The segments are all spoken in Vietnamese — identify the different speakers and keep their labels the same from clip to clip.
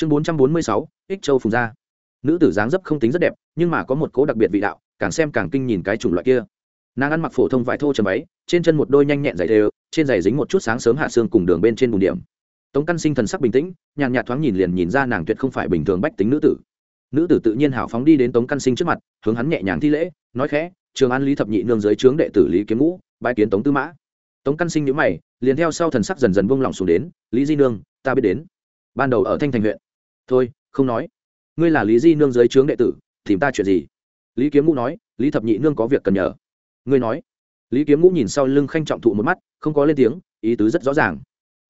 Speaker 1: chương bốn trăm bốn mươi sáu, ích châu phùng gia. Nữ tử dáng dấp không tính rất đẹp, nhưng mà có một cố đặc biệt vị đạo, càng xem càng kinh nhìn cái chủng loại kia. Nàng ăn mặc phổ thông vải thô trầm váy trên chân một đôi nhanh nhẹn dày đều, trên giày dính một chút sáng sớm hạ xương cùng đường bên trên bùn điểm. Tống căn sinh thần sắc bình tĩnh, nhàn nhạt thoáng nhìn liền nhìn ra nàng tuyệt không phải bình thường bách tính nữ tử. Nữ tử tự nhiên hào phóng đi đến tống căn sinh trước mặt, hướng hắn nhẹ nhàng thi lễ, nói khẽ, trường an lý thập nhị nương dưới trướng đệ tử lý kiếm ngũ bãi kiến tống tư mã. Tống căn sinh nhữ mày, liền theo sau thần sắc dần dần vung lòng xuống đến, lý di nương, ta biết đến. Ban đầu ở thanh thành huyện thôi, không nói. Ngươi là lý di nương dưới trướng đệ tử, tìm ta chuyện gì? Lý kiếm ngũ nói, lý thập nhị nương có việc cần nhờ. Ngươi nói. Lý kiếm ngũ nhìn sau lưng khanh trọng thụ một mắt, không có lên tiếng, ý tứ rất rõ ràng.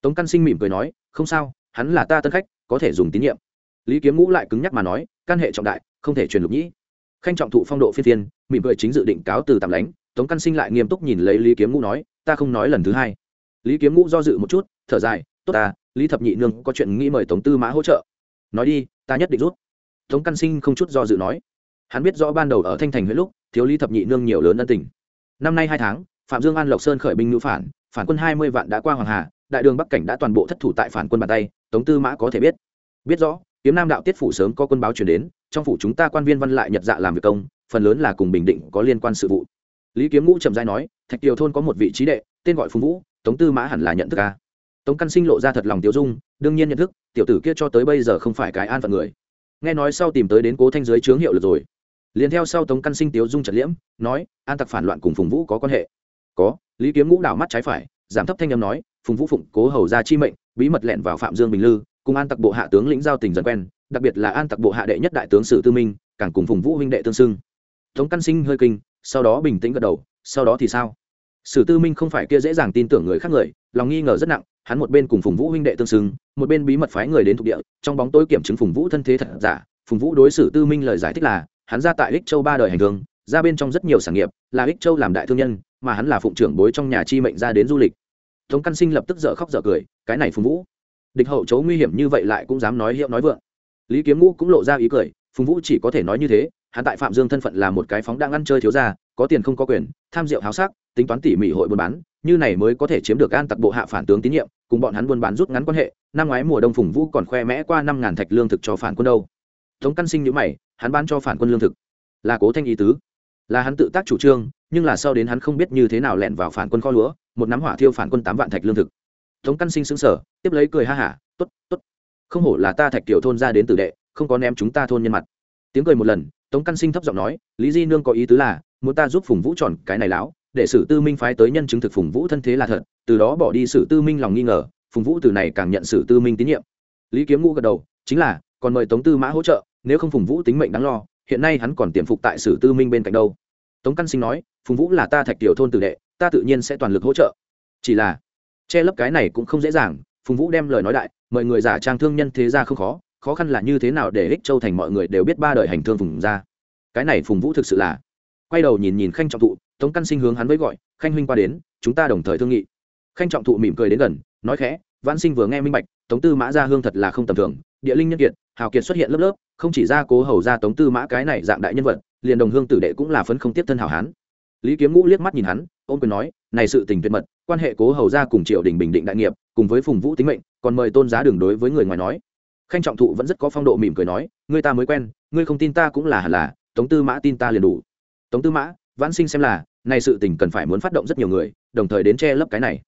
Speaker 1: Tống căn sinh mỉm cười nói, không sao, hắn là ta tân khách, có thể dùng tín nhiệm. Lý kiếm ngũ lại cứng nhắc mà nói, căn hệ trọng đại, không thể truyền lục nhĩ. Khanh trọng thụ phong độ phi thiên mỉm cười chính dự định cáo từ tạm lánh. Tống căn sinh lại nghiêm túc nhìn lấy lý kiếm ngũ nói, ta không nói lần thứ hai. Lý kiếm ngũ do dự một chút, thở dài, tốt ta, lý thập nhị nương có chuyện nghĩ mời tống tư mã hỗ trợ nói đi, ta nhất định rút. Tống căn sinh không chút do dự nói. Hắn biết rõ ban đầu ở thanh thành huyện lúc, thiếu lý thập nhị nương nhiều lớn ân tình. Năm nay hai tháng, phạm dương an lộc sơn khởi binh ngữ phản phản quân hai mươi vạn đã qua hoàng hà, đại đường bắc cảnh đã toàn bộ thất thủ tại phản quân bàn tay, tống tư mã có thể biết. Biết rõ, kiếm nam đạo tiết phủ sớm có quân báo chuyển đến, trong phủ chúng ta quan viên văn lại nhật dạ làm việc công, phần lớn là cùng bình định có liên quan sự vụ. Lý kiếm ngũ trầm giai nói, thạch tiều thôn có một vị trí đệ, tên gọi phùng vũ, tống tư mã hẳn là nhận thức ca tống căn sinh lộ ra thật lòng tiêu dung, đương nhiên nhận thức, tiểu tử kia cho tới bây giờ không phải cái an phận người. Nghe nói sau tìm tới đến cố thanh giới chướng hiệu lực rồi. Liền theo sau tống căn sinh tiêu dung trật liễm, nói, an tặc phản loạn cùng phùng vũ có quan hệ. Có. Lý kiếm ngũ đảo mắt trái phải, giảm thấp thanh âm nói, phùng vũ phụng cố hầu ra chi mệnh, bí mật lẹn vào phạm dương bình lư, cùng an tặc bộ hạ tướng lĩnh giao tình dần quen, đặc biệt là an tặc bộ hạ đệ nhất đại tướng sử tư minh, càng cùng phùng vũ huynh đệ tương xưng. Tống căn sinh hơi kinh, sau đó bình tĩnh gật đầu, sau đó thì sao? Sử tư minh không phải kia dễ dàng tin tưởng người khác người, lòng nghi ngờ rất nặng hắn một bên cùng phùng vũ huynh đệ tương xứng, một bên bí mật phái người đến thuộc địa, trong bóng tối kiểm chứng phùng vũ thân thế thật giả. Phùng vũ đối xử tư minh lời giải thích là, hắn ra tại ích châu ba đời hành thương ra bên trong rất nhiều sản nghiệp, là ích châu làm đại thương nhân, mà hắn là phụng trưởng bối trong nhà chi mệnh ra đến du lịch. Tống căn sinh lập tức dở khóc dở cười, cái này phùng vũ, địch hậu chấu nguy hiểm như vậy lại cũng dám nói hiệu nói vượng. Lý kiếm ngũ cũng lộ ra ý cười, phùng vũ chỉ có thể nói như thế, hắn tại phạm dương thân phận là một cái phóng đang ăn chơi thiếu gia, có tiền không có quyền, tham rượu háo sắc, tính toán tỉ mỉ hội buôn bán, như này mới có thể chiếm được an tặc bộ hạ phản tướng tín nhiệm cùng bọn hắn buôn bán rút ngắn quan hệ, năm ngoái mùa đông phùng vũ còn khoe mẽ qua năm ngàn thạch lương thực cho phản quân đâu. Tống căn sinh nhữ mày, hắn bán cho phản quân lương thực. Là cố thanh ý tứ. Là hắn tự tác chủ trương, nhưng là sau đến hắn không biết như thế nào lẹn vào phản quân kho lúa, một nắm hỏa thiêu phản quân tám vạn thạch lương thực. Tống căn sinh xứng sở tiếp lấy cười ha hả t ố t t ố t không hổ là ta thạch tiểu thôn ra đến tử đệ, không có ném chúng ta thôn nhân mặt. Tiếng cười một lần, tống căn sinh thấp giọng nói, lý di nương có ý tứ là, muốn ta giúp phùng vũ tròn cái này láo để sử tư minh phái tới nhân chứng thực phùng vũ thân thế là thật, từ đó bỏ đi sử tư minh lòng nghi ngờ, phùng vũ từ này càng nhận sử tư minh tín nhiệm. Lý kiếm ngũ gật đầu, chính là, còn mời tống tư mã hỗ trợ, nếu không phùng vũ tính mệnh đáng lo, hiện nay hắn còn tiềm phục tại sử tư minh bên cạnh đâu. Tống căn sinh nói, phùng vũ là ta thạch tiểu thôn tử đệ, ta tự nhiên sẽ toàn lực hỗ trợ. Chỉ là, che lấp cái này cũng không dễ dàng, phùng vũ đem lời nói đại, mời người giả trang thương nhân thế ra không khó khó khăn là như thế nào để ích châu thành mọi người đều biết ba đời hành thương phùng ra. Cái này phùng vũ thực sự là quay đầu nhìn nhìn khanh trọng thụ, tống căn sinh hướng hắn với gọi, khanh huynh qua đến, chúng ta đồng thời thương nghị. Khanh trọng thụ mỉm cười đến gần, nói khẽ văn sinh vừa nghe minh bạch, tống tư mã ra hương thật là không tầm thường, địa linh nhân kiệt, hào kiệt xuất hiện lớp lớp, không chỉ ra cố hầu ra tống tư mã cái này dạng đại nhân vật, liền đồng hương tử đệ cũng là phấn không tiếp thân hảo hán. Lý kiếm ngũ liếc mắt nhìn hắn ôm quyền nói, này sự tình tuyệt mật, quan hệ cố hầu ra cùng triều đình bình định đại nghiệp, cùng với phùng vũ tính mệnh, còn mời tôn giá đường đối với người ngoài nói. Khanh trọng thụ vẫn rất có phong độ mỉm cười nói, ngươi ta mới quen, ngươi không tin ta cũng là hẳn là, tống tư mã tin ta liền đủ tống tư mã, vãn sinh xem là này sự tình cần phải muốn phát động rất nhiều người, đồng thời đến che lấp cái này.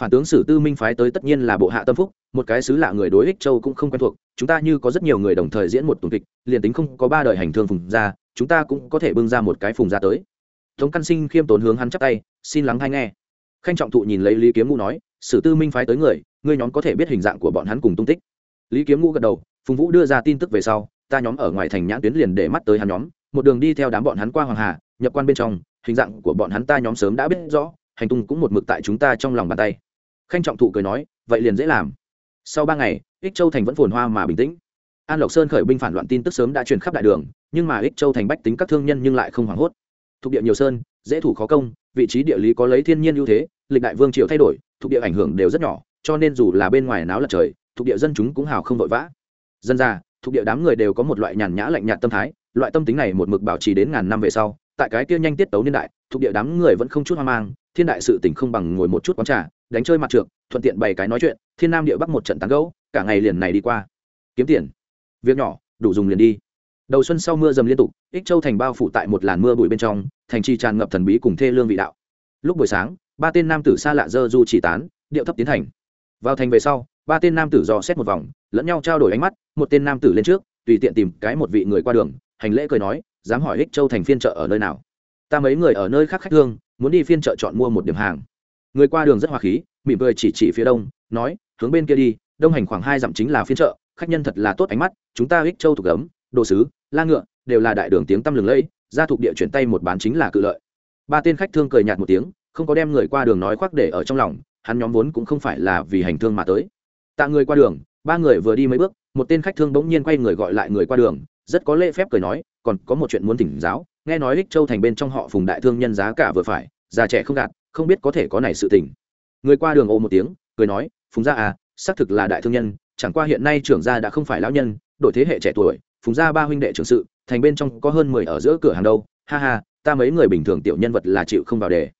Speaker 1: Phản tướng sử tư minh phái tới tất nhiên là bộ hạ tâm phúc, một cái xứ lạ người đối ích châu cũng không quen thuộc, chúng ta như có rất nhiều người đồng thời diễn một tuần kịch, liền tính không có ba đời hành thương phùng ra, chúng ta cũng có thể bưng ra một cái phùng ra tới. Tống căn sinh khiêm tốn hướng hắn chắp tay, xin lắng hay nghe. Khanh trọng thụ nhìn lấy lý kiếm ngũ nói, sử tư minh phái tới người, ngươi nhóm có thể biết hình dạng của bọn hắn cùng tung tích. Lý kiếm ngũ gật đầu, phùng vũ đưa ra tin tức về sau, ta nhóm ở ngoài thành nhãn tuyến liền để mắt tới hắn nhóm một đường đi theo đám bọn hắn qua hoàng hà, nhập quan bên trong, hình dạng của bọn hắn ta nhóm sớm đã biết rõ, hành tung cũng một mực tại chúng ta trong lòng bàn tay. Khanh trọng thụ cười nói, vậy liền dễ làm. Sau ba ngày, ích châu thành vẫn phồn hoa mà bình tĩnh. An lộc sơn khởi binh phản loạn tin tức sớm đã truyền khắp đại đường, nhưng mà ích châu thành bách tính các thương nhân nhưng lại không hoảng hốt. Thuộc địa nhiều sơn, dễ thủ khó công, vị trí địa lý có lấy thiên nhiên ưu thế, lịch đại vương triều thay đổi, thuộc địa ảnh hưởng đều rất nhỏ, cho nên dù là bên ngoài náo lật trời, thuộc địa dân chúng cũng hào không vội vã. Dân ra, thuộc địa đám người đều có một loại nhàn nhã lạnh nhạt tâm thái loại tâm tính này một mực bảo trì đến ngàn năm về sau, tại cái kia nhanh tiết tấu niên đại, thuộc địa đám người vẫn không chút hoang mang, thiên đại sự tình không bằng ngồi một chút quán trà, đánh chơi mặt trượt thuận tiện bày cái nói chuyện, thiên nam địa bắc một trận tán gấu cả ngày liền này đi qua. Kiếm tiền. Việc nhỏ, đủ dùng liền đi. Đầu xuân sau mưa dầm liên tục, ích châu thành bao phủ tại một làn mưa bụi bên trong, thành trì tràn ngập thần bí cùng thê lương vị đạo. Lúc buổi sáng, ba tên nam tử xa lạ dơ du chỉ tán, điệu thấp tiến thành. Vào thành về sau, ba tên nam tử dò xét một vòng, lẫn nhau trao đổi ánh mắt, một tên nam tử lên trước, tùy tiện tìm cái một vị người qua đường hành lễ cười nói, dám hỏi ích châu thành phiên chợ ở nơi nào? Ta mấy người ở nơi khác khách thương, muốn đi phiên chợ chọn mua một điểm hàng. Người qua đường rất hòa khí, mỉm cười chỉ chỉ phía đông, nói, hướng bên kia đi, đông hành khoảng hai dặm chính là phiên chợ, khách nhân thật là tốt ánh mắt, chúng ta ích châu thuộc ấm, đồ sứ, la ngựa, đều là đại đường tiếng tăm lừng lẫy ra thuộc địa chuyển tay một bán chính là cự lợi. Ba tên khách thương cười nhạt một tiếng, không có đem người qua đường nói khoác để ở trong lòng, hắn nhóm vốn cũng không phải là vì hành thương mà tới. Tạ người qua đường, ba người vừa đi mấy bước, một tên khách thương bỗng nhiên quay người gọi lại người qua đường rất có lễ phép cười nói, còn có một chuyện muốn tỉnh giáo, nghe nói ích châu thành bên trong họ phùng đại thương nhân giá cả vừa phải, già trẻ không gạt, không biết có thể có này sự tình. người qua đường ô một tiếng, cười nói, phùng gia à xác thực là đại thương nhân, chẳng qua hiện nay trưởng gia đã không phải lão nhân, đổi thế hệ trẻ tuổi, phùng gia ba huynh đệ trưởng sự, thành bên trong có hơn mười ở giữa cửa hàng đâu, ha ha, ta mấy người bình thường tiểu nhân vật là chịu không vào đề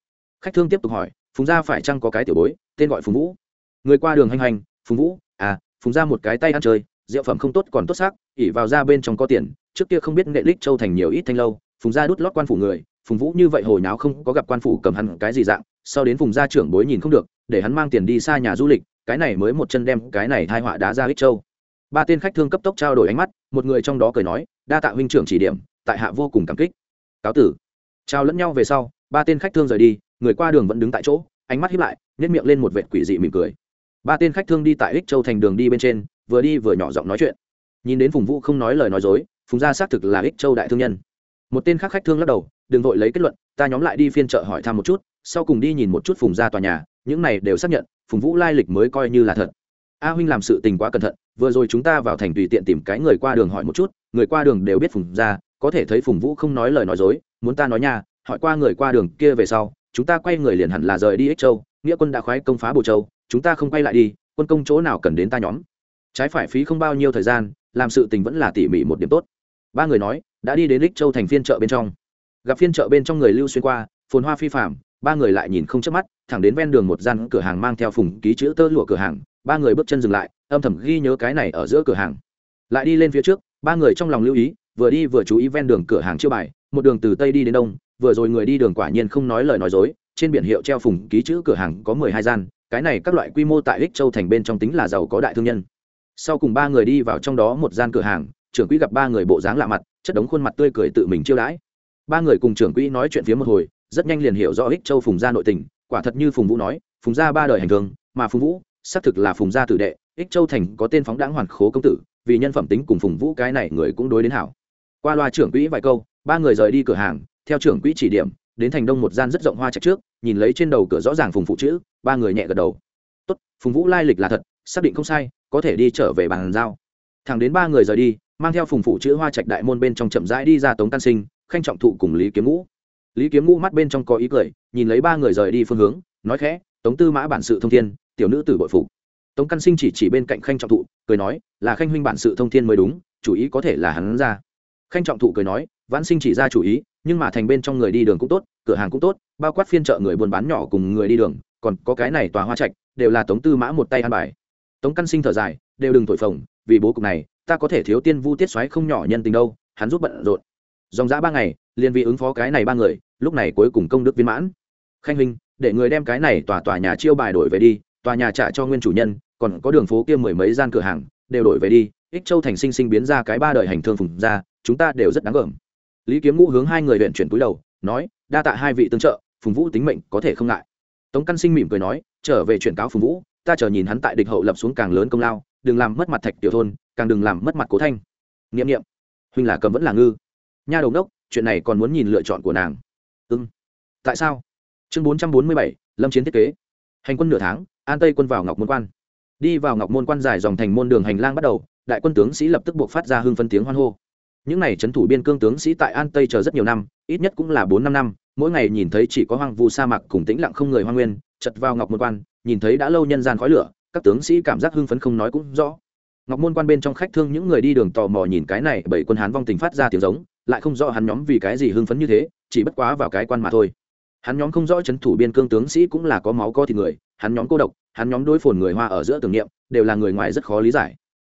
Speaker 1: khách thương tiếp tục hỏi, phùng gia phải chăng có cái tiểu bối, tên gọi phùng vũ người qua đường hành hành phùng vũ à phùng gia một cái tay ăn chơi rượu phẩm không tốt còn tốt xác, ỉ vào ra bên trong có tiền, trước kia không biết nghệ lích châu thành nhiều ít thanh lâu, phùng gia đút lót quan phủ người, phùng vũ như vậy hồi náo không có gặp quan phủ cầm hẳn cái gì dạng, sau đến phùng gia trưởng bối nhìn không được, để hắn mang tiền đi xa nhà du lịch, cái này mới một chân đem cái này thai họa đá ra ích châu. Ba tên khách thương cấp tốc trao đổi ánh mắt, một người trong đó cười nói, đa tạ huynh trưởng chỉ điểm, tại hạ vô cùng cảm kích. Cáo tử. Trao lẫn nhau về sau, ba tên khách thương rời đi, người qua đường vẫn đứng tại chỗ, ánh mắt hiếp lại nhét miệng lên một vệt quỷ dị mỉm cười. Ba tên khách thương đi tại ích châu thành đường đi bên trên vừa đi vừa nhỏ giọng nói chuyện. Nhìn đến phùng vũ không nói lời nói dối, phùng gia xác thực là ích châu đại thương nhân. Một tên khác khách thương lắc đầu, đừng vội lấy kết luận, ta nhóm lại đi phiên chợ hỏi thăm một chút, sau cùng đi nhìn một chút phùng gia tòa nhà, những này đều xác nhận, phùng vũ lai lịch mới coi như là thật. A huynh làm sự tình quá cẩn thận, vừa rồi chúng ta vào thành tùy tiện tìm cái người qua đường hỏi một chút, người qua đường đều biết phùng gia, có thể thấy phùng vũ không nói lời nói dối, muốn ta nói nha, hỏi qua người qua đường kia về sau, chúng ta quay người liền hẳn là rời đi ích châu, nghĩa quân đã khoái công phá bồ châu, chúng ta không quay lại đi, quân công chỗ nào cần đến ta nhóm? Trái phải phí không bao nhiêu thời gian, làm sự tình vẫn là tỉ mỉ một điểm tốt. Ba người nói, đã đi đến lích châu thành phiên chợ bên trong. Gặp phiên chợ bên trong người lưu xuyên qua, phồn hoa phi phạm ba người lại nhìn không chớp mắt, thẳng đến ven đường một gian cửa hàng mang theo phùng ký chữ tơ lụa cửa hàng, ba người bước chân dừng lại, âm thầm ghi nhớ cái này ở giữa cửa hàng. Lại đi lên phía trước, ba người trong lòng lưu ý, vừa đi vừa chú ý ven đường cửa hàng chiêu bài, một đường từ tây đi đến đông, vừa rồi người đi đường quả nhiên không nói lời nói dối, trên biển hiệu treo phùng ký chữ cửa hàng có mười hai gian, cái này các loại quy mô tại ích châu thành bên trong tính là giàu có đại thương nhân sau cùng ba người đi vào trong đó một gian cửa hàng, trưởng quỹ gặp ba người bộ dáng lạ mặt, chất đống khuôn mặt tươi cười tự mình chiêu đãi. Ba người cùng trưởng quỹ nói chuyện phía một hồi, rất nhanh liền hiểu rõ ích châu phùng gia nội tình, quả thật như phùng vũ nói, phùng gia ba đời hành thương mà phùng vũ, xác thực là phùng gia tử đệ ích châu thành có tên phóng đáng hoàn khố công tử, vì nhân phẩm tính cùng phùng vũ cái này người cũng đối đến hảo. Qua loa trưởng quỹ vài câu, ba người rời đi cửa hàng, theo trưởng quỹ chỉ điểm, đến thành đông một gian rất rộng hoa trạch trước, nhìn lấy trên đầu cửa rõ ràng phùng phụ chữ, ba người nhẹ gật đầu. Tốt, phùng vũ lai lịch là thật, xác định không sai có thể đi trở về bàn giao. Thẳng đến ba người rời đi, mang theo phùng phụ chữ hoa trạch đại môn bên trong chậm rãi đi ra tống tan sinh, khanh trọng thụ cùng lý kiếm ngũ. Lý kiếm ngũ mắt bên trong có ý cười, nhìn lấy ba người rời đi phương hướng, nói khẽ, tống tư mã bản sự thông thiên, tiểu nữ tử bội phục. Tống căn sinh chỉ chỉ bên cạnh khanh trọng thụ, cười nói, là khanh huynh bản sự thông thiên mới đúng, chủ ý có thể là hắn ra. Khanh trọng thụ cười nói, vãn sinh chỉ ra chủ ý, nhưng mà thành bên trong người đi đường cũng tốt, cửa hàng cũng tốt, bao quát phiên chợ người buôn bán nhỏ cùng người đi đường, còn có cái này tòa hoa trạch, đều là tống tư mã một tay ăn bài tống căn sinh thở dài, đều đừng thổi phồng, vì bố cục này, ta có thể thiếu tiên vu tiết xoáy không nhỏ nhân tình đâu, hắn giúp bận rộn. Dòng dã ba ngày, liền vì ứng phó cái này ba người, lúc này cuối cùng công đức viên mãn. Khanh huynh, để người đem cái này tòa tòa nhà chiêu bài đổi về đi, tòa nhà trả cho nguyên chủ nhân, còn có đường phố kia mười mấy gian cửa hàng, đều đổi về đi, ích châu thành sinh sinh biến ra cái ba đời hành thương phùng ra, chúng ta đều rất đáng gờm. Lý kiếm ngũ hướng hai người huyện chuyển túi đầu, nói, đa tạ hai vị tương trợ, phùng vũ tính mệnh có thể không ngại. Tống căn sinh mỉm cười nói, trở về chuyển cáo phùng vũ ta chờ nhìn hắn tại địch hậu lập xuống càng lớn công lao, đừng làm mất mặt thạch tiểu thôn, càng đừng làm mất mặt cố thanh. N i ệ m n i ệ m huynh là cầm vẫn là ngư. Nha đầu đốc chuyện này còn muốn nhìn lựa chọn của nàng. Ưng tại sao? Chương bốn trăm bốn mươi bảy, lâm chiến thiết kế. Hành quân nửa tháng, an tây quân vào ngọc môn quan. Đi vào ngọc môn quan dài dòng thành môn đường hành lang bắt đầu, đại quân tướng sĩ lập tức buộc phát ra hưng phân tiếng hoan hô. Những n à y trấn thủ biên cương tướng sĩ tại an tây chờ rất nhiều năm, ít nhất cũng là bốn năm năm, mỗi ngày nhìn thấy chỉ có hoang vu sa mạc cùng tĩnh lặng không người hoang nguyên chật vào ngọc môn quan, nhìn thấy đã lâu nhân gian khói lửa, các tướng sĩ cảm giác hưng phấn không nói cũng rõ. Ngọc môn quan bên trong khách thương những người đi đường tò mò nhìn cái này bởi quân hán vong tình phát ra tiếng giống, lại không rõ hắn nhóm vì cái gì hưng phấn như thế, chỉ bất quá vào cái quan mà thôi. Hắn nhóm không rõ c h ấ n thủ biên cương tướng sĩ cũng là có máu co thịt người, hắn nhóm cô độc, hắn nhóm đối phồn người hoa ở giữa tưởng niệm, đều là người ngoài rất khó lý giải.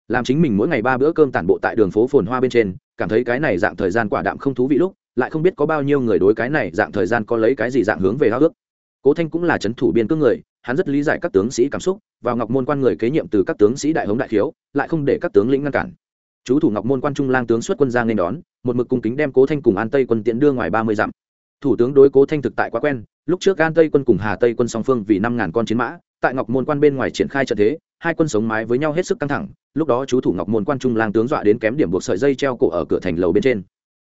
Speaker 1: Làm chính mình mỗi ngày ba bữa cơm tản bộ tại đường phố phồn hoa bên trên, cảm thấy cái này dạng thời gian quả đạm không thú vị lúc, lại không biết có bao nhiêu người đối cái này dạng thời gian có lấy cái gì dạng hướng về háo ước cố thanh cũng là c h ấ n thủ biên cương người, hắn rất lý giải các tướng sĩ cảm xúc và ngọc môn quan người kế nhiệm từ các tướng sĩ đại hống đại khiếu, lại không để các tướng lĩnh ngăn cản. Chú thủ ngọc môn quan trung lang tướng xuất quân giang nên đón, một mực cung kính đem cố thanh cùng an tây quân tiện đưa ngoài ba mươi dặm. Thủ tướng đối cố thanh thực tại quá quen, lúc trước an tây quân cùng hà tây quân song phương vì năm ngàn con chiến mã, tại ngọc môn quan bên ngoài triển khai trận thế, hai quân sống mái với nhau hết sức căng thẳng, lúc đó chú thủ ngọc môn quan trung lang tướng dọa đến kém điểm buộc sợi dây treo cổ ở cửa thành lầu bên trên.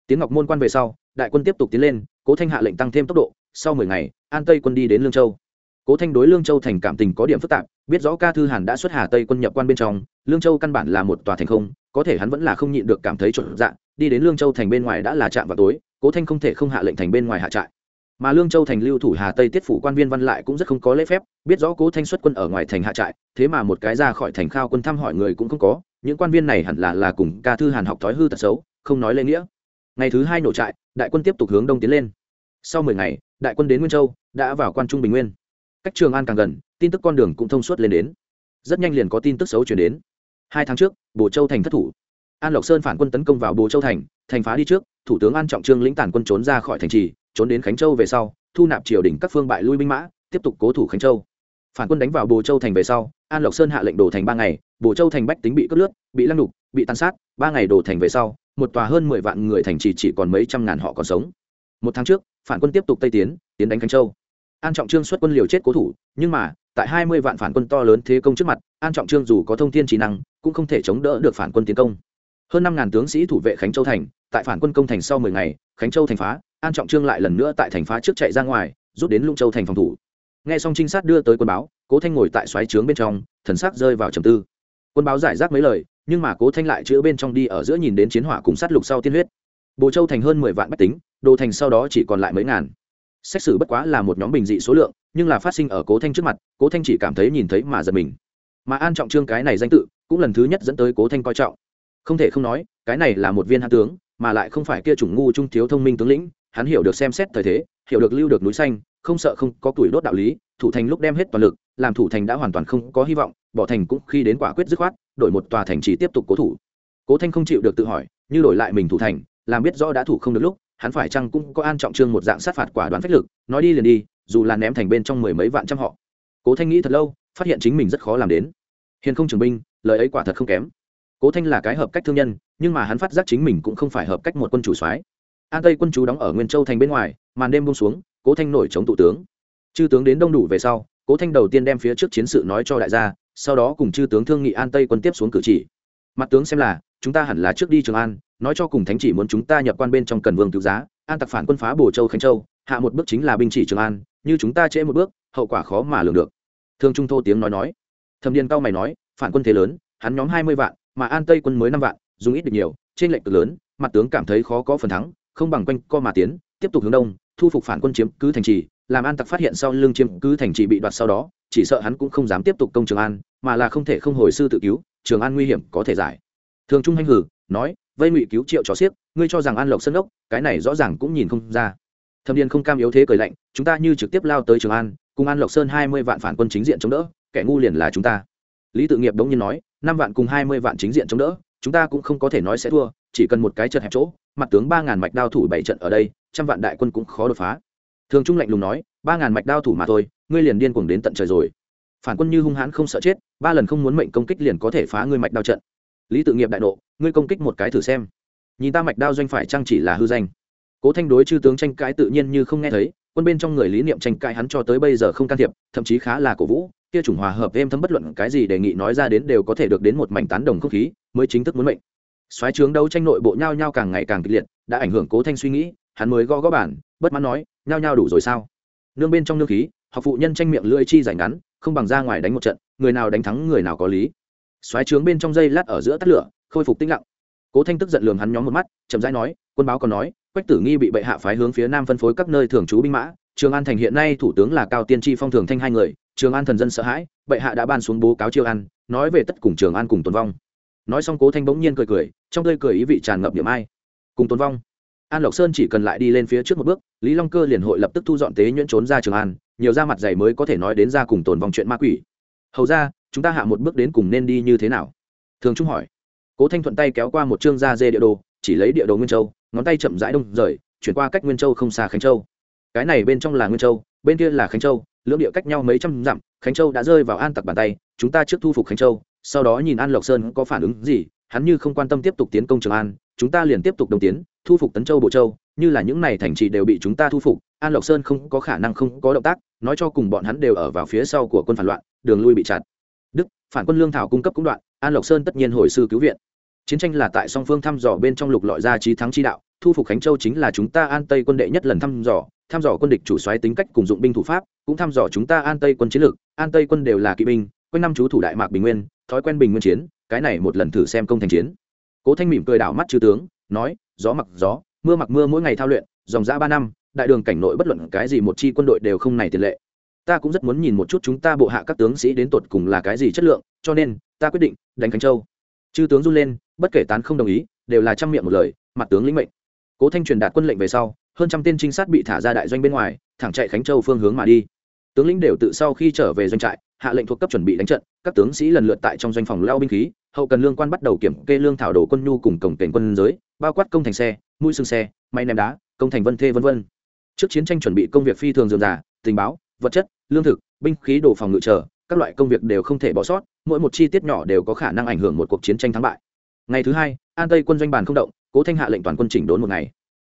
Speaker 1: Tiến ngọc môn quan về sau, đại quân tiếp tục tiến lên, cố thanh hạ lệnh tăng thêm tốc độ sau mười ngày, an tây quân đi đến lương châu. Cố thanh đối lương châu thành cảm tình có điểm phức tạp, biết rõ ca thư hàn đã xuất hà tây quân nhập quan bên trong, lương châu căn bản là một tòa thành không, có thể hắn vẫn là không nhịn được cảm thấy chuẩn dạng đi đến lương châu thành bên ngoài đã là trạm vào tối, cố thanh không thể không hạ lệnh thành bên ngoài hạ trại. Mà lương châu thành lưu thủ hà tây tiết phủ quan viên văn lại cũng rất không có lễ phép, biết rõ cố thanh xuất quân ở ngoài thành hạ trại, thế mà một cái ra khỏi thành khao quân thăm hỏi người cũng không có, những quan viên này hẳn là là cùng ca thư hàn học thói hư tật xấu, không nói lễ nghĩa. Ngày thứ hai nổ trại, đại quân tiếp tục hướng đông tiến lên sau mười ngày, đại quân đến nguyên châu, đã vào quan trung bình nguyên. Cách trường an càng gần, tin tức con đường cũng thông suốt lên đến. Rất nhanh liền có tin tức xấu chuyển đến. Hai tháng trước, bồ châu thành thất thủ. An lộc sơn phản quân tấn công vào bồ châu thành thành phá đi trước, thủ tướng an trọng trương lĩnh tản quân trốn ra khỏi thành trì, trốn đến khánh châu về sau, thu nạp triều đình các phương bại lui binh mã, tiếp tục cố thủ khánh châu. Phản quân đánh vào bồ châu thành về sau, an lộc sơn hạ lệnh đổ thành ba ngày, bồ châu thành bách tính bị cướp lướt, bị lăng đục, bị tàn sát, ba ngày đổ thành về sau, một tòa hơn mười vạn người thành trì chỉ còn mấy trăm ngàn họ còn sống một tháng trước, phản quân tiếp tục tây tiến tiến đánh khánh châu. An trọng trương xuất quân liều chết cố thủ, nhưng mà, tại hai mươi vạn phản quân to lớn thế công trước mặt, an trọng trương dù có thông thiên trí năng, cũng không thể chống đỡ được phản quân tiến công. Hơn năm ngàn tướng sĩ thủ vệ khánh châu thành, tại phản quân công thành sau mười ngày, khánh châu thành phá, an trọng trương lại lần nữa tại thành phá trước chạy ra ngoài, rút đến lũng châu thành phòng thủ. Nghe xong trinh sát đưa tới quân báo, cố thanh ngồi tại xoáy trướng bên trong, thần sắc rơi vào trầm tư. Quân báo giải rác mấy lời, nhưng mà cố thanh lại chữa bên trong đi ở giữa nhìn đến chiến hỏa cùng sát lục sau tiên huyết. Bồ châu thành hơn mười vạn bách tính đồ thành sau đó chỉ còn lại mấy ngàn. Xét xử bất quá là một nhóm bình dị số lượng, nhưng là phát sinh ở cố thanh trước mặt, cố thanh chỉ cảm thấy nhìn thấy mà giật mình. Mà an trọng trương cái này danh tự, cũng lần thứ nhất dẫn tới cố thanh coi trọng. Không thể không nói, cái này là một viên hạ tướng, mà lại không phải kia chủng ngu trung thiếu thông minh tướng lĩnh, hắn hiểu được xem xét thời thế, hiểu được lưu được núi xanh, không sợ không có tuổi đốt đạo lý, thủ thành lúc đem hết toàn lực, làm thủ thành đã hoàn toàn không có hy vọng, bỏ thành cũng khi đến quả quyết dứt khoát, đổi một tòa thành chỉ tiếp tục cố thủ. Cố thanh không chịu được tự hỏi, như đổi lại mình thủ thành, làm biết rõ đã thủ không được lúc hắn phải chăng cũng có an trọng trương một dạng sát phạt quả đoán phách lực, nói đi liền đi, dù là ném thành bên trong mười mấy vạn trăm họ. Cố thanh nghĩ thật lâu, phát hiện chính mình rất khó làm đến. Hiền không trường binh, lời ấy quả thật không kém. Cố thanh là cái hợp cách thương nhân, nhưng mà hắn phát giác chính mình cũng không phải hợp cách một quân chủ soái. An tây quân chú đóng ở nguyên châu thành bên ngoài, màn đêm bông xuống, cố thanh nổi chống tụ tướng. Chư tướng đến đông đủ về sau, cố thanh đầu tiên đem phía trước chiến sự nói cho đại gia, sau đó cùng chư tướng thương nghị an tây quân tiếp xuống cử chỉ. Mặt tướng xem là, chúng ta hẳn là trước đi trường an nói cho cùng thánh chỉ muốn chúng ta nhập quan bên trong cần vương cứu giá, an tặc phản quân phá bồ châu khánh châu, hạ một bước chính là binh chỉ trường an, như chúng ta trễ một bước, hậu quả khó mà lường được. Thương trung thô tiếng nói nói. Thẩm điền cao mày nói, phản quân thế lớn, hắn nhóm hai mươi vạn, mà an tây quân mới năm vạn, dùng ít được nhiều, trên lệnh cực lớn, mặt tướng cảm thấy khó có phần thắng, không bằng quanh co mà tiến, tiếp tục hướng đông, thu phục phản quân chiếm cứ thành trì, làm an tặc phát hiện sau lưng chiếm cứ thành trì bị đoạt sau đó, chỉ sợ hắn cũng không dám tiếp tục công trường an, mà là không thể không hồi sư tự cứu, trường an nguy hiểm có thể giải. Thường trung hanh hử nói vây ngụy cứu triệu chó xiếc, ngươi cho rằng an lộc sân ốc cái này rõ ràng cũng nhìn không ra. Thâm điền không cam yếu thế cười lạnh, chúng ta như trực tiếp lao tới trường an, cùng an lộc sơn hai mươi vạn phản quân chính diện chống đỡ, kẻ ngu liền là chúng ta. Lý tự nghiệp đống nhiên nói, năm vạn cùng hai mươi vạn chính diện chống đỡ, chúng ta cũng không có thể nói sẽ thua, chỉ cần một cái chật hẹp chỗ, mặt tướng ba ngàn mạch đao thủ bảy trận ở đây, trăm vạn đại quân cũng khó đột phá. Thường trung lạnh lùng nói, ba ngàn mạch đao thủ mà thôi, ngươi liền điên cuồng đến tận trời rồi. Phản quân như hung hãn không sợ chết, ba lần không muốn mệnh công kích liền có thể phá ngươi mạch đao trận lý tự nghiệp đại nộ, ngươi công kích một cái thử xem. Nhìn ta mạch đao doanh phải chăng chỉ là hư danh. Cố thanh đối chư tướng tranh cãi tự nhiên như không nghe thấy, quân bên trong người lý niệm tranh cãi hắn cho tới bây giờ không can thiệp, thậm chí khá là cổ vũ, kia chủng hòa hợp êm thấm bất luận cái gì đề nghị nói ra đến đều có thể được đến một mảnh tán đồng không khí, mới chính thức muốn mệnh. Xoáy trướng đấu tranh nội bộ nhau nhau càng ngày càng kịch liệt, đã ảnh hưởng cố thanh suy nghĩ, hắn mới gõ gõ bản, bất mãn nói nhau nhau đủ rồi sao? Nương bên trong nương khí, học phụ nhân tranh miệng lưỡi chi giải ngắn, không bằng ra ngoài đánh một trận, người nào đánh thắng người nào có lý xoáy trướng bên trong dây lát ở giữa tắt lửa, khôi phục tĩnh lặng. Cố thanh tức giận lường hắn nhóm một mắt, chậm rãi nói, quân báo còn nói, quách tử nghi bị bệ hạ phái hướng phía nam phân phối các nơi thường trú binh mã. Trường an thành hiện nay thủ tướng là cao tiên tri phong thường thanh hai người, trường an thần dân sợ hãi, bệ hạ đã ban xuống bố cáo chiêu an, nói về tất cùng trường an cùng tồn vong. Nói xong cố thanh bỗng nhiên cười cười, trong tươi cười ý vị tràn ngập niệm ai. Cùng tồn vong. An lộc sơn chỉ cần lại đi lên phía trước một bước, lý long cơ liền hội lập tức thu dọn tế nhuyễn trốn ra trường an, nhiều ra mặt dày mới có thể nói đến ra cùng tồn vong chuyện ma quỷ. Hầu ra chúng ta hạ một bước đến cùng nên đi như thế nào? Thường trung hỏi. Cố thanh thuận tay kéo qua một chương da dê địa đồ, chỉ lấy địa đồ nguyên châu, ngón tay chậm rãi đông rời, chuyển qua cách nguyên châu không xa khánh châu. Cái này bên trong là nguyên châu, bên kia là khánh châu, lưỡng địa cách nhau mấy trăm dặm, khánh châu đã rơi vào an tặc bàn tay, chúng ta trước thu phục khánh châu, sau đó nhìn an lộc sơn có phản ứng gì, hắn như không quan tâm tiếp tục tiến công trường an, chúng ta liền tiếp tục đồng tiến, thu phục tấn châu, bộ châu, như là những này thành trì đều bị chúng ta thu phục, an lộc sơn không có khả năng không có động tác, nói cho cùng bọn hắn đều ở vào phía sau của quân phản loạn, đường lui bị chặt phản quân lương thảo cung cấp cũng đoạn, an lộc sơn tất nhiên hồi sư cứu viện. Chiến tranh là tại song phương thăm dò bên trong lục lọi ra trí thắng chi đạo, thu phục khánh châu chính là chúng ta an tây quân đệ nhất lần thăm dò thăm dò quân địch chủ xoáy tính cách cùng dụng binh thủ pháp, cũng thăm dò chúng ta an tây quân chiến lược an tây quân đều là kỵ binh, quanh năm chú thủ đại mạc bình nguyên, thói quen bình nguyên chiến, cái này một lần thử xem công thành chiến. Cố thanh mỉm cười đảo mắt chư tướng, nói, gió mặc gió, mưa mặc mưa mỗi ngày thao luyện, dòng dã ba năm, đại đường cảnh nội bất luận cái gì một chi quân đội đều không này tiền lệ ta cũng rất muốn nhìn một chút chúng ta bộ hạ các tướng sĩ đến tột cùng là cái gì chất lượng, cho nên, ta quyết định đánh khánh châu. Chư tướng run lên, bất kể tán không đồng ý, đều là trăm miệng một lời, mặt tướng lĩnh mệnh. Cố thanh truyền đạt quân lệnh về sau, hơn trăm tên trinh sát bị thả ra đại doanh bên ngoài, thẳng chạy khánh châu phương hướng mà đi. Tướng lĩnh đều tự sau khi trở về doanh trại, hạ lệnh thuộc cấp chuẩn bị đánh trận, các tướng sĩ lần lượt tại trong doanh phòng lao binh khí, hậu cần lương quan bắt đầu kiểm kê lương thảo đồ quân nhu cùng cổng kềnh quân giới, bao quát công thành xe, mũi xương xe, máy ném đá, công thành vân thê v v trước chiến tranh chuẩn bị công việc phi thường dườm giả tình báo, vật chất lương thực, binh khí, đồ phòng ngự chờ các loại công việc đều không thể bỏ sót, mỗi một chi tiết nhỏ đều có khả năng ảnh hưởng một cuộc chiến tranh thắng bại. Ngày thứ hai, an tây quân doanh bàn không động, cố thanh hạ lệnh toàn quân chỉnh đốn một ngày.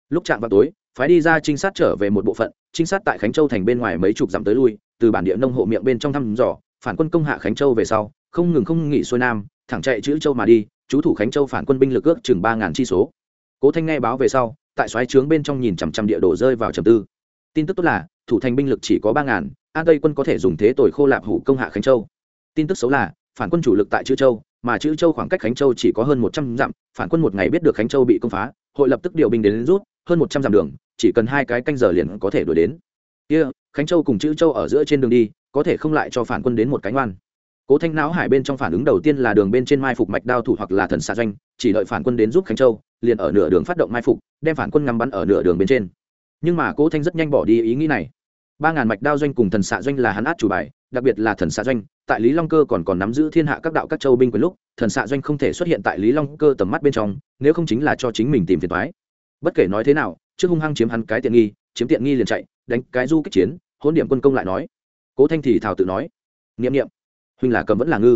Speaker 1: Lúc chạm vào tối, phái đi ra trinh sát trở về một bộ phận, trinh sát tại khánh châu thành bên ngoài mấy chục dặm tới lui, từ bản địa nông hộ miệng bên trong thăm dò, phản quân công hạ khánh châu về sau, không ngừng không nghỉ xuôi nam, thẳng chạy chữ châu mà đi, chú thủ khánh châu phản quân binh lực ước chừng ba ngàn chi số. Cố thanh nghe báo về sau, tại xoáy trướng bên trong nhìn chằm chằm địa đồ rơi vào trầm tư. Tin tức tốt là, thủ thành binh lực chỉ có ba ngàn an tây quân có thể dùng thế tội khô lạp hủ công hạ khánh châu. Tin tức xấu là phản quân chủ lực tại chữ châu mà chữ châu khoảng cách khánh châu chỉ có hơn một trăm dặm phản quân một ngày biết được khánh châu bị công phá hội lập tức điều binh đến, đến rút hơn một trăm dặm đường chỉ cần hai cái canh giờ liền có thể đuổi đến. Kia、yeah, khánh châu cùng chữ châu ở giữa trên đường đi có thể không lại cho phản quân đến một cánh oan cố thanh não hải bên trong phản ứng đầu tiên là đường bên trên mai phục mạch đao thủ hoặc là thần xạ doanh chỉ đợi phản quân đến giúp khánh châu liền ở nửa đường phát động mai phục đem phản quân ngắm bắn ở nửa đường bên trên. Nhưng mà cố thanh rất nhanh bỏ đi ý nghĩ này ba ngàn mạch đao doanh cùng thần xạ doanh là hắn át chủ bài, đặc biệt là thần xạ doanh, tại lý long cơ còn còn nắm giữ thiên hạ các đạo các châu binh quyền lúc, thần xạ doanh không thể xuất hiện tại lý long cơ tầm mắt bên trong, nếu không chính là cho chính mình tìm phiền thoái bất kể nói thế nào, trước hung hăng chiếm hắn cái tiện nghi, chiếm tiện nghi liền chạy, đánh cái du kích chiến, hỗn điểm quân công lại nói. Cố thanh thì thảo tự nói n i ệ m n i ệ m huynh là cầm vẫn là ngư.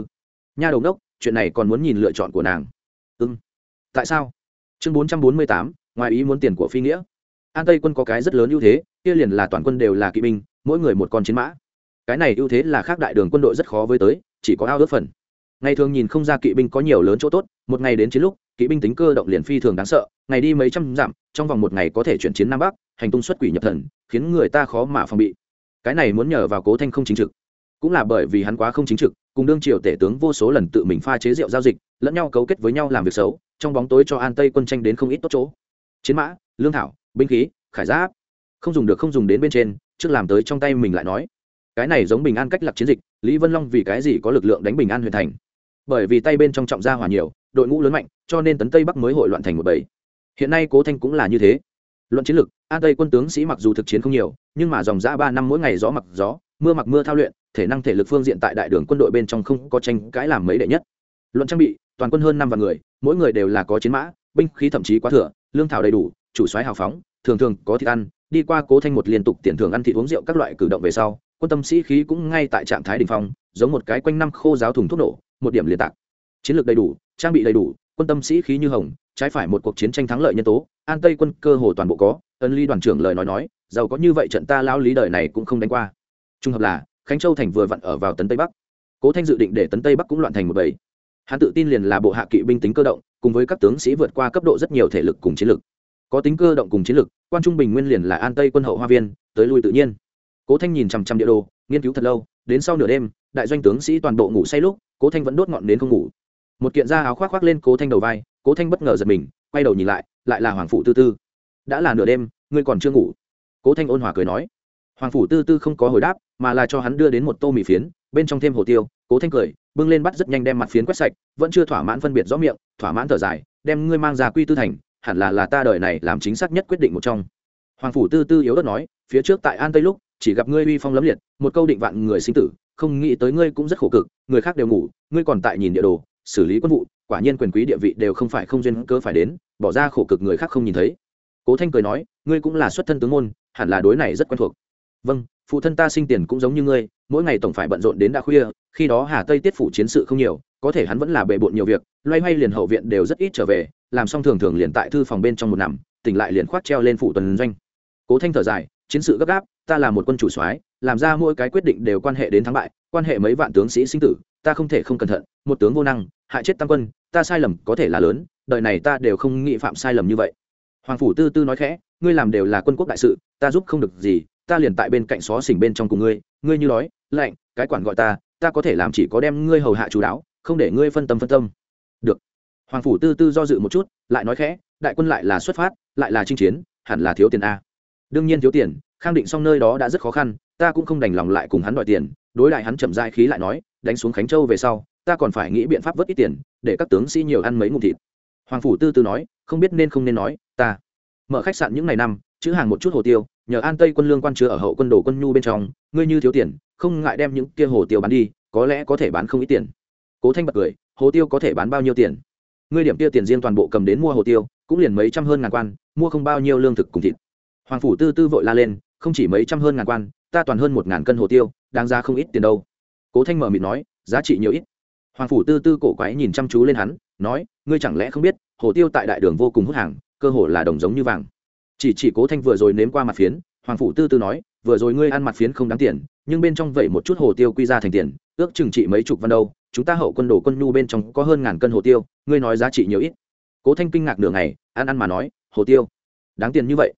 Speaker 1: Nha đầu đốc chuyện này còn muốn nhìn lựa chọn của nàng. Ưng tại sao? Chương bốn trăm bốn mươi tám, ngoài ý muốn tiền của phi nghĩa an tây quân có cái rất lớn ưu thế kia liền là toàn quân đều là kỵ binh mỗi người một con chiến mã cái này ưu thế là khác đại đường quân đội rất khó với tới chỉ có ao ước phần ngày thường nhìn không ra kỵ binh có nhiều lớn chỗ tốt một ngày đến chiến lúc kỵ binh tính cơ động liền phi thường đáng sợ ngày đi mấy trăm dặm trong vòng một ngày có thể chuyển chiến nam bắc hành tung xuất quỷ nhập thần khiến người ta khó mà phòng bị cái này muốn nhờ vào cố thanh không chính trực cũng là bởi vì hắn quá không chính trực cùng đương triều tể tướng vô số lần tự mình pha chế rượu giao dịch lẫn nhau cấu kết với nhau làm việc xấu trong bóng tối cho an tây quân tranh đến không ít tốt chỗ chiến mã lương thảo binh khí, khải giáp. Không dùng được, không dùng đến bên trên, trước làm tới trong tay mình lại nói. Cái này giống bình an cách lập chiến dịch, lý vân long vì cái gì có lực lượng đánh bình an huyện thành? Bởi vì tay bên trong trọng gia hỏa nhiều, đội ngũ lớn mạnh, cho nên tấn tây bắc mới hội loạn thành một bảy. hiện nay cố thanh cũng là như thế. Luận chiến lược an tây quân tướng sĩ mặc dù thực chiến không nhiều, nhưng mà dòng giã ba năm mỗi ngày gió mặc gió, mưa mặc mưa thao luyện, thể năng thể lực phương diện tại đại đường quân đội bên trong không có tranh cãi làm mấy đệ nhất. Luận trang bị, toàn quân hơn năm vạn người, mỗi người đều là có chiến mã, binh khí thậm chí quá thừa, lương thảo đầy đủ chủ soái hào phóng, thường thường có thịt ăn, đi qua cố thanh một liên tục tiền thưởng ăn thịt uống rượu các loại cử động về sau, quân tâm sĩ khí cũng ngay tại trạng thái đ ỉ n h phong, giống một cái quanh năm khô giáo thùng thuốc nổ, một điểm liên tạc. Chiến lược đầy đủ, trang bị đầy đủ, quân tâm sĩ khí như hồng, trái phải một cuộc chiến tranh thắng lợi nhân tố, an tây quân cơ hồ toàn bộ có ân ly đoàn trưởng lời nói nói, giàu có như vậy trận ta lao lý đời này cũng không đánh qua. Trung hợp là, khánh châu thành vừa vặn ở vào tấn tây bắc. Cố thanh dự định để tấn tây bắc cũng loạn thành một bầy. Hắn tự tin liền là bộ hạ kỵ binh tính cơ động, cùng với các tướng sĩ vượt qua cấp độ rất nhiều thể lực cùng chiến lực có tính cơ động cùng chiến lực, quan trung bình nguyên liền là an tây quân hậu hoa viên, tới lui tự nhiên. Cố thanh nhìn chằm chằm địa đồ, nghiên cứu thật lâu, đến sau nửa đêm, đại doanh tướng sĩ toàn bộ ngủ say lúc, cố thanh vẫn đốt ngọn đến không ngủ. Một kiện da áo khoác khoác lên cố thanh đầu vai, cố thanh bất ngờ giật mình, quay đầu nhìn lại lại là hoàng phụ tư tư. Đã là nửa đêm, ngươi còn chưa ngủ? Cố thanh ôn hòa cười nói. Hoàng phủ tư tư không có hồi đáp, mà là cho hắn đưa đến một tô mì phiến, bên trong thêm hồ tiêu. Cố thanh cười, bưng lên bắt rất nhanh đem mặt phiến quét sạch, vẫn chưa thỏa mãn phân biệt rõ miệng, thỏa mãn thở dài, đem ngươi mang ra quy tư thành hẳn là là ta đời này làm chính xác nhất quyết định một trong. Hoàng phủ tư tư yếu đất nói, phía trước tại an tây lúc, chỉ gặp ngươi uy phong lấm liệt, một câu định vạn người sinh tử, không nghĩ tới ngươi cũng rất khổ cực, người khác đều ngủ, ngươi còn tại nhìn địa đồ, xử lý quân vụ, quả nhiên quyền quý địa vị đều không phải không duyên cớ phải đến, bỏ ra khổ cực người khác không nhìn thấy. Cố thanh cười nói, ngươi cũng là xuất thân tướng môn, hẳn là đối này rất quen thuộc. Vâng phụ thân ta sinh tiền cũng giống như ngươi, mỗi ngày tổng phải bận rộn đến đã khuya, khi đó hà tây tiết phủ chiến sự không nhiều có thể hắn vẫn là bề bộn nhiều việc, loay hoay liền hậu viện đều rất ít trở về, làm xong thường thường liền tại thư phòng bên trong một nằm, tỉnh lại liền khoác treo lên phủ tuần doanh. Cố thanh thở dài, chiến sự gấp gáp, ta là một quân chủ soái, làm ra mỗi cái quyết định đều quan hệ đến thắng bại, quan hệ mấy vạn tướng sĩ sinh tử, ta không thể không cẩn thận, một tướng vô năng, hại chết tam quân, ta sai lầm có thể là lớn, đời này ta đều không nghĩ phạm sai lầm như vậy. Hoàng phủ tư tư nói khẽ, ngươi làm đều là quân quốc đại sự, ta giúp không được gì, ta liền tại bên cạnh xó xỉnh bên trong cùng ngươi ngươi như nói, lạnh, cái quản gọi ta ta có thể làm chỉ có đem ngươi hầu hạ chú đáo không để ngươi phân tâm phân tâm. Được. Hoàng phủ tư tư do dự một chút, lại nói khẽ, đại quân lại là xuất phát, lại là chinh chiến, hẳn là thiếu tiền a. Đương nhiên thiếu tiền, khang định xong nơi đó đã rất khó khăn, ta cũng không đành lòng lại cùng hắn đòi tiền, đối lại hắn chậm dai khí lại nói, đánh xuống khánh châu về sau, ta còn phải nghĩ biện pháp vớt ít tiền, để các tướng sĩ nhiều ăn mấy ngụm thịt. Hoàng phủ tư tư nói, không biết nên không nên nói, ta mở khách sạn những ngày năm, chữ hàng một chút hồ tiêu, nhờ an tây quân lương quan chứa ở hậu quân đồ quân nhu bên trong, ngươi như thiếu tiền, không ngại đem những kia hồ tiêu bán đi, có lẽ có thể bán không ít tiền cố thanh bật cười, hồ tiêu có thể bán bao nhiêu tiền? Ngươi điểm kia tiền riêng toàn bộ cầm đến mua hồ tiêu, cũng liền mấy trăm hơn ngàn quan, mua không bao nhiêu lương thực cùng thịt. Hoàng phủ tư tư vội la lên, không chỉ mấy trăm hơn ngàn quan, ta toàn hơn một ngàn cân hồ tiêu, đáng ra không ít tiền đâu. Cố thanh mở mịt nói, giá trị nhiều ít. Hoàng phủ tư tư cổ quái nhìn chăm chú lên hắn, nói, ngươi chẳng lẽ không biết, hồ tiêu tại đại đường vô cùng hút hàng, cơ hồ là đồng giống như vàng. Chỉ chỉ cố thanh vừa rồi nếm qua mặt phiến, hoàng phủ tư tư nói, vừa rồi ngươi ăn mặt phiến không đáng tiền, nhưng bên trong vậy một chút hồ tiêu quy ra thành tiền, ước chừng trị mấy chục văn đâu chúng ta hậu quân đồ quân nhu bên trong có hơn ngàn cân hồ tiêu, ngươi nói giá trị nhiều ít. Cố thanh kinh ngạc nửa ngày ăn ăn mà nói, hồ tiêu. Đáng tiền như vậy.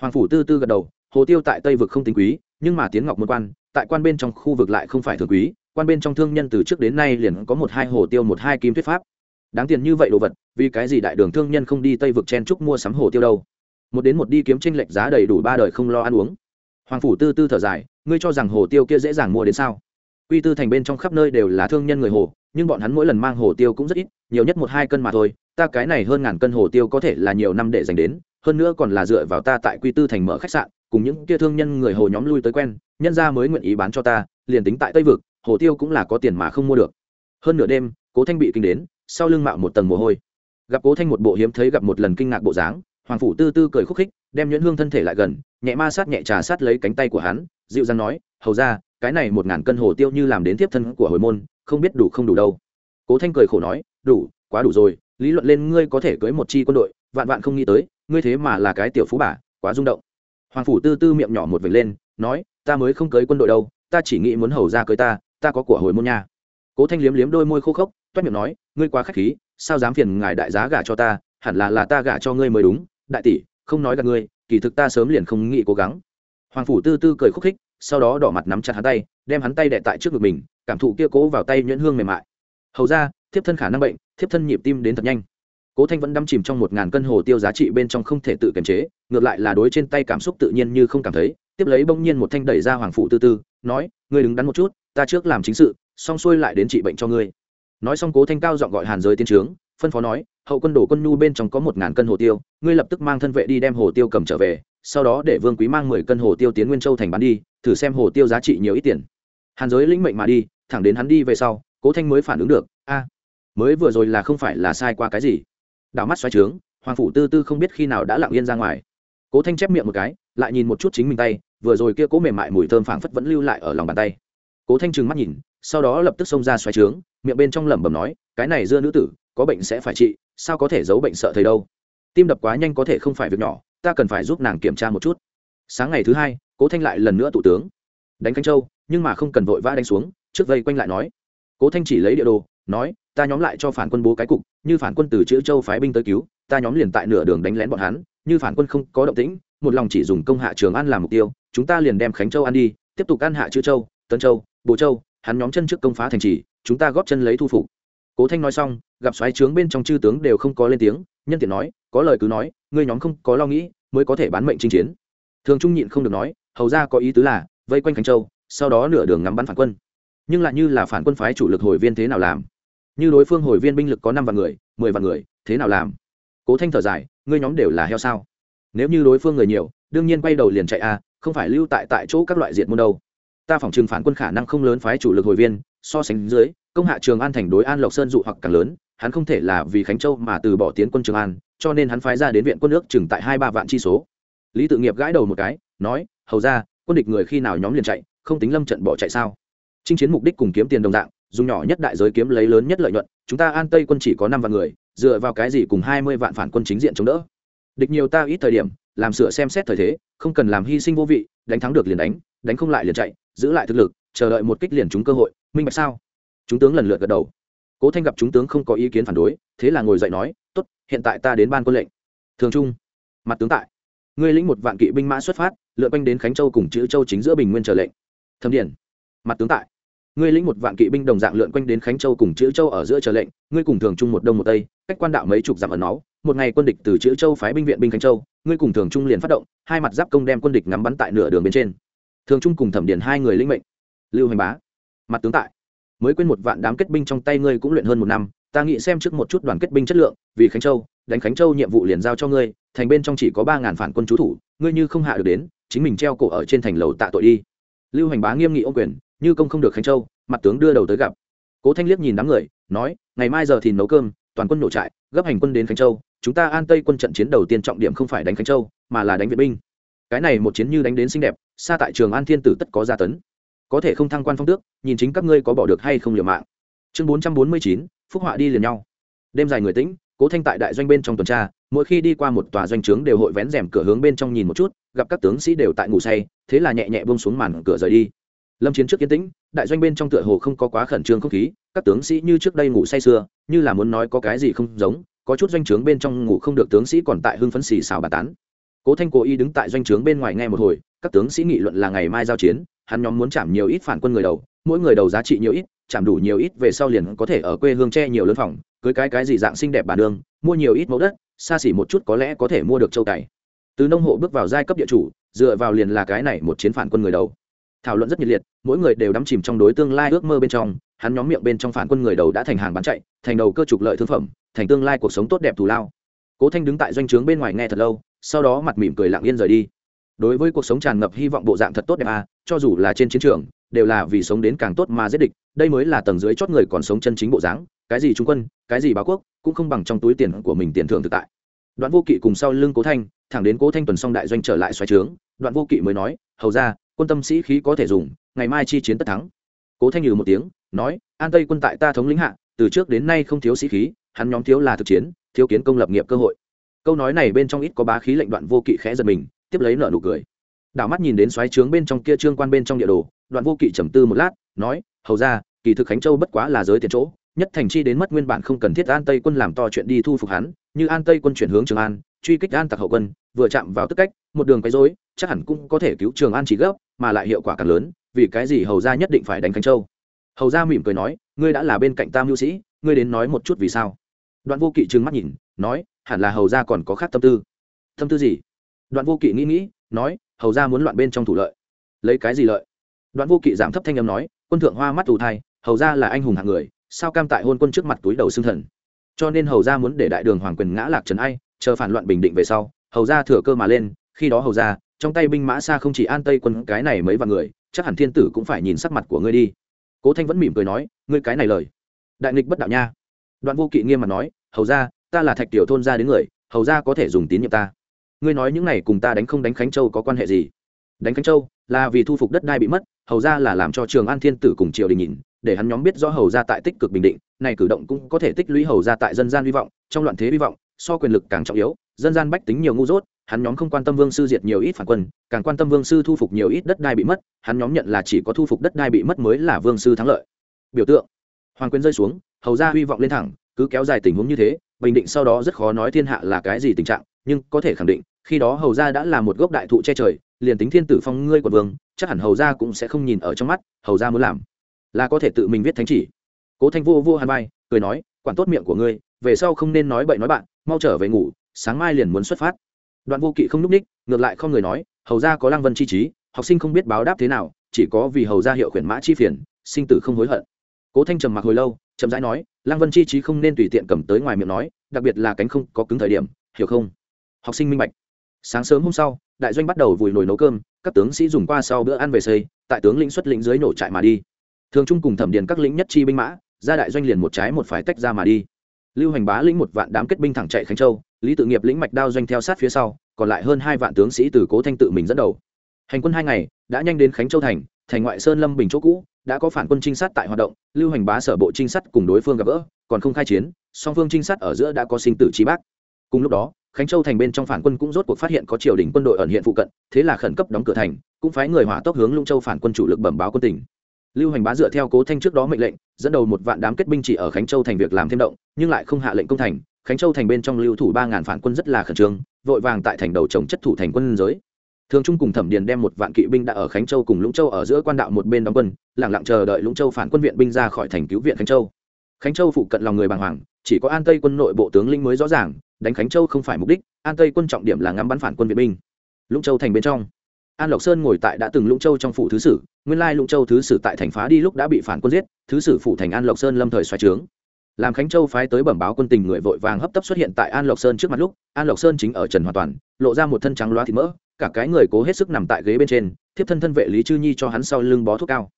Speaker 1: Hoàng phủ tư tư gật đầu, hồ tiêu tại tây vực không tính quý, nhưng mà tiến ngọc môn quan, tại quan bên trong khu vực lại không phải thường quý, quan bên trong thương nhân từ trước đến nay liền có một hai hồ tiêu, một hai kim thuyết pháp. Đáng tiền như vậy đồ vật, vì cái gì đại đường thương nhân không đi tây vực chen trúc mua sắm hồ tiêu đâu? Một đến một đi kiếm tranh lệch giá đầy đủ ba đời không lo ăn uống. Hoàng phủ tư tư thở dài, ngươi cho rằng hồ tiêu kia dễ dàng mua đến sao? Quy tư thành bên trong khắp nơi đều là thương nhân người hồ, nhưng bọn hắn mỗi lần mang hồ tiêu cũng rất ít, nhiều nhất một hai cân mà thôi. Ta cái này hơn ngàn cân hồ tiêu có thể là nhiều năm để dành đến, hơn nữa còn là dựa vào ta tại quy tư thành mở khách sạn, cùng những kia thương nhân người hồ nhóm lui tới quen, nhân ra mới nguyện ý bán cho ta, liền tính tại tây vực, hồ tiêu cũng là có tiền mà không mua được. Hơn nửa đêm, cố thanh bị kinh đến, sau lưng mạo một tầng mồ hôi. Gặp cố thanh một bộ hiếm thấy gặp một lần kinh ngạc bộ dáng, hoàng phủ tư tư cười khúc khích, đem nhuyễn hương thân thể lại gần, nhẹ ma sát nhẹ trà sát lấy cánh tay của hắn, dịu dàng nói, hầu ra cái này một ngàn cân hồ tiêu như làm đến tiếp thân của hồi môn, không biết đủ không đủ đâu. Cố thanh cười khổ nói, đủ, quá đủ rồi, lý luận lên ngươi có thể cưới một chi quân đội, vạn vạn không nghĩ tới, ngươi thế mà là cái tiểu phú bà, quá rung động. Hoàng phủ tư tư miệng nhỏ một vệt lên, nói, ta mới không cưới quân đội đâu, ta chỉ nghĩ muốn hầu ra cưới ta ta có của hồi môn nha. Cố thanh liếm liếm đôi môi khô khốc, toét miệng nói, ngươi quá khách khí, sao dám phiền ngài đại giá gả cho ta, hẳn là là ta gả cho ngươi mới đúng, đại tỷ, không nói gặp ngươi, kỳ thực ta sớm liền không nghĩ cố gắng. Hoàng phủ tư tư cười khúc khích sau đó đỏ mặt nắm chặt hắn tay, đem hắn tay đẻ tại trước ngực mình, cảm thụ kia cố vào tay nhuyễn hương mềm mại. Hầu ra, thiếp thân khả năng bệnh, thiếp thân nhịp tim đến thật nhanh. Cố thanh vẫn đắm chìm trong một ngàn cân hồ tiêu giá trị bên trong không thể tự kiềm chế, ngược lại là đối trên tay cảm xúc tự nhiên như không cảm thấy, tiếp lấy bỗng nhiên một thanh đẩy ra hoàng phụ tư tư, nói, ngươi đứng đắn một chút, ta trước làm chính sự, xong xuôi lại đến trị bệnh cho ngươi. Nói xong cố thanh cao dọn gọi hàn giới tiên trướng, phân phó nói, hậu quân đổ quân nhu bên trong có một ngàn cân hồ tiêu, ngươi lập tức mang thân vệ đi đem hồ tiêu cầm trở về, sau đó để vương quý mang mười cân hồ tiêu tiến nguyên châu thành bán đi thử xem hồ tiêu giá trị nhiều ít tiền. Hàn giới lĩnh mệnh mà đi, thẳng đến hắn đi về sau, cố thanh mới phản ứng được, a, mới vừa rồi là không phải là sai qua cái gì. Đảo mắt xoay trướng, hoàng phủ tư tư không biết khi nào đã lặng yên ra ngoài. Cố thanh chép miệng một cái, lại nhìn một chút chính mình tay, vừa rồi kia cố mềm mại mùi thơm phảng phất vẫn lưu lại ở lòng bàn tay. Cố thanh trừng mắt nhìn, sau đó lập tức xông ra xoay trướng, miệng bên trong lẩm bẩm nói, cái này dưa nữ tử, có bệnh sẽ phải trị, sao có thể giấu bệnh sợ thầy đâu? Tim đập quá nhanh có thể không phải việc nhỏ, ta cần phải giúp nàng kiểm tra một chút. Sáng ngày thứ hai cố thanh lại lần nữa tụ tướng, đánh cánh châu, nhưng mà không cần vội vã đánh xuống, trước vây quanh lại nói. Cố thanh chỉ lấy địa đồ, nói, ta nhóm lại cho phản quân bố cái cục, như phản quân từ chữ châu phái binh tới cứu, ta nhóm liền tại nửa đường đánh lén bọn hắn, như phản quân không có động tĩnh, một lòng chỉ dùng công hạ trường an làm mục tiêu, chúng ta liền đem khánh châu ăn đi, tiếp tục ăn hạ chữ châu, tân châu, bồ châu, hắn nhóm chân trước công phá thành trì, chúng ta góp chân lấy thu phục. Cố thanh nói xong, gặp xoáy trướng bên trong chư tướng đều không có lên tiếng, nhân tiện nói, có lời cứ nói, ngươi nhóm không có lo nghĩ, mới có thể bán mệnh chinh chiến. Thường trung nhịn không được nói hầu ra có ý tứ là, vây quanh khánh châu, sau đó nửa đường ngắm bắn phản quân. Nhưng lại như là phản quân phái chủ lực hồi viên thế nào làm? Như đối phương hồi viên binh lực có năm vạn người, mười vạn người, thế nào làm? Cố thanh thở dài, ngươi nhóm đều là heo sao? Nếu như đối phương người nhiều, đương nhiên quay đầu liền chạy a không phải lưu tại tại chỗ các loại diện môn đâu. Ta phỏng trừng phản quân khả năng không lớn phái chủ lực hồi viên, so sánh dưới, công hạ trường an thành đối an lộc sơn dụ hoặc càng lớn, hắn không thể là vì khánh châu mà từ bỏ tiến quân trường an, cho nên hắn phái ra đến viện quân nước chừng tại hai ba vạn chi số. Lý tự nghiệp gãi đầu một cái, nói hầu ra, quân địch người khi nào nhóm liền chạy, không tính lâm trận bỏ chạy sao? Chinh chiến mục đích cùng kiếm tiền đồng dạng, dùng nhỏ nhất đại giới kiếm lấy lớn nhất lợi nhuận, chúng ta an tây quân chỉ có năm vạn người, dựa vào cái gì cùng hai mươi vạn phản quân chính diện chống đỡ? Địch nhiều ta ít thời điểm, làm sửa xem xét thời thế, không cần làm hy sinh vô vị, đánh thắng được liền đánh đánh không lại liền chạy, giữ lại thực lực, chờ đợi một kích liền trúng cơ hội, minh bạch sao? Chúng tướng lần lượt gật đầu. Cố thanh gặp chúng tướng không có ý kiến phản đối, thế là ngồi dậy nói, tốt, hiện tại ta đến ban quân lệnh. Thường trung, mặt tướng tại ngươi lĩnh một vạn kỵ binh mã xuất phát, lượn quanh đến khánh châu cùng chữ châu chính giữa bình nguyên chờ lệnh. Thâm điển mặt tướng tại. Ngươi lĩnh một vạn kỵ binh đồng dạng lượn quanh đến khánh châu cùng chữ châu ở giữa chờ lệnh, ngươi cùng thường trung một đông một tây, cách quan đạo mấy chục dặm ẩn náu, một ngày quân địch từ chữ châu phái binh viện binh khánh châu, ngươi cùng thường trung liền phát động, hai mặt giáp công đem quân địch ngắm bắn tại nửa đường bên trên. Thường trung cùng thẩm Điền hai người lĩnh mệnh. Lưu hành bá, mặt tướng tại. Mới quên một vạn đám kết binh trong tay ngươi cũng luyện hơn một năm, ta nghĩ xem trước một chút đoàn kết binh chất lượng, vì khánh châu đánh khánh châu nhiệm vụ liền giao cho ngươi, thành bên trong chỉ có ba ngàn phản quân trú thủ, ngươi như không hạ được đến, chính mình treo cổ ở trên thành lầu tạ tội đi. Lưu hành bá nghiêm nghị ô quyền, như công không được khánh châu, mặt tướng đưa đầu tới gặp. Cố thanh liếc nhìn đám người, nói, ngày mai giờ thì nấu cơm, toàn quân nổ trại, gấp hành quân đến khánh châu, chúng ta an tây quân trận chiến đầu tiên trọng điểm không phải đánh khánh châu, mà là đánh viện binh. Cái này một chiến như đánh đến xinh đẹp, xa tại trường an thiên tử tất có gia tấn. Có thể không thăng quan phong tước, nhìn chính các ngươi có bỏ được hay không liều mạng. Chương bốn trăm bốn mươi chín, phúc họa đi liền nhau. Đêm dài người tĩnh cố thanh tại đại doanh bên trong tuần tra, mỗi khi đi qua một tòa doanh trướng đều hội vén rèm cửa hướng bên trong nhìn một chút, gặp các tướng sĩ đều tại ngủ say, thế là nhẹ nhẹ bông xuống màn cửa rời đi. Lâm chiến trước kiến tĩnh, đại doanh bên trong tựa hồ không có quá khẩn trương không khí, các tướng sĩ như trước đây ngủ say sưa như là muốn nói có cái gì không giống, có chút doanh trướng bên trong ngủ không được tướng sĩ còn tại hưng phấn xì xào bà tán. Cố thanh cố ý đứng tại doanh trướng bên ngoài nghe một hồi, các tướng sĩ nghị luận là ngày mai giao chiến, hắn nhóm muốn chạm nhiều ít phản quân người đầu, mỗi người đầu giá trị nhiều ít chạm đủ nhiều ít về sau liền có thể ở quê hương tre nhiều lớn phòng, cưới cái cái gì dạng xinh đẹp bản đường, mua nhiều ít mẫu đất, xa xỉ một chút có lẽ có thể mua được châu cày. Từ nông hộ bước vào giai cấp địa chủ, dựa vào liền là cái này một chiến phản quân người đầu. Thảo luận rất nhiệt liệt, mỗi người đều đắm chìm trong đối tương lai ước mơ bên trong, hắn nhóm miệng bên trong phản quân người đầu đã thành hàng bán chạy, thành đầu cơ trục lợi thương phẩm, thành tương lai cuộc sống tốt đẹp thù lao. Cố thanh đứng tại doanh trướng bên ngoài nghe thật lâu, sau đó mặt mỉm cười lặng yên rời đi. Đối với cuộc sống tràn ngập hy vọng bộ dạng thật tốt đẹp à cho dù là trên chiến trường đều là vì sống đến càng tốt mà giết địch, đây mới là tầng dưới chót người còn sống chân chính bộ dáng, cái gì trung quân, cái gì báo quốc, cũng không bằng trong túi tiền của mình tiền thưởng thực tại. Đoạn vô kỵ cùng sau lưng cố thanh, thẳng đến cố thanh tuần xong đại doanh trở lại xoáy trướng, đoạn vô kỵ mới nói, hầu ra, quân tâm sĩ khí có thể dùng, ngày mai chi chiến tất thắng. Cố thanh nhừ một tiếng, nói, an tây quân tại ta thống lĩnh hạ, từ trước đến nay không thiếu sĩ khí, hắn nhóm thiếu là thực chiến, thiếu kiến công lập nghiệp cơ hội. Câu nói này bên trong ít có bá khí lệnh đoạn vô kỵ khẽ giật mình, tiếp lấy nợ nụ cười đảo mắt nhìn đến xoáy trướng bên trong kia trương quan bên trong địa đồ, đoạn vô kỵ trầm tư một lát, nói, hầu ra kỳ thực khánh châu bất quá là giới tiền chỗ, nhất thành chi đến mất nguyên bản không cần thiết an tây quân làm to chuyện đi thu phục hắn, như an tây quân chuyển hướng trường an, truy kích an tặc hậu quân, vừa chạm vào tức cách, một đường quấy rối, chắc hẳn cũng có thể cứu trường an chỉ gấp, mà lại hiệu quả càng lớn, vì cái gì hầu ra nhất định phải đánh khánh châu? Hầu ra mỉm cười nói, ngươi đã là bên cạnh tam hữu sĩ, ngươi đến nói một chút vì sao? Đoạn vô kỵ trừng mắt nhìn, nói, hẳn là hầu ra còn có khác tâm tư. Tâm tư gì? Đoạn vô kỵ nghĩ nghĩ, nói hầu ra muốn loạn bên trong thủ lợi. Lấy cái gì lợi? Đoạn vô kỵ giảm thấp thanh âm nói, quân thượng hoa mắt ù thai, hầu ra là anh hùng hạng người, sao cam tại hôn quân trước mặt túi đầu xương thần? Cho nên hầu ra muốn để đại đường hoàng quyền ngã lạc trần ai, chờ phản loạn bình định về sau, hầu ra thừa cơ mà lên, khi đó hầu ra, trong tay binh mã xa không chỉ an tây quân cái này mấy vạn người, chắc hẳn thiên tử cũng phải nhìn sắc mặt của ngươi đi. Cố thanh vẫn mỉm cười nói, ngươi cái này lời. Đại nghịch bất đạo nha. Đoạn vô kỵ nghiêm mặt nói, hầu ra, ta là thạch tiểu thôn ra đến người, hầu ra có thể dùng tín nhiệm ta ngươi nói những này cùng ta đánh không đánh khánh châu có quan hệ gì? Đánh khánh châu là vì thu phục đất đai bị mất, hầu ra là làm cho trường an thiên tử cùng triều đình nhìn, để hắn nhóm biết rõ hầu ra tại tích cực bình định, này cử động cũng có thể tích lũy hầu ra tại dân gian hy vọng, trong loạn thế hy vọng, so quyền lực càng trọng yếu, dân gian bách tính nhiều ngu dốt, hắn nhóm không quan tâm vương sư diệt nhiều ít phản quân, càng quan tâm vương sư thu phục nhiều ít đất đai bị mất, hắn nhóm nhận là chỉ có thu phục đất đai bị mất mới là vương sư thắng lợi. Biểu tượng. Hoàng quyền rơi xuống, hầu ra hy vọng lên thẳng, cứ kéo dài tình huống như thế, bình định sau đó rất khó nói thiên hạ là cái gì tình trạng, nhưng có thể khẳng định khi đó hầu ra đã là một gốc đại thụ che trời, liền tính thiên tử phong ngươi quận vương, chắc hẳn hầu ra cũng sẽ không nhìn ở trong mắt, hầu ra muốn làm là có thể tự mình viết thánh chỉ. Cố thanh vô vô hàn vai, cười nói, quản tốt miệng của ngươi, về sau không nên nói bậy nói bạn, mau trở về ngủ, sáng mai liền muốn xuất phát. Đoạn vô kỵ không n ú c ních, ngược lại không người nói, hầu ra có lăng vân chi trí, học sinh không biết báo đáp thế nào, chỉ có vì hầu ra hiệu khuyển mã chi phiền, sinh tử không hối hận. Cố thanh trầm mặc hồi lâu, chậm rãi nói, lăng vân chi trí không nên tùy tiện cầm tới ngoài miệng nói, đặc biệt là cánh không có cứng thời điểm, hiểu không? Học sinh minh bạch sáng sớm hôm sau, đại doanh bắt đầu vùi nồi nấu cơm, các tướng sĩ dùng qua sau bữa ăn về xây, tại tướng lĩnh xuất lĩnh dưới nổ trại mà đi. Thường trung cùng thẩm điền các lĩnh nhất chi binh mã, ra đại doanh liền một trái một phải tách ra mà đi. Lưu hành bá lĩnh một vạn đám kết binh thẳng chạy khánh châu, lý tự nghiệp lĩnh mạch đao doanh theo sát phía sau, còn lại hơn hai vạn tướng sĩ từ cố thanh tự mình dẫn đầu. Hành quân hai ngày, đã nhanh đến khánh châu thành thành ngoại sơn lâm bình chỗ cũ, đã có phản quân trinh sát tại hoạt động, lưu hành bá sở bộ trinh sát cùng đối phương gặp gỡ, còn không khai chiến, song phương trinh sát ở giữa đã có sinh tử trí bác. Cùng lúc đó khánh châu thành bên trong phản quân cũng rốt cuộc phát hiện có triều đình quân đội ẩn hiện phụ cận, thế là khẩn cấp đóng cửa thành, cũng phái người hỏa tốc hướng lũng châu phản quân chủ lực bẩm báo quân tỉnh lưu hành bá dựa theo cố thanh trước đó mệnh lệnh, dẫn đầu một vạn đám kết binh chỉ ở khánh châu thành việc làm thêm động, nhưng lại không hạ lệnh công thành. Khánh châu thành bên trong lưu thủ ba ngàn phản quân rất là khẩn trương, vội vàng tại thành đầu trồng chất thủ thành quân giới. Thường trung cùng thẩm điền đem một vạn kỵ binh đã ở khánh châu cùng lũng châu ở giữa quan đạo một bên đóng quân lẳng lặng chờ đợi lũng châu phản quân viện binh ra khỏi thành cứu viện khánh châu. Khánh châu phụ cận lòng người bàng hoàng, chỉ có an tây quân nội bộ tướng lĩnh mới rõ ràng đánh khánh châu không phải mục đích, an tây quân trọng điểm là ngắm bắn phản quân viện binh. Lũng châu thành bên trong. An lộc sơn ngồi tại đã từng lũng châu trong phủ thứ sử, nguyên lai lũng châu thứ sử tại thành phá đi lúc đã bị phản quân giết, thứ sử phủ thành an lộc sơn lâm thời xoài trướng. Làm khánh châu phái tới bẩm báo quân tình người vội vàng hấp tấp xuất hiện tại an lộc sơn trước mặt lúc, an lộc sơn chính ở trần hoàn toàn, lộ ra một thân trắng loá thịt mỡ, cả cái người cố hết sức nằm tại ghế bên trên, thiếp thân thân vệ lý chư nhi cho hắn sau lưng bó thuốc cao.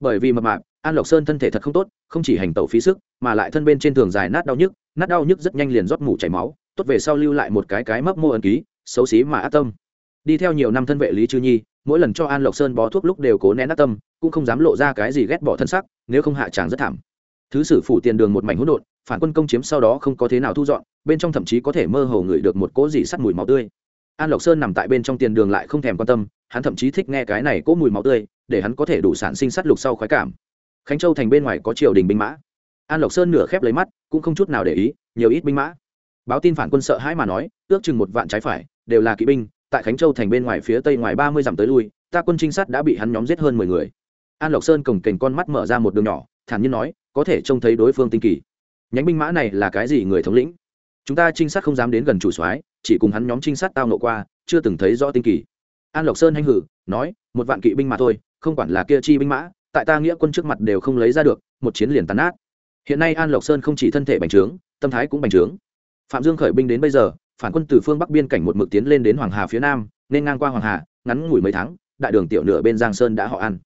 Speaker 1: Bởi vì mập mạp, an lộc sơn thân thể thật không tốt, không chỉ hành tẩu phí sức, mà lại thân bên trên thường dài nát đau nhức, nát đau nhức rất nhanh liền rót mủ chảy máu tốt về sau lưu lại một cái cái mấp mô ẩn ký, xấu xí mà ác tâm. Đi theo nhiều năm thân vệ lý chư nhi, mỗi lần cho an lộc sơn bó thuốc lúc đều cố nén ác tâm, cũng không dám lộ ra cái gì ghét bỏ thân sắc, nếu không hạ tràng rất thảm. Thứ sử phủ tiền đường một mảnh hỗn độn, phản quân công chiếm sau đó không có thế nào thu dọn, bên trong thậm chí có thể mơ hồ ngửi được một cỗ gì sắt mùi máu tươi. An lộc sơn nằm tại bên trong tiền đường lại không thèm quan tâm, hắn thậm chí thích nghe cái này cỗ mùi máu tươi, để hắn có thể đủ sản sinh sắt lục sau khoái cảm. Khánh châu thành bên ngoài có triều đình binh mã. An lộc sơn nửa khép lấy mắt, cũng không chút nào để ý, nhiều ít binh mã báo tin phản quân sợ hãi mà nói, ước chừng một vạn trái phải, đều là kỵ binh, tại khánh châu thành bên ngoài phía tây ngoài ba mươi dặm tới lui, ta quân trinh sát đã bị hắn nhóm giết hơn mười người. An lộc sơn cổng kềnh con mắt mở ra một đường nhỏ, thản nhiên nói, có thể trông thấy đối phương tinh kỳ. Nhánh binh mã này là cái gì người thống lĩnh? Chúng ta trinh sát không dám đến gần chủ soái, chỉ cùng hắn nhóm trinh sát tao nộ qua, chưa từng thấy rõ tinh kỳ. An lộc sơn hanh hử, nói, một vạn kỵ binh mà thôi, không quản là kia chi binh mã, tại ta nghĩa quân trước mặt đều không lấy ra được, một chiến liền tàn ác. hiện nay an lộc sơn không chỉ thân thể bành trướng, tâm thái cũng bành trướng phạm dương khởi binh đến bây giờ, phản quân từ phương bắc biên cảnh một mực tiến lên đến hoàng hà phía nam, nên ngang qua hoàng hà, ngắn ngủi mấy tháng, đại đường tiểu nửa bên giang sơn đã họ ăn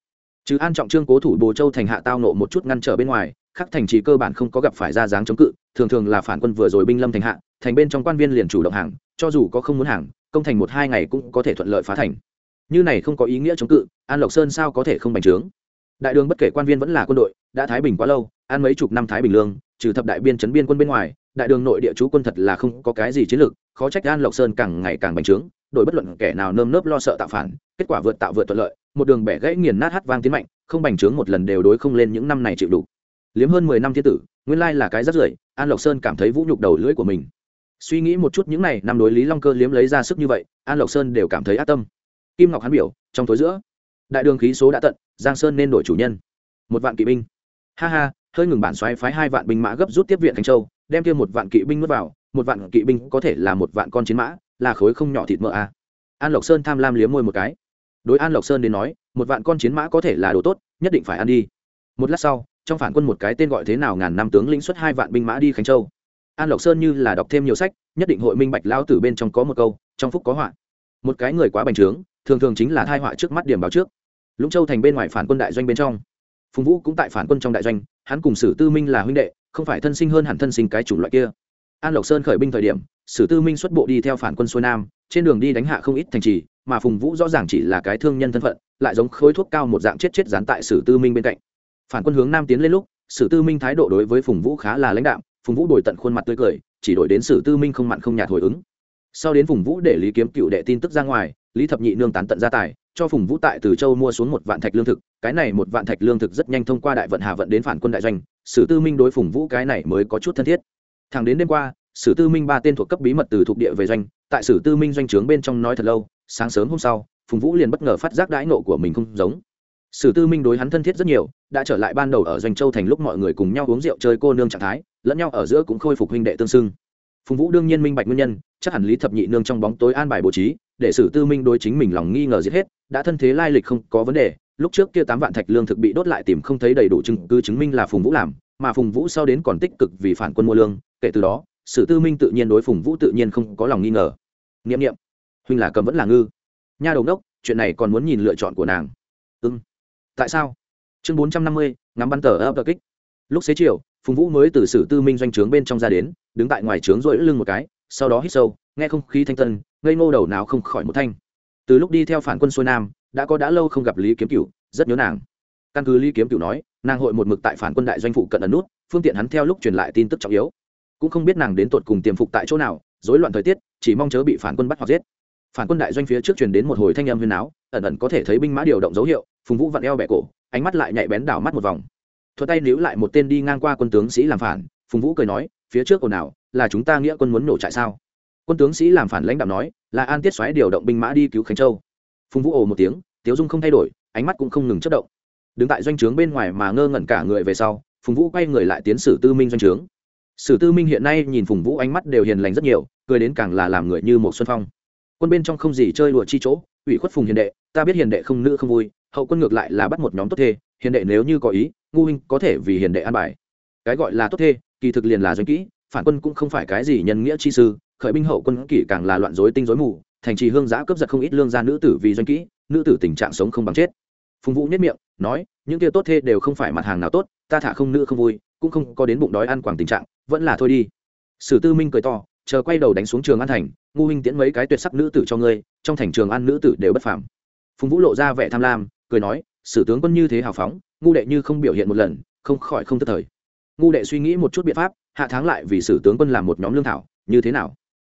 Speaker 1: trừ an trọng trương cố thủ bồ châu thành hạ tao nộ một chút ngăn trở bên ngoài, khắc thành trì cơ bản không có gặp phải ra dáng chống cự, thường thường là phản quân vừa rồi binh lâm thành hạ, thành bên trong quan viên liền chủ động hàng, cho dù có không muốn hàng, công thành một hai ngày cũng có thể thuận lợi phá thành. Như này không có ý nghĩa chống cự, an lộc sơn sao có thể không bành trướng? Đại đường bất kể quan viên vẫn là quân đội, đã thái bình quá lâu an mấy chục năm thái bình lương trừ thập đại biên chấn biên quân bên ngoài, đại đường nội địa chú quân thật là không có cái gì chiến lược, khó trách an lộc sơn càng ngày càng bành trướng, đội bất luận kẻ nào nơm nớp lo sợ tạo phản, kết quả vượt tạo vượt thuận lợi, một đường bẻ gãy nghiền nát hát vang tiến mạnh, không bành trướng một lần đều đối không lên những năm này chịu đủ. Liếm hơn mười năm thiên tử, nguyên lai là cái rất rưởi, an lộc sơn cảm thấy vũ nhục đầu lưỡi của mình. Suy nghĩ một chút những này, năm đối lý long cơ liếm lấy ra sức như vậy, an lộc sơn đều cảm thấy ác tâm. Kim ngọc hắn biểu, trong tối giữa, đại đường khí số đã tận, giang sơn nên đổi chủ nhân. Một vạn kỵ binh. Ha ha hơi ngừng bản xoáy phái hai vạn binh mã gấp rút tiếp viện thành châu, đem kia một vạn kỵ binh nuốt vào, một vạn kỵ binh có thể là một vạn con chiến mã, là khối không nhỏ thịt mỡ a. À. an lộc sơn tham lam liếm môi một cái. Đối an lộc sơn đến nói, một vạn con chiến mã có thể là đồ tốt, nhất định phải ăn đi. Một lát sau, trong phản quân một cái tên gọi thế nào ngàn năm tướng lĩnh xuất hai vạn binh mã đi khánh châu. An lộc sơn như là đọc thêm nhiều sách, nhất định hội minh bạch lao tử bên trong có một câu, trong phúc có họa. Một cái người quá bành trướng, thường thường chính là thai họa trước mắt điểm báo trước. Lũng châu thành bên ngoài phản quân đại doanh bên trong. Phùng vũ cũng tại phản quân trong đại doanh hắn cùng sử tư minh là huynh đệ, không phải thân sinh hơn hẳn thân sinh cái chủng loại kia. An lộc sơn khởi binh thời điểm, sử tư minh xuất bộ đi theo phản quân xuôi nam, trên đường đi đánh hạ không ít thành trì, mà phùng vũ rõ ràng chỉ là cái thương nhân thân phận, lại giống khối thuốc cao một dạng chết chết dán tại sử tư minh bên cạnh. Phản quân hướng nam tiến lên lúc, sử tư minh thái độ đối với phùng vũ khá là lãnh đạm, phùng vũ đổi tận khuôn mặt tươi cười, chỉ đổi đến sử tư minh không mặn không nhạt hồi ứng. Sau đến phùng vũ để lý kiếm cựu đệ tin tức ra ngoài, lý thập nhị nương tán tận gia tài cho phùng vũ tại từ châu mua xuống một vạn thạch lương thực, cái này một vạn thạch lương thực rất nhanh thông qua đại vận hà vận đến phản quân đại doanh, sử tư minh đối phùng vũ cái này mới có chút thân thiết. Thẳng đến đêm qua, sử tư minh ba tên thuộc cấp bí mật từ thuộc địa về doanh, tại sử tư minh doanh trướng bên trong nói thật lâu, sáng sớm hôm sau, phùng vũ liền bất ngờ phát giác đãi nộ của mình không giống. Sử tư minh đối hắn thân thiết rất nhiều, đã trở lại ban đầu ở doanh châu thành lúc mọi người cùng nhau uống rượu chơi cô nương trạng thái, lẫn nhau ở giữa cũng khôi phục huynh đệ tương xưng phùng vũ đương nhiên minh bạch nguyên nhân, chắc hẳn lý thập nhị nương trong bóng tối an bài bố trí, để sử tư minh đối chính mình lòng nghi ngờ giết hết, đã thân thế lai lịch không có vấn đề, lúc trước kia tám vạn thạch lương thực bị đốt lại tìm không thấy đầy đủ chứng cứ chứng minh là phùng vũ làm, mà phùng vũ sau đến còn tích cực vì phản quân mua lương, kể từ đó, sử tư minh tự nhiên đối phùng vũ tự nhiên không có lòng nghi ngờ. N i ệ m n i ệ m huynh là cầm vẫn là ngư. Nha đầu đốc, chuyện này còn muốn nhìn lựa chọn của nàng. Ưng tại sao? Chương bốn trăm năm mươi, ngắm bắn tờ ấp tờ kích lúc xế chiều phùng vũ mới từ sử tư minh doanh trướng bên trong ra đến, đứng tại ngoài trướng rỗi lưng một cái, sau đó hít sâu, nghe không khí thanh tân, ngây ngô đầu nào không khỏi một thanh. Từ lúc đi theo phản quân xuôi nam, đã có đã lâu không gặp lý kiếm cựu rất nhớ nàng. Căn cứ lý kiếm cựu nói, nàng hội một mực tại phản quân đại doanh phụ cận ẩn nút, phương tiện hắn theo lúc truyền lại tin tức trọng yếu. Cũng không biết nàng đến tột cùng tiềm phục tại chỗ nào, rối loạn thời tiết, chỉ mong chớ bị phản quân bắt hoặc giết. Phản quân đại doanh phía trước truyền đến một hồi thanh âm huyền áo, ẩn ẩn có thể thấy binh mã điều động dấu hiệu, phùng vũ vặn eo bẹ cổ, ánh mắt lại nhạy bén đảo mắt một vòng thuật tay níu lại một tên đi ngang qua quân tướng sĩ làm phản, phùng vũ cười nói, phía trước ồn nào là chúng ta nghĩa quân muốn nổ trại sao? Quân tướng sĩ làm phản lãnh đạo nói, là an tiết xoáy điều động binh mã đi cứu khánh châu. Phùng vũ ồ một tiếng, tiếu dung không thay đổi, ánh mắt cũng không ngừng chất động. Đứng tại doanh trướng bên ngoài mà ngơ ngẩn cả người về sau, phùng vũ quay người lại tiến sử tư minh doanh trướng. Sử tư minh hiện nay nhìn phùng vũ ánh mắt đều hiền lành rất nhiều, cười đến càng là làm người như một xuân phong. Quân bên trong không gì chơi đùa chi chỗ, ủy khuất phùng hiền đệ, ta biết hiền đệ không nữ không vui, hậu quân ngược lại là bắt một nhóm tốt thê, hiền đệ nếu như có ý ngu huynh có thể vì hiền đệ an bài. Cái gọi là tốt thê, kỳ thực liền là doanh kỹ, phản quân cũng không phải cái gì nhân nghĩa chi sư, khởi binh hậu quân kỷ càng là loạn rối tinh rối mù, thành trì hương giã cướp giật không ít lương gia nữ tử vì doanh kỹ, nữ tử tình trạng sống không bằng chết. Phùng vũ nhất miệng, nói, những kia tốt thê đều không phải mặt hàng nào tốt, ta thả không nữ không vui, cũng không có đến bụng đói ăn quảng tình trạng, vẫn là thôi đi. Sử tư minh cười to, chờ quay đầu đánh xuống trường an thành, ngu huynh tiễn mấy cái tuyệt sắc nữ tử cho ngươi, trong thành trường an nữ tử đều bất phàm. Phùng vũ lộ ra vẻ tham lam, cười nói, sử tướng quân như thế hào phóng ngu đệ như không biểu hiện một lần, không khỏi không tức thời. Ngu đệ suy nghĩ một chút biện pháp, hạ tháng lại vì sử tướng quân làm một nhóm lương thảo, như thế nào?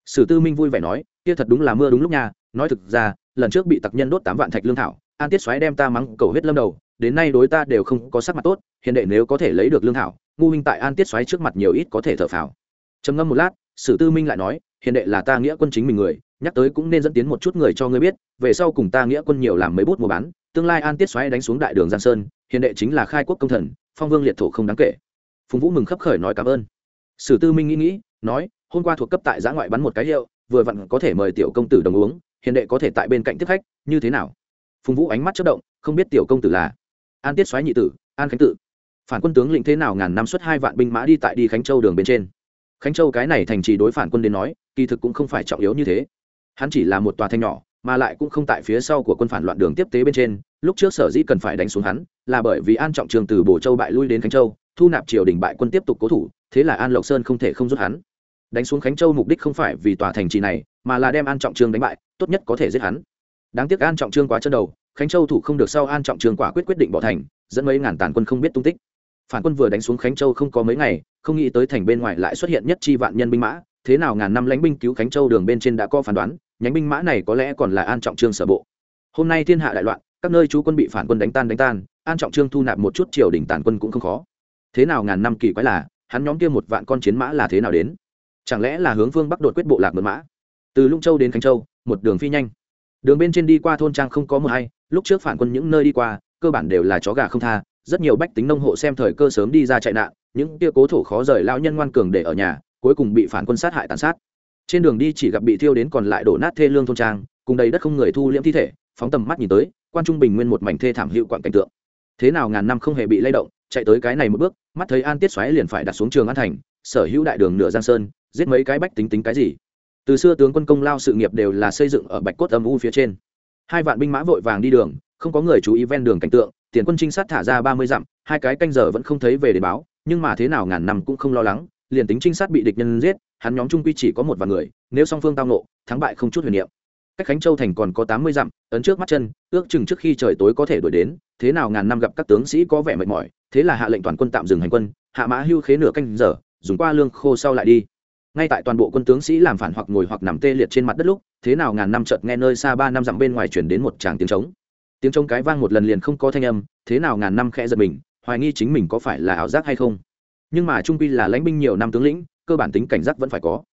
Speaker 1: Sử tư minh vui vẻ nói, kia thật đúng là mưa đúng lúc nha, nói thực ra, lần trước bị tặc nhân đốt tám vạn thạch lương thảo, an tiết xoáy đem ta mắng cầu huyết lâm đầu, đến nay đối ta đều không có sắc mặt tốt, hiện đệ nếu có thể lấy được lương thảo, ngu huynh tại an tiết xoáy trước mặt nhiều ít có thể thở phào. Trầm ngâm một lát, sử tư minh lại nói, hiện đệ là ta nghĩa quân chính mình người, nhắc tới cũng nên dẫn tiến một chút người cho ngươi biết, về sau cùng ta nghĩa quân nhiều làm mấy bút mua bán tương lai an tiết xoáy đánh xuống đại đường giang sơn hiện đệ chính là khai quốc công thần, phong vương liệt thổ không đáng kể. Phùng vũ mừng khấp khởi nói cảm ơn. Sử tư minh nghĩ nghĩ, nói, hôm qua thuộc cấp tại giã ngoại bắn một cái hiệu vừa vặn có thể mời tiểu công tử đồng uống hiện đệ có thể tại bên cạnh tiếp khách, như thế nào? Phùng vũ ánh mắt chất động, không biết tiểu công tử là an tiết xoáy nhị tử, an khánh tự phản quân tướng lĩnh thế nào ngàn năm xuất hai vạn binh mã đi tại đi khánh châu đường bên trên. Khánh châu cái này thành trì đối phản quân đến nói, kỳ thực cũng không phải trọng yếu như thế. Hắn chỉ là một tòa thanh nhỏ mà lại cũng không tại phía sau của quân phản loạn đường tiếp tế bên trên, lúc trước sở dĩ cần phải đánh xuống hắn là bởi vì an trọng trường từ bồ châu bại lui đến khánh châu, thu nạp triều đình bại quân tiếp tục cố thủ, thế là an lộc sơn không thể không rút hắn. Đánh xuống khánh châu mục đích không phải vì tòa thành trì này, mà là đem an trọng trương đánh bại, tốt nhất có thể giết hắn. Đáng tiếc an trọng trương quá chân đầu, khánh châu thủ không được sau an trọng trương quả quyết quyết định bỏ thành, dẫn mấy ngàn tàn quân không biết tung tích. Phản quân vừa đánh xuống khánh châu không có mấy ngày, không nghĩ tới thành bên ngoài lại xuất hiện nhất chi vạn nhân binh mã, thế nào ngàn năm lãnh binh cứu khánh châu đường bên trên đã có phán đoán nhánh binh mã này có lẽ còn là an trọng trương sở bộ. Hôm nay thiên hạ đại loạn, các nơi chú quân bị phản quân đánh tan đánh tan, an trọng trương thu nạp một chút triều đình tàn quân cũng không khó. Thế nào ngàn năm kỳ quái là, hắn nhóm kia một vạn con chiến mã là thế nào đến? Chẳng lẽ là hướng phương bắc đột quyết bộ lạc mật mã? Từ Lung châu đến khánh châu, một đường phi nhanh. Đường bên trên đi qua thôn trang không có mưa hay, lúc trước phản quân những nơi đi qua, cơ bản đều là chó gà không tha, rất nhiều bách tính nông hộ xem thời cơ sớm đi ra chạy nạn, những kia cố thổ khó rời lao nhân ngoan cường để ở nhà, cuối cùng bị phản quân sát hại tàn sát trên đường đi chỉ gặp bị thiêu đến còn lại đổ nát thê lương thôn trang, cùng đầy đất không người thu liễm thi thể, phóng tầm mắt nhìn tới, quan trung bình nguyên một mảnh thê thảm hiệu quặng cảnh tượng. Thế nào ngàn năm không hề bị lay động, chạy tới cái này một bước, mắt thấy an tiết xoáy liền phải đặt xuống trường an thành, sở hữu đại đường nửa giang sơn, giết mấy cái bách tính tính cái gì. Từ xưa tướng quân công lao sự nghiệp đều là xây dựng ở bạch cốt âm u phía trên. Hai vạn binh mã vội vàng đi đường, không có người chú ý ven đường cảnh tượng, tiền quân trinh sát thả ra ba mươi dặm, hai cái canh giờ vẫn không thấy về để báo, nhưng mà thế nào ngàn năm cũng không lo lắng liền tính trinh sát bị địch nhân giết, hắn nhóm trung quy chỉ có một vài người, nếu song phương tao nộ thắng bại không chút huyền niệm. Cách khánh châu thành còn có tám mươi dặm, ấn trước mắt chân, ước chừng trước khi trời tối có thể đuổi đến, thế nào ngàn năm gặp các tướng sĩ có vẻ mệt mỏi, thế là hạ lệnh toàn quân tạm dừng hành quân, hạ mã hưu khế nửa canh giờ, dùng qua lương khô sau lại đi. Ngay tại toàn bộ quân tướng sĩ làm phản hoặc ngồi hoặc nằm tê liệt trên mặt đất lúc, thế nào ngàn năm chợt nghe nơi xa ba năm dặm bên ngoài chuyển đến một tràng tiếng trống. Tiếng trống cái vang một lần liền không có thanh âm, thế nào ngàn năm khẽ giật mình, hoài nghi chính mình có phải là ảo giác hay không nhưng mà trung quy là lãnh binh nhiều năm tướng lĩnh, cơ bản tính cảnh giác vẫn phải có.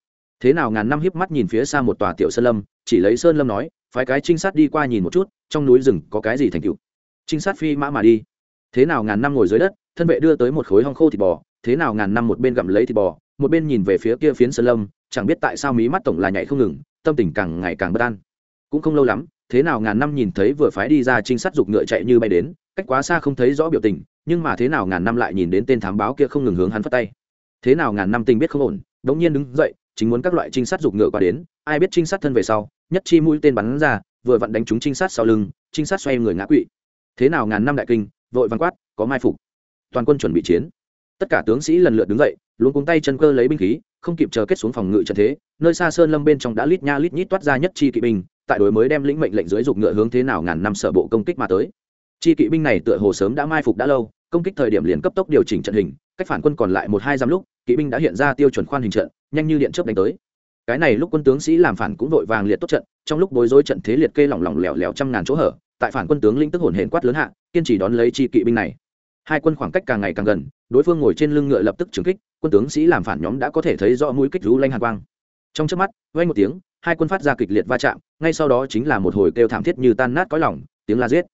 Speaker 1: Thế nào ngàn năm hiếp mắt nhìn phía xa một tòa tiểu sơn lâm, chỉ lấy sơn lâm nói, phái cái trinh sát đi qua nhìn một chút, trong núi rừng có cái gì thành cựu trinh sát phi mã mà đi. Thế nào ngàn năm ngồi dưới đất, thân vệ đưa tới một khối hong khô thịt bò, thế nào ngàn năm một bên gặm lấy thịt bò, một bên nhìn về phía kia phiến sơn lâm, chẳng biết tại sao mí mắt tổng là nhảy không ngừng, tâm tình càng ngày càng bất an. Cũng không lâu lắm, thế nào ngàn năm nhìn thấy vừa phái đi ra trinh sát giục ngựa chạy như bay đến, cách quá xa không thấy rõ biểu tình nhưng mà thế nào ngàn năm lại nhìn đến tên thám báo kia không ngừng hướng hắn phất tay? Thế nào ngàn năm tình biết không ổn đống nhiên đứng dậy, chính muốn các loại trinh sát giục ngựa qua đến, ai biết trinh sát thân về sau, nhất chi mũi tên bắn ra, vừa vặn đánh trúng trinh sát sau lưng, trinh sát xoay người ngã quỵ. Thế nào ngàn năm đại kinh, vội văn quát, có mai phục. Toàn quân chuẩn bị chiến. Tất cả tướng sĩ lần lượt đứng dậy luôn cuống tay chân cơ lấy binh khí, không kịp chờ kết xuống phòng ngự trận thế, nơi xa sơn lâm bên trong đã lít nha lít nhít toát ra nhất chi kỵ binh, tại đối mới đem lĩnh mệnh lệnh dưới dục ngựa hướng thế nào ngàn năm sở bộ công kích mà tới. Chi kỵ binh này tựa hồ sớm đã mai phục đã lâu công kích thời điểm liền cấp tốc điều chỉnh trận hình, cách phản quân còn lại một hai dăm lúc, kỵ binh đã hiện ra tiêu chuẩn khoan hình trận, nhanh như điện chớp đánh tới. Cái này lúc quân tướng sĩ làm phản cũng vội vàng liệt tốt trận, trong lúc bối rối trận thế liệt kê lỏng lỏng lẻo lẻo trăm ngàn chỗ hở, tại phản quân tướng linh tức hồn hển quát lớn hạ, kiên trì đón lấy chi kỵ binh này. Hai quân khoảng cách càng ngày càng gần, đối phương ngồi trên lưng ngựa lập tức trừng kích, quân tướng sĩ làm phản nhóm đã có thể thấy rõ mũi kích rú lanh hàn quang. Trong trước mắt vay một tiếng, hai quân phát ra kịch liệt va chạm, ngay sau đó chính là một hồi kêu thảm thiết như tan nát cõi lỏng tiếng la giết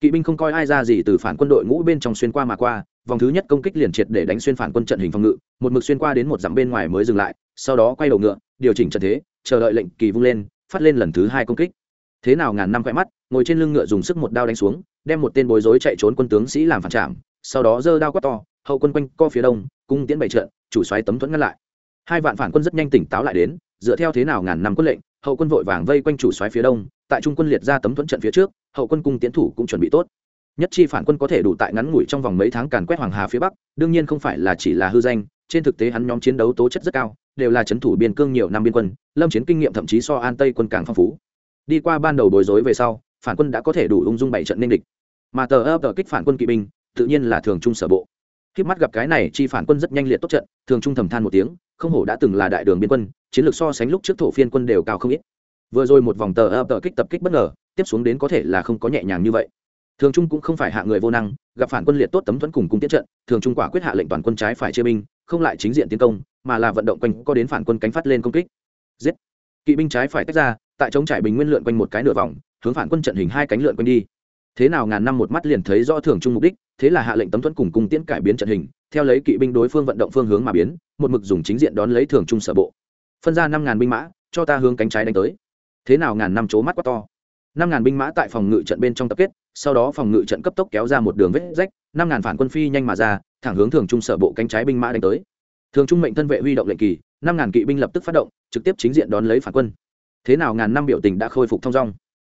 Speaker 1: kỵ binh không coi ai ra gì từ phản quân đội ngũ bên trong xuyên qua mà qua, vòng thứ nhất công kích liền triệt để đánh xuyên phản quân trận hình phòng ngự, một mực xuyên qua đến một dặm bên ngoài mới dừng lại, sau đó quay đầu ngựa, điều chỉnh trận thế, chờ đợi lệnh kỳ vung lên, phát lên lần thứ hai công kích. Thế nào ngàn năm quẹ mắt, ngồi trên lưng ngựa dùng sức một đao đánh xuống, đem một tên bối rối chạy trốn quân tướng sĩ làm phản trạm sau đó giơ đao quát to, hậu quân quanh co phía đông, cung tiến bảy trận, chủ xoáy tấm thuẫn ngăn lại. Hai vạn phản quân rất nhanh tỉnh táo lại đến, dựa theo thế nào ngàn năm quân lệnh, hậu quân vội vàng vây quanh chủ xoáy phía đông, tại trung quân liệt ra tấm thuẫn trận phía trước hậu quân cung tiến thủ cũng chuẩn bị tốt. Nhất chi phản quân có thể đủ tại ngắn ngủi trong vòng mấy tháng càn quét hoàng hà phía bắc, đương nhiên không phải là chỉ là hư danh, trên thực tế hắn nhóm chiến đấu tố chất rất cao, đều là c h ấ n thủ biên cương nhiều năm biên quân, lâm chiến kinh nghiệm thậm chí so an tây quân càng phong phú. Đi qua ban đầu bối rối về sau, phản quân đã có thể đủ ung dung bảy trận nên địch. Mà tờ ấp tờ kích phản quân kỵ binh, tự nhiên là thường trung sở bộ. Khi mắt gặp cái này, chi phản quân rất nhanh liệt tốt trận, thường trung thầm than một tiếng, không hổ đã từng là đại đường biên quân, chiến lược so sánh lúc trước thổ phiên quân đều cao không ít. Vừa rồi một vòng tờ ấp tờ kích tập kích bất ngờ tiếp xuống đến có thể là không có nhẹ nhàng như vậy. Thường trung cũng không phải hạ người vô năng, gặp phản quân liệt tốt tấm thuẫn cùng cung tiết trận, thường trung quả quyết hạ lệnh toàn quân trái phải chia binh, không lại chính diện tiến công, mà là vận động quanh, có đến phản quân cánh phát lên công kích. Giết! Kỵ binh trái phải tách ra, tại chống trải bình nguyên lượn quanh một cái nửa vòng, hướng phản quân trận hình hai cánh lượn quanh đi. Thế nào ngàn năm một mắt liền thấy rõ thường trung mục đích, thế là hạ lệnh tấm thuẫn cùng cung tiễn cải biến trận hình, theo lấy kỵ binh đối phương vận động phương hướng mà biến, một mực dùng chính diện đón lấy thường trung sở bộ. Phân ra năm ngàn binh mã, cho ta hướng cánh trái đánh tới. Thế nào ngàn năm chố mắt quá to năm ngàn binh mã tại phòng ngự trận bên trong tập kết, sau đó phòng ngự trận cấp tốc kéo ra một đường vết rách, năm ngàn phản quân phi nhanh mà ra, thẳng hướng thường trung sở bộ cánh trái binh mã đánh tới. Thường trung mệnh thân vệ huy động lệnh kỳ, năm ngàn kỵ binh lập tức phát động, trực tiếp chính diện đón lấy phản quân. Thế nào ngàn năm biểu tình đã khôi phục thông dong.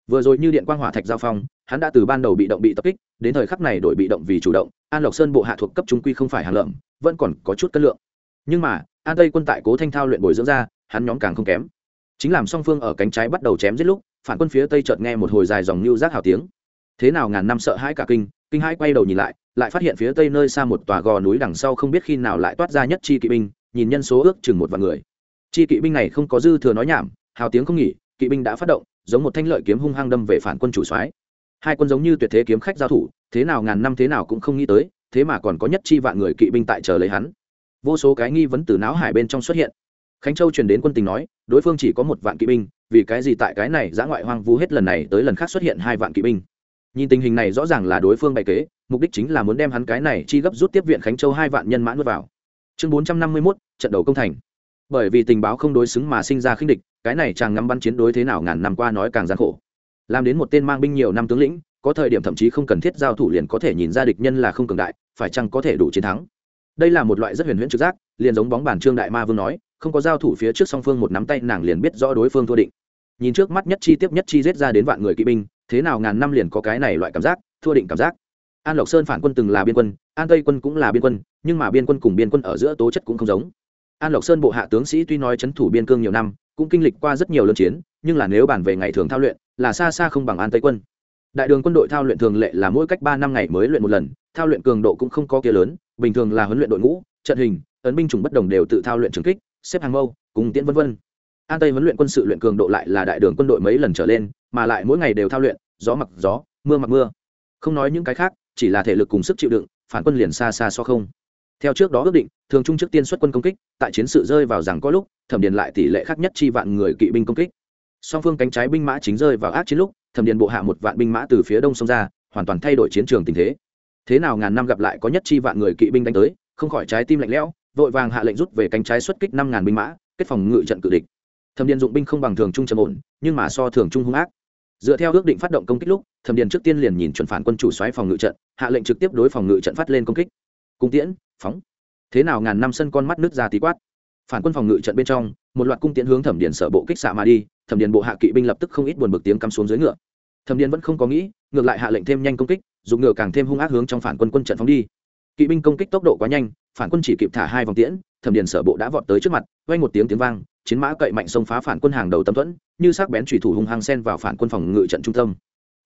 Speaker 1: Vừa rồi như điện quang hỏa thạch giao phong, hắn đã từ ban đầu bị động bị tập kích, đến thời khắc này đổi bị động vì chủ động, an lộc sơn bộ hạ thuộc cấp trung quy không phải hàng lợm, vẫn còn có chút cân lượng. Nhưng mà, an tây quân tại cố thanh thao luyện bồi dưỡng ra, hắn nhóm càng không kém. Chính làm song phương ở cánh trái bắt đầu chém giết lúc phản quân phía tây chợt nghe một hồi dài dòng như rác hào tiếng. Thế nào ngàn năm sợ hãi cả kinh kinh hãi quay đầu nhìn lại lại phát hiện phía tây nơi xa một tòa gò núi đằng sau không biết khi nào lại toát ra nhất chi kỵ binh, nhìn nhân số ước chừng một vạn người. Chi kỵ binh này không có dư thừa nói nhảm, hào tiếng không nghỉ, kỵ binh đã phát động, giống một thanh lợi kiếm hung hăng đâm về phản quân chủ soái. Hai quân giống như tuyệt thế kiếm khách giao thủ, thế nào ngàn năm thế nào cũng không nghĩ tới, thế mà còn có nhất chi vạn người kỵ binh tại chờ lấy hắn. Vô số cái nghi vấn từ não hải bên trong xuất hiện. Khánh châu truyền đến quân tình nói, đối phương chỉ có một vạn kỵ binh vì cái gì tại cái này giã ngoại hoang vu hết lần này tới lần khác xuất hiện hai vạn kỵ binh? Nhìn tình hình này rõ ràng là đối phương bày kế, mục đích chính là muốn đem hắn cái này chi gấp rút tiếp viện khánh châu hai vạn nhân mã nuốt vào. Chương bốn trăm năm mươi mốt, trận đầu công thành. Bởi vì tình báo không đối xứng mà sinh ra khinh địch, cái này chàng ngắm bắn chiến đối thế nào ngàn năm qua nói càng gian khổ. Làm đến một tên mang binh nhiều năm tướng lĩnh, có thời điểm thậm chí không cần thiết giao thủ liền có thể nhìn ra địch nhân là không cường đại, phải chăng có thể đủ chiến thắng? Đây là một loại rất huyền huyễn trực giác, liền giống bóng bàn trương đại ma vương nói, không có giao thủ phía trước song phương một nắm tay nàng liền biết rõ đối phương thua định nhìn trước mắt nhất chi tiếp nhất chi giết ra đến vạn người kỵ binh, thế nào ngàn năm liền có cái này loại cảm giác, thua định cảm giác. An lộc sơn phản quân từng là biên quân, an tây quân cũng là biên quân, nhưng mà biên quân cùng biên quân ở giữa tố chất cũng không giống. An lộc sơn bộ hạ tướng sĩ tuy nói c h ấ n thủ biên cương nhiều năm, cũng kinh lịch qua rất nhiều lớn chiến, nhưng là nếu bàn về ngày thường thao luyện, là xa xa không bằng an tây quân. Đại đường quân đội thao luyện thường lệ là mỗi cách ba năm ngày mới luyện một lần, thao luyện cường độ cũng không có kia lớn, bình thường là huấn luyện đội ngũ, trận hình ấn binh chủng bất đồng đều tự thao luyện trường kích, xếp hàng mâu, cùng tiễn vân vân an tây huấn luyện quân sự luyện cường độ lại là đại đường quân đội mấy lần trở lên, mà lại mỗi ngày đều thao luyện, gió mặc gió, mưa mặc mưa. Không nói những cái khác, chỉ là thể lực cùng sức chịu đựng, phản quân liền xa xa so không. Theo trước đó ước định, thường trung trước tiên xuất quân công kích, tại chiến sự rơi vào rằng có lúc, thẩm điền lại tỷ lệ khác nhất chi vạn người kỵ binh công kích. Song phương cánh trái binh mã chính rơi vào ác chiến lúc, thẩm điền bộ hạ một vạn binh mã từ phía đông sông ra, hoàn toàn thay đổi chiến trường tình thế. Thế nào ngàn năm gặp lại có nhất chi vạn người kỵ binh đánh tới, không khỏi trái tim lạnh lẽo, vội vàng hạ lệnh rút về cánh trái xuất kích năm ngàn binh mã, kết phòng ngự trận cự địch thẩm điền dụng binh không bằng thường trung trầm ổn, nhưng mà so thường trung hung ác. Dựa theo ước định phát động công kích lúc, thẩm điền trước tiên liền nhìn chuẩn phản quân chủ xoáy phòng ngự trận, hạ lệnh trực tiếp đối phòng ngự trận phát lên công kích. Cung tiễn, phóng. Thế nào ngàn năm sân con mắt nước ra tí quát. Phản quân phòng ngự trận bên trong, một loạt cung tiễn hướng thẩm điền sở bộ kích xạ mà đi, thẩm điền bộ hạ kỵ binh lập tức không ít buồn bực tiếng cắm xuống dưới ngựa. Thẩm điền vẫn không có nghĩ, ngược lại hạ lệnh thêm nhanh công kích, dùng ngựa càng thêm hung ác hướng trong phản quân quân trận phóng đi. Kỵ binh công kích tốc độ quá nhanh, phản quân chỉ kịp thả hai vòng tiễn, thẩm điền sở bộ đã vọt tới trước mặt quay một tiếng tiếng vang chiến mã cậy mạnh xông phá phản quân hàng đầu tâm thuẫn, như sắc bén chủy thủ hung hăng xen vào phản quân phòng ngự trận trung tâm.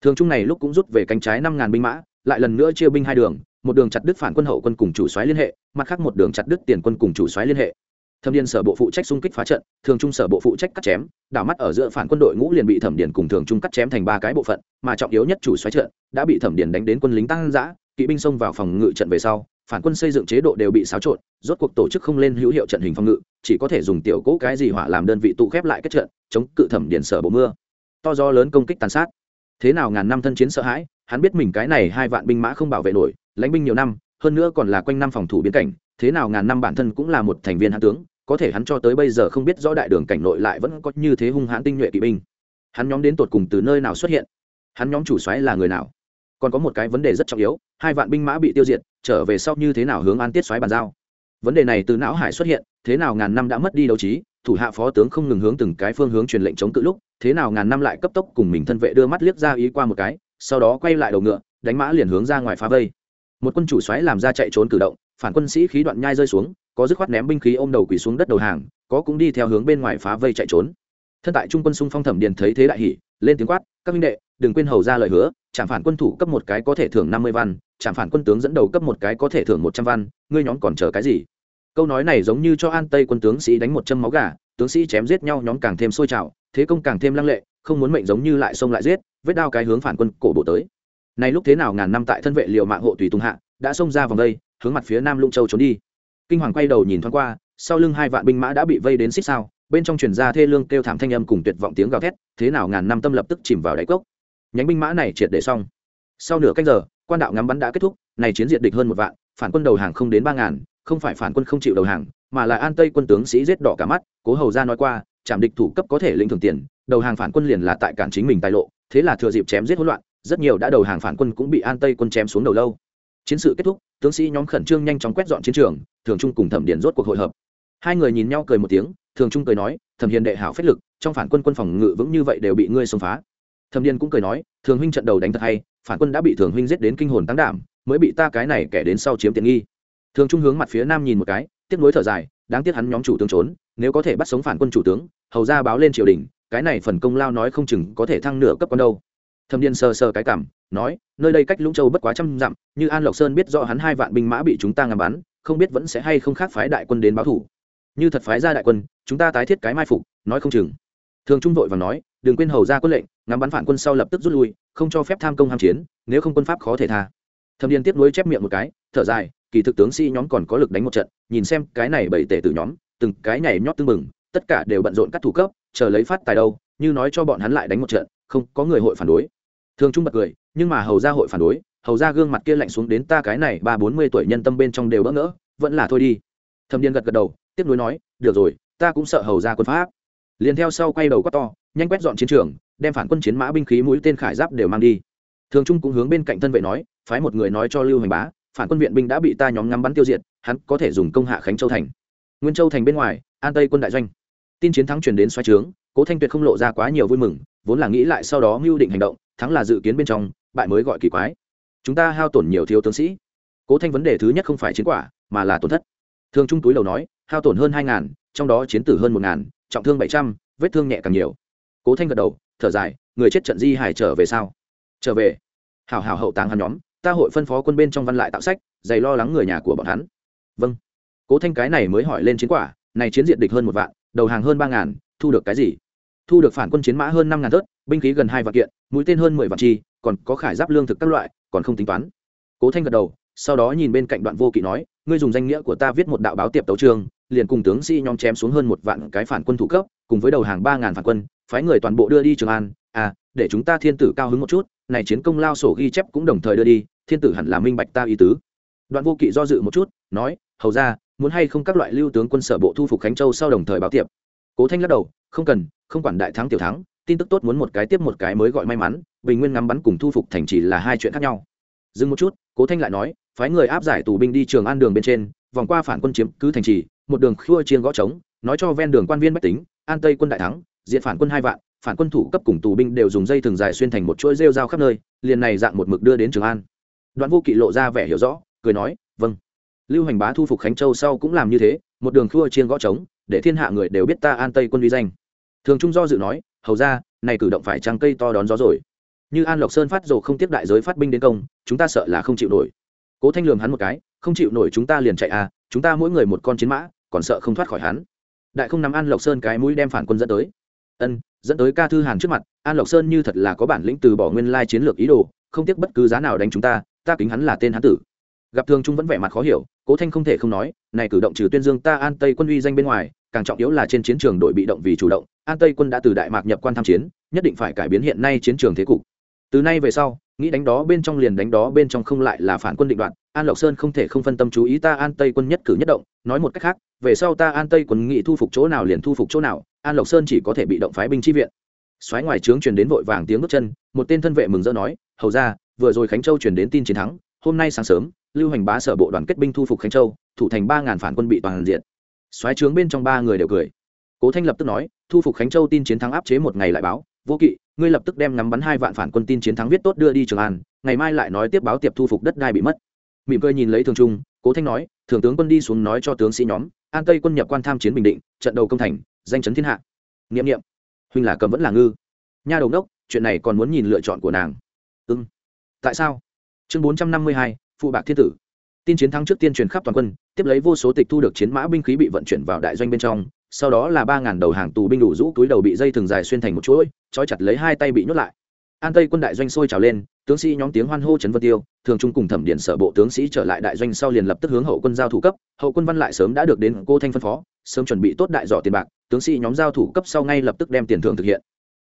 Speaker 1: Thường trung này lúc cũng rút về cánh trái năm ngàn binh mã, lại lần nữa chia binh hai đường, một đường chặt đứt phản quân hậu quân cùng chủ soái liên hệ, mặt khác một đường chặt đứt tiền quân cùng chủ soái liên hệ. Thẩm điền sở bộ phụ trách xung kích phá trận, thường trung sở bộ phụ trách cắt chém, đảo mắt ở giữa phản quân đội ngũ liền bị thẩm điền cùng thường trung cắt chém thành ba cái bộ phận, mà trọng yếu nhất chủ xoáy trận đã bị thẩm điền đánh đến quân lính tăng giã kỵ binh xông vào phòng ngự trận về sau phản quân xây dựng chế độ đều bị xáo trộn, rốt cuộc tổ chức không lên hữu hiệu trận hình phòng ngự, chỉ có thể dùng tiểu cỗ cái gì hỏa làm đơn vị tụ khép lại kết trận, chống cự thẩm điện sở bộ mưa. To do lớn công kích tàn sát. Thế nào ngàn năm thân chiến sợ hãi, hắn biết mình cái này hai vạn binh mã không bảo vệ nổi, lãnh binh nhiều năm, hơn nữa còn là quanh năm phòng thủ biến cảnh, thế nào ngàn năm bản thân cũng là một thành viên hãn tướng, có thể hắn cho tới bây giờ không biết rõ đại đường cảnh nội lại vẫn có như thế hung hãn tinh nhuệ kỵ binh. Hắn nhóm đến tột cùng từ nơi nào xuất hiện? Hắn nhóm chủ xoáy là người nào? Còn có một cái vấn đề rất trọng yếu, hai vạn binh mã bị tiêu diệt trở về sau như thế nào hướng an tiết xoáy bàn giao? Vấn đề này từ não hải xuất hiện, thế nào ngàn năm đã mất đi đấu trí, thủ hạ phó tướng không ngừng hướng từng cái phương hướng truyền lệnh chống cự lúc, thế nào ngàn năm lại cấp tốc cùng mình thân vệ đưa mắt liếc ra ý qua một cái, sau đó quay lại đầu ngựa, đánh mã liền hướng ra ngoài phá vây. Một quân chủ xoáy làm ra chạy trốn cử động, phản quân sĩ khí đoạn nhai rơi xuống, có dứt khoát ném binh khí ôm đầu quỳ xuống đất đầu hàng, có cũng đi theo hướng bên ngoài phá vây chạy trốn. Thân tại trung quân xung phong thẩm điền thấy thế đại hỉ, lên tiếng quát, các minh đệ, đừng quên hầu ra lời hứa, chẳng phản quân thủ cấp một cái có thể thưởng năm mươi văn trạm phản quân tướng dẫn đầu cấp một cái có thể thưởng một trăm văn, ngươi nhóm còn chờ cái gì? Câu nói này giống như cho an tây quân tướng sĩ đánh một châm máu gà, tướng sĩ chém giết nhau nhóm càng thêm sôi trào, thế công càng thêm lăng lệ, không muốn mệnh giống như lại xông lại giết, vết đao cái hướng phản quân cổ bộ tới. Này lúc thế nào ngàn năm tại thân vệ liều mạng hộ tùy tung hạ, đã xông ra vòng đây, hướng mặt phía nam lũng châu trốn đi. Kinh hoàng quay đầu nhìn thoáng qua, sau lưng hai vạn binh mã đã bị vây đến xích sao, bên trong truyền ra thê lương kêu thảm thanh âm cùng tuyệt vọng tiếng gào thét, thế nào ngàn năm tâm lập tức chìm vào đáy cốc. Nhánh binh mã này triệt để xong. Sau nửa cách giờ quan đạo ngắm bắn đã kết thúc, này chiến diệt địch hơn một vạn, phản quân đầu hàng không đến ba ngàn, không phải phản quân không chịu đầu hàng, mà là an tây quân tướng sĩ giết đỏ cả mắt, cố hầu ra nói qua chạm địch thủ cấp có thể lĩnh thường tiền, đầu hàng phản quân liền là tại cản chính mình tài lộ, thế là thừa dịp chém giết hỗn loạn, rất nhiều đã đầu hàng phản quân cũng bị an tây quân chém xuống đầu lâu. Chiến sự kết thúc, tướng sĩ nhóm khẩn trương nhanh chóng quét dọn chiến trường, thường trung cùng thẩm điền rốt cuộc hội hợp. Hai người nhìn nhau cười một tiếng, thường trung cười nói, thẩm hiền đệ hảo phách lực, trong phản quân quân phòng ngự vững như vậy đều bị ngươi xông phá thẩm điền cũng cười nói, thường huynh trận đầu đánh thật hay, phản quân đã bị thường huynh giết đến kinh hồn tăng đảm, mới bị ta cái này kẻ đến sau chiếm tiện nghi. Thường trung hướng mặt phía nam nhìn một cái, tiếc nuối thở dài, đáng tiếc hắn nhóm chủ tướng trốn, nếu có thể bắt sống phản quân chủ tướng, hầu ra báo lên triều đình, cái này phần công lao nói không chừng có thể thăng nửa cấp con đâu. Thâm điền sờ sờ cái cảm, nói, nơi đây cách lũng châu bất quá trăm dặm, như an lộc sơn biết rõ hắn hai vạn binh mã bị chúng ta ngắm bắn, không biết vẫn sẽ hay không khác phái đại quân đến báo thủ. Như thật phái ra đại quân, chúng ta tái thiết cái mai phục, nói không chừng. Thường trung vội và nói, đừng quên hầu ra quân lệnh ngắm bắn phản quân sau lập tức rút lui, không cho phép tham công ham chiến, nếu không quân pháp khó thể tha. Thâm điền tiếp nối chép miệng một cái, thở dài, kỳ thực tướng sĩ nhóm còn có lực đánh một trận, nhìn xem cái này bảy tể từ nhóm, từng cái nhảy nhót tưng bừng, tất cả đều bận rộn cắt thủ cấp, chờ lấy phát tài đâu, như nói cho bọn hắn lại đánh một trận, không có người hội phản đối. Thường trung bật cười, nhưng mà hầu ra hội phản đối, hầu ra gương mặt kia lạnh xuống đến ta cái này ba bốn mươi tuổi nhân tâm bên trong đều bỡ ngỡ, vẫn là thôi đi. Thâm điên gật gật đầu, tiếp nối nói, được rồi, ta cũng sợ hầu ra quân pháp. Liền theo sau quay đầu quát to, nhanh quét dọn chiến trường đem phản quân chiến mã binh khí mũi tên khải giáp đều mang đi. Thường trung cũng hướng bên cạnh thân vệ nói, phái một người nói cho lưu hành bá, phản quân viện binh đã bị ta nhóm ngắm bắn tiêu diệt, hắn có thể dùng công hạ khánh châu thành. Nguyên châu thành bên ngoài, an tây quân đại doanh. Tin chiến thắng truyền đến xoáy trướng, cố thanh tuyệt không lộ ra quá nhiều vui mừng, vốn là nghĩ lại sau đó mưu định hành động, thắng là dự kiến bên trong, bại mới gọi kỳ quái. Chúng ta hao tổn nhiều thiếu tướng sĩ. Cố thanh vấn đề thứ nhất không phải chiến quả, mà là tổn thất. Thường trung túi đầu nói, hao tổn hơn hai ngàn, trong đó chiến tử hơn một ngàn, trọng thương bảy trăm, vết thương nhẹ càng nhiều. Cố thanh gật đầu thở dài, người chết trận di hải trở về sao? Trở về. Hảo hảo hậu táng hắn nhóm, ta hội phân phó quân bên trong văn lại tạo sách, dày lo lắng người nhà của bọn hắn. Vâng. Cố thanh cái này mới hỏi lên chiến quả, này chiến diện địch hơn một vạn, đầu hàng hơn ba ngàn, thu được cái gì? Thu được phản quân chiến mã hơn năm ngàn thớt, binh khí gần hai vạn kiện, mũi tên hơn mười vạn chi, còn có khải giáp lương thực các loại, còn không tính toán. Cố thanh gật đầu, sau đó nhìn bên cạnh đoạn vô kỵ nói, ngươi dùng danh nghĩa của ta viết một đạo báo tiệp tấu trường liền cùng tướng sĩ nhóm chém xuống hơn một vạn cái phản quân thủ cấp cùng với đầu hàng ba ngàn phản quân, phái người toàn bộ đưa đi trường an. À để chúng ta thiên tử cao hứng một chút, này chiến công lao sổ ghi chép cũng đồng thời đưa đi, thiên tử hẳn là minh bạch ta ý tứ. Đoạn vô kỵ do dự một chút, nói, hầu ra muốn hay không các loại lưu tướng quân sở bộ thu phục khánh châu sau đồng thời báo tiệp? Cố thanh lắc đầu, không cần, không quản đại thắng tiểu thắng, tin tức tốt muốn một cái tiếp một cái mới gọi may mắn, bình nguyên ngắm bắn cùng thu phục thành trì là hai chuyện khác nhau. Dừng một chút, cố thanh lại nói, phái người áp giải tù binh đi trường an đường bên trên, vòng qua phản quân chiếm cứ thành trì, một đường khua chiên gõ trống, nói cho ven đường quan viên bách tính an tây quân đại thắng diện phản quân hai vạn, phản quân thủ cấp cùng tù binh đều dùng dây thừng dài xuyên thành một chuỗi rêu rao khắp nơi, liền này dạng một mực đưa đến trường an. Đoạn vô kỵ lộ ra vẻ hiểu rõ, cười nói vâng. Lưu hành bá thu phục khánh châu sau cũng làm như thế, một đường khua chiên gõ trống, để thiên hạ người đều biết ta an tây quân uy danh. Thường trung do dự nói, hầu ra, này cử động phải trăng cây to đón gió rồi. Như an lộc sơn phát rồ không tiếp đại giới phát binh đến công, chúng ta sợ là không chịu nổi. Cố thanh lường hắn một cái, không chịu nổi chúng ta liền chạy à chúng ta mỗi người một con chiến mã, còn sợ không thoát khỏi hắn đại không nắm an lộc sơn cái mũi đem phản quân dẫn tới. Ân, dẫn tới ca thư hàn trước mặt, an lộc sơn như thật là có bản lĩnh từ bỏ nguyên lai chiến lược ý đồ, không tiếc bất cứ giá nào đánh chúng ta ta kính hắn là tên hán tử. Gặp thường trung vẫn vẻ mặt khó hiểu, cố thanh không thể không nói, này cử động trừ tuyên dương ta an tây quân uy danh bên ngoài, càng trọng yếu là trên chiến trường đội bị động vì chủ động, an tây quân đã từ đại mạc nhập quan tham chiến, nhất định phải cải biến hiện nay chiến trường thế cục. Từ nay về sau nghĩ đánh đó bên trong liền đánh đó bên trong không lại là phản quân định đoạn an lộc sơn không thể không phân tâm chú ý ta an tây quân nhất cử nhất động. Nói một cách khác, về sau ta an tây quân nghị thu phục chỗ nào liền thu phục chỗ nào, an lộc sơn chỉ có thể bị động phái binh chi viện. Xoáy ngoài trướng truyền đến vội vàng tiếng bước chân, một tên thân vệ mừng rỡ nói, hầu ra vừa rồi khánh châu truyền đến tin chiến thắng, hôm nay sáng sớm, lưu hành bá sở bộ đoàn kết binh thu phục khánh châu, thủ thành ba ngàn phản quân bị toàn diện. Xoáy trướng bên trong ba người đều cười. Cố thanh lập tức nói, thu phục khánh châu tin chiến thắng áp chế một ngày lại báo, vô kỵ ngươi lập tức đem ngắm bắn hai vạn phản quân tin chiến thắng viết tốt đưa đi trường an ngày mai lại nói tiếp báo tiệp thu phục đất đai bị mất. Mỉm cười nhìn lấy thường trung cố thanh nói thường tướng quân đi xuống nói cho tướng sĩ nhóm an tây quân nhập quan tham chiến bình định trận đầu công thành danh chấn thiên hạ. Niệm niệm, huynh là cầm vẫn là ngư. Nha đầu đốc chuyện này còn muốn nhìn lựa chọn của nàng. Ưng tại sao? Chương bốn trăm năm mươi hai phụ bạc thiên tử. Tin chiến thắng trước tiên truyền khắp toàn quân tiếp lấy vô số tịch thu được chiến mã binh khí bị vận chuyển vào đại doanh bên trong sau đó là ba ngàn đầu hàng tù binh đủ rũ túi đầu bị dây thừng dài xuyên thành một chuỗi, trói chặt lấy hai tay bị nhốt lại. An tây quân đại doanh sôi trào lên, tướng sĩ nhóm tiếng hoan hô trấn vân tiêu, thường trung cùng thẩm điện sở bộ tướng sĩ trở lại đại doanh sau liền lập tức hướng hậu quân giao thủ cấp, hậu quân văn lại sớm đã được đến cô thanh phân phó, sớm chuẩn bị tốt đại dọ tiền bạc, tướng sĩ nhóm giao thủ cấp sau ngay lập tức đem tiền thưởng thực hiện.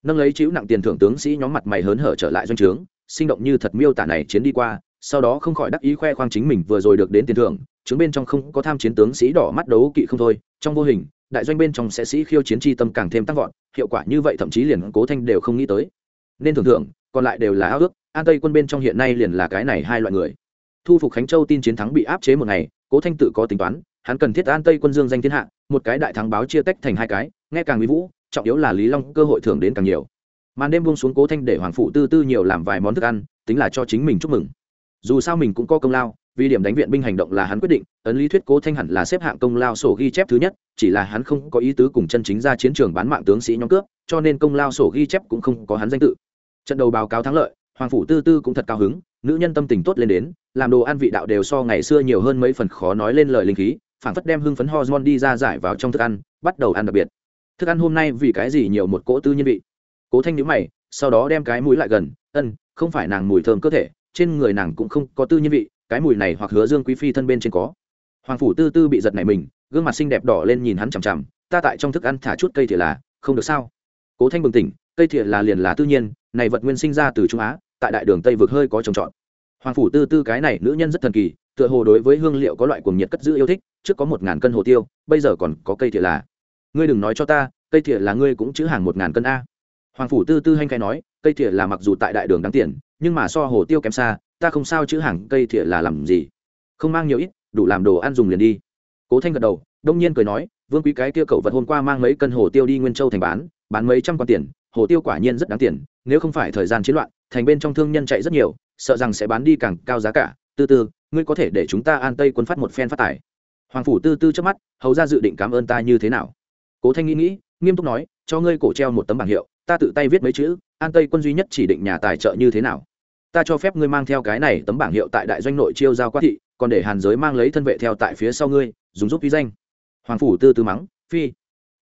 Speaker 1: Nâng lấy chữ nặng tiền thưởng tướng sĩ nhóm mặt mày hớn hở trở lại doanh trướng, sinh động như thật miêu tả này chiến đi qua, sau đó không khỏi đắc ý khoe khoang chính mình vừa rồi được đến tiền thưởng chứng bên trong không có tham chiến tướng sĩ đỏ mắt đấu kỵ không thôi, trong vô hình đại doanh bên trong sẽ sĩ khiêu chiến tri tâm càng thêm tăng vọt, hiệu quả như vậy thậm chí liền cố thanh đều không nghĩ tới. Nên thường thường còn lại đều là ao ước, an tây quân bên trong hiện nay liền là cái này hai loại người. Thu phục khánh châu tin chiến thắng bị áp chế một ngày, cố thanh tự có tính toán, hắn cần thiết an tây quân dương danh thiên hạ, một cái đại thắng báo chia tách thành hai cái, nghe càng mỹ vũ, trọng yếu là lý long cơ hội thưởng đến càng nhiều. Màn đêm buông xuống cố thanh để hoàng phụ tư tư nhiều làm vài món thức ăn, tính là cho chính mình chúc mừng. Dù sao mình cũng có công lao vì điểm đánh viện binh hành động là hắn quyết định, ấn lý thuyết cố thanh hẳn là xếp hạng công lao sổ ghi chép thứ nhất, chỉ là hắn không có ý tứ cùng chân chính ra chiến trường bán mạng tướng sĩ nhóm cướp, cho nên công lao sổ ghi chép cũng không có hắn danh tự. Trận đầu báo cáo thắng lợi, hoàng phủ tư tư cũng thật cao hứng, nữ nhân tâm tình tốt lên đến, làm đồ ăn vị đạo đều so ngày xưa nhiều hơn mấy phần khó nói lên lời linh khí phản phất đem hưng phấn hormone đi ra giải vào trong thức ăn, bắt đầu ăn đặc biệt. Thức ăn hôm nay vì cái gì nhiều một cỗ tư nhân vị? Cố thanh nhíu mày, sau đó đem cái mũi lại gần, ân, không phải nàng mùi thơm cơ thể, trên người nàng cũng không có tư nhân vị cái mùi này hoặc hứa dương quý phi thân bên trên có. Hoàng phủ tư tư bị giật này mình, gương mặt xinh đẹp đỏ lên nhìn hắn chằm chằm, ta tại trong thức ăn thả chút cây thìa là, không được sao? Cố thanh bừng tỉnh, cây thiệt là liền là tự nhiên, này vật nguyên sinh ra từ trung á, tại đại đường tây vực hơi có trồng trọt. Hoàng phủ tư tư cái này nữ nhân rất thần kỳ, tựa hồ đối với hương liệu có loại cuồng nhiệt cất giữ yêu thích, trước có một ngàn cân hồ tiêu, bây giờ còn có cây thiệt là. Ngươi đừng nói cho ta, cây thiệt là ngươi cũng chữ hàng một ngàn cân a. Hoàng phủ tư tư hanh khai nói, cây thiệt là mặc dù tại đại đường đáng tiền, nhưng mà so hồ tiêu kém xa ta không sao chữ hàng cây thìa là làm gì? Không mang nhiều ít, đủ làm đồ ăn dùng liền đi. Cố thanh gật đầu, đông nhiên cười nói, vương quý cái kia cậu vật hôm qua mang mấy cân hồ tiêu đi nguyên châu thành bán bán mấy trăm quan tiền, hồ tiêu quả nhiên rất đáng tiền, nếu không phải thời gian chiến loạn, thành bên trong thương nhân chạy rất nhiều, sợ rằng sẽ bán đi càng cao giá cả. Tư tư, ngươi có thể để chúng ta an tây quân phát một phen phát tài. Hoàng phủ tư tư trước mắt, hầu ra dự định cảm ơn ta như thế nào? Cố thanh nghĩ nghĩ, nghiêm túc nói, cho ngươi cổ treo một tấm bảng hiệu, ta tự tay viết mấy chữ, an tây quân duy nhất chỉ định nhà tài trợ như thế nào? Ta cho phép ngươi mang theo cái này tấm bảng hiệu tại đại doanh nội chiêu giao quát thị, còn để hàn giới mang lấy thân vệ theo tại phía sau ngươi, dùng giúp vi danh. Hoàng phủ tư tư mắng, phi,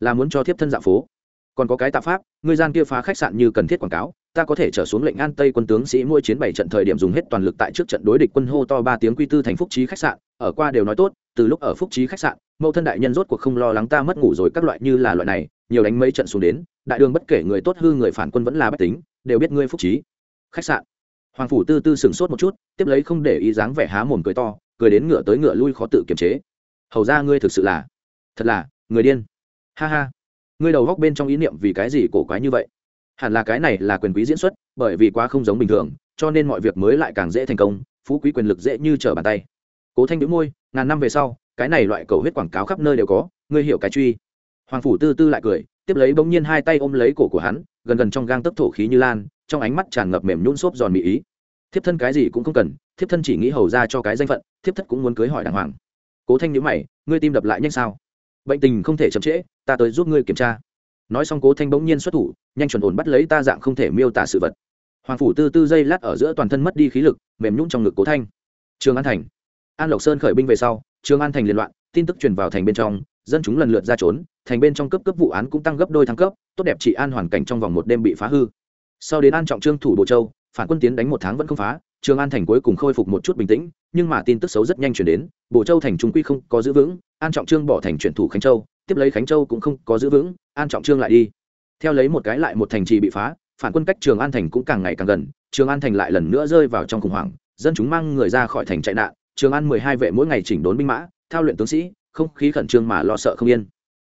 Speaker 1: là muốn cho thiếp thân dạ phố. Còn có cái tạ pháp, ngươi gian kia phá khách sạn như cần thiết quảng cáo, ta có thể trở xuống lệnh an tây quân tướng sĩ mỗi chiến bảy trận thời điểm dùng hết toàn lực tại trước trận đối địch quân hô to ba tiếng quy tư thành phúc trí khách sạn, ở qua đều nói tốt, từ lúc ở phúc trí khách sạn, mẫu thân đại nhân rốt cuộc không lo lắng ta mất ngủ rồi các loại như là loại này, nhiều đánh mấy trận xuống đến, đại đường bất kể người tốt hư người phản quân vẫn là bách tính, đều biết ngươi phúc trí khách sạn hoàng phủ tư tư sửng sốt một chút, tiếp lấy không để ý dáng vẻ há mồm cười to, cười đến ngựa tới ngựa lui khó tự kiềm chế. Hầu ra ngươi thực sự là, thật là, người điên. Ha ha, ngươi đầu góc bên trong ý niệm vì cái gì cổ quái như vậy? Hẳn là cái này là quyền quý diễn xuất, bởi vì quá không giống bình thường, cho nên mọi việc mới lại càng dễ thành công, phú quý quyền lực dễ như trở bàn tay. Cố thanh đĩu môi, ngàn năm về sau, cái này loại cầu huyết quảng cáo khắp nơi đều có, ngươi hiểu cái truy. Hoàng phủ tư tư lại cười, tiếp lấy bỗng nhiên hai tay ôm lấy cổ của hắn, gần gần trong gang tấc thổ khí như lan trong ánh mắt tràn ngập mềm nhún xốp giòn mỹ ý. Thiếp thân cái gì cũng không cần, thiếp thân chỉ nghĩ hầu ra cho cái danh phận, thiếp thất cũng muốn cưới hỏi đàng hoàng. Cố thanh nhữ mày, ngươi tim đập lại nhanh sao? Bệnh tình không thể chậm trễ, ta tới giúp ngươi kiểm tra. Nói xong cố thanh bỗng nhiên xuất thủ, nhanh chuẩn ổn bắt lấy ta dạng không thể miêu tả sự vật. Hoàng phủ tư tư dây lát ở giữa toàn thân mất đi khí lực, mềm nhũng trong ngực cố thanh. Trường an thành. An lộc sơn khởi binh về sau, trường an thành liên loạn, tin tức truyền vào thành bên trong, dân chúng lần lượt ra trốn, thành bên trong cấp cấp vụ án cũng tăng gấp đôi thăng cấp, tốt đẹp trị an hoàn cảnh trong vòng một đêm bị phá hư sau đến an trọng trương thủ bộ châu, phản quân tiến đánh một tháng vẫn không phá, trường an thành cuối cùng khôi phục một chút bình tĩnh, nhưng mà tin tức xấu rất nhanh chuyển đến bộ châu thành trung quy không có giữ vững, an trọng trương bỏ thành chuyển thủ khánh châu, tiếp lấy khánh châu cũng không có giữ vững, an trọng trương lại đi. Theo lấy một cái lại một thành trì bị phá, phản quân cách trường an thành cũng càng ngày càng gần, trường an thành lại lần nữa rơi vào trong khủng hoảng, dân chúng mang người ra khỏi thành chạy nạn, trường an mười hai vệ mỗi ngày chỉnh đốn binh mã, thao luyện tướng sĩ, không khí khẩn trương mà lo sợ không yên.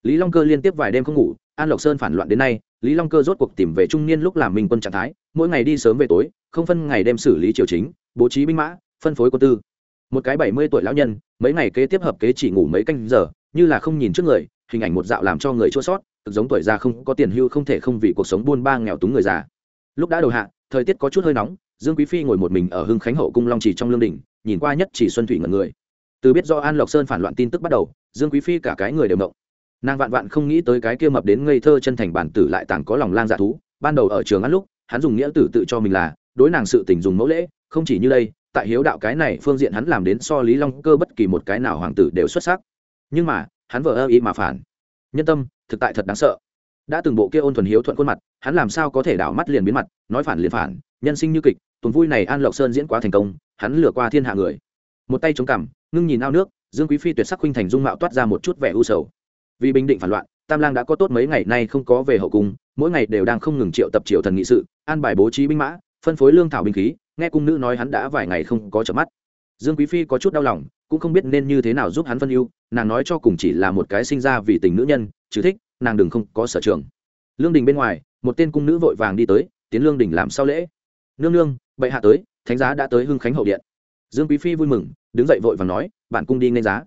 Speaker 1: Lý long cơ liên tiếp vài đêm không ngủ, an lộc sơn phản loạn đến nay lý long cơ rốt cuộc tìm về trung niên lúc làm minh quân trạng thái, mỗi ngày đi sớm về tối, không phân ngày đêm xử lý triều chính, bố trí binh mã, phân phối quân tư. Một cái bảy mươi tuổi lão nhân, mấy ngày kế tiếp hợp kế chỉ ngủ mấy canh giờ, như là không nhìn trước người, hình ảnh một dạo làm cho người chua sót cực giống tuổi già không có tiền hưu không thể không vì cuộc sống buôn ba nghèo túng người già. Lúc đã đầu hạ, thời tiết có chút hơi nóng, dương quý phi ngồi một mình ở hưng khánh hậu cung long trì trong lương đình nhìn qua nhất chỉ xuân thủy ngẩn người. Từ biết do an lộc sơn phản loạn tin tức bắt đầu, dương quý phi cả cái người đều động nàng vạn vạn không nghĩ tới cái kia mập đến ngây thơ chân thành bản tử lại tàng có lòng lang dạ thú. Ban đầu ở trường ăn lúc, hắn dùng nghĩa tử tự cho mình là, đối nàng sự tình dùng mẫu lễ, không chỉ như đây, tại hiếu đạo cái này phương diện hắn làm đến so lý long cơ bất kỳ một cái nào hoàng tử đều xuất sắc. Nhưng mà, hắn vợ ơ ý mà phản. Nhân tâm, thực tại thật đáng sợ. Đã từng bộ kia ôn thuần hiếu thuận khuôn mặt, hắn làm sao có thể đảo mắt liền biến mặt, nói phản liền phản, nhân sinh như kịch, tuần vui này an lộc sơn diễn quá thành công, hắn lừa qua thiên hạ người. Một tay chống cằm, ngưng nhìn ao nước, dương quý phi tuyệt sắc khuynh thành dung mạo toát ra một chút vẻ u sầu vì bình định phản loạn, tam lang đã có tốt mấy ngày nay không có về hậu cung, mỗi ngày đều đang không ngừng triệu tập triệu thần nghị sự, an bài bố trí binh mã, phân phối lương thảo binh khí, nghe cung nữ nói hắn đã vài ngày không có chợp mắt. Dương quý phi có chút đau lòng, cũng không biết nên như thế nào giúp hắn phân ưu, nàng nói cho cùng chỉ là một cái sinh ra vì tình nữ nhân, chứ thích, nàng đừng không có sở trường. Lương đình bên ngoài, một tên cung nữ vội vàng đi tới, tiến lương đình làm sau lễ. Nương nương, bệ hạ tới, thánh giá đã tới hưng khánh hậu điện. Dương quý phi vui mừng, đứng dậy vội vàng nói, bạn cung đi nên giá.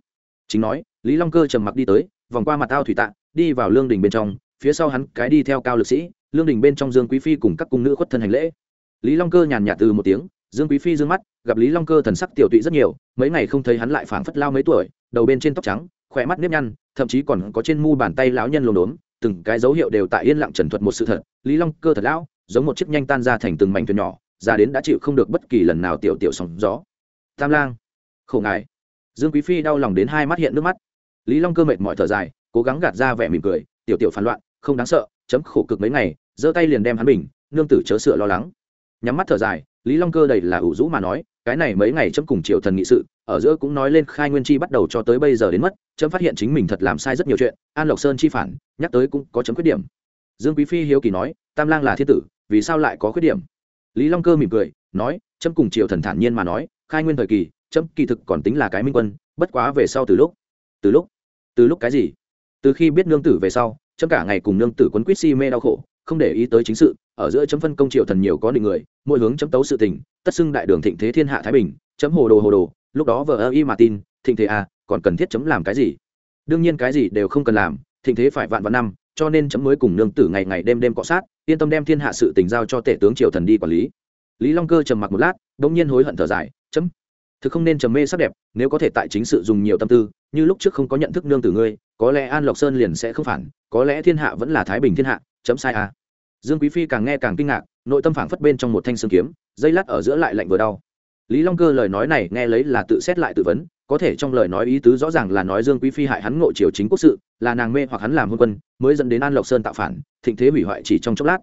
Speaker 1: Chính nói, lý long cơ trầm mặc đi tới vòng qua mặt tao thủy tạ, đi vào lương đình bên trong, phía sau hắn cái đi theo cao lực sĩ, lương đình bên trong dương quý phi cùng các cung nữ khuất thân hành lễ. Lý long cơ nhàn nhạt từ một tiếng, dương quý phi d ư ơ n g mắt, gặp lý long cơ thần sắc tiểu tụy rất nhiều, mấy ngày không thấy hắn lại phảng phất lao mấy tuổi, đầu bên trên tóc trắng, khỏe mắt nếp nhăn, thậm chí còn có trên mu bàn tay lão nhân lồn đốn từng cái dấu hiệu đều tại yên lặng trần thuật một sự thật. Lý long cơ thật lão, giống một chiếc nhanh tan ra thành từng mảnh thuyền nhỏ ra đến đã chịu không được bất kỳ lần nào tiểu tiểu sóng gió. Tam lang, khổ ngài. Dương quý phi đau lòng đến hai mắt hiện nước mắt lý long cơ mệt mỏi thở dài, cố gắng gạt ra vẻ mỉm cười, tiểu tiểu phản loạn, không đáng sợ, chấm khổ cực mấy ngày, giơ tay liền đem hắn bình, nương tử chớ sửa lo lắng. Nhắm mắt thở dài, lý long cơ đầy là ủ rũ mà nói, cái này mấy ngày chấm cùng triều thần nghị sự, ở giữa cũng nói lên khai nguyên chi bắt đầu cho tới bây giờ đến mất, chấm phát hiện chính mình thật làm sai rất nhiều chuyện, an lộc sơn chi phản, nhắc tới cũng có chấm khuyết điểm. Dương quý phi hiếu kỳ nói, tam lang là thiên tử, vì sao lại có khuyết điểm? Lý long cơ mỉm cười, nói, chấm cùng triều thần thản nhiên mà nói, khai nguyên thời kỳ, chấm kỳ thực còn tính là cái minh quân, bất quá về sau từ lúc từ lúc từ lúc cái gì? Từ khi biết nương tử về sau, chấm cả ngày cùng nương tử quấn quýt si mê đau khổ, không để ý tới chính sự, ở giữa chấm phân công triệu thần nhiều có định người, mỗi hướng chấm tấu sự tình, tất xưng đại đường thịnh thế thiên hạ thái bình, chấm hồ đồ hồ đồ, lúc đó vợ ơ y mà tin, thịnh thế à còn cần thiết chấm làm cái gì? Đương nhiên cái gì đều không cần làm, thịnh thế phải vạn vạn năm, cho nên chấm mới cùng nương tử ngày ngày đêm đêm cọ sát, yên tâm đem thiên hạ sự tình giao cho tể tướng triều thần đi quản lý. Lý long cơ trầm mặc một lát đ ỗ n g nhiên hối hận thở dài, chấm thực không nên trầm mê sắc đẹp, nếu có thể tại chính sự dùng nhiều tâm tư, như lúc trước không có nhận thức nương tử ngươi, có lẽ an lộc sơn liền sẽ không phản, có lẽ thiên hạ vẫn là thái bình thiên hạ, chấm sai à. Dương quý phi càng nghe càng kinh ngạc, nội tâm phảng phất bên trong một thanh xương kiếm, dây lát ở giữa lại lạnh vừa đau. Lý long cơ lời nói này nghe lấy là tự xét lại tự vấn, có thể trong lời nói ý tứ rõ ràng là nói dương quý phi hại hắn ngộ triều chính quốc sự, là nàng mê hoặc hắn làm hôn quân, mới dẫn đến an lộc sơn tạo phản, thịnh thế hủy hoại chỉ trong chốc lát.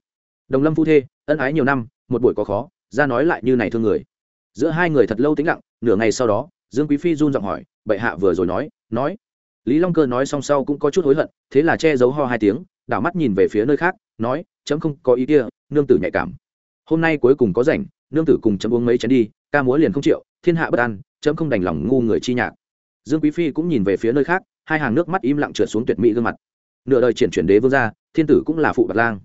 Speaker 1: Đồng lâm phu thê, ân ái nhiều năm, một buổi có khó, ra nói lại như này thương người giữa hai người thật lâu tĩnh lặng, nửa ngày sau đó, dương quý phi run giọng hỏi, bệ hạ vừa rồi nói nói. Lý long cơ nói xong sau cũng có chút hối hận, thế là che giấu ho hai tiếng, đảo mắt nhìn về phía nơi khác, nói, chấm không có ý kia, nương tử nhạy cảm. Hôm nay cuối cùng có rảnh, nương tử cùng chấm uống mấy chén đi, ca múa liền không chịu, thiên hạ bất an, chấm không đành lòng ngu người chi nhạc. Dương quý phi cũng nhìn về phía nơi khác, hai hàng nước mắt im lặng trượt xuống tuyệt mỹ gương mặt. Nửa đời triển chuyển đế vương gia, thiên tử cũng là phụ bạc lang.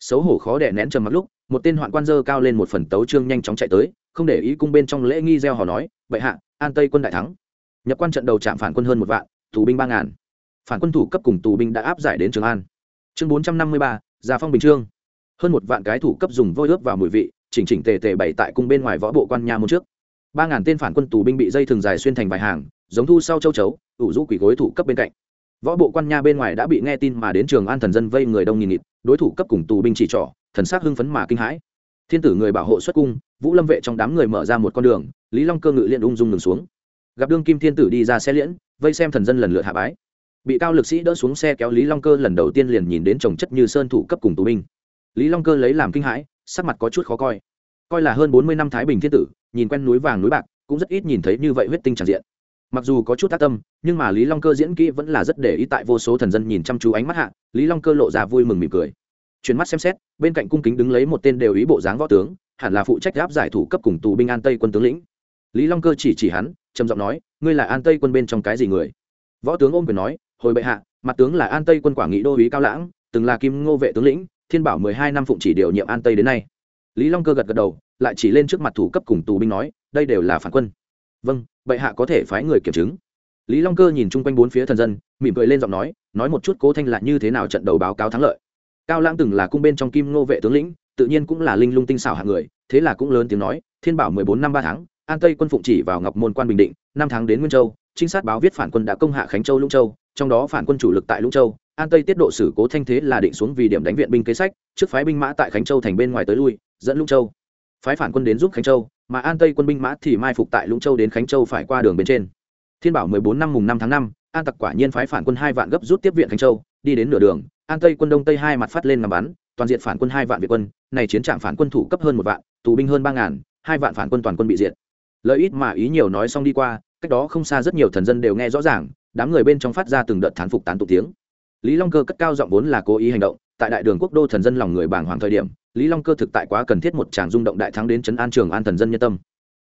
Speaker 1: Xấu hổ khó đẻ nén trầm mặc lúc, một tên hoạn quan dơ cao lên một phần tấu trương nhanh chóng chạy tới không để ý cung bên trong lễ nghi gieo hò nói, bệ hạ, an tây quân đại thắng. Nhập quan trận đầu chạm phản quân hơn một vạn, tù binh ba ngàn. Phản quân thủ cấp cùng tù binh đã áp giải đến trường an. Chương bốn trăm năm mươi ba, gia phong bình trương. Hơn một vạn cái thủ cấp dùng vôi ướp vào mùi vị, chỉnh chỉnh tề tề bày tại cung bên ngoài võ bộ quan nha môn trước. Ba ngàn tên phản quân tù binh bị dây thường dài xuyên thành vài hàng, giống thu sau châu chấu, ủ rũ quỷ gối thủ cấp bên cạnh. Võ bộ quan nha bên ngoài đã bị nghe tin mà đến trường an thần dân vây người đông nghìn nghịt, đối thủ cấp cùng tù binh chỉ trỏ, thần sắc hưng phấn mà kinh hãi. Thiên tử người bảo hộ xuất cung vũ lâm vệ trong đám người mở ra một con đường, lý long cơ ngự liên ung dung ngừng xuống. Gặp đương kim thiên tử đi ra xe liễn, vây xem thần dân lần lượt hạ bái. Bị cao lực sĩ đỡ xuống xe kéo lý long cơ lần đầu tiên liền nhìn đến trồng chất như sơn thủ cấp cùng tù binh. Lý long cơ lấy làm kinh hãi, sắc mặt có chút khó coi. Coi là hơn bốn mươi năm thái bình thiên tử, nhìn quen núi vàng núi bạc, cũng rất ít nhìn thấy như vậy huyết tinh tràn diện. Mặc dù có chút tác tâm, nhưng mà lý long cơ diễn kỹ vẫn là rất để ý tại vô số thần dân nhìn chăm chú ánh mắt hạ, lý long cơ lộ ra vui mừng mỉm cười chuyển mắt xem xét, bên cạnh cung kính đứng lấy một tên đều ý bộ dáng võ tướng, hẳn là phụ trách áp giải thủ cấp cùng tù binh an tây quân tướng lĩnh. Lý long cơ chỉ chỉ hắn, trầm giọng nói, ngươi là an tây quân bên trong cái gì người? Võ tướng ôm quyền nói, hồi bệ hạ, mặt tướng là an tây quân quảng nghị đô úy cao lãng, từng là kim ngô vệ tướng lĩnh, thiên bảo mười hai năm phụng chỉ điều nhiệm an tây đến nay. Lý long cơ gật gật đầu, lại chỉ lên trước mặt thủ cấp cùng tù binh nói, đây đều là phản quân. Vâng bệ hạ có thể phái người kiểm chứng. Lý long cơ nhìn chung quanh bốn phía thần dân, mỉm cười lên giọng nói nói một chút cố thanh là như thế nào trận đầu báo cáo thắng lợi? Cao lãng từng là cung bên trong kim ngô vệ tướng lĩnh, tự nhiên cũng là linh lung tinh xảo hạng người, thế là cũng lớn tiếng nói, thiên bảo mười bốn năm ba tháng, an tây quân phụng chỉ vào ngọc môn quan bình định, năm tháng đến nguyên châu, trinh sát báo viết phản quân đã công hạ khánh châu lũng châu, trong đó phản quân chủ lực tại lũng châu, an tây tiết độ xử cố thanh thế là định xuống vì điểm đánh viện binh kế sách, trước phái binh mã tại khánh châu thành bên ngoài tới lui, dẫn lũng châu. Phái phản quân đến giúp khánh châu, mà an tây quân binh mã thì mai phục tại lũng châu đến khánh châu phải qua đường bên trên. Thiên bảo mười bốn năm mùng năm tháng năm, an tặc quả nhiên phái phản quân hai vạn gấp rút tiếp viện khánh châu, đi đến nửa đường an tây quân đông tây hai mặt phát lên nằm bắn, toàn diện phản quân hai vạn việt quân, này chiến trạm phản quân thủ cấp hơn một vạn, tù binh hơn ba ngàn, hai vạn phản quân toàn quân bị diệt. Lợi ít mà ý nhiều nói xong đi qua, cách đó không xa rất nhiều thần dân đều nghe rõ ràng, đám người bên trong phát ra từng đợt thán phục tán tụ tiếng. Lý long cơ cất cao giọng vốn là cố ý hành động, tại đại đường quốc đô thần dân lòng người bảng hoàng thời điểm, lý long cơ thực tại quá cần thiết một tràng rung động đại thắng đến trấn an trường an thần dân nhân tâm.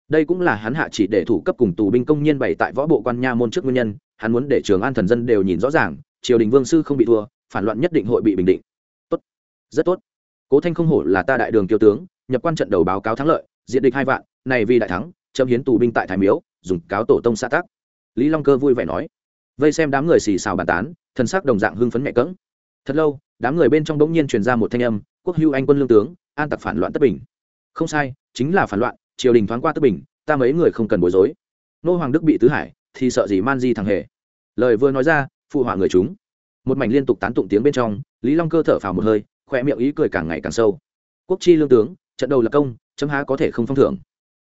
Speaker 1: Đây cũng là hắn hạ chỉ để thủ cấp cùng tù binh công nhân bày tại võ bộ quan nha môn trước nguyên nhân, hắn muốn để trường an thần dân đều nhìn rõ ràng, triều đình vương sư không bị thua phản loạn nhất định hội bị bình định. Tốt. Rất tốt. Cố thanh không hổ là ta đại đường kiêu tướng, nhập quan trận đầu báo cáo thắng lợi, diện địch hai vạn, này vì đại thắng chấm hiến tù binh tại thái miếu, dùng cáo tổ tông xã tác. Lý long cơ vui vẻ nói. Vây xem đám người xì xào bàn tán thân sắc đồng dạng hưng phấn nhẹ cỡng thật lâu, đám người bên trong bỗng nhiên truyền ra một thanh âm, quốc hưu anh quân lương tướng, an tặc phản loạn tất bình. Không sai, chính là phản loạn, triều đình thoáng qua tất bình, ta mấy người không cần bối rối. Nô hoàng đức bị tứ hải, thì sợ gì man di thằng hề. Lời vừa nói ra, phụ họa người chúng một mảnh liên tục tán tụng tiếng bên trong lý long cơ thở phào một hơi khoe miệng ý cười càng ngày càng sâu. Quốc chi lương tướng trận đầu là công chấm há có thể không phong thưởng.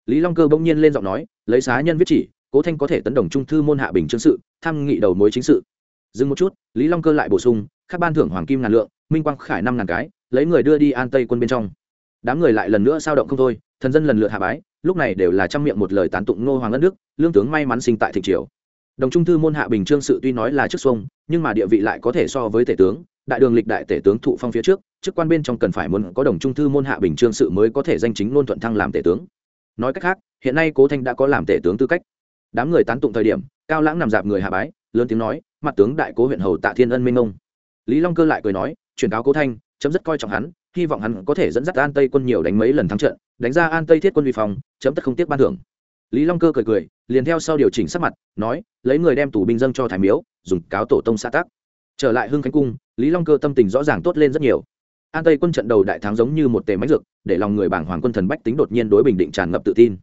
Speaker 1: Lý long cơ bỗng nhiên lên giọng nói lấy xá nhân viết chỉ cố thanh có thể tấn đồng trung thư môn hạ bình chương sự tham nghị đầu mối chính sự. Dừng một chút lý long cơ lại bổ sung các ban thưởng hoàng kim ngàn lượng minh quang khải năm ngàn cái lấy người đưa đi an tây quân bên trong. Đám người lại lần nữa sao động không thôi thần dân lần lượt hạ bái lúc này đều là trăm miệng một lời tán tụng ngô hoàng đất nước, lương tướng may mắn sinh tại thịnh triều đồng trung thư môn hạ bình trương sự tuy nói là chức xuông, nhưng mà địa vị lại có thể so với tể tướng, đại đường lịch đại tể tướng thụ phong phía trước, chức quan bên trong cần phải muốn có đồng trung thư môn hạ bình trương sự mới có thể danh chính ngôn thuận thăng làm tể tướng. Nói cách khác, hiện nay cố thanh đã có làm tể tướng tư cách. Đám người tán tụng thời điểm, cao lãng nằm dạp người hạ bái, lớn tiếng nói, mặt tướng đại cố huyện hầu tạ thiên ân minh ông. Lý long cơ lại cười nói, truyền cáo cố thanh, chấm rất coi trọng hắn, hy vọng hắn có thể dẫn dắt an tây quân nhiều đánh mấy lần thắng trận, đánh ra an tây thiết quân vi phòng chấm tất không tiếc ban thưởng lý long cơ cười cười liền theo sau điều chỉnh sắc mặt nói lấy người đem tù binh dâng cho thái miếu dùng cáo tổ tông xã tắc trở lại hưng khánh cung lý long cơ tâm tình rõ ràng tốt lên rất nhiều. An tây quân trận đầu đại thắng giống như một tề máy dược để lòng người bảng hoàng quân thần bách tính đột nhiên đối bình định tràn ngập tự tin.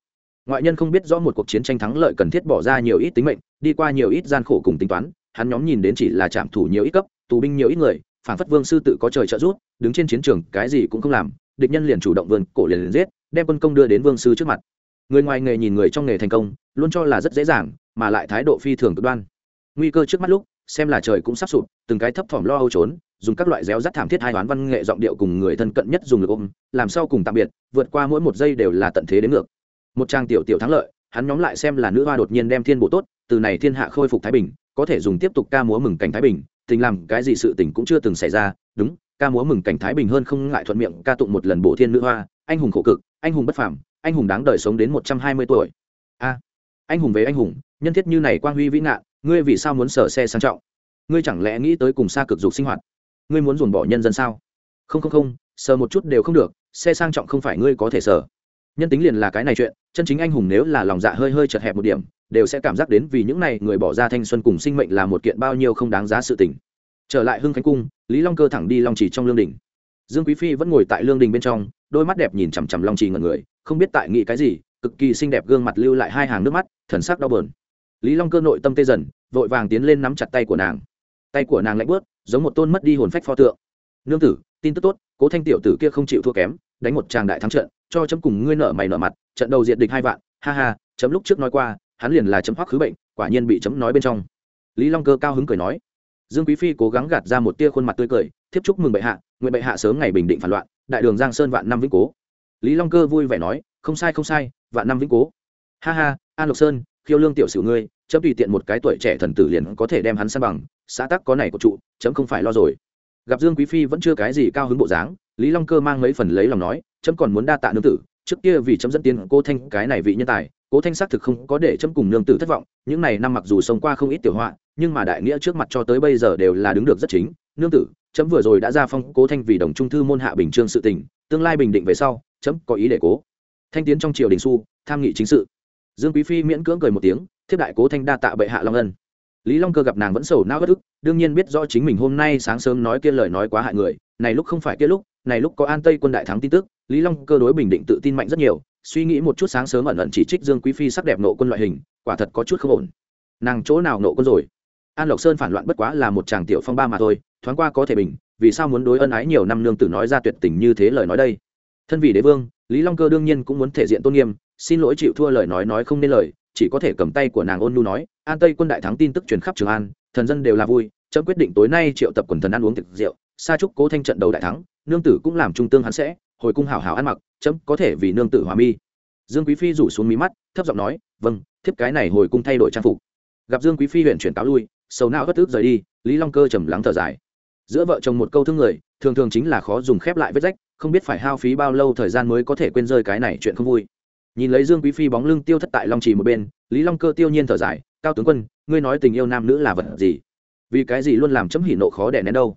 Speaker 1: Ngoại nhân không biết rõ một cuộc chiến tranh thắng lợi cần thiết bỏ ra nhiều ít tính mệnh đi qua nhiều ít gian khổ cùng tính toán hắn nhóm nhìn đến chỉ là trạm thủ nhiều ít cấp tù binh nhiều ít người phản phất vương sư tự có trời trợ giúp đứng trên chiến trường cái gì cũng không làm địch nhân liền chủ động vươn cổ liền, liền giết đem quân công đưa đến vương sư trước mặt người ngoài nghề nhìn người trong nghề thành công, luôn cho là rất dễ dàng, mà lại thái độ phi thường cực đoan. Nguy cơ trước mắt lúc, xem là trời cũng sắp sụp, từng cái thấp thỏm lo âu trốn, dùng các loại réo rắt thảm thiết hai toán văn nghệ giọng điệu cùng người thân cận nhất dùng lực ôm, làm sao cùng tạm biệt, vượt qua mỗi một giây đều là tận thế đến ngược. Một trang tiểu tiểu thắng lợi, hắn nhóm lại xem là nữ hoa đột nhiên đem thiên bộ tốt, từ này thiên hạ khôi phục thái bình, có thể dùng tiếp tục ca múa mừng cảnh thái bình, tình làm cái gì sự tình cũng chưa từng xảy ra, đúng, ca múa mừng cảnh thái bình hơn không ngại thuận miệng ca tụng một lần bổ thiên nữ hoa, anh hùng khổ cực, anh hùng bất phàm anh hùng đáng đời sống đến một trăm hai mươi tuổi. A, anh hùng về anh hùng, nhân thiết như này quang huy vĩ ngạn, ngươi vì sao muốn sở xe sang trọng? Ngươi chẳng lẽ nghĩ tới cùng xa cực dục sinh hoạt? Ngươi muốn dồn bỏ nhân dân sao? Không không không, sờ một chút đều không được, xe sang trọng không phải ngươi có thể sờ. Nhân tính liền là cái này chuyện, chân chính anh hùng nếu là lòng dạ hơi hơi chật hẹp một điểm, đều sẽ cảm giác đến vì những này người bỏ ra thanh xuân cùng sinh mệnh là một kiện bao nhiêu không đáng giá sự tình. Trở lại hưng khánh cung, lý long cơ thẳng đi long trì trong lương đình. Dương quý phi vẫn ngồi tại lương đình bên trong, đôi mắt đẹp nhìn chằm chằm long trì ngần người không biết tại nghĩ cái gì, cực kỳ xinh đẹp gương mặt lưu lại hai hàng nước mắt, thần sắc đau bờn lý long cơ nội tâm tê dần, vội vàng tiến lên nắm chặt tay của nàng. Tay của nàng lạnh bớt giống một tôn mất đi hồn phách pho tượng. Nương tử, tin tức tốt, cố thanh tiểu tử kia không chịu thua kém, đánh một tràng đại thắng trận, cho chấm cùng ngươi nợ mày nợ mặt, trận đầu diện địch hai vạn, ha ha, chấm lúc trước nói qua, hắn liền là chấm hoắc khứ bệnh, quả nhiên bị chấm nói bên trong. Lý long cơ cao hứng cười nói. Dương quý phi cố gắng gạt ra một tia khuôn mặt tươi cười, thiếp chúc mừng bệ hạ, nguyện bệ hạ sớm ngày bình định phản loạn, đại đường giang sơn vạn năm vĩnh cố lý long cơ vui vẻ nói, không sai không sai, vạn năm vĩnh cố. Ha ha an lộc sơn, khiêu lương tiểu sử ngươi, chấm tùy tiện một cái tuổi trẻ thần tử liền có thể đem hắn san bằng, xã tắc có này của trụ, chấm không phải lo rồi. Gặp dương quý phi vẫn chưa cái gì cao hứng bộ dáng, lý long cơ mang mấy phần lấy lòng nói, chấm còn muốn đa tạ nương tử, trước kia vì chấm dẫn tiến cô thanh, cái này vị nhân tài, cố thanh xác thực không có để chấm cùng nương tử thất vọng, những này năm mặc dù sống qua không ít tiểu họa, nhưng mà đại nghĩa trước mặt cho tới bây giờ đều là đứng được rất chính. Nương tử, chấm vừa rồi đã ra phong cố thanh vì đồng trung thư môn hạ bình trương sự tình, tương lai bình định về sau chấm có ý để cố. Thanh tiến trong triều đình su tham nghị chính sự. Dương quý phi miễn cưỡng cười một tiếng, thiếp đại cố thanh đa tạ bệ hạ long ân. Lý long cơ gặp nàng vẫn sầu não bất ức, đương nhiên biết rõ chính mình hôm nay sáng sớm nói kia lời nói quá hại người, này lúc không phải kia lúc, này lúc có an tây quân đại thắng tin tức, lý long cơ đối bình định tự tin mạnh rất nhiều, suy nghĩ một chút sáng sớm ẩn ẩn chỉ trích dương quý phi sắc đẹp nộ quân loại hình, quả thật có chút không ổn. Nàng chỗ nào nộ quân rồi? An lộc sơn phản loạn bất quá là một chàng tiểu phong ba mà thôi, thoáng qua có thể bình, vì sao muốn đối ân ái nhiều năm nương tử nói ra tuyệt tình như thế lời nói đây? Thân vị đế vương, lý long cơ đương nhiên cũng muốn thể diện tôn nghiêm, xin lỗi chịu thua lời nói nói không nên lời, chỉ có thể cầm tay của nàng ôn nhu nói, an tây quân đại thắng tin tức truyền khắp trường an, thần dân đều là vui, chấm quyết định tối nay triệu tập quần thần ăn uống tiệc rượu xa chúc cố thanh trận đầu đại thắng, nương tử cũng làm trung tương hắn sẽ, hồi cung hảo hảo ăn mặc, chấm có thể vì nương tử hòa mi. Dương quý phi rủ xuống mí mắt, thấp giọng nói vâng thiếp cái này hồi cung thay đổi trang phục. Gặp dương quý phi huyện chuyển cáo lui, sầu não bất tức rời đi, lý long cơ trầm lắng thở dài. Giữa vợ chồng một câu thương người thường thường chính là khó dùng khép lại vết rách, không biết phải hao phí bao lâu thời gian mới có thể quên rơi cái này chuyện không vui. Nhìn lấy dương quý phi bóng lưng tiêu thất tại long trì một bên, lý long cơ tiêu nhiên thở dài, cao tướng quân, ngươi nói tình yêu nam nữ là vật gì? Vì cái gì luôn làm chấm hỉ nộ khó đẻ nén đâu?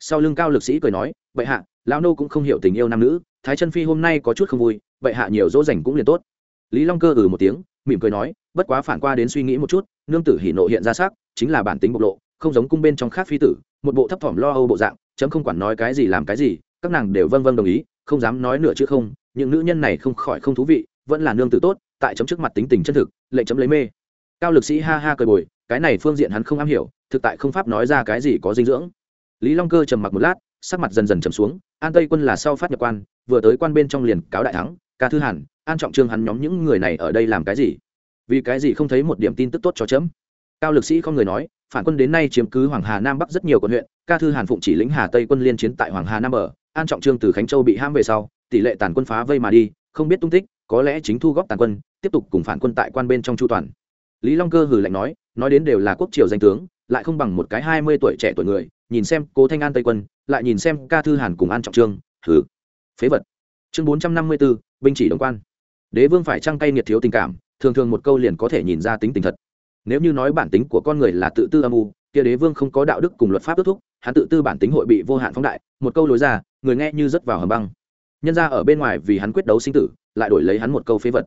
Speaker 1: Sau lưng cao lực sĩ cười nói vậy hạ, lão nô cũng không hiểu tình yêu nam nữ, thái chân phi hôm nay có chút không vui vậy hạ nhiều dỗ dành cũng liền tốt. Lý long cơ ừ một tiếng, mỉm cười nói, bất quá phản qua đến suy nghĩ một chút, nương tử hỉ nộ hiện ra sắc chính là bản tính bộc lộ, không giống cung bên trong khác phi tử, một bộ thấp thỏm lo âu bộ dạng chấm không quản nói cái gì làm cái gì, các nàng đều vâng vâng đồng ý, không dám nói nửa chữ không, những nữ nhân này không khỏi không thú vị, vẫn là nương tử tốt, tại chấm trước mặt tính tình chân thực, lệnh chấm lấy mê. Cao lực sĩ ha ha cười bồi, cái này phương diện hắn không am hiểu, thực tại không pháp nói ra cái gì có dinh dưỡng. Lý long cơ trầm mặc một lát, sắc mặt dần dần trầm xuống, an tây quân là sau phát nhập quan, vừa tới quan bên trong liền cáo đại thắng, ca thư hàn, an trọng trương hắn nhóm những người này ở đây làm cái gì? Vì cái gì không thấy một điểm tin tức tốt cho chấm? Cao lực sĩ không người nói, phản quân đến nay chiếm cứ hoàng hà nam bắc rất nhiều quận huyện ca thư hàn phụng chỉ lĩnh hà tây quân liên chiến tại hoàng hà nam ở an trọng trương từ khánh châu bị ham về sau, tỷ lệ tàn quân phá vây mà đi, không biết tung tích, có lẽ chính thu góp tàn quân, tiếp tục cùng phản quân tại quan bên trong chu toàn. Lý long cơ hử lạnh nói nói đến đều là quốc triều danh tướng, lại không bằng một cái hai mươi tuổi trẻ tuổi người, nhìn xem cố thanh an tây quân, lại nhìn xem ca thư hàn cùng an trọng trương hử phế vật. Chương bốn trăm năm mươi b ố binh chỉ đồng quan. Đế vương phải trăng tay nghiệt thiếu tình cảm, thường thường một câu liền có thể nhìn ra tính tình thật. Nếu như nói bản tính của con người là tự tư âm u, kia đế vương không có đạo đức cùng luật pháp ước thúc hắn tự tư bản tính hội bị vô hạn phóng đại, một câu lối ra, người nghe như rớt vào hầm băng. Nhân ra ở bên ngoài vì hắn quyết đấu sinh tử, lại đổi lấy hắn một câu phế vật.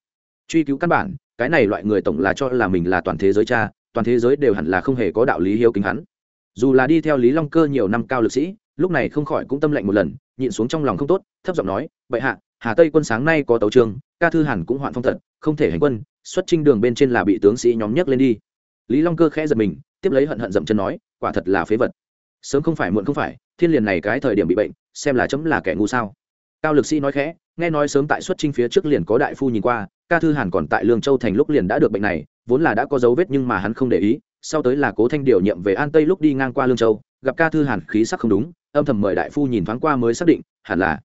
Speaker 1: Truy cứu căn bản, cái này loại người tổng là cho là mình là toàn thế giới cha, toàn thế giới đều hẳn là không hề có đạo lý hiếu kính hắn. Dù là đi theo lý long cơ nhiều năm cao lực sĩ, lúc này không khỏi cũng tâm lệnh một lần, nhịn xuống trong lòng không tốt, thấp giọng nói, bệ hạ, hà tây quân sáng nay có tấu trường, ca thư hẳn cũng hoạn phong thật, không thể hành quân, xuất trinh đường bên trên là bị tướng sĩ nhóm nhấc lên đi. Lý long cơ khẽ giật mình, tiếp lấy hận hận dậm chân nói, quả thật là phế vật sớm không phải muộn không phải, thiên liền này cái thời điểm bị bệnh, xem là chấm là kẻ ngu sao. Cao lực sĩ nói khẽ, nghe nói sớm tại xuất trinh phía trước liền có đại phu nhìn qua, ca thư hàn còn tại lương châu thành lúc liền đã được bệnh này, vốn là đã có dấu vết nhưng mà hắn không để ý, sau tới là cố thanh điều nhiệm về an tây lúc đi ngang qua lương châu, gặp ca thư hàn khí sắc không đúng, âm thầm mời đại phu nhìn thoáng qua mới xác định, hẳn là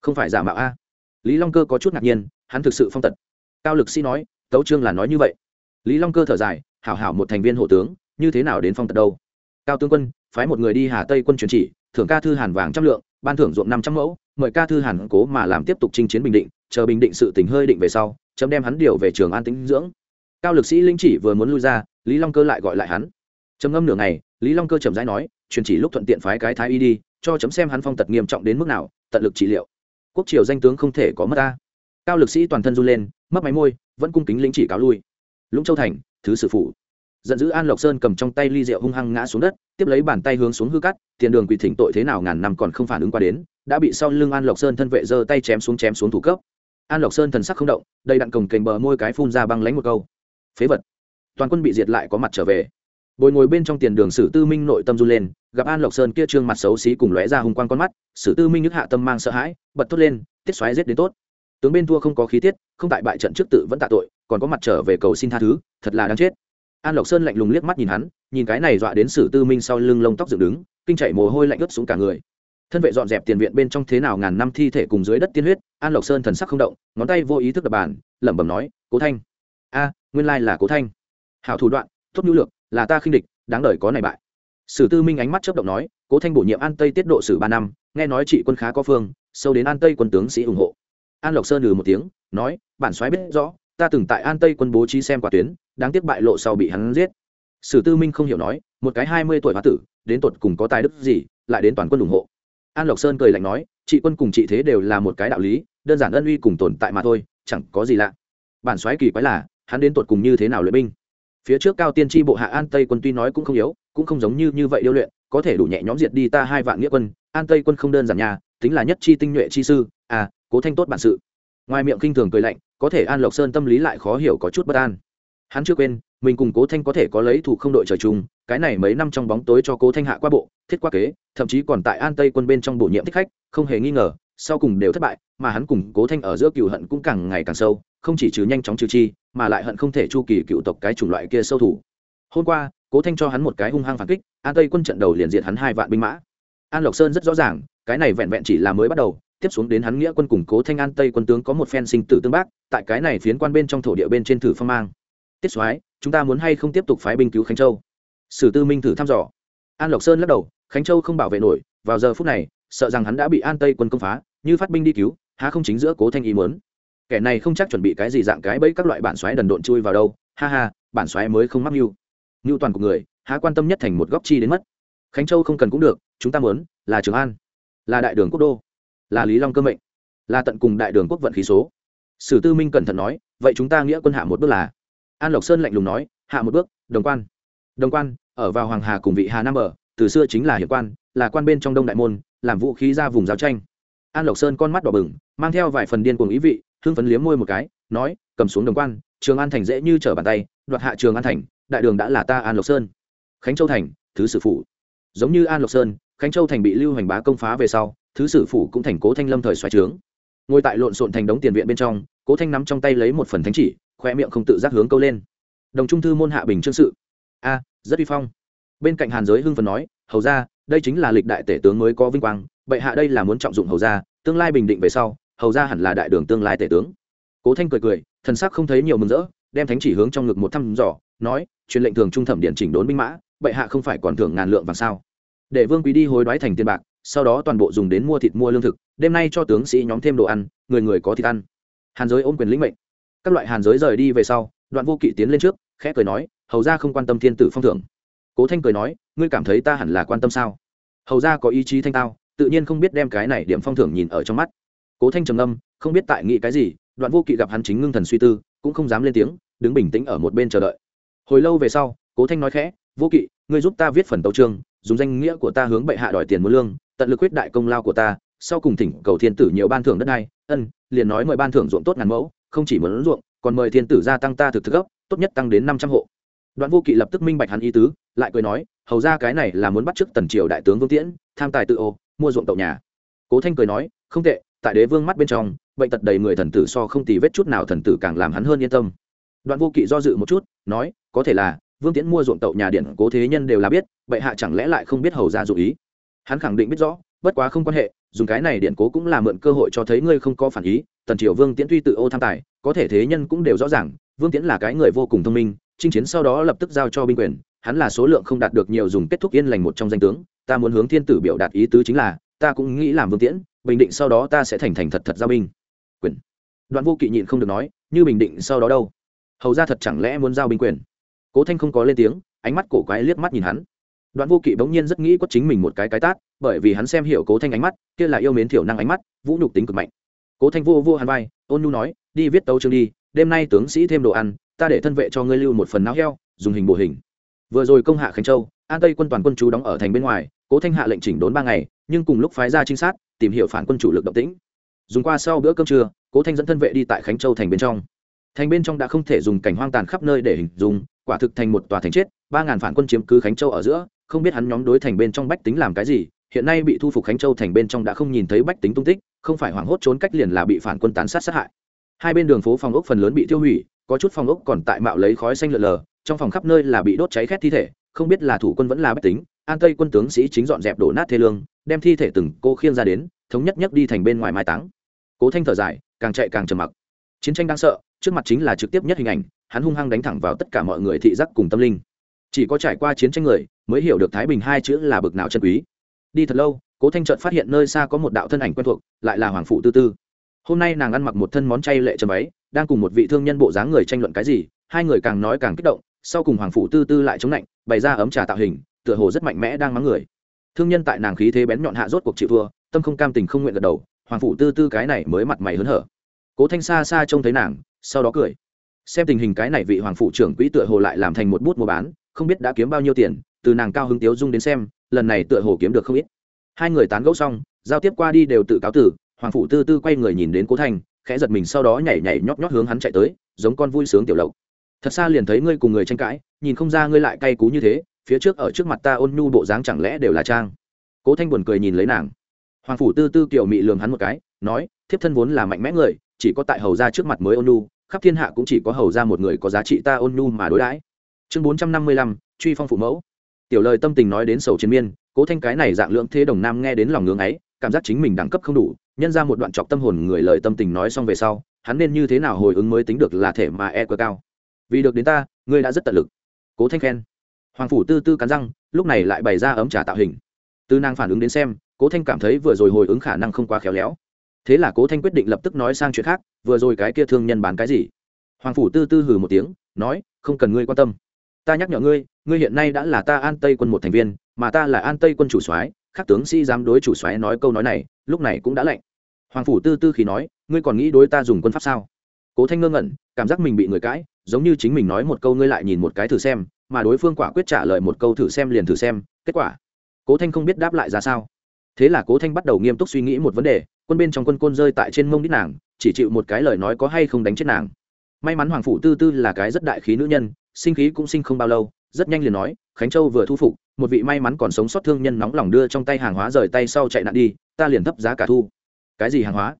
Speaker 1: không phải giả mạo a. Lý long cơ có chút ngạc nhiên, hắn thực sự phong tật. Cao lực sĩ nói, tấu trương là nói như vậy. Lý long cơ thở dài, hảo hảo một thành viên hộ tướng, như thế nào đến phong tật đâu? Cao tướng quân phái một người đi hà tây quân truyền chỉ, thưởng ca thư hàn vàng trăm lượng, ban thưởng ruộng năm trăm mẫu, mời ca thư hàn cố mà làm tiếp tục chinh chiến bình định, chờ bình định sự tình hơi định về sau, chấm đem hắn điều về trường an tĩnh dưỡng. Cao lực sĩ linh chỉ vừa muốn lui ra, lý long cơ lại gọi lại hắn. Trầm ngâm nửa ngày, lý long cơ chậm rãi nói truyền chỉ lúc thuận tiện phái cái thái y đi, cho chấm xem hắn phong tật nghiêm trọng đến mức nào, tận lực trị liệu. Quốc triều danh tướng không thể có mất ta. Cao lực sĩ toàn thân run lên mất máy môi, vẫn cung kính linh chỉ cáo lui. Lũng châu thành, thứ sử phụ giận dữ an lộc sơn cầm trong tay ly rượu hung hăng ngã xuống đất, tiếp lấy bàn tay hướng xuống hư cắt, tiền đường quỳ thỉnh tội thế nào ngàn năm còn không phản ứng qua đến, đã bị sau lưng an lộc sơn thân vệ giơ tay chém xuống chém xuống thủ cấp. An lộc sơn thần sắc không động, đầy đặn cồng kềnh bờ môi cái phun ra băng lánh một câu. Phế vật. Toàn quân bị diệt lại có mặt trở về. Bồi ngồi bên trong tiền đường sử tư minh nội tâm run lên, gặp an lộc sơn kia trương mặt xấu xí cùng lóe ra hùng quang con mắt, sử tư minh nhức hạ tâm mang sợ hãi, bật thốt lên, tiết xoáy giết đến tốt. Tướng bên thua không có khí tiết, không tại bại trận trước tự vẫn tạ tội, còn có mặt trở về cầu xin tha thứ, thật là đáng chết an lộc sơn lạnh lùng liếc mắt nhìn hắn, nhìn cái này dọa đến sử tư minh sau lưng lông tóc dựng đứng, kinh chạy mồ hôi lạnh ướt xuống cả người. Thân vệ dọn dẹp tiền viện bên trong thế nào ngàn năm thi thể cùng dưới đất tiên huyết, an lộc sơn thần sắc không động, ngón tay vô ý thức đập bàn, lẩm bẩm nói, cố thanh. A, nguyên lai là cố thanh. Hảo thủ đoạn, tốt nhu lược, là ta khinh địch, đáng đời có này bại. Sử tư minh ánh mắt chớp động nói, cố thanh bổ nhiệm an tây tiết độ sử ba năm, nghe nói trị quân khá có phương, sâu đến an tây quân tướng sĩ ủng hộ. An lộc sơn ừ một tiếng, nói, bản soái biết rõ, ta từng tại an tây quân bố trí xem quả tuyến đáng tiếc bại lộ sau bị hắn giết. Sử tư minh không hiểu nói, một cái hai mươi tuổi hóa tử, đến tột cùng có tài đức gì, lại đến toàn quân ủng hộ. An lộc sơn cười lạnh nói trị quân cùng trị thế đều là một cái đạo lý, đơn giản ân uy cùng tồn tại mà thôi, chẳng có gì lạ. Bản soái kỳ quái là, hắn đến tột cùng như thế nào luyện binh? Phía trước cao tiên tri bộ hạ an tây quân tuy nói cũng không yếu, cũng không giống như như vậy điêu luyện, có thể đủ nhẹ nhõm diệt đi ta hai vạn nghĩa quân, an tây quân không đơn giản nhà tính là nhất chi tinh nhuệ chi sư à cố thanh tốt bản sự. Ngoài miệng kinh thường cười lạnh, có thể an lộc sơn tâm lý lại khó hiểu có chút bất an hắn chưa quên, mình cùng cố thanh có thể có lấy thủ không đội trời chung, cái này mấy năm trong bóng tối cho cố thanh hạ qua bộ, thiết qua kế, thậm chí còn tại an tây quân bên trong bổ nhiệm thích khách, không hề nghi ngờ, sau cùng đều thất bại, mà hắn cùng cố thanh ở giữa cựu hận cũng càng ngày càng sâu, không chỉ trừ nhanh chóng trừ chi, mà lại hận không thể chu kỳ cựu tộc cái chủng loại kia sâu thủ. Hôm qua, cố thanh cho hắn một cái hung hăng phản kích, an tây quân trận đầu liền diệt hắn hai vạn binh mã. An lộc sơn rất rõ ràng, cái này vẹn vẹn chỉ là mới bắt đầu, tiếp xuống đến hắn nghĩa quân củng cố thanh an tây quân tướng có một phen sinh tử tương bác, tại cái này phiến quan bên trong thổ địa bên trên thử phong mang tiết soái, chúng ta muốn hay không tiếp tục phái binh cứu khánh châu? Sử tư minh thử thăm dò. An lộc sơn lắc đầu, khánh châu không bảo vệ nổi, vào giờ phút này, sợ rằng hắn đã bị an tây quân công phá, như phát binh đi cứu, há không chính giữa cố thanh ý muốn. Kẻ này không chắc chuẩn bị cái gì dạng cái bẫy các loại bản xoáy đần độn chui vào đâu, ha ha, bản xoáy mới không mắc mưu. Mưu toàn của người, há quan tâm nhất thành một góc chi đến mất. Khánh châu không cần cũng được, chúng ta muốn, là trường an, là đại đường quốc đô, là lý long cơ mệnh, là tận cùng đại đường quốc vận khí số. Sử tư minh cẩn thận nói, vậy chúng ta nghĩa quân hạ một bước là an lộc sơn lạnh lùng nói hạ một bước đồng quan. Đồng quan ở vào hoàng hà cùng vị hà nam ở từ xưa chính là hiệp quan là quan bên trong đông đại môn làm vũ khí ra vùng giao tranh. An lộc sơn con mắt đỏ bừng mang theo vài phần điên cuồng ý vị hưng phấn liếm môi một cái nói cầm xuống đồng quan trường an thành dễ như trở bàn tay đoạt hạ trường an thành đại đường đã là ta an lộc sơn. Khánh châu thành thứ sử phụ, giống như an lộc sơn khánh châu thành bị lưu hành bá công phá về sau thứ sử phủ cũng thành cố thanh lâm thời xoáy trướng. Ngồi tại lộn xộn thành đống tiền viện bên trong cố thanh nắm trong tay lấy một phần thánh chỉ khoe miệng không tự giác hướng câu lên. Đồng trung thư môn hạ bình trương sự. A, rất uy phong. Bên cạnh hàn giới hưng phần nói, hầu ra đây chính là lịch đại tể tướng mới có vinh quang, bệ hạ đây là muốn trọng dụng hầu ra tương lai bình định về sau, hầu ra hẳn là đại đường tương lai tể tướng. Cố thanh cười cười, thần sắc không thấy nhiều mừng rỡ, đem thánh chỉ hướng trong ngực một thăm dò, nói, truyền lệnh thường trung thẩm điện chỉnh đốn binh mã, bệ hạ không phải còn thưởng ngàn lượng vàng sao? Để vương quý đi hối đoái thành tiền bạc, sau đó toàn bộ dùng đến mua thịt mua lương thực, đêm nay cho tướng sĩ nhóm thêm đồ ăn, người người có thịt ăn. Hàn giới ôm quyền lĩnh mệnh các loại hàn giới rời đi về sau, đoạn vô kỵ tiến lên trước, khẽ cười nói, hầu ra không quan tâm thiên tử phong thưởng. Cố thanh cười nói, ngươi cảm thấy ta hẳn là quan tâm sao? Hầu ra có ý chí thanh tao, tự nhiên không biết đem cái này điểm phong thưởng nhìn ở trong mắt. Cố thanh trầm âm không biết tại nghị cái gì, đoạn vô kỵ gặp hắn chính ngưng thần suy tư, cũng không dám lên tiếng, đứng bình tĩnh ở một bên chờ đợi. Hồi lâu về sau, cố thanh nói khẽ, vô kỵ, ngươi giúp ta viết phần tấu trương dùng danh nghĩa của ta hướng bệ hạ đòi tiền mua lương, tận lực quyết đại công lao của ta, sau cùng thỉnh cầu thiên tử nhiều ban thưởng đất này ân, liền nói mời ban thưởng ruộng tốt ngàn mẫu không chỉ muốn ruộng còn mời thiên tử gia tăng ta thực thực gấp, tốt nhất tăng đến năm trăm hộ. Đoạn vô kỵ lập tức minh bạch hắn ý tứ lại cười nói hầu ra cái này là muốn bắt chước tần triều đại tướng vương tiễn tham tài tự ô mua ruộng tậu nhà. Cố thanh cười nói không tệ tại đế vương mắt bên trong bệnh tật đầy người thần tử so không tì vết chút nào thần tử càng làm hắn hơn yên tâm. Đoạn vô kỵ do dự một chút nói có thể là vương tiễn mua ruộng tậu nhà điện cố thế nhân đều là biết bệ hạ chẳng lẽ lại không biết hầu ra dụ ý. Hắn khẳng định biết rõ bất quá không quan hệ, dùng cái này điện cố cũng là mượn cơ hội cho thấy ngươi không có phản ý, tần triều vương tiễn tuy tự ô tham tài, có thể thế nhân cũng đều rõ ràng, vương tiễn là cái người vô cùng thông minh, chinh chiến sau đó lập tức giao cho binh quyền, hắn là số lượng không đạt được nhiều dùng kết thúc yên lành một trong danh tướng, ta muốn hướng thiên tử biểu đạt ý tứ chính là, ta cũng nghĩ làm vương tiễn, bình định sau đó ta sẽ thành thành thật thật giao binh. Quyền. Đoạn vô kỵ nhịn không được nói, như bình định sau đó đâu? Hầu ra thật chẳng lẽ muốn giao binh quyền? Cố thanh không có lên tiếng, ánh mắt cổ quái liếc mắt nhìn hắn đoạn vô kỵ bỗng nhiên rất nghĩ quất chính mình một cái cái tát, bởi vì hắn xem hiểu cố thanh ánh mắt, kia là yêu mến thiểu năng ánh mắt, vũ nhục tính cực mạnh. Cố thanh vô vô hắn vai, ôn nhu nói, đi viết tấu chương đi, đêm nay tướng sĩ thêm đồ ăn, ta để thân vệ cho ngươi lưu một phần não heo, dùng hình bổ hình. Vừa rồi công hạ khánh châu, an tây quân toàn quân chú đóng ở thành bên ngoài, cố thanh hạ lệnh chỉnh đốn ba ngày, nhưng cùng lúc phái ra trinh sát, tìm hiểu phản quân chủ lực động tĩnh. Dùng qua sau bữa cơm trưa, cố thanh dẫn thân vệ đi tại khánh châu thành bên trong. Thành bên trong đã không thể dùng cảnh hoang tàn khắp nơi để hình dung, quả thực thành một tòa thành chết ba ngàn phản quân chiếm cứ khánh châu ở giữa, không biết hắn nhóm đối thành bên trong bách tính làm cái gì, hiện nay bị thu phục khánh châu thành bên trong đã không nhìn thấy bách tính tung tích, không phải hoảng hốt trốn cách liền là bị phản quân tán sát sát hại. Hai bên đường phố phòng ốc phần lớn bị tiêu hủy, có chút phòng ốc còn tại mạo lấy khói xanh lợn lờ, trong phòng khắp nơi là bị đốt cháy khét thi thể, không biết là thủ quân vẫn là bách tính, an tây quân tướng sĩ chính dọn dẹp đổ nát thê lương, đem thi thể từng cô khiêng ra đến, thống nhất nhất đi thành bên ngoài mai táng. Cố thanh thở dài, càng chạy càng trầm mặc. Chiến tranh đang sợ, trước mặt chính là trực tiếp nhất hình ảnh, hắn hung hăng đánh thẳng vào tất cả mọi người thị giác cùng tâm linh chỉ có trải qua chiến tranh người mới hiểu được thái bình hai chữ là bực nào chân quý. Đi thật lâu, cố thanh trợt phát hiện nơi xa có một đạo thân ảnh quen thuộc, lại là hoàng phụ tư tư. Hôm nay nàng ăn mặc một thân món chay lệ trầm ấy, đang cùng một vị thương nhân bộ dáng người tranh luận cái gì, hai người càng nói càng kích động, sau cùng hoàng phụ tư tư lại chống lạnh bày ra ấm trà tạo hình, tựa hồ rất mạnh mẽ đang mắng người. Thương nhân tại nàng khí thế bén nhọn hạ rốt cuộc chịu thua, tâm không cam tình không nguyện gật đầu, hoàng phụ tư tư cái này mới mặt mày hớn hở. Cố thanh xa xa trông thấy nàng, sau đó cười. Xem tình hình cái này vị hoàng phụ trưởng quỹ tựa hồ lại làm thành một bút mua bán không biết đã kiếm bao nhiêu tiền từ nàng cao hứng tiếu dung đến xem lần này tựa hồ kiếm được không ít. Hai người tán gẫu xong giao tiếp qua đi đều tự cáo tử hoàng phủ tư tư quay người nhìn đến cố thành, khẽ giật mình sau đó nhảy nhảy nhót nhót hướng hắn chạy tới giống con vui sướng tiểu lộc. Thật xa liền thấy ngươi cùng người tranh cãi nhìn không ra ngươi lại cay cú như thế phía trước ở trước mặt ta ôn nhu bộ dáng chẳng lẽ đều là trang. Cố thanh buồn cười nhìn lấy nàng. Hoàng phủ tư tư kiểu mị lường hắn một cái nói thiếp thân vốn là mạnh mẽ người chỉ có tại hầu ra trước mặt mới ôn nhu khắp thiên hạ cũng chỉ có hầu ra một người có giá trị ta ôn nhu mà đối đãi chương bốn trăm năm mươi lăm, truy phong phụ mẫu. Tiểu lời tâm tình nói đến sầu chiến miên, cố thanh cái này dạng lượng thế đồng nam nghe đến lòng ngưỡng ấy, cảm giác chính mình đẳng cấp không đủ, nhân ra một đoạn chọc tâm hồn người lời tâm tình nói xong về sau, hắn nên như thế nào hồi ứng mới tính được là thể mà e quá cao. Vì được đến ta, ngươi đã rất tận lực. Cố thanh khen. Hoàng phủ tư tư cắn răng, lúc này lại bày ra ấm trà tạo hình. Tư năng phản ứng đến xem, cố thanh cảm thấy vừa rồi hồi ứng khả năng không quá khéo léo. Thế là cố thanh quyết định lập tức nói sang chuyện khác, vừa rồi cái kia thương nhân bán cái gì? Hoàng phủ tư tư hừ một tiếng, nói, không cần ngươi quan tâm ta nhắc nhở ngươi ngươi hiện nay đã là ta an tây quân một thành viên, mà ta là an tây quân chủ soái khắc tướng sĩ dám đối chủ soái nói câu nói này, lúc này cũng đã lạnh. Hoàng phủ tư tư khi nói, ngươi còn nghĩ đối ta dùng quân pháp sao? Cố thanh ngơ ngẩn, cảm giác mình bị người cãi, giống như chính mình nói một câu ngươi lại nhìn một cái thử xem, mà đối phương quả quyết trả lời một câu thử xem liền thử xem, kết quả, cố thanh không biết đáp lại ra sao. Thế là cố thanh bắt đầu nghiêm túc suy nghĩ một vấn đề, quân bên trong quân côn rơi tại trên mông đít nàng, chỉ chịu một cái lời nói có hay không đánh chết nàng may mắn hoàng phủ tư tư là cái rất đại khí nữ nhân, sinh khí cũng sinh không bao lâu, rất nhanh liền nói, khánh châu vừa thu phục, một vị may mắn còn sống sót thương nhân nóng lòng đưa trong tay hàng hóa rời tay sau chạy nạn đi, ta liền thấp giá cả thu. Cái gì hàng hóa?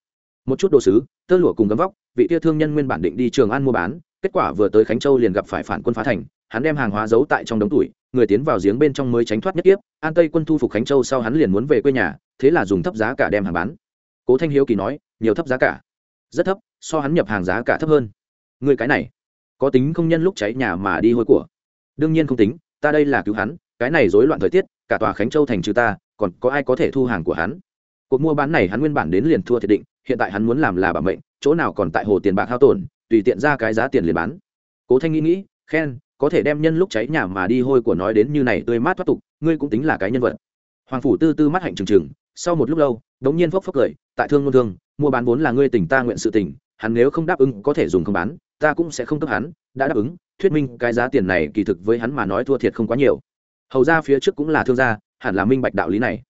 Speaker 1: Một chút đồ sứ, tơ lụa cùng gấm vóc, vị tia thương nhân nguyên bản định đi trường an mua bán, kết quả vừa tới khánh châu liền gặp phải phản quân phá thành, hắn đem hàng hóa giấu tại trong đống tuổi người tiến vào giếng bên trong mới tránh thoát nhất tiếp an tây quân thu phục khánh châu sau hắn liền muốn về quê nhà, thế là dùng thấp giá cả đem hàng bán. Cố thanh hiếu kỳ nói, nhiều thấp giá cả. Rất thấp, so hắn nhập hàng giá cả thấp hơn người cái này, có tính không nhân lúc cháy nhà mà đi hôi của? Đương nhiên không tính, ta đây là cứu hắn, cái này rối loạn thời tiết, cả tòa khánh châu thành trừ ta, còn có ai có thể thu hàng của hắn? Cuộc mua bán này hắn nguyên bản đến liền thua thiệt định, hiện tại hắn muốn làm là bảo mệnh, chỗ nào còn tại hồ tiền bạc hao tổn, tùy tiện ra cái giá tiền liền bán. Cố thanh nghĩ nghĩ, khen, có thể đem nhân lúc cháy nhà mà đi hôi của nói đến như này tươi mát thoát tục, ngươi cũng tính là cái nhân vật. Hoàng phủ tư tư mắt hạnh trừng trừng, sau một lúc lâu, đống nhiên phốc phốc cười, tại thương ngôn thương, mua bán vốn là ngươi tỉnh ta nguyện sự tỉnh hắn nếu không đáp ứng có thể dùng không bán ta cũng sẽ không cấp hắn, đã đáp ứng, thuyết minh cái giá tiền này kỳ thực với hắn mà nói thua thiệt không quá nhiều. Hầu ra phía trước cũng là thương gia, hẳn là minh bạch đạo lý này.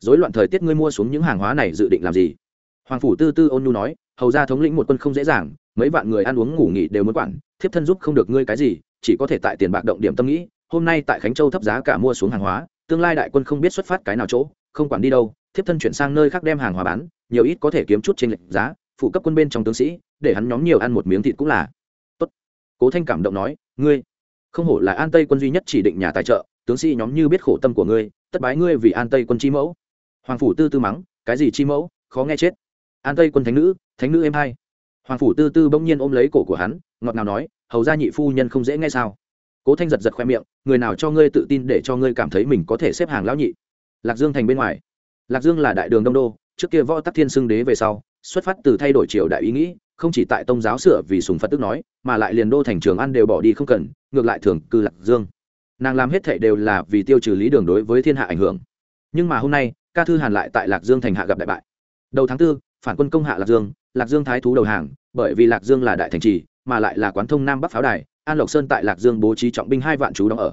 Speaker 1: Dối loạn thời tiết ngươi mua xuống những hàng hóa này dự định làm gì? Hoàng phủ tư tư ôn nhu nói, hầu ra thống lĩnh một quân không dễ dàng, mấy vạn người ăn uống ngủ nghỉ đều muốn quản, thiếp thân giúp không được ngươi cái gì, chỉ có thể tại tiền bạc động điểm tâm nghĩ, hôm nay tại khánh châu thấp giá cả mua xuống hàng hóa, tương lai đại quân không biết xuất phát cái nào chỗ, không quản đi đâu, thiếp thân chuyển sang nơi khác đem hàng hóa bán, nhiều ít có thể kiếm chút trên lệnh giá phụ cấp quân bên trong tướng sĩ, để hắn nhóm nhiều ăn một miếng thịt cũng là. Tốt. Cố thanh cảm động nói, ngươi, không hổ là an tây quân duy nhất chỉ định nhà tài trợ, tướng sĩ nhóm như biết khổ tâm của ngươi, tất bái ngươi vì an tây quân chi mẫu. Hoàng phủ tư tư mắng, cái gì chi mẫu? Khó nghe chết. An tây quân thánh nữ thánh nữ em hai hoàng phủ tư tư bỗng nhiên ôm lấy cổ của hắn, ngọt ngào nói, hầu ra nhị phu nhân không dễ nghe sao? Cố thanh giật giật khoe miệng, người nào cho ngươi tự tin để cho ngươi cảm thấy mình có thể xếp hàng lão nhị? Lạc dương thành bên ngoài. Lạc dương là đại đường đông đô, trước kia võ tắc thiên xưng đế về sau xuất phát từ thay đổi triều đại ý nghĩ không chỉ tại tông giáo sửa vì sùng phật tức nói mà lại liền đô thành trường ăn đều bỏ đi không cần ngược lại thường cư lạc dương. Nàng làm hết thệ đều là vì tiêu trừ lý đường đối với thiên hạ ảnh hưởng. Nhưng mà hôm nay ca thư hàn lại tại lạc dương thành hạ gặp đại bại. Đầu tháng 4, phản quân công hạ lạc dương lạc dương thái thú đầu hàng bởi vì lạc dương là đại thành trì mà lại là quán thông nam bắc pháo đài an lộc sơn tại lạc dương bố trí trọng binh hai vạn chú đóng ở.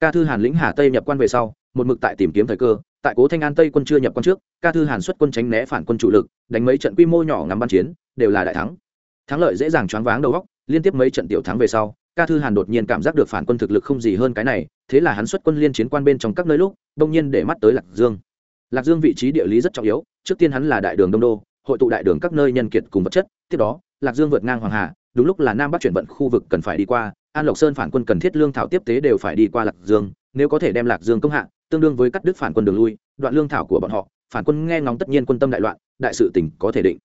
Speaker 1: Ca thư hàn lĩnh hà tây nhập quan về sau một mực tại tìm kiếm thời cơ tại cố thanh an tây quân chưa nhập quan trước, ca thư hàn xuất quân tránh né phản quân chủ lực, đánh mấy trận quy mô nhỏ ngắm ban chiến, đều là đại thắng. Thắng lợi dễ dàng choáng váng đầu góc liên tiếp mấy trận tiểu thắng về sau, ca thư hàn đột nhiên cảm giác được phản quân thực lực không gì hơn cái này, thế là hắn xuất quân liên chiến quan bên trong các nơi lúc, đông nhiên để mắt tới lạc dương. Lạc dương vị trí địa lý rất trọng yếu, trước tiên hắn là đại đường đông đô, hội tụ đại đường các nơi nhân kiệt cùng vật chất, tiếp đó, lạc dương vượt ngang hoàng hà, đúng lúc là nam bắc chuyển vận khu vực cần phải đi qua, an lộc sơn phản quân cần thiết lương thảo tiếp tế đều phải đi qua lạc dương, nếu có thể đem lạc dương công hạ tương đương với cắt đứt phản quân đường lui, đoạn lương thảo của bọn họ, phản quân nghe ngóng tất nhiên quân tâm đại loạn, đại sự tỉnh có thể định.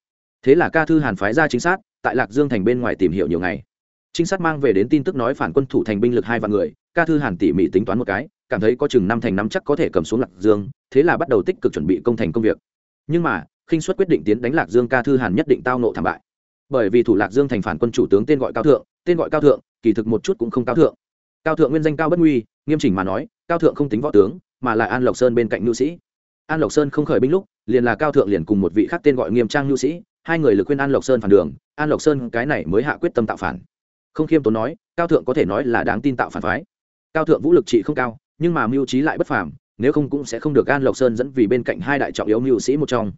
Speaker 1: Thế là ca thư hàn phái ra chính sát, tại lạc dương thành bên ngoài tìm hiểu nhiều ngày. Trinh sát mang về đến tin tức nói phản quân thủ thành binh lực hai vạn người, ca thư hàn tỉ mỉ tính toán một cái, cảm thấy có chừng năm thành năm chắc có thể cầm xuống lạc dương, thế là bắt đầu tích cực chuẩn bị công thành công việc. Nhưng mà, khinh suất quyết định tiến đánh lạc dương, ca thư hàn nhất định tao nộ thảm bại. Bởi vì thủ lạc dương thành phản quân chủ tướng tên gọi cao thượng, tên gọi cao thượng, kỳ thực một chút cũng không cao thượng. Cao thượng nguyên danh cao bất nguy, nghiêm chỉnh mà nói, cao thượng không tính võ tướng mà là an lộc sơn bên cạnh nhu sĩ. An lộc sơn không khởi binh lúc, liền là cao thượng liền cùng một vị khác tên gọi nghiêm trang nhu sĩ, hai người lực khuyên an lộc sơn phản đường, an lộc sơn cái này mới hạ quyết tâm tạo phản. Không khiêm tốn nói, cao thượng có thể nói là đáng tin tạo phản phái. Cao thượng vũ lực trị không cao, nhưng mà mưu trí lại bất phàm, nếu không cũng sẽ không được an lộc sơn dẫn vì bên cạnh hai đại trọng yếu mưu sĩ một trong.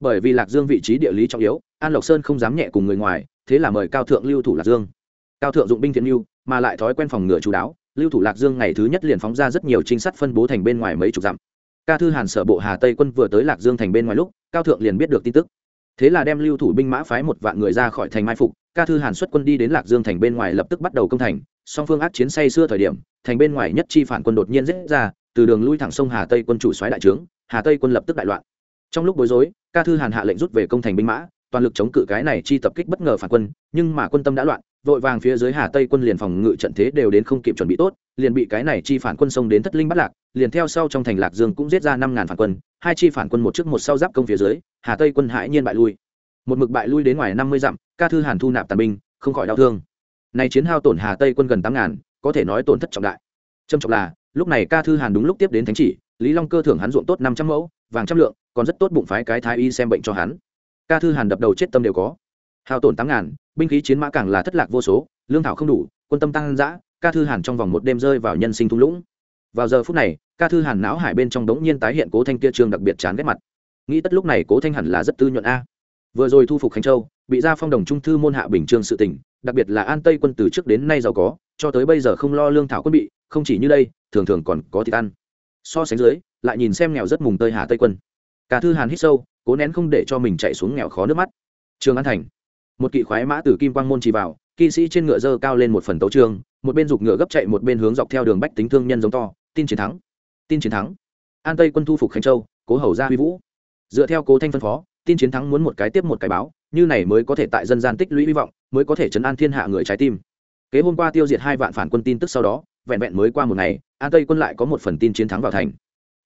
Speaker 1: Bởi vì lạc dương vị trí địa lý trọng yếu, an lộc sơn không dám nhẹ cùng người ngoài, thế là mời cao thượng lưu thủ lạc dương. Cao thượng dụng binh thiện mưu, mà lại thói quen phòng ngừa chú đáo lưu thủ lạc dương ngày thứ nhất liền phóng ra rất nhiều trinh sát phân bố thành bên ngoài mấy chục dặm. Ca thư hàn sở bộ hà tây quân vừa tới lạc dương thành bên ngoài lúc, cao thượng liền biết được tin tức. Thế là đem lưu thủ binh mã phái một vạn người ra khỏi thành mai phục, ca thư hàn xuất quân đi đến lạc dương thành bên ngoài lập tức bắt đầu công thành. Song phương ác chiến say xưa thời điểm, thành bên ngoài nhất chi phản quân đột nhiên giết ra, từ đường lui thẳng sông hà tây quân chủ soái đại trướng, hà tây quân lập tức đại loạn. Trong lúc bối rối, ca thư hàn hạ lệnh rút về công thành binh mã, toàn lực chống cự cái này chi tập kích bất ngờ phản quân, nhưng mà quân tâm đã loạn vội vàng phía dưới hà tây quân liền phòng ngự trận thế đều đến không kịp chuẩn bị tốt, liền bị cái này chi phản quân xông đến thất linh bắt lạc, liền theo sau trong thành lạc dương cũng giết ra năm ngàn phản quân, hai chi phản quân một trước một sau giáp công phía dưới, hà tây quân hãi nhiên bại lui. Một mực bại lui đến ngoài năm mươi dặm, ca thư hàn thu nạp tàn binh, không khỏi đau thương. Này chiến hao tổn hà tây quân gần tám ngàn, có thể nói tổn thất trọng đại. Trâm trọng là, lúc này ca thư hàn đúng lúc tiếp đến thánh chỉ, lý long cơ thưởng hắn ruộng tốt năm trăm mẫu, vàng trăm lượng, còn rất tốt bụng phái cái thái y xem bệnh cho hắn. Ca thư hàn đập đầu chết tâm đều có hao tổn tám ngàn, binh khí chiến mã càng là thất lạc vô số, lương thảo không đủ, quân tâm tăng dã, ca thư hàn trong vòng một đêm rơi vào nhân sinh thung lũng. Vào giờ phút này, ca thư hàn não hải bên trong đống nhiên tái hiện cố thanh kia trương đặc biệt chán ghét mặt. Nghĩ tất lúc này cố thanh hẳn là rất tư nhuận a. Vừa rồi thu phục khánh châu, bị ra phong đồng trung thư môn hạ bình trương sự tỉnh đặc biệt là an tây quân từ trước đến nay giàu có, cho tới bây giờ không lo lương thảo quân bị, không chỉ như đây, thường thường còn có thịt ăn. So sánh dưới, lại nhìn xem nghèo rất mùng tơi hà tây quân. Cả thư hàn hít sâu, cố nén không để cho mình chạy xuống nghèo khó nước mắt. Trường an thành một kỵ khoái mã từ kim quang môn chỉ vào, kỵ sĩ trên ngựa dơ cao lên một phần tấu trương một bên giục ngựa gấp chạy một bên hướng dọc theo đường bách tính thương nhân giống to, tin chiến thắng! Tin chiến thắng! An tây quân thu phục khánh châu, cố hầu ra huy vũ. Dựa theo cố thanh phân phó, tin chiến thắng muốn một cái tiếp một cái báo, như này mới có thể tại dân gian tích lũy hy vọng, mới có thể chấn an thiên hạ người trái tim. Kế hôm qua tiêu diệt hai vạn phản quân tin tức sau đó, vẹn vẹn mới qua một ngày, an tây quân lại có một phần tin chiến thắng vào thành.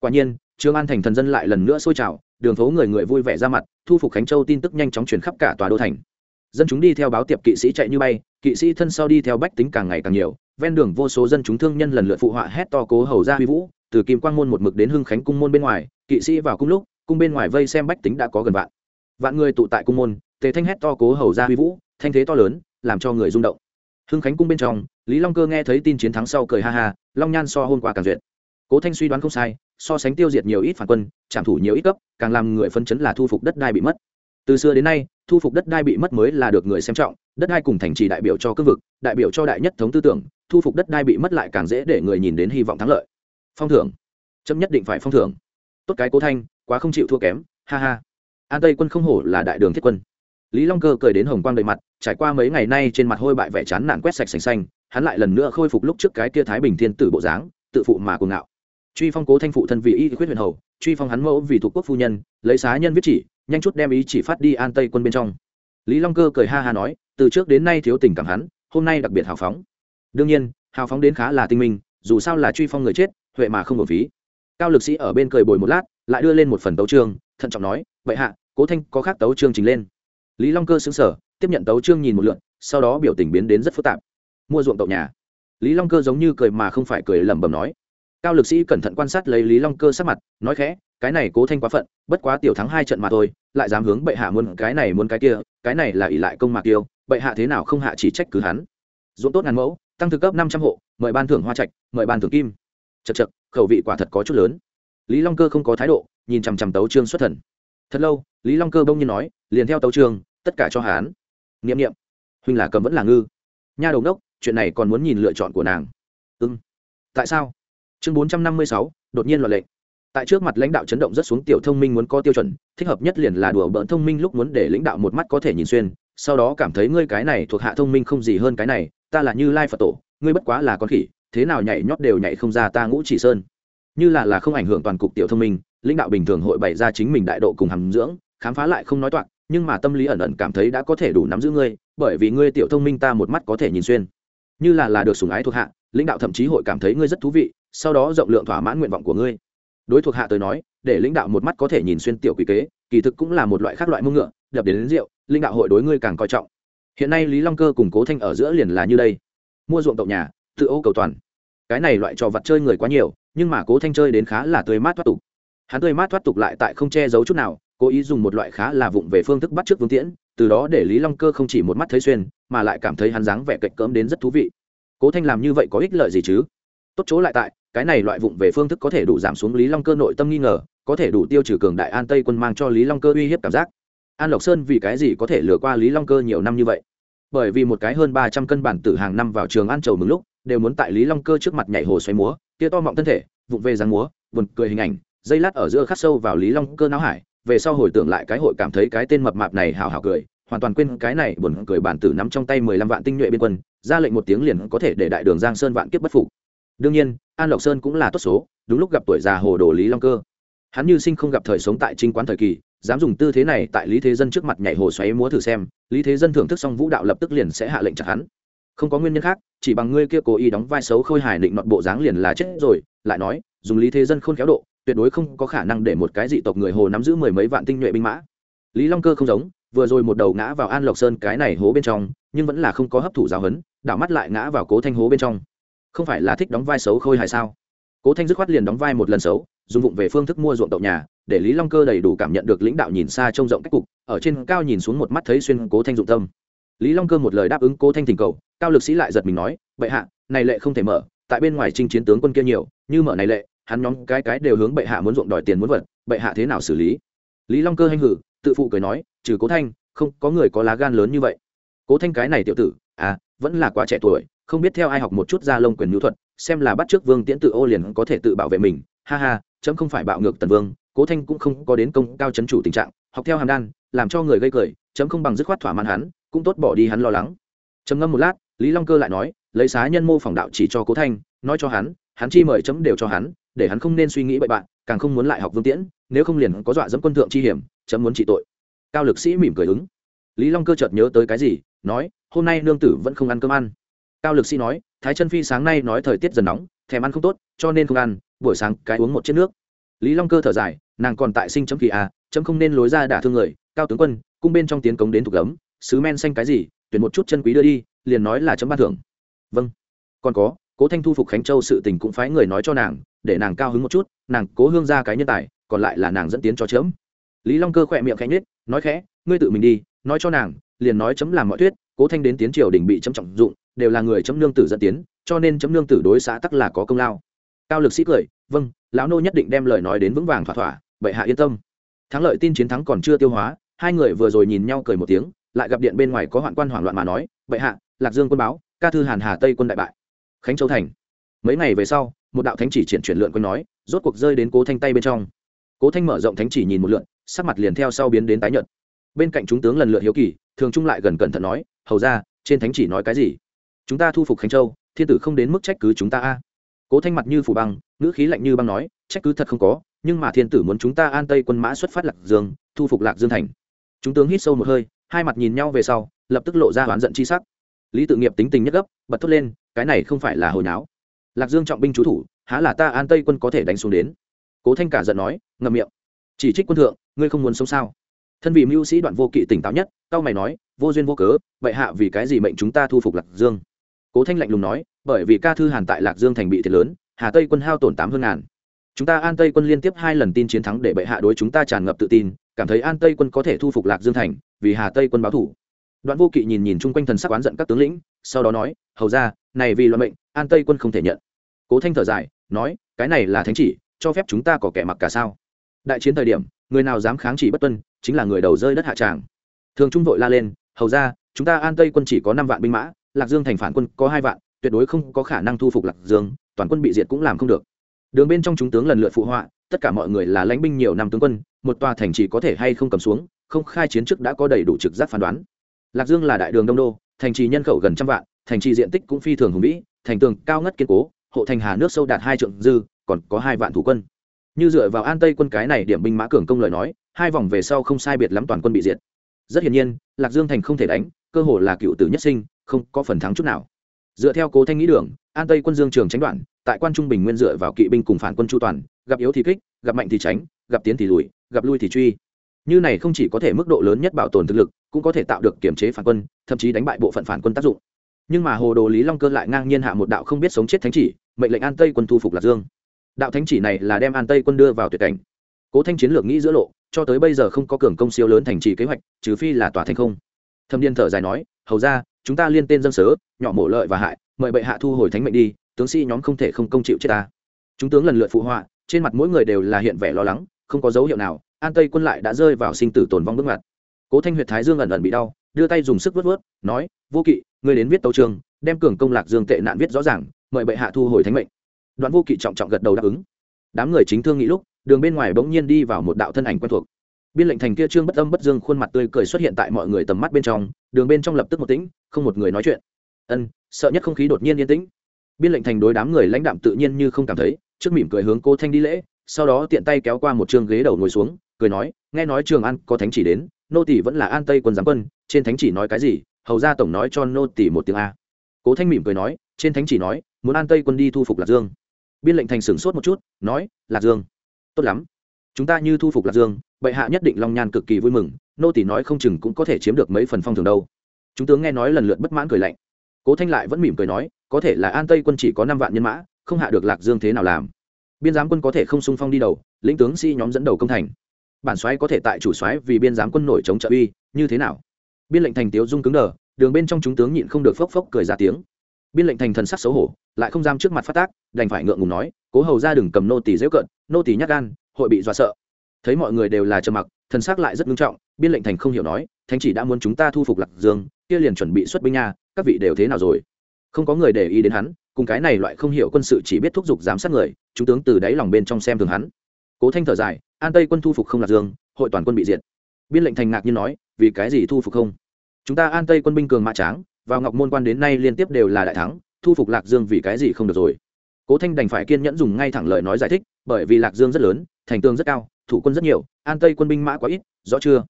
Speaker 1: Quả nhiên, trương an thành thần dân lại lần nữa sôi trào, đường phố người người vui vẻ ra mặt, thu phục khánh châu tin tức nhanh chóng truyền khắp cả tòa đô thành dân chúng đi theo báo tiệp kỵ sĩ chạy như bay, kỵ sĩ thân sau đi theo bách tính càng ngày càng nhiều, ven đường vô số dân chúng thương nhân lần lượt phụ họa hét to cố hầu ra huy vũ, từ kim quang môn một mực đến hưng khánh cung môn bên ngoài, kỵ sĩ vào cung lúc, cung bên ngoài vây xem bách tính đã có gần vạn. Vạn người tụ tại cung môn, tề thanh hét to cố hầu ra huy vũ, thanh thế to lớn, làm cho người rung động. Hưng khánh cung bên trong, lý long cơ nghe thấy tin chiến thắng sau cười ha ha, long nhan so hôm qua càng duyệt. Cố thanh suy đoán không sai, so sánh tiêu diệt nhiều ít phản quân, trảm thủ nhiều ít cấp, càng làm người phân chấn là thu phục đất đai bị mất từ xưa đến nay, thu phục đất đai bị mất mới là được người xem trọng, đất đai cùng thành trì đại biểu cho cương vực, đại biểu cho đại nhất thống tư tưởng, thu phục đất đai bị mất lại càng dễ để người nhìn đến hy vọng thắng lợi. Phong thưởng. Chấm nhất định phải phong thưởng. Tốt cái cố thanh, quá không chịu thua kém, ha ha. An tây quân không hổ là đại đường thiết quân. Lý long cơ cười đến hồng quang đầy mặt, trải qua mấy ngày nay trên mặt hôi bại vẻ chán nản quét sạch sành xanh, hắn lại lần nữa khôi phục lúc trước cái kia thái bình thiên tử bộ dáng, tự phụ mà cuồng ngạo. Truy phong cố thanh phụ thân vì y khuyết huyền hầu, truy phong hắn mẫu vì thuộc quốc phu nhân, lấy xá nhân viết chỉ nhanh chút đem ý chỉ phát đi an tây quân bên trong. Lý long cơ cười ha ha nói, từ trước đến nay thiếu tình cảm hắn, hôm nay đặc biệt hào phóng. Đương nhiên, hào phóng đến khá là tinh minh, dù sao là truy phong người chết, huệ mà không hợp phí. Cao lực sĩ ở bên cười bồi một lát, lại đưa lên một phần tấu trương thận trọng nói, vậy hạ, cố thanh có khác tấu trương trình lên. Lý long cơ xứng sở tiếp nhận tấu trương nhìn một lượn sau đó biểu tình biến đến rất phức tạp. Mua ruộng tậu nhà. Lý long cơ giống như cười mà không phải cười lẩm bẩm nói. Cao lực sĩ cẩn thận quan sát lấy lý long cơ sắc mặt, nói khẽ cái này cố thanh quá phận, bất quá tiểu thắng hai trận mà thôi, lại dám hướng bệ hạ muốn cái này muốn cái kia, cái này là ỷ lại công mạc tiêu bệ hạ thế nào không hạ chỉ trách cứ hắn. Ruộng tốt ngàn mẫu, tăng thực cấp năm trăm hộ, mời ban thưởng hoa trạch, mời ban thưởng kim. Chật chật khẩu vị quả thật có chút lớn. Lý long cơ không có thái độ, nhìn chằm chằm tấu trương xuất thần. Thật lâu, lý long cơ bông nhiên nói, liền theo tấu trương, tất cả cho hán ệ m huynh là cầm vẫn là ngư. Nha đầu đốc, chuyện này còn muốn nhìn lựa chọn của nàng. Ưng tại sao? Chương bốn trăm năm mươi sáu, đột nhiên loạn lệnh tại trước mặt lãnh đạo chấn động rất xuống tiểu thông minh muốn có tiêu chuẩn, thích hợp nhất liền là đùa bỡn thông minh lúc muốn để lãnh đạo một mắt có thể nhìn xuyên, sau đó cảm thấy ngươi cái này thuộc hạ thông minh không gì hơn cái này, ta là như lai phật tổ, ngươi bất quá là con khỉ, thế nào nhảy nhót đều nhảy không ra ta ngũ chỉ sơn. Như là là không ảnh hưởng toàn cục tiểu thông minh, lãnh đạo bình thường hội bày ra chính mình đại độ cùng hàm dưỡng, khám phá lại không nói toạc, nhưng mà tâm lý ẩn ẩn cảm thấy đã có thể đủ nắm giữ ngươi, bởi vì ngươi tiểu thông minh ta một mắt có thể nhìn xuyên. Như là là được sủng ái thuộc hạ, lãnh đạo thậm chí hội cảm thấy ngươi rất thú vị, sau đó rộng lượng thỏa mãn nguyện vọng của ngươi đối thuộc hạ tới nói để lãnh đạo một mắt có thể nhìn xuyên tiểu quỷ kế kỳ thực cũng là một loại khác loại mông ngựa đập đến, đến rượu lãnh đạo hội đối ngươi càng coi trọng. Hiện nay lý long cơ cùng cố thanh ở giữa liền là như đây. Mua ruộng tậu nhà tự ô cầu toàn. Cái này loại trò vặt chơi người quá nhiều nhưng mà cố thanh chơi đến khá là tươi mát thoát tục. Hắn tươi mát thoát tục lại tại không che giấu chút nào cố ý dùng một loại khá là vụng về phương thức bắt trước vương tiễn từ đó để lý long cơ không chỉ một mắt thấy xuyên mà lại cảm thấy hắn dáng vẻ cạnh cỡm đến rất thú vị. Cố thanh làm như vậy có ích lợi gì chứ? Tốt chỗ lại tại, cái này loại vụng về phương thức có thể đủ giảm xuống lý long cơ nội tâm nghi ngờ, có thể đủ tiêu trừ cường đại an tây quân mang cho lý long cơ uy hiếp cảm giác. An lộc sơn vì cái gì có thể lừa qua lý long cơ nhiều năm như vậy? Bởi vì một cái hơn ba trăm cân bản tử hàng năm vào trường an trầu mừng lúc, đều muốn tại lý long cơ trước mặt nhảy hồ xoay múa, kia to mọng thân thể, vụng về dáng múa, buồn cười hình ảnh, dây lát ở giữa khắc sâu vào lý long cơ não hải, về sau hồi tưởng lại cái hội cảm thấy cái tên mập mạp này hào hào cười, hoàn toàn quên cái này buồn cười bản tử nắm trong tay mười lăm vạn tinh nhuệ biên quân, ra lệnh một tiếng liền có thể để đại đường giang sơn vạn kiếp bất phục đương nhiên, an lộc sơn cũng là tốt số, đúng lúc gặp tuổi già hồ đồ lý long cơ. Hắn như sinh không gặp thời sống tại trinh quán thời kỳ, dám dùng tư thế này tại lý thế dân trước mặt nhảy hồ xoáy múa thử xem, lý thế dân thưởng thức xong vũ đạo lập tức liền sẽ hạ lệnh chặt hắn. Không có nguyên nhân khác, chỉ bằng ngươi kia cố ý đóng vai xấu khôi hài định nọt bộ dáng liền là chết rồi, lại nói, dùng lý thế dân khôn khéo độ, tuyệt đối không có khả năng để một cái dị tộc người hồ nắm giữ mười mấy vạn tinh nhuệ binh mã. Lý long cơ không giống, vừa rồi một đầu ngã vào an lộc sơn cái này hố bên trong, nhưng vẫn là không có hấp thụ giáo hấn đảo mắt lại ngã vào cố thanh hố bên trong không phải là thích đóng vai xấu khôi hài sao? Cố thanh dứt khoát liền đóng vai một lần xấu, dùng vụng về phương thức mua ruộng đậu nhà, để lý long cơ đầy đủ cảm nhận được lãnh đạo nhìn xa trông rộng cách cục, ở trên cao nhìn xuống một mắt thấy xuyên cố thanh dụng tâm. Lý long cơ một lời đáp ứng cố thanh thỉnh cầu, cao lực sĩ lại giật mình nói, bệ hạ, này lệ không thể mở, tại bên ngoài trinh chiến tướng quân kia nhiều, như mở này lệ, hắn nhóm cái cái đều hướng bệ hạ muốn ruộng đòi tiền muốn vật, bệ hạ thế nào xử lý? Lý long cơ hanh hử, tự phụ cười nói, trừ cố thanh, không có người có lá gan lớn như vậy. Cố thanh cái này tiểu tử à vẫn là quá trẻ tuổi không biết theo ai học một chút ra lông quyền nhu thuật, xem là bắt trước vương tiễn tự ô liền có thể tự bảo vệ mình. Ha ha, chấm không phải bạo ngược tần vương, cố thanh cũng không có đến công cao chấn chủ tình trạng, học theo hàm đan, làm cho người gây cười, chấm không bằng dứt khoát thỏa mãn hắn, cũng tốt bỏ đi hắn lo lắng. Trầm ngâm một lát, lý long cơ lại nói, lấy xá nhân mô phỏng đạo chỉ cho cố thanh, nói cho hắn hắn chi mời chấm đều cho hắn, để hắn không nên suy nghĩ bậy bạn, càng không muốn lại học vương tiễn, nếu không liền có dọa dẫm quân thượng chi hiểm, chấm muốn trị tội. Cao lực sĩ mỉm cười ứng. Lý long cơ chợt nhớ tới cái gì, nói, hôm nay nương tử vẫn không ăn cơm ăn cao lực sĩ nói, thái chân phi sáng nay nói thời tiết dần nóng, thèm ăn không tốt, cho nên không ăn, buổi sáng cái uống một chiếc nước. Lý long cơ thở dài, nàng còn tại sinh chấm kỳ à chấm không nên lối ra đả thương người, cao tướng quân, cung bên trong tiến cống đến thuộc gấm, sứ men xanh cái gì, tuyển một chút chân quý đưa đi, liền nói là chấm ban thưởng. Vâng. Còn có, cố thanh thu phục khánh châu sự tình cũng phái người nói cho nàng, để nàng cao hứng một chút, nàng cố hương ra cái nhân tài, còn lại là nàng dẫn tiến cho chấm. Lý long cơ khỏe miệng khẽ nhết nói khẽ, ngươi tự mình đi, nói cho nàng, liền nói chấm làm mọi thuyết, cố thanh đến tiến triều đình bị chấm trọng dụng đều là người chấm nương tử dẫn tiến, cho nên chấm nương tử đối xã tắc là có công lao. Cao lực sĩ cười vâng lão nô nhất định đem lời nói đến vững vàng thỏa thỏa, bệ hạ yên tâm. Thắng lợi tin chiến thắng còn chưa tiêu hóa, hai người vừa rồi nhìn nhau cười một tiếng, lại gặp điện bên ngoài có hoạn quan hoảng loạn mà nói, bệ hạ, lạc dương quân báo, ca thư hàn hà tây quân đại bại. Khánh châu thành. Mấy ngày về sau, một đạo thánh chỉ triển chuyển lượn quân nói, rốt cuộc rơi đến cố thanh tay bên trong. Cố thanh mở rộng thánh chỉ nhìn một lượn, sắc mặt liền theo sau biến đến tái nhợt. Bên cạnh chúng tướng lần lượt hiếu kỳ, thường trung lại gần cẩn thận nói, hầu ra, trên thánh chỉ nói cái gì? Chúng ta thu phục khánh châu, thiên tử không đến mức trách cứ chúng ta a. Cố thanh mặt như phủ băng, ngữ khí lạnh như băng nói, trách cứ thật không có, nhưng mà thiên tử muốn chúng ta an tây quân mã xuất phát lạc dương, thu phục lạc dương thành. Chúng tướng hít sâu một hơi, hai mặt nhìn nhau về sau, lập tức lộ ra oán giận chi sắc. Lý tự nghiệp tính tình nhất gấp, bật thốt lên, cái này không phải là hồi náo. Lạc dương trọng binh chú thủ, há là ta an tây quân có thể đánh xuống đến. Cố thanh cả giận nói, ngậm miệng. Chỉ trích quân thượng, ngươi không muốn sống sao? Thân vị mưu sĩ đoạn vô kỵ tỉnh táo nhất, cao mày nói, vô duyên vô cớ, vậy hạ vì cái gì mệnh chúng ta thu phục lạc dương? Cố thanh lạnh lùng nói, bởi vì ca thư hàn tại lạc dương thành bị thiệt lớn, hà tây quân hao tổn tám hơn ngàn. Chúng ta an tây quân liên tiếp hai lần tin chiến thắng để bệ hạ đối chúng ta tràn ngập tự tin, cảm thấy an tây quân có thể thu phục lạc dương thành, vì hà tây quân báo thủ. Đoạn vô kỵ nhìn nhìn chung quanh thần sắc oán giận các tướng lĩnh, sau đó nói, hầu ra, này vì luận mệnh, an tây quân không thể nhận. Cố thanh thở dài, nói, cái này là thánh chỉ, cho phép chúng ta có kẻ mặc cả sao. Đại chiến thời điểm, người nào dám kháng chỉ bất tuân, chính là người đầu rơi đất hạ tràng. Thường trung vội la lên, hầu ra, chúng ta an tây quân chỉ có năm vạn binh mã lạc dương thành phản quân có hai vạn, tuyệt đối không có khả năng thu phục lạc dương, toàn quân bị diệt cũng làm không được. Đường bên trong chúng tướng lần lượt phụ họa, tất cả mọi người là lãnh binh nhiều năm tướng quân, một tòa thành chỉ có thể hay không cầm xuống, không khai chiến trước đã có đầy đủ trực giác phán đoán. Lạc dương là đại đường đông đô, thành trì nhân khẩu gần trăm vạn, thành trì diện tích cũng phi thường hùng vĩ, thành tường cao ngất kiên cố, hộ thành hà nước sâu đạt hai trượng dư, còn có hai vạn thủ quân. Như dựa vào an tây quân cái này điểm binh mã cường công lời nói, hai vòng về sau không sai biệt lắm toàn quân bị diệt. Rất hiển nhiên, lạc dương thành không thể đánh, cơ hồ là cựu tử nhất sinh không có phần thắng chút nào. Dựa theo cố thanh nghĩ đường, an tây quân dương trường tránh đoạn, tại quan trung bình nguyên dựa vào kỵ binh cùng phản quân chu toàn, gặp yếu thì kích, gặp mạnh thì tránh, gặp tiến thì lùi, gặp lui thì truy. Như này không chỉ có thể mức độ lớn nhất bảo tồn thực lực, cũng có thể tạo được kiểm chế phản quân, thậm chí đánh bại bộ phận phản quân tác dụng. Nhưng mà hồ đồ lý long cơ lại ngang nhiên hạ một đạo không biết sống chết thánh chỉ, mệnh lệnh an tây quân thu phục lạc dương. Đạo thánh chỉ này là đem an tây quân đưa vào tuyệt cảnh. Cố thanh chiến lược nghĩ giữa lộ, cho tới bây giờ không có cường công siêu lớn thành trì kế hoạch, trừ phi là tòa thành không. Thâm niên thở dài nói, hầu ra chúng ta liên tên dân sớ, nhỏ mổ lợi và hại, mời bệ hạ thu hồi thánh mệnh đi, tướng sĩ nhóm không thể không công chịu chết ta. Chúng tướng lần lượt phụ họa, trên mặt mỗi người đều là hiện vẻ lo lắng, không có dấu hiệu nào, an tây quân lại đã rơi vào sinh tử tồn vong bước mặt cố thanh huyệt thái dương ẩn ẩn bị đau, đưa tay dùng sức vớt vớt nói, vô kỵ người đến viết tấu trường, đem cường công lạc dương tệ nạn viết rõ ràng, mời bệ hạ thu hồi thánh mệnh. Đoạn vô kỵ trọng trọng gật đầu đáp ứng. Đám người chính thương nghĩ lúc, đường bên ngoài bỗng nhiên đi vào một đạo thân ảnh quen thuộc biên lệnh thành kia trương bất âm bất dương khuôn mặt tươi cười xuất hiện tại mọi người tầm mắt bên trong, đường bên trong lập tức một tĩnh, không một người nói chuyện. Ân, sợ nhất không khí đột nhiên yên tĩnh. Biên lệnh thành đối đám người lãnh đạm tự nhiên như không cảm thấy, trước mỉm cười hướng cô thanh đi lễ, sau đó tiện tay kéo qua một trương ghế đầu ngồi xuống, cười nói, nghe nói trường an có thánh chỉ đến, nô tỷ vẫn là an tây quân giám quân, trên thánh chỉ nói cái gì, hầu ra tổng nói cho nô tỷ một tiếng a. Cố thanh mỉm cười nói, trên thánh chỉ nói, muốn an tây quân đi thu phục lạc dương. Biên lệnh thành sửng sốt một chút, nói, lạc dương. Tốt lắm chúng ta như thu phục lạc dương, bệ hạ nhất định long nhan cực kỳ vui mừng, nô tỷ nói không chừng cũng có thể chiếm được mấy phần phong thường đâu. Chúng tướng nghe nói lần lượt bất mãn cười lạnh. Cố thanh lại vẫn mỉm cười nói, có thể là an tây quân chỉ có năm vạn nhân mã, không hạ được lạc dương thế nào làm. Biên giám quân có thể không sung phong đi đầu, lĩnh tướng sĩ、si、nhóm nhóm dẫn đầu công thành. Bản soái có thể tại chủ soái vì biên giám quân nổi chống trợ uy, như thế nào? Biên lệnh thành tiếu dung cứng đờ, đường bên trong chúng tướng nhịn không được phốc phốc cười ra tiếng. Biên lệnh thành thần sắc xấu hổ, lại không dám trước mặt phát tác, đành phải ngượng ngùng nói, cố hầu ra đừng cầm nô tỷ dễ cận, nô tỷ nhắc gan hội bị dọa sợ. Thấy mọi người đều là trầm mặc, thần sắc lại rất nghiêm trọng, biên lệnh thành không hiểu nói, thánh chỉ đã muốn chúng ta thu phục lạc dương, kia liền chuẩn bị xuất binh nha, các vị đều thế nào rồi? Không có người để ý đến hắn, cùng cái này loại không hiểu quân sự chỉ biết thúc giục giám sát người, chúng tướng từ đáy lòng bên trong xem thường hắn. Cố thanh thở dài, an tây quân thu phục không lạc dương, hội toàn quân bị diệt. Biên lệnh thành ngạc nhiên nói, vì cái gì thu phục không? Chúng ta an tây quân binh cường mã tráng, vào ngọc môn quan đến nay liên tiếp đều là đại thắng, thu phục lạc dương vì cái gì không được rồi? Cố thanh đành phải kiên nhẫn dùng ngay thẳng lời nói giải thích, bởi vì lạc dương rất lớn, thành tường rất cao, thủ quân rất nhiều, an tây quân binh mã quá ít, rõ chưa?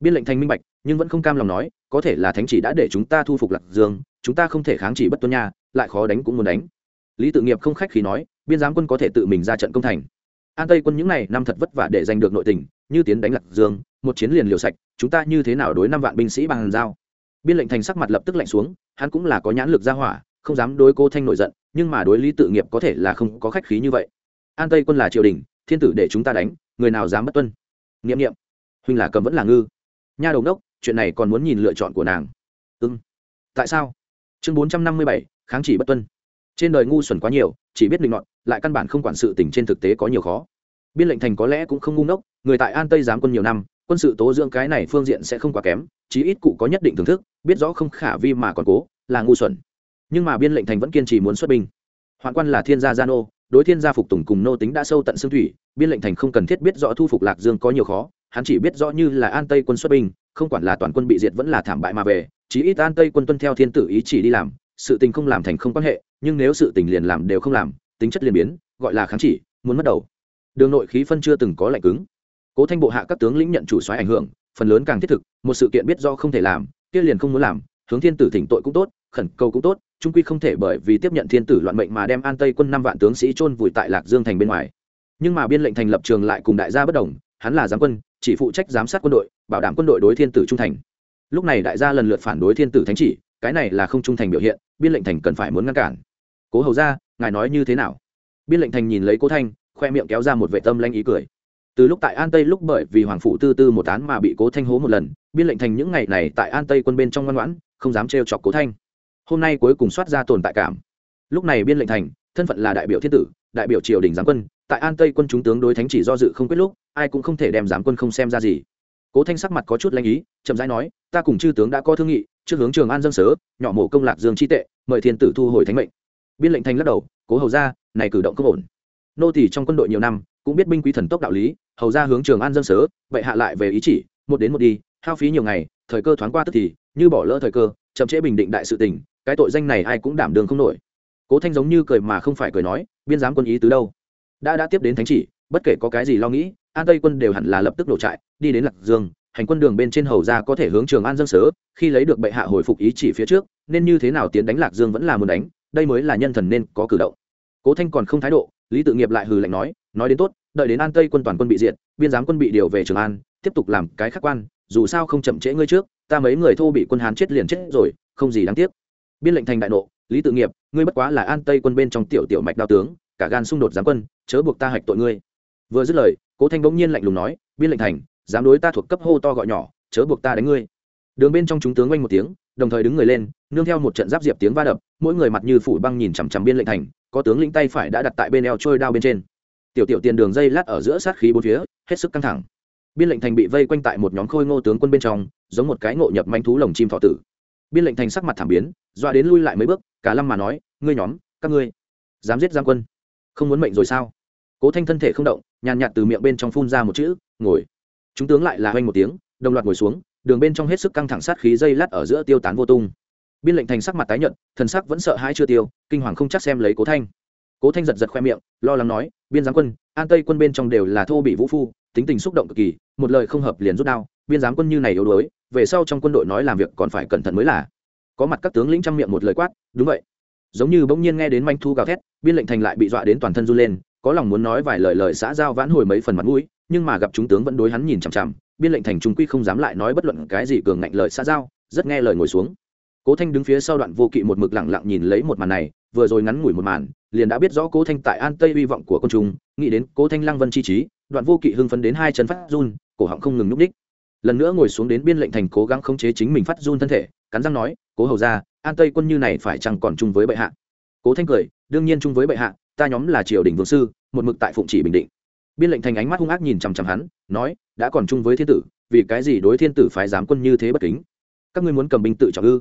Speaker 1: Biên lệnh thành minh bạch, nhưng vẫn không cam lòng nói, có thể là thánh chỉ đã để chúng ta thu phục lạc dương, chúng ta không thể kháng chỉ bất tuân nha, lại khó đánh cũng muốn đánh. Lý tự nghiệp không khách khi nói, biên giám quân có thể tự mình ra trận công thành. An tây quân những n à y năm thật vất vả để giành được nội tình, như tiến đánh lạc dương, một chiến liền liều sạch, chúng ta như thế nào đối năm vạn binh sĩ bằng hàn giao? Biên lệnh thành sắc mặt lập tức lạnh xuống, hắn cũng là có nhãn lực ra hỏa không dám đối cô thanh nổi giận, nhưng mà đối lý tự nghiệp có thể là không có khách khí như vậy. An tây quân là triều đình, thiên tử để chúng ta đánh, người nào dám bất tuân? N i ệ m n i ệ m huynh là cầm vẫn là ngư. Nha đầu đốc, chuyện này còn muốn nhìn lựa chọn của nàng. Ưng tại sao? Chương bốn trăm năm mươi bảy, kháng chỉ bất tuân. Trên đời ngu xuẩn quá nhiều, chỉ biết định ngọn lại căn bản không quản sự tình trên thực tế có nhiều khó. Biên lệnh thành có lẽ cũng không ngu ngốc, người tại an tây giám quân nhiều năm, quân sự tố dưỡng cái này phương diện sẽ không quá kém, chí ít cụ có nhất định thưởng thức, biết rõ không khả vi mà còn cố, là ngu xuẩn nhưng mà biên lệnh thành vẫn kiên trì muốn xuất binh. Hoạn quan là thiên gia gia nô, đối thiên gia phục tùng cùng nô tính đã sâu tận xương thủy, biên lệnh thành không cần thiết biết rõ thu phục lạc dương có nhiều khó, hắn chỉ biết rõ như là an tây quân xuất binh, không quản là toàn quân bị diệt vẫn là thảm bại mà về, chí ít an tây quân tuân theo thiên tử ý chỉ đi làm, sự tình không làm thành không quan hệ, nhưng nếu sự tình liền làm đều không làm, tính chất liền biến, gọi là kháng chỉ, muốn mất đầu. Đường nội khí phân chưa từng có lạnh cứng. Cố thanh bộ hạ các tướng lĩnh nhận chủ soái ảnh hưởng, phần lớn càng thiết thực, một sự kiện biết do không thể làm, kia liền không muốn làm, hướng thiên tử thỉnh tội cũng tốt, khẩn cầu cũng tốt trung quy không thể bởi vì tiếp nhận thiên tử loạn mệnh mà đem an tây quân năm vạn tướng sĩ chôn vùi tại lạc dương thành bên ngoài. Nhưng mà biên lệnh thành lập trường lại cùng đại gia bất đồng, hắn là giám quân, chỉ phụ trách giám sát quân đội, bảo đảm quân đội đối thiên tử trung thành. Lúc này đại gia lần lượt phản đối thiên tử thánh chỉ, cái này là không trung thành biểu hiện, biên lệnh thành cần phải muốn ngăn cản. Cố hầu ra ngài nói như thế nào? Biên lệnh thành nhìn lấy cố thanh, khoe miệng kéo ra một vệ tâm lanh ý cười. Từ lúc tại an tây lúc bởi vì hoàng phụ tư tư một án mà bị cố thanh hố một lần, biên lệnh thành những ngày này tại an tây quân bên trong ngoan ngoãn, không dám trêu chọc cố thanh hôm nay cuối cùng soát ra tồn tại cảm. Lúc này biên lệnh thành, thân phận là đại biểu thiên tử, đại biểu triều đình giám quân, tại an tây quân chúng tướng đối thánh chỉ do dự không quyết lúc, ai cũng không thể đem giám quân không xem ra gì. Cố thanh sắc mặt có chút lanh ý, chậm rãi nói, ta cùng chư tướng đã có thương nghị trước hướng trường an dân sớ, nhỏ mổ công lạc dương chi tệ, mời thiên tử thu hồi thánh mệnh. Biên lệnh thành lắc đầu, cố hầu ra này cử động không ổn. Nô tỷ trong quân đội nhiều năm, cũng biết binh quý thần tốc đạo lý, hầu ra hướng trường an dân sớ vậy hạ lại về ý chỉ, một đến một đi, hao phí nhiều ngày, thời cơ thoáng qua tức thì, như bỏ lỡ thời cơ, chậm trễ bình định đại sự tình cái tội danh này ai cũng đảm đường không nổi. Cố thanh giống như cười mà không phải cười nói, biên giám quân ý tứ đâu? Đã đã tiếp đến thánh chỉ, bất kể có cái gì lo nghĩ, an tây quân đều hẳn là lập tức nổ trại, đi đến lạc dương, hành quân đường bên trên hầu ra có thể hướng trường an dân sớ, khi lấy được bệ hạ hồi phục ý chỉ phía trước, nên như thế nào tiến đánh lạc dương vẫn là muốn đánh, đây mới là nhân thần nên có cử động. Cố thanh còn không thái độ, lý tự nghiệp lại hừ lạnh nói nói đến tốt, đợi đến an tây quân toàn quân bị diệt, biên giám quân bị điều về trường an, tiếp tục làm cái khắc quan, dù sao không chậm trễ ngươi trước, ta mấy người thô bị quân hán chết liền chết rồi, không gì đáng tiếc biên lệnh thành đại nộ, lý tự nghiệp, ngươi bất quá là an tây quân bên trong tiểu tiểu mạch đao tướng, cả gan xung đột giám quân, chớ buộc ta hạch tội ngươi. Vừa dứt lời, cố thanh bỗng nhiên lạnh lùng nói, biên lệnh thành, dám đối ta thuộc cấp hô to gọi nhỏ, chớ buộc ta đánh ngươi. Đường bên trong chúng tướng oanh một tiếng, đồng thời đứng người lên, nương theo một trận giáp diệp tiếng va đập, mỗi người mặt như phủ băng nhìn chằm chằm biên lệnh thành, có tướng lĩnh tay phải đã đặt tại bên eo trôi đao bên trên. Tiểu tiểu tiền đường dây lát ở giữa sát khí bốn phía, hết sức căng thẳng. Biên lệnh thành bị vây quanh tại một nhóm khôi ngô tướng quân bên trong, giống một cái ngộ nhập manh thú lồng chim thọ tử biên lệnh thành sắc mặt thảm biến dọa đến lui lại mấy bước, cả lâm mà nói, ngươi nhóm, các ngươi dám giết giang quân, không muốn mệnh rồi sao? Cố thanh thân thể không động, nhàn nhạt từ miệng bên trong phun ra một chữ, ngồi. Chúng tướng lại là hoanh một tiếng, đồng loạt ngồi xuống, đường bên trong hết sức căng thẳng sát khí dây lát ở giữa tiêu tán vô tung. Biên lệnh thành sắc mặt tái nhận thần sắc vẫn sợ hãi chưa tiêu, kinh hoàng không chắc xem lấy cố thanh. Cố thanh giật giật khoe miệng, lo lắng nói, biên giám quân, an tây quân bên trong đều là thô bị vũ phu, tính tình xúc động cực kỳ, một lời không hợp liền rút đao, biên giám quân như này yếu đuối về sau trong quân đội nói làm việc còn phải cẩn thận mới là. Có mặt các tướng lĩnh trăm miệng một lời quát, đúng vậy. Giống như bỗng nhiên nghe đến manh thu gào thét, biên lệnh thành lại bị dọa đến toàn thân run lên, có lòng muốn nói vài lời lời xã giao vãn hồi mấy phần mặt mũi, nhưng mà gặp chúng tướng vẫn đối hắn nhìn chằm chằm, biên lệnh thành trung quy không dám lại nói bất luận cái gì cường ngạnh lời xã giao, rất nghe lời ngồi xuống. Cố thanh đứng phía sau đoạn vô kỵ một mực lặng lặng nhìn lấy một màn này, vừa rồi ngắn ngủi một màn, liền đã biết rõ cố thanh tại an tây hy vọng của công chúng, nghĩ đến cố thanh lăng vân chi trí, đoạn vô kỵ hưng phấn đến hai chân phát run, cổ họng không ngừng núp đích lần nữa ngồi xuống đến biên lệnh thành cố gắng khống chế chính mình phát run thân thể, cắn răng nói, cố hầu ra an tây quân như này phải chăng còn chung với bệ hạ? Cố thanh cười, đương nhiên chung với bệ hạ, ta nhóm là triều đình vương sư, một mực tại phụng chỉ bình định. Biên lệnh thành ánh mắt hung ác nhìn chằm chằm hắn, nói, đã còn chung với thiên tử, vì cái gì đối thiên tử phái giám quân như thế bất kính? Các ngươi muốn cầm binh tự trọng ư?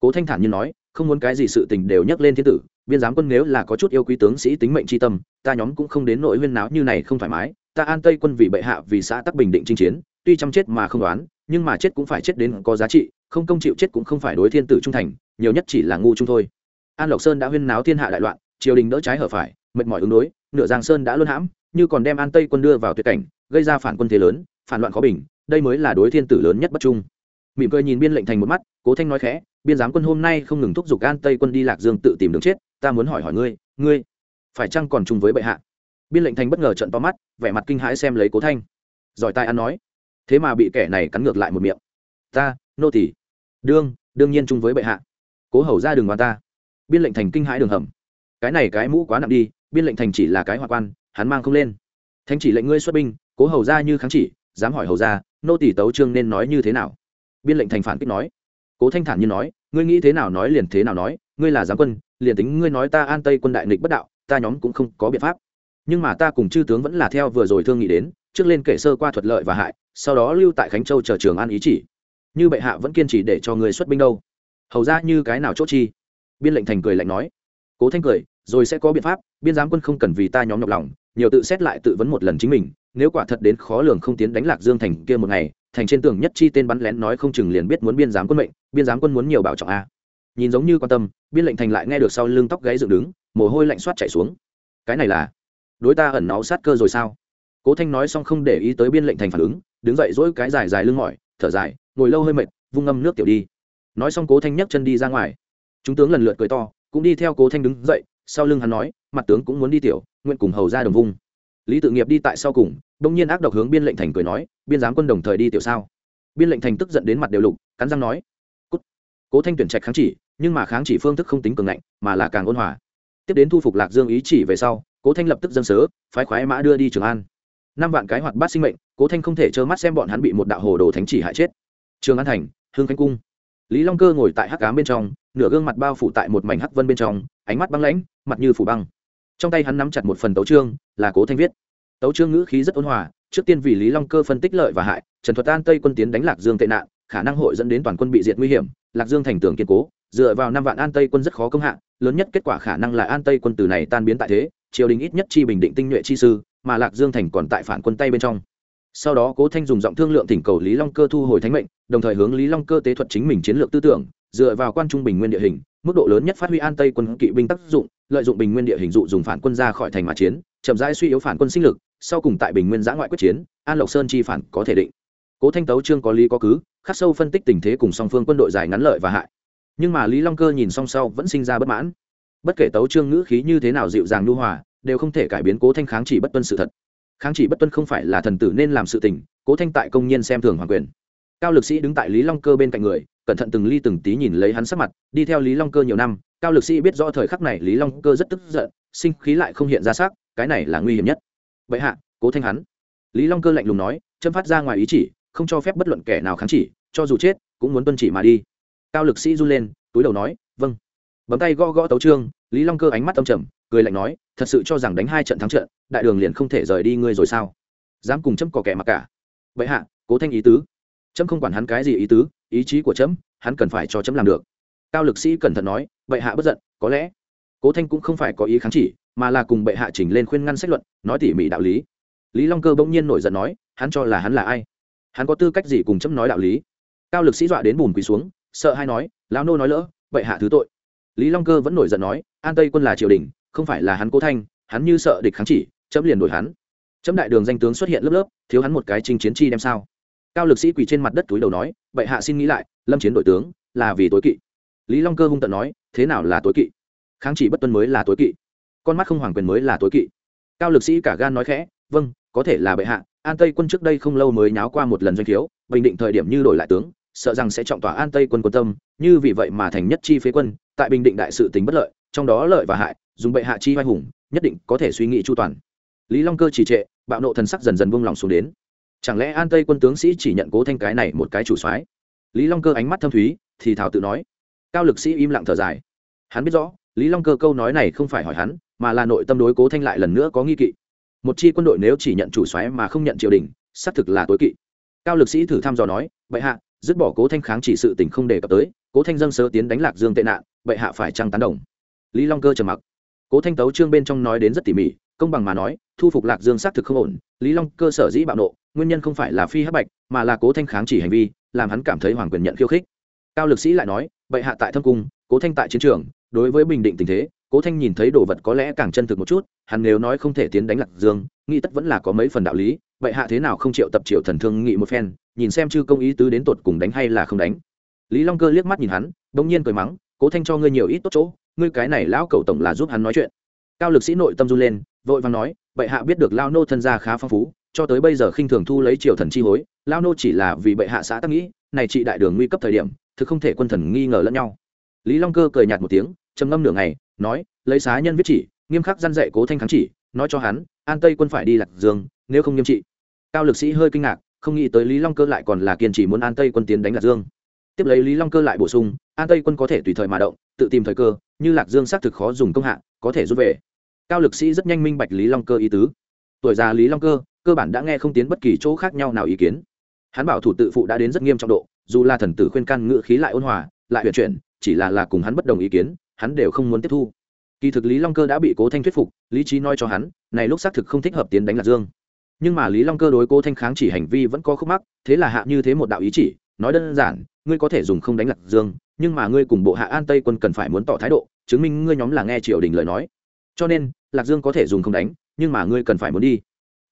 Speaker 1: Cố thanh thản như nói, không muốn cái gì sự tình đều nhắc lên thiên tử, biên giám quân nếu là có chút yêu quý tướng sĩ tính mệnh tri tâm, ta nhóm cũng không đến nỗi huyên náo như này không thoải mái, ta an tây quân vì bệ hạ vì xã tắc bình định chinh chiến tuy chăm chết mà không đoán, nhưng mà chết cũng phải chết đến có giá trị, không công chịu chết cũng không phải đối thiên tử trung thành, nhiều nhất chỉ là ngu trung thôi. An lộc sơn đã huyên náo thiên hạ đại loạn, triều đình đỡ trái hở phải, mệt mỏi ứng đối, nửa giang sơn đã luân hãm, như còn đem an tây quân đưa vào tuyệt cảnh, gây ra phản quân thế lớn, phản loạn khó bình, đây mới là đối thiên tử lớn nhất bất trung. Mỉm cười nhìn biên lệnh thành một mắt, cố thanh nói khẽ, biên giám quân hôm nay không ngừng thúc giục an tây quân đi lạc dương tự tìm đường chết, ta muốn hỏi hỏi ngươi ngươi phải chăng còn chung với bệ hạ? Biên lệnh thành bất ngờ trận to mắt, vẻ mặt kinh hãi xem lấy cố thanh. Giỏi tai ăn nói thế mà bị kẻ này cắn ngược lại một miệng. Ta, nô tỷ đương đương nhiên chung với bệ hạ. Cố hầu ra đường ngoài ta. Biên lệnh thành kinh hãi đường hầm. Cái này cái mũ quá nặng đi, biên lệnh thành chỉ là cái hòa quan, hắn mang không lên. Thanh chỉ lệnh ngươi xuất binh, cố hầu ra như kháng chỉ, dám hỏi hầu ra, nô tỷ tấu trương nên nói như thế nào? Biên lệnh thành phản kích nói. Cố thanh thản như nói, ngươi nghĩ thế nào nói liền thế nào nói, ngươi là giám quân, liền tính ngươi nói ta an tây quân đại nghịch bất đạo, ta nhóm cũng không có biện pháp. Nhưng mà ta cùng chư tướng vẫn là theo vừa rồi thương nghị đến, trước lên kể sơ qua thuật lợi và hại sau đó lưu tại khánh châu chờ trường an ý chỉ. Như bệ hạ vẫn kiên trì để cho người xuất binh đâu. Hầu ra như cái nào chốt chi? Biên lệnh thành cười lạnh nói. Cố thanh cười, rồi sẽ có biện pháp, biên giám quân không cần vì ta nhóm nhọc lòng, nhiều tự xét lại tự vấn một lần chính mình, nếu quả thật đến khó lường không tiến đánh lạc dương thành kia một ngày, thành trên tường nhất chi tên bắn lén nói không chừng liền biết muốn biên giám quân mệnh, biên giám quân muốn nhiều bảo trọng a. Nhìn giống như quan tâm, biên lệnh thành lại nghe được sau lưng tóc gáy dựng đứng, mồ hôi lạnh soát chảy xuống. Cái này là, đối ta ẩn náu sát cơ rồi sao? Cố thanh nói xong không để ý tới biên lệnh thành phản ứng đứng dậy dỗi cái dài dài lưng mỏi, thở dài, ngồi lâu hơi mệt, vung ngâm nước tiểu đi. Nói xong cố thanh nhấc chân đi ra ngoài. Chúng tướng lần lượt cười to, cũng đi theo cố thanh đứng dậy, sau lưng hắn nói, mặt tướng cũng muốn đi tiểu, nguyện cùng hầu ra đồng vung. Lý tự nghiệp đi tại sau cùng, đông nhiên ác độc hướng biên lệnh thành cười nói, biên giám quân đồng thời đi tiểu sao? Biên lệnh thành tức giận đến mặt đều lục, cắn răng nói, Cút. cố thanh tuyển trạch kháng chỉ, nhưng mà kháng chỉ phương thức không tính cường ngạnh, mà là càng ôn hòa. Tiếp đến thu phục lạc dương ý chỉ về sau, cố thanh lập tức dân sớ, phái khoái mã đưa đi trường an. Năm vạn cái hoạt bát sinh mệnh cố thanh không thể trơ mắt xem bọn hắn bị một đạo hồ đồ thánh chỉ hại chết. Trường an thành hương khánh cung. Lý long cơ ngồi tại hắc cám bên trong, nửa gương mặt bao phủ tại một mảnh hắc vân bên trong, ánh mắt băng lãnh, mặt như phủ băng. Trong tay hắn nắm chặt một phần tấu trương là cố thanh viết. Tấu trương ngữ khí rất ôn hòa, trước tiên vì lý long cơ phân tích lợi và hại, trần thuật an tây quân tiến đánh lạc dương tệ nạn, khả năng hội dẫn đến toàn quân bị diệt nguy hiểm, lạc dương thành tường kiên cố, dựa vào năm vạn an tây quân rất khó công hạ, lớn nhất kết quả khả năng là an tây quân từ này tan biến tại thế, triều đình ít nhất chi bình định tinh nhuệ chi sư, mà lạc dương thành còn tại phản quân tay bên trong sau đó cố thanh dùng giọng thương lượng thỉnh cầu lý long cơ thu hồi thánh mệnh, đồng thời hướng lý long cơ tế thuật chính mình chiến lược tư tưởng, dựa vào quan trung bình nguyên địa hình, mức độ lớn nhất phát huy an tây quân kỵ binh tác dụng, lợi dụng bình nguyên địa hình dụ dùng phản quân ra khỏi thành mà chiến, chậm rãi suy yếu phản quân sinh lực, sau cùng tại bình nguyên giã ngoại quyết chiến, an lộc sơn chi phản có thể định. Cố thanh tấu trương có lý có cứ, khắc sâu phân tích tình thế cùng song phương quân đội dài ngắn lợi và hại. Nhưng mà lý long cơ nhìn song sau vẫn sinh ra bất mãn. Bất kể tấu trương ngữ khí như thế nào dịu dàng nhu hòa, đều không thể cải biến cố thanh kháng chỉ bất tuân sự thật kháng chỉ bất tuân không phải là thần tử nên làm sự tình, cố thanh tại công nhân xem thường hoàng quyền. Cao lực sĩ đứng tại lý long cơ bên cạnh người, cẩn thận từng ly từng tí nhìn lấy hắn sắc mặt, đi theo lý long cơ nhiều năm, cao lực sĩ biết rõ thời khắc này lý long cơ rất tức giận, sinh khí lại không hiện ra sắc, cái này là nguy hiểm nhất. Vậy hạ, cố thanh hắn. Lý long cơ lạnh lùng nói, châm phát ra ngoài ý chỉ, không cho phép bất luận kẻ nào kháng chỉ, cho dù chết, cũng muốn tuân chỉ mà đi. Cao lực sĩ run lên, túi đầu nói vâng. Bấm tay gõ gõ tấu trương lý long cơ ánh mắt âm trầm cười lạnh nói, thật sự cho rằng đánh hai trận thắng trận, đại đường liền không thể rời đi ngươi rồi sao? Dám cùng chấm cò kẻ mặc cả. Vậy hạ, cố thanh ý tứ. Chấm không quản hắn cái gì ý tứ, ý chí của chấm, hắn cần phải cho chấm làm được. Cao lực sĩ cẩn thận nói, bệ hạ bất giận, có lẽ. Cố thanh cũng không phải có ý kháng chỉ, mà là cùng bệ hạ chỉnh lên khuyên ngăn sách luận, nói tỉ mỉ đạo lý. Lý long cơ bỗng nhiên nổi giận nói, hắn cho là hắn là ai? Hắn có tư cách gì cùng chấm nói đạo lý? Cao lực sĩ dọa đến bùn quỳ xuống, sợ hay nói, lão nô nói lỡ, bệ hạ thứ tội. Lý long cơ vẫn nổi giận nói, an tây quân là triều đình không phải là hắn cố thanh, hắn như sợ địch kháng chỉ, chấm liền đổi hắn. Chấm đại đường danh tướng xuất hiện lớp lớp, thiếu hắn một cái trình chiến chi đem sao? Cao lực sĩ quỳ trên mặt đất túi đầu nói, bệ hạ xin nghĩ lại, lâm chiến đội tướng, là vì tối kỵ. Lý long cơ hung tận nói, thế nào là tối kỵ? Kháng chỉ bất tuân mới là tối kỵ. Con mắt không hoàng quyền mới là tối kỵ. Cao lực sĩ cả gan nói khẽ vâng có thể là bệ hạ, an tây quân trước đây không lâu mới nháo qua một lần doanh thiếu, bình định thời điểm như đổi lại tướng, sợ rằng sẽ trọng tỏa an tây quân quân tâm, như vì vậy mà thành nhất chi phế quân, tại bình định đại sự tính bất lợi, trong đó lợi và hại dùng bệ hạ chi vai hùng, nhất định có thể suy nghĩ chu toàn. Lý long cơ chỉ trệ, bạo nộ thần sắc dần dần buông lòng xuống đến. Chẳng lẽ an tây quân tướng sĩ chỉ nhận cố thanh cái này một cái chủ soái? Lý long cơ ánh mắt thâm thúy, thì thảo tự nói. Cao lực sĩ im lặng thở dài. Hắn biết rõ, lý long cơ câu nói này không phải hỏi hắn, mà là nội tâm đối cố thanh lại lần nữa có nghi kỵ. Một chi quân đội nếu chỉ nhận chủ soái mà không nhận triều đình, xác thực là tối kỵ. Cao lực sĩ thử thăm dò nói, bệ hạ, dứt bỏ cố thanh kháng chỉ sự tình không đề cập tới, cố thanh dâng sớ tiến đánh lạc dương tệ nạn, bệ hạ phải trăng tán đồng? Lý long cơ trầm mặc cố thanh tấu trương bên trong nói đến rất tỉ mỉ, công bằng mà nói, thu phục lạc dương xác thực không ổn, lý long cơ sở dĩ bạo nộ, nguyên nhân không phải là phi hắc bạch, mà là cố thanh kháng chỉ hành vi, làm hắn cảm thấy hoàng quyền nhận khiêu khích. Cao lực sĩ lại nói, bệ hạ tại thâm cung, cố thanh tại chiến trường, đối với bình định tình thế, cố thanh nhìn thấy đồ vật có lẽ càng chân thực một chút, hắn nếu nói không thể tiến đánh lạc dương, nghĩ tất vẫn là có mấy phần đạo lý Vậy hạ thế nào không chịu tập triệu thần thương nghị một phen, nhìn xem chư công ý tứ đến tột cùng đánh hay là không đánh. Lý long cơ liếc mắt nhìn hắn, bỗng nhiên cười mắng cố thanh cho ngươi nhiều ít tốt chỗ, ngươi cái này lão cầu tổng là giúp hắn nói chuyện. Cao lực sĩ nội tâm run lên, vội vàng nói, bệ hạ biết được lao nô thân gia khá phong phú, cho tới bây giờ khinh thường thu lấy triều thần chi hối lao nô chỉ là vì bệ hạ xã tắc nghĩ, này trị đại đường nguy cấp thời điểm, thực không thể quân thần nghi ngờ lẫn nhau. Lý long cơ cười nhạt một tiếng, trầm ngâm nửa ngày, nói, lấy xá nhân viết chỉ, nghiêm khắc gian dạy cố thanh kháng chỉ, nói cho hắn, an tây quân phải đi lạc dương, nếu không nghiêm trị. Cao lực sĩ hơi kinh ngạc, không nghĩ tới lý long cơ lại còn là kiên trì muốn an tây quân tiến đánh lạc dương tiếp lấy lý long cơ lại bổ sung, an tây quân có thể tùy thời mà động, tự tìm thời cơ, như lạc dương xác thực khó dùng công hạ, có thể rút về. Cao lực sĩ rất nhanh minh bạch lý long cơ ý tứ. Tuổi già lý long cơ cơ bản đã nghe không tiến bất kỳ chỗ khác nhau nào ý kiến. Hắn bảo thủ tự phụ đã đến rất nghiêm trọng độ, dù là thần tử khuyên can ngự khí lại ôn hòa, lại huyền chuyển, chỉ là là cùng hắn bất đồng ý kiến, hắn đều không muốn tiếp thu. Kỳ thực lý long cơ đã bị cố thanh thuyết phục, lý trí nói cho hắn, này lúc xác thực không thích hợp tiến đánh lạc dương. Nhưng mà lý long cơ đối cố thanh kháng chỉ hành vi vẫn có khúc mắc, thế là hạ như thế một đạo ý chỉ nói đơn giản, ngươi có thể dùng không đánh lạc dương, nhưng mà ngươi cùng bộ hạ an tây quân cần phải muốn tỏ thái độ, chứng minh ngươi nhóm là nghe triều đình lời nói. Cho nên, lạc dương có thể dùng không đánh, nhưng mà ngươi cần phải muốn đi.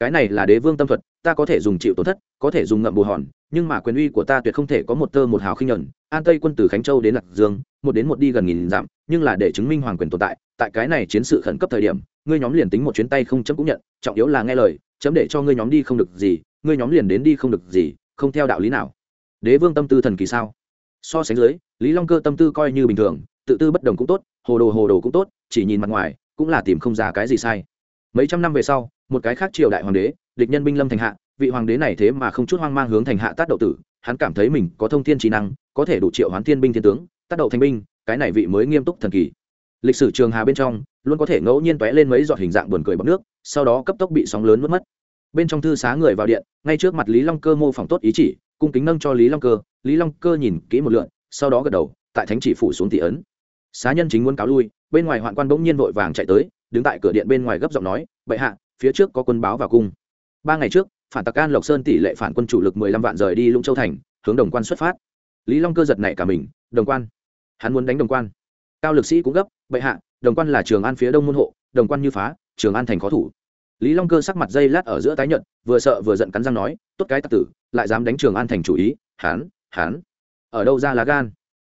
Speaker 1: Cái này là đế vương tâm thuật, ta có thể dùng chịu tổn thất, có thể dùng ngậm bù hòn, nhưng mà quyền uy của ta tuyệt không thể có một tơ một hào khinh nhuận. An tây quân từ khánh châu đến lạc dương, một đến một đi gần nghìn dặm, nhưng là để chứng minh hoàng quyền tồn tại tại cái này chiến sự khẩn cấp thời điểm, ngươi nhóm liền tính một chuyến tay không chấm cũng nhận, trọng yếu là nghe lời, chấm để cho ngươi nhóm đi không được gì, ngươi nhóm liền đến đi không được gì, không theo đạo lý nào đế vương tâm tư thần kỳ sao? So sánh dưới, lý long cơ tâm tư coi như bình thường, tự tư bất đồng cũng tốt, hồ đồ hồ đồ cũng tốt, chỉ nhìn mặt ngoài, cũng là tìm không ra cái gì sai. Mấy trăm năm về sau, một cái khác triều đại hoàng đế, địch nhân binh lâm thành hạ, vị hoàng đế này thế mà không chút hoang mang hướng thành hạ tác đậu tử, hắn cảm thấy mình có thông thiên trí năng, có thể đủ triệu hoán thiên binh thiên tướng, tác đậu thành binh, cái này vị mới nghiêm túc thần kỳ. Lịch sử trường hà bên trong, luôn có thể ngẫu nhiên tóe lên mấy giọt hình dạng buồn cười bọc nước, sau đó cấp tốc bị sóng lớn mất mất. Bên trong thư xá người vào điện, ngay trước mặt lý long cơ mô phỏng tốt ý chỉ cung kính nâng cho lý long cơ. Lý long cơ nhìn kỹ một lượn, sau đó gật đầu, tại thánh chỉ phủ xuống tỷ ấn. Xá nhân chính muốn cáo lui, bên ngoài hoạn quan bỗng nhiên vội vàng chạy tới, đứng tại cửa điện bên ngoài gấp giọng nói, bệ hạ, phía trước có quân báo vào cung. Ba ngày trước, phản tặc an lộc sơn tỷ lệ phản quân chủ lực mười lăm vạn rời đi lũng châu thành, hướng đồng quan xuất phát. Lý long cơ giật nảy cả mình, đồng quan, hắn muốn đánh đồng quan. Cao lực sĩ cũng gấp, bệ hạ, đồng quan là trường an phía đông môn hộ, đồng quan như phá, trường an thành khó thủ lý long cơ sắc mặt dây lát ở giữa tái nhợt, vừa sợ vừa giận cắn răng nói tốt cái tặc tử lại dám đánh trường an thành chủ ý hán hán. Ở đâu ra lá gan?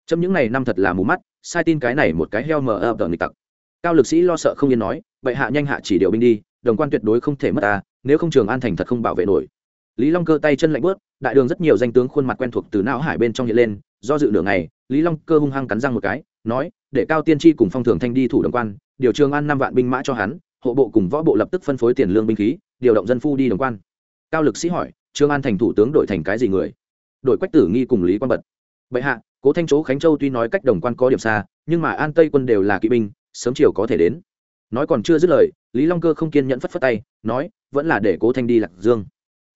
Speaker 1: Trong những ngày năm thật là mù mắt sai tin cái này một cái heo mờ ập tờ nghịch tặc. Cao lực sĩ lo sợ không yên nói vậy hạ nhanh hạ chỉ điều binh đi đồng quan tuyệt đối không thể mất ta nếu không trường an thành thật không bảo vệ nổi. Lý long cơ tay chân lạnh bớt đại đường rất nhiều danh tướng khuôn mặt quen thuộc từ não hải bên trong hiện lên do dự nửa ngày lý long cơ hung hăng cắn răng một cái nói để cao tiên tri cùng phong thường thanh đi thủ đồng quan điều trường an năm vạn binh mã cho hắn hộ bộ cùng võ bộ lập tức phân phối tiền lương binh khí, điều động dân phu đi đồng quan. Cao lực sĩ hỏi, trương an thành thủ tướng đổi thành cái gì người? Đội quách tử nghi cùng lý quan bật. Bệ hạ, cố thanh chỗ khánh châu tuy nói cách đồng quan có điểm xa, nhưng mà an tây quân đều là kỵ binh, sớm chiều có thể đến. Nói còn chưa dứt lời, lý long cơ không kiên nhẫn phất phất tay, nói, vẫn là để cố thanh đi lạc dương.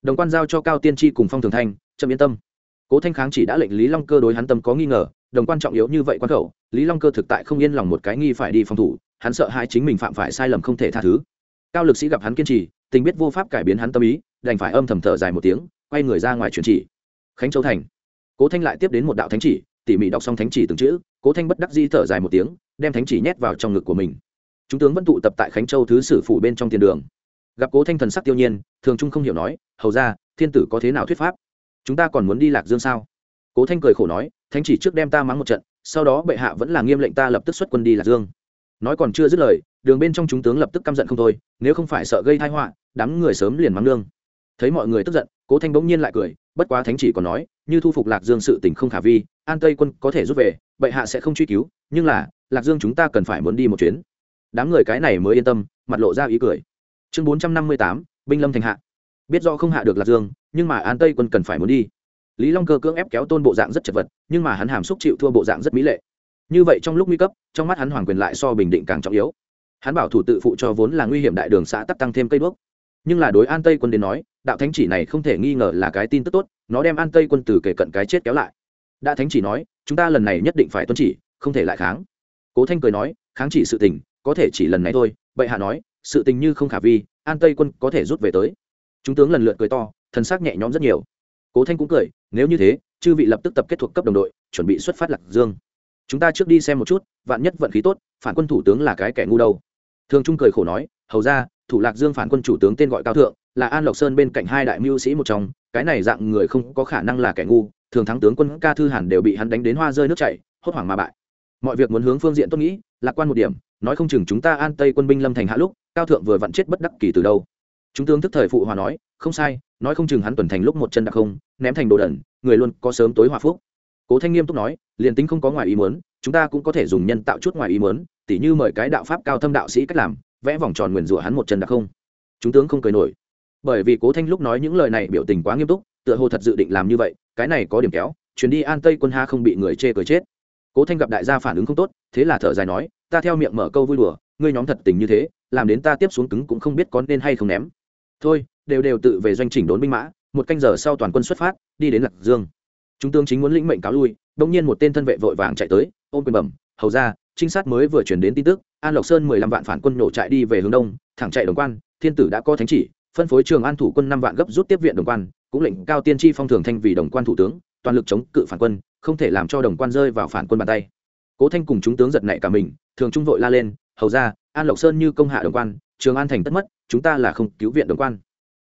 Speaker 1: Đồng quan giao cho cao tiên tri cùng phong thường thanh trâm yên tâm. Cố thanh kháng chỉ đã lệnh lý long cơ đối hắn tâm có nghi ngờ, đồng quan trọng yếu như vậy quan khẩu, lý long cơ thực tại không yên lòng một cái nghi phải đi phòng thủ hắn sợ hai chính mình phạm phải sai lầm không thể tha thứ. Cao lực sĩ gặp hắn kiên trì, tình biết vô pháp cải biến hắn tâm ý, đành phải âm thầm thở dài một tiếng, quay người ra ngoài truyền chỉ. Khánh châu thành. Cố thanh lại tiếp đến một đạo thánh chỉ, tỉ mỉ đọc xong thánh chỉ từng chữ, cố thanh bất đắc di thở dài một tiếng, đem thánh chỉ nhét vào trong ngực của mình. Chúng tướng vẫn tụ tập tại khánh châu thứ sử phủ bên trong tiền đường. Gặp cố thanh thần sắc tiêu nhiên, thường trung không hiểu nói, hầu ra thiên tử có thế nào thuyết pháp? Chúng ta còn muốn đi lạc dương sao? Cố thanh cười khổ nói, thánh chỉ trước đem ta mắng một trận, sau đó bệ hạ vẫn là nghiêm lệnh ta lập tức xuất quân đi lạc dương nói còn chưa dứt lời, đường bên trong chúng tướng lập tức căm giận không thôi, nếu không phải sợ gây thai họa, đám người sớm liền mắng nương. Thấy mọi người tức giận, cố thanh bỗng nhiên lại cười, bất quá thánh chỉ còn nói, như thu phục lạc dương sự tình không khả vi, an tây quân có thể rút về, bệ hạ sẽ không truy cứu, nhưng là, lạc dương chúng ta cần phải muốn đi một chuyến. Đám người cái này mới yên tâm, mặt lộ ra ý cười. Chương bốn trăm năm mươi tám, binh lâm thành hạ. Biết do không hạ được lạc dương, nhưng mà an tây quân cần phải muốn đi. Lý long cơ cưỡng ép kéo tôn bộ dạng rất chật vật, nhưng mà hắn hàm xúc chịu thua bộ dạng rất mỹ lệ như vậy trong lúc nguy cấp, trong mắt hắn hoàng quyền lại so bình định càng trọng yếu. Hắn bảo thủ tự phụ cho vốn là nguy hiểm đại đường xã tắc tăng thêm cây đuốc. Nhưng là đối an tây quân đến nói, đạo thánh chỉ này không thể nghi ngờ là cái tin tức tốt, nó đem an tây quân từ kể cận cái chết kéo lại. Đã thánh chỉ nói, chúng ta lần này nhất định phải tuân chỉ, không thể lại kháng. Cố thanh cười nói, kháng chỉ sự tình, có thể chỉ lần này thôi, bệ hạ nói, sự tình như không khả vi, an tây quân có thể rút về tới. Chúng tướng lần lượt cười to, thần sắc nhẹ nhõm rất nhiều. Cố thanh cũng cười, nếu như thế, chư vị lập tức tập kết thuộc cấp đồng đội, chuẩn bị xuất phát lạc dương chúng ta trước đi xem một chút, vạn nhất vận khí tốt, phản quân thủ tướng là cái kẻ ngu đâu. Thường trung cười khổ nói, hầu ra, thủ lạc dương phản quân chủ tướng tên gọi cao thượng, là an lộc sơn bên cạnh hai đại mưu sĩ một trong, cái này dạng người không có khả năng là kẻ ngu, thường thắng tướng quân ca thư hàn đều bị hắn đánh đến hoa rơi nước chảy, hốt hoảng mà bại. Mọi việc muốn hướng phương diện tốt nghĩ, lạc quan một điểm, nói không chừng chúng ta an tây quân binh lâm thành hạ lúc, cao thượng vừa vặn chết bất đắc kỳ từ đâu. Chúng tướng thức thời phụ hòa nói, không sai, nói không chừng hắn tuần thành lúc một chân đặc không, ném thành đồ đẩn người luôn có sớm tối hòa phúc cố thanh nghiêm túc nói, liền tính không có ngoài ý muốn, chúng ta cũng có thể dùng nhân tạo chút ngoài ý muốn, tỉ như mời cái đạo pháp cao thâm đạo sĩ cách làm, vẽ vòng tròn nguyền rủa hắn một chân đặc không. Chúng tướng không cười nổi. Bởi vì cố thanh lúc nói những lời này biểu tình quá nghiêm túc, tựa hồ thật dự định làm như vậy, cái này có điểm kéo, chuyến đi an tây quân ha không bị người chê cười chết. Cố thanh gặp đại gia phản ứng không tốt, thế là thở dài nói, ta theo miệng mở câu vui đùa, ngươi nhóm thật tình như thế, làm đến ta tiếp xuống cứng cũng không biết có nên hay không ném. Thôi, đều đều tự về doanh chỉnh đốn binh mã, một canh giờ sau toàn quân xuất phát, đi đến lạc dương chúng tướng chính muốn lĩnh mệnh cáo lui đông nhiên một tên thân vệ vội vàng chạy tới, ôm quyền bẩm, hầu ra trinh sát mới vừa chuyển đến tin tức, an lộc sơn mười lăm vạn phản quân nổ chạy đi về hướng đông, thẳng chạy đồng quan, thiên tử đã có thánh chỉ, phân phối trường an thủ quân năm vạn gấp rút tiếp viện đồng quan, cũng lệnh cao tiên tri phong thường thanh vì đồng quan thủ tướng, toàn lực chống cự phản quân, không thể làm cho đồng quan rơi vào phản quân bàn tay. Cố thanh cùng chúng tướng giật nảy cả mình, thường trung vội la lên, hầu ra an lộc sơn như công hạ đồng quan, trường an thành tất mất, chúng ta là không cứu viện đồng quan.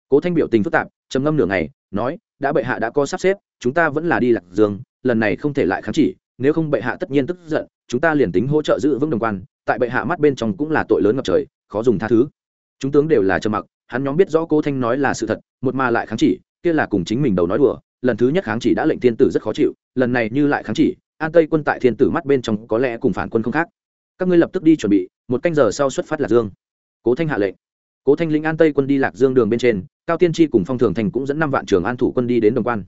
Speaker 1: Cố thanh biểu tình phức tạp, trầm ngâm nửa ngày, nói đã bệ hạ đã có sắp xếp, chúng ta vẫn là đi lạc dương, lần này không thể lại kháng chỉ, nếu không bệ hạ tất nhiên tức giận, chúng ta liền tính hỗ trợ giữ vững đồng quan, tại bệ hạ mắt bên trong cũng là tội lớn ngập trời, khó dùng tha thứ. Chúng tướng đều là trầm mặc, hắn nhóm biết rõ cố thanh nói là sự thật, một mà lại kháng chỉ, kia là cùng chính mình đầu nói đùa, lần thứ nhất kháng chỉ đã lệnh thiên tử rất khó chịu, lần này như lại kháng chỉ, an tây quân tại thiên tử mắt bên trong có lẽ cùng phản quân không khác. Các ngươi lập tức đi chuẩn bị, một canh giờ sau xuất phát lạc dương. Cố thanh hạ lệnh cố thanh lĩnh an tây quân đi lạc dương đường bên trên, cao tiên tri cùng phong thường thành cũng dẫn năm vạn trường an thủ quân đi đến đồng quan.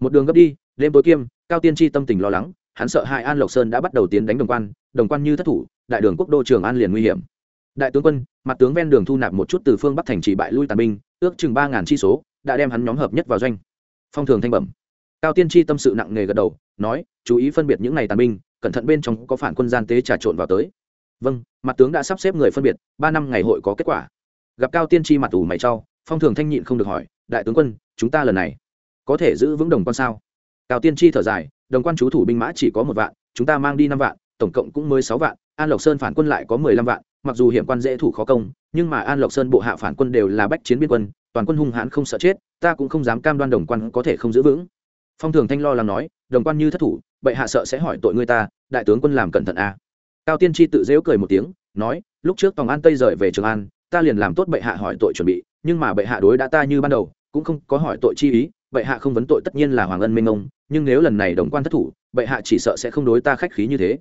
Speaker 1: Một đường gấp đi, đêm tối kiêm, cao tiên tri tâm tình lo lắng, hắn sợ hai an lộc sơn đã bắt đầu tiến đánh đồng quan đồng quan như thất thủ, đại đường quốc đô trường an liền nguy hiểm. Đại tướng quân, mặt tướng ven đường thu nạp một chút từ phương bắc thành chỉ bại lui tàn binh, ước chừng ba ngàn chi số, đã đem hắn nhóm hợp nhất vào doanh. Phong thường thanh bẩm. Cao tiên tri tâm sự nặng nề gật đầu, nói, chú ý phân biệt những ngày tàn binh, cẩn thận bên trong có phản quân gian tế trà trộn vào tới. Vâng mặt tướng đã sắp xếp người phân biệt, ba năm ngày hội có kết quả gặp cao tiên tri mặt ủ mày trao phong thường thanh nhịn không được hỏi, đại tướng quân, chúng ta lần này có thể giữ vững đồng quan sao cao tiên tri thở dài, đồng quan chú thủ binh mã chỉ có một vạn, chúng ta mang đi năm vạn, tổng cộng cũng mới sáu vạn, an lộc sơn phản quân lại có mười lăm vạn, mặc dù hiểm quan dễ thủ khó công, nhưng mà an lộc sơn bộ hạ phản quân đều là bách chiến biên quân, toàn quân hung hãn không sợ chết, ta cũng không dám cam đoan đồng quan có thể không giữ vững phong thường thanh lo lắng nói, đồng quan như thất thủ, bệ hạ sợ sẽ hỏi tội người ta, đại tướng quân làm cẩn thận a à. cao tiên tri tự dễu cười một tiếng, nói, lúc trước tòng an tây rời về trường an ta liền làm tốt bệ hạ hỏi tội chuẩn bị, nhưng mà bệ hạ đối đã ta như ban đầu, cũng không có hỏi tội chi ý, bệ hạ không vấn tội tất nhiên là hoàng ân minh ông, nhưng nếu lần này đồng quan thất thủ, bệ hạ chỉ sợ sẽ không đối ta khách khí như thế.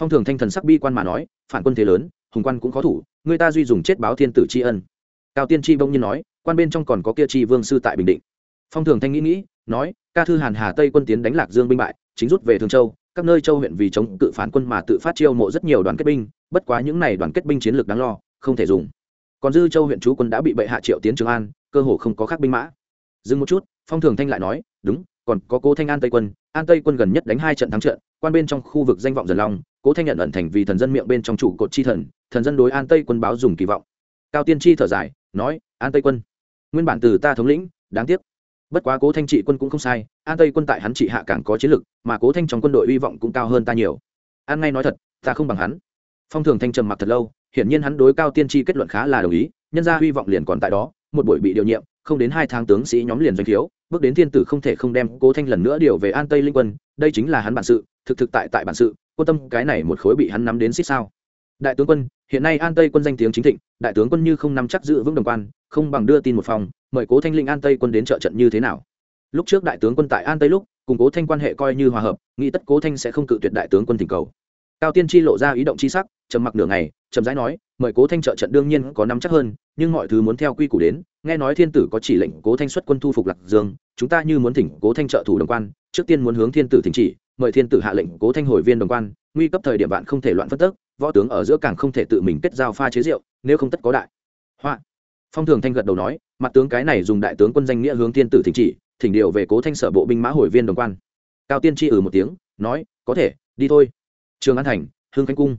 Speaker 1: Phong thường thanh thần sắc bi quan mà nói, phản quân thế lớn, hùng quan cũng khó thủ, người ta duy dùng chết báo thiên tử tri ân. Cao tiên tri bỗng nhiên nói, quan bên trong còn có kia tri vương sư tại bình định. Phong thường thanh nghĩ nghĩ, nói, ca thư hàn hà tây quân tiến đánh lạc dương binh bại, chính rút về thường châu, các nơi châu huyện vì chống cự phản quân mà tự phát chiêu mộ rất nhiều đoàn kết binh, bất quá những này đoàn kết binh chiến lược đáng lo, không thể dùng còn dư châu huyện chú quân đã bị bệ hạ triệu tiến trường an, cơ hồ không có khác binh mã. Dừng một chút, phong thường thanh lại nói, đúng, còn có cố thanh an tây quân. An tây quân gần nhất đánh hai trận thắng trận, quan bên trong khu vực danh vọng dần long, cố thanh nhận ẩn thành vì thần dân miệng bên trong trụ cột chi thần thần dân đối an tây quân báo dùng kỳ vọng. Cao tiên tri thở dài, nói, an tây quân, nguyên bản từ ta thống lĩnh, đáng tiếc. Bất quá cố thanh trị quân cũng không sai, an tây quân tại hắn trị hạ càng có chiến lực, mà cố thanh trong quân đội hy vọng cũng cao hơn ta nhiều. An ngay nói thật, ta không bằng hắn. Phong thường thanh trầm mặc thật lâu hiển nhiên hắn đối cao tiên tri kết luận khá là đồng ý, nhân ra hy vọng liền còn tại đó, một buổi bị điều nhiệm, không đến hai tháng tướng sĩ nhóm liền doanh thiếu, bước đến thiên tử không thể không đem cố thanh lần nữa điều về an tây linh quân, đây chính là hắn bản sự, thực thực tại tại bản sự cô tâm cái này một khối bị hắn nắm đến xích sao. Đại tướng quân, hiện nay an tây quân danh tiếng chính thịnh, đại tướng quân như không nắm chắc giữ vững đồng quan, không bằng đưa tin một phòng, mời cố thanh linh an tây quân đến trợ trận như thế nào. Lúc trước đại tướng quân tại an tây lúc, cùng cố thanh quan hệ coi như hòa hợp, nghĩ tất cố thanh sẽ không cự tuyệt đại tướng quân thỉnh cầu. Cao tiên tri lộ ra ý động c h i sắc trầm mặc nửa ngày trầm rãi nói, mời cố thanh trợ trận đương nhiên có nắm chắc hơn, nhưng mọi thứ muốn theo quy củ đến. Nghe nói thiên tử có chỉ lệnh cố thanh xuất quân thu phục lạc dương, chúng ta như muốn thỉnh cố thanh trợ thủ đồng quan, trước tiên muốn hướng thiên tử thỉnh chỉ, mời thiên tử hạ lệnh cố thanh hồi viên đồng quan, nguy cấp thời điểm bạn không thể loạn phân tức, võ tướng ở giữa càng không thể tự mình kết giao pha chế rượu, nếu không tất có đại họa. Phong thường thanh gật đầu nói, mặt tướng cái này dùng đại tướng quân danh nghĩa hướng thiên tử thỉnh chỉ, thỉnh điều về cố thanh sở bộ binh mã hồi viên đồng quan. Cao tiên tri ừ một tiếng, nói, có thể, đi thôi. Trường an thành hương khánh cung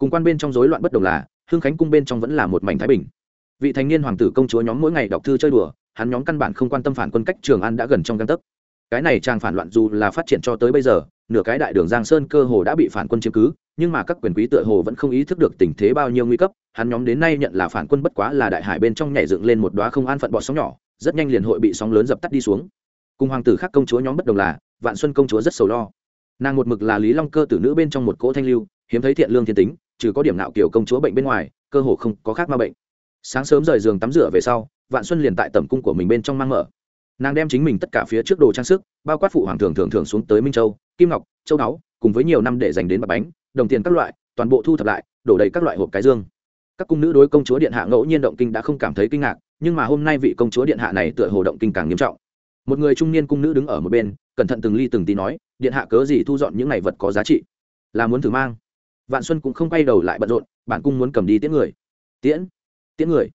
Speaker 1: cùng quan bên trong rối loạn bất đồng là hương khánh cung bên trong vẫn là một mảnh thái bình. Vị thành niên hoàng tử công chúa nhóm mỗi ngày đọc thư chơi đùa, hắn nhóm căn bản không quan tâm phản quân cách trường an đã gần trong găng tấc. Cái này trang phản loạn dù là phát triển cho tới bây giờ, nửa cái đại đường giang sơn cơ hồ đã bị phản quân chiếm cứ, nhưng mà các quyền quý tựa hồ vẫn không ý thức được tình thế bao nhiêu nguy cấp, hắn nhóm đến nay nhận là phản quân bất quá là đại hải bên trong nhảy dựng lên một đoá không an phận bọt sóng nhỏ, rất nhanh liền hội bị sóng lớn dập tắt đi xuống. Cùng hoàng tử khác công chúa nhóm bất đồng là, vạn xuân công chúa rất sầu lo. Nàng một mực là lý long cơ tử nữ bên trong một cỗ thanh lưu hiếm thấy thiện lương thiên tính, trừ có điểm nạo kiểu công chúa bệnh bên ngoài, cơ hồ không có khác ma bệnh. Sáng sớm rời giường tắm rửa về sau, vạn xuân liền tại tầm cung của mình bên trong mang mở. Nàng đem chính mình tất cả phía trước đồ trang sức, bao quát phụ hoàng thường thường thường xuống tới minh châu, kim ngọc, châu đáo, cùng với nhiều năm để dành đến bạc bánh, đồng tiền các loại, toàn bộ thu thập lại, đổ đầy các loại hộp cái dương. Các cung nữ đối công chúa điện hạ ngẫu nhiên động kinh đã không cảm thấy kinh ngạc, nhưng mà hôm nay vị công chúa điện hạ này tựa hồ động kinh càng nghiêm trọng. Một người trung niên cung nữ đứng ở một bên, cẩn thận từng ly từng tí nói, điện hạ cớ gì thu dọn những này vật có giá trị? Là muốn thử mang vạn xuân cũng không quay đầu lại bận rộn, bản cung muốn cầm đi tiễn người. Tiễn? Tiễn người?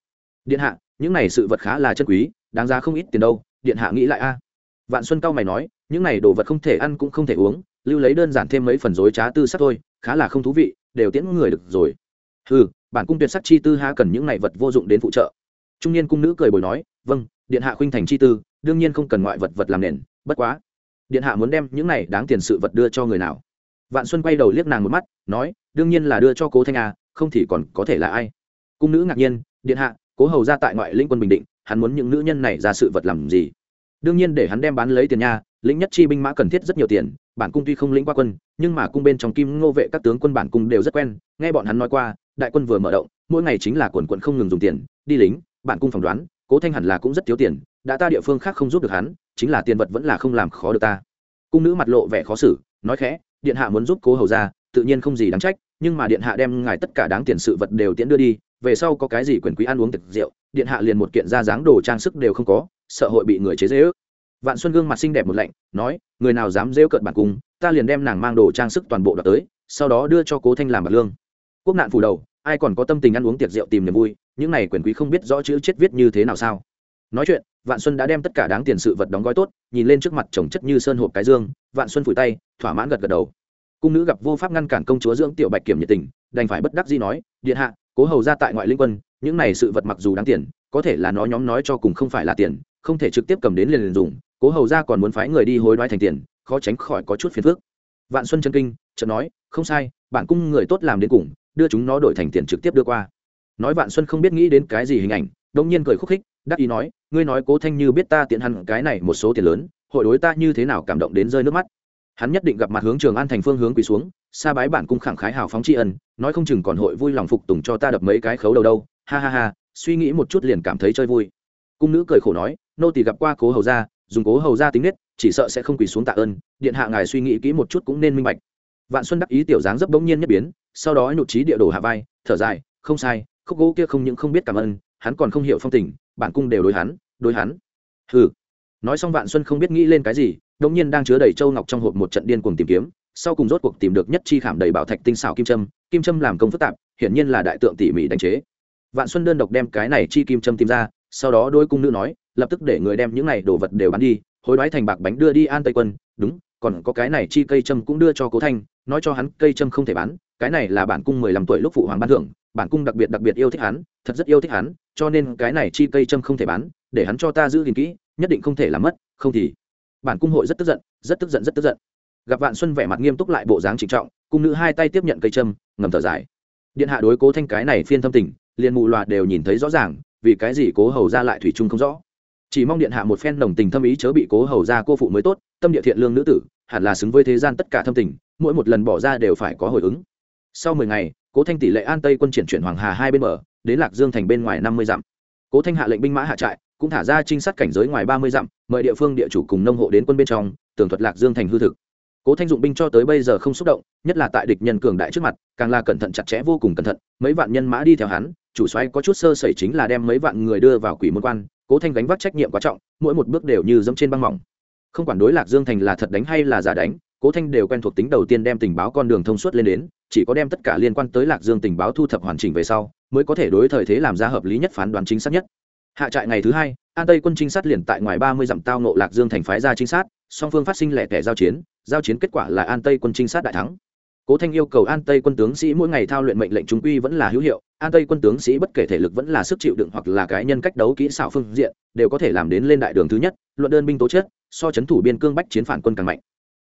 Speaker 1: Điện hạ, những này sự vật khá là chân quý, đáng giá không ít tiền đâu, điện hạ nghĩ lại a. Vạn xuân cao mày nói, những này đồ vật không thể ăn cũng không thể uống, lưu lấy đơn giản thêm mấy phần dối trá tư sắc thôi, khá là không thú vị, đều tiễn người được rồi. Ừ bản cung tuyệt sắc chi tư ha cần những này vật vô dụng đến phụ trợ. Trung niên cung nữ cười bồi nói vâng điện hạ khuynh thành chi tư, đương nhiên không cần ngoại vật vật làm nền, bất quá, điện hạ muốn đem những này đáng tiền sự vật đưa cho người nào? Vạn xuân quay đầu liếc nàng một mắt nói đương nhiên là đưa cho cố thanh à, không thì còn có thể là ai? Cung nữ ngạc nhiên điện hạ cố hầu ra tại ngoại linh quân bình định hắn muốn những nữ nhân này ra sự vật làm gì? Đương nhiên để hắn đem bán lấy tiền nha lĩnh nhất chi binh mã cần thiết rất nhiều tiền bản cung tuy không lĩnh qua quân nhưng mà cung bên trong kim ngô vệ các tướng quân bản cung đều rất quen nghe bọn hắn nói qua đại quân vừa mở động mỗi ngày chính là quần quận không ngừng dùng tiền đi lính bản cung phỏng đoán cố thanh hẳn là cũng rất thiếu tiền đã ta địa phương khác không giúp được hắn chính là tiền vật vẫn là không làm khó được ta. Cung nữ mặt lộ vẻ khó xử nói khẽ điện hạ muốn giúp cố hầu ra, tự nhiên không gì đáng trách, nhưng mà điện hạ đem ngài tất cả đáng tiền sự vật đều tiễn đưa đi, về sau có cái gì quyền quý ăn uống tiệc rượu, điện hạ liền một kiện ra dáng đồ trang sức đều không có, sợ hội bị người chế dễ ước vạn xuân gương mặt xinh đẹp một lạnh, nói, người nào dám rêu cợt bản cung, ta liền đem nàng mang đồ trang sức toàn bộ đợt tới, sau đó đưa cho cố thanh làm bạc lương. Quốc nạn phủ đầu, ai còn có tâm tình ăn uống tiệc rượu tìm niềm vui, những này quyền quý không biết rõ chữ chết viết như thế nào sao. Nói chuyện, vạn xuân đã đem tất cả đáng tiền sự vật đóng gói tốt, nhìn lên trước mặt chồng chất như sơn hộp cái dương vạn xuân phủi tay, thỏa mãn gật gật đầu. Cung nữ gặp vô pháp ngăn cản công chúa dưỡng tiểu bạch kiểm nhiệt tình, đành phải bất đắc dĩ nói, điện hạ, cố hầu ra tại ngoại linh quân, những này sự vật mặc dù đáng tiền, có thể là nó nhóm nói cho cùng không phải là tiền, không thể trực tiếp cầm đến liền liền dùng, cố hầu ra còn muốn phái người đi hối đoái thành tiền, khó tránh khỏi có chút phiền phức. Vạn xuân chân kinh, chợt nói, không sai, bản cung người tốt làm đến cùng, đưa chúng nó đổi thành tiền trực tiếp đưa qua. Nói vạn xuân không biết nghĩ đến cái gì hình ảnh đông nhiên cười khúc khích, đắc ý nói, ngươi nói cố thanh như biết ta tiện hẳn cái này một số tiền lớn hội đối ta như thế nào cảm động đến rơi nước mắt. Hắn nhất định gặp mặt hướng trường an thành phương hướng quỳ xuống xa bái bản cung khẳng khái hào phóng tri ân, nói không chừng còn hội vui lòng phục tùng cho ta đập mấy cái khấu đầu đâu. Ha ha ha, suy nghĩ một chút liền cảm thấy chơi vui. Cung nữ cười khổ nói, nô tỳ gặp qua cố hầu gia, dùng cố hầu gia tính nết, chỉ sợ sẽ không quỳ xuống tạ ơn, điện hạ ngài suy nghĩ kỹ một chút cũng nên minh bạch. Vạn xuân đắc ý tiểu dáng dấp bỗng nhiên nhất biến, sau đó nhụt trí địa đồ hạ vai, thở dài, không sai, khúc gỗ kia không những không biết cảm ơn, hắn còn không hiểu phong tình, bản cung đều đối hắn đối hắn. Hừ nói xong vạn xuân không biết nghĩ lên cái gì đống nhiên đang chứa đầy châu ngọc trong hộp một trận điên cuồng tìm kiếm, sau cùng rốt cuộc tìm được nhất chi khảm đầy bảo thạch tinh xảo kim trâm kim trâm làm công phức tạp, hiển nhiên là đại tượng tỉ mỉ đánh chế. Vạn xuân đơn độc đem cái này chi kim trâm tìm ra, sau đó đôi cung nữ nói, lập tức để người đem những này đồ vật đều bán đi, hối đoái thành bạc bánh đưa đi an tây quân, đúng, còn có cái này chi cây trâm cũng đưa cho cố thanh, nói cho hắn cây trâm không thể bán, cái này là bản cung mười lăm tuổi lúc phụ hoàng ban thưởng, bản cung đặc biệt đặc biệt yêu thích hắn, thật rất yêu thích hắn, cho nên cái này chi cây trâm không thể bán, để hắn cho ta giữ gìn kỹ nhất định không thể làm mất, không thì bản cung hội rất tức giận, rất tức giận, rất tức giận. Gặp vạn xuân vẻ mặt nghiêm túc lại bộ dáng trịnh trọng, cung nữ hai tay tiếp nhận cây trâm ngầm thở dài. Điện hạ đối cố thanh cái này phiên thâm tình, liền mù loà đều nhìn thấy rõ ràng, vì cái gì cố hầu ra lại thủy chung không rõ. Chỉ mong điện hạ một phen đồng tình thâm ý chớ bị cố hầu ra cô phụ mới tốt, tâm địa thiện lương nữ tử, hẳn là xứng với thế gian tất cả thâm tình, mỗi một lần bỏ ra đều phải có hồi ứng. Sau mười ngày, cố thanh tỷ lệ an tây quân triển chuyển hoàng hà hai bên bờ, đến lạc dương thành bên ngoài năm mươi dặm. Cố thanh hạ lệnh binh mã hạ trại cũng thả ra trinh sát cảnh giới ngoài ba mươi dặm, mời địa phương địa chủ cùng nông hộ đến quân bên trong, tường thuật lạc dương thành hư thực. Cố thanh dụng binh cho tới bây giờ không xúc động, nhất là tại địch nhân cường đại trước mặt, càng là cẩn thận chặt chẽ vô cùng cẩn thận, mấy vạn nhân mã đi theo hắn, chủ xoáy có chút sơ sẩy chính là đem mấy vạn người đưa vào quỷ môn quan, cố thanh gánh vác trách nhiệm quá trọng, mỗi một bước đều như dẫm trên băng mỏng. Không quản đối lạc dương thành là thật đánh hay là giả đánh, cố thanh đều quen thuộc tính đầu tiên đem tình báo con đường thông suốt lên đến, chỉ có đem tất cả liên quan tới lạc dương tình báo thu thập hoàn chỉnh về sau, mới có thể đối thời thế làm ra hợp lý nhất phán đoán chính xác nhất hạ trại ngày thứ hai, an tây quân trinh sát liền tại ngoài ba mươi dặm tao nộ lạc dương thành phái ra trinh sát, song phương phát sinh lẻ tẻ giao chiến giao chiến kết quả là an tây quân trinh sát đại thắng. Cố thanh yêu cầu an tây quân tướng sĩ mỗi ngày thao luyện mệnh lệnh trung quy vẫn là hữu hiệu, an tây quân tướng sĩ bất kể thể lực vẫn là sức chịu đựng hoặc là cái nhân cách đấu kỹ xảo phương diện, đều có thể làm đến lên đại đường thứ nhất, luận đơn binh tố chất, so chấn thủ biên cương bách chiến phản quân càng mạnh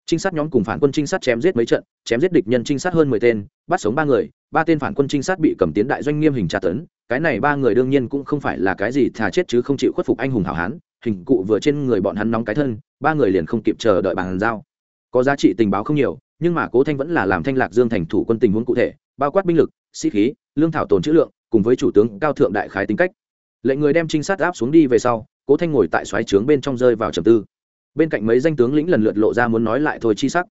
Speaker 1: trinh sát nhóm cùng phản quân trinh sát chém giết mấy trận, chém giết địch nhân trinh sát hơn mười tên, bắt sống ba người, ba tên phản quân trinh sát bị cầm tiến đại doanh nghiêm hình tra tấn. Cái này ba người đương nhiên cũng không phải là cái gì thà chết chứ không chịu khuất phục anh hùng hảo hán. Hình cụ vừa trên người bọn hắn nóng cái thân, ba người liền không kịp chờ đợi bàn giao. Có giá trị tình báo không nhiều, nhưng mà cố thanh vẫn là làm thanh lạc dương thành thủ quân tình huống cụ thể, bao quát binh lực, sĩ khí, lương thảo tồn chữ lượng, cùng với chủ tướng cao thượng đại khái tính cách. Lệnh người đem trinh sát áp xuống đi về sau, cố thanh ngồi tại xoáy trướng bên trong rơi vào trầm tư bên cạnh mấy danh tướng lĩnh lần lượt lộ ra muốn nói lại thôi chi sắc.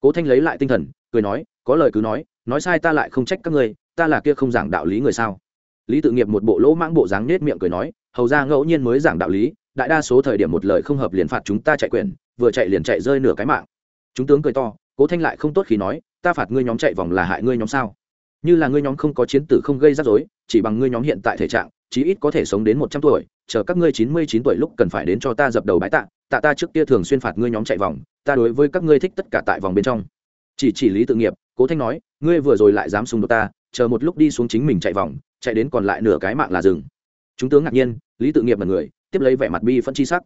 Speaker 1: Cố thanh lấy lại tinh thần, cười nói, có lời cứ nói nói sai ta lại không trách các ngươi, ta là kia không giảng đạo lý người sao? Lý tự nghiệp một bộ lỗ mãng bộ dáng nết miệng cười nói, hầu ra ngẫu nhiên mới giảng đạo lý, đại đa số thời điểm một lời không hợp liền phạt chúng ta chạy quyền, vừa chạy liền chạy rơi nửa cái mạng. Chúng tướng cười to, cố thanh lại không tốt khi nói, ta phạt ngươi nhóm chạy vòng là hại ngươi nhóm sao? Như là ngươi nhóm không có chiến tử không gây rắc rối, chỉ bằng ngươi nhóm hiện tại thể trạng, chí ít có thể sống đến một trăm tuổi, chờ các ngươi chín mươi chín tuổi lúc cần phải đến cho ta dập đầu bái tạ tạ ta trước kia thường xuyên phạt ngươi nhóm chạy vòng, ta đối với các ngươi thích tất cả tại vòng bên trong. Chỉ chỉ lý tự nghiệp, cố thanh nói, ngươi vừa rồi lại dám xung đột ta, chờ một lúc đi xuống chính mình chạy vòng, chạy đến còn lại nửa cái mạng là rừng chúng tướng ngạc nhiên, lý tự nghiệp là người, tiếp lấy vẻ mặt bi phân chi sắc.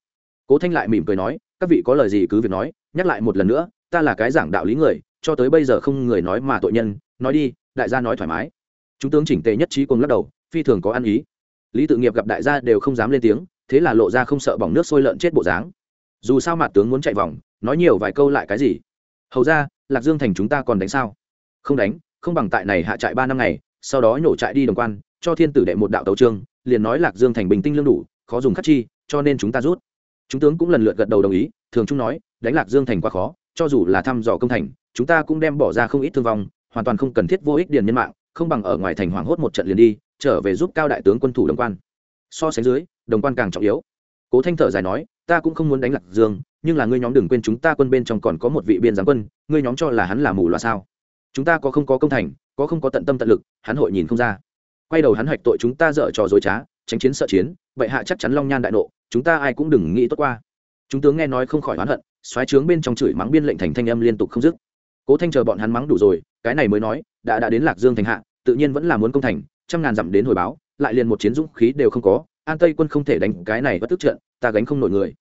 Speaker 1: Cố thanh lại mỉm cười nói, các vị có lời gì cứ việc nói, nhắc lại một lần nữa, ta là cái giảng đạo lý người, cho tới bây giờ không người nói mà tội nhân, nói đi, đại gia nói thoải mái. Chúng tướng chỉnh tề nhất trí cùng lắc đầu, phi thường có ăn ý. Lý tự nghiệp gặp đại gia đều không dám lên tiếng, thế là lộ ra không sợ bỏng nước sôi lợn chết bộ dáng dù sao mặt tướng muốn chạy vòng, nói nhiều vài câu lại cái gì? Hầu ra, lạc dương thành chúng ta còn đánh sao? Không đánh, không bằng tại này hạ trại ba năm ngày, sau đó nhổ trại đi đồng quan, cho thiên tử đệ một đạo tấu trương liền nói lạc dương thành bình tinh lương đủ, khó dùng khắc chi, cho nên chúng ta rút. Chúng tướng cũng lần lượt gật đầu đồng ý, thường trung nói, đánh lạc dương thành quá khó, cho dù là thăm dò công thành, chúng ta cũng đem bỏ ra không ít thương vong, hoàn toàn không cần thiết vô ích điền nhân mạng, không bằng ở ngoài thành hoảng hốt một trận liền đi, trở về giúp cao đại tướng quân thủ đồng quan. So sánh dưới, đồng quan càng trọng yếu. Cố thanh thở dài nói ta cũng không muốn đánh lạc dương, nhưng là ngươi nhóm đừng quên chúng ta quân bên trong còn có một vị biên giám quân, ngươi nhóm cho là hắn là mù loà sao? Chúng ta có không có công thành, có không có tận tâm tận lực, hắn hội nhìn không ra. Quay đầu hắn hoạch tội chúng ta dở trò dối trá, tránh chiến sợ chiến, vậy hạ chắc chắn long nhan đại nộ, chúng ta ai cũng đừng nghĩ tốt qua. Chúng tướng nghe nói không khỏi oán hận xoáy trướng bên trong chửi mắng biên lệnh thành thanh âm liên tục không dứt. Cố thanh chờ bọn hắn mắng đủ rồi, cái này mới nói, đã đã đến lạc dương thành hạ, tự nhiên vẫn là muốn công thành, trăm ngàn dặm đến hồi báo, lại liền một chiến dũng khí đều không có an tây quân không thể đánh cái này bất tức trận, ta gánh không nổi người.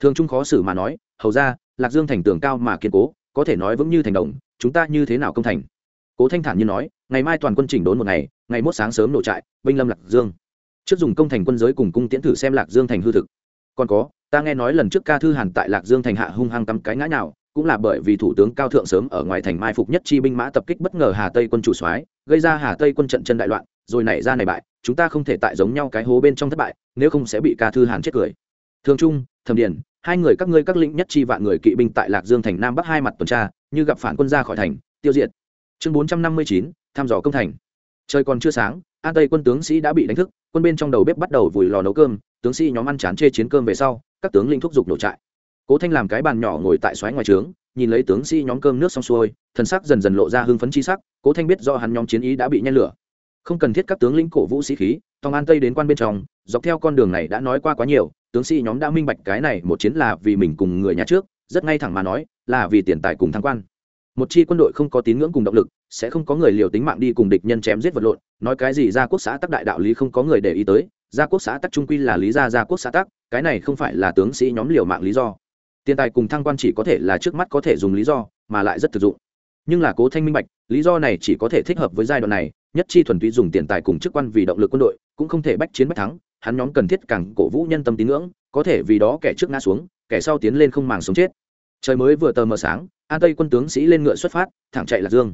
Speaker 1: Thường trung khó xử mà nói, hầu ra, lạc dương thành tường cao mà kiên cố, có thể nói vững như thành đồng, chúng ta như thế nào công thành? Cố thanh thản như nói, ngày mai toàn quân chỉnh đốn một ngày ngày mốt sáng sớm nổ trại, binh lâm lạc dương. Trước dùng công thành quân giới cùng cung tiễn thử xem lạc dương thành hư thực. Còn có, ta nghe nói lần trước ca thư hàn tại lạc dương thành hạ hung hăng cắm cái ngã nào cũng là bởi vì thủ tướng cao thượng sớm ở ngoài thành mai phục nhất chi binh mã tập kích bất ngờ hà tây quân chủ soái, gây ra hà tây quân trận chân đại loạn rồi nảy ra này bại chúng ta không thể tại giống nhau cái hố bên trong thất bại nếu không sẽ bị ca thư hàn chết cười. Thường trung thẩm Điền, hai người các ngươi các lĩnh nhất chi vạn người kỵ binh tại lạc dương thành nam bắc hai mặt tuần tra như gặp phản quân ra khỏi thành tiêu diệt. Chương bốn trăm năm mươi chín thăm dò công thành. Trời còn chưa sáng an tây quân tướng sĩ đã bị đánh thức quân bên trong đầu bếp bắt đầu vùi lò nấu cơm tướng sĩ nhóm ăn chán chê chiến cơm về sau các tướng linh thúc giục nổ trại. Cố thanh làm cái bàn nhỏ ngồi tại xoáy ngoài trướng nhìn lấy tướng sĩ nhóm cơm nước xong xuôi thần sắc dần dần lộ ra hưng phấn chi sắc cố thanh biết do hắn nhóm chiến ý đã bị nhen lửa không cần thiết các tướng lĩnh cổ vũ sĩ khí, tòng an tây đến quan bên trong, dọc theo con đường này đã nói qua quá nhiều, tướng sĩ nhóm đã minh bạch cái này một chiến là vì mình cùng người nhà trước, rất ngay thẳng mà nói, là vì tiền tài cùng thăng quan. Một chi quân đội không có tín ngưỡng cùng động lực, sẽ không có người liều tính mạng đi cùng địch nhân chém giết vật lộn, nói cái gì ra quốc xã tắc đại đạo lý không có người để ý tới, gia quốc xã tắc trung quy là lý gia gia quốc xã tắc, cái này không phải là tướng sĩ nhóm liều mạng lý do. Tiền tài cùng thăng quan chỉ có thể là trước mắt có thể dùng lý do, mà lại rất thực dụng. Nhưng là cố thanh minh bạch, lý do này chỉ có thể thích hợp với giai đoạn này nhất chi thuần túy dùng tiền tài cùng chức quan vì động lực quân đội, cũng không thể bách chiến bách thắng, hắn nhóm cần thiết càng cổ vũ nhân tâm tín ngưỡng, có thể vì đó kẻ trước ngã xuống, kẻ sau tiến lên không màng sống chết. Trời mới vừa tờ mờ sáng, an tây quân tướng sĩ lên ngựa xuất phát, thẳng chạy lạc dương.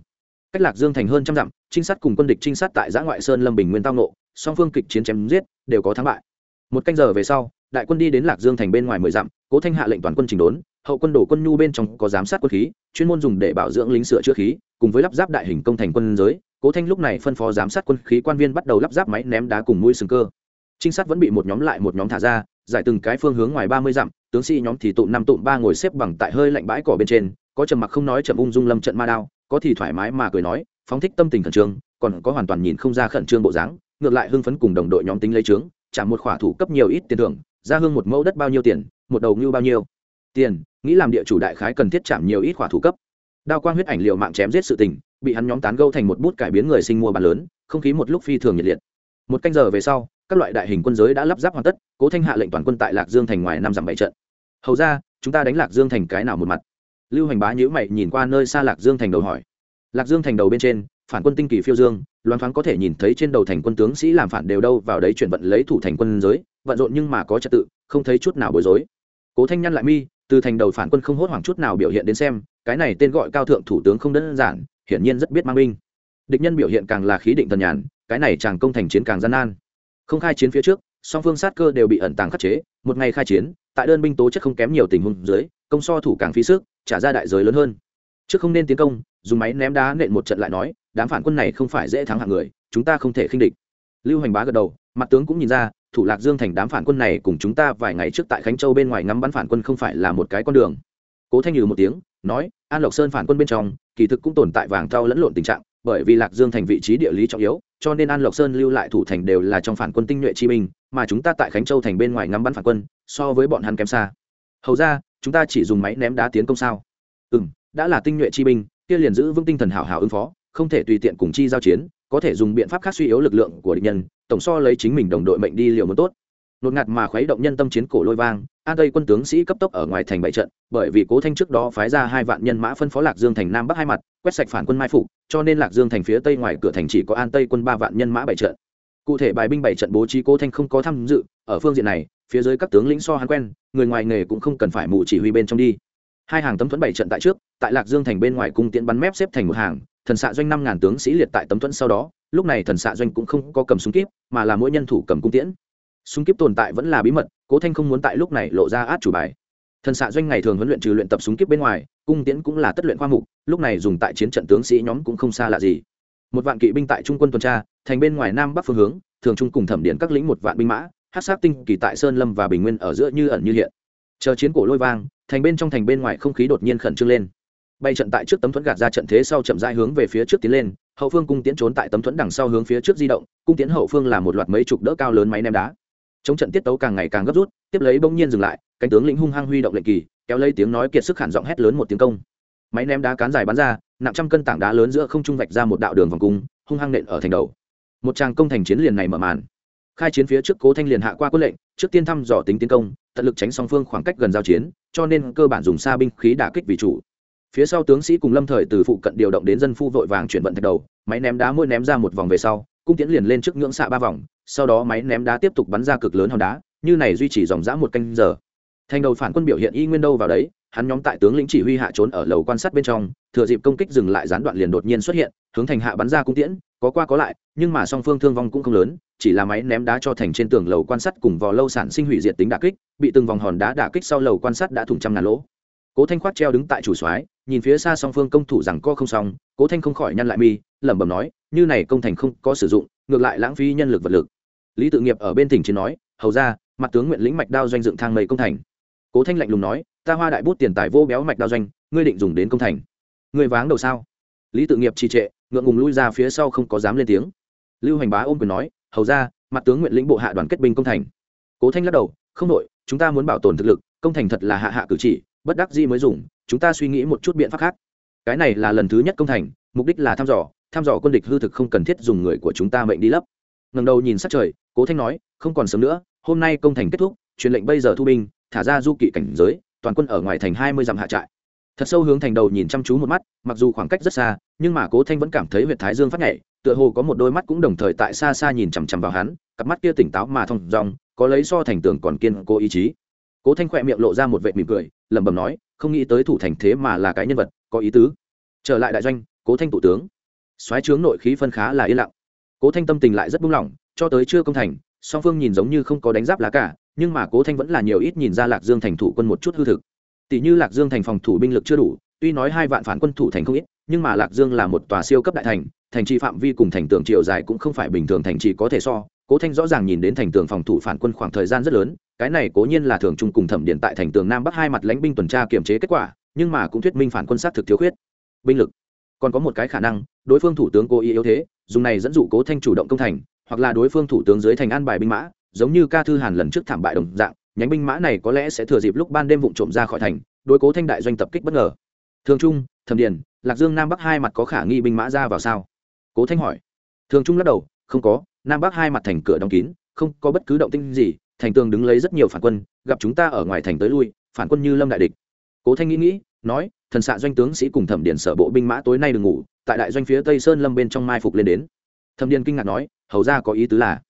Speaker 1: Cách lạc dương thành hơn trăm dặm, trinh sát cùng quân địch trinh sát tại giã ngoại sơn lâm bình nguyên tao nộ song phương kịch chiến chém giết, đều có thắng bại. Một canh giờ về sau, đại quân đi đến lạc dương thành bên ngoài mười dặm, cố thanh hạ lệnh toàn quân chỉnh đốn, hậu quân đổ quân nhu bên trong có giám sát quân khí, chuyên môn dùng để bảo dưỡng lính sửa chữa khí, cùng với lắp ráp đại hình công thành quân giới cố thanh lúc này phân phó giám sát quân khí quan viên bắt đầu lắp ráp máy ném đá cùng mũi sừng cơ. Trinh sát vẫn bị một nhóm lại một nhóm thả ra, giải từng cái phương hướng ngoài ba mươi dặm, tướng sĩ nhóm thì tụm năm tụm ba ngồi xếp bằng tại hơi lạnh bãi cỏ bên trên, có trầm mặc không nói chậm ung dung lâm trận ma đao, có thì thoải mái mà cười nói, phóng thích tâm tình khẩn trương, còn có hoàn toàn nhìn không ra khẩn trương bộ dáng, ngược lại hưng phấn cùng đồng đội nhóm tính lấy trướng, trả một khỏa thủ cấp nhiều ít tiền thưởng, ra hương một mẫu đất bao nhiêu tiền, một đầu ngưu bao nhiêu. Tiền, nghĩ làm địa chủ đại khái cần thiết chạm nhiều ít khỏa thủ cấp. Đao quang huyết ảnh liệu mạng chém giết sự tình bị hắn nhóm tán gâu thành một bút cải biến người sinh mua bàn lớn, không khí một lúc phi thường nhiệt liệt. Một canh giờ về sau, các loại đại hình quân giới đã lắp ráp hoàn tất, cố thanh hạ lệnh toàn quân tại lạc dương thành ngoài năm dặm bảy trận. Hầu ra chúng ta đánh lạc dương thành cái nào một mặt? Lưu hành bá nhữ mày nhìn qua nơi xa lạc dương thành đầu hỏi. Lạc dương thành đầu bên trên, phản quân tinh kỳ phiêu dương, loan thoáng có thể nhìn thấy trên đầu thành quân tướng sĩ làm phản đều đâu vào đấy chuyển vận lấy thủ thành quân giới, vận rộn nhưng mà có trật tự, không thấy chút nào bối rối. Cố thanh nhăn lại mi, từ thành đầu phản quân không hốt hoảng chút nào biểu hiện đến xem cái này tên gọi cao thượng thủ tướng không đơn giản, hiển nhiên rất biết mang binh. Địch nhân biểu hiện càng là khí định thần nhàn, cái này chàng công thành chiến càng gian nan. Không khai chiến phía trước, song phương sát cơ đều bị ẩn tàng khắc chế, một ngày khai chiến, tại đơn binh tố chất không kém nhiều tình huống dưới, công so thủ càng phí sức, trả ra đại giới lớn hơn. Trước không nên tiến công, dùng máy ném đá nện một trận lại nói, đám phản quân này không phải dễ thắng hạng người, chúng ta không thể khinh địch. Lưu hành bá gật đầu, mặt tướng cũng nhìn ra, thủ lạc dương thành đám phản quân này cùng chúng ta vài ngày trước tại khánh châu bên ngoài ngắm bắn phản quân không phải là một cái con đường. Cố thanh nhừ một tiếng nói, an lộc sơn phản quân bên trong, kỳ thực cũng tồn tại vàng thau lẫn lộn tình trạng, bởi vì lạc dương thành vị trí địa lý trọng yếu, cho nên an lộc sơn lưu lại thủ thành đều là trong phản quân tinh nhuệ chi minh mà chúng ta tại khánh châu thành bên ngoài ngắm bắn phản quân, so với bọn hắn kém xa. Hầu ra, chúng ta chỉ dùng máy ném đá tiến công sao? Ừ m đã là tinh nhuệ chi binh, kia liền giữ vững tinh thần hảo hảo ứng phó, không thể tùy tiện cùng chi giao chiến, có thể dùng biện pháp khác suy yếu lực lượng của địch nhân, tổng so lấy chính mình đồng đội mệnh đi liều muốn tốt nột ngạt mà khuấy động nhân tâm chiến cổ lôi vang, an tây quân tướng sĩ cấp tốc ở ngoài thành bảy trận, bởi vì cố thanh trước đó phái ra hai vạn nhân mã phân phó lạc dương thành nam bắc hai mặt, quét sạch phản quân mai phục, cho nên lạc dương thành phía tây ngoài cửa thành chỉ có an tây quân ba vạn nhân mã bảy trận. Cụ thể bài binh bảy trận bố trí cố thanh không có tham dự, ở phương diện này, phía dưới các tướng lĩnh so hắn quen, người ngoài nghề cũng không cần phải mụ chỉ huy bên trong đi. Hai hàng tấm thuẫn bảy trận tại trước, tại lạc dương thành bên ngoài cung tiễn bắn mép xếp thành một hàng, thần xạ doanh năm ngàn tướng sĩ liệt tại tấm thuẫn sau đó, lúc này thần xạ doanh cũng không có cầm súng kíp, mà là mỗi nhân thủ cầm cung tiễn súng kíp tồn tại vẫn là bí mật, cố thanh không muốn tại lúc này lộ ra át chủ bài. Thần xạ doanh ngày thường huấn luyện trừ luyện tập súng kíp bên ngoài, cung tiễn cũng là tất luyện khoa mục, lúc này dùng tại chiến trận tướng sĩ nhóm cũng không xa lạ gì. Một vạn kỵ binh tại trung quân tuần tra, thành bên ngoài nam bắc phương hướng, thường trung cùng thẩm điện các lĩnh một vạn binh mã hát sát tinh, kỳ tại sơn, lâm và bình nguyên ở giữa như ẩn như hiện. Chờ chiến cổ lôi vang, thành bên trong thành bên ngoài không khí đột nhiên khẩn trương lên. Bay trận tại trước tấm thuẫn gạt ra trận thế sau chậm rãi hướng về phía trước tiến lên, hậu phương cung tiễn trốn tại tấm thuẫn đằng sau hướng phía trước di động, cung tiễn hậu phương là một loạt mấy chục đỡ cao lớn máy ném đá chống trận tiết tấu càng ngày càng gấp rút, tiếp lấy bỗng nhiên dừng lại, cánh tướng lĩnh hung hăng huy động lệnh kỳ, kéo lấy tiếng nói kiệt sức hẳn giọng hét lớn một tiếng công. Máy ném đá cán dài bắn ra, nặng trăm cân tảng đá lớn giữa không trung vạch ra một đạo đường vòng cung, hung hăng nện ở thành đầu. Một tràng công thành chiến liền này mở màn. Khai chiến phía trước cố thanh liền hạ qua quân lệnh, trước tiên thăm dò tính tiến công, tận lực tránh song phương khoảng cách gần giao chiến, cho nên cơ bản dùng xa binh khí đả kích vì chủ. Phía sau tướng sĩ cùng lâm thời từ phụ cận điều động đến dân phu vội vàng chuyển vận thạch đầu, máy ném đá mỗi ném ra một vòng về sau, cung tiến liền lên trước ngưỡng xạ ba vòng sau đó máy ném đá tiếp tục bắn ra cực lớn hòn đá, như này duy trì dòng dã một canh giờ. Thành đầu phản quân biểu hiện y nguyên đâu vào đấy, hắn nhóm tại tướng lĩnh chỉ huy hạ trốn ở lầu quan sát bên trong, thừa dịp công kích dừng lại gián đoạn liền đột nhiên xuất hiện, hướng thành hạ bắn ra cung tiễn, có qua có lại, nhưng mà song phương thương vong cũng không lớn, chỉ là máy ném đá cho thành trên tường lầu quan sát cùng vò lâu sản sinh hủy diệt tính đả kích, bị từng vòng hòn đá đả kích sau lầu quan sát đã thủng trăm ngàn lỗ. Cố thanh khoát treo đứng tại chủ soái, nhìn phía xa song phương công thủ rằng co không xong, cố thanh không khỏi nhăn lại mi, lẩm bẩm nói, như này công thành không có sử dụng ngược lại lãng phí nhân lực vật lực. Lý tự nghiệp ở bên tỉnh chiến nói, hầu ra, mặt tướng nguyện lĩnh mạch đao doanh dựng thang mây công thành. Cố thanh lạnh lùng nói, ta hoa đại bút tiền tài vô béo mạch đao doanh, ngươi định dùng đến công thành. Ngươi váng đầu sao? Lý tự nghiệp trì trệ, ngượng ngùng lui ra phía sau không có dám lên tiếng. Lưu hành bá ôm quyền nói, hầu ra, mặt tướng nguyện lĩnh bộ hạ đoàn kết binh công thành. Cố thanh lắc đầu, không đội chúng ta muốn bảo tồn thực lực, công thành thật là hạ hạ cử chỉ, bất đắc dĩ mới dùng, chúng ta suy nghĩ một chút biện pháp khác. Cái này là lần thứ nhất công thành, mục đích là thăm dò thăm dò quân địch hư thực không cần thiết dùng người của chúng ta mệnh đi lấp. Ngầm đầu nhìn sát trời, cố thanh nói, không còn sớm nữa, hôm nay công thành kết thúc, truyền lệnh bây giờ thu binh, thả ra du kỵ cảnh giới, toàn quân ở ngoài thành hai mươi dặm hạ trại. Thật sâu hướng thành đầu nhìn chăm chú một mắt, mặc dù khoảng cách rất xa, nhưng mà cố thanh vẫn cảm thấy huyện thái dương phát nhảy, tựa hồ có một đôi mắt cũng đồng thời tại xa xa nhìn chằm chằm vào hắn, cặp mắt kia tỉnh táo mà thong dong, có lấy so thành tường còn kiên cố ý chí. Cố thanh khỏe miệng lộ ra một vệ mỉm cười, lẩm bẩm nói, không nghĩ tới thủ thành thế mà là cái nhân vật, có ý tứ. Trở lại đại doanh, cố thanh thủ tướng xoáy trướng nội khí phân khá là yên lặng. Cố thanh tâm tình lại rất buông lỏng, cho tới chưa công thành, song phương nhìn giống như không có đánh giáp lá cả, nhưng mà cố thanh vẫn là nhiều ít nhìn ra lạc dương thành thủ quân một chút hư thực. Tỷ như lạc dương thành phòng thủ binh lực chưa đủ, tuy nói hai vạn phản quân thủ thành không ít, nhưng mà lạc dương là một tòa siêu cấp đại thành thành trì phạm vi cùng thành tường chiều dài cũng không phải bình thường thành trì có thể so. Cố thanh rõ ràng nhìn đến thành tường phòng thủ phản quân khoảng thời gian rất lớn, cái này cố nhiên là thường trung cùng thẩm điện tại thành tường nam bắc hai mặt lãnh binh tuần tra kiểm chế kết quả, nhưng mà cũng thuyết minh phản quân sát thực thiếu khuyết. Binh lực còn có một cái khả năng, đối phương thủ tướng cố ý yếu thế, dùng này dẫn dụ cố thanh chủ động công thành, hoặc là đối phương thủ tướng dưới thành an bài binh mã, giống như ca thư hàn lần trước thảm bại đồng dạng, nhánh binh mã này có lẽ sẽ thừa dịp lúc ban đêm vụng trộm ra khỏi thành, đối cố thanh đại doanh tập kích bất ngờ. Thường trung, thẩm điền, lạc dương, nam bắc hai mặt có khả nghi binh mã ra vào sao? Cố thanh hỏi. Thường trung lắc đầu, không có, nam bắc hai mặt thành cửa đóng kín, không có bất cứ động tinh gì, thành tường đứng lấy rất nhiều phản quân, gặp chúng ta ở ngoài thành tới lui, phản quân như lâm đại địch. Cố thanh nghĩ nghĩ, nói thần xạ doanh tướng sĩ cùng thẩm điền sở bộ binh mã tối nay đừng ngủ, tại đại doanh phía tây sơn lâm bên trong mai phục lên đến. Thẩm điền kinh ngạc nói, hầu ra có ý tứ là,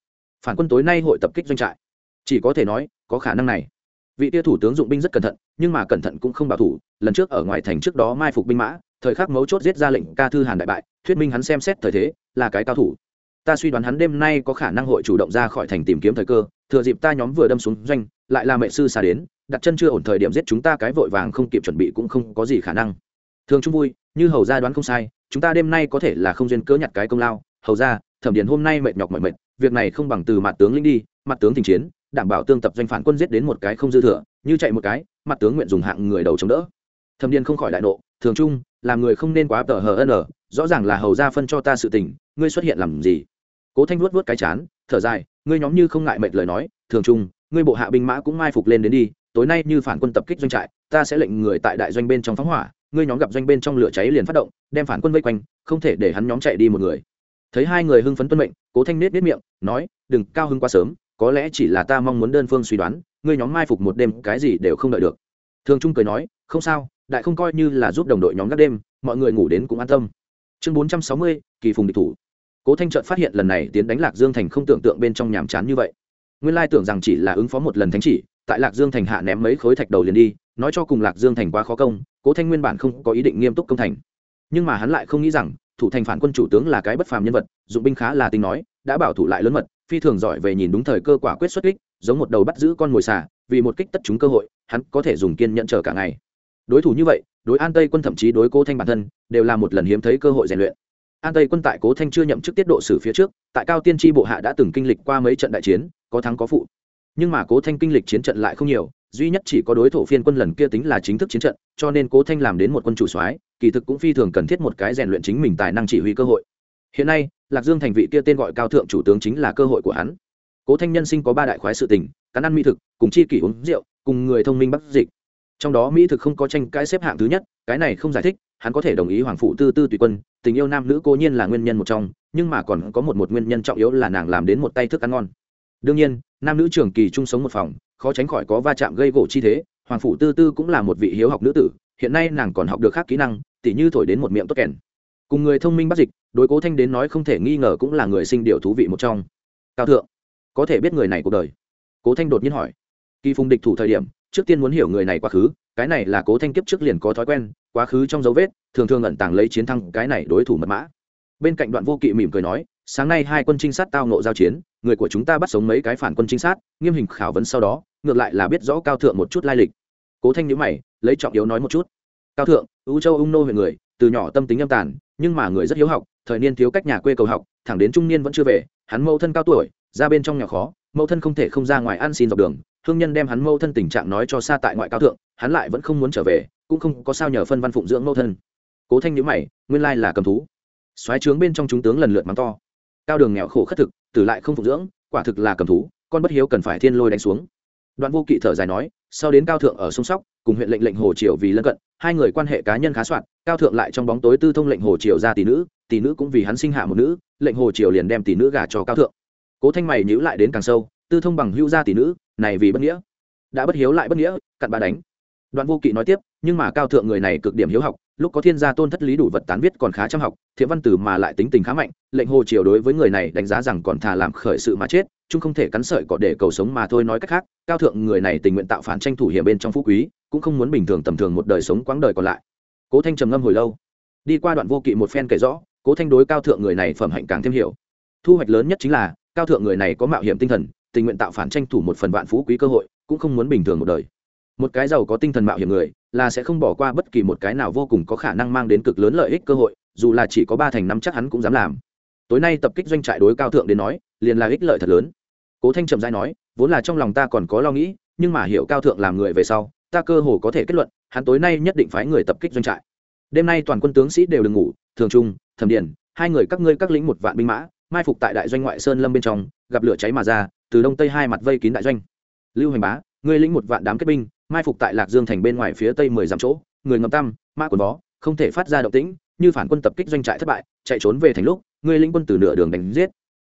Speaker 1: phản quân tối nay hội tập kích doanh trại. Chỉ có thể nói, có khả năng này. Vị tia thủ tướng dụng binh rất cẩn thận, nhưng mà cẩn thận cũng không bảo thủ, lần trước ở ngoài thành trước đó mai phục binh mã, thời khắc mấu chốt giết ra lệnh ca thư hàn đại bại, thuyết minh hắn xem xét thời thế, là cái cao thủ. Ta suy đoán hắn đêm nay có khả năng hội chủ động ra khỏi thành tìm kiếm thời cơ, thừa dịp ta nhóm vừa đâm xuống doanh, lại là mẹ sư xa đến đặt chân chưa ổn thời điểm giết chúng ta cái vội vàng không kịp chuẩn bị cũng không có gì khả năng. Thường chung vui, như hầu gia đoán không sai, chúng ta đêm nay có thể là không duyên cớ nhặt cái công lao. Hầu ra thẩm điền hôm nay mệt nhọc mọi mệt, việc này không bằng từ mặt tướng linh đi, mặt tướng tình chiến, đảm bảo tương tập doanh phản quân giết đến một cái không dư thừa, như chạy một cái, mặt tướng nguyện dùng hạng người đầu chống đỡ. Thẩm điền không khỏi đại nộ, thường trung, làm người không nên quá tờ hờ ân rõ ràng là hầu ra phân cho ta sự tình, ngươi xuất hiện làm gì? Cố thanh vuốt vuốt cái chán, thở dài, ngươi nhóm như không ngại mệt lời nói, thường trung, ngươi bộ hạ binh mã cũng mai phục lên đến đi tối nay như phản quân tập kích doanh trại, ta sẽ lệnh người tại đại doanh bên trong phóng hỏa, ngươi nhóm gặp doanh bên trong lửa cháy liền phát động, đem phản quân vây quanh, không thể để hắn nhóm chạy đi một người. Thấy hai người hưng phấn tuân mệnh, cố thanh nết nết miệng, nói, đừng, cao hưng quá sớm, có lẽ chỉ là ta mong muốn đơn phương suy đoán, ngươi nhóm mai phục một đêm, cái gì đều không đợi được. Thường trung cười nói, không sao, đại không coi như là giúp đồng đội nhóm các đêm, mọi người ngủ đến cũng an tâm. Chương bốn trăm sáu mươi, kỳ phùng địch thủ. Cố thanh trợt phát hiện lần này tiến đánh lạc dương thành không tưởng tượng bên trong nhàm chán như vậy. Nguyên lai tưởng rằng chỉ là ứng phó một lần thánh chỉ tại lạc dương thành hạ ném mấy khối thạch đầu liền đi, nói cho cùng lạc dương thành quá khó công, cố thanh nguyên bản không có ý định nghiêm túc công thành. Nhưng mà hắn lại không nghĩ rằng, thủ thành phản quân chủ tướng là cái bất phàm nhân vật, dụng binh khá là tính nói, đã bảo thủ lại lớn mật, phi thường giỏi về nhìn đúng thời cơ quả quyết xuất kích, giống một đầu bắt giữ con mồi xà, vì một kích tất chúng cơ hội, hắn có thể dùng kiên nhận chờ cả ngày. Đối thủ như vậy, đối an tây quân thậm chí đối cố thanh bản thân, đều là một lần hiếm thấy cơ hội rèn luyện. An tây quân tại cố thanh chưa nhậm chức tiết độ sử phía trước, tại cao tiên tri bộ hạ đã từng kinh lịch qua mấy trận đại chiến, có thắng có phụ nhưng mà cố thanh kinh lịch chiến trận lại không nhiều, duy nhất chỉ có đối thủ phiên quân lần kia tính là chính thức chiến trận, cho nên cố thanh làm đến một quân chủ soái, kỳ thực cũng phi thường cần thiết một cái rèn luyện chính mình tài năng chỉ huy cơ hội. Hiện nay, lạc dương thành vị kia tên gọi cao thượng chủ tướng chính là cơ hội của hắn. Cố thanh nhân sinh có ba đại khoái sự tình, cắn ăn mỹ thực, cùng chi kỷ uống rượu, cùng người thông minh bắt dịch. Trong đó mỹ thực không có tranh cãi xếp hạng thứ nhất, cái này không giải thích, hắn có thể đồng ý hoàng phụ tư tư tùy quân, tình yêu nam nữ cố nhiên là nguyên nhân một trong, nhưng mà còn có một một nguyên nhân trọng yếu là nàng làm đến một tay thức ăn ngon đương nhiên, nam nữ trường kỳ chung sống một phòng, khó tránh khỏi có va chạm gây gỗ chi thế, hoàng phủ tư tư cũng là một vị hiếu học nữ tử, hiện nay nàng còn học được khác kỹ năng, tỉ như thổi đến một miệng tốt kèn. Cùng người thông minh bắt dịch, đối cố thanh đến nói không thể nghi ngờ cũng là người sinh điều thú vị một trong. Cao thượng, có thể biết người này cuộc đời? Cố thanh đột nhiên hỏi. Kỳ phùng địch thủ thời điểm, trước tiên muốn hiểu người này quá khứ, cái này là cố thanh kiếp trước liền có thói quen, quá khứ trong dấu vết, thường thường ẩn tàng lấy chiến thắng, cái này đối thủ mật mã bên cạnh đoạn vô kỵ mỉm cười nói, sáng nay hai quân trinh sát tao nộ giao chiến, người của chúng ta bắt sống mấy cái phản quân trinh sát, nghiêm hình khảo vấn sau đó, ngược lại là biết rõ cao thượng một chút lai lịch. Cố thanh nhữ mày, lấy trọng yếu nói một chút. Cao thượng ưu châu ung nô huyện người, từ nhỏ tâm tính âm tàn, nhưng mà người rất hiếu học, thời niên thiếu cách nhà quê cầu học, thẳng đến trung niên vẫn chưa về, hắn mâu thân cao tuổi, ra bên trong nhà khó, mâu thân không thể không ra ngoài ăn xin dọc đường, thương nhân đem hắn mâu thân tình trạng nói cho xa tại ngoại cao thượng, hắn lại vẫn không muốn trở về, cũng không có sao nhờ phân văn phụng dưỡng mâu thân. Cố thanh nhữ mày, nguyên lai là cầm thú xoáy trướng bên trong chúng tướng lần lượt mắng to. Cao đường nghèo khổ khất thực, tử lại không phục dưỡng, quả thực là cầm thú, con bất hiếu cần phải thiên lôi đánh xuống. Đoạn vô kỵ thở dài nói, sau đến cao thượng ở sông sóc, cùng huyện lệnh lệnh hồ triều vì lân cận, hai người quan hệ cá nhân khá soạn, cao thượng lại trong bóng tối tư thông lệnh hồ triều ra tỷ nữ tỷ nữ cũng vì hắn sinh hạ một nữ, lệnh hồ triều liền đem tỷ nữ gả cho cao thượng. Cố thanh mày nhữ lại đến càng sâu, tư thông bằng hữu gia tỷ nữ, này vì bất nghĩa. Đã bất hiếu lại bất nghĩa, cặn bà đánh đoạn vô kỵ nói tiếp, nhưng mà cao thượng người này cực điểm hiếu học, lúc có thiên gia tôn thất lý đủ vật tán viết còn khá chăm học, thiện văn tử mà lại tính tình khá mạnh, lệnh hồ triều đối với người này đánh giá rằng còn thà làm khởi sự mà chết, chung không thể cắn sợi cọ để cầu sống mà thôi nói cách khác, cao thượng người này tình nguyện tạo phản tranh thủ hiểm bên trong phú quý, cũng không muốn bình thường tầm thường một đời sống quãng đời còn lại. Cố thanh trầm ngâm hồi lâu. Đi qua đoạn vô kỵ một phen kể rõ, cố thanh đối cao thượng người này phẩm hạnh càng thêm hiểu. Thu hoạch lớn nhất chính là, cao thượng người này có mạo hiểm tinh thần, tình nguyện tạo phản tranh thủ một phần vạn phú quý cơ hội, cũng không muốn bình thường một đời một cái giàu có tinh thần mạo hiểm người là sẽ không bỏ qua bất kỳ một cái nào vô cùng có khả năng mang đến cực lớn lợi ích cơ hội dù là chỉ có ba thành năm chắc hắn cũng dám làm. Tối nay tập kích doanh trại đối cao thượng đến nói liền là ích lợi thật lớn. Cố thanh trầm giai nói vốn là trong lòng ta còn có lo nghĩ nhưng mà hiểu cao thượng làm người về sau ta cơ hồ có thể kết luận hắn tối nay nhất định phái người tập kích doanh trại. Đêm nay toàn quân tướng sĩ đều đừng ngủ thường trung thẩm Điền, hai người các ngươi các lĩnh một vạn binh mã mai phục tại đại doanh ngoại sơn lâm bên trong gặp lửa cháy mà ra từ đông tây hai mặt vây kín đại doanh. Lưu hành bá ngươi lĩnh một vạn đám kết binh mai phục tại lạc dương thành bên ngoài phía tây mười dặm chỗ, người ngầm tăm, mã quần bó, không thể phát ra động tĩnh, như phản quân tập kích doanh trại thất bại, chạy trốn về thành lúc, người lĩnh quân từ nửa đường đánh giết.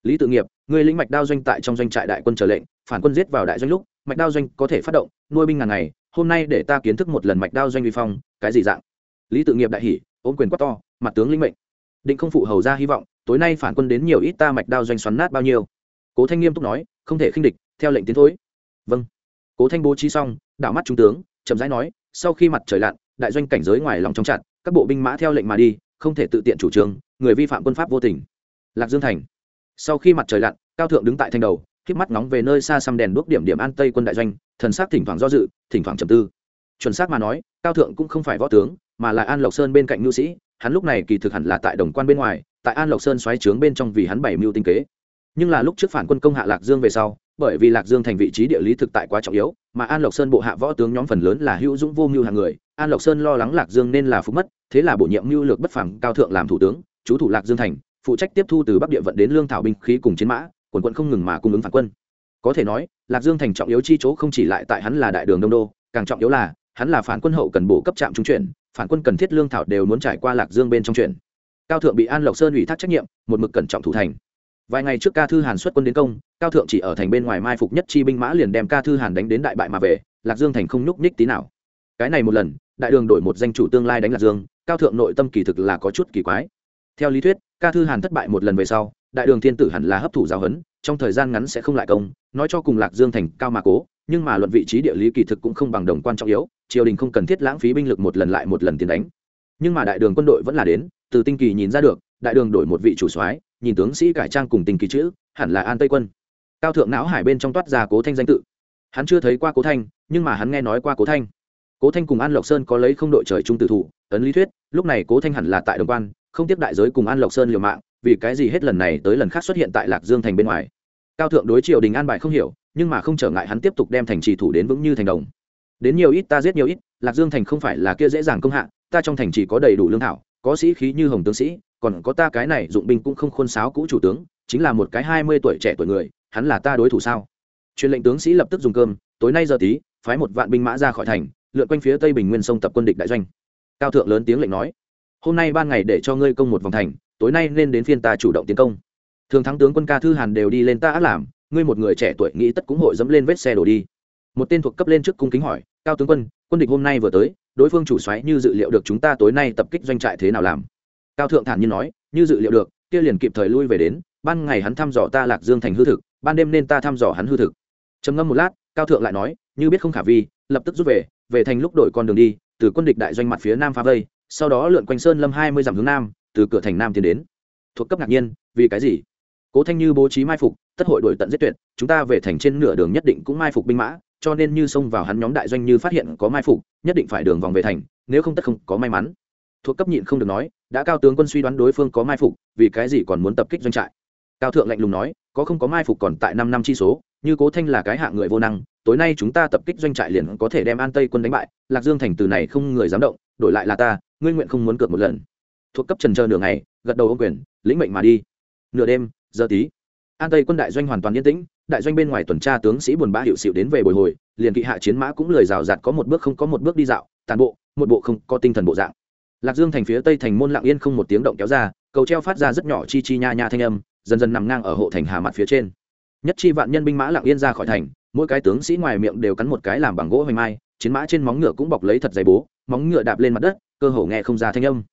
Speaker 1: Lý tự nghiệp, người lĩnh mạch đao doanh tại trong doanh trại đại quân trở lệnh, phản quân giết vào đại doanh lúc, mạch đao doanh có thể phát động, nuôi binh ngàn ngày, hôm nay để ta kiến thức một lần mạch đao doanh vi phong, cái gì dạng? Lý tự nghiệp đại hỉ, ôm quyền quát to, mặt tướng linh mệnh. Định không phụ hầu ra hy vọng, tối nay phản quân đến nhiều ít ta mạch đao doanh xoắn nát bao nhiêu? Cố thanh nghiêm túc nói, không thể khinh địch, theo lệnh tiến thối. Vâng. Cố thanh bố trí xong đảo mắt trung tướng, chậm rãi nói, sau khi mặt trời lặn, đại doanh cảnh giới ngoài lòng trong chặt, các bộ binh mã theo lệnh mà đi, không thể tự tiện chủ trương, người vi phạm quân pháp vô tình. Lạc dương thành. Sau khi mặt trời lặn, cao thượng đứng tại thanh đầu, khiếp mắt nóng về nơi xa xăm đèn đuốc điểm điểm an tây quân đại doanh, thần sắc thỉnh thoảng do dự, thỉnh thoảng trầm tư. Chuẩn xác mà nói, cao thượng cũng không phải võ tướng, mà là an lộc sơn bên cạnh nhu sĩ, hắn lúc này kỳ thực hẳn là tại đồng quan bên ngoài, tại an lộc sơn xoáy trướng bên trong vì hắn bảy mưu tinh kế. Nhưng là lúc trước phản quân công hạ lạc dương về sau, bởi vì lạc dương thành vị trí địa lý thực tại quá trọng yếu mà an lộc sơn bộ hạ võ tướng nhóm phần lớn là hữu dũng vô mưu hàng người. An lộc sơn lo lắng lạc dương nên là phúc mất, thế là bổ nhiệm mưu lược bất phẳng cao thượng làm thủ tướng, chú thủ lạc dương thành, phụ trách tiếp thu từ bắc địa vận đến lương thảo binh khí cùng chiến mã, quần quận không ngừng mà cung ứng phản quân. Có thể nói, lạc dương thành trọng yếu chi chỗ không chỉ lại tại hắn là đại đường đông đô, càng trọng yếu là, hắn là phản quân hậu cần bổ cấp trạm trung chuyển, phản quân cần thiết lương thảo đều muốn trải qua lạc dương bên trong chuyển. Cao thượng bị an lộc sơn ủy thác trách nhiệm, một mực cẩn trọng thủ thành vài ngày trước ca thư hàn xuất quân đến công, cao thượng chỉ ở thành bên ngoài mai phục nhất chi binh mã liền đem ca thư hàn đánh đến đại bại mà về, lạc dương thành không nhúc nhích tí nào. Cái này một lần, đại đường đổi một danh chủ tương lai đánh lạc dương, cao thượng nội tâm kỳ thực là có chút kỳ quái. Theo lý thuyết, ca thư hàn thất bại một lần về sau, đại đường thiên tử hẳn là hấp thụ giáo huấn, trong thời gian ngắn sẽ không lại công, nói cho cùng lạc dương thành cao mà cố, nhưng mà luận vị trí địa lý kỳ thực cũng không bằng đồng quan trọng yếu, triều đình không cần thiết lãng phí binh lực một lần lại một lần tiền đánh. Nhưng mà đại đường quân đội vẫn là đến, từ tinh kỳ nhìn ra được, đại đường đổi một vị chủ soái nhìn tướng sĩ cải trang cùng tình kỳ chữ, hẳn là an tây quân. Cao thượng não hải bên trong toát ra cố thanh danh tự. Hắn chưa thấy qua cố thanh, nhưng mà hắn nghe nói qua cố thanh. Cố thanh cùng an lộc sơn có lấy không đội trời chung tử thủ, ấn lý thuyết, lúc này cố thanh hẳn là tại đồng quan, không tiếp đại giới cùng an lộc sơn liều mạng, vì cái gì hết lần này tới lần khác xuất hiện tại lạc dương thành bên ngoài. Cao thượng đối triều đình an bài không hiểu, nhưng mà không trở ngại hắn tiếp tục đem thành trì thủ đến vững như thành đồng. Đến nhiều ít ta giết nhiều ít, lạc dương thành không phải là kia dễ dàng công hạ, ta trong thành chỉ có đầy đủ lương thảo có sĩ khí như hồng tướng sĩ, còn có ta cái này dụng binh cũng không khôn sáo cũ chủ tướng, chính là một cái hai mươi tuổi trẻ tuổi người, hắn là ta đối thủ sao? Truyền lệnh tướng sĩ lập tức dùng cơm, tối nay giờ tí, phái một vạn binh mã ra khỏi thành, lượn quanh phía tây bình nguyên sông tập quân địch đại doanh. Cao thượng lớn tiếng lệnh nói, hôm nay ban ngày để cho ngươi công một vòng thành, tối nay nên đến phiên ta chủ động tiến công. Thường thắng tướng quân ca thư hàn đều đi lên ta ác làm, ngươi một người trẻ tuổi nghĩ tất cũng hội dẫm lên vết xe đổ đi. Một tên thuộc cấp lên trước cung kính hỏi, cao tướng quân quân địch hôm nay vừa tới đối phương chủ xoáy như dự liệu được chúng ta tối nay tập kích doanh trại thế nào làm. Cao thượng thản nhiên nói, như dự liệu được, kia liền kịp thời lui về đến, ban ngày hắn thăm dò ta lạc dương thành hư thực, ban đêm nên ta thăm dò hắn hư thực. Trầm ngâm một lát, cao thượng lại nói, như biết không khả vi, lập tức rút về về thành lúc đổi con đường đi, từ quân địch đại doanh mặt phía nam phá vây, sau đó lượn quanh sơn lâm hai mươi dặm hướng nam, từ cửa thành nam tiến đến. Thuộc cấp ngạc nhiên, vì cái gì? Cố thanh như bố trí mai phục, tất hội đổi tận giết tuyệt, chúng ta về thành trên nửa đường nhất định cũng mai phục binh mã cho nên như xông vào hắn nhóm đại doanh như phát hiện có mai phục, nhất định phải đường vòng về thành, nếu không tất không có may mắn. Thuộc cấp nhịn không được nói, đã cao tướng quân suy đoán đối phương có mai phục, vì cái gì còn muốn tập kích doanh trại? Cao thượng lạnh lùng nói, có không có mai phục còn tại năm năm chi số, như cố thanh là cái hạng người vô năng, tối nay chúng ta tập kích doanh trại liền có thể đem an tây quân đánh bại, lạc dương thành từ này không người dám động, đổi lại là ta, ngươi nguyện không muốn cược một lần. Thuộc cấp trần chờ nửa ngày, gật đầu ô quyền, lĩnh mệnh mà đi. Nửa đêm, giờ tí an tây quân đại doanh hoàn toàn yên tĩnh, đại doanh bên ngoài tuần tra tướng sĩ buồn bã hiệu xịu đến về bồi hồi, liền kỵ hạ chiến mã cũng lười rào rạt có một bước không có một bước đi dạo, tàn bộ, một bộ không có tinh thần bộ dạng. Lạc dương thành phía tây thành môn lạng yên không một tiếng động kéo ra, cầu treo phát ra rất nhỏ chi chi nha nha thanh âm, dần dần nằm ngang ở hộ thành hà mặt phía trên. Nhất chi vạn nhân binh mã lạng yên ra khỏi thành, mỗi cái tướng sĩ ngoài miệng đều cắn một cái làm bằng gỗ hoành mai, chiến mã trên móng ngựa cũng bọc lấy thật dày bố, móng ngựa đạp lên mặt đất, cơ hồ nghe không ra thanh âm.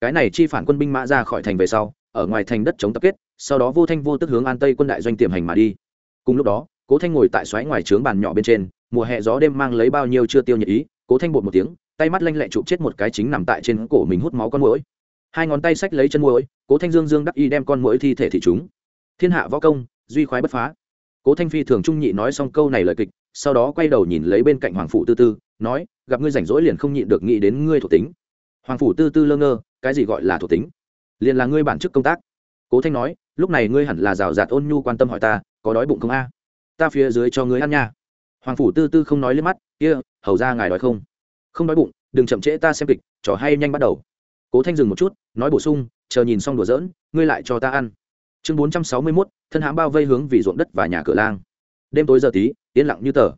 Speaker 1: Cái này chi phản quân binh mã ra khỏi thành về sau, ở ngoài thành đất chống tập kết sau đó vô thanh vô tức hướng an tây quân đại doanh tiềm hành mà đi. Cùng lúc đó, cố thanh ngồi tại xoáy ngoài trướng bàn nhỏ bên trên, mùa hè gió đêm mang lấy bao nhiêu chưa tiêu nhiệt ý, cố thanh bột một tiếng, tay mắt lanh lẹ chụp chết một cái chính nằm tại trên cổ mình hút máu con mũi hai ngón tay xách lấy chân mũi cố thanh dương dương đắc y đem con mũi thi thể thị chúng. Thiên hạ võ công, duy khoái bất phá. Cố thanh phi thường trung nhị nói xong câu này lời kịch, sau đó quay đầu nhìn lấy bên cạnh hoàng phủ tư tư, nói, gặp ngươi rảnh rỗi liền không nhịn được nghĩ đến ngươi thuộc tính. Hoàng phủ tư tư lơ ngơ, cái gì gọi là thuộc tính? Liền là ngươi bản chức công tác. Cố thanh nói lúc này ngươi hẳn là rào rạt ôn nhu quan tâm hỏi ta, có đói bụng không a? Ta phía dưới cho ngươi ăn nha. Hoàng phủ tư tư không nói lên mắt, kia, hầu ra ngài đói không? Không đói bụng, đừng chậm trễ ta xem kịch, trò hay nhanh bắt đầu. Cố thanh dừng một chút, nói bổ sung, chờ nhìn xong đùa giỡn, ngươi lại cho ta ăn. Chương bốn trăm sáu mươi mốt, thân hãm bao vây hướng vì ruộng đất và nhà cửa lang. Đêm tối giờ tí, yên lặng như tờ.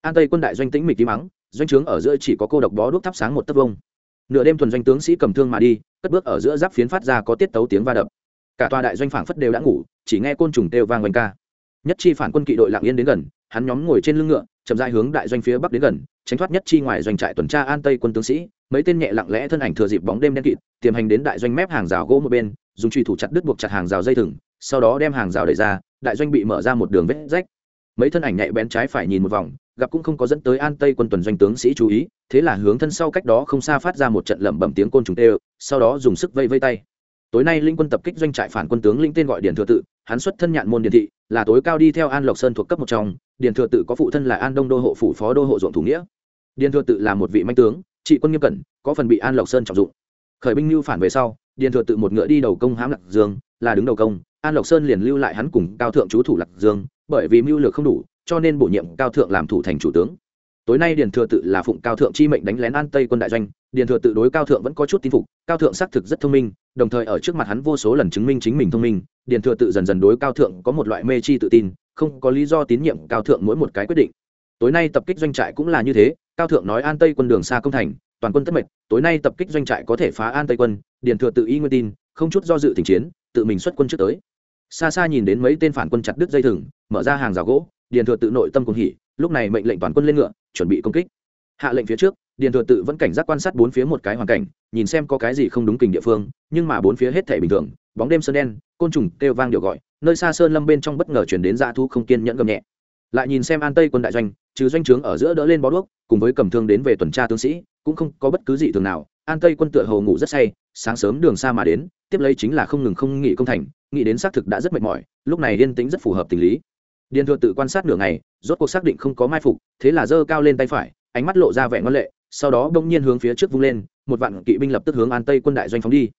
Speaker 1: An tây quân đại doanh tĩnh mịch tí mắng doanh trướng ở giữa chỉ có cô độc bó đuốc thắp sáng một tấc vông. Nửa đêm thuần doanh tướng sĩ cầm thương mà đi, cất bước ở giữa giáp phiến phát ra có tiết tấu tiếng va đập cả tòa đại doanh phảng phất đều đã ngủ, chỉ nghe côn trùng têu vang quanh ca. Nhất chi phản quân kỵ đội lặng yên đến gần, hắn nhóm ngồi trên lưng ngựa, chậm rãi hướng đại doanh phía bắc đến gần, tránh thoát nhất chi ngoài doanh trại tuần tra an tây quân tướng sĩ, mấy tên nhẹ lặng lẽ thân ảnh thừa dịp bóng đêm đen kịt, tiềm hành đến đại doanh mép hàng rào gỗ một bên, dùng truy thủ chặt đứt buộc chặt hàng rào dây thừng, sau đó đem hàng rào đẩy ra, đại doanh bị mở ra một đường vết rách. Mấy thân ảnh nhạy bén trái phải nhìn một vòng, gặp cũng không có dẫn tới an tây quân tuần doanh tướng sĩ chú ý, thế là hướng thân sau cách đó không xa phát ra một trận lẩm bẩm tiếng côn trùng tê sau đó dùng sức vây vây tay tối nay linh quân tập kích doanh trại phản quân tướng linh tên gọi điền thừa tự, hắn xuất thân nhạn môn điền thị, là tối cao đi theo an lộc sơn thuộc cấp một trong. Điền thừa tự có phụ thân là an đông đô hộ phủ phó đô hộ ruộng thủ nghĩa. Điền thừa tự là một vị manh tướng, trị quân nghiêm cẩn, có phần bị an lộc sơn trọng dụng. Khởi binh lưu phản về sau, điền thừa tự một ngựa đi đầu công hãm lạc dương, là đứng đầu công. An lộc sơn liền lưu lại hắn cùng cao thượng chú thủ lạc dương, bởi vì mưu lược không đủ, cho nên bổ nhiệm cao thượng làm thủ thành chủ tướng tối nay điền thừa tự là phụng cao thượng chi mệnh đánh lén an tây quân đại doanh, điền thừa tự đối cao thượng vẫn có chút tin phục, cao thượng xác thực rất thông minh, đồng thời ở trước mặt hắn vô số lần chứng minh chính mình thông minh, điền thừa tự dần dần đối cao thượng có một loại mê chi tự tin, không có lý do tín nhiệm cao thượng mỗi một cái quyết định. Tối nay tập kích doanh trại cũng là như thế, cao thượng nói an tây quân đường xa công thành, toàn quân tất mệnh tối nay tập kích doanh trại có thể phá an tây quân, điền thừa tự y nguyên tin, không chút do dự tình chiến, tự mình xuất quân trước tới. Xa xa nhìn đến mấy tên phản quân chặt đứt dây thừng, mở ra hàng rào gỗ, điền thừa tự nội tâm cùng hỉ, lúc này mệnh lệnh toàn quân lên ngựa chuẩn bị công kích. Hạ lệnh phía trước, điền thừa tự vẫn cảnh giác quan sát bốn phía một cái hoàn cảnh, nhìn xem có cái gì không đúng kình địa phương, nhưng mà bốn phía hết thể bình thường, bóng đêm sơn đen, côn trùng kêu vang điều gọi, nơi xa sơn lâm bên trong bất ngờ chuyển đến dã thu không kiên nhẫn gầm nhẹ. Lại nhìn xem an tây quân đại doanh, trừ doanh trướng ở giữa đỡ lên bó đuốc, cùng với cầm thương đến về tuần tra tướng sĩ, cũng không có bất cứ gì thường nào, an tây quân tựa hầu ngủ rất say, sáng sớm đường xa mà đến, tiếp lấy chính là không ngừng không nghỉ công thành, nghĩ đến xác thực đã rất mệt mỏi, lúc này yên tĩnh rất phù hợp tình lý điền thừa tự quan sát nửa ngày, rốt cuộc xác định không có mai phục, thế là giơ cao lên tay phải, ánh mắt lộ ra vẻ ngoan lệ, sau đó bỗng nhiên hướng phía trước vung lên, một vạn kỵ binh lập tức hướng an tây quân đại doanh phóng đi.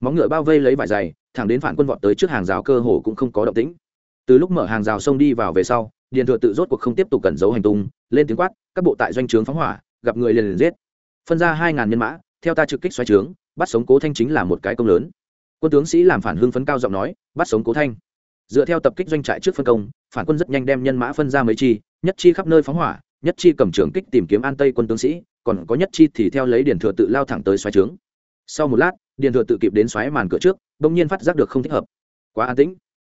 Speaker 1: Móng ngựa bao vây lấy vải dày thẳng đến phản quân vọt tới trước hàng rào cơ hồ cũng không có động tĩnh. Từ lúc mở hàng rào sông đi vào về sau, điền thừa tự rốt cuộc không tiếp tục cẩn giấu hành tung, lên tiếng quát, các bộ tại doanh trướng phóng hỏa, gặp người liền liền giết. Phân ra hai ngàn nhân mã, theo ta trực kích xoáy trướng, bắt sống cố thanh chính là một cái công lớn. Quân tướng sĩ làm phản hưng phấn cao giọng nói, bắt sống cố thanh. Dựa theo tập kích doanh trại trước phân công phản quân rất nhanh đem nhân mã phân ra mấy chi, nhất chi khắp nơi phóng hỏa, nhất chi cầm trường kích tìm kiếm an tây quân tướng sĩ, còn có nhất chi thì theo lấy điền thừa tự lao thẳng tới xoáy trướng. Sau một lát, điền thừa tự kịp đến xoáy màn cửa trước, bỗng nhiên phát giác được không thích hợp. Quá an tĩnh.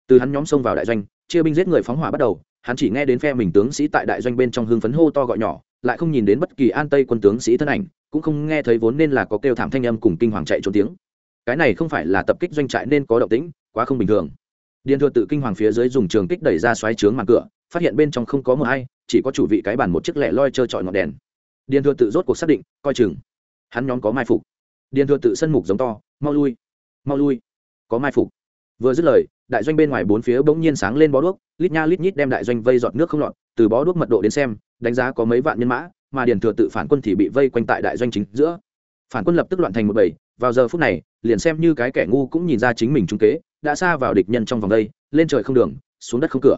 Speaker 1: Từ hắn nhóm xông vào đại doanh, chia binh giết người phóng hỏa bắt đầu, hắn chỉ nghe đến phe mình tướng sĩ tại đại doanh bên trong hương phấn hô to gọi nhỏ, lại không nhìn đến bất kỳ an tây quân tướng sĩ thân ảnh, cũng không nghe thấy vốn nên là có kêu thảm thanh âm cùng kinh hoàng chạy trốn tiếng. Cái này không phải là tập kích doanh trại nên có động tĩnh, quá không bình thường điền thừa tự kinh hoàng phía dưới dùng trường kích đẩy ra xoáy trướng màn cửa, phát hiện bên trong không có một ai, chỉ có chủ vị cái bàn một chiếc lẻ loi trơ trọi ngọn đèn. Điền thừa tự rốt cuộc xác định, coi chừng. Hắn nhóm có mai phục. Điền thừa tự sân mục giống to, mau lui mau lui. Có mai phục. Vừa dứt lời, đại doanh bên ngoài bốn phía bỗng nhiên sáng lên bó đuốc, lít nha lít nhít đem đại doanh vây giọt nước không lọt, từ bó đuốc mật độ đến xem, đánh giá có mấy vạn nhân mã, mà điền thừa tự phản quân thì bị vây quanh tại đại doanh chính giữa. Phản quân lập tức loạn thành một bầy vào giờ phút này, liền xem như cái kẻ ngu cũng nhìn ra chính mình trung kế, đã xa vào địch nhân trong vòng đây, lên trời không đường, xuống đất không cửa.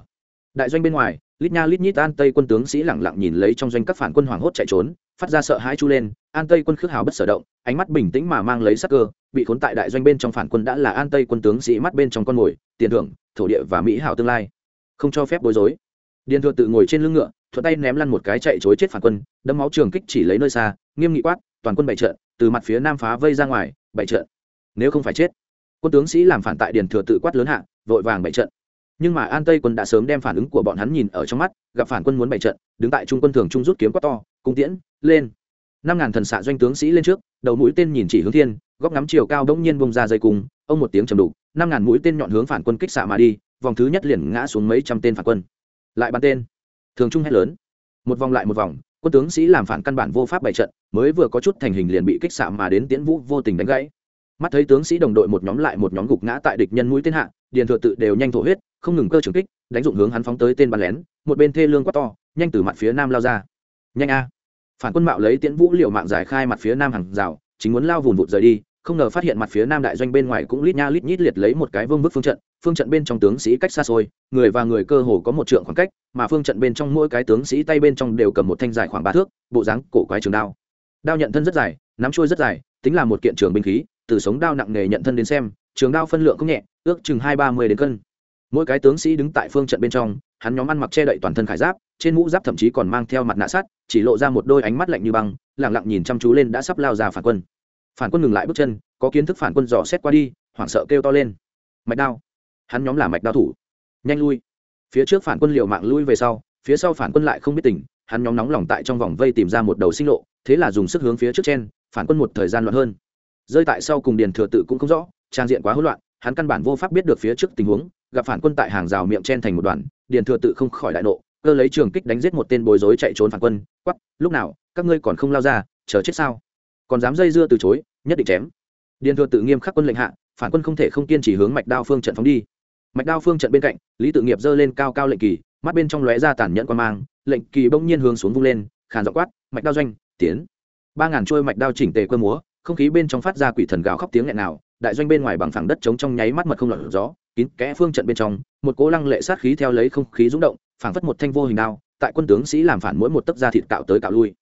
Speaker 1: Đại doanh bên ngoài, lít nha lít nhít an tây quân tướng sĩ lẳng lặng nhìn lấy trong doanh các phản quân hoảng hốt chạy trốn, phát ra sợ hãi chu lên, an tây quân khước hào bất sở động, ánh mắt bình tĩnh mà mang lấy sắc cơ, bị khốn tại đại doanh bên trong phản quân đã là an tây quân tướng sĩ mắt bên trong con mồi, tiền thưởng, thổ địa và mỹ hảo tương lai. Không cho phép bối rối. Điền thừa tự ngồi trên lưng ngựa, thuận tay ném lăn một cái chạy chối chết phản quân, đấm máu trường kích chỉ lấy nơi xa, nghiêm nghị quát toàn quân bảy trận, từ mặt phía nam phá vây ra ngoài, bảy trận. Nếu không phải chết, quân tướng sĩ làm phản tại điền thừa tự quát lớn hạ, vội vàng bảy trận. Nhưng mà an tây quân đã sớm đem phản ứng của bọn hắn nhìn ở trong mắt, gặp phản quân muốn bảy trận, đứng tại trung quân thường trung rút kiếm quát to, cung tiễn, lên. Năm ngàn thần xạ doanh tướng sĩ lên trước, đầu mũi tên nhìn chỉ hướng thiên, góc ngắm chiều cao đống nhiên bông ra dây cung, ông một tiếng trầm đục, năm ngàn mũi tên nhọn hướng phản quân kích xạ mà đi, vòng thứ nhất liền ngã xuống mấy trăm tên phản quân. Lại bắn tên. Thường trung hét lớn. Một vòng lại một vòng, quân tướng sĩ làm phản căn bản vô pháp bày trận mới vừa có chút thành hình liền bị kích xạ mà đến tiễn vũ vô tình đánh gãy. Mắt thấy tướng sĩ đồng đội một nhóm lại một nhóm gục ngã tại địch nhân mũi tên hạ, điền thừa tự đều nhanh thổ huyết, không ngừng cơ trường kích, đánh dụng hướng hắn phóng tới tên bắn lén, một bên thê lương quát to, nhanh từ mặt phía nam lao ra. Nhanh a. Phản quân mạo lấy tiễn vũ liệu mạng giải khai mặt phía nam hàng rào, chính muốn lao vùn vụt rời đi, không ngờ phát hiện mặt phía nam đại doanh bên ngoài cũng lít nha lít nhít liệt lấy một cái vương bức phương trận phương trận bên trong tướng sĩ cách xa xôi, người và người cơ hồ có một trượng khoảng cách, mà phương trận bên trong mỗi cái tướng sĩ tay bên trong đều cầm một thanh dài khoảng ba thước, bộ dáng cổ quái trường đao đao nhận thân rất dài, nắm trôi rất dài, tính là một kiện trường binh khí, từ sống đao nặng nề nhận thân đến xem, trường đao phân lượng không nhẹ, ước chừng hai ba mươi đến cân. Mỗi cái tướng sĩ đứng tại phương trận bên trong, hắn nhóm ăn mặc che đậy toàn thân khải giáp, trên mũ giáp thậm chí còn mang theo mặt nạ sắt, chỉ lộ ra một đôi ánh mắt lạnh như băng lẳng lặng nhìn chăm chú lên đã sắp lao ra phản quân. Phản quân ngừng lại bước chân, có kiến thức phản quân dò xét qua đi, hoảng sợ kêu to lên. Mạch đao. Hắn nhóm là mạch đao thủ. Nhanh lui. Phía trước phản quân liều mạng lui về sau, phía sau phản quân lại không biết tỉnh hắn nhóm nóng lòng tại trong vòng vây tìm ra một đầu sinh lộ, thế là dùng sức hướng phía trước trên phản quân một thời gian loạn hơn. Rơi tại sau cùng điền thừa tự cũng không rõ, trang diện quá hỗn loạn, hắn căn bản vô pháp biết được phía trước tình huống, gặp phản quân tại hàng rào miệng chen thành một đoàn, điền thừa tự không khỏi đại nộ, cơ lấy trường kích đánh giết một tên bối rối chạy trốn phản quân quắp lúc nào, các ngươi còn không lao ra, chờ chết sao? Còn dám dây dưa từ chối, nhất định chém. Điền thừa tự nghiêm khắc quân lệnh hạ, phản quân không thể không kiên chỉ hướng mạch đao phương trận phóng đi. Mạch đao phương trận bên cạnh, lý tự nghiệp giơ lên cao cao lệnh kỳ mắt bên trong lóe ra tàn nhẫn quan mang, lệnh kỳ bỗng nhiên hướng xuống vung lên, khàn dọ quát, mạch đao doanh, tiến. Ba ngàn trôi mạch đao chỉnh tề cơ múa, không khí bên trong phát ra quỷ thần gào khóc tiếng nghẹn nào, đại doanh bên ngoài bằng phẳng đất trống trong nháy mắt mật không lọt gió, kín kẽ phương trận bên trong, một cố lăng lệ sát khí theo lấy không khí rung động, phảng phất một thanh vô hình đao, tại quân tướng sĩ làm phản mỗi một tấc da thịt cạo tới cạo lui.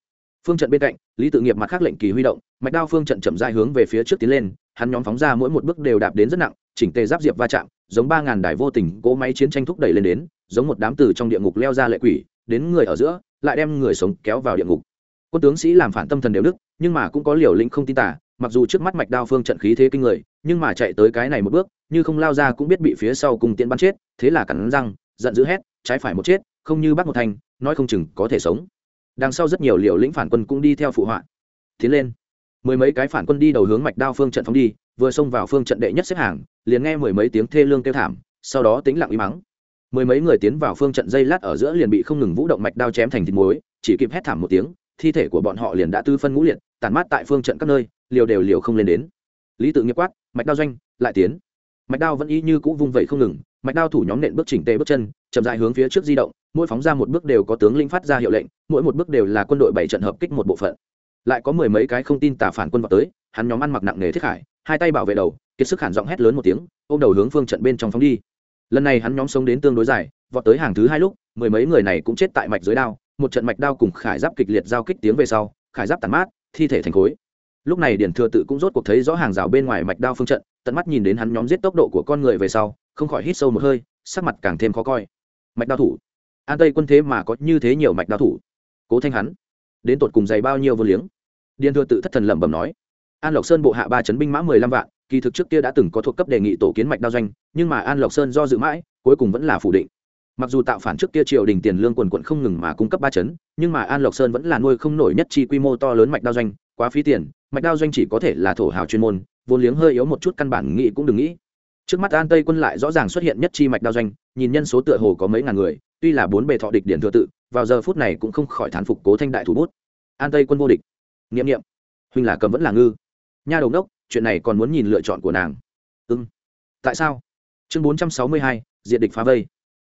Speaker 1: Phương trận bên cạnh, lý tự nghiệp mặt khác lệnh kỳ huy động, mạch đao phương trận chậm dài hướng về phía trước tiến lên, hắn nhóm phóng ra mỗi một bước đều đạp đến rất nặng, chỉnh tề giáp diệp va chạm giống ba ngàn đài vô tình cỗ máy chiến tranh thúc đẩy lên đến, giống một đám từ trong địa ngục leo ra lệ quỷ, đến người ở giữa, lại đem người sống kéo vào địa ngục. Quân tướng sĩ làm phản tâm thần đều đức, nhưng mà cũng có liều lĩnh không tin tả mặc dù trước mắt mạch đao phương trận khí thế kinh người, nhưng mà chạy tới cái này một bước, như không lao ra cũng biết bị phía sau cùng tiễn bắn chết, thế là cắn răng, giận dữ hét, trái phải một chết, không như bác một thành, nói không chừng có thể sống. Đằng sau rất nhiều liều lĩnh phản quân cũng đi theo phụ họa. Tiến lên. Mười mấy cái phản quân đi đầu hướng mạch đao phương trận phóng đi, vừa xông vào phương trận đệ nhất xếp hàng liền nghe mười mấy tiếng thê lương kêu thảm, sau đó tính lặng im mắng. Mười mấy người tiến vào phương trận dây lát ở giữa liền bị không ngừng vũ động mạch đao chém thành thịt muối, chỉ kịp hét thảm một tiếng, thi thể của bọn họ liền đã tư phân ngũ liệt tàn mát tại phương trận các nơi, liều đều liều không lên đến. Lý tự nghiệp quát, mạch đao doanh, lại tiến. Mạch đao vẫn y như cũ vung vẩy không ngừng, mạch đao thủ nhóm nện bước chỉnh tề bước chân, chậm rãi hướng phía trước di động, mỗi phóng ra một bước đều có tướng linh phát ra hiệu lệnh, mỗi một bước đều là quân đội bảy trận hợp kích một bộ phận. Lại có mười mấy cái không tin tả phản quân vào tới, hắn nhóm ăn mặc nặng nề thiết khải hai tay bảo vệ đầu, kiệt sức hẳn giọng hét lớn một tiếng, ôm đầu hướng phương trận bên trong phóng đi. Lần này hắn nhóm sống đến tương đối dài, vọt tới hàng thứ hai lúc, mười mấy người này cũng chết tại mạch dưới đao, một trận mạch đao cùng khải giáp kịch liệt giao kích tiếng về sau, khải giáp tàn mát, thi thể thành khối. Lúc này điển thừa tự cũng rốt cuộc thấy rõ hàng rào bên ngoài mạch đao phương trận, tận mắt nhìn đến hắn nhóm giết tốc độ của con người về sau, không khỏi hít sâu một hơi, sắc mặt càng thêm khó coi. Mạch đao thủ. An tây quân thế mà có như thế nhiều mạch đao thủ. Cố thanh hắn. Đến tột cùng dày bao nhiêu vô liếng? Điền thừa tự thất thần lẩm bẩm nói an lộc sơn bộ hạ ba chấn binh mã mười lăm vạn, kỳ thực trước kia đã từng có thuộc cấp đề nghị tổ kiến mạch đao doanh, nhưng mà an lộc sơn do dự mãi, cuối cùng vẫn là phủ định. Mặc dù tạo phản trước kia triều đình tiền lương quần quận không ngừng mà cung cấp ba chấn, nhưng mà an lộc sơn vẫn là nuôi không nổi nhất chi quy mô to lớn mạch đao doanh, quá phí tiền, mạch đao doanh chỉ có thể là thổ hào chuyên môn, vốn liếng hơi yếu một chút căn bản nghĩ cũng đừng nghĩ. Trước mắt an tây quân lại rõ ràng xuất hiện nhất chi mạch đao doanh, nhìn nhân số tựa hồ có mấy ngàn người, tuy là bốn bề thọ địch điển thừa tự, vào giờ phút này cũng không khỏi thán phục cố thanh đại thủ bút. An tây quân vô địch. Nghiệm nghiệm huynh là cầm vẫn là ngư nha đầu đốc, chuyện này còn muốn nhìn lựa chọn của nàng. Ưng tại sao? Chương bốn trăm sáu mươi hai, diện địch phá vây.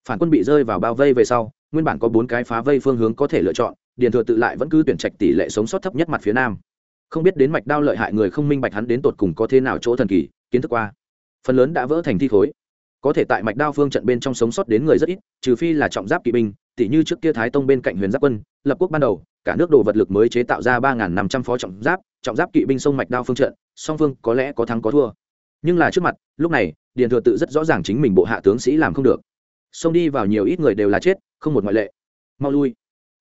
Speaker 1: Phản quân bị rơi vào bao vây về sau, nguyên bản có bốn cái phá vây phương hướng có thể lựa chọn, điền thừa tự lại vẫn cứ tuyển trạch tỷ lệ sống sót thấp nhất mặt phía nam. Không biết đến mạch đao lợi hại người không minh bạch hắn đến tột cùng có thế nào chỗ thần kỳ, kiến thức qua. Phần lớn đã vỡ thành thi khối có thể tại mạch đao phương trận bên trong sống sót đến người rất ít, trừ phi là trọng giáp kỵ binh tỷ như trước kia thái tông bên cạnh huyền giáp quân, lập quốc ban đầu, cả nước đồ vật lực mới chế tạo ra ba năm trăm phó trọng giáp trọng giáp kỵ binh sông mạch đao phương trận, song phương có lẽ có thắng có thua. Nhưng là trước mặt, lúc này, điền thừa tự rất rõ ràng chính mình bộ hạ tướng sĩ làm không được. Xông đi vào nhiều ít người đều là chết, không một ngoại lệ. Mau lui.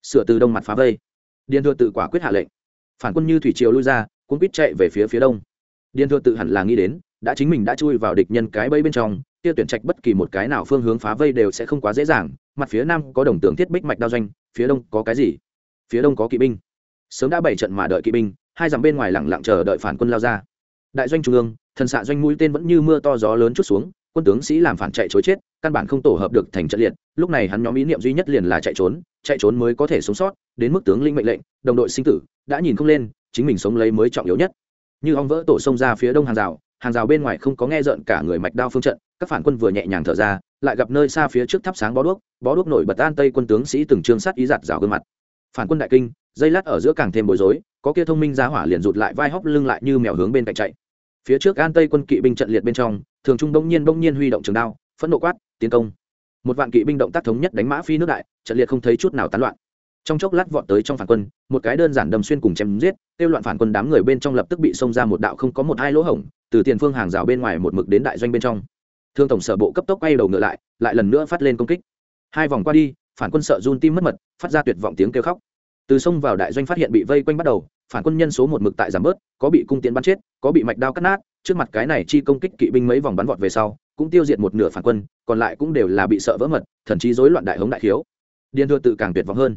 Speaker 1: Sửa từ đông mặt phá vây. Điền thừa tự quả quyết hạ lệnh. Phản quân như thủy triều lui ra cũng quýt chạy về phía phía đông. Điền thừa tự hẳn là nghĩ đến, đã chính mình đã chui vào địch nhân cái bẫy bên trong kia tuyển trạch bất kỳ một cái nào phương hướng phá vây đều sẽ không quá dễ dàng, mặt phía nam có đồng tường thiết bích mạch đao doanh, phía đông có cái gì? Phía đông có kỵ binh. Sớm đã bảy trận mà đợi kỵ binh, hai dặm bên ngoài lẳng lặng chờ đợi phản quân lao ra. Đại doanh trung ương, thần xạ doanh mũi tên vẫn như mưa to gió lớn chút xuống, quân tướng sĩ làm phản chạy chối chết, căn bản không tổ hợp được thành trận liệt, lúc này hắn nhóm ý niệm duy nhất liền là chạy trốn chạy trốn mới có thể sống sót, đến mức tướng linh mệnh lệnh, đồng đội sinh tử, đã nhìn không lên, chính mình sống lấy mới trọng yếu nhất. Như ong vỡ tổ sông ra phía đông hàng rào hàng rào bên ngoài không có nghe rợn cả người mạch đao phương trận các phản quân vừa nhẹ nhàng thở ra, lại gặp nơi xa phía trước thắp sáng bó đuốc bó đuốc nổi bật an tây quân tướng sĩ từng trương sát ý giặt rào gương mặt. Phản quân đại kinh, dây lát ở giữa càng thêm bối rối, có kia thông minh giá hỏa liền rụt lại vai hóc lưng lại như mèo hướng bên cạnh chạy. Phía trước an tây quân kỵ binh trận liệt bên trong, thường trung đông nhiên đông nhiên huy động trường đao, phẫn nộ quát, tiến công! Một vạn kỵ binh động tác thống nhất đánh mã phi nước đại, trận liệt không thấy chút nào tán loạn. Trong chốc lát vọt tới trong phản quân, một cái đơn giản đâm xuyên cùng chém giết, tiêu loạn phản quân đám người bên trong lập tức bị xông ra một đạo không có một hai lỗ hổng, từ tiền phương hàng rào bên ngoài một mực đến đại doanh bên trong thương tổng sở bộ cấp tốc quay đầu ngựa lại lại lần nữa phát lên công kích. Hai vòng qua đi, phản quân sợ run tim mất mật, phát ra tuyệt vọng tiếng kêu khóc. Từ sông vào đại doanh phát hiện bị vây quanh bắt đầu, phản quân nhân số một mực tại giảm bớt, có bị cung tiến bắn chết, có bị mạch đao cắt nát, trước mặt cái này chi công kích kỵ binh mấy vòng bắn vọt về sau, cũng tiêu diệt một nửa phản quân, còn lại cũng đều là bị sợ vỡ mật, thậm chí rối loạn đại hống đại khiếu. Điền thừa tự càng tuyệt vọng hơn.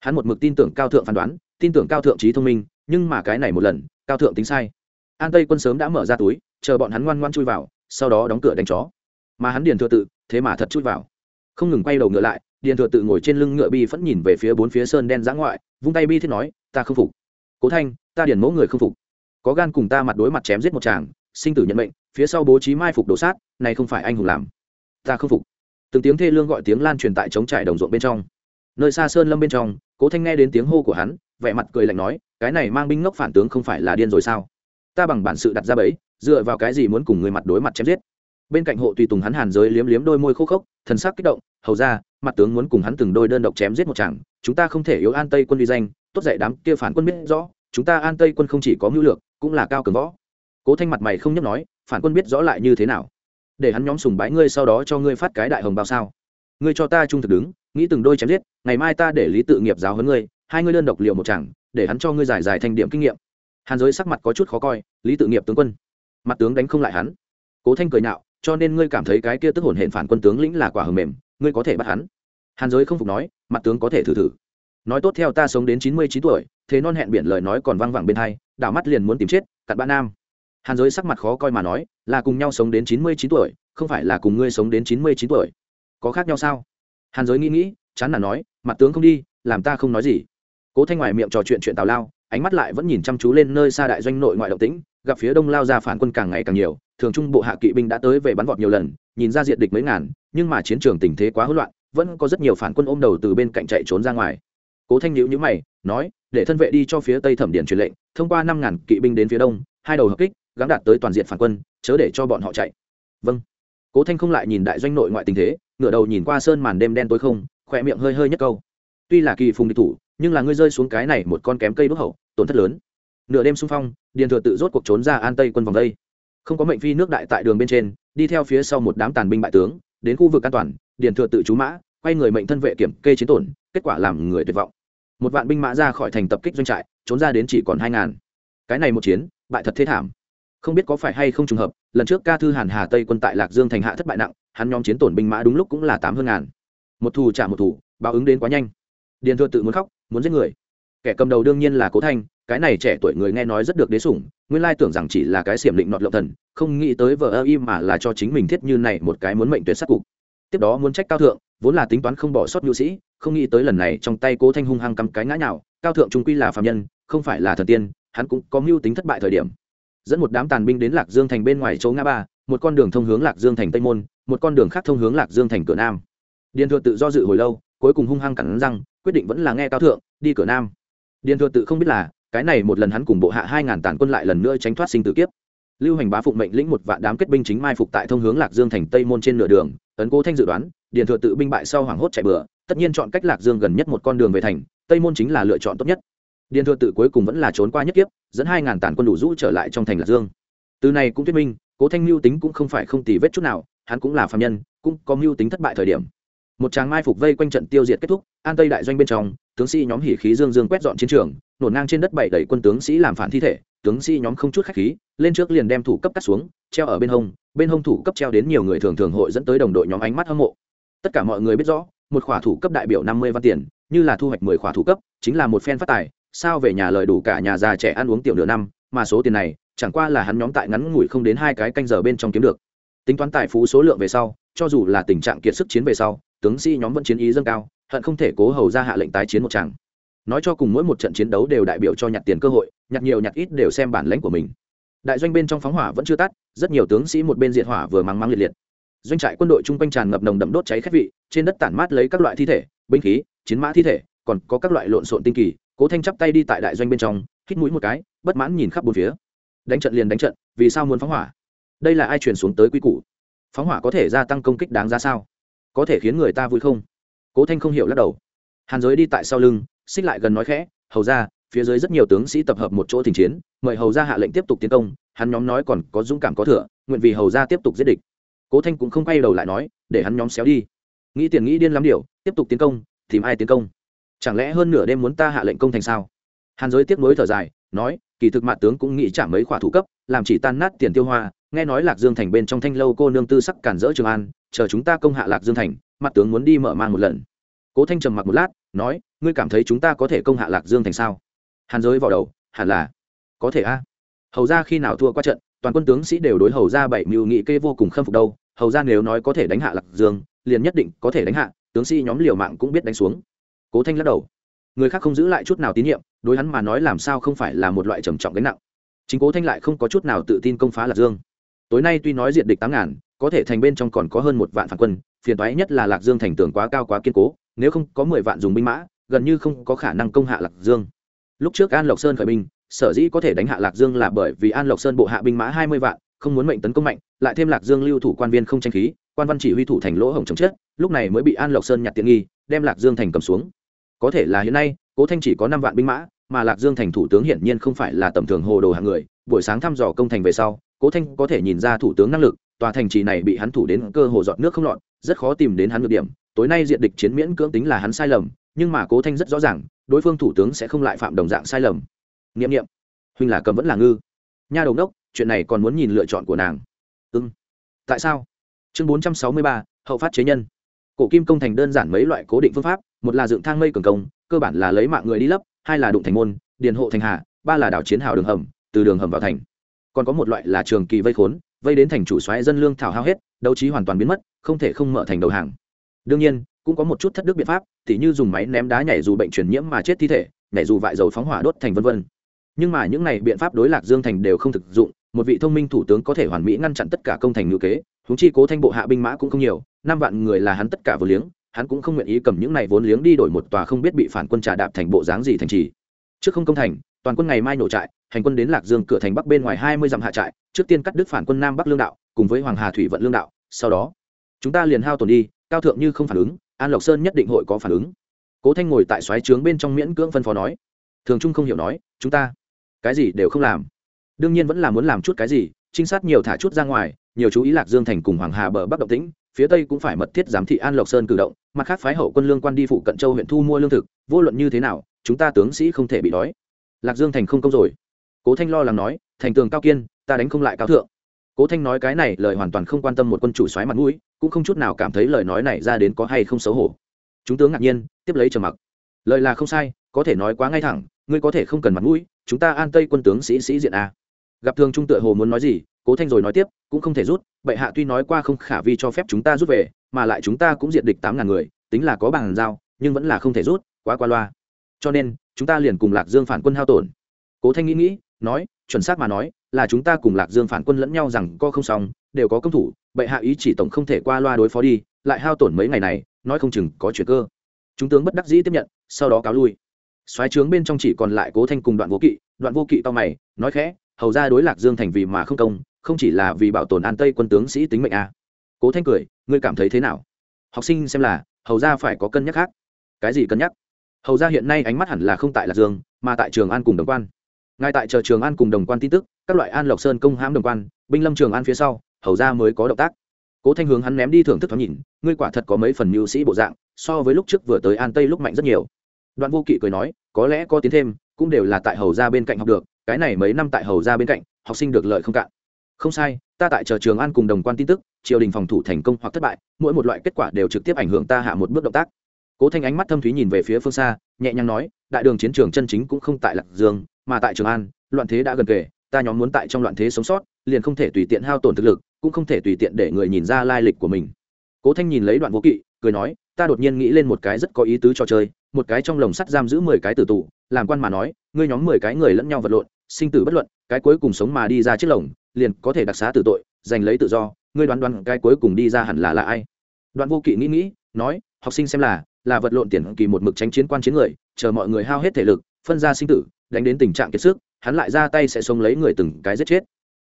Speaker 1: Hắn một mực tin tưởng cao thượng phán đoán, tin tưởng cao thượng trí thông minh, nhưng mà cái này một lần, cao thượng tính sai. An tây quân sớm đã mở ra túi, chờ bọn hắn ngoan ngoan chui vào, sau đó đóng cửa đánh chó mà hắn điền thừa tự, thế mà thật chui vào. Không ngừng quay đầu ngựa lại, điền thừa tự ngồi trên lưng ngựa bi vẫn nhìn về phía bốn phía sơn đen giã ngoại, vung tay bi thiết nói, ta không phục. Cố thanh, ta điền mẫu người không phục. Có gan cùng ta mặt đối mặt chém giết một chàng, sinh tử nhận mệnh, phía sau bố trí mai phục đổ sát, này không phải anh hùng làm. Ta không phục. Từng tiếng thê lương gọi tiếng lan truyền tại chống trải đồng ruộng bên trong. Nơi xa sơn lâm bên trong, cố thanh nghe đến tiếng hô của hắn, vẻ mặt cười lạnh nói, cái này mang binh ngốc phản tướng không phải là điên rồi sao? Ta bằng bản sự đặt ra bẫy, dựa vào cái gì muốn cùng người mặt đối mặt chém giết? Bên cạnh hộ tùy tùng hắn hàn giới liếm liếm đôi môi khô khốc, thần sắc kích động, hầu ra mặt tướng muốn cùng hắn từng đôi đơn độc chém giết một chàng, chúng ta không thể yếu an tây quân uy danh, tốt dạy đám kia phản quân biết rõ, chúng ta an tây quân không chỉ có mưu lược, cũng là cao cường võ. Cố thanh mặt mày không nhấp nói, phản quân biết rõ lại như thế nào? Để hắn nhóm sùng bái ngươi sau đó cho ngươi phát cái đại hồng bao sao? Ngươi cho ta trung thực đứng, nghĩ từng đôi chém giết, ngày mai ta để lý tự nghiệp giáo huấn ngươi, hai ngươi đơn độc liệu một chẳng để hắn cho ngươi giải giải thành điểm kinh nghiệm. Hàn giới sắc mặt có chút khó coi, lý tự nghiệp tướng quân. Mặt tướng đánh không lại hắn. Cố thanh cười nhạo cho nên ngươi cảm thấy cái kia tức hồn hển phản quân tướng lĩnh là quả hờ mềm, ngươi có thể bắt hắn. Hàn giới không phục nói, mặt tướng có thể thử thử. Nói tốt theo ta sống đến chín mươi chín tuổi, thế non hẹn biển lời nói còn văng vẳng bên hai, đảo mắt liền muốn tìm chết, cặn bã nam. Hàn giới sắc mặt khó coi mà nói, là cùng nhau sống đến chín mươi chín tuổi, không phải là cùng ngươi sống đến chín mươi chín tuổi. Có khác nhau sao? Hàn giới nghĩ nghĩ, chán là nói, mặt tướng không đi, làm ta không nói gì. Cố thanh ngoài miệng trò chuyện chuyện tào lao ánh mắt lại vẫn nhìn chăm chú lên nơi xa đại doanh nội ngoại động tĩnh, gặp phía đông lao ra phản quân càng ngày càng nhiều, thường trung bộ hạ kỵ binh đã tới về bắn vọt nhiều lần, nhìn ra diện địch mấy ngàn, nhưng mà chiến trường tình thế quá hỗn loạn, vẫn có rất nhiều phản quân ôm đầu từ bên cạnh chạy trốn ra ngoài. Cố thanh nhữ nhữ mày, nói, để thân vệ đi cho phía tây thẩm điện truyền lệnh, thông qua năm ngàn kỵ binh đến phía đông, hai đầu hợp kích gắn đạt tới toàn diện phản quân, chớ để cho bọn họ chạy. Vâng. Cố thanh không lại nhìn đại doanh nội ngoại tình thế, ngửa đầu nhìn qua sơn màn đêm đen tối không, khỏe miệng hơi hơi nhất câu. Tuy là kỳ phùng địch thủ nhưng là ngươi rơi xuống cái này một con kém cây đốt hậu, tổn thất lớn. Nửa đêm xung phong, điền thừa tự rốt cuộc trốn ra an tây quân vòng đây. Không có mệnh phi nước đại tại đường bên trên, đi theo phía sau một đám tàn binh bại tướng, đến khu vực an toàn, điền thừa tự trú mã, quay người mệnh thân vệ kiểm kê chiến tổn, kết quả làm người tuyệt vọng. Một vạn binh mã ra khỏi thành tập kích doanh trại, trốn ra đến chỉ còn hai ngàn. Cái này một chiến, bại thật thế thảm. Không biết có phải hay không trùng hợp, lần trước ca thư hàn hà tây quân tại lạc dương thành hạ thất bại nặng, hắn nhóm chiến tổn binh mã đúng lúc cũng là tám hơn ngàn. Một thù trả một thù, báo ứng đến quá nhanh. Điền thừa tự muốn khóc muốn giết người. Kẻ cầm đầu đương nhiên là cố thanh, cái này trẻ tuổi người nghe nói rất được đế sủng, nguyên lai tưởng rằng chỉ là cái xiểm định nọt lộng thần, không nghĩ tới vợ ơ im mà là cho chính mình thiết như này một cái muốn mệnh tuyệt sắc cục. Tiếp đó muốn trách cao thượng, vốn là tính toán không bỏ sót nhu sĩ, không nghĩ tới lần này trong tay cố thanh hung hăng cắm cái ngã nào cao thượng trung quy là phạm nhân, không phải là thần tiên, hắn cũng có mưu tính thất bại thời điểm. Dẫn một đám tàn binh đến lạc dương thành bên ngoài chỗ ngã ba, một con đường thông hướng lạc dương thành tây môn, một con đường khác thông hướng lạc dương thành cửa nam. Điền thừa tự do dự hồi lâu, cuối cùng hung hăng cắn răng quyết định vẫn là nghe cao thượng, đi cửa nam. Điền thừa tự không biết là, cái này một lần hắn cùng bộ hạ hai ngàn tàn quân lại lần nữa tránh thoát sinh tử kiếp. Lưu hành bá phụng mệnh lĩnh một vạn đám kết binh chính mai phục tại thông hướng lạc dương thành tây môn trên nửa đường, ấn cố thanh dự đoán, điền thừa tự binh bại sau hoảng hốt chạy bừa, tất nhiên chọn cách lạc dương gần nhất một con đường về thành, tây môn chính là lựa chọn tốt nhất. Điền thừa tự cuối cùng vẫn là trốn qua nhất kiếp, dẫn hai ngàn tàn quân đủ rũ trở lại trong thành lạc dương. Từ này cũng thuyết minh, cố thanh mưu tính cũng không phải không tì vết chút nào, hắn cũng là phạm nhân, cũng có mưu tính thất bại thời điểm một tràng mai phục vây quanh trận tiêu diệt kết thúc, an tây đại doanh bên trong, tướng sĩ nhóm hỉ khí dương dương quét dọn chiến trường, nổ ngang trên đất bảy đẩy quân tướng sĩ làm phản thi thể, tướng sĩ nhóm không chút khách khí, lên trước liền đem thủ cấp cắt xuống, treo ở bên hông bên hông thủ cấp treo đến nhiều người thường thường hội dẫn tới đồng đội nhóm ánh mắt hâm mộ. Tất cả mọi người biết rõ, một khỏa thủ cấp đại biểu năm mươi văn tiền, như là thu hoạch mười khỏa thủ cấp, chính là một phen phát tài, sao về nhà lời đủ cả nhà già trẻ ăn uống tiểu nửa năm, mà số tiền này, chẳng qua là hắn nhóm tại ngắn ngủi không đến hai cái canh giờ bên trong kiếm được. Tính toán tài phú số lượng về sau, cho dù là tình trạng kiệt sức chiến về sau tướng sĩ nhóm vẫn chiến ý dâng cao, hận không thể cố hầu ra hạ lệnh tái chiến một tràng nói cho cùng mỗi một trận chiến đấu đều đại biểu cho nhặt tiền cơ hội, nhặt nhiều nhặt ít đều xem bản lãnh của mình. Đại doanh bên trong phóng hỏa vẫn chưa tắt, rất nhiều tướng sĩ một bên diệt hỏa vừa mắng mắng liệt liệt. Doanh trại quân đội chung quanh tràn ngập nồng đậm đốt cháy khét vị, trên đất tản mát lấy các loại thi thể, binh khí, chiến mã thi thể, còn có các loại lộn xộn tinh kỳ. Cố thanh chắp tay đi tại đại doanh bên trong, hít mũi một cái, bất mãn nhìn khắp bốn phía. Đánh trận liền đánh trận, vì sao muốn phóng hỏa? Đây là ai truyền xuống tới quy củ? Phóng hỏa có thể gia tăng công kích đáng ra sao? Có thể khiến người ta vui không? Cố thanh không hiểu lắc đầu. Hàn giới đi tại sau lưng, xích lại gần nói khẽ, hầu ra phía dưới rất nhiều tướng sĩ tập hợp một chỗ thỉnh chiến, mời hầu ra hạ lệnh tiếp tục tiến công. Hắn nhóm nói còn có dũng cảm có thừa, nguyện vì hầu ra tiếp tục giết địch. Cố thanh cũng không quay đầu lại nói, để hắn nhóm xéo đi. Nghĩ tiền nghĩ điên lắm điều, tiếp tục tiến công, tìm ai tiến công? Chẳng lẽ hơn nửa đêm muốn ta hạ lệnh công thành sao? Hàn giới tiếp nối thở dài, nói, kỳ thực mạn tướng cũng nghĩ trả mấy khỏa thủ cấp, làm chỉ tan nát tiền tiêu hoa. Nghe nói lạc dương thành bên trong thanh lâu cô nương tư sắc cản rỡ trường an chờ chúng ta công hạ lạc dương thành, mặt tướng muốn đi mở mang một lần. Cố thanh trầm mặc một lát, nói, ngươi cảm thấy chúng ta có thể công hạ lạc dương thành sao? Hàn giới vào đầu, hẳn là. Có thể a. Hầu ra khi nào thua qua trận, toàn quân tướng sĩ đều đối hầu ra bảy mưu nghị kê vô cùng khâm phục đâu. Hầu ra nếu nói có thể đánh hạ lạc dương, liền nhất định có thể đánh hạ, tướng sĩ nhóm liều mạng cũng biết đánh xuống. Cố thanh lắc đầu. Người khác không giữ lại chút nào tín nhiệm, đối hắn mà nói làm sao không phải là một loại trầm trọng gánh nặng. Chính cố thanh lại không có chút nào tự tin công phá lạc dương. Tối nay tuy nói diện địch tám ngàn có thể thành bên trong còn có hơn một vạn phản quân, phiền toái nhất là lạc dương thành tường quá cao quá kiên cố, nếu không có mười vạn dùng binh mã, gần như không có khả năng công hạ lạc dương. Lúc trước an lộc sơn khởi binh, sở dĩ có thể đánh hạ lạc dương là bởi vì an lộc sơn bộ hạ binh mã hai mươi vạn, không muốn mệnh tấn công mạnh, lại thêm lạc dương lưu thủ quan viên không tranh khí, quan văn chỉ huy thủ thành lỗ hồng chống chết, lúc này mới bị an lộc sơn nhặt tiện nghi, đem lạc dương thành cầm xuống. Có thể là hiện nay, cố thanh chỉ có năm vạn binh mã, mà lạc dương thành thủ tướng hiển nhiên không phải là tầm thường hồ đồ hạng người, buổi sáng thăm dò công thành về sau, cố thanh có thể nhìn ra thủ tướng năng lực tòa thành trì này bị hắn thủ đến cơ hồ giọt nước không lọt, rất khó tìm đến hắn được điểm. Tối nay diện địch chiến miễn cưỡng tính là hắn sai lầm, nhưng mà cố thanh rất rõ ràng, đối phương thủ tướng sẽ không lại phạm đồng dạng sai lầm. Nghiệm nghiệm huynh là cầm vẫn là ngư. Nha đầu đốc, chuyện này còn muốn nhìn lựa chọn của nàng. Ư ừ. tại sao? Chương bốn trăm sáu mươi ba, hậu phát chế nhân. Cổ kim công thành đơn giản mấy loại cố định phương pháp, một là dựng thang mây cường công, cơ bản là lấy mạng người đi lấp, hai là đụng thành môn, điền hộ thành hà, ba là đảo chiến hào đường hầm, từ đường hầm vào thành. Còn có một loại là trường kỳ vây khốn vây đến thành chủ xoáy dân lương thảo hao hết, đấu trí hoàn toàn biến mất, không thể không mở thành đầu hàng. Đương nhiên, cũng có một chút thất đức biện pháp, tỉ như dùng máy ném đá nhảy dù bệnh truyền nhiễm mà chết thi thể, nhảy dù vại dầu phóng hỏa đốt thành vân vân. Nhưng mà những này biện pháp đối lạc dương thành đều không thực dụng, một vị thông minh thủ tướng có thể hoàn mỹ ngăn chặn tất cả công thành ngữ kế húng chi cố thanh bộ hạ binh mã cũng không nhiều, năm vạn người là hắn tất cả vô liếng, hắn cũng không nguyện ý cầm những này vốn liếng đi đổi một tòa không biết bị phản quân trà đạp thành bộ dáng gì thành trì. Trước không công thành, toàn quân ngày mai nổ trại hành quân đến lạc dương cửa thành bắc bên ngoài hai mươi dặm hạ trại, trước tiên cắt đứt phản quân nam bắc lương đạo, cùng với hoàng hà thủy vận lương đạo, sau đó, chúng ta liền hao tổn đi, cao thượng như không phản ứng, an lộc sơn nhất định hội có phản ứng. Cố thanh ngồi tại xoáy trướng bên trong miễn cưỡng phân phó nói. Thường trung không hiểu nói, chúng ta cái gì đều không làm. Đương nhiên vẫn là muốn làm chút cái gì, trinh sát nhiều thả chút ra ngoài, nhiều chú ý lạc dương thành cùng hoàng hà bờ bắc động tĩnh, phía tây cũng phải mật thiết giám thị an lộc sơn cử động, mặt khác phái hậu quân lương quan đi phụ cận châu huyện thu mua lương thực, vô luận như thế nào, chúng ta tướng sĩ không thể bị đói. Lạc dương thành không công rồi cố thanh lo lắng nói, thành tường cao kiên, ta đánh không lại cao thượng. Cố thanh nói cái này lời hoàn toàn không quan tâm một quân chủ xoáy mặt mũi, cũng không chút nào cảm thấy lời nói này ra đến có hay không xấu hổ. Chúng tướng ngạc nhiên, tiếp lấy trầm mặc. Lời là không sai, có thể nói quá ngay thẳng, ngươi có thể không cần mặt mũi, chúng ta an tây quân tướng sĩ sĩ diện a. Gặp thường trung tựa hồ muốn nói gì, cố thanh rồi nói tiếp, cũng không thể rút, bệ hạ tuy nói qua không khả vi cho phép chúng ta rút về, mà lại chúng ta cũng diện địch tám ngàn người, tính là có bàn giao, nhưng vẫn là không thể rút, quá qua loa. Cho nên, chúng ta liền cùng lạc dương phản quân hao tổn. Cố thanh nghĩ nghĩ nói, chuẩn xác mà nói, là chúng ta cùng lạc dương phản quân lẫn nhau rằng co không xong, đều có công thủ, bệ hạ ý chỉ tổng không thể qua loa đối phó đi, lại hao tổn mấy ngày này, nói không chừng có chuyện cơ. Chúng tướng bất đắc dĩ tiếp nhận, sau đó cáo lui. Xoáy trướng bên trong chỉ còn lại cố thanh cùng đoạn vô kỵ, đoạn vô kỵ to mày, nói khẽ, hầu ra đối lạc dương thành vì mà không công, không chỉ là vì bảo tồn an tây quân tướng sĩ tính mệnh à. cố thanh cười, ngươi cảm thấy thế nào? Học sinh xem là, hầu ra phải có cân nhắc khác. Cái gì cân nhắc? Hầu ra hiện nay ánh mắt hẳn là không tại lạc dương, mà tại trường an cùng đồng quan ngay tại chờ trường an cùng đồng quan tin tức, các loại an lộc sơn công hãm đồng quan, binh lâm trường an phía sau, hầu ra mới có động tác. Cố thanh hướng hắn ném đi thưởng thức thoáng nhìn, ngươi quả thật có mấy phần mưu sĩ bộ dạng, so với lúc trước vừa tới an tây lúc mạnh rất nhiều. Đoạn vô kỵ cười nói, có lẽ có tiến thêm, cũng đều là tại hầu ra bên cạnh học được, cái này mấy năm tại hầu ra bên cạnh, học sinh được lợi không cạn. Không sai, ta tại chờ trường an cùng đồng quan tin tức, triều đình phòng thủ thành công hoặc thất bại, mỗi một loại kết quả đều trực tiếp ảnh hưởng ta hạ một bước động tác. Cố thanh ánh mắt thâm thúy nhìn về phía phương xa, nhẹ nhàng nói, đại đường chiến trường chân chính cũng không tại lạc dương mà tại trường an, loạn thế đã gần kề, ta nhóm muốn tại trong loạn thế sống sót, liền không thể tùy tiện hao tổn thực lực, cũng không thể tùy tiện để người nhìn ra lai lịch của mình. Cố thanh nhìn lấy đoạn vô kỵ, cười nói, ta đột nhiên nghĩ lên một cái rất có ý tứ cho chơi, một cái trong lồng sắt giam giữ mười cái tử tù, làm quan mà nói, ngươi nhóm mười cái người lẫn nhau vật lộn, sinh tử bất luận, cái cuối cùng sống mà đi ra chiếc lồng, liền có thể đặc xá tử tội, giành lấy tự do, ngươi đoán đoán cái cuối cùng đi ra hẳn là là ai? Đoạn vô kỵ nghĩ nghĩ, nói, học sinh xem là là vật lộn tiền kỳ một mực tránh chiến quan chiến người, chờ mọi người hao hết thể lực, phân ra sinh tử đánh đến tình trạng kiệt sức, hắn lại ra tay sẽ sống lấy người từng cái giết chết.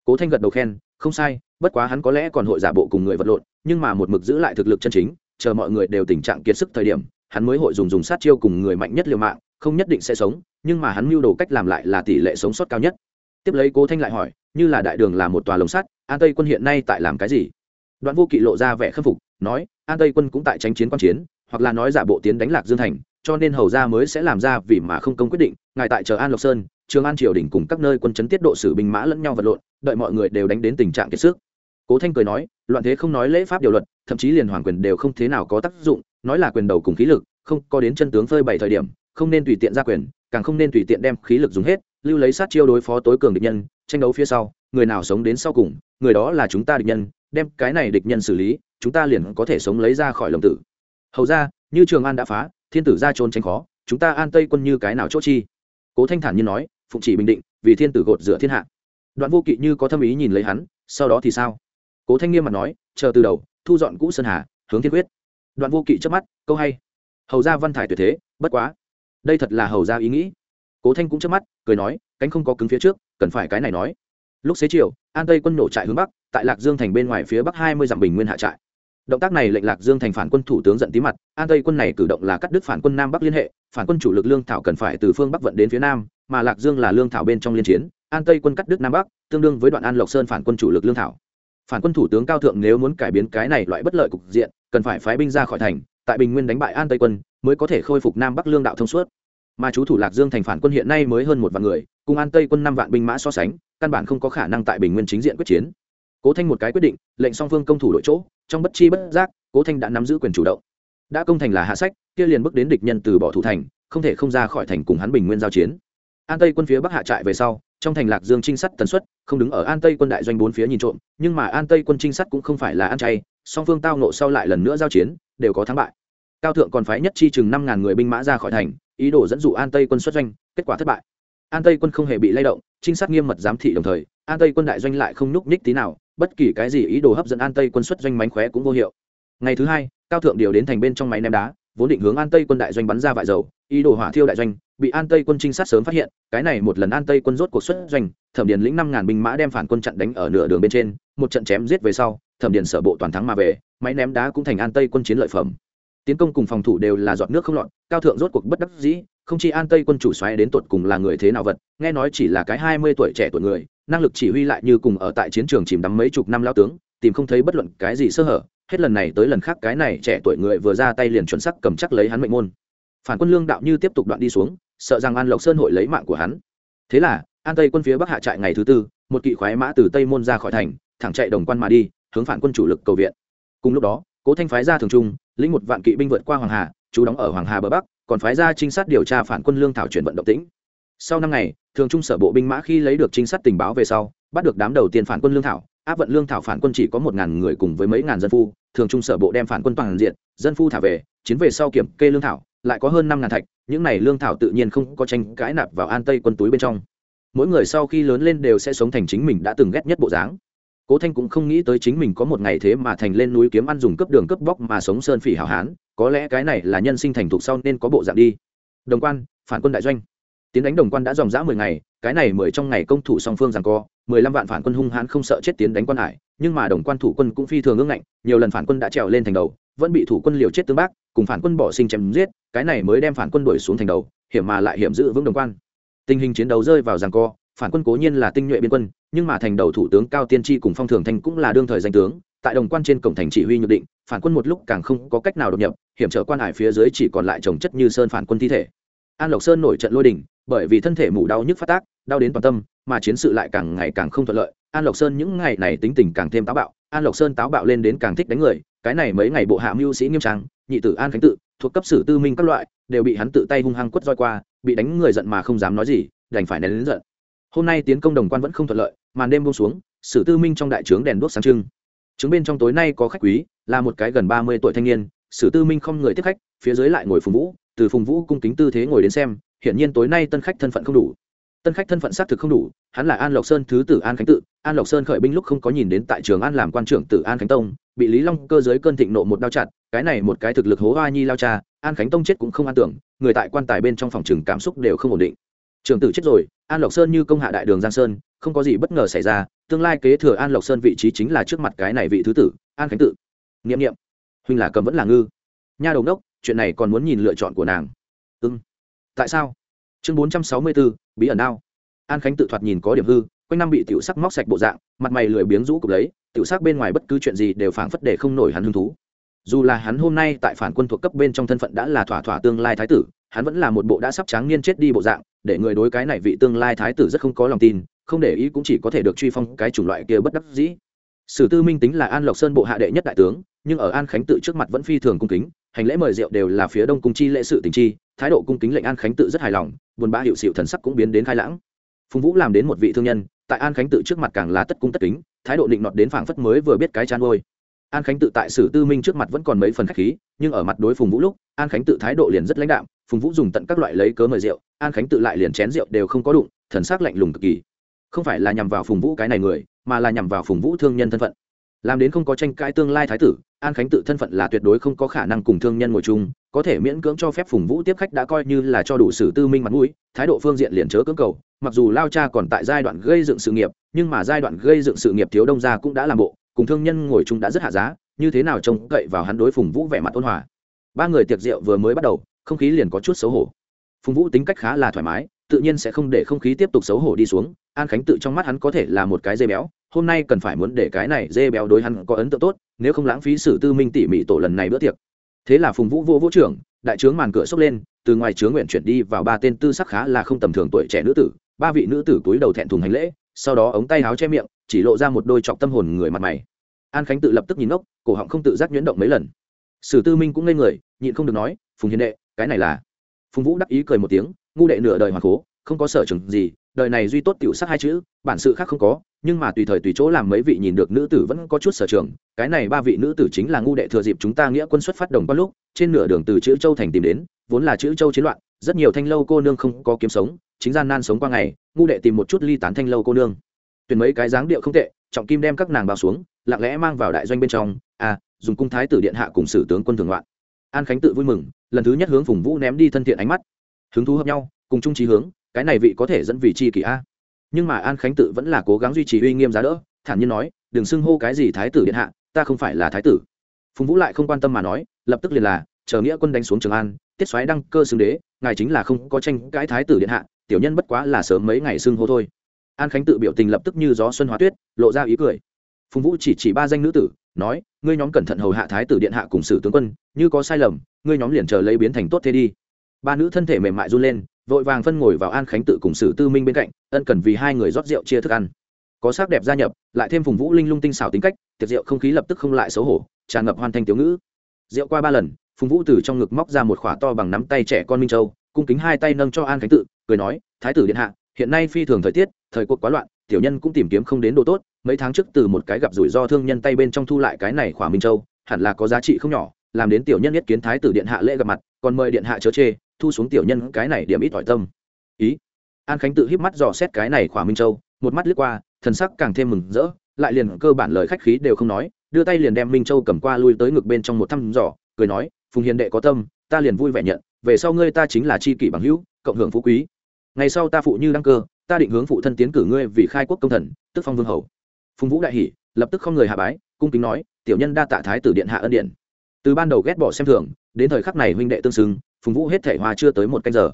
Speaker 1: Cố thanh gật đầu khen, không sai, bất quá hắn có lẽ còn hội giả bộ cùng người vật lộn, nhưng mà một mực giữ lại thực lực chân chính, chờ mọi người đều tình trạng kiệt sức thời điểm, hắn mới hội dùng dùng sát chiêu cùng người mạnh nhất liều mạng, không nhất định sẽ sống, nhưng mà hắn mưu đồ cách làm lại là tỷ lệ sống sót cao nhất. Tiếp lấy cố thanh lại hỏi, như là đại đường là một tòa lồng sắt, an tây quân hiện nay tại làm cái gì? Đoạn vô kỵ lộ ra vẻ khâm phục, nói, an tây quân cũng tại tranh chiến quan chiến hoặc là nói giả bộ tiến đánh lạc dương thành, cho nên hầu ra mới sẽ làm ra vì mà không công quyết định, ngài tại chờ an lộc sơn, trường an triều đình cùng các nơi quân chấn tiết độ sử binh mã lẫn nhau vật lộn, đợi mọi người đều đánh đến tình trạng kiệt sức. Cố thanh cười nói, loạn thế không nói lễ pháp điều luật, thậm chí liền hoàng quyền đều không thế nào có tác dụng, nói là quyền đầu cùng khí lực, không có đến chân tướng phơi bày thời điểm, không nên tùy tiện ra quyền, càng không nên tùy tiện đem khí lực dùng hết, lưu lấy sát chiêu đối phó tối cường địch nhân, tranh đấu phía sau, người nào sống đến sau cùng, người đó là chúng ta địch nhân, đem cái này địch nhân xử lý, chúng ta liền có thể sống lấy ra khỏi lồng tử hầu ra, như trường an đã phá, thiên tử ra trốn tránh khó, chúng ta an tây quân như cái nào chốt chi? Cố thanh thản như nói, phụng chỉ bình định, vì thiên tử gột rửa thiên hạ. Đoạn vô kỵ như có thâm ý nhìn lấy hắn, sau đó thì sao? Cố thanh nghiêm mặt nói, chờ từ đầu, thu dọn cũ sơn hà, hướng thiên quyết. Đoạn vô kỵ trước mắt, câu hay. Hầu ra văn thải tuyệt thế, bất quá. Đây thật là hầu ra ý nghĩ. Cố thanh cũng trước mắt, cười nói, cánh không có cứng phía trước, cần phải cái này nói. Lúc xế chiều, an tây quân nổ trại hướng bắc, tại lạc dương thành bên ngoài phía bắc hai mươi dặm bình nguyên hạ trại động tác này lệnh lạc dương thành phản quân thủ tướng giận tí mặt, an tây quân này cử động là cắt đứt phản quân nam bắc liên hệ, phản quân chủ lực lương thảo cần phải từ phương bắc vận đến phía nam, mà lạc dương là lương thảo bên trong liên chiến, an tây quân cắt đứt nam bắc, tương đương với đoạn an lộc sơn phản quân chủ lực lương thảo. Phản quân thủ tướng cao thượng nếu muốn cải biến cái này loại bất lợi cục diện, cần phải phái binh ra khỏi thành, tại bình nguyên đánh bại an tây quân, mới có thể khôi phục nam bắc lương đạo thông suốt. Mà chú thủ lạc dương thành phản quân hiện nay mới hơn một vạn người, cùng an tây quân năm vạn binh mã so sánh, căn bản không có khả năng tại bình nguyên chính diện quyết chiến cố thanh một cái quyết định, lệnh song phương công thủ đội chỗ, trong bất chi bất giác, cố thanh đã nắm giữ quyền chủ động. Đã công thành là hạ sách, kia liền bước đến địch nhân từ bỏ thủ thành, không thể không ra khỏi thành cùng hắn bình nguyên giao chiến. An tây quân phía bắc hạ trại về sau, trong thành lạc dương trinh sát tần suất, không đứng ở an tây quân đại doanh bốn phía nhìn trộm, nhưng mà an tây quân trinh sát cũng không phải là ăn chay, song phương tao nộ sau lại lần nữa giao chiến, đều có thắng bại. Cao thượng còn phái nhất chi chừng năm ngàn người binh mã ra khỏi thành, ý đồ dẫn dụ an tây quân xuất doanh, kết quả thất bại. An tây quân không hề bị lay động, trinh sát nghiêm mật giám thị đồng thời, an tây quân đại doanh lại không nhúc nhích tí nào bất kỳ cái gì ý đồ hấp dẫn an tây quân xuất doanh mánh khóe cũng vô hiệu. Ngày thứ hai, cao thượng điều đến thành bên trong máy ném đá, vốn định hướng an tây quân đại doanh bắn ra vải dầu, ý đồ hỏa thiêu đại doanh, bị an tây quân trinh sát sớm phát hiện, cái này một lần an tây quân rốt cuộc xuất doanh, thẩm điền lĩnh năm ngàn binh mã đem phản quân chặn đánh ở nửa đường bên trên, một trận chém giết về sau, thẩm điền sở bộ toàn thắng mà về, máy ném đá cũng thành an tây quân chiến lợi phẩm. Tiến công cùng phòng thủ đều là giọt nước không lọt, cao thượng rốt cuộc bất đắc dĩ, không chi an tây quân chủ xoáy đến tột cùng là người thế nào vật, nghe nói chỉ là cái hai mươi tuổi trẻ tuổi người năng lực chỉ huy lại như cùng ở tại chiến trường chìm đắm mấy chục năm lao tướng, tìm không thấy bất luận cái gì sơ hở, hết lần này tới lần khác cái này trẻ tuổi người vừa ra tay liền chuẩn sắc cầm chắc lấy hắn mệnh môn. Phản quân lương đạo như tiếp tục đoạn đi xuống, sợ rằng an lộc sơn hội lấy mạng của hắn. Thế là, an tây quân phía bắc hạ trại ngày thứ tư, một kỵ khoái mã từ tây môn ra khỏi thành, thẳng chạy đồng quan mà đi, hướng phản quân chủ lực cầu viện. Cùng lúc đó, cố thanh phái ra thường trung, lĩnh một vạn kỵ binh vượt qua hoàng hà chú đóng ở hoàng hà bờ bắc, còn phái ra trinh sát điều tra phản quân lương thảo chuyển vận động tĩnh sau năm ngày, thường trung sở bộ binh mã khi lấy được trinh sát tình báo về sau, bắt được đám đầu tiên phản quân lương thảo. Áp vận lương thảo phản quân chỉ có một ngàn người cùng với mấy ngàn dân phu. Thường trung sở bộ đem phản quân toàn diện, dân phu thả về, chiến về sau kiểm kê lương thảo, lại có hơn năm ngàn thạch. Những này lương thảo tự nhiên không có tranh cãi nạp vào an tây quân túi bên trong. Mỗi người sau khi lớn lên đều sẽ sống thành chính mình đã từng ghét nhất bộ dáng. Cố thanh cũng không nghĩ tới chính mình có một ngày thế mà thành lên núi kiếm ăn dùng cấp đường cấp bóc mà sống sơn phỉ hảo hán. Có lẽ cái này là nhân sinh thành thục sau nên có bộ dạng đi. Đồng quan, phản quân đại doanh tiến đánh đồng quan đã dòng dã mười ngày, cái này mười trong ngày công thủ song phương rằng co, mười lăm vạn phản quân hung hãn không sợ chết tiến đánh quan hải, nhưng mà đồng quan thủ quân cũng phi thường ương ngạnh, nhiều lần phản quân đã trèo lên thành đầu, vẫn bị thủ quân liều chết tương bác, cùng phản quân bỏ sinh chém giết, cái này mới đem phản quân đuổi xuống thành đầu, hiểm mà lại hiểm giữ vững đồng quan. Tình hình chiến đấu rơi vào rằng co, phản quân cố nhiên là tinh nhuệ biên quân, nhưng mà thành đầu thủ tướng cao tiên tri cùng phong thường thành cũng là đương thời danh tướng, tại đồng quan trên cổng thành chỉ huy nhược định, phản quân một lúc càng không có cách nào đột nhập, hiểm trở quan hải phía dưới chỉ còn lại trồng chất như sơn phản quân thi thể an lộc sơn nổi trận lôi đình, bởi vì thân thể mủ đau nhức phát tác, đau đến toàn tâm, mà chiến sự lại càng ngày càng không thuận lợi. An lộc sơn những ngày này tính tình càng thêm táo bạo, an lộc sơn táo bạo lên đến càng thích đánh người. Cái này mấy ngày bộ hạ mưu sĩ nghiêm trang, nhị tử an khánh tự, thuộc cấp sử tư minh các loại, đều bị hắn tự tay hung hăng quất roi qua, bị đánh người giận mà không dám nói gì, đành phải nén đến giận. Hôm nay tiến công đồng quan vẫn không thuận lợi, màn đêm buông xuống, sử tư minh trong đại trướng đèn đuốc sáng trưng. Trướng bên trong tối nay có khách quý, là một cái gần ba mươi tuổi thanh niên, sử tư minh không người tiếp khách, phía dưới lại ngồi phùng vũ từ phùng vũ cung kính tư thế ngồi đến xem, hiển nhiên tối nay tân khách thân phận không đủ. Tân khách thân phận xác thực không đủ, hắn là an lộc sơn thứ tử an khánh tự. An lộc sơn khởi binh lúc không có nhìn đến tại trường an làm quan trưởng tử an khánh tông, bị lý long cơ giới cơn thịnh nộ một đao chặt, cái này một cái thực lực hố hoa nhi lao cha, an khánh tông chết cũng không an tưởng, người tại quan tài bên trong phòng trừng cảm xúc đều không ổn định. Trường tử chết rồi, an lộc sơn như công hạ đại đường giang sơn, không có gì bất ngờ xảy ra, tương lai kế thừa an lộc sơn vị trí chính là trước mặt cái này vị thứ tử, an khánh tự. N i ệ m n i ệ m huynh là cầm vẫn là ngư. Nha đầu đốc chuyện này còn muốn nhìn lựa chọn của nàng. Ưng tại sao? Chương bốn trăm sáu mươi bốn bí ẩn ao. An khánh tự thoạt nhìn có điểm hư, quanh năm bị tiểu sắc móc sạch bộ dạng, mặt mày lười biếng rũ cục lấy, tiểu sắc bên ngoài bất cứ chuyện gì đều phảng phất để không nổi hắn hứng thú. Dù là hắn hôm nay tại phản quân thuộc cấp bên trong thân phận đã là thỏa thỏa tương lai thái tử, hắn vẫn là một bộ đã sắp tráng niên chết đi bộ dạng, để người đối cái này vị tương lai thái tử rất không có lòng tin, không để ý cũng chỉ có thể được truy phong cái chủng loại kia bất đắc dĩ. Sử tư minh tính là an lộc sơn bộ hạ đệ nhất đại tướng, nhưng ở an khánh tự trước mặt vẫn phi thường cung kính hành lễ mời rượu đều là phía đông cung chi lễ sự tình chi, thái độ cung kính lệnh an khánh tự rất hài lòng, buồn bã hiệu sự thần sắc cũng biến đến khai lãng. Phùng vũ làm đến một vị thương nhân, tại an khánh tự trước mặt càng là tất cung tất kính, thái độ định nọt đến phảng phất mới vừa biết cái chán ngôi. An khánh tự tại sử tư minh trước mặt vẫn còn mấy phần khách khí, nhưng ở mặt đối phùng vũ lúc, an khánh tự thái độ liền rất lãnh đạm, phùng vũ dùng tận các loại lấy cớ mời rượu, an khánh tự lại liền chén rượu đều không có đụng, thần sắc lạnh lùng cực kỳ. Không phải là nhằm vào phùng vũ cái này người, mà là nhằm vào phùng vũ thương nhân thân phận làm đến không có tranh cãi tương lai thái tử, an khánh tự thân phận là tuyệt đối không có khả năng cùng thương nhân ngồi chung, có thể miễn cưỡng cho phép phùng vũ tiếp khách đã coi như là cho đủ sử tư minh mặt mũi, thái độ phương diện liền chớ cưỡng cầu, mặc dù lao cha còn tại giai đoạn gây dựng sự nghiệp, nhưng mà giai đoạn gây dựng sự nghiệp thiếu đông gia cũng đã làm bộ, cùng thương nhân ngồi chung đã rất hạ giá, như thế nào trông cậy vào hắn đối phùng vũ vẻ mặt ôn hòa. Ba người tiệc rượu vừa mới bắt đầu, không khí liền có chút xấu hổ. Phùng vũ tính cách khá là thoải mái, tự nhiên sẽ không để không khí tiếp tục xấu hổ đi xuống, an khánh tự trong mắt hắn có thể là một cái dây béo hôm nay cần phải muốn để cái này dê béo đối hắn có ấn tượng tốt, nếu không lãng phí sử tư minh tỉ mỉ tổ lần này bữa tiệc. Thế là phùng vũ vô vũ trưởng, đại trướng màn cửa xốc lên, từ ngoài chướng nguyện chuyển đi vào ba tên tư sắc khá là không tầm thường tuổi trẻ nữ tử, ba vị nữ tử túi đầu thẹn thùng hành lễ, sau đó ống tay áo che miệng, chỉ lộ ra một đôi trọc tâm hồn người mặt mày. An khánh tự lập tức nhìn ngốc, cổ họng không tự giác nhuyễn động mấy lần. Sử tư minh cũng ngây người, nhịn không được nói, phùng hiền đệ, cái này là phùng vũ đắc ý cười một tiếng, ngu đệ nửa đời hoàng cố không có sở trường gì, đời này duy tốt tiểu sắc hai chữ, bản sự khác không có nhưng mà tùy thời tùy chỗ làm mấy vị nhìn được nữ tử vẫn có chút sở trường, cái này ba vị nữ tử chính là ngu đệ thừa dịp chúng ta nghĩa quân xuất phát đồng qua lúc, trên nửa đường từ chữ châu thành tìm đến, vốn là chữ châu chiến loạn, rất nhiều thanh lâu cô nương không có kiếm sống, chính gian nan sống qua ngày, ngu đệ tìm một chút ly tán thanh lâu cô nương. Tuyển mấy cái dáng điệu không tệ, trọng kim đem các nàng bao xuống, lặng lẽ mang vào đại doanh bên trong à dùng cung thái tử điện hạ cùng sử tướng quân thường loạn. An khánh tự vui mừng, lần thứ nhất hướng phùng vũ ném đi thân thiện ánh mắt. Hứng thú hợp nhau, cùng chung trí hướng, cái này vị có thể dẫn vị chi kỷ a nhưng mà an khánh tự vẫn là cố gắng duy trì uy nghiêm giá đỡ, thản nhiên nói, đừng xưng hô cái gì thái tử điện hạ, ta không phải là thái tử. Phùng vũ lại không quan tâm mà nói, lập tức liền là, chờ nghĩa quân đánh xuống trường an, tiết xoáy đăng cơ xưng đế, ngài chính là không có tranh cãi thái tử điện hạ, tiểu nhân bất quá là sớm mấy ngày xưng hô thôi. An khánh tự biểu tình lập tức như gió xuân hóa tuyết, lộ ra ý cười. Phùng vũ chỉ chỉ ba danh nữ tử, nói, ngươi nhóm cẩn thận hầu hạ thái tử điện hạ cùng sử tướng quân, như có sai lầm, ngươi nhóm liền chờ lấy biến thành tốt thế đi. Ba nữ thân thể mềm mại run lên vội vàng phân ngồi vào an khánh tự cùng sử tư minh bên cạnh, ân cần vì hai người rót rượu chia thức ăn. Có sắc đẹp gia nhập, lại thêm phùng vũ linh lung tinh xảo tính cách, tiệc rượu không khí lập tức không lại xấu hổ, tràn ngập hoàn thành tiểu ngữ. Rượu qua ba lần, phùng vũ từ trong ngực móc ra một khỏa to bằng nắm tay trẻ con minh châu, cung kính hai tay nâng cho an khánh tự, cười nói, thái tử điện hạ, hiện nay phi thường thời tiết, thời cuộc quá loạn, tiểu nhân cũng tìm kiếm không đến đồ tốt, mấy tháng trước từ một cái gặp rủi ro thương nhân tay bên trong thu lại cái này khỏa minh châu, hẳn là có giá trị không nhỏ làm đến tiểu nhân nhất kiến thái tử điện hạ lễ gặp mặt, còn mời điện hạ chớ chê, thu xuống tiểu nhân cái này điểm ít tỏi tâm. Ý. An khánh tự híp mắt dò xét cái này khỏa minh châu, một mắt lướt qua, thần sắc càng thêm mừng rỡ, lại liền cơ bản lời khách khí đều không nói, đưa tay liền đem minh châu cầm qua lui tới ngực bên trong một thăm dò, cười nói, phùng hiền đệ có tâm, ta liền vui vẻ nhận, về sau ngươi ta chính là c h i kỷ bằng hữu, cộng hưởng phú quý. Ngày sau ta phụ như đăng cơ, ta định hướng phụ thân tiến cử ngươi vì khai quốc công thần, tức phong vương hầu. Phùng vũ đại hỷ lập tức không người hạ bái, cung kính nói, tiểu nhân đa tạ thái tử điện hạ ân điện từ ban đầu ghét bỏ xem thường, đến thời khắc này huynh đệ tương xứng, phùng vũ hết thể hòa chưa tới một canh giờ.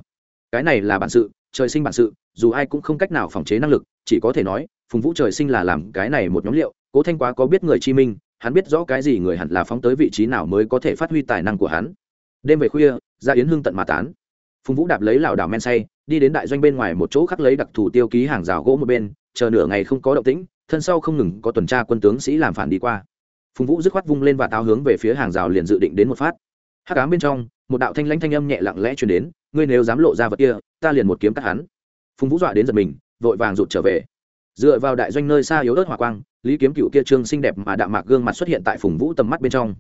Speaker 1: Cái này là bản sự, trời sinh bản sự, dù ai cũng không cách nào phòng chế năng lực, chỉ có thể nói, phùng vũ trời sinh là làm cái này một nhóm liệu, cố thanh quá có biết người chi minh, hắn biết rõ cái gì người hẳn là phóng tới vị trí nào mới có thể phát huy tài năng của hắn. Đêm về khuya ra yến hương tận mà tán. Phùng vũ đạp lấy lảo đảo men say, đi đến đại doanh bên ngoài một chỗ khắc lấy đặc thù tiêu ký hàng rào gỗ một bên, chờ nửa ngày không có động tĩnh, thân sau không ngừng có tuần tra quân tướng sĩ làm phản đi qua phùng vũ dứt khoát vung lên và táo hướng về phía hàng rào liền dự định đến một phát. Hắc ám bên trong, một đạo thanh lãnh thanh âm nhẹ lặng lẽ truyền đến, ngươi nếu dám lộ ra vật kia, ta liền một kiếm cắt hắn. Phùng vũ dọa đến giật mình, vội vàng rụt trở về. Dựa vào đại doanh nơi xa yếu ớt hỏa quang, lý kiếm cựu kia trương xinh đẹp mà đạm mạc gương mặt xuất hiện tại phùng vũ tầm mắt bên trong.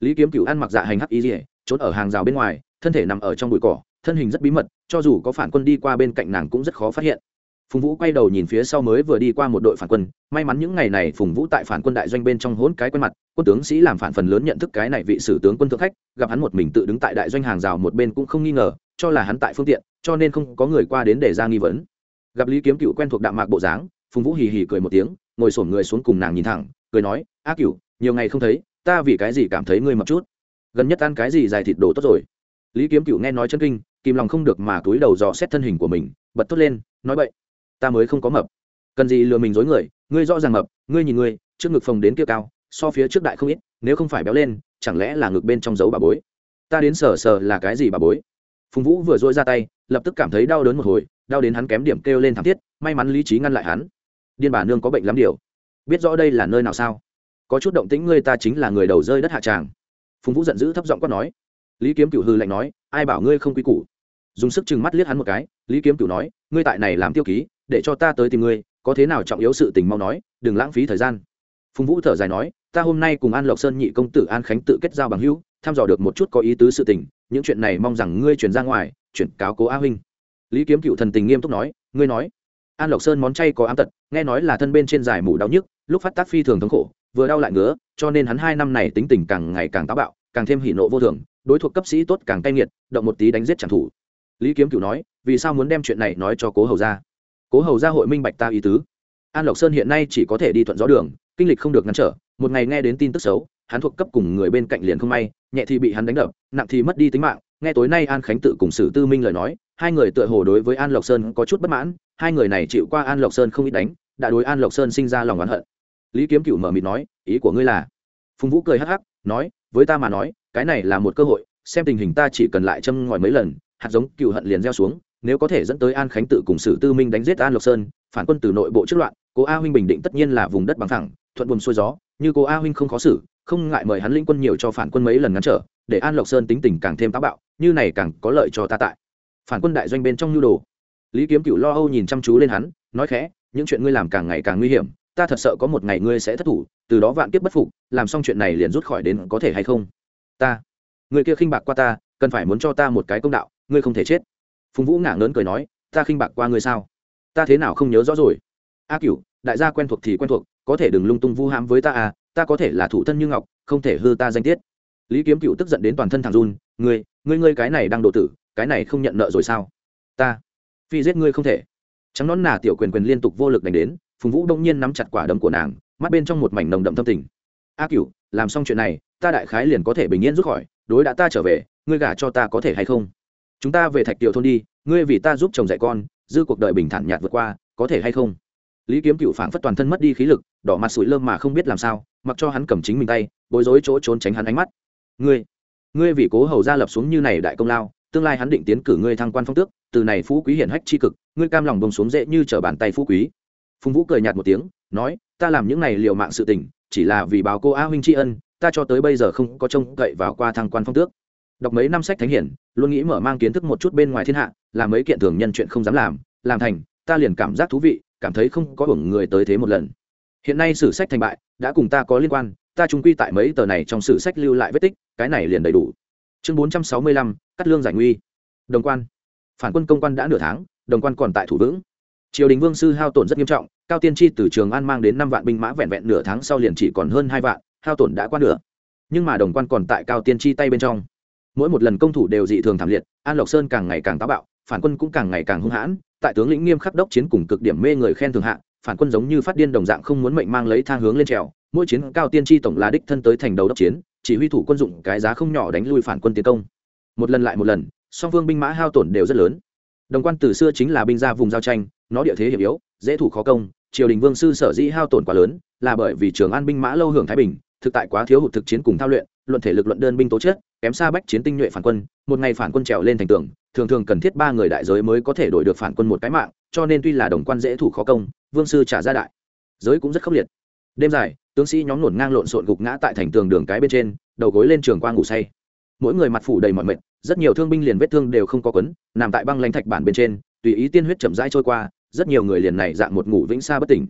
Speaker 1: Lý kiếm cựu ăn mặc dạ hành hắc y dỉa trốn ở hàng rào bên ngoài, thân thể nằm ở trong bụi cỏ, thân hình rất bí mật, cho dù có phản quân đi qua bên cạnh nàng cũng rất khó phát hiện phùng vũ quay đầu nhìn phía sau mới vừa đi qua một đội phản quân. May mắn những ngày này phùng vũ tại phản quân đại doanh bên trong hỗn cái quen mặt. Quân tướng sĩ làm phản phần lớn nhận thức cái này vị sử tướng quân thượng khách, gặp hắn một mình tự đứng tại đại doanh hàng rào một bên cũng không nghi ngờ, cho là hắn tại phương tiện, cho nên không có người qua đến để ra nghi vấn. Gặp lý kiếm cựu quen thuộc đạm mạc bộ dáng, phùng vũ hì hì cười một tiếng, ngồi sổn người xuống cùng nàng nhìn thẳng, cười nói, a cựu, nhiều ngày không thấy, ta vì cái gì cảm thấy ngươi mập chút? Gần nhất ăn cái gì dài thịt đồ tốt rồi? Lý kiếm cựu nghe nói chân kinh, kìm lòng không được mà túi đầu dò xét thân hình của mình, bật tốt lên, nói vậy ta mới không có mập. Cần gì lừa mình dối người, ngươi rõ ràng mập, ngươi nhìn ngươi, trước ngực phồng đến kia cao, so phía trước đại không ít, nếu không phải béo lên, chẳng lẽ là ngực bên trong dấu bà bối? Ta đến sờ sờ là cái gì bà bối? Phùng vũ vừa dỗi ra tay, lập tức cảm thấy đau đớn một hồi, đau đến hắn kém điểm kêu lên thảm thiết, may mắn lý trí ngăn lại hắn. Điên bà nương có bệnh lắm điều. Biết rõ đây là nơi nào sao? Có chút động tĩnh ngươi ta chính là người đầu rơi đất hạ tràng. Phùng vũ giận dữ thấp giọng quát nói. Lý kiếm cửu hư lạnh nói, ai bảo ngươi không quy củ? Dùng sức chừng mắt liếc hắn một cái, lý kiếm cửu nói, ngươi tại này làm tiêu ký để cho ta tới tìm ngươi, có thế nào trọng yếu sự tình mau nói, đừng lãng phí thời gian. Phùng vũ thở dài nói, ta hôm nay cùng an lộc sơn nhị công tử an khánh tự kết giao bằng hữu thăm dò được một chút có ý tứ sự tình, những chuyện này mong rằng ngươi truyền ra ngoài, chuyển cáo cố a huynh. Lý kiếm cựu thần tình nghiêm túc nói, ngươi nói, an lộc sơn món chay có ám tật, nghe nói là thân bên trên dài mủ đau nhức, lúc phát tác phi thường thống khổ, vừa đau lại ngứa, cho nên hắn hai năm này tính tình càng ngày càng táo bạo, càng thêm hỉ nộ vô thường, đối thuộc cấp sĩ tốt càng cay nghiệt, động một tí đánh giết trả thủ. Lý kiếm cựu nói, vì sao muốn đem chuyện này nói cho cố hầu ra cố hầu ra hội minh bạch ta ý tứ. An lộc sơn hiện nay chỉ có thể đi thuận gió đường, kinh lịch không được ngăn trở, một ngày nghe đến tin tức xấu, hắn thuộc cấp cùng người bên cạnh liền không may, nhẹ thì bị hắn đánh đập, nặng thì mất đi tính mạng. Nghe tối nay an khánh tự cùng sử tư minh lời nói, hai người tựa hồ đối với an lộc sơn có chút bất mãn, hai người này chịu qua an lộc sơn không ít đánh, đã đối an lộc sơn sinh ra lòng oán hận. Lý kiếm cựu mở mịt nói, ý của ngươi là? Phùng vũ cười hắc hắc, nói, với ta mà nói, cái này là một cơ hội, xem tình hình ta chỉ cần lại châm ngòi mấy lần, hạt giống cựu hận liền gieo xuống nếu có thể dẫn tới an khánh tự cùng sử tư minh đánh giết an lộc sơn, phản quân từ nội bộ trước loạn, cố a huynh bình định tất nhiên là vùng đất bằng thẳng, thuận buồm xuôi gió, như cố a huynh không khó xử, không ngại mời hắn linh quân nhiều cho phản quân mấy lần ngăn trở, để an lộc sơn tính tình càng thêm táo bạo, như này càng có lợi cho ta tại. Phản quân đại doanh bên trong nhu đồ. Lý kiếm cựu lo âu nhìn chăm chú lên hắn, nói khẽ, những chuyện ngươi làm càng ngày càng nguy hiểm, ta thật sợ có một ngày ngươi sẽ thất thủ, từ đó vạn kiếp bất phục, làm xong chuyện này liền rút khỏi đến có thể hay không? Ta. Người kia khinh bạc qua ta, cần phải muốn cho ta một cái công đạo, ngươi không thể chết phùng vũ ngả ngớn cười nói, ta khinh bạc qua ngươi sao? Ta thế nào không nhớ rõ rồi? A cựu đại gia quen thuộc thì quen thuộc, có thể đừng lung tung vu hãm với ta à ta có thể là thủ thân như ngọc, không thể hư ta danh tiết. Lý kiếm cựu tức giận đến toàn thân thằng run, ngươi ngươi ngươi cái này đang độ tử, cái này không nhận nợ rồi sao? Ta, phi giết ngươi không thể. Trắng nón nà tiểu quyền quyền liên tục vô lực đánh đến, phùng vũ đông nhiên nắm chặt quả đấm của nàng, mắt bên trong một mảnh nồng đậm tâm tình. A cựu làm xong chuyện này, ta đại khái liền có thể bình yên rút khỏi, đối đã ta trở về, ngươi gả cho ta có thể hay không? Chúng ta về thạch tiểu thôn đi, ngươi vì ta giúp chồng dạy con, dư cuộc đời bình thản nhạt vượt qua, có thể hay không? Lý kiếm cựu phảng phất toàn thân mất đi khí lực, đỏ mặt sủi lơm mà không biết làm sao, mặc cho hắn cầm chính mình tay, bối rối chỗ trốn tránh hắn ánh mắt. Ngươi ngươi vì cố hầu gia lập xuống như này đại công lao, tương lai hắn định tiến cử ngươi thăng quan phong tước, từ này phú quý hiển hách chi cực, ngươi cam lòng bông xuống dễ như trở bàn tay phú quý. Phùng vũ cười nhạt một tiếng, nói, ta làm những này liều mạng sự tình, chỉ là vì báo cô a huynh tri ân, ta cho tới bây giờ không có trông cậy vào qua thăng quan phong tước. Đọc mấy năm sách thánh hiển luôn nghĩ mở mang kiến thức một chút bên ngoài thiên hạ, làm mấy kiện thường nhân chuyện không dám làm làm thành, ta liền cảm giác thú vị, cảm thấy không có hưởng người tới thế một lần. Hiện nay sử sách thành bại, đã cùng ta có liên quan, ta trung quy tại mấy tờ này trong sử sách lưu lại vết tích, cái này liền đầy đủ. Chương bốn trăm sáu mươi lăm, cắt lương giải nguy. Đồng quan. Phản quân công quan đã nửa tháng, đồng quan còn tại thủ vững. Triều đình vương sư hao tổn rất nghiêm trọng, cao tiên tri từ trường an mang đến năm vạn binh mã vẹn vẹn nửa tháng sau liền chỉ còn hơn hai vạn, hao tổn đã qua nửa. Nhưng mà đồng quan còn tại cao tiên tri tay bên trong mỗi một lần công thủ đều dị thường thảm liệt, an lộc sơn càng ngày càng táo bạo, phản quân cũng càng ngày càng hung hãn, tại tướng lĩnh nghiêm khắc đốc chiến cùng cực điểm mê người khen thường hạ, phản quân giống như phát điên đồng dạng không muốn mệnh mang lấy thang hướng lên trèo, mỗi chiến cao tiên tri tổng là đích thân tới thành đầu đốc chiến, chỉ huy thủ quân dụng cái giá không nhỏ đánh lui phản quân tiến công. Một lần lại một lần, song phương binh mã hao tổn đều rất lớn. Đồng quan từ xưa chính là binh ra vùng giao tranh, nó địa thế hiểm yếu, dễ thủ khó công, triều đình vương sư sở dĩ hao tổn quá lớn, là bởi vì trường an binh mã lâu hưởng thái bình, thực tại quá thiếu hụt thực chiến cùng thao luyện luận thể lực luận đơn binh tố chất, kém xa bách chiến tinh nhuệ phản quân, một ngày phản quân trèo lên thành tường, thường thường cần thiết ba người đại giới mới có thể đổi được phản quân một cái mạng, cho nên tuy là đồng quan dễ thủ khó công, vương sư trả ra đại. Giới cũng rất khốc liệt. Đêm dài, tướng sĩ nhóm nổn ngang lộn xộn gục ngã tại thành tường đường cái bên trên, đầu gối lên trường quang ngủ say. Mỗi người mặt phủ đầy mọi mệt, rất nhiều thương binh liền vết thương đều không có quấn, nằm tại băng lãnh thạch bản bên trên, tùy ý tiên huyết chậm rãi trôi qua, rất nhiều người liền này dạng một ngủ vĩnh xa bất tỉnh.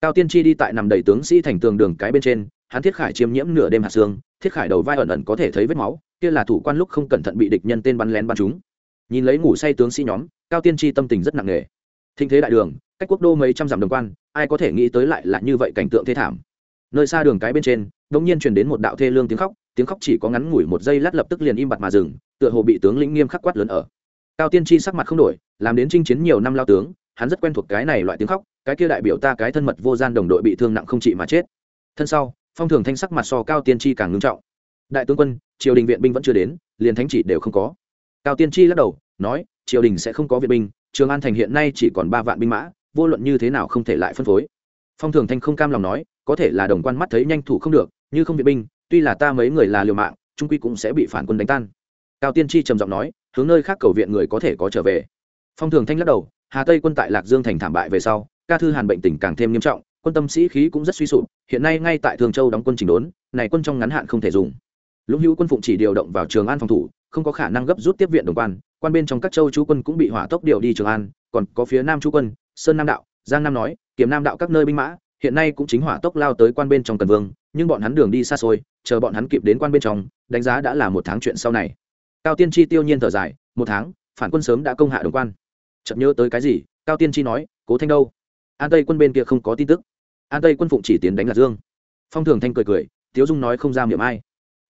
Speaker 1: Cao tiên tri đi tại nằm đầy tướng sĩ thành tường đường cái bên trên hắn thiết khải chiếm nhiễm nửa đêm hạt xương, thiết khải đầu vai ẩn ẩn có thể thấy vết máu, kia là thủ quan lúc không cẩn thận bị địch nhân tên bắn lén bắn chúng nhìn lấy ngủ say tướng sĩ nhóm, cao tiên tri tâm tình rất nặng nề. Thinh thế đại đường, cách quốc đô mấy trăm dặm đồng quan, ai có thể nghĩ tới lại là như vậy cảnh tượng thế thảm. Nơi xa đường cái bên trên, đột nhiên truyền đến một đạo thê lương tiếng khóc tiếng khóc chỉ có ngắn ngủi một giây lát lập tức liền im bặt mà dừng, tựa hồ bị tướng lĩnh nghiêm khắc quát lớn ở. Cao tiên tri sắc mặt không đổi, làm đến chinh chiến nhiều năm lao tướng, hắn rất quen thuộc cái này loại tiếng khóc, cái kia đại biểu ta cái thân mật vô gian đồng đội bị thương nặng không trị mà chết. Thân sau phong thường thanh sắc mặt so cao tiên tri càng ngưng trọng. Đại tướng quân, triều đình viện binh vẫn chưa đến, liền thánh chỉ đều không có. Cao tiên tri lắc đầu, nói, triều đình sẽ không có viện binh, trường an thành hiện nay chỉ còn ba vạn binh mã, vô luận như thế nào không thể lại phân phối. Phong thường thanh không cam lòng nói, có thể là đồng quan mắt thấy nhanh thủ không được, như không viện binh, tuy là ta mấy người là liều mạng, trung quy cũng sẽ bị phản quân đánh tan. Cao tiên tri trầm giọng nói, hướng nơi khác cầu viện người có thể có trở về. Phong thường thanh lắc đầu, hà tây quân tại lạc dương thành thảm bại về sau, ca thư hàn bệnh tình càng thêm nghiêm trọng quân tâm sĩ khí cũng rất suy sụp, hiện nay ngay tại thường châu đóng quân chỉnh đốn, này quân trong ngắn hạn không thể dùng. Lũng hữu quân phụng chỉ điều động vào trường an phòng thủ, không có khả năng gấp rút tiếp viện đồng quan quan bên trong các châu chú quân cũng bị hỏa tốc điều đi trường an, còn có phía nam chú quân, sơn nam đạo, giang nam nói kiếm nam đạo các nơi binh mã, hiện nay cũng chính hỏa tốc lao tới quan bên trong cần vương, nhưng bọn hắn đường đi xa xôi, chờ bọn hắn kịp đến quan bên trong, đánh giá đã là một tháng chuyện sau này. Cao tiên tri tiêu nhiên thở dài, một tháng, phản quân sớm đã công hạ đồng quan. Chợt nhớ tới cái gì, cao tiên tri nói, cố thanh đâu? An tây quân bên kia không có tin tức an tây quân phụng chỉ tiến đánh lạc dương phong thường thanh cười cười tiếu dung nói không ra miệng ai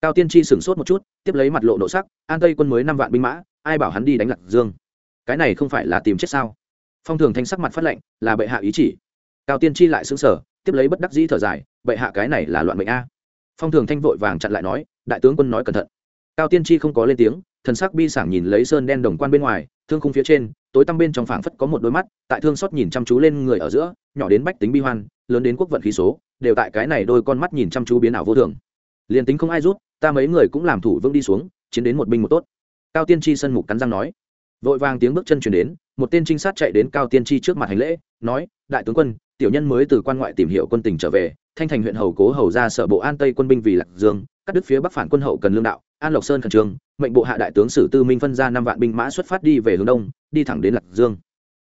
Speaker 1: cao tiên tri sửng sốt một chút tiếp lấy mặt lộ nộ sắc an tây quân mới năm vạn binh mã ai bảo hắn đi đánh lạc dương cái này không phải là tìm chết sao phong thường thanh sắc mặt phát lệnh là bệ hạ ý chỉ cao tiên tri lại xứng sở tiếp lấy bất đắc dĩ thở dài bệ hạ cái này là loạn mệnh a phong thường thanh vội vàng chặn lại nói đại tướng quân nói cẩn thận cao tiên tri không có lên tiếng thần sắc bi sảng nhìn lấy sơn đen đồng quan bên ngoài thương khung phía trên tối tăm bên trong phảng phất có một đôi mắt tại thương xót nhìn chăm chú lên người ở giữa nhỏ đến bách tính bi hoan, lớn đến quốc vận khí số, đều tại cái này đôi con mắt nhìn chăm chú biến ảo vô thường. Liền tính không ai rút ta mấy người cũng làm thủ vững đi xuống, chiến đến một binh một tốt. Cao tiên tri sân mục cắn răng nói. Vội vàng tiếng bước chân chuyển đến, một tên trinh sát chạy đến cao tiên tri trước mặt hành lễ, nói, đại tướng quân, tiểu nhân mới từ quan ngoại tìm hiểu quân tình trở về, thanh thành huyện hầu cố hầu ra sở bộ an tây quân binh vì lạc dương, cắt đứt phía bắc phản quân hậu cần lương đạo, an lộc sơn khẩn trương, mệnh bộ hạ đại tướng sử tư minh phân ra năm vạn binh mã xuất phát đi về hướng đông, đi thẳng đến lạc dương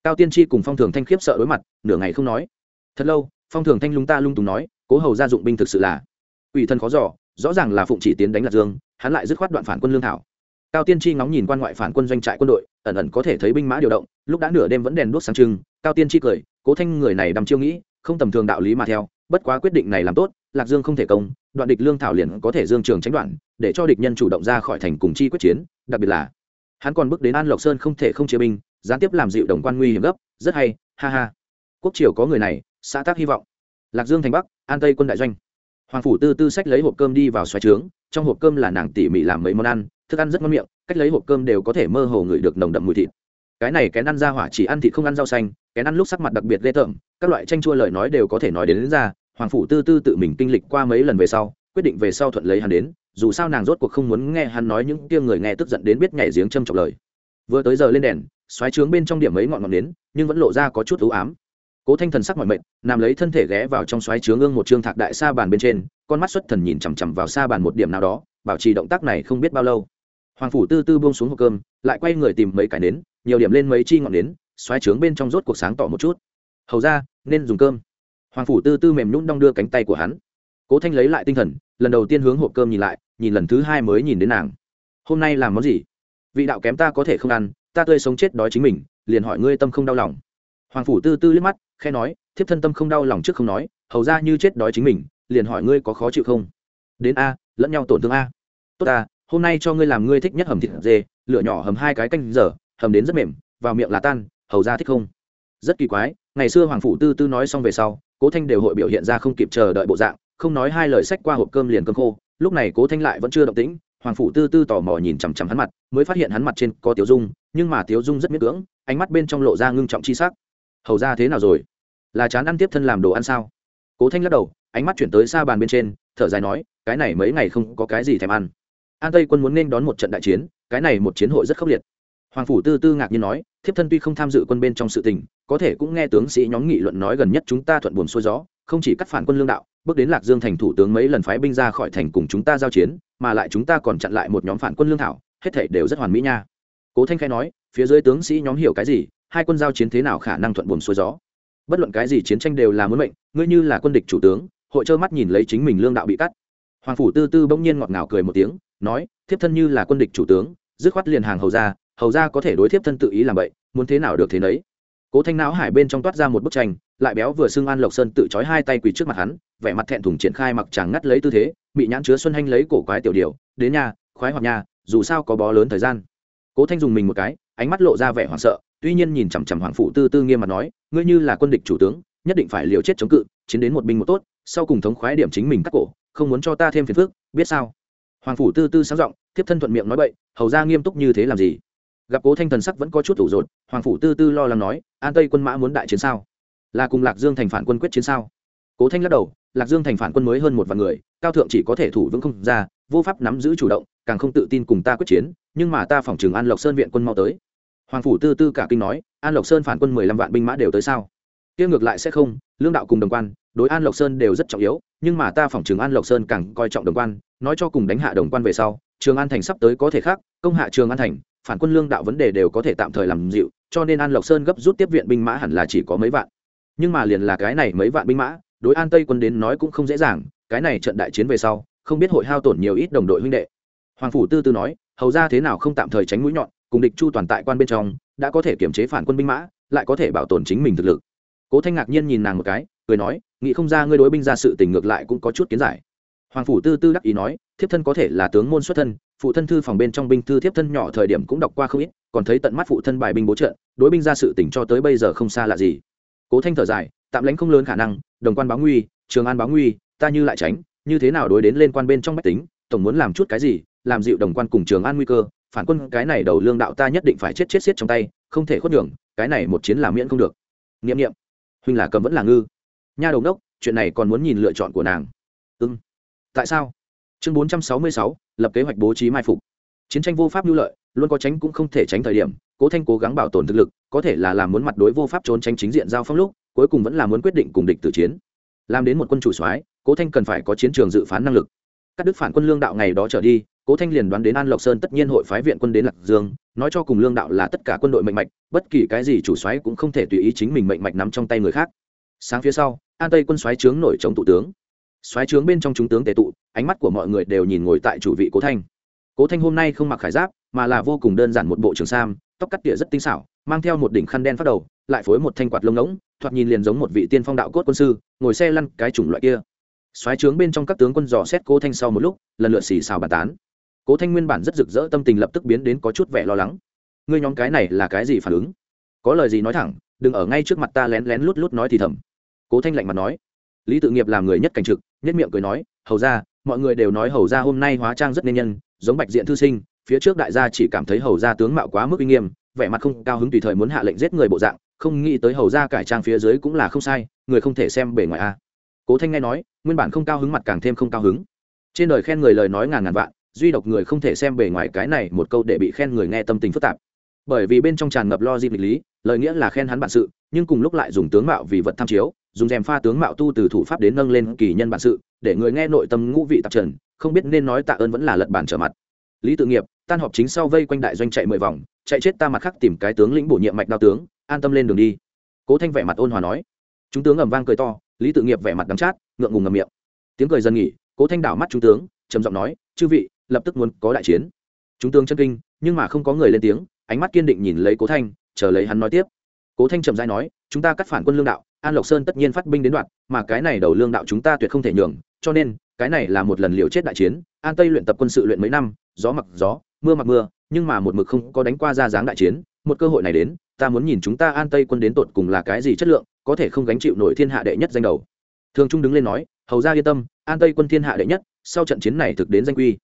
Speaker 1: cao tiên tri cùng phong thường thanh khiếp sợ đối mặt, nửa ngày không nói. Thật lâu, phong thường thanh lung ta lung tùng nói, cố hầu gia dụng binh thực sự là ủy thân khó giỏ rõ ràng là phụng chỉ tiến đánh lạc dương, hắn lại dứt khoát đoạn phản quân lương thảo. Cao tiên tri ngóng nhìn quan ngoại phản quân doanh trại quân đội, ẩn ẩn có thể thấy binh mã điều động, lúc đã nửa đêm vẫn đèn đuốc sáng trưng, cao tiên tri cười, cố thanh người này đằm chiêu nghĩ, không tầm thường đạo lý mà theo, bất quá quyết định này làm tốt, lạc dương không thể công, đoạn địch lương thảo liền có thể dương trường tránh đoạn, để cho địch nhân chủ động ra khỏi thành cùng chi quyết chiến, đặc biệt là hắn còn bước đến an lộc sơn không thể không chia binh gián tiếp làm dịu đồng quan nguy hiểm gấp rất hay ha ha. Quốc triều có người này xã tác hy vọng. Lạc dương thành bắc an tây quân đại doanh. Hoàng phủ tư tư sách lấy hộp cơm đi vào xoáy trướng trong hộp cơm là nàng tỉ mỉ làm mấy món ăn thức ăn rất ngon miệng cách lấy hộp cơm đều có thể mơ hồ ngửi được nồng đậm mùi thịt. Cái này kén ăn ra hỏa chỉ ăn thịt không ăn rau xanh kén ăn lúc sắc mặt đặc biệt ghê tởm các loại tranh chua lời nói đều có thể nói đến, đến ra hoàng phủ tư tư tự mình kinh lịch qua mấy lần về sau quyết định về sau thuận lấy hắn đến dù sao nàng rốt cuộc không muốn nghe hắn nói những tia người nghe tức giận đến biết nhảy giếng châm trọng lời. Vừa tới giờ lên đèn xoáy trướng bên trong điểm mấy ngọn ngọn nến, nhưng vẫn lộ ra có chút ưu ám. Cố thanh thần sắc mọi mệnh nằm lấy thân thể ghé vào trong xoáy trướng ương một trương thạc đại sa bàn bên trên, con mắt xuất thần nhìn chằm chằm vào sa bàn một điểm nào đó, bảo trì động tác này không biết bao lâu. Hoàng phủ tư tư buông xuống hộp cơm, lại quay người tìm mấy cái nến, nhiều điểm lên mấy chi ngọn nến xoáy trướng bên trong rốt cuộc sáng tỏ một chút. Hầu ra nên dùng cơm. Hoàng phủ tư tư mềm nhún đong đưa cánh tay của hắn. Cố thanh lấy lại tinh thần, lần đầu tiên hướng hộp cơm nhìn lại, nhìn lần thứ hai mới nhìn đến nàng. Hôm nay làm món gì? Vị đạo kém ta có thể không ăn ta tươi sống chết đói chính mình liền hỏi ngươi tâm không đau lòng. Hoàng phủ tư tư liếc mắt khe nói thiếp thân tâm không đau lòng trước không nói hầu ra như chết đói chính mình liền hỏi ngươi có khó chịu không? Đến a lẫn nhau tổn thương a. Tốt ta, hôm nay cho ngươi làm ngươi thích nhất hầm thịt dê lửa nhỏ hầm hai cái canh dở hầm đến rất mềm vào miệng là tan hầu ra thích không? Rất kỳ quái ngày xưa hoàng phủ tư tư nói xong về sau cố thanh đều hội biểu hiện ra không kịp chờ đợi bộ dạng không nói hai lời sách qua hộp cơm liền cơm khô lúc này cố thanh lại vẫn chưa động tĩnh hoàng phủ tư tư tò mò nhìn chằm chằm hắn mặt, mới phát hiện hắn mặt trên có tiếu dung, nhưng mà tiếu dung rất miễn cưỡng, ánh mắt bên trong lộ ra ngưng trọng chi sắc. Hầu ra thế nào rồi? Là chán ăn tiếp thân làm đồ ăn sao? Cố thanh lắc đầu, ánh mắt chuyển tới xa bàn bên trên, thở dài nói, cái này mấy ngày không có cái gì thèm ăn. An tây quân muốn nên đón một trận đại chiến, cái này một chiến hội rất khốc liệt. Hoàng phủ tư tư ngạc nhiên nói, thiếp thân tuy không tham dự quân bên trong sự tình, có thể cũng nghe tướng sĩ nhóm nghị luận nói gần nhất chúng ta thuận buồn xuôi gió, không chỉ cắt phản quân lương đạo bước đến lạc dương thành thủ tướng mấy lần phái binh ra khỏi thành cùng chúng ta giao chiến, mà lại chúng ta còn chặn lại một nhóm phản quân lương thảo, hết thể đều rất hoàn mỹ nha. Cố thanh khai nói, phía dưới tướng sĩ nhóm hiểu cái gì, hai quân giao chiến thế nào khả năng thuận buồn xuôi gió. Bất luận cái gì chiến tranh đều là muốn mệnh, ngươi như là quân địch chủ tướng, hội trơ mắt nhìn lấy chính mình lương đạo bị cắt. Hoàng phủ tư tư bỗng nhiên ngọt ngào cười một tiếng, nói, thiếp thân như là quân địch chủ tướng, dứt khoát liền hàng hầu ra hầu ra có thể đối thiếp thân tự ý làm vậy muốn thế nào được thế nấy. Cố thanh não hải bên trong toát ra một bức tranh lại béo vừa xưng an lộc sơn tự trói hai tay quỳ trước mặt hắn, vẻ mặt thẹn thùng triển khai mặc chàng ngắt lấy tư thế bị nhãn chứa xuân hanh lấy cổ quái tiểu điều, đến nhà khoái hoặc nhà dù sao có bó lớn thời gian. Cố thanh dùng mình một cái, ánh mắt lộ ra vẻ hoảng sợ, tuy nhiên nhìn chằm chằm hoàng phụ tư tư nghiêm mặt nói, ngươi như là quân địch chủ tướng, nhất định phải liều chết chống cự, chiến đến một binh một tốt, sau cùng thống khoái điểm chính mình cắt cổ, không muốn cho ta thêm phiền phức, biết sao? Hoàng phủ tư tư sáng giọng tiếp thân thuận miệng nói bậy, hầu ra nghiêm túc như thế làm gì? Gặp cố thanh thần sắc vẫn có chút thủ rột, hoàng phủ tư tư lo lắng nói, an tây quân mã muốn đại chiến sao? Là cùng lạc dương thành phản quân quyết chiến sao? Cố thanh lắc đầu, lạc dương thành phản quân mới hơn một vạn người, cao thượng chỉ có thể thủ vững không ra, vô pháp nắm giữ chủ động, càng không tự tin cùng ta quyết chiến, nhưng mà ta phỏng trường an lộc sơn viện quân mau tới. Hoàng phủ tư tư cả kinh nói, an lộc sơn phản quân mười lăm vạn binh mã đều tới sao? Kia ngược lại sẽ không, lương đạo cùng đồng quan, đối an lộc sơn đều rất trọng yếu, nhưng mà ta phỏng trường an lộc sơn càng coi trọng đồng quan, nói cho cùng đánh hạ đồng quan về sau, trường an thành sắp tới có thể khác, công hạ trường an thành, phản quân lương đạo vấn đề đều có thể tạm thời làm dịu, cho nên an lộc sơn gấp rút tiếp viện binh mã hẳn là chỉ có mấy vạn nhưng mà liền là cái này mấy vạn binh mã, đối an tây quân đến nói cũng không dễ dàng, cái này trận đại chiến về sau, không biết hội hao tổn nhiều ít đồng đội huynh đệ. Hoàng phủ tư tư nói, hầu ra thế nào không tạm thời tránh mũi nhọn, cùng địch chu toàn tại quan bên trong, đã có thể kiểm chế phản quân binh mã, lại có thể bảo tồn chính mình thực lực. Cố thanh ngạc nhiên nhìn nàng một cái, cười nói, nghĩ không ra ngươi đối binh ra sự tình ngược lại cũng có chút kiến giải. Hoàng phủ tư tư đắc ý nói, thiếp thân có thể là tướng môn xuất thân, phụ thân thư phòng bên trong binh thư thiếp thân nhỏ thời điểm cũng đọc qua không ít, còn thấy tận mắt phụ thân bài binh bố trận đối binh ra sự tình cho tới bây giờ không xa lạ gì cố thanh thở dài, tạm lãnh không lớn khả năng, đồng quan báo nguy, trường an báo nguy, ta như lại tránh, như thế nào đối đến lên quan bên trong bách tính, tổng muốn làm chút cái gì, làm dịu đồng quan cùng trường an nguy cơ, phản quân cái này đầu lương đạo ta nhất định phải chết chết xiết trong tay, không thể khuất đường cái này một chiến làm miễn không được. Nghiệm nghiệm huynh là cầm vẫn là ngư. Nha đầu đốc chuyện này còn muốn nhìn lựa chọn của nàng. Ưng ừ. tại sao? Chương bốn trăm sáu mươi sáu, lập kế hoạch bố trí mai phục. Chiến tranh vô pháp lưu lợi, luôn có tránh cũng không thể tránh thời điểm, cố thanh cố gắng bảo tồn thực lực có thể là làm muốn mặt đối vô pháp trốn tránh chính diện giao phong lúc, cuối cùng vẫn là muốn quyết định cùng địch tử chiến. Làm đến một quân chủ soái, cố thanh cần phải có chiến trường dự phán năng lực. Các đức phản quân lương đạo ngày đó trở đi, cố thanh liền đoán đến an lộc sơn tất nhiên hội phái viện quân đến lạc dương, nói cho cùng lương đạo là tất cả quân đội mệnh mạch, bất kỳ cái gì chủ soái cũng không thể tùy ý chính mình mệnh mạch nắm trong tay người khác. Sáng phía sau, an tây quân soái trướng nổi chống tụ tướng. Soái trướng bên trong chúng tướng tề tụ, ánh mắt của mọi người đều nhìn ngồi tại chủ vị cố thanh. Cố thanh hôm nay không mặc khải giáp, mà là vô cùng đơn giản một bộ trường sam, tóc cắt tỉa rất tinh xảo mang theo một đỉnh khăn đen phát đầu, lại phối một thanh quạt lông ngỗng, thoạt nhìn liền giống một vị tiên phong đạo cốt quân sư, ngồi xe lăn cái chủng loại kia. Xoáy trướng bên trong các tướng quân dò xét cố thanh sau một lúc, lần lượt xì xào bàn tán. Cố thanh nguyên bản rất rực rỡ tâm tình lập tức biến đến có chút vẻ lo lắng. Ngươi nhóm cái này là cái gì phản ứng? Có lời gì nói thẳng, đừng ở ngay trước mặt ta lén lén lút lút nói thì thầm. Cố thanh lạnh mặt nói. Lý tự nghiệp làm người nhất cảnh trực, nhất miệng cười nói, hầu ra mọi người đều nói hầu ra hôm nay hóa trang rất nên nhân, giống bạch diện thư sinh, phía trước đại gia chỉ cảm thấy hầu ra tướng mạo quá mức uy nghiêm vẻ mặt không cao hứng tùy thời muốn hạ lệnh giết người bộ dạng, không nghĩ tới hầu ra cải trang phía dưới cũng là không sai, người không thể xem bề ngoài a. Cố thanh nghe nói, nguyên bản không cao hứng mặt càng thêm không cao hứng. Trên đời khen người lời nói ngàn ngàn vạn, duy độc người không thể xem bề ngoài cái này một câu để bị khen người nghe tâm tình phức tạp. Bởi vì bên trong tràn ngập lo di lịch lý, lời nghĩa là khen hắn bản sự, nhưng cùng lúc lại dùng tướng mạo vì vật tham chiếu, dùng rèm pha tướng mạo tu từ thủ pháp đến nâng lên kỳ nhân bản sự, để người nghe nội tâm ngũ vị tạp trần, không biết nên nói tạ ơn vẫn là lật bản trở mặt. Lý tự nghiệp tan họp chính sau vây quanh đại doanh chạy mười vòng, chạy chết ta mặt khắc tìm cái tướng lĩnh bổ nhiệm mạch đao tướng, an tâm lên đường đi. Cố thanh vẻ mặt ôn hòa nói. Chúng tướng ầm vang cười to, lý tự nghiệp vẻ mặt đắm chát, ngượng ngùng ngầm miệng. Tiếng cười dần nghỉ, cố thanh đảo mắt trung tướng, trầm giọng nói, chư vị, lập tức muốn có đại chiến. Chúng tướng chân kinh, nhưng mà không có người lên tiếng, ánh mắt kiên định nhìn lấy cố thanh, chờ lấy hắn nói tiếp. Cố thanh trầm dai nói, chúng ta cắt phản quân lương đạo, an lộc sơn tất nhiên phát binh đến đoạn, mà cái này đầu lương đạo chúng ta tuyệt không thể nhường, cho nên, cái này là một lần liều chết đại chiến, an tây luyện tập quân sự luyện mấy năm, gió mặc gió mưa mặc mưa, nhưng mà một mực không có đánh qua ra dáng đại chiến, một cơ hội này đến, ta muốn nhìn chúng ta an tây quân đến tột cùng là cái gì chất lượng, có thể không gánh chịu nổi thiên hạ đệ nhất danh đầu. Thường trung đứng lên nói, hầu ra yên tâm, an tây quân thiên hạ đệ nhất, sau trận chiến này thực đến danh quy.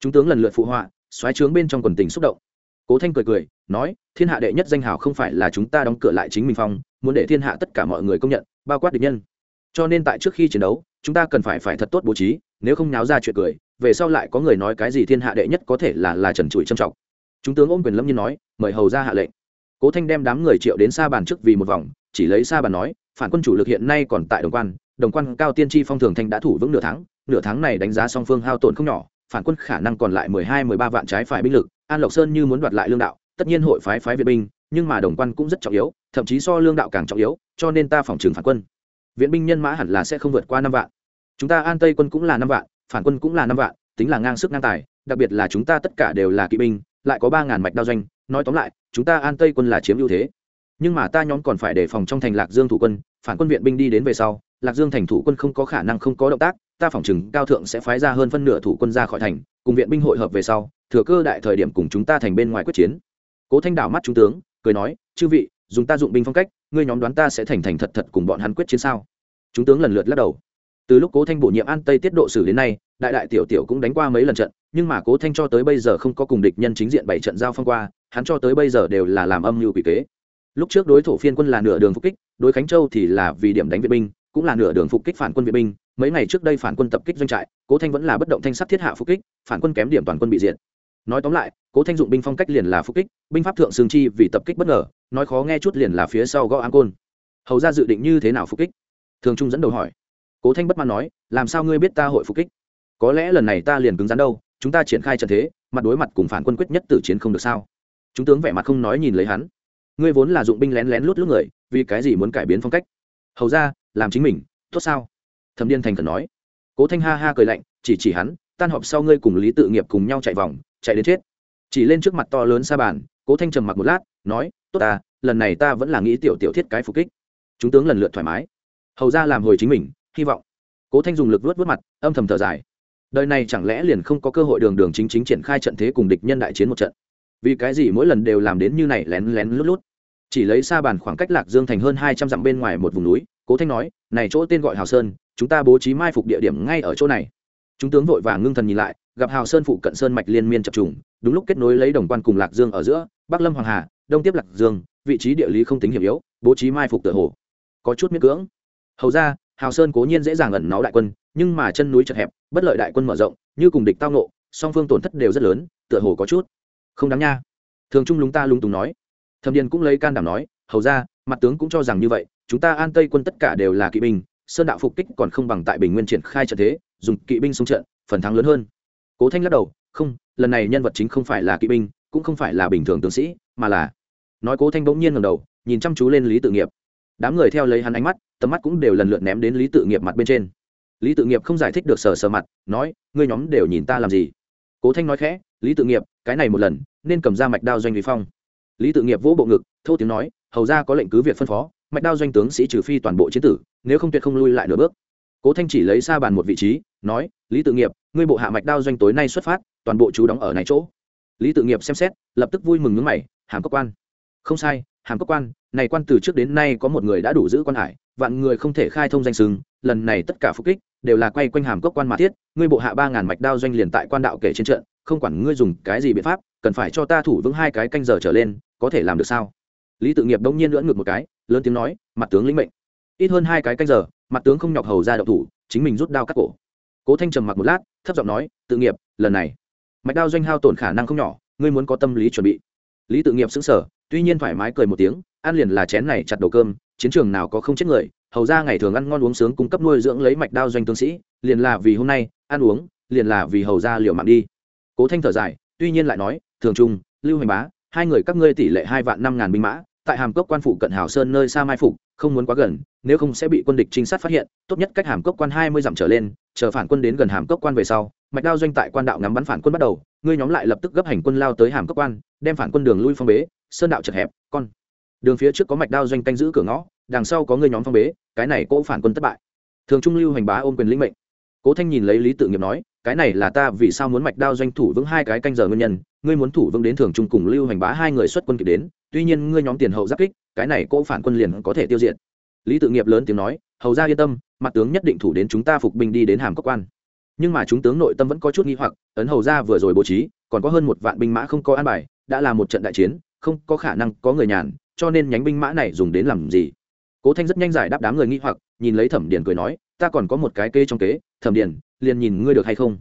Speaker 1: Chúng tướng lần lượt phụ họa xoáy trướng bên trong quần tình xúc động. Cố thanh cười cười, nói, thiên hạ đệ nhất danh hào không phải là chúng ta đóng cửa lại chính mình phong, muốn để thiên hạ tất cả mọi người công nhận, bao quát địch nhân. Cho nên tại trước khi chiến đấu, chúng ta cần phải phải thật tốt bố trí, nếu không náo ra chuyện cười về sau lại có người nói cái gì thiên hạ đệ nhất có thể là là trần trụi trầm trọng. Chúng tướng ôm quyền lâm nhiên nói, mời hầu ra hạ lệnh. Cố thanh đem đám người triệu đến xa bàn trước vì một vòng, chỉ lấy xa bàn nói, phản quân chủ lực hiện nay còn tại đồng quan đồng quan cao tiên tri phong thường thanh đã thủ vững nửa tháng nửa tháng này đánh giá song phương hao tổn không nhỏ, phản quân khả năng còn lại mười hai, mười ba vạn trái phải binh lực, an lộc sơn như muốn đoạt lại lương đạo, tất nhiên hội phái phái viện binh, nhưng mà đồng quan cũng rất trọng yếu, thậm chí so lương đạo càng trọng yếu, cho nên ta phòng trừng phản quân. Viện binh nhân mã hẳn là sẽ không vượt qua năm vạn. Chúng ta an tây quân cũng là năm vạn phản quân cũng là năm vạn, tính là ngang sức ngang tài, đặc biệt là chúng ta tất cả đều là kỵ binh, lại có ba ngàn mạch đao doanh. Nói tóm lại, chúng ta an tây quân là chiếm ưu thế. Nhưng mà ta nhóm còn phải đề phòng trong thành lạc dương thủ quân, phản quân viện binh đi đến về sau, lạc dương thành thủ quân không có khả năng không có động tác, ta phỏng chừng cao thượng sẽ phái ra hơn phân nửa thủ quân ra khỏi thành, cùng viện binh hội hợp về sau, thừa cơ đại thời điểm cùng chúng ta thành bên ngoài quyết chiến. Cố thanh đảo mắt trung tướng, cười nói, chư vị, dùng ta dụng binh phong cách, ngươi nhóm đoán ta sẽ thành thành thật thật cùng bọn hắn quyết chiến sao? Chúng tướng lần lượt lắc đầu từ lúc cố thanh bổ nhiệm an tây tiết độ xử đến nay, đại đại tiểu tiểu cũng đánh qua mấy lần trận, nhưng mà cố thanh cho tới bây giờ không có cùng địch nhân chính diện bảy trận giao phong qua, hắn cho tới bây giờ đều là làm âm mưu quỷ kế. Lúc trước đối thủ phiên quân là nửa đường phục kích, đối khánh châu thì là vì điểm đánh viện binh, cũng là nửa đường phục kích phản quân viện binh. Mấy ngày trước đây phản quân tập kích doanh trại, cố thanh vẫn là bất động thanh sắc thiết hạ phục kích, phản quân kém điểm toàn quân bị diện nói tóm lại, cố thanh dụng binh phong cách liền là phục kích, binh pháp thượng sương chi vì tập kích bất ngờ, nói khó nghe chút liền là phía sau gõ an côn. Hầu ra dự định như thế nào phục kích? Thường trung dẫn đầu hỏi cố thanh bất mãn nói, làm sao ngươi biết ta hội phục kích? Có lẽ lần này ta liền cứng rắn đâu, chúng ta triển khai trận thế, mặt đối mặt cùng phản quân quyết nhất tử chiến không được sao? Chúng tướng vẻ mặt không nói nhìn lấy hắn. Ngươi vốn là dụng binh lén lén lút lút người, vì cái gì muốn cải biến phong cách? Hầu ra, làm chính mình, tốt sao? Thẩm điên thành khẩn nói. Cố thanh ha ha cười lạnh, chỉ chỉ hắn, tan họp sau ngươi cùng lý tự nghiệp cùng nhau chạy vòng, chạy đến chết. Chỉ lên trước mặt to lớn sa bàn, cố thanh trầm mặc một lát, nói, tốt ta, lần này ta vẫn là nghĩ tiểu tiểu thiết cái phục kích. Chúng tướng lần lượt thoải mái. Hầu ra làm hồi chính mình hy vọng. Cố thanh dùng lực vớt vớt mặt, âm thầm thở dài. Đời này chẳng lẽ liền không có cơ hội đường đường chính chính triển khai trận thế cùng địch nhân đại chiến một trận? Vì cái gì mỗi lần đều làm đến như này lén lén lút lút? Chỉ lấy xa bàn khoảng cách lạc dương thành hơn hai trăm dặm bên ngoài một vùng núi, cố thanh nói, này chỗ tên gọi hào sơn, chúng ta bố trí mai phục địa điểm ngay ở chỗ này. Chúng tướng vội vàng ngưng thần nhìn lại, gặp hào sơn phụ cận sơn mạch liên miên chập trùng, đúng lúc kết nối lấy đồng quan cùng lạc dương ở giữa, bắc lâm hoàng hà, đông tiếp lạc dương, vị trí địa lý không tính hiểm yếu, bố trí mai phục tựa hồ có chút miễn cưỡng. Hầu ra hào sơn cố nhiên dễ dàng ẩn náu đại quân, nhưng mà chân núi chật hẹp, bất lợi đại quân mở rộng, như cùng địch tao nộ song phương tổn thất đều rất lớn, tựa hồ có chút không đáng nha. Thường trung lúng ta lúng túng nói. Thẩm điền cũng lấy can đảm nói, hầu ra, mặt tướng cũng cho rằng như vậy, chúng ta an tây quân tất cả đều là kỵ binh, sơn đạo phục kích còn không bằng tại bình nguyên triển khai trận thế, dùng kỵ binh xung trận, phần thắng lớn hơn. Cố thanh lắc đầu, không, lần này nhân vật chính không phải là kỵ binh, cũng không phải là bình thường tướng sĩ, mà là nói cố thanh bỗng nhiên ngầm đầu, nhìn chăm chú lên lý tự nghiệp. Đám người theo lấy hắn ánh mắt tầm mắt cũng đều lần lượt ném đến lý tự nghiệp mặt bên trên. Lý tự nghiệp không giải thích được sờ sờ mặt, nói, ngươi nhóm đều nhìn ta làm gì? Cố thanh nói khẽ, lý tự nghiệp, cái này một lần, nên cầm ra mạch đao doanh vi phong. Lý tự nghiệp vỗ bộ ngực, thô tiếng nói, hầu ra có lệnh cứ việc phân phó, mạch đao doanh tướng sĩ trừ phi toàn bộ chiến tử, nếu không tuyệt không lui lại nửa bước. Cố thanh chỉ lấy xa bàn một vị trí, nói, lý tự nghiệp, ngươi bộ hạ mạch đao doanh tối nay xuất phát, toàn bộ chú đóng ở này chỗ. Lý tự nghiệp xem xét, lập tức vui mừng ngứng mày, hàm cơ quan. Không sai, hàm cơ quan này quan từ trước đến nay có một người đã đủ giữ quan hải, vạn người không thể khai thông danh sừng lần này tất cả phục kích đều là quay quanh hàm cốc quan mà thiết, ngươi bộ hạ ba ngàn mạch đao doanh liền tại quan đạo kể trên trận, không quản ngươi dùng cái gì biện pháp, cần phải cho ta thủ vững hai cái canh giờ trở lên, có thể làm được sao? Lý tự nghiệp đông nhiên lưỡn ngược một cái, lớn tiếng nói, mặt tướng lĩnh mệnh. Ít hơn hai cái canh giờ, mặt tướng không nhọc hầu ra đậu thủ, chính mình rút đao cắt cổ. Cố thanh trầm mặc một lát, thấp giọng nói, tự nghiệp, lần này, mạch đao doanh hao tổn khả năng không nhỏ, ngươi muốn có tâm lý chuẩn bị. Lý tự nghiệp xứng sở tuy nhiên thoải mái cười một tiếng ăn liền là chén này chặt đầu cơm, chiến trường nào có không chết người, hầu ra ngày thường ăn ngon uống sướng cung cấp nuôi dưỡng lấy mạch đao doanh tướng sĩ, liền là vì hôm nay, ăn uống, liền là vì hầu ra liều mạng đi. Cố thanh thở dài, tuy nhiên lại nói, thường trung, lưu hành bá, hai người các ngươi tỷ lệ hai vạn năm ngàn binh mã, tại hàm cốc quan phủ cận hào sơn nơi xa mai phục, không muốn quá gần, nếu không sẽ bị quân địch trinh sát phát hiện, tốt nhất cách hàm cốc quan hai mươi dặm trở lên, chờ phản quân đến gần hàm cốc quan về sau, mạch đao doanh tại quan đạo ngắm bắn phản quân bắt đầu, ngươi nhóm lại lập tức gấp hành quân lao tới hàm cốc quan, đem phản quân đường lui phong bế, sơn đạo chật hẹp, con đường phía trước có mạch đao doanh canh giữ cửa ngõ, đằng sau có người nhóm phong bế, cái này cỗ phản quân thất bại. Thường trung lưu hành bá ôm quyền lĩnh mệnh. Cố thanh nhìn lấy lý tự nghiệp nói, cái này là ta vì sao muốn mạch đao doanh thủ vững hai cái canh giờ nguyên nhân, ngươi muốn thủ vững đến thường trung cùng lưu hành bá hai người xuất quân kịp đến, tuy nhiên ngươi nhóm tiền hậu giáp kích, cái này cỗ phản quân liền có thể tiêu diệt. Lý tự nghiệp lớn tiếng nói, hầu ra yên tâm, mặt tướng nhất định thủ đến chúng ta phục binh đi đến hàm cốc quan. Nhưng mà chúng tướng nội tâm vẫn có chút nghi hoặc, ấn hầu ra vừa rồi bố trí, còn có hơn một vạn binh mã không có an bài, đã là một trận đại chiến, không có khả năng có người nhàn cho nên nhánh binh mã này dùng đến làm gì? Cố thanh rất nhanh giải đáp đám người nghi hoặc, nhìn lấy thẩm điền cười nói, ta còn có một cái kê trong kế, thẩm điền, liền nhìn ngươi được hay không?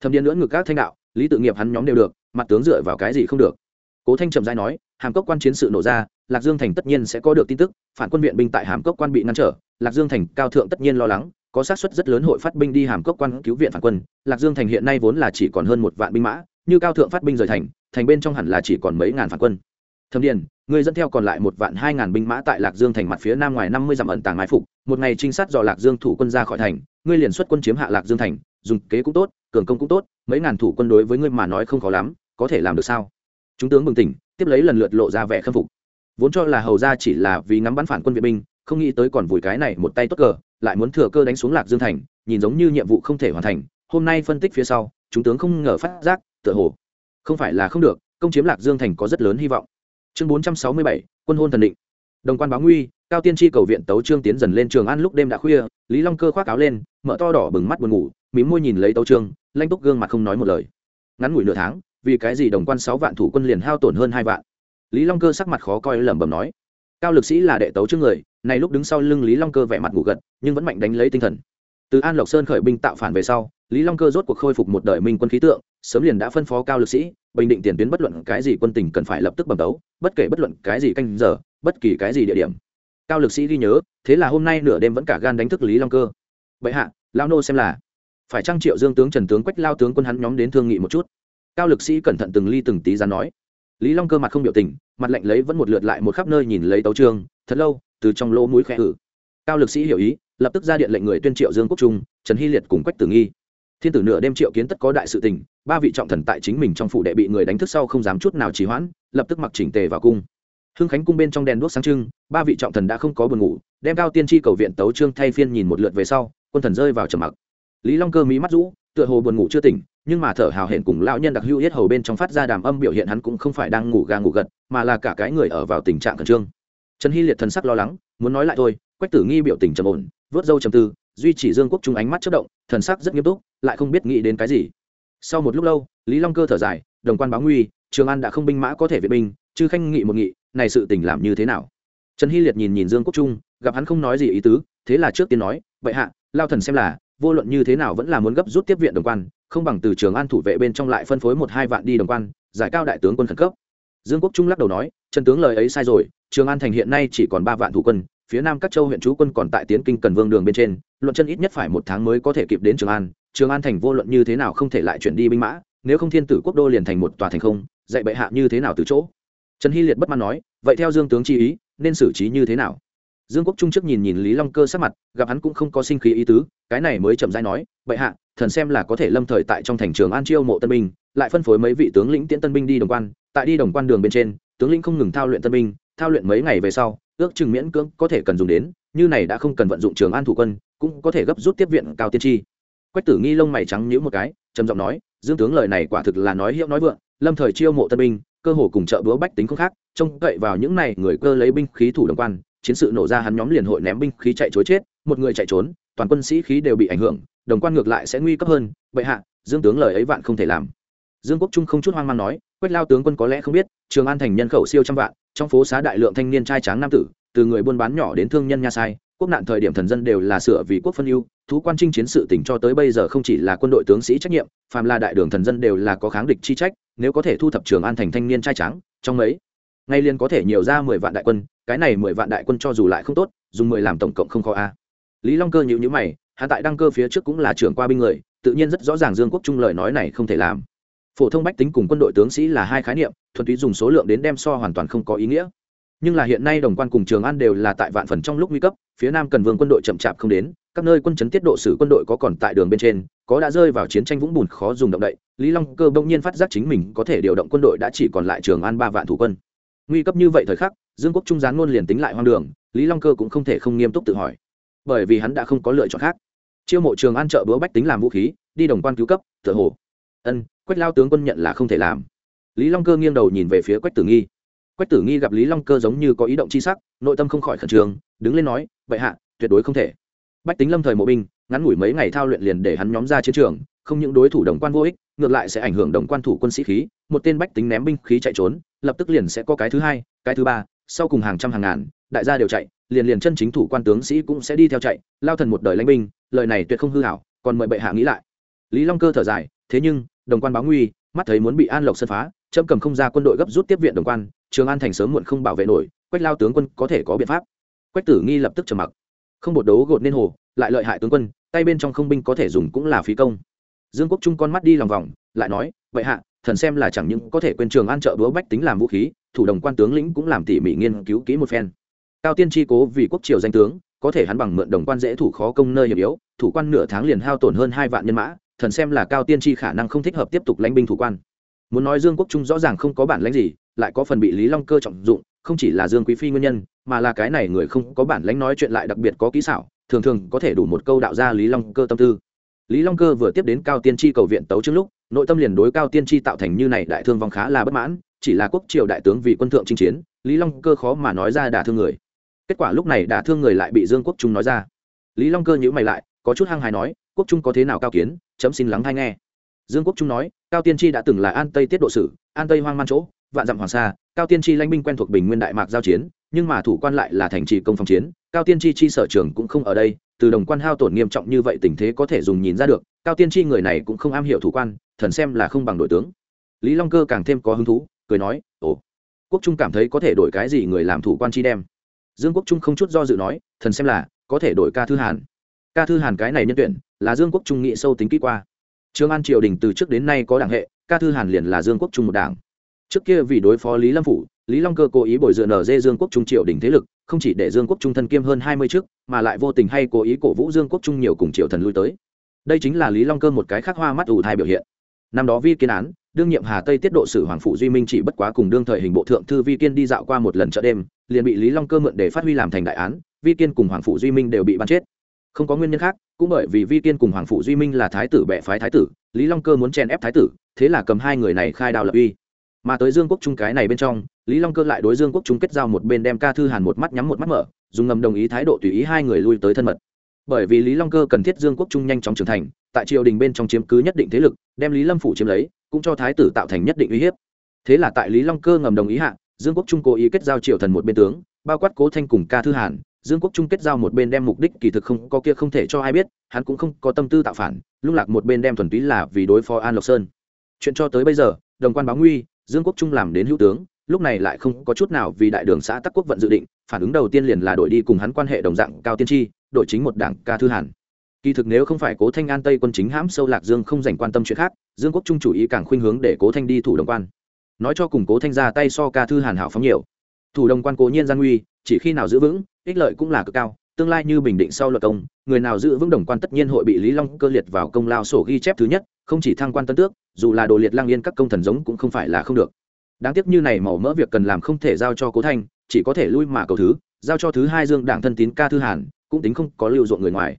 Speaker 1: Thẩm điền lưỡng ngực các thanh đạo, lý tự nghiệp hắn nhóm đều được, mặt tướng dựa vào cái gì không được. Cố thanh trầm dai nói, hàm cốc quan chiến sự nổ ra, lạc dương thành tất nhiên sẽ có được tin tức, phản quân viện binh tại hàm cốc quan bị ngăn trở, lạc dương thành cao thượng tất nhiên lo lắng, có xác suất rất lớn hội phát binh đi hàm cốc quan cứu viện phản quân, lạc dương thành hiện nay vốn là chỉ còn hơn một vạn binh mã, như cao thượng phát binh rời thành thành bên trong hẳn là chỉ còn mấy ngàn phản quân thâm điền người dẫn theo còn lại một vạn hai ngàn binh mã tại lạc dương thành mặt phía nam ngoài năm mươi dặm ẩn tàng mai phục, một ngày trinh sát dò lạc dương thủ quân ra khỏi thành, ngươi liền xuất quân chiếm hạ lạc dương thành, dùng kế cũng tốt, cường công cũng tốt, mấy ngàn thủ quân đối với ngươi mà nói không khó lắm, có thể làm được sao? Chúng tướng bừng tỉnh, tiếp lấy lần lượt lộ ra vẻ khâm phục. Vốn cho là hầu ra chỉ là vì ngắm bắn phản quân viện binh, không nghĩ tới còn vùi cái này một tay tốt cờ, lại muốn thừa cơ đánh xuống lạc dương thành, nhìn giống như nhiệm vụ không thể hoàn thành, hôm nay phân tích phía sau, chúng tướng không ngờ phát giác, tựa hồ không phải là không được, công chiếm lạc dương thành có rất lớn hy vọng chương bốn trăm sáu mươi bảy, quân hôn thần định. Đồng quan báo nguy, cao tiên tri cầu viện tấu trương tiến dần lên trường ăn lúc đêm đã khuya, lý long cơ khoác áo lên, mở to đỏ bừng mắt buồn ngủ, mím môi nhìn lấy tấu trương, lanh túc gương mặt không nói một lời. Ngắn ngủi nửa tháng, vì cái gì đồng quan sáu vạn thủ quân liền hao tổn hơn hai vạn? Lý long cơ sắc mặt khó coi lẩm bẩm nói. Cao lực sĩ là đệ tấu trước người, này lúc đứng sau lưng lý long cơ vẻ mặt ngủ gật, nhưng vẫn mạnh đánh lấy tinh thần từ an lộc sơn khởi binh tạo phản về sau, lý long cơ rốt cuộc khôi phục một đời minh quân khí tượng, sớm liền đã phân phó cao lực sĩ, bình định tiền tuyến bất luận cái gì quân tình cần phải lập tức bẩm đấu. bất kể bất luận cái gì canh giờ, bất kỳ cái gì địa điểm. Cao lực sĩ ghi nhớ, thế là hôm nay nửa đêm vẫn cả gan đánh thức lý long cơ. Vậy hạ lao nô xem là. Phải trang triệu dương tướng trần tướng quách lao tướng quân hắn nhóm đến thương nghị một chút? Cao lực sĩ cẩn thận từng ly từng tí ra nói. Lý long cơ mặt không biểu tình, mặt lạnh lấy vẫn một lượt lại một khắp nơi nhìn lấy tấu trương thật lâu, từ trong lỗ mũi khẽ ử cao lực sĩ hiểu ý lập tức ra điện lệnh người tuyên triệu dương quốc trung, trần hy liệt cùng quách tử nghi. Thiên tử nửa đêm triệu kiến tất có đại sự tình, ba vị trọng thần tại chính mình trong phủ đệ bị người đánh thức sau không dám chút nào trì hoãn, lập tức mặc chỉnh tề vào cung. Hưng khánh cung bên trong đèn đuốc sáng trưng, ba vị trọng thần đã không có buồn ngủ, đem cao tiên tri cầu viện tấu trương thay phiên nhìn một lượt về sau, quân thần rơi vào trầm mặc. Lý long cơ mí mắt rũ, tựa hồ buồn ngủ chưa tỉnh, nhưng mà thở hào hển cùng lão nhân đặc hữu yết hầu bên trong phát ra đàm âm biểu hiện hắn cũng không phải đang ngủ gà ngủ gật, mà là cả cái người ở vào tình trạng khẩn trương. Trần hy liệt thần sắc lo lắng, muốn nói lại thôi, quách tử nghi biểu tình trầm ổn vớt dâu trầm tư, duy chỉ dương quốc trung ánh mắt chất động, thần sắc rất nghiêm túc, lại không biết nghĩ đến cái gì. Sau một lúc lâu, lý long cơ thở dài, đồng quan báo nguy, trường an đã không binh mã có thể viện binh chứ khanh nghị một nghị, này sự tình làm như thế nào? Trần hy liệt nhìn nhìn dương quốc trung, gặp hắn không nói gì ý tứ, thế là trước tiên nói, vậy hạ, lao thần xem là, vô luận như thế nào vẫn là muốn gấp rút tiếp viện đồng quan, không bằng từ trường an thủ vệ bên trong lại phân phối một hai vạn đi đồng quan, giải cao đại tướng quân khẩn cấp. Dương quốc trung lắc đầu nói, trần tướng lời ấy sai rồi, trường an thành hiện nay chỉ còn ba vạn thủ quân phía nam các châu huyện chú quân còn tại tiến kinh cần vương đường bên trên, luận chân ít nhất phải một tháng mới có thể kịp đến trường an. Trường an thành vô luận như thế nào không thể lại chuyển đi binh mã, nếu không thiên tử quốc đô liền thành một tòa thành không, dạy bệ hạ như thế nào từ chỗ? Trần hy liệt bất mãn nói, vậy theo dương tướng chi ý, nên xử trí như thế nào? Dương quốc trung trước nhìn nhìn lý long cơ sắc mặt, gặp hắn cũng không có sinh khí ý tứ, cái này mới chậm rãi nói, bệ hạ, thần xem là có thể lâm thời tại trong thành trường an chiêu mộ tân binh, lại phân phối mấy vị tướng lĩnh tiễn tân binh đi đồng quan, tại đi đồng quan đường bên trên, tướng lĩnh không ngừng thao luyện tân binh, thao luyện mấy ngày về sau ước chừng miễn cưỡng có thể cần dùng đến, như này đã không cần vận dụng trường an thủ quân, cũng có thể gấp rút tiếp viện cao tiên tri. Quách tử nghi lông mày trắng nhíu một cái, trầm giọng nói, dương tướng lời này quả thực là nói hiệu nói vượng, lâm thời chiêu mộ tân binh, cơ hồ cùng trợ búa bách tính không khác, trông cậy vào những này người cơ lấy binh khí thủ đồng quan, chiến sự nổ ra hắn nhóm liền hội ném binh khí chạy chối chết, một người chạy trốn, toàn quân sĩ khí đều bị ảnh hưởng, đồng quan ngược lại sẽ nguy cấp hơn vậy hạ, dương tướng lời ấy vạn không thể làm. Dương quốc trung không chút hoang mang nói, quách lao tướng quân có lẽ không biết, trường an thành nhân khẩu siêu trăm vạn trong phố xá đại lượng thanh niên trai tráng nam tử, từ người buôn bán nhỏ đến thương nhân nha sai, quốc nạn thời điểm thần dân đều là sửa vì quốc phân ưu, thú quan trinh chiến sự tỉnh cho tới bây giờ không chỉ là quân đội tướng sĩ trách nhiệm, phàm là đại đường thần dân đều là có kháng địch chi trách, nếu có thể thu thập trường an thành thanh niên trai trắng trong mấy ngay liền có thể nhiều ra mười vạn đại quân, cái này mười vạn đại quân cho dù lại không tốt, dùng mười làm tổng cộng không khó a. Lý long cơ nhữ nhữ mày hạ tại đăng cơ phía trước cũng là trưởng qua binh người, tự nhiên rất rõ ràng dương quốc trung lời nói này không thể làm phổ thông bách tính cùng quân đội tướng sĩ là hai khái niệm, thuần túy dùng số lượng đến đem so hoàn toàn không có ý nghĩa. Nhưng là hiện nay đồng quan cùng trường an đều là tại vạn phần trong lúc nguy cấp, phía nam cần vương quân đội chậm chạp không đến, các nơi quân chấn tiết độ sử quân đội có còn tại đường bên trên, có đã rơi vào chiến tranh vũng bùn khó dùng động đậy, lý long cơ bỗng nhiên phát giác chính mình có thể điều động quân đội đã chỉ còn lại trường an ba vạn thủ quân. Nguy cấp như vậy thời khắc, dương quốc trung gián ngôn liền tính lại hoang đường, lý long cơ cũng không thể không nghiêm túc tự hỏi. Bởi vì hắn đã không có lựa chọn khác. Chiêu mộ trường an trợ búa bách tính làm vũ khí, đi đồng quan cứu cấp, tựa hồ. Ân quách lao tướng quân nhận là không thể làm. Lý long cơ nghiêng đầu nhìn về phía quách tử nghi. Quách tử nghi gặp lý long cơ giống như có ý động c h i sắc, nội tâm không khỏi khẩn trương, đứng lên nói, vậy hạ, tuyệt đối không thể. Bách tính lâm thời mộ binh, ngắn ngủi mấy ngày thao luyện liền để hắn nhóm ra chiến trường, không những đối thủ đồng quan vô ích, ngược lại sẽ ảnh hưởng đồng quan thủ quân sĩ khí, một tên bách tính ném binh khí chạy trốn, lập tức liền sẽ có cái thứ hai, cái thứ ba, sau cùng hàng trăm hàng ngàn, đại gia đều chạy, liền liền chân chính thủ quan tướng sĩ cũng sẽ đi theo chạy, lao thần một đời lãnh binh, lời này tuyệt không hư hảo, còn mời bệ hạ nghĩ lại. Lý long cơ thở dài, thế nhưng đồng quan báo nguy, mắt thấy muốn bị an lộc sân phá trâm cầm không ra quân đội gấp rút tiếp viện đồng quan, trường an thành sớm muộn không bảo vệ nổi, quách lao tướng quân có thể có biện pháp. Quách tử nghi lập tức trầm mặc. Không bột đấu gột nên hồ, lại lợi hại tướng quân, tay bên trong không binh có thể dùng cũng là phí công. Dương quốc trung con mắt đi lòng vòng, lại nói, vậy hạ, thần xem là chẳng những có thể quên trường an trợ búa bách tính làm vũ khí, thủ đồng quan tướng lĩnh cũng làm tỉ mỉ nghiên cứu kỹ một phen. Cao tiên tri cố vì quốc triều danh tướng, có thể hắn bằng mượn đồng quan dễ thủ khó công nơi hiểm yếu, thủ quan nửa tháng liền hao tổn hơn hai vạn nhân mã thần xem là cao tiên tri khả năng không thích hợp tiếp tục lãnh binh thủ quan. Muốn nói dương quốc trung rõ ràng không có bản lãnh gì, lại có phần bị lý long cơ trọng dụng, không chỉ là dương quý phi nguyên nhân, mà là cái này người không có bản lãnh nói chuyện lại đặc biệt có kỹ xảo, thường thường có thể đủ một câu đạo ra lý long cơ tâm tư. Lý long cơ vừa tiếp đến cao tiên tri cầu viện tấu trước lúc, nội tâm liền đối cao tiên tri tạo thành như này đại thương vong khá là bất mãn, chỉ là quốc triều đại tướng vì quân thượng chinh chiến, lý long cơ khó mà nói ra đả thương người. Kết quả lúc này đả thương người lại bị dương quốc trung nói ra. Lý long cơ nhữ mày lại, có chút hăng hài nói, quốc trung có thế nào cao kiến? Chấm xin lắng hay nghe. Dương quốc trung nói, cao tiên tri đã từng là an tây tiết độ sử, an tây hoang man chỗ, vạn dặm hoàng sa, cao tiên tri lãnh binh quen thuộc bình nguyên đại mạc giao chiến, nhưng mà thủ quan lại là thành trì công phòng chiến, cao tiên tri chi sở trường cũng không ở đây, từ đồng quan hao tổn nghiêm trọng như vậy tình thế có thể dùng nhìn ra được, cao tiên tri người này cũng không am hiểu thủ quan, thần xem là không bằng đội tướng. Lý long cơ càng thêm có hứng thú, cười nói, ồ, quốc trung cảm thấy có thể đổi cái gì người làm thủ quan chi đem? Dương quốc trung không chút do dự nói, thần xem là, có thể đổi ca thư hàn. Ca thư hàn cái này nhân tuyển là dương quốc trung nghị sâu tính kỹ qua. Trương an triều đình từ trước đến nay có đảng hệ, ca thư hàn liền là dương quốc trung một đảng. Trước kia vì đối phó lý lâm phủ, lý long cơ cố ý bồi dựa nở dê dương quốc trung triều đình thế lực, không chỉ để dương quốc trung thân kiêm hơn hai mươi trước, mà lại vô tình hay cố ý cổ vũ dương quốc trung nhiều cùng triều thần lui tới. Đây chính là lý long cơ một cái khắc hoa mắt ủ thai biểu hiện. Năm đó vi kiên án, đương nhiệm hà tây tiết độ sử hoàng phụ duy minh chỉ bất quá cùng đương thời hình bộ thượng thư vi kiên đi dạo qua một lần chợ đêm, liền bị lý long cơ mượn để phát huy làm thành đại án, vi kiên cùng hoàng phụ duy minh đều bị bắn chết không có nguyên nhân khác, cũng bởi vì vi kiên cùng hoàng phụ duy minh là thái tử bệ phái thái tử, lý long cơ muốn chen ép thái tử, thế là cầm hai người này khai đào lập uy. Mà tới dương quốc trung cái này bên trong, lý long cơ lại đối dương quốc trung kết giao một bên đem ca thư hàn một mắt nhắm một mắt mở, dùng ngầm đồng ý thái độ tùy ý hai người lui tới thân mật. Bởi vì lý long cơ cần thiết dương quốc trung nhanh chóng trưởng thành, tại triều đình bên trong chiếm cứ nhất định thế lực, đem lý lâm phủ chiếm lấy, cũng cho thái tử tạo thành nhất định uy hiếp. Thế là tại lý long cơ ngầm đồng ý hạ, dương quốc trung cố ý kết giao triều thần một bên tướng, bao quát cố thanh cùng ca thư hàn dương quốc trung kết giao một bên đem mục đích kỳ thực không có kia không thể cho ai biết, hắn cũng không có tâm tư tạo phản lung lạc một bên đem thuần túy là vì đối phó an lộc sơn. Chuyện cho tới bây giờ, đồng quan báo nguy, dương quốc trung làm đến hữu tướng, lúc này lại không có chút nào vì đại đường xã tắc quốc vận dự định, phản ứng đầu tiên liền là đổi đi cùng hắn quan hệ đồng dạng cao tiên tri, đổi chính một đảng ca thư hàn. Kỳ thực nếu không phải cố thanh an tây quân chính hãm sâu lạc dương không dành quan tâm chuyện khác, dương quốc trung chủ ý càng khuynh hướng để cố thanh đi thủ đồng quan. Nói cho cùng cố thanh ra tay so ca thư hàn hảo phóng nhiều. Thủ đồng quan cố nhiên gian nguy chỉ khi nào giữ vững, ích lợi cũng là cực cao. Tương lai như bình định sau luật công, người nào giữ vững đồng quan tất nhiên hội bị lý long cơ liệt vào công lao sổ ghi chép thứ nhất, không chỉ thăng quan tân tước, dù là đồ liệt lang yên các công thần giống cũng không phải là không được. Đáng tiếc như này màu mỡ việc cần làm không thể giao cho cố thanh, chỉ có thể lui mà cầu thứ, giao cho thứ hai dương đảng thân tín ca thư hàn, cũng tính không có lưu ruộng người ngoài.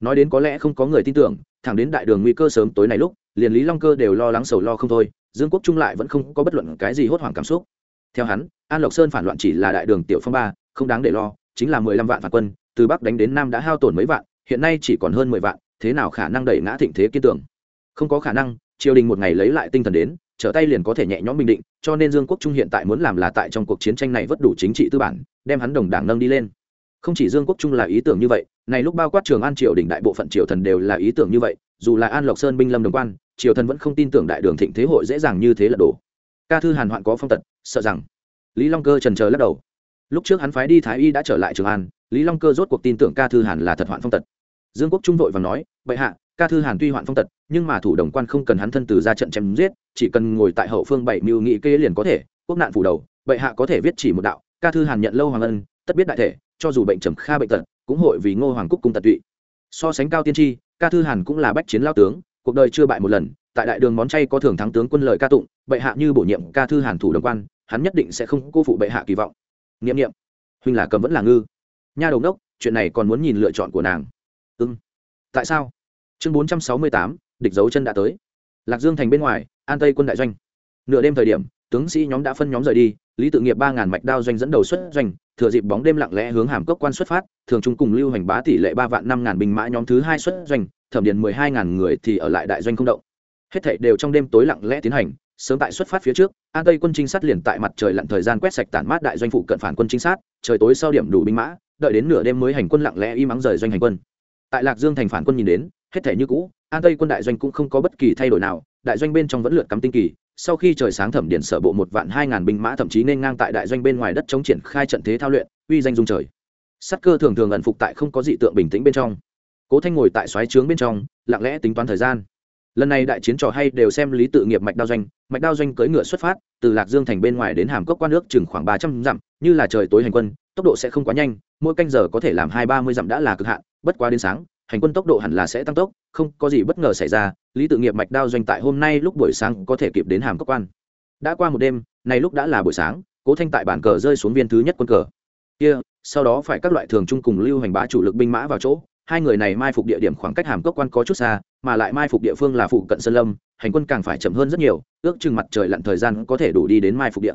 Speaker 1: Nói đến có lẽ không có người tin tưởng, thẳng đến đại đường nguy cơ sớm tối này lúc, liền lý long cơ đều lo lắng sầu lo không thôi, dương quốc trung lại vẫn không có bất luận cái gì hốt hoảng cảm xúc. Theo hắn, an lộc sơn phản loạn chỉ là đại đường tiểu phong ba không đáng để lo, chính là mười lăm vạn phản quân, từ bắc đánh đến nam đã hao tổn mấy vạn, hiện nay chỉ còn hơn mười vạn, thế nào khả năng đẩy ngã thịnh thế kiên tưởng không có khả năng, triều đình một ngày lấy lại tinh thần đến, trở tay liền có thể nhẹ nhõm bình định, cho nên dương quốc trung hiện tại muốn làm là tại trong cuộc chiến tranh này vất đủ chính trị tư bản, đem hắn đồng đảng nâng đi lên. Không chỉ dương quốc trung là ý tưởng như vậy, này lúc bao quát trường an triều đình đại bộ phận triều thần đều là ý tưởng như vậy, dù là an lộc sơn binh lâm đồng quan, triều thần vẫn không tin tưởng đại đường thịnh thế hội dễ dàng như thế là đổ ca thư hàn hoạn có phong tật, sợ rằng. Lý long cơ trần chờ lắc đầu lúc trước hắn phái đi thái y đã trở lại trường an, lý long cơ rốt cuộc tin tưởng ca thư hàn là thật hoạn phong tật. Dương quốc trung vội và nói, bệ hạ, ca thư hàn tuy hoạn phong tật, nhưng mà thủ đồng quan không cần hắn thân từ ra trận chém giết, chỉ cần ngồi tại hậu phương bảy mưu nghị kê liền có thể, quốc nạn phủ đầu, bệ hạ có thể viết chỉ một đạo, ca thư hàn nhận lâu hoàng ân, tất biết đại thể, cho dù bệnh trầm kha bệnh tật, cũng hội vì ngô hoàng cúc cung tật tụy. So sánh cao tiên tri, ca thư hàn cũng là bách chiến lao tướng, cuộc đời chưa bại một lần, tại đại đường món chay có thường thắng tướng quân lời ca tụng, bệ hạ như bổ nhiệm ca thư hàn thủ đồng quan, hắn nhất định sẽ không cô phụ bệ hạ kỳ vọng nghiệm nghiệm huynh là cầm vẫn là ngư. Nha đầu đốc chuyện này còn muốn nhìn lựa chọn của nàng. Ưng tại sao? Chương bốn trăm sáu mươi tám, địch dấu chân đã tới. Lạc dương thành bên ngoài, an tây quân đại doanh. Nửa đêm thời điểm, tướng sĩ nhóm đã phân nhóm rời đi, lý tự nghiệp ba ngàn mạch đao doanh dẫn đầu xuất doanh, thừa dịp bóng đêm lặng lẽ hướng hàm cốc quan xuất phát, thường trung cùng lưu hành bá tỷ lệ ba vạn năm ngàn binh mã nhóm thứ hai xuất doanh, thẩm điện mười hai ngàn người thì ở lại đại doanh không động. Hết thảy đều trong đêm tối lặng lẽ tiến hành sớm tại xuất phát phía trước, an tây quân trinh sát liền tại mặt trời lặn thời gian quét sạch tản mát đại doanh phụ cận phản quân trinh sát, trời tối sau điểm đủ binh mã, đợi đến nửa đêm mới hành quân lặng lẽ im ắng rời doanh hành quân. Tại lạc dương thành phản quân nhìn đến, hết thể như cũ, an tây quân đại doanh cũng không có bất kỳ thay đổi nào, đại doanh bên trong vẫn lượt cắm tinh kỳ, sau khi trời sáng thẩm điển sở bộ một vạn hai ngàn binh mã thậm chí nên ngang tại đại doanh bên ngoài đất chống triển khai trận thế thao luyện, uy danh dung trời. Sắc cơ thường thường ẩn phục tại không có dị tượng bình tĩnh bên trong. Cố thanh ngồi tại xoáy trướng bên trong, lặng lẽ tính toán thời gian lần này đại chiến trò hay đều xem lý tự nghiệp mạch đao doanh. Mạch đao doanh cưỡi ngựa xuất phát, từ lạc dương thành bên ngoài đến hàm cốc quan nước chừng khoảng ba trăm dặm, như là trời tối hành quân, tốc độ sẽ không quá nhanh, mỗi canh giờ có thể làm hai ba mươi dặm đã là cực hạn, bất quá đến sáng, hành quân tốc độ hẳn là sẽ tăng tốc, không có gì bất ngờ xảy ra, lý tự nghiệp mạch đao doanh tại hôm nay lúc buổi sáng có thể kịp đến hàm cốc quan. Đã qua một đêm nay lúc đã là buổi sáng, cố thanh tại bản cờ rơi xuống viên thứ nhất quân cờ. Kia, sau đó phải các loại thường trung cùng lưu hành bá chủ lực binh mã vào chỗ, hai người này mai phục địa điểm khoảng cách hàm cốc quan có chút xa mà lại mai phục địa phương là phụ cận sơn lâm, hành quân càng phải chậm hơn rất nhiều, ước chừng mặt trời lặn thời gian có thể đủ đi đến mai phục địa.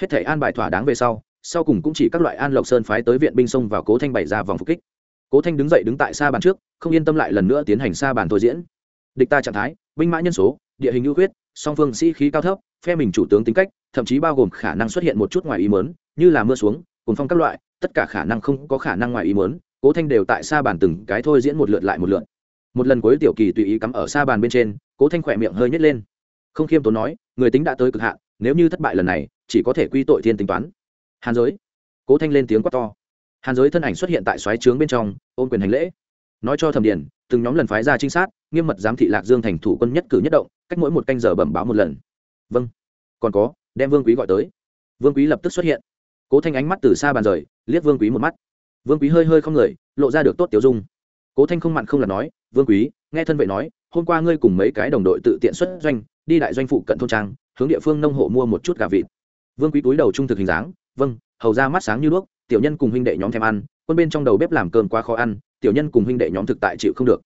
Speaker 1: Hết thể an bài thỏa đáng về sau sau cùng cũng chỉ các loại an lộc sơn phái tới viện binh sông vào cố thanh bày ra vòng phục kích. Cố thanh đứng dậy đứng tại xa bàn trước, không yên tâm lại lần nữa tiến hành xa bàn thôi diễn. Địch ta trạng thái, binh mã nhân số, địa hình ưu huyết song phương sĩ khí cao thấp, phe mình chủ tướng tính cách, thậm chí bao gồm khả năng xuất hiện một chút ngoài ý mớn như là mưa xuống cùng phong các loại, tất cả khả năng không có khả năng ngoài ý mớn cố thanh đều tại xa bàn từng cái thôi diễn một lượt lại một lượt một lần cuối tiểu kỳ tùy ý cắm ở xa bàn bên trên, cố thanh khỏe miệng hơi nhét lên. Không khiêm tốn nói, người tính đã tới cực hạn, nếu như thất bại lần này, chỉ có thể quy tội thiên tính toán. Hàn giới. Cố thanh lên tiếng quát to. Hàn giới thân ảnh xuất hiện tại xoáy trướng bên trong, ôm quyền hành lễ. Nói cho thẩm điền, từng nhóm lần phái ra trinh sát, nghiêm mật giám thị lạc dương thành thủ quân nhất cử nhất động, cách mỗi một canh giờ bẩm báo một lần. Vâng. Còn có, đem vương quý gọi tới. Vương quý lập tức xuất hiện. Cố thanh ánh mắt từ xa bàn rời, liếc vương quý một mắt. Vương quý hơi hơi không người, lộ ra được tốt tiểu dung cố thanh không mặn không là nói, vương quý, nghe thân vệ nói, hôm qua ngươi cùng mấy cái đồng đội tự tiện xuất doanh, đi đại doanh phụ cận thôn trang, hướng địa phương nông hộ mua một chút gà vịt. Vương quý túi đầu trung thực hình dáng vâng hầu ra mắt sáng như đuốc, tiểu nhân cùng huynh đệ nhóm thèm ăn, quân bên trong đầu bếp làm cơm quá khó ăn, tiểu nhân cùng huynh đệ nhóm thực tại chịu không được.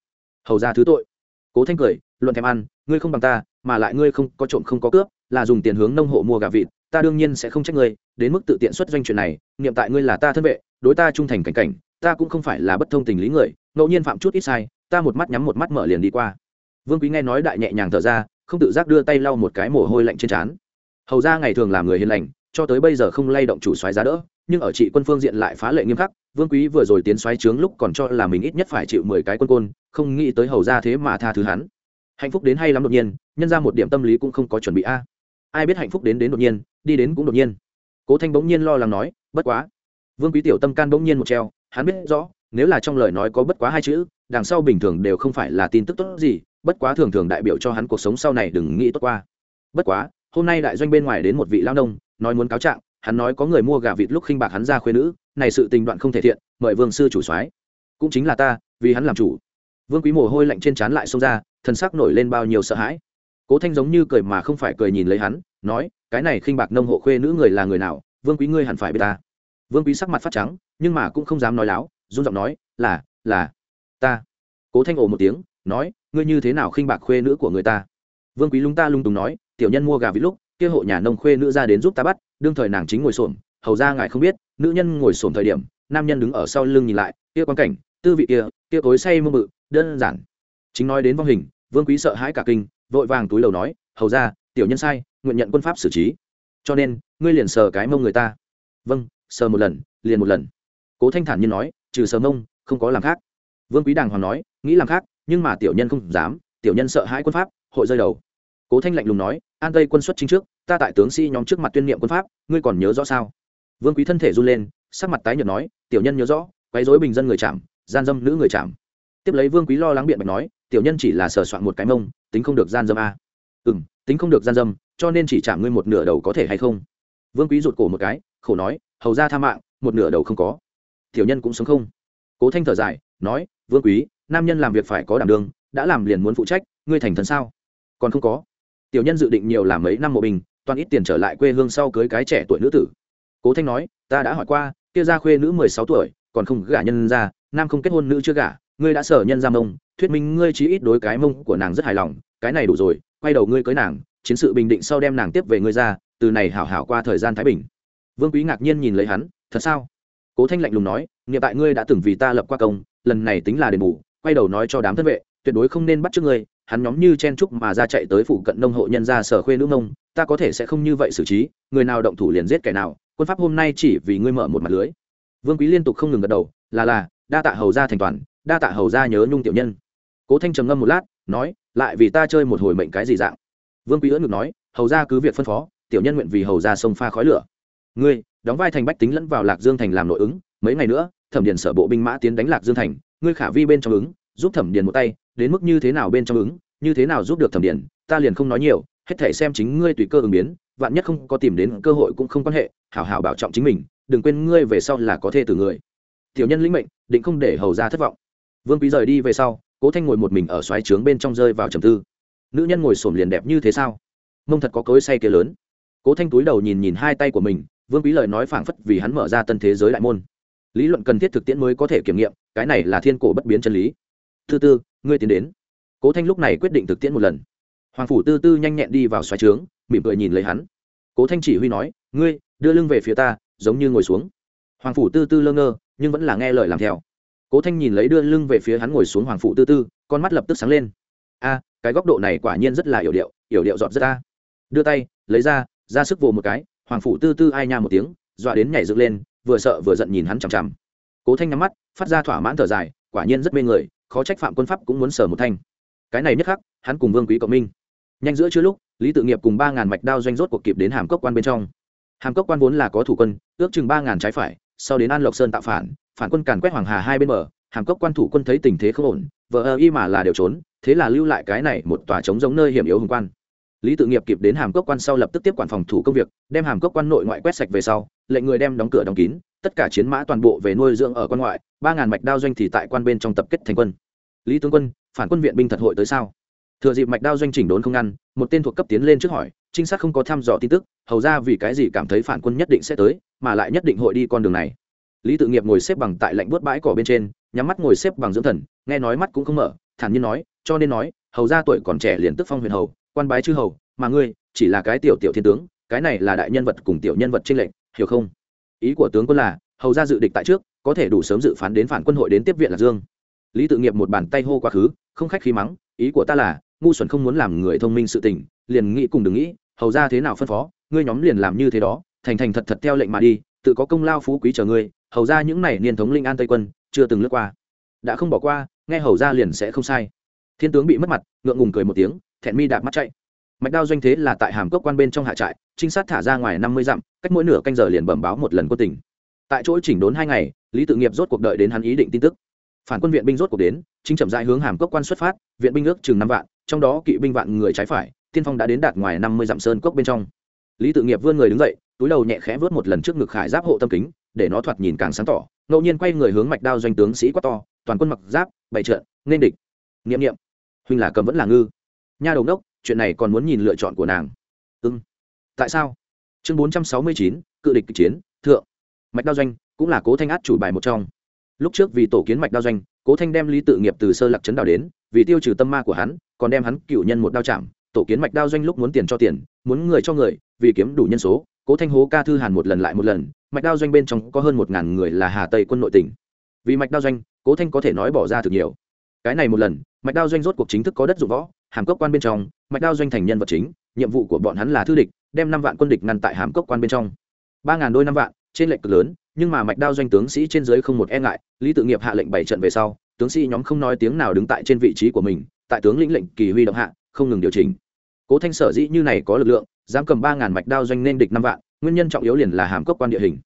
Speaker 1: Hầu ra thứ tội. Cố thanh cười, luận thèm ăn, ngươi không bằng ta, mà lại ngươi không có trộm không có cướp, là dùng tiền hướng nông hộ mua gà vịt, ta đương nhiên sẽ không trách ngươi, đến mức tự tiện xuất doanh chuyện này, niệm tại ngươi là ta thân vệ, đối ta trung thành cảnh cảnh ta cũng không phải là bất thông tình lý người, ngẫu nhiên phạm chút ít sai, ta một mắt nhắm một mắt mở liền đi qua. Vương quý nghe nói đại nhẹ nhàng thở ra, không tự giác đưa tay lau một cái mồ hôi lạnh trên trán. Hầu ra ngày thường làm người hiền lành, cho tới bây giờ không lay động chủ xoáy giá đỡ, nhưng ở trị quân phương diện lại phá lệ nghiêm khắc, vương quý vừa rồi tiến xoáy trướng lúc còn cho là mình ít nhất phải chịu mười cái quân côn, không nghĩ tới hầu ra thế mà tha thứ hắn. Hạnh phúc đến hay lắm đột nhiên, nhân ra một điểm tâm lý cũng không có chuẩn bị a. Ai biết hạnh phúc đến đến đột nhiên, đi đến cũng đột nhiên. Cố thanh bỗng nhiên lo lắng nói, bất quá. Vương quý tiểu tâm can bỗng nhiên một treo hắn biết rõ, nếu là trong lời nói có bất quá hai chữ, đằng sau bình thường đều không phải là tin tức tốt gì, bất quá thường thường đại biểu cho hắn cuộc sống sau này đừng nghĩ tốt qua. Bất quá, hôm nay đại doanh bên ngoài đến một vị lao nông, nói muốn cáo trạng, hắn nói có người mua gà vịt lúc khinh bạc hắn ra khuyên nữ, này sự tình đoạn không thể thiện, mời vương sư chủ soái. Cũng chính là ta, vì hắn làm chủ. Vương quý mồ hôi lạnh trên trán lại xông ra thân sắc nổi lên bao nhiêu sợ hãi. Cố thanh giống như cười mà không phải cười nhìn lấy hắn, nói, cái này khinh bạc nông hộ khuê nữ người là người nào, vương quý ngươi hẳn phải biết ta. Vương quý sắc mặt phát trắng nhưng mà cũng không dám nói láo, run giọng nói, là là, ta. Cố thanh ồ một tiếng, nói, ngươi như thế nào khinh bạc khuê nữ của người ta? Vương quý lung ta lung tùng nói, tiểu nhân mua gà vịt lúc, kia hộ nhà nông khuê nữ ra đến giúp ta bắt, đương thời nàng chính ngồi xổm, hầu ra ngài không biết, nữ nhân ngồi xổm thời điểm, nam nhân đứng ở sau lưng nhìn lại, kia quan cảnh, tư vị kia kia tối say mơ mự đơn giản. Chính nói đến vong hình, vương quý sợ hãi cả kinh, vội vàng túi lầu nói, hầu ra, tiểu nhân sai, nguyện nhận quân pháp xử trí. Cho nên, ngươi liền sờ cái mông người ta. Vâng sờ một lần, liền một lần cố thanh thản nhiên nói, trừ sờ mông, không có làm khác. Vương quý đàng hoàng nói, nghĩ làm khác, nhưng mà tiểu nhân không dám, tiểu nhân sợ hãi quân pháp, hội rơi đầu. Cố thanh lạnh lùng nói, an tây quân xuất chính trước, ta tại tướng sĩ nhóm trước mặt tuyên niệm quân pháp, ngươi còn nhớ rõ sao? Vương quý thân thể run lên, sắc mặt tái nhợt nói, tiểu nhân nhớ rõ, quấy rối bình dân người chạm, gian dâm nữ người chạm. Tiếp lấy vương quý lo lắng biện bạch nói, tiểu nhân chỉ là sờ soạn một cái mông, tính không được gian dâm a. Ừ m tính không được gian dâm, cho nên chỉ chạm ngươi một nửa đầu có thể hay không? Vương quý rụt cổ một cái, khổ nói, hầu ra tha mạng, một nửa đầu không có tiểu nhân cũng sống không. Cố thanh thở dài nói vương quý nam nhân làm việc phải có đảm đường, đã làm liền muốn phụ trách ngươi thành thần sao? Còn không có. Tiểu nhân dự định nhiều làm mấy năm mộ bình toàn ít tiền trở lại quê hương sau cưới cái trẻ tuổi nữ tử. Cố thanh nói ta đã hỏi qua kia ra khuê nữ mười sáu tuổi còn không gả nhân ra nam không kết hôn nữ chưa gả ngươi đã sở nhân ra mông thuyết minh ngươi chí ít đối cái mông của nàng rất hài lòng cái này đủ rồi quay đầu ngươi cưới nàng chiến sự bình định sau đem nàng tiếp về ngươi ra từ này hảo hảo qua thời gian thái bình. Vương quý ngạc nhiên nhìn lấy hắn thật sao? Cố thanh lạnh lùng nói nghiệm tại ngươi đã từng vì ta lập qua công, lần này tính là đền bù, quay đầu nói cho đám thân vệ, tuyệt đối không nên bắt trước ngươi. Hắn nhóm như chen trúc mà ra chạy tới phụ cận nông hộ nhân ra sở khuê nữ mông, ta có thể sẽ không như vậy xử trí, người nào động thủ liền giết kẻ nào, quân pháp hôm nay chỉ vì ngươi mở một mặt lưới. Vương quý liên tục không ngừng gật đầu, là là, đa tạ hầu ra thành toàn, đa tạ hầu ra nhớ nhung tiểu nhân. Cố thanh trầm ngâm một lát, nói, lại vì ta chơi một hồi mệnh cái gì dạng? Vương quý ưỡn ngực nói, hầu ra cứ việc phân phó, tiểu nhân nguyện vì hầu ra sông pha khói lửa. Ngươi đóng vai thành bách tính lẫn vào lạc dương thành làm nội ứng, mấy ngày nữa, thẩm điền sở bộ binh mã tiến đánh lạc dương thành, ngươi khả vi bên trong ứng, giúp thẩm điền một tay, đến mức như thế nào bên trong ứng, như thế nào giúp được thẩm điền, ta liền không nói nhiều, hết thể xem chính ngươi tùy cơ ứng biến, vạn nhất không có tìm đến cơ hội cũng không quan hệ, hảo hảo bảo trọng chính mình, đừng quên ngươi về sau là có thể từ người. Tiểu nhân lĩnh mệnh, định không để hầu ra thất vọng. Vương quý rời đi về sau, cố thanh ngồi một mình ở xoáy trướng bên trong rơi vào trầm tư. Nữ nhân ngồi sổm liền đẹp như thế sao? Mông thật có cối say kia lớn. Cố thanh túi đầu nhìn nhìn hai tay của mình vương quý lời nói phảng phất vì hắn mở ra tân thế giới đại môn. Lý luận cần thiết thực tiễn mới có thể kiểm nghiệm, cái này là thiên cổ bất biến chân lý. Thứ tư, ngươi tiến đến. Cố thanh lúc này quyết định thực tiễn một lần. Hoàng phủ tư tư nhanh nhẹn đi vào xoáy trướng, mỉm cười nhìn lấy hắn. Cố thanh chỉ huy nói, ngươi, đưa lưng về phía ta, giống như ngồi xuống. Hoàng phủ tư tư lơ ngơ, nhưng vẫn là nghe lời làm theo. Cố thanh nhìn lấy đưa lưng về phía hắn ngồi xuống hoàng phủ tư tư, con mắt lập tức sáng lên. A, cái góc độ này quả nhiên rất là yểu điệu yểu điệu dọn rất ta đưa tay, lấy ra ra sức vồ một cái hoàng phủ tư tư ai nha một tiếng, dọa đến nhảy dựng lên, vừa sợ vừa giận nhìn hắn chằm chằm. Cố thanh nhắm mắt, phát ra thỏa mãn thở dài, quả nhiên rất mê người, khó trách phạm quân pháp cũng muốn sở một thanh. Cái này nhất khắc, hắn cùng vương quý cộng minh. Nhanh giữa chưa lúc, lý tự nghiệp cùng ba ngàn mạch đao doanh rốt cuộc kịp đến hàm cốc quan bên trong. Hàm cốc quan vốn là có thủ quân, ước chừng ba ngàn trái phải, sau đến an lộc sơn tạo phản phản quân càn quét hoàng hà hai bên bờ, hàm cốc quan thủ quân thấy tình thế không ổn vợ ơ y mà là đều trốn, thế là lưu lại cái này một tòa trống giống nơi hiểm yếu hùng quan lý tự nghiệp kịp đến hàm cốc quan sau lập tức tiếp quản phòng thủ công việc, đem hàm cốc quan nội ngoại quét sạch về sau, lệnh người đem đóng cửa đóng kín, tất cả chiến mã toàn bộ về nuôi dưỡng ở quan ngoại, ba ngàn mạch đao doanh thì tại quan bên trong tập kết thành quân. Lý tướng quân, phản quân viện binh thật hội tới sao? Thừa dịp mạch đao doanh chỉnh đốn không ngăn, một tên thuộc cấp tiến lên trước hỏi, trinh sát không có thăm dò tin tức, hầu ra vì cái gì cảm thấy phản quân nhất định sẽ tới, mà lại nhất định hội đi con đường này. Lý tự nghiệp ngồi xếp bằng tại lạnh buốt bãi cỏ bên trên, nhắm mắt ngồi xếp bằng dưỡng thần, nghe nói mắt cũng không mở, thản nhiên nói, cho nên nói, hầu ra tuổi còn trẻ liền tức phong huyền hầu quan bái chư hầu, mà ngươi chỉ là cái tiểu tiểu thiên tướng, cái này là đại nhân vật cùng tiểu nhân vật trên lệnh hiểu không? Ý của tướng quân là, hầu ra dự địch tại trước, có thể đủ sớm dự phán đến phản quân hội đến tiếp viện lạc dương. Lý tự nghiệp một bàn tay hô quá khứ, không khách khí mắng, ý của ta là, ngu xuẩn không muốn làm người thông minh sự tình, liền nghĩ cùng đừng nghĩ, hầu ra thế nào phân phó, ngươi nhóm liền làm như thế đó, thành thành thật thật theo lệnh mà đi, tự có công lao phú quý chờ ngươi, hầu ra những này niên thống linh an tây quân, chưa từng lướt qua. Đã không bỏ qua, nghe hầu ra liền sẽ không sai. Thiên tướng bị mất mặt, ngượng ngùng cười một tiếng thẹn mi đạp mắt chạy. Mạch đao doanh thế là tại hàm cốc quan bên trong hạ trại, trinh sát thả ra ngoài năm mươi dặm, cách mỗi nửa canh giờ liền bẩm báo một lần quân tình. tại chỗ chỉnh đốn hai ngày, lý tự nghiệp rốt cuộc đợi đến hắn ý định tin tức. Phản quân viện binh rốt cuộc đến, chính chậm rãi hướng hàm cốc quan xuất phát, viện binh ước chừng năm vạn, trong đó kỵ binh vạn người trái phải, tiên phong đã đến đạt ngoài năm mươi dặm sơn cốc bên trong. Lý tự nghiệp vươn người đứng dậy, túi đầu nhẹ khẽ vớt một lần trước ngực khải giáp hộ tâm kính, để nó thoạt nhìn càng sáng tỏ, ngẫu nhiên quay người hướng mạch đao doanh tướng sĩ quát to, toàn quân mặc giáp, bày trợn nên địch. Nghiệm nghiệm huynh là cầm vẫn là ngư nha đầu đốc, chuyện này còn muốn nhìn lựa chọn của nàng. Ưng tại sao? Chương bốn trăm sáu mươi chín, cự địch kịch chiến, thượng. Mạch đao doanh cũng là cố thanh át chủ bài một trong. Lúc trước vì tổ kiến mạch đao doanh, cố thanh đem lý tự nghiệp từ sơ lạc trấn đào đến, vì tiêu trừ tâm ma của hắn, còn đem hắn cựu nhân một đao chạm, tổ kiến mạch đao doanh lúc muốn tiền cho tiền, muốn người cho người, vì kiếm đủ nhân số, cố thanh hố ca thư hàn một lần lại một lần, mạch đao doanh bên trong có hơn một ngàn người là hà tây quân nội tỉnh. Vì mạch đao doanh, cố thanh có thể nói bỏ ra thực nhiều. Cái này một lần, mạch đao doanh rốt cuộc chính thức có đất dụng võ hàm cốc quan bên trong, mạch đao doanh thành nhân vật chính, nhiệm vụ của bọn hắn là thư địch, đem năm vạn quân địch ngăn tại hàm cốc quan bên trong. Ba ngàn đôi năm vạn, trên lệnh cực lớn, nhưng mà mạch đao doanh tướng sĩ trên dưới không một e ngại, lý tự nghiệp hạ lệnh bảy trận về sau, tướng sĩ nhóm không nói tiếng nào đứng tại trên vị trí của mình, tại tướng lĩnh lệnh kỳ huy động hạ, không ngừng điều chỉnh. Cố thanh sở dĩ như này có lực lượng, dám cầm ba ngàn mạch đao doanh nên địch năm vạn, nguyên nhân trọng yếu liền là hàm cốc quan địa hình.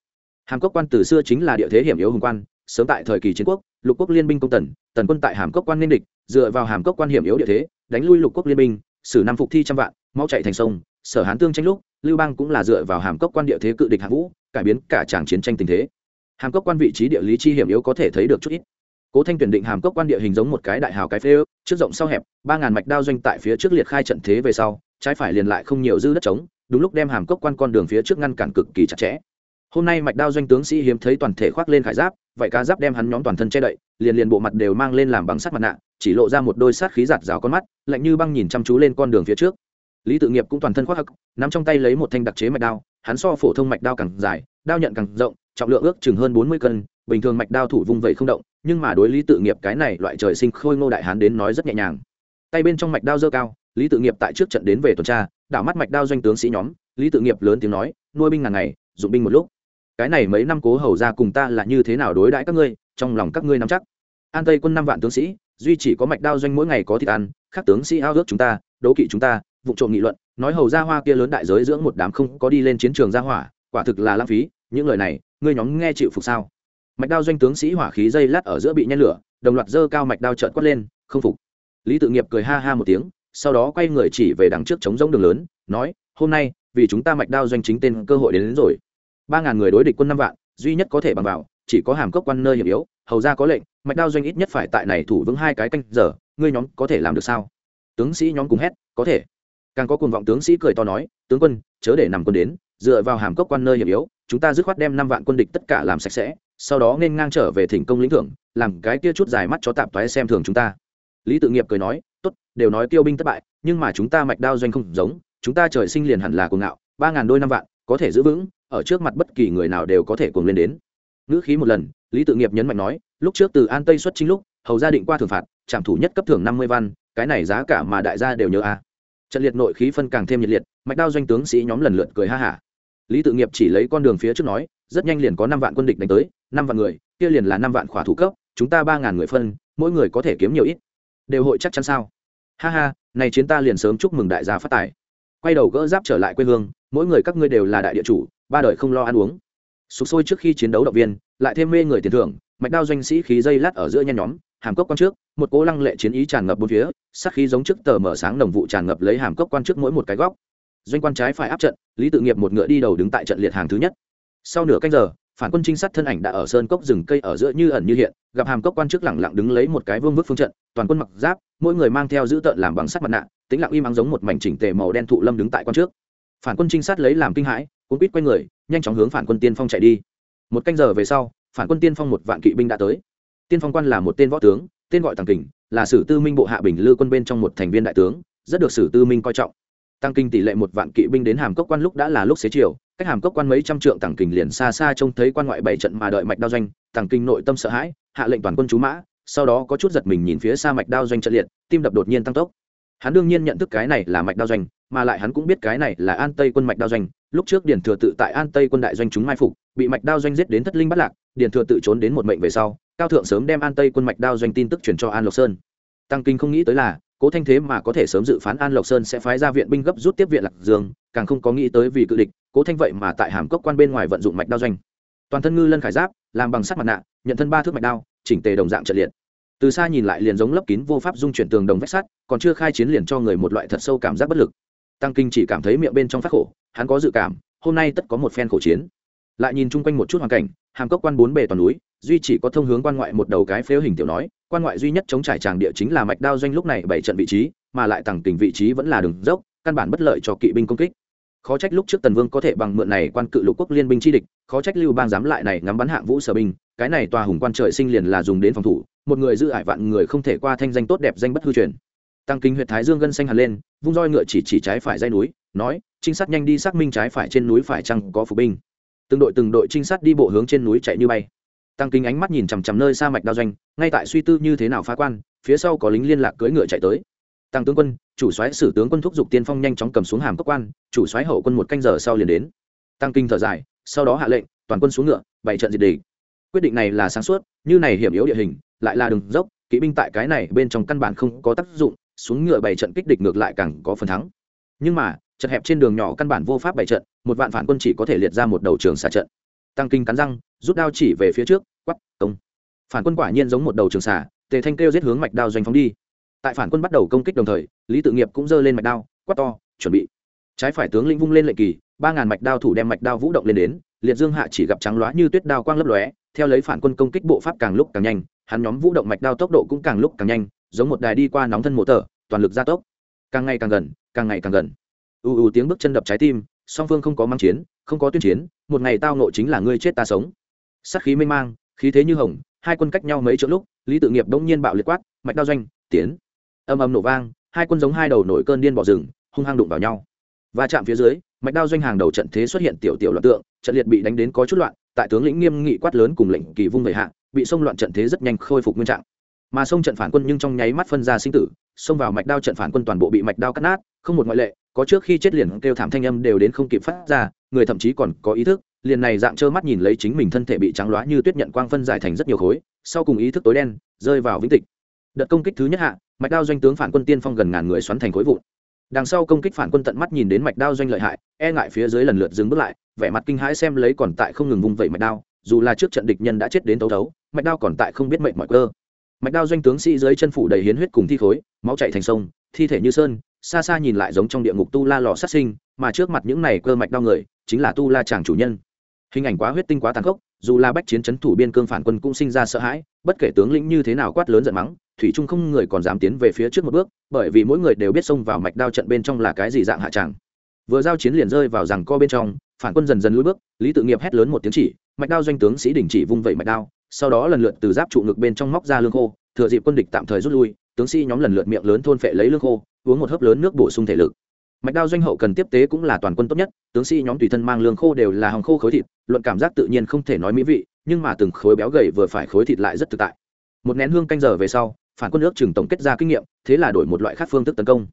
Speaker 1: Hàm cốc quan từ xưa chính là địa thế hiểm yếu hùng quan, sớm tại thời kỳ chiến quốc, lục quốc liên binh công tần tần quân tại hàm cốc quan nên địch, dựa vào hàm cốc quan hiểm yếu địa thế đánh lui lục quốc liên minh, xử năm phục thi trăm vạn mau chạy thành sông, sở hán tương tranh lúc, lưu bang cũng là dựa vào hàm cốc quan địa thế cự địch hạ vũ, cải biến cả tràng chiến tranh tình thế. Hàm cốc quan vị trí địa lý chi hiểm yếu có thể thấy được chút ít. Cố thanh tuyển định hàm cốc quan địa hình giống một cái đại hào cái phê ước, trước rộng sau hẹp, ba ngàn mạch đao doanh tại phía trước liệt khai trận thế về sau, trái phải liền lại không nhiều dư đất trống, đúng lúc đem hàm cốc quan con đường phía trước ngăn cản cực kỳ chặt chẽ. Hôm nay mạch đao doanh tướng sĩ hiếm thấy toàn thể khoác lên khải giáp, vậy cá giáp đem hắn nhóm toàn thân che đậy, liền liền bộ mặt đều mang lên làm bằng sắt mặt nạ chỉ lộ ra một đôi sát khí giạt rào con mắt, lạnh như băng nhìn chăm chú lên con đường phía trước. Lý tự nghiệp cũng toàn thân khoác hắc, nắm trong tay lấy một thanh đặc chế mạch đao, hắn so phổ thông mạch đao càng dài, đao nhận càng rộng, trọng lượng ước chừng hơn bốn mươi cân, bình thường mạch đao thủ vung vẩy không động, nhưng mà đối lý tự nghiệp cái này loại trời sinh khôi ngô đại hán đến nói rất nhẹ nhàng. Tay bên trong mạch đao dơ cao, lý tự nghiệp tại trước trận đến về tuần tra, đảo mắt mạch đao doanh tướng sĩ nhóm, lý tự nghiệp lớn tiếng nói, nuôi binh ngàn ngày, dụng binh một lúc. Cái này mấy năm cố hầu ra cùng ta là như thế nào đối đãi các ngươi, trong lòng các ngươi nắm chắc. An tây quân năm vạn tướng sĩ duy chỉ có mạch đao doanh mỗi ngày có thịt ăn khác tướng sĩ ao ước chúng ta đố kỵ chúng ta vụ trộm nghị luận nói hầu ra hoa kia lớn đại giới dưỡng một đám không có đi lên chiến trường ra hỏa quả thực là lãng phí những lời này ngươi nhóm nghe chịu phục sao? Mạch đao doanh tướng sĩ hỏa khí dây lát ở giữa bị nhen lửa đồng loạt dơ cao mạch đao trợn quất lên không phục. Lý tự nghiệp cười ha ha một tiếng sau đó quay người chỉ về đằng trước chống rỗng đường lớn nói hôm nay vì chúng ta mạch đao doanh chính tên cơ hội đến, đến rồi. Ba ngàn người đối địch quân năm vạn duy nhất có thể bằng vào chỉ có hàm cốc quan nơi hiểm yếu hầu ra có lệnh mạch đao doanh ít nhất phải tại này thủ vững hai cái canh giờ, ngươi nhóm có thể làm được sao? Tướng sĩ nhóm cùng hét, có thể. Càng có cuồng vọng tướng sĩ cười to nói, tướng quân, chớ để nằm quân đến, dựa vào hàm cốc quan nơi hiểm yếu, chúng ta dứt khoát đem năm vạn quân địch tất cả làm sạch sẽ, sau đó nên ngang trở về thỉnh công lĩnh thưởng, làm cái kia chút dài mắt cho tạp toái xem thường chúng ta. Lý tự nghiệp cười nói, tốt, đều nói tiêu binh thất bại, nhưng mà chúng ta mạch đao doanh không giống, chúng ta trời sinh liền hẳn là cuồng ngạo, ba ngàn đôi năm vạn, có thể giữ vững, ở trước mặt bất kỳ người nào đều có thể cuồng lên đến ngữ khí một lần, lý tự nghiệp nhấn mạnh nói, lúc trước từ an tây xuất chính lúc, hầu gia định qua thưởng phạt, trảm thủ nhất cấp thưởng năm mươi văn, cái này giá cả mà đại gia đều nhớ a trận liệt nội khí phân càng thêm nhiệt liệt, mạch đao doanh tướng sĩ nhóm lần lượt cười ha hả. Lý tự nghiệp chỉ lấy con đường phía trước nói, rất nhanh liền có năm vạn quân địch đánh tới, năm vạn người, kia liền là năm vạn khỏa thủ cấp, chúng ta ba ngàn người phân, mỗi người có thể kiếm nhiều ít. Đều hội chắc chắn sao? Ha ha, này chiến ta liền sớm chúc mừng đại gia phát tài. Quay đầu gỡ giáp trở lại quê hương, mỗi người các ngươi đều là đại địa chủ, ba đời không lo ăn uống sụp sôi trước khi chiến đấu động viên, lại thêm mê người tiền thưởng, mạch đao doanh sĩ khí dây lát ở giữa nhen nhóm, hàm cốc quan trước, một cố lăng lệ chiến ý tràn ngập bốn phía sắc khí giống trước tờ mở sáng đồng vụ tràn ngập lấy hàm cốc quan trước mỗi một cái góc. Doanh quan trái phải áp trận, lý tự nghiệp một ngựa đi đầu đứng tại trận liệt hàng thứ nhất. Sau nửa canh giờ, phản quân trinh sát thân ảnh đã ở sơn cốc rừng cây ở giữa như ẩn như hiện, gặp hàm cốc quan trước lẳng lặng đứng lấy một cái vương vức phương trận, toàn quân mặc giáp, mỗi người mang theo giữ tợn làm bằng sắt mặt nạ tính lặng im ắng giống một mảnh chỉnh tề màu đen thụ lâm đứng tại quan trước. Phản quân trinh sát lấy làm kinh hãi, cuốn quýt quay người nhanh chóng hướng phản quân tiên phong chạy đi. Một canh giờ về sau, phản quân tiên phong một vạn kỵ binh đã tới. Tiên phong quan là một tên võ tướng, tên gọi tàng kình, là sử tư minh bộ hạ bình lư quân bên trong một thành viên đại tướng, rất được sử tư minh coi trọng. Tăng kinh tỷ lệ một vạn kỵ binh đến hàm cốc quan lúc đã là lúc xế chiều, cách hàm cốc quan mấy trăm trượng tàng kình liền xa xa trông thấy quan ngoại bảy trận mà đợi mạch đao doanh tàng kinh nội tâm sợ hãi, hạ lệnh toàn quân chú mã, sau đó có chút giật mình nhìn phía xa mạch đao doanh trận liệt, tim đập đột nhiên tăng tốc. Hắn đương nhiên nhận thức cái này là mạch đao doanh, mà lại hắn cũng biết cái này là an tây quân mạch đao doanh lúc trước điền thừa tự tại an tây quân đại doanh chúng mai phục, bị mạch đao doanh giết đến thất linh bắt lạc, điền thừa tự trốn đến một mệnh về sau, cao thượng sớm đem an tây quân mạch đao doanh tin tức truyền cho an lộc sơn. Tăng kinh không nghĩ tới là, cố thanh thế mà có thể sớm dự phán an lộc sơn sẽ phái ra viện binh gấp rút tiếp viện lạc dương, càng không có nghĩ tới vì cự địch, cố thanh vậy mà tại hàm cốc quan bên ngoài vận dụng mạch đao doanh. Toàn thân ngư lân khải giáp, làm bằng sắt mặt nạ, nhận thân ba thước mạch đao, chỉnh tề đồng dạng trận liệt. Từ xa nhìn lại liền giống lấp kín vô pháp dung chuyển tường đồng vách sắt, còn chưa khai chiến liền cho người một loại thật sâu cảm giác bất lực tăng kinh chỉ cảm thấy miệng bên trong phát khổ, hắn có dự cảm, hôm nay tất có một phen khổ chiến. Lại nhìn chung quanh một chút hoàn cảnh, hàm cốc quan bốn bề toàn núi, duy chỉ có thông hướng quan ngoại một đầu cái phếu hình tiểu nói, quan ngoại duy nhất chống trải tràng địa chính là mạch đao doanh lúc này bảy trận vị trí, mà lại tầng tình vị trí vẫn là đường dốc, căn bản bất lợi cho kỵ binh công kích. Khó trách lúc trước tần vương có thể bằng mượn này quan cự lục quốc liên binh chi địch, khó trách lưu bang dám lại này ngắm bắn hạng vũ sở binh, cái này tòa hùng quan trời sinh liền là dùng đến phòng thủ, một người giữ ải vạn người không thể qua thanh danh tốt đẹp danh bất hư truyền tăng kinh huyện thái dương gân xanh hẳn lên, vung roi ngựa chỉ chỉ trái phải dây núi, nói, trinh sát nhanh đi xác minh trái phải trên núi phải chăng có phục binh. Từng đội từng đội trinh sát đi bộ hướng trên núi chạy như bay. Tăng kinh ánh mắt nhìn chằm chằm nơi xa mạch đao doanh, ngay tại suy tư như thế nào phá quan, phía sau có lính liên lạc cưỡi ngựa chạy tới. Tăng tướng quân, chủ soái sử tướng quân thúc giục tiên phong nhanh chóng cầm xuống hàm cốc quan, chủ soái hậu quân một canh giờ sau liền đến. Tăng kinh thở dài, sau đó hạ lệnh, toàn quân xuống ngựa bảy trận diệt địch. Quyết định này là sáng suốt, như này hiểm yếu địa hình, lại là đường dốc, kỵ binh tại cái này bên trong căn bản không có tác dụng xuống ngựa bảy trận kích địch ngược lại càng có phần thắng. Nhưng mà chật hẹp trên đường nhỏ căn bản vô pháp bảy trận, một vạn phản quân chỉ có thể liệt ra một đầu trường xả trận. Tăng kinh cắn răng, rút đao chỉ về phía trước, quắp công phản quân quả nhiên giống một đầu trường xả tề thanh kêu giết hướng mạch đao doanh phóng đi. Tại phản quân bắt đầu công kích đồng thời, lý tự nghiệp cũng giơ lên mạch đao quát to, chuẩn bị. Trái phải tướng lĩnh vung lên lệnh kỳ, ba ngàn mạch đao thủ đem mạch đao vũ động lên đến, liệt dương hạ chỉ gặp trắng loá như tuyết đao quang lấp lóe, theo lấy phản quân công kích bộ pháp càng lúc càng nhanh, hắn nhóm vũ động mạch đao tốc độ cũng càng lúc càng nhanh giống một đài đi qua nóng thân mộ tờ, toàn lực gia tốc. Càng ngày càng gần, càng ngày càng gần. Ù ù tiếng bước chân đập trái tim, song phương không có mang chiến, không có tuyên chiến, một ngày tao nộ chính là ngươi chết ta sống. Sát khí mênh mang, khí thế như hồng, hai quân cách nhau mấy chỗ lúc, lý tự nghiệp đông nhiên bạo liệt quát, mạch đao doanh, tiến! Âm âm nổ vang, hai quân giống hai đầu nổi cơn điên bỏ rừng, hung hăng đụng vào nhau. Và chạm phía dưới, mạch đao doanh hàng đầu trận thế xuất hiện tiểu tiểu loạn tượng, trận liệt bị đánh đến có chút loạn, tại tướng lĩnh nghiêm nghị quát lớn cùng lệnh kỳ vung về hạ, bị xông loạn trận thế rất nhanh khôi phục nguyên trạng mà xông trận phản quân nhưng trong nháy mắt phân ra sinh tử, xông vào mạch đao trận phản quân toàn bộ bị mạch đao cắt nát, không một ngoại lệ, có trước khi chết liền kêu thảm thanh âm đều đến không kịp phát ra, người thậm chí còn có ý thức, liền này dạng trơ mắt nhìn lấy chính mình thân thể bị trắng loá như tuyết nhận quang phân giải thành rất nhiều khối, sau cùng ý thức tối đen, rơi vào vĩnh tịch. Đợt công kích thứ nhất hạ, mạch đao doanh tướng phản quân tiên phong gần ngàn người xoắn thành khối vụn. Đằng sau công kích phản quân tận mắt nhìn đến mạch đao doanh lợi hại e ngại phía dưới lần lượt dừng bước lại, vẻ mặt kinh hãi xem lấy còn tại không ngừng vung vẩy mạch đao, dù là trước trận địch nhân đã chết đến tấu thấu mạch đao còn tại không biết mệnh mọi cơ mạch đao doanh tướng sĩ dưới chân phủ đầy hiến huyết cùng thi khối, máu chạy thành sông, thi thể như sơn, xa xa nhìn lại giống trong địa ngục tu la lò sát sinh, mà trước mặt những này cơ mạch đao người, chính là tu la chàng chủ nhân. Hình ảnh quá huyết tinh quá tàn khốc, dù La bách chiến c h ấ n thủ biên cương phản quân cũng sinh ra sợ hãi, bất kể tướng lĩnh như thế nào quát lớn giận mắng, thủy trung không người còn dám tiến về phía trước một bước, bởi vì mỗi người đều biết xông vào mạch đao trận bên trong là cái gì dạng hạ tràng. Vừa giao chiến liền rơi vào rằng co bên trong, phản quân dần dần lùi bước, lý tự nghiệp hét lớn một tiếng chỉ, mạch đao doanh tướng sĩ đình chỉ vung vẩy mạch đao sau đó lần lượt từ giáp trụ ngực bên trong móc ra lương khô, thừa dịp quân địch tạm thời rút lui, tướng sĩ nhóm lần lượt miệng lớn thôn phệ lấy lương khô, uống một hớp lớn nước bổ sung thể lực. Mạch đao doanh hậu cần tiếp tế cũng là toàn quân tốt nhất, tướng sĩ nhóm tùy thân mang lương khô đều là hòng khô khối thịt, luận cảm giác tự nhiên không thể nói mỹ vị, nhưng mà từng khối béo gầy vừa phải khối thịt lại rất thực tại. Một nén hương canh giờ về sau, phản quân nước chừng tổng kết ra kinh nghiệm, thế là đổi một loại khác phương thức tấn công.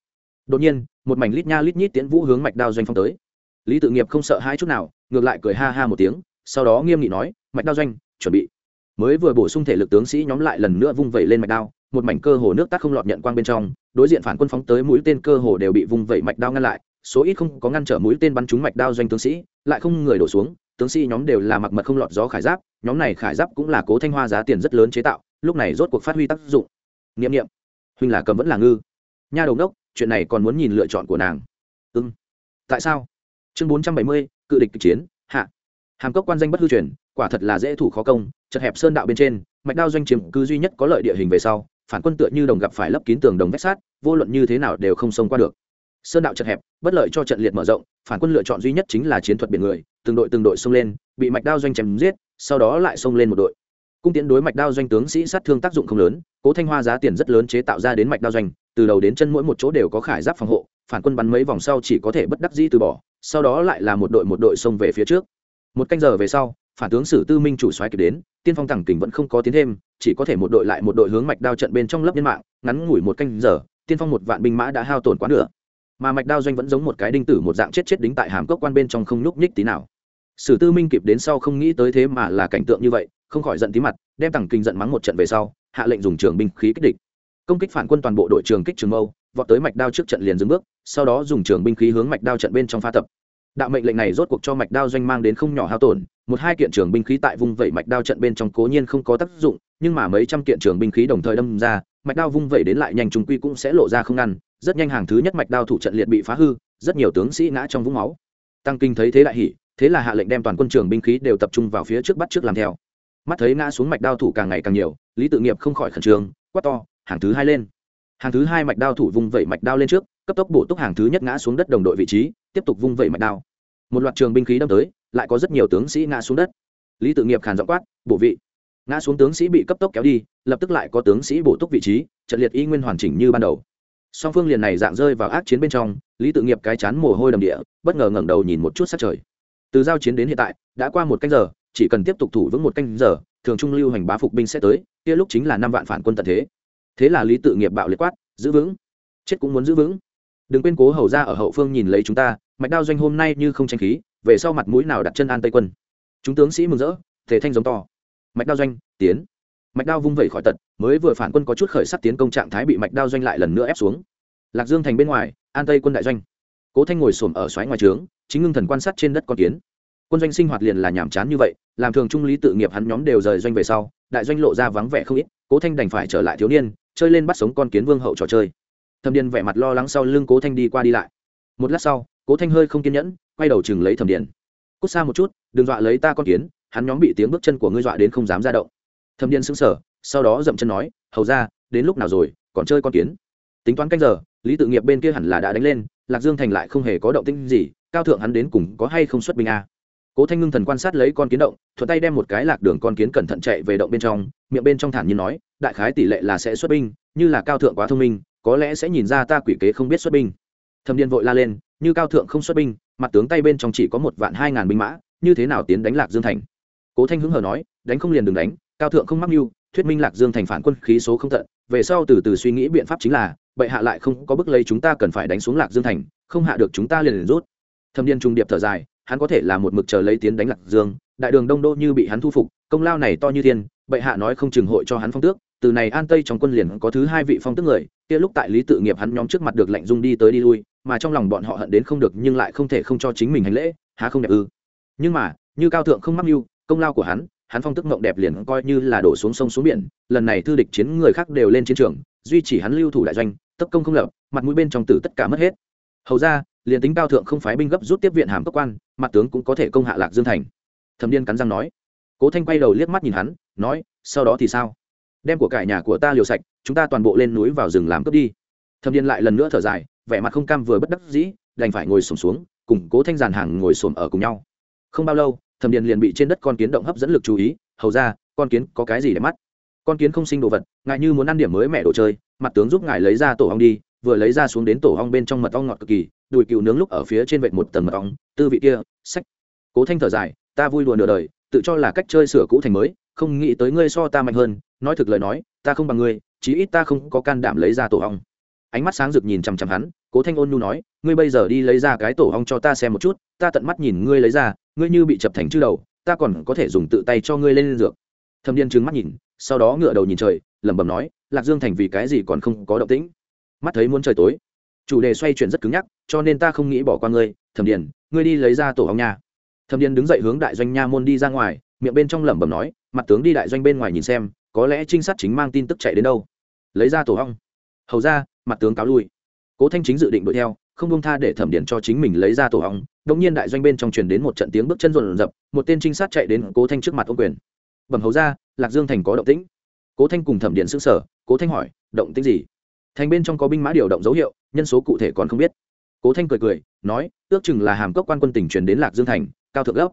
Speaker 1: Đột nhiên, một mảnh lít nha lít nhít tiến vũ hướng mạch đao doanh phong tới. Lý tự nghiệp không sợ hai chút nào, ngược lại cười ha ha một tiếng, sau đó nghiêm nghị nói, mạch đao doanh, chuẩn bị mới vừa bổ sung thể lực tướng sĩ nhóm lại lần nữa vung vẩy lên mạch đao, một mảnh cơ hồ nước tác không lọt nhận quang bên trong, đối diện phản quân phóng tới mũi tên cơ hồ đều bị vung vẩy mạch đao ngăn lại, số ít không có ngăn trở mũi tên bắn trúng mạch đao doanh tướng sĩ, lại không người đổ xuống, tướng sĩ nhóm đều là mặc mật không lọt gió khải giáp, nhóm này khải giáp cũng là cố thanh hoa giá tiền rất lớn chế tạo, lúc này rốt cuộc phát huy tác dụng. Nghiệm nghiệm huynh là cầm vẫn là ngư. Nha đầu đốc, chuyện này còn muốn nhìn lựa chọn của nàng. Ưng tại sao? Chương bốn trăm bảy mươi, cự địch kịch chiến. Hạ hàm cốc quan danh bất hư truyền, quả thật là dễ thủ khó công, chật hẹp sơn đạo bên trên, mạch đao doanh chiếm cứ duy nhất có lợi địa hình về sau, phản quân tựa như đồng gặp phải lấp kín tường đồng vách sát vô luận như thế nào đều không xông qua được. Sơn đạo chật hẹp, bất lợi cho trận liệt mở rộng, phản quân lựa chọn duy nhất chính là chiến thuật biển người, từng đội từng đội xông lên, bị mạch đao doanh chém giết, sau đó lại xông lên một đội. Cung tiến đối mạch đao doanh tướng sĩ sát thương tác dụng không lớn, cố thanh hoa giá tiền rất lớn chế tạo ra đến mạch đao doanh, từ đầu đến chân mỗi một chỗ đều có khải giáp phòng hộ, phản quân bắn mấy vòng sau chỉ có thể bất đắc dĩ từ bỏ, sau đó lại là một đội một đội xông về phía trước một canh giờ về sau, phản tướng sử tư minh chủ xoáy kịp đến, tiên phong thẳng kình vẫn không có tiến thêm, chỉ có thể một đội lại một đội hướng mạch đao trận bên trong lớp nhân mạng, ngắn ngủi một canh giờ, tiên phong một vạn binh mã đã hao tổn quá nửa. Mà mạch đao doanh vẫn giống một cái đinh tử một dạng chết chết đính tại hàm cốc quan bên trong không nhúc nhích tí nào. Sử tư minh kịp đến sau không nghĩ tới thế mà là cảnh tượng như vậy, không khỏi giận tí mặt, đem thẳng kinh giận mắng một trận về sau, hạ lệnh dùng trường binh khí kích địch. Công kích phản quân toàn bộ đội trường kích trường mâu, vọt tới mạch đao trước trận liền dừng bước, sau đó dùng trường binh khí hướng mạch đao trận bên trong pha tập đạo mệnh lệnh này rốt cuộc cho mạch đao doanh mang đến không nhỏ hao tổn, một hai kiện trường binh khí tại vùng vẩy mạch đao trận bên trong cố nhiên không có tác dụng, nhưng mà mấy trăm kiện trường binh khí đồng thời đâm ra, mạch đao vung vẩy đến lại nhanh trung quy cũng sẽ lộ ra không ngăn, rất nhanh hàng thứ nhất mạch đao thủ trận liệt bị phá hư, rất nhiều tướng sĩ ngã trong vũng máu. Tăng kinh thấy thế đại hỉ, thế là hạ lệnh đem toàn quân trường binh khí đều tập trung vào phía trước bắt trước làm theo. Mắt thấy ngã xuống mạch đao thủ càng ngày càng nhiều, lý tự nghiệp không khỏi khẩn trương, quát to, hàng thứ hai lên. Hàng thứ hai mạch đao thủ vung vẩy mạch đao lên trước cấp tốc bổ túc hàng thứ nhất ngã xuống đất đồng đội vị trí, tiếp tục vung vẩy mạch đao. Một loạt trường binh khí đâm tới, lại có rất nhiều tướng sĩ ngã xuống đất. Lý tự nghiệp khàn giọng quát, bổ vị. Ngã xuống tướng sĩ bị cấp tốc kéo đi, lập tức lại có tướng sĩ bổ túc vị trí, trận liệt y nguyên hoàn chỉnh như ban đầu. Song phương liền này dạng rơi vào ác chiến bên trong, lý tự nghiệp cái chán mồ hôi đầm địa, bất ngờ ngẩng đầu nhìn một chút sát trời. Từ giao chiến đến hiện tại, đã qua một canh giờ, chỉ cần tiếp tục thủ vững một canh giờ, thường trung lưu hành bá phục binh sẽ tới, kia lúc chính là năm vạn phản quân tận thế. Thế là lý tự nghiệp bạo liệt quát, giữ vững. Chết cũng muốn giữ vững đừng quên cố hầu ra ở hậu phương nhìn lấy chúng ta, mạch đao doanh hôm nay như không tranh khí, về sau mặt mũi nào đặt chân an tây quân. Chúng tướng sĩ mừng rỡ, thể thanh giống to. Mạch đao doanh, tiến. Mạch đao vung vẩy khỏi tật, mới vừa phản quân có chút khởi sắc tiến công trạng thái bị mạch đao doanh lại lần nữa ép xuống. Lạc dương thành bên ngoài, an tây quân đại doanh. Cố thanh ngồi xổm ở xoáy ngoài trướng, chính ngưng thần quan sát trên đất con kiến. Quân doanh sinh hoạt liền là nhàm chán như vậy, làm thường trung lý tự nghiệp hắn nhóm đều rời doanh về sau, đại doanh lộ ra vắng vẻ không ít, cố thanh đành phải trở lại thiếu niên, chơi lên bắt sống con kiến vương hậu trò chơi thẩm điền vẻ mặt lo lắng sau lưng cố thanh đi qua đi lại. Một lát sau, cố thanh hơi không kiên nhẫn, quay đầu chừng lấy thẩm điền. Cút xa một chút, đừng dọa lấy ta con kiến, hắn nhóm bị tiếng bước chân của ngươi dọa đến không dám ra động. Thẩm điền sững sờ, sau đó dậm chân nói, hầu ra, đến lúc nào rồi, còn chơi con kiến? Tính toán canh giờ, lý tự nghiệp bên kia hẳn là đã đánh lên, lạc dương thành lại không hề có động tĩnh gì, cao thượng hắn đến cùng có hay không xuất binh a? Cố thanh ngưng thần quan sát lấy con kiến động, thuận tay đem một cái lạc đường con kiến cẩn thận chạy về động bên trong, miệng bên trong thản nhiên nói, đại khái tỷ lệ là sẽ xuất binh, như là cao thượng quá thông minh có lẽ sẽ nhìn ra ta quỷ kế không biết xuất binh. Thâm điên vội la lên, như cao thượng không xuất binh, mặt tướng tay bên trong chỉ có một vạn hai ngàn binh mã, như thế nào tiến đánh lạc dương thành? Cố thanh hứng hờ nói, đánh không liền đừng đánh, cao thượng không mắc mưu, thuyết minh lạc dương thành phản quân khí số không tận, về sau từ từ suy nghĩ biện pháp chính là, bệ hạ lại không có bức lấy chúng ta cần phải đánh xuống lạc dương thành, không hạ được chúng ta liền liền rút. Thâm điên trung điệp thở dài, hắn có thể là một mực chờ lấy tiến đánh lạc dương, đại đường đông đô như bị hắn thu phục, công lao này to như thiên, bệ hạ nói không chừng hội cho hắn phong tước từ này an tây trong quân liền có thứ hai vị phong tức người, kia lúc tại lý tự nghiệp hắn nhóm trước mặt được lệnh dung đi tới đi lui, mà trong lòng bọn họ hận đến không được nhưng lại không thể không cho chính mình hành lễ, há không đẹp ư? Nhưng mà, như cao thượng không mắc mưu, công lao của hắn hắn phong tức mộng đẹp liền coi như là đổ xuống sông xuống biển, lần này thư địch chiến người khác đều lên chiến trường, duy chỉ hắn lưu thủ đại doanh, tấp công không lập, mặt mũi bên trong tử tất cả mất hết. Hầu ra, liền tính cao thượng không phái binh gấp rút tiếp viện hàm cấp quan, mặt tướng cũng có thể công hạ lạc dương thành. Thẩm điên cắn răng nói. Cố thanh quay đầu liếc mắt nhìn hắn, nói, sau đó thì sao? Đem của cải nhà của ta liều sạch, chúng ta toàn bộ lên núi vào rừng làm cướp đi. Thâm điên lại lần nữa thở dài, vẻ mặt không cam vừa bất đắc dĩ, đành phải ngồi sổm xuống, cùng cố thanh giàn hàng ngồi sổm ở cùng nhau. Không bao lâu, thẩm điền liền bị trên đất con kiến động hấp dẫn lực chú ý, hầu ra, con kiến có cái gì để mắt? Con kiến không sinh đồ vật ngại như muốn ăn điểm mới mẹ đồ chơi, mặt tướng giúp ngài lấy ra tổ ong đi, vừa lấy ra xuống đến tổ ong bên trong mật ong ngọt cực kỳ, đùi cừu nướng lúc ở phía trên vệt một tầng mật ong, tư vị kia, sách. Cố thanh thở dài, ta vui đùa nửa đời, tự cho là cách chơi sửa cũ thành mới, không nghĩ tới ngươi so ta mạnh hơn nói thực lời nói, ta không bằng ngươi, chí ít ta không có can đảm lấy ra tổ ong. Ánh mắt sáng rực nhìn chằm chằm hắn, cố thanh ôn nhu nói, ngươi bây giờ đi lấy ra cái tổ ong cho ta xem một chút, ta tận mắt nhìn ngươi lấy ra, ngươi như bị chập thành chư đầu, ta còn có thể dùng tự tay cho ngươi lên dược. Thâm điên trừng mắt nhìn, sau đó ngựa đầu nhìn trời, lẩm bẩm nói, lạc dương thành vì cái gì còn không có động tĩnh? Mắt thấy muốn trời tối, chủ đề xoay chuyển rất cứng nhắc, cho nên ta không nghĩ bỏ qua ngươi, thẩm điền, ngươi đi lấy ra tổ ong nha. Thẩm điền đứng dậy hướng đại doanh nha môn đi ra ngoài, miệng bên trong lẩm bẩm nói, mặt tướng đi đại doanh bên ngoài nhìn xem có lẽ trinh sát chính mang tin tức chạy đến đâu. Lấy ra tổ ong. Hầu ra, mặt tướng cáo lui. Cố thanh chính dự định đuổi theo, không công tha để thẩm điền cho chính mình lấy ra tổ ong. Đông nhiên đại doanh bên trong truyền đến một trận tiếng bước chân rộn rập, một tên trinh sát chạy đến cố thanh trước mặt ô quyền. Bẩm hầu ra, lạc dương thành có động tĩnh. Cố thanh cùng thẩm điện xưng sở cố thanh hỏi, động tĩnh gì? Thành bên trong có binh mã điều động dấu hiệu, nhân số cụ thể còn không biết. Cố thanh cười cười, nói, ước chừng là hàm cốc quan quân tỉnh truyền đến lạc dương thành, cao thượng gấp.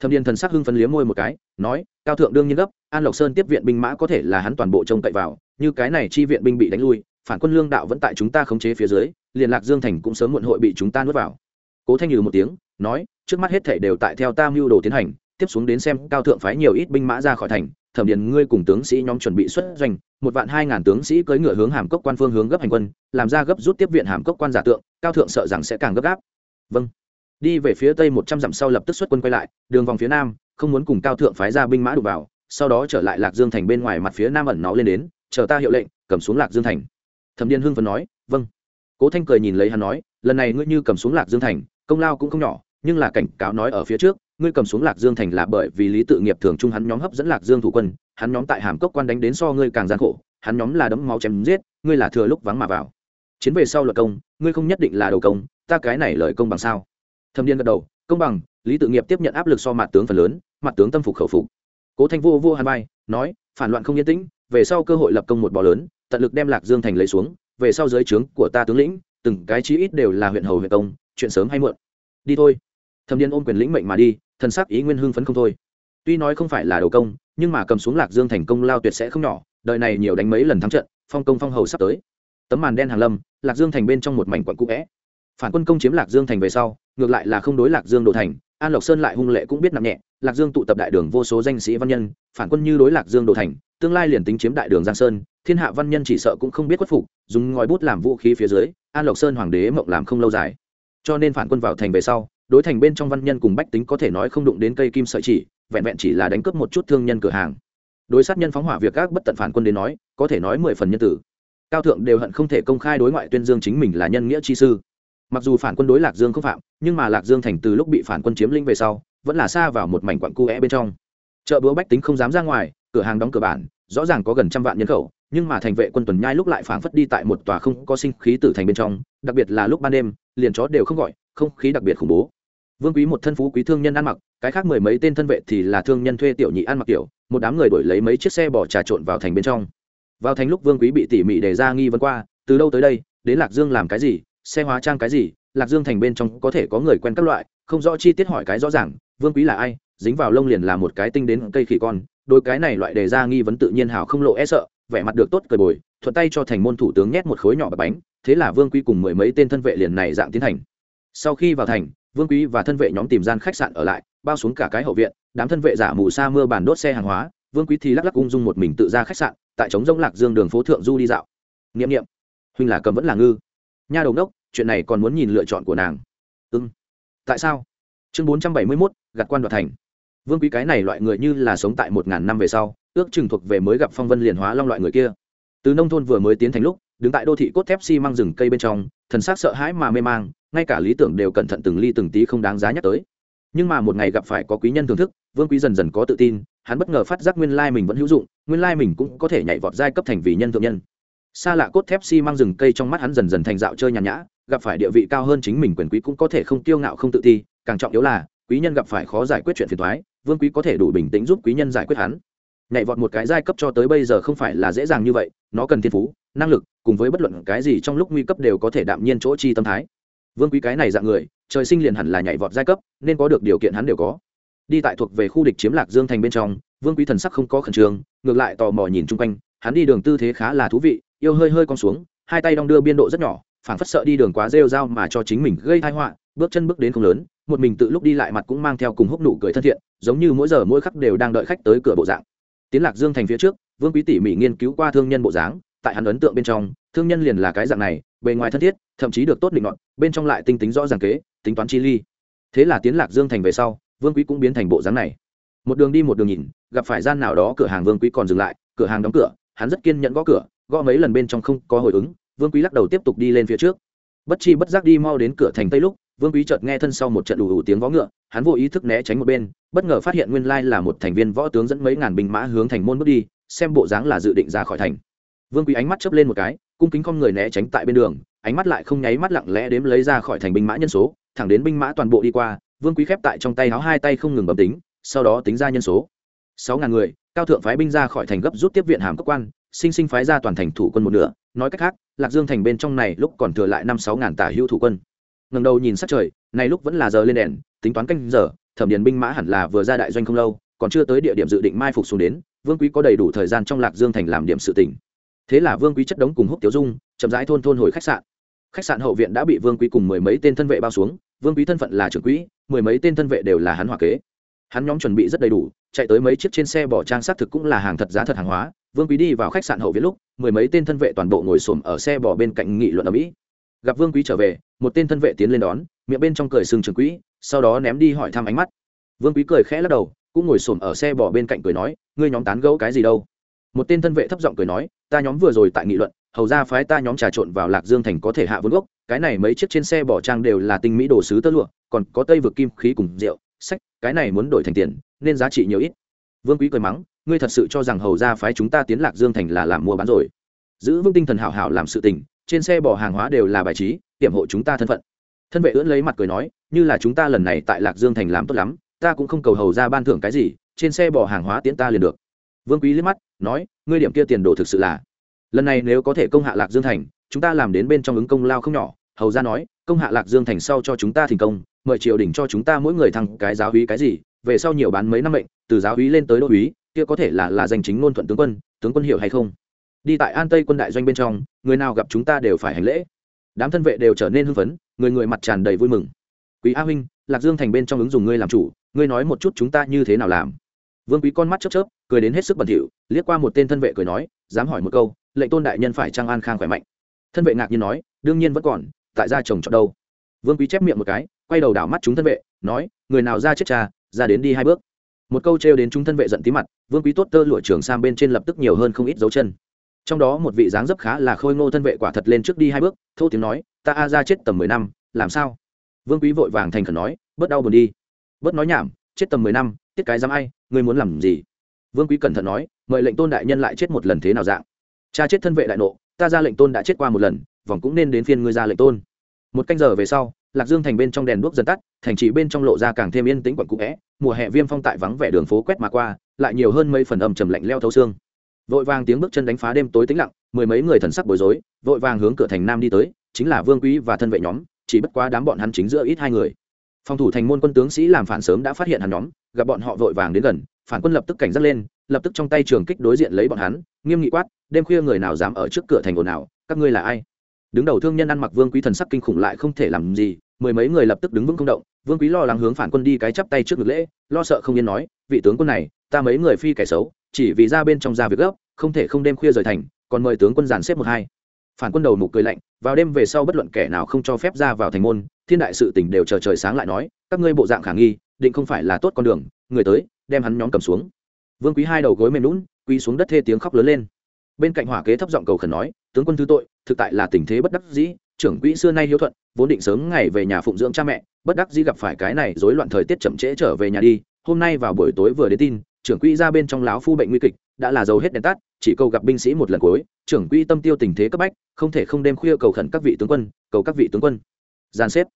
Speaker 1: Thẩm điện thần sắc hưng phấn liếm môi một cái, nói, cao thượng đương nhiên gấp an lộc sơn tiếp viện binh mã có thể là hắn toàn bộ trông cậy vào, như cái này chi viện binh bị đánh lui, phản quân lương đạo vẫn tại chúng ta khống chế phía dưới, liền lạc dương thành cũng sớm muộn hội bị chúng ta nuốt vào. Cố thanh nhừ một tiếng, nói, trước mắt hết thể đều tại theo ta mưu đồ tiến hành, tiếp xuống đến xem cao thượng phái nhiều ít binh mã ra khỏi thành, thẩm điền ngươi cùng tướng sĩ nhóm chuẩn bị xuất doanh, một vạn hai ngàn tướng sĩ cưỡi ngựa hướng hàm cốc quan phương hướng gấp hành quân, làm ra gấp rút tiếp viện hàm cốc quan giả tượng, cao thượng sợ rằng sẽ càng gấp gáp. Vâng. Đi về phía tây một trăm dặm sau lập tức xuất quân quay lại, đường vòng phía nam, không muốn cùng cao thượng phái ra binh mã đục vào sau đó trở lại lạc dương thành bên ngoài mặt phía nam ẩn nó lên đến, chờ ta hiệu lệnh, cầm xuống lạc dương thành. Thẩm điền hưng phấn nói vâng. Cố thanh cười nhìn lấy hắn nói, lần này ngươi như cầm xuống lạc dương thành, công lao cũng không nhỏ, nhưng là cảnh cáo nói ở phía trước, ngươi cầm xuống lạc dương thành là bởi vì lý tự nghiệp thường trung hắn nhóm hấp dẫn lạc dương thủ quân, hắn nhóm tại hàm cốc quan đánh đến so ngươi càng gian khổ, hắn nhóm là đấm máu chém giết, ngươi là thừa lúc vắng mà vào. Chiến về sau luật công, ngươi không nhất định là đầu công, ta cái này lời công bằng sao? Thâm điên gật đầu, công bằng, lý tự nghiệp tiếp nhận áp lực so mặt tướng phần lớn, mặt tướng tâm phục khẩu phục cố thanh vô vô hàn bay nói, phản loạn không yên tĩnh, về sau cơ hội lập công một bò lớn, tận lực đem lạc dương thành lấy xuống, về sau dưới trướng của ta tướng lĩnh, từng cái chí ít đều là huyện hầu huyện công, chuyện sớm hay muộn. Đi thôi. Thâm điên ôm quyền lĩnh mệnh mà đi thần sắc ý nguyên hưng phấn không thôi. Tuy nói không phải là đầu công, nhưng mà cầm xuống lạc dương thành công lao tuyệt sẽ không nhỏ, Đời này nhiều đánh mấy lần thắng trận, phong công phong hầu sắp tới. Tấm màn đen hàng lâm, lạc dương thành bên trong một mảnh quận cũ vẽ. Phản quân công chiếm lạc dương thành về sau, ngược lại là không đối lạc dương đồ thành an lộc sơn lại hung lệ cũng biết nặng nhẹ, lạc dương tụ tập đại đường vô số danh sĩ văn nhân, phản quân như đối lạc dương đồ thành, tương lai liền tính chiếm đại đường giang sơn, thiên hạ văn nhân chỉ sợ cũng không biết khuất phục, dùng ngòi bút làm vũ khí phía dưới, an lộc sơn hoàng đế mộng làm không lâu dài. Cho nên phản quân vào thành về sau, đối thành bên trong văn nhân cùng bách tính có thể nói không đụng đến cây kim sợi chỉ, vẹn vẹn chỉ là đánh cướp một chút thương nhân cửa hàng. Đối sát nhân phóng hỏa việc các bất tận phản quân đến nói, có thể nói mười phần nhân tử. Cao thượng đều hận không thể công khai đối ngoại tuyên dương chính mình là nhân nghĩa chi sư mặc dù phản quân đối lạc dương không phạm, nhưng mà lạc dương thành từ lúc bị phản quân chiếm lĩnh về sau, vẫn là xa vào một mảnh quặng cu é bên trong. Chợ búa bách tính không dám ra ngoài, cửa hàng đóng cửa bản, rõ ràng có gần trăm vạn nhân khẩu, nhưng mà thành vệ quân tuần nhai lúc lại phảng phất đi tại một tòa không có sinh khí tử thành bên trong, đặc biệt là lúc ban đêm, liền chó đều không gọi, không khí đặc biệt khủng bố. Vương quý một thân phú quý thương nhân ăn mặc, cái khác mười mấy tên thân vệ thì là thương nhân thuê tiểu nhị ăn mặc tiểu, một đám người đổi lấy mấy chiếc xe bỏ trà trộn vào thành bên trong. Vào thành lúc vương quý bị tỉ mỉ đề ra nghi vấn qua, từ đâu tới đây, đến lạc dương làm cái gì xe hóa trang cái gì, lạc dương thành bên trong có thể có người quen các loại, không rõ chi tiết hỏi cái rõ ràng, vương quý là ai, dính vào lông liền là một cái tinh đến cây khỉ con đôi cái này loại đề ra nghi vấn tự nhiên hào không lộ e sợ, vẻ mặt được tốt cười bồi, thuận tay cho thành môn thủ tướng nhét một khối nhỏ bạc bánh, thế là vương quý cùng mười mấy tên thân vệ liền này dạng tiến hành. Sau khi vào thành, vương quý và thân vệ nhóm tìm gian khách sạn ở lại, bao xuống cả cái hậu viện, đám thân vệ giả mù sa mưa bàn đốt xe hàng hóa, vương quý thì lắc lắc ung dung một mình tự ra khách sạn, tại trống rỗng lạc dương đường phố thượng du đi dạo. Nghiệm nghiệm huynh là cầm vẫn là ngư nha đầu đốc, chuyện này còn muốn nhìn lựa chọn của nàng. Ưng tại sao? Chương bốn trăm bảy mươi mốt gặt quan đoạt thành. Vương quý cái này loại người như là sống tại một ngàn năm về sau, ước chừng thuộc về mới gặp phong vân liền hóa long loại người kia. Từ nông thôn vừa mới tiến thành lúc, đứng tại đô thị cốt thép xi、si、măng rừng cây bên trong, thần s á c sợ hãi mà mê mang, ngay cả lý tưởng đều cẩn thận từng ly từng tí không đáng giá nhắc tới. Nhưng mà một ngày gặp phải có quý nhân thưởng thức, vương quý dần dần có tự tin, hắn bất ngờ phát giác nguyên lai mình vẫn hữu dụng, nguyên lai mình cũng có thể nhảy vọt giai cấp thành vì nhân thượng nhân xa lạ cốt thép xi、si、măng rừng cây trong mắt hắn dần dần thành dạo chơi nhàn nhã, gặp phải địa vị cao hơn chính mình quyền quý cũng có thể không kiêu ngạo không tự ti, càng trọng yếu là, quý nhân gặp phải khó giải quyết chuyện phiền thoái vương quý có thể đủ bình tĩnh giúp quý nhân giải quyết hắn. Nhảy vọt một cái giai cấp cho tới bây giờ không phải là dễ dàng như vậy, nó cần thiên phú, năng lực, cùng với bất luận cái gì trong lúc nguy cấp đều có thể đạm nhiên chỗ chi tâm thái. Vương quý cái này dạng người, trời sinh liền hẳn là nhảy vọt giai cấp, nên có được điều kiện hắn đều có. Đi tại thuộc về khu địch chiếm lạc dương thành bên trong, vương quý thần sắc không có khẩn trương, ngược lại tò mò nhìn chung quanh, hắn đi đường tư thế khá là thú vị yêu hơi hơi con xuống, hai tay đong đưa biên độ rất nhỏ, phảng phất sợ đi đường quá rêu rao mà cho chính mình gây tai họa, bước chân bước đến không lớn, một mình tự lúc đi lại mặt cũng mang theo cùng húc nụ cười thân thiện, giống như mỗi giờ mỗi khắc đều đang đợi khách tới cửa bộ dạng. Tiến lạc dương thành phía trước, vương quý tỉ mỉ nghiên cứu qua thương nhân bộ dáng, tại hắn ấn tượng bên trong, thương nhân liền là cái dạng này, bề ngoài thân thiết, thậm chí được tốt định luận bên trong lại tinh tính rõ ràng kế, tính toán chi ly. Thế là tiến lạc dương thành về sau, vương quý cũng biến thành bộ dáng này. Một đường đi một đường nhìn, gặp phải gian nào đó cửa hàng vương quý còn dừng lại, cửa hàng đóng cửa, hắn rất kiên nhẫn gõ cửa gõ mấy lần bên trong không có hồi ứng, vương quý lắc đầu tiếp tục đi lên phía trước. Bất chi bất giác đi mau đến cửa thành tây lúc, vương quý chợt nghe thân sau một trận đủ đủ tiếng vó ngựa, hắn vô ý thức né tránh một bên, bất ngờ phát hiện nguyên lai là một thành viên võ tướng dẫn mấy ngàn binh mã hướng thành môn bước đi, xem bộ dáng là dự định ra khỏi thành. Vương quý ánh mắt chớp lên một cái, cung kính con người né tránh tại bên đường, ánh mắt lại không nháy mắt lặng lẽ đếm lấy ra khỏi thành binh mã nhân số, thẳng đến binh mã toàn bộ đi qua, vương quý khép tại trong tay háo hai tay không ngừng bấm tính, sau đó tính ra nhân số. Sáu ngàn người, cao thượng phái binh ra khỏi thành gấp rút tiếp viện hàm cấp quan sinh sinh phái ra toàn thành thủ quân một nửa, nói cách khác, lạc dương thành bên trong này lúc còn thừa lại năm sáu ngàn tả hưu thủ quân. Ngần đầu nhìn sát trời, này lúc vẫn là giờ lên đèn, tính toán canh giờ, thẩm điền binh mã hẳn là vừa ra đại doanh không lâu, còn chưa tới địa điểm dự định mai phục xuống đến, vương quý có đầy đủ thời gian trong lạc dương thành làm điểm sự tỉnh thế là vương quý chất đống cùng húc tiểu dung, chậm rãi thôn thôn hồi khách sạn. Khách sạn hậu viện đã bị vương quý cùng mười mấy tên thân vệ bao xuống, vương quý thân phận là trưởng quỹ, mười mấy tên thân vệ đều là hắn hòa kế. Hắn nhóm chuẩn bị rất đầy đủ, chạy tới mấy chiếc trên xe bỏ trang xác thực cũng là hàng thật giá thật hàng hóa vương quý đi vào khách sạn hậu viện lúc, mười mấy tên thân vệ toàn bộ ngồi xổm ở xe bỏ bên cạnh nghị luận ở mỹ. Gặp vương quý trở về, một tên thân vệ tiến lên đón, miệng bên trong cười sừng trường quỹ, sau đó ném đi hỏi thăm ánh mắt. Vương quý cười khẽ lắc đầu, cũng ngồi xổm ở xe bỏ bên cạnh cười nói, ngươi nhóm tán gẫu cái gì đâu? Một tên thân vệ thấp giọng cười nói, ta nhóm vừa rồi tại nghị luận, hầu ra phái ta nhóm trà trộn vào lạc dương thành có thể hạ vốn gốc, cái này mấy chiếc trên xe bỏ trang đều là tinh mỹ đồ sứ tơ lụa, còn có tây vực kim khí cùng rượu, sách, cái này muốn đổi thành tiền, nên giá trị nhiều ít. Vương quý cười mắng ngươi thật sự cho rằng hầu ra phái chúng ta tiến lạc dương thành là làm mua bán rồi. Giữ vững tinh thần hảo hảo làm sự tình, trên xe bỏ hàng hóa đều là bài trí tiệm hộ chúng ta thân phận. Thân vệ ưỡn lấy mặt cười nói, như là chúng ta lần này tại lạc dương thành làm tốt lắm, ta cũng không cầu hầu ra ban thưởng cái gì, trên xe bỏ hàng hóa tiễn ta liền được. Vương quý liếc mắt, nói, ngươi điểm kia tiền đồ thực sự là lần này nếu có thể công hạ lạc dương thành, chúng ta làm đến bên trong ứng công lao không nhỏ. Hầu ra nói, công hạ lạc dương thành sau cho chúng ta thành công, mời triều đình cho chúng ta mỗi người thăng cái giáo úy cái gì, về sau nhiều bán mấy năm mệnh, từ giáo úy lên tới đô úy kia có thể là là danh chính ngôn thuận tướng quân tướng quân hiểu hay không? Đi tại an tây quân đại doanh bên trong, người nào gặp chúng ta đều phải hành lễ. Đám thân vệ đều trở nên hưng phấn, người người mặt tràn đầy vui mừng. Quý a huynh, lạc dương thành bên trong ứng dùng ngươi làm chủ, ngươi nói một chút chúng ta như thế nào làm? Vương quý con mắt chớp chớp, cười đến hết sức bẩn thỉu, liếc qua một tên thân vệ cười nói, dám hỏi một câu, lệnh tôn đại nhân phải trang an khang khỏe mạnh? Thân vệ ngạc nhiên nói, đương nhiên vẫn còn, tại gia chồng chọn đâu? Vương quý chép miệng một cái, quay đầu đảo mắt chúng thân vệ, nói, người nào ra chết cha, ra đến đi hai bước một câu trêu đến chúng thân vệ giận tí mặt, vương quý tốt tơ lụa trưởng sang bên trên lập tức nhiều hơn không ít dấu chân. Trong đó một vị dáng dấp khá là khôi ngô thân vệ quả thật lên trước đi hai bước, thô tiếng nói, ta a ra chết tầm mười năm, làm sao? Vương quý vội vàng thành khẩn nói, bớt đau buồn đi. Bớt nói nhảm, chết tầm mười năm, tiết cái dám ai, ngươi muốn làm gì? Vương quý cẩn thận nói, mời lệnh tôn đại nhân lại chết một lần thế nào dạng? Cha chết thân vệ đại nộ, ta ra lệnh tôn đã chết qua một lần, vòng cũng nên đến phiên ngươi ra lệnh tôn. Một canh giờ về sau lạc dương thành bên trong đèn đuốc dần tắt, thành trì bên trong lộ ra càng thêm yên tĩnh quẩn cũ vẽ. Mùa hè viêm phong tại vắng vẻ đường phố quét mà qua, lại nhiều hơn mấy phần âm trầm lạnh leo thấu xương. Vội vàng tiếng bước chân đánh phá đêm tối tĩnh lặng, mười mấy người thần sắc bối rối, vội vàng hướng cửa thành nam đi tới, chính là vương quý và thân vệ nhóm, chỉ bất quá đám bọn hắn chính giữa ít hai người. Phòng thủ thành môn quân tướng sĩ làm phản sớm đã phát hiện hắn nhóm, gặp bọn họ vội vàng đến gần, phản quân lập tức cảnh giác lên, lập tức trong tay trường kích đối diện lấy bọn hắn, nghiêm nghị quát, đêm khuya người nào dám ở trước cửa thành ồn nào các ngươi là ai? Đứng đầu thương nhân ăn mặc vương quý thần sắc kinh khủng lại không thể làm gì mười mấy người lập tức đứng vững không động, vương quý lo lắng hướng phản quân đi cái chắp tay trước ngực lễ, lo sợ không yên nói, vị tướng quân này, ta mấy người phi kẻ xấu, chỉ vì ra bên trong ra việc gấp, không thể không đêm khuya rời thành, còn mời tướng quân giàn xếp một hai. Phản quân đầu mục cười lạnh, vào đêm về sau bất luận kẻ nào không cho phép ra vào thành môn, thiên đại sự tỉnh đều chờ trời sáng lại nói, các ngươi bộ dạng khả nghi, định không phải là tốt con đường, người tới, đem hắn nhóm cầm xuống. Vương quý hai đầu gối mềm lún quy xuống đất thê tiếng khóc lớn lên. Bên cạnh hỏa kế thấp giọng cầu khẩn nói, tướng quân thứ tội, thực tại là tình thế bất đắc dĩ trưởng quỹ xưa nay hiếu thuận, vốn định sớm ngày về nhà phụng dưỡng cha mẹ, bất đắc dĩ gặp phải cái này rối loạn thời tiết chậm trễ trở về nhà đi, hôm nay vào buổi tối vừa đến tin, trưởng quỹ ra bên trong láo phu bệnh nguy kịch, đã là dầu hết đèn tắt, chỉ cầu gặp binh sĩ một lần cuối, trưởng quỹ tâm tiêu tình thế cấp bách, không thể không đêm khuya cầu khẩn các vị tướng quân, cầu các vị tướng quân. Gian xếp.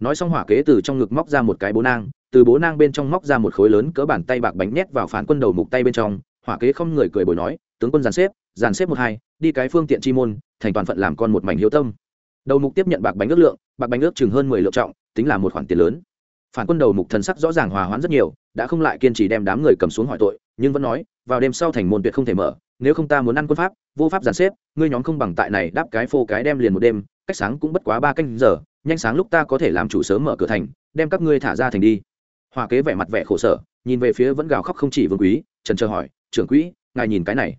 Speaker 1: Nói xong hỏa kế từ trong ngực móc ra một cái bố nang, từ bố nang bên trong móc ra một khối lớn cỡ bàn tay bạc bánh nhét vào phản quân đầu mục tay bên trong, hỏa kế không người cười bồi nói, tướng quân dàn xếp dàn xếp một hai, đi cái phương tiện chi môn, thành toàn phận làm con một mảnh hiếu tâm đầu mục tiếp nhận bạc bánh ước lượng, bạc bánh ước chừng hơn mười lượng trọng, tính là một khoản tiền lớn. Phản quân đầu mục thần sắc rõ ràng hòa hoãn rất nhiều, đã không lại kiên trì đem đám người cầm xuống hỏi tội, nhưng vẫn nói, vào đêm sau thành môn tuyệt không thể mở, nếu không ta muốn ăn quân pháp, vô pháp giàn xếp, ngươi nhóm không bằng tại này đáp cái phô cái đem liền một đêm, cách sáng cũng bất quá ba canh giờ, nhanh sáng lúc ta có thể làm chủ sớm mở cửa thành, đem các ngươi thả ra thành đi. Hòa kế vẻ mặt vẻ khổ sở, nhìn về phía vẫn gào khóc không chỉ vương quý, trần chờ hỏi, trưởng quỹ, ngài nhìn cái này.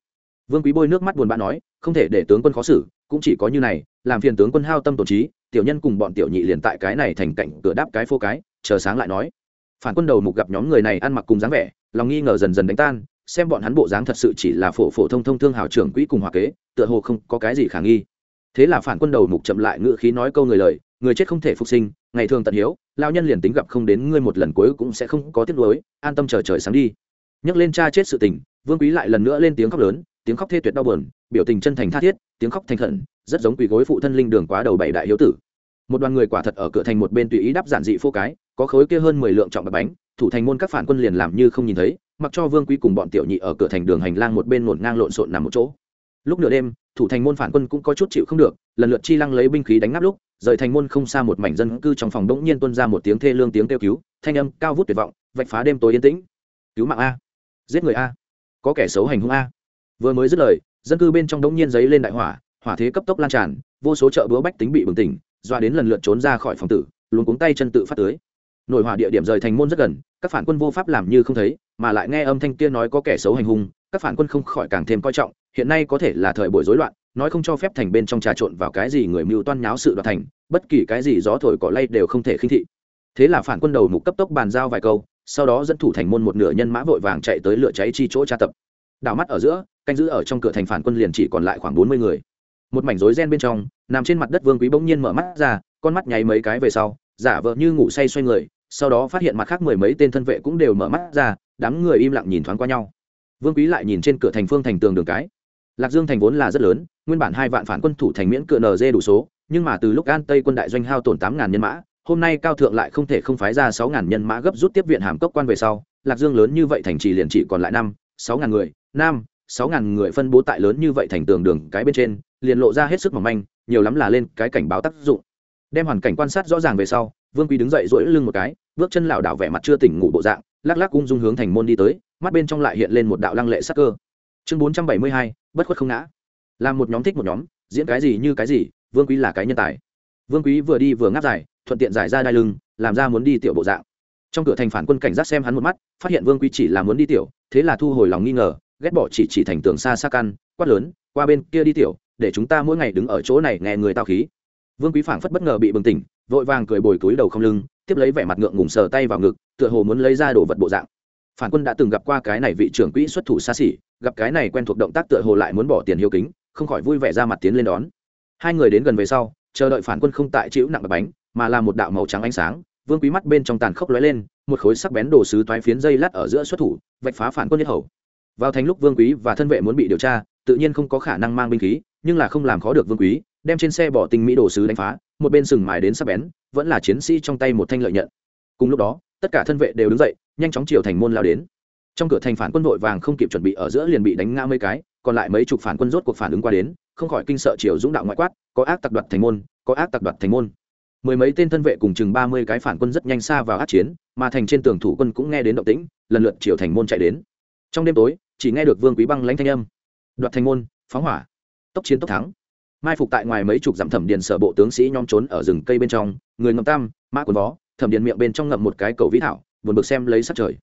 Speaker 1: Vương quý bôi nước mắt buồn bã nói, không thể để tướng quân khó xử cũng chỉ có như này, làm phiền tướng quân hao tâm tổn trí, tiểu nhân cùng bọn tiểu nhị liền tại cái này thành cạnh cửa đáp cái phô cái, chờ sáng lại nói. Phản quân đầu mục gặp nhóm người này ăn mặc cùng dáng vẻ, lòng nghi ngờ dần dần đánh tan, xem bọn hắn bộ dáng thật sự chỉ là phổ phổ thông thông thương hào trưởng quỹ cùng hòa kế, tựa hồ không có cái gì khả nghi. Thế là phản quân đầu mục chậm lại ngựa khí nói câu người lời, người chết không thể phục sinh, ngày thường tận hiếu lao nhân liền tính gặp không đến ngươi một lần cuối cũng sẽ không có tiếc nuối, an tâm chờ trời sáng đi. Nhắc lên cha chết sự tình, vương quý lại lần nữa lên tiếng khóc lớn, tiếng khóc thê tuyệt đau buồn, biểu tình chân thành tha thiết tiếng khóc thành khẩn, rất giống quỳ gối phụ thân linh đường quá đầu bảy đại hiếu tử. Một đoàn người quả thật ở cửa thành một bên tùy ý đáp giản dị phô cái, có khối kia hơn mười lượng trọng bạc bánh, thủ thành môn các phản quân liền làm như không nhìn thấy, mặc cho vương quý cùng bọn tiểu nhị ở cửa thành đường hành lang một bên ngổn ngang lộn xộn nằm một chỗ. Lúc nửa đêm, thủ thành môn phản quân cũng có chút chịu không được, lần lượt chi lăng lấy binh khí đánh ngáp lúc, rời thành môn không xa một mảnh dân cư trong phòng đống nhiên tuôn ra một tiếng thê lương tiếng kêu cứu, thanh âm cao vút tuyệt vọng, vạch phá đêm tối yên tĩnh. Cứu mạng a! Giết người a! Có kẻ xấu hành hung a! Vừa mới dứt lời dân cư bên trong đống nhiên giấy lên đại hỏa hỏa thế cấp tốc lan tràn, vô số chợ búa bách tính bị bừng tỉnh, doa đến lần lượt trốn ra khỏi phòng tử, luôn cuống tay chân tự phát tưới. Nội hỏa địa điểm rời thành môn rất gần, các phản quân vô pháp làm như không thấy, mà lại nghe âm thanh kia nói có kẻ xấu hành hung, các phản quân không khỏi càng thêm coi trọng, hiện nay có thể là thời buổi rối loạn, nói không cho phép thành bên trong trà trộn vào cái gì người mưu toan nháo sự đoạt thành, bất kỳ cái gì gió thổi cỏ lay đều không thể khinh thị. Thế là phản quân đầu mục cấp tốc bàn giao vài câu, sau đó dẫn thủ thành môn một nửa nhân mã vội vàng chạy tới lửa cháy chi chỗ tra tập. Đảo mắt ở giữa canh giữ ở trong cửa thành phản quân liền chỉ còn lại khoảng bốn mươi người. Một mảnh rối ren bên trong, nằm trên mặt đất vương quý bỗng nhiên mở mắt ra, con mắt nháy mấy cái về sau, giả vờ như ngủ say xoay người, sau đó phát hiện mặt khác mười mấy tên thân vệ cũng đều mở mắt ra, đám người im lặng nhìn thoáng qua nhau. Vương quý lại nhìn trên cửa thành phương thành tường đường cái. Lạc dương thành vốn là rất lớn, nguyên bản hai vạn phản quân thủ thành miễn cựa nd đủ số, nhưng mà từ lúc an tây quân đại doanh hao tổn tám ngàn nhân mã, hôm nay cao thượng lại không thể không phái ra sáu ngàn nhân mã gấp rút tiếp viện hàm cốc quan về sau, lạc dương lớn như vậy thành trì liền chỉ còn lại năm, sáu ngàn người nam sáu ngàn người phân bố tại lớn như vậy thành tường đường cái bên trên, liền lộ ra hết sức mỏng manh, nhiều lắm là lên cái cảnh báo tác dụng. Đem hoàn cảnh quan sát rõ ràng về sau, vương quý đứng dậy dỗi lưng một cái, bước chân lảo đảo vẻ mặt chưa tỉnh ngủ bộ dạng, lắc lắc ung dung hướng thành môn đi tới, mắt bên trong lại hiện lên một đạo lăng lệ sắc cơ. Chương bốn trăm bảy mươi hai, bất khuất không ngã. Làm một nhóm thích một nhóm, diễn cái gì như cái gì, vương quý là cái nhân tài. Vương quý vừa đi vừa ngáp dài, thuận tiện giải ra đai lưng, làm ra muốn đi tiểu bộ dạng. Trong cửa thành phản quân cảnh giác xem hắn một mắt, phát hiện vương quý chỉ là muốn đi tiểu, thế là thu hồi lòng nghi ngờ ghét bỏ chỉ chỉ thành tường xa xa căn, quát lớn, qua bên kia đi tiểu, để chúng ta mỗi ngày đứng ở chỗ này nghe người tao khí. Vương quý phảng phất bất ngờ bị bừng tỉnh, vội vàng cười bồi túi đầu không lưng, tiếp lấy vẻ mặt ngượng ngùng sờ tay vào ngực, tựa hồ muốn lấy ra đồ vật bộ dạng. Phản quân đã từng gặp qua cái này vị trưởng quỹ xuất thủ xa xỉ, gặp cái này quen thuộc động tác tựa hồ lại muốn bỏ tiền hiếu kính, không khỏi vui vẻ ra mặt tiến lên đón. Hai người đến gần về sau, chờ đợi phản quân không tại chịu nặng bánh, mà là một đạo màu trắng ánh sáng, vương quý mắt bên trong tàn khốc lóe lên, một khối sắc bén đồ sứ toái phiến dây lát ở giữa xuất thủ, vạch phá phản quân nhất hầu vào thành lúc vương quý và thân vệ muốn bị điều tra, tự nhiên không có khả năng mang binh khí, nhưng là không làm khó được vương quý, đem trên xe bỏ tinh mỹ đồ sứ đánh phá, một bên sừng mài đến sắp bén, vẫn là chiến sĩ trong tay một thanh lợi nhận. Cùng lúc đó, tất cả thân vệ đều đứng dậy, nhanh chóng chiều thành môn lao đến. Trong cửa thành phản quân vội vàng không kịp chuẩn bị ở giữa liền bị đánh ngã mấy cái, còn lại mấy chục phản quân rốt cuộc phản ứng qua đến, không khỏi kinh sợ chiều dũng đạo ngoại quát, có ác tặc đoạt thành môn, có ác tặc đoạt thành môn. Mười mấy tên thân vệ cùng chừng ba mươi cái phản quân rất nhanh xa vào át chiến, mà thành trên tường thủ quân cũng nghe đến động tĩnh, lần lượt chiều thành môn chạy đến. Trong đêm tối chỉ nghe được vương quý băng lãnh thanh âm. Đoạt thành môn, phóng hỏa. Tốc chiến tốc thắng. Mai phục tại ngoài mấy chục dặm thẩm điền sở bộ tướng sĩ nhóm trốn ở rừng cây bên trong, người ngậm tam, mã quần vó, thẩm điền miệng bên trong ngậm một cái cầu vĩ thảo, buồn bực xem lấy sắt trời.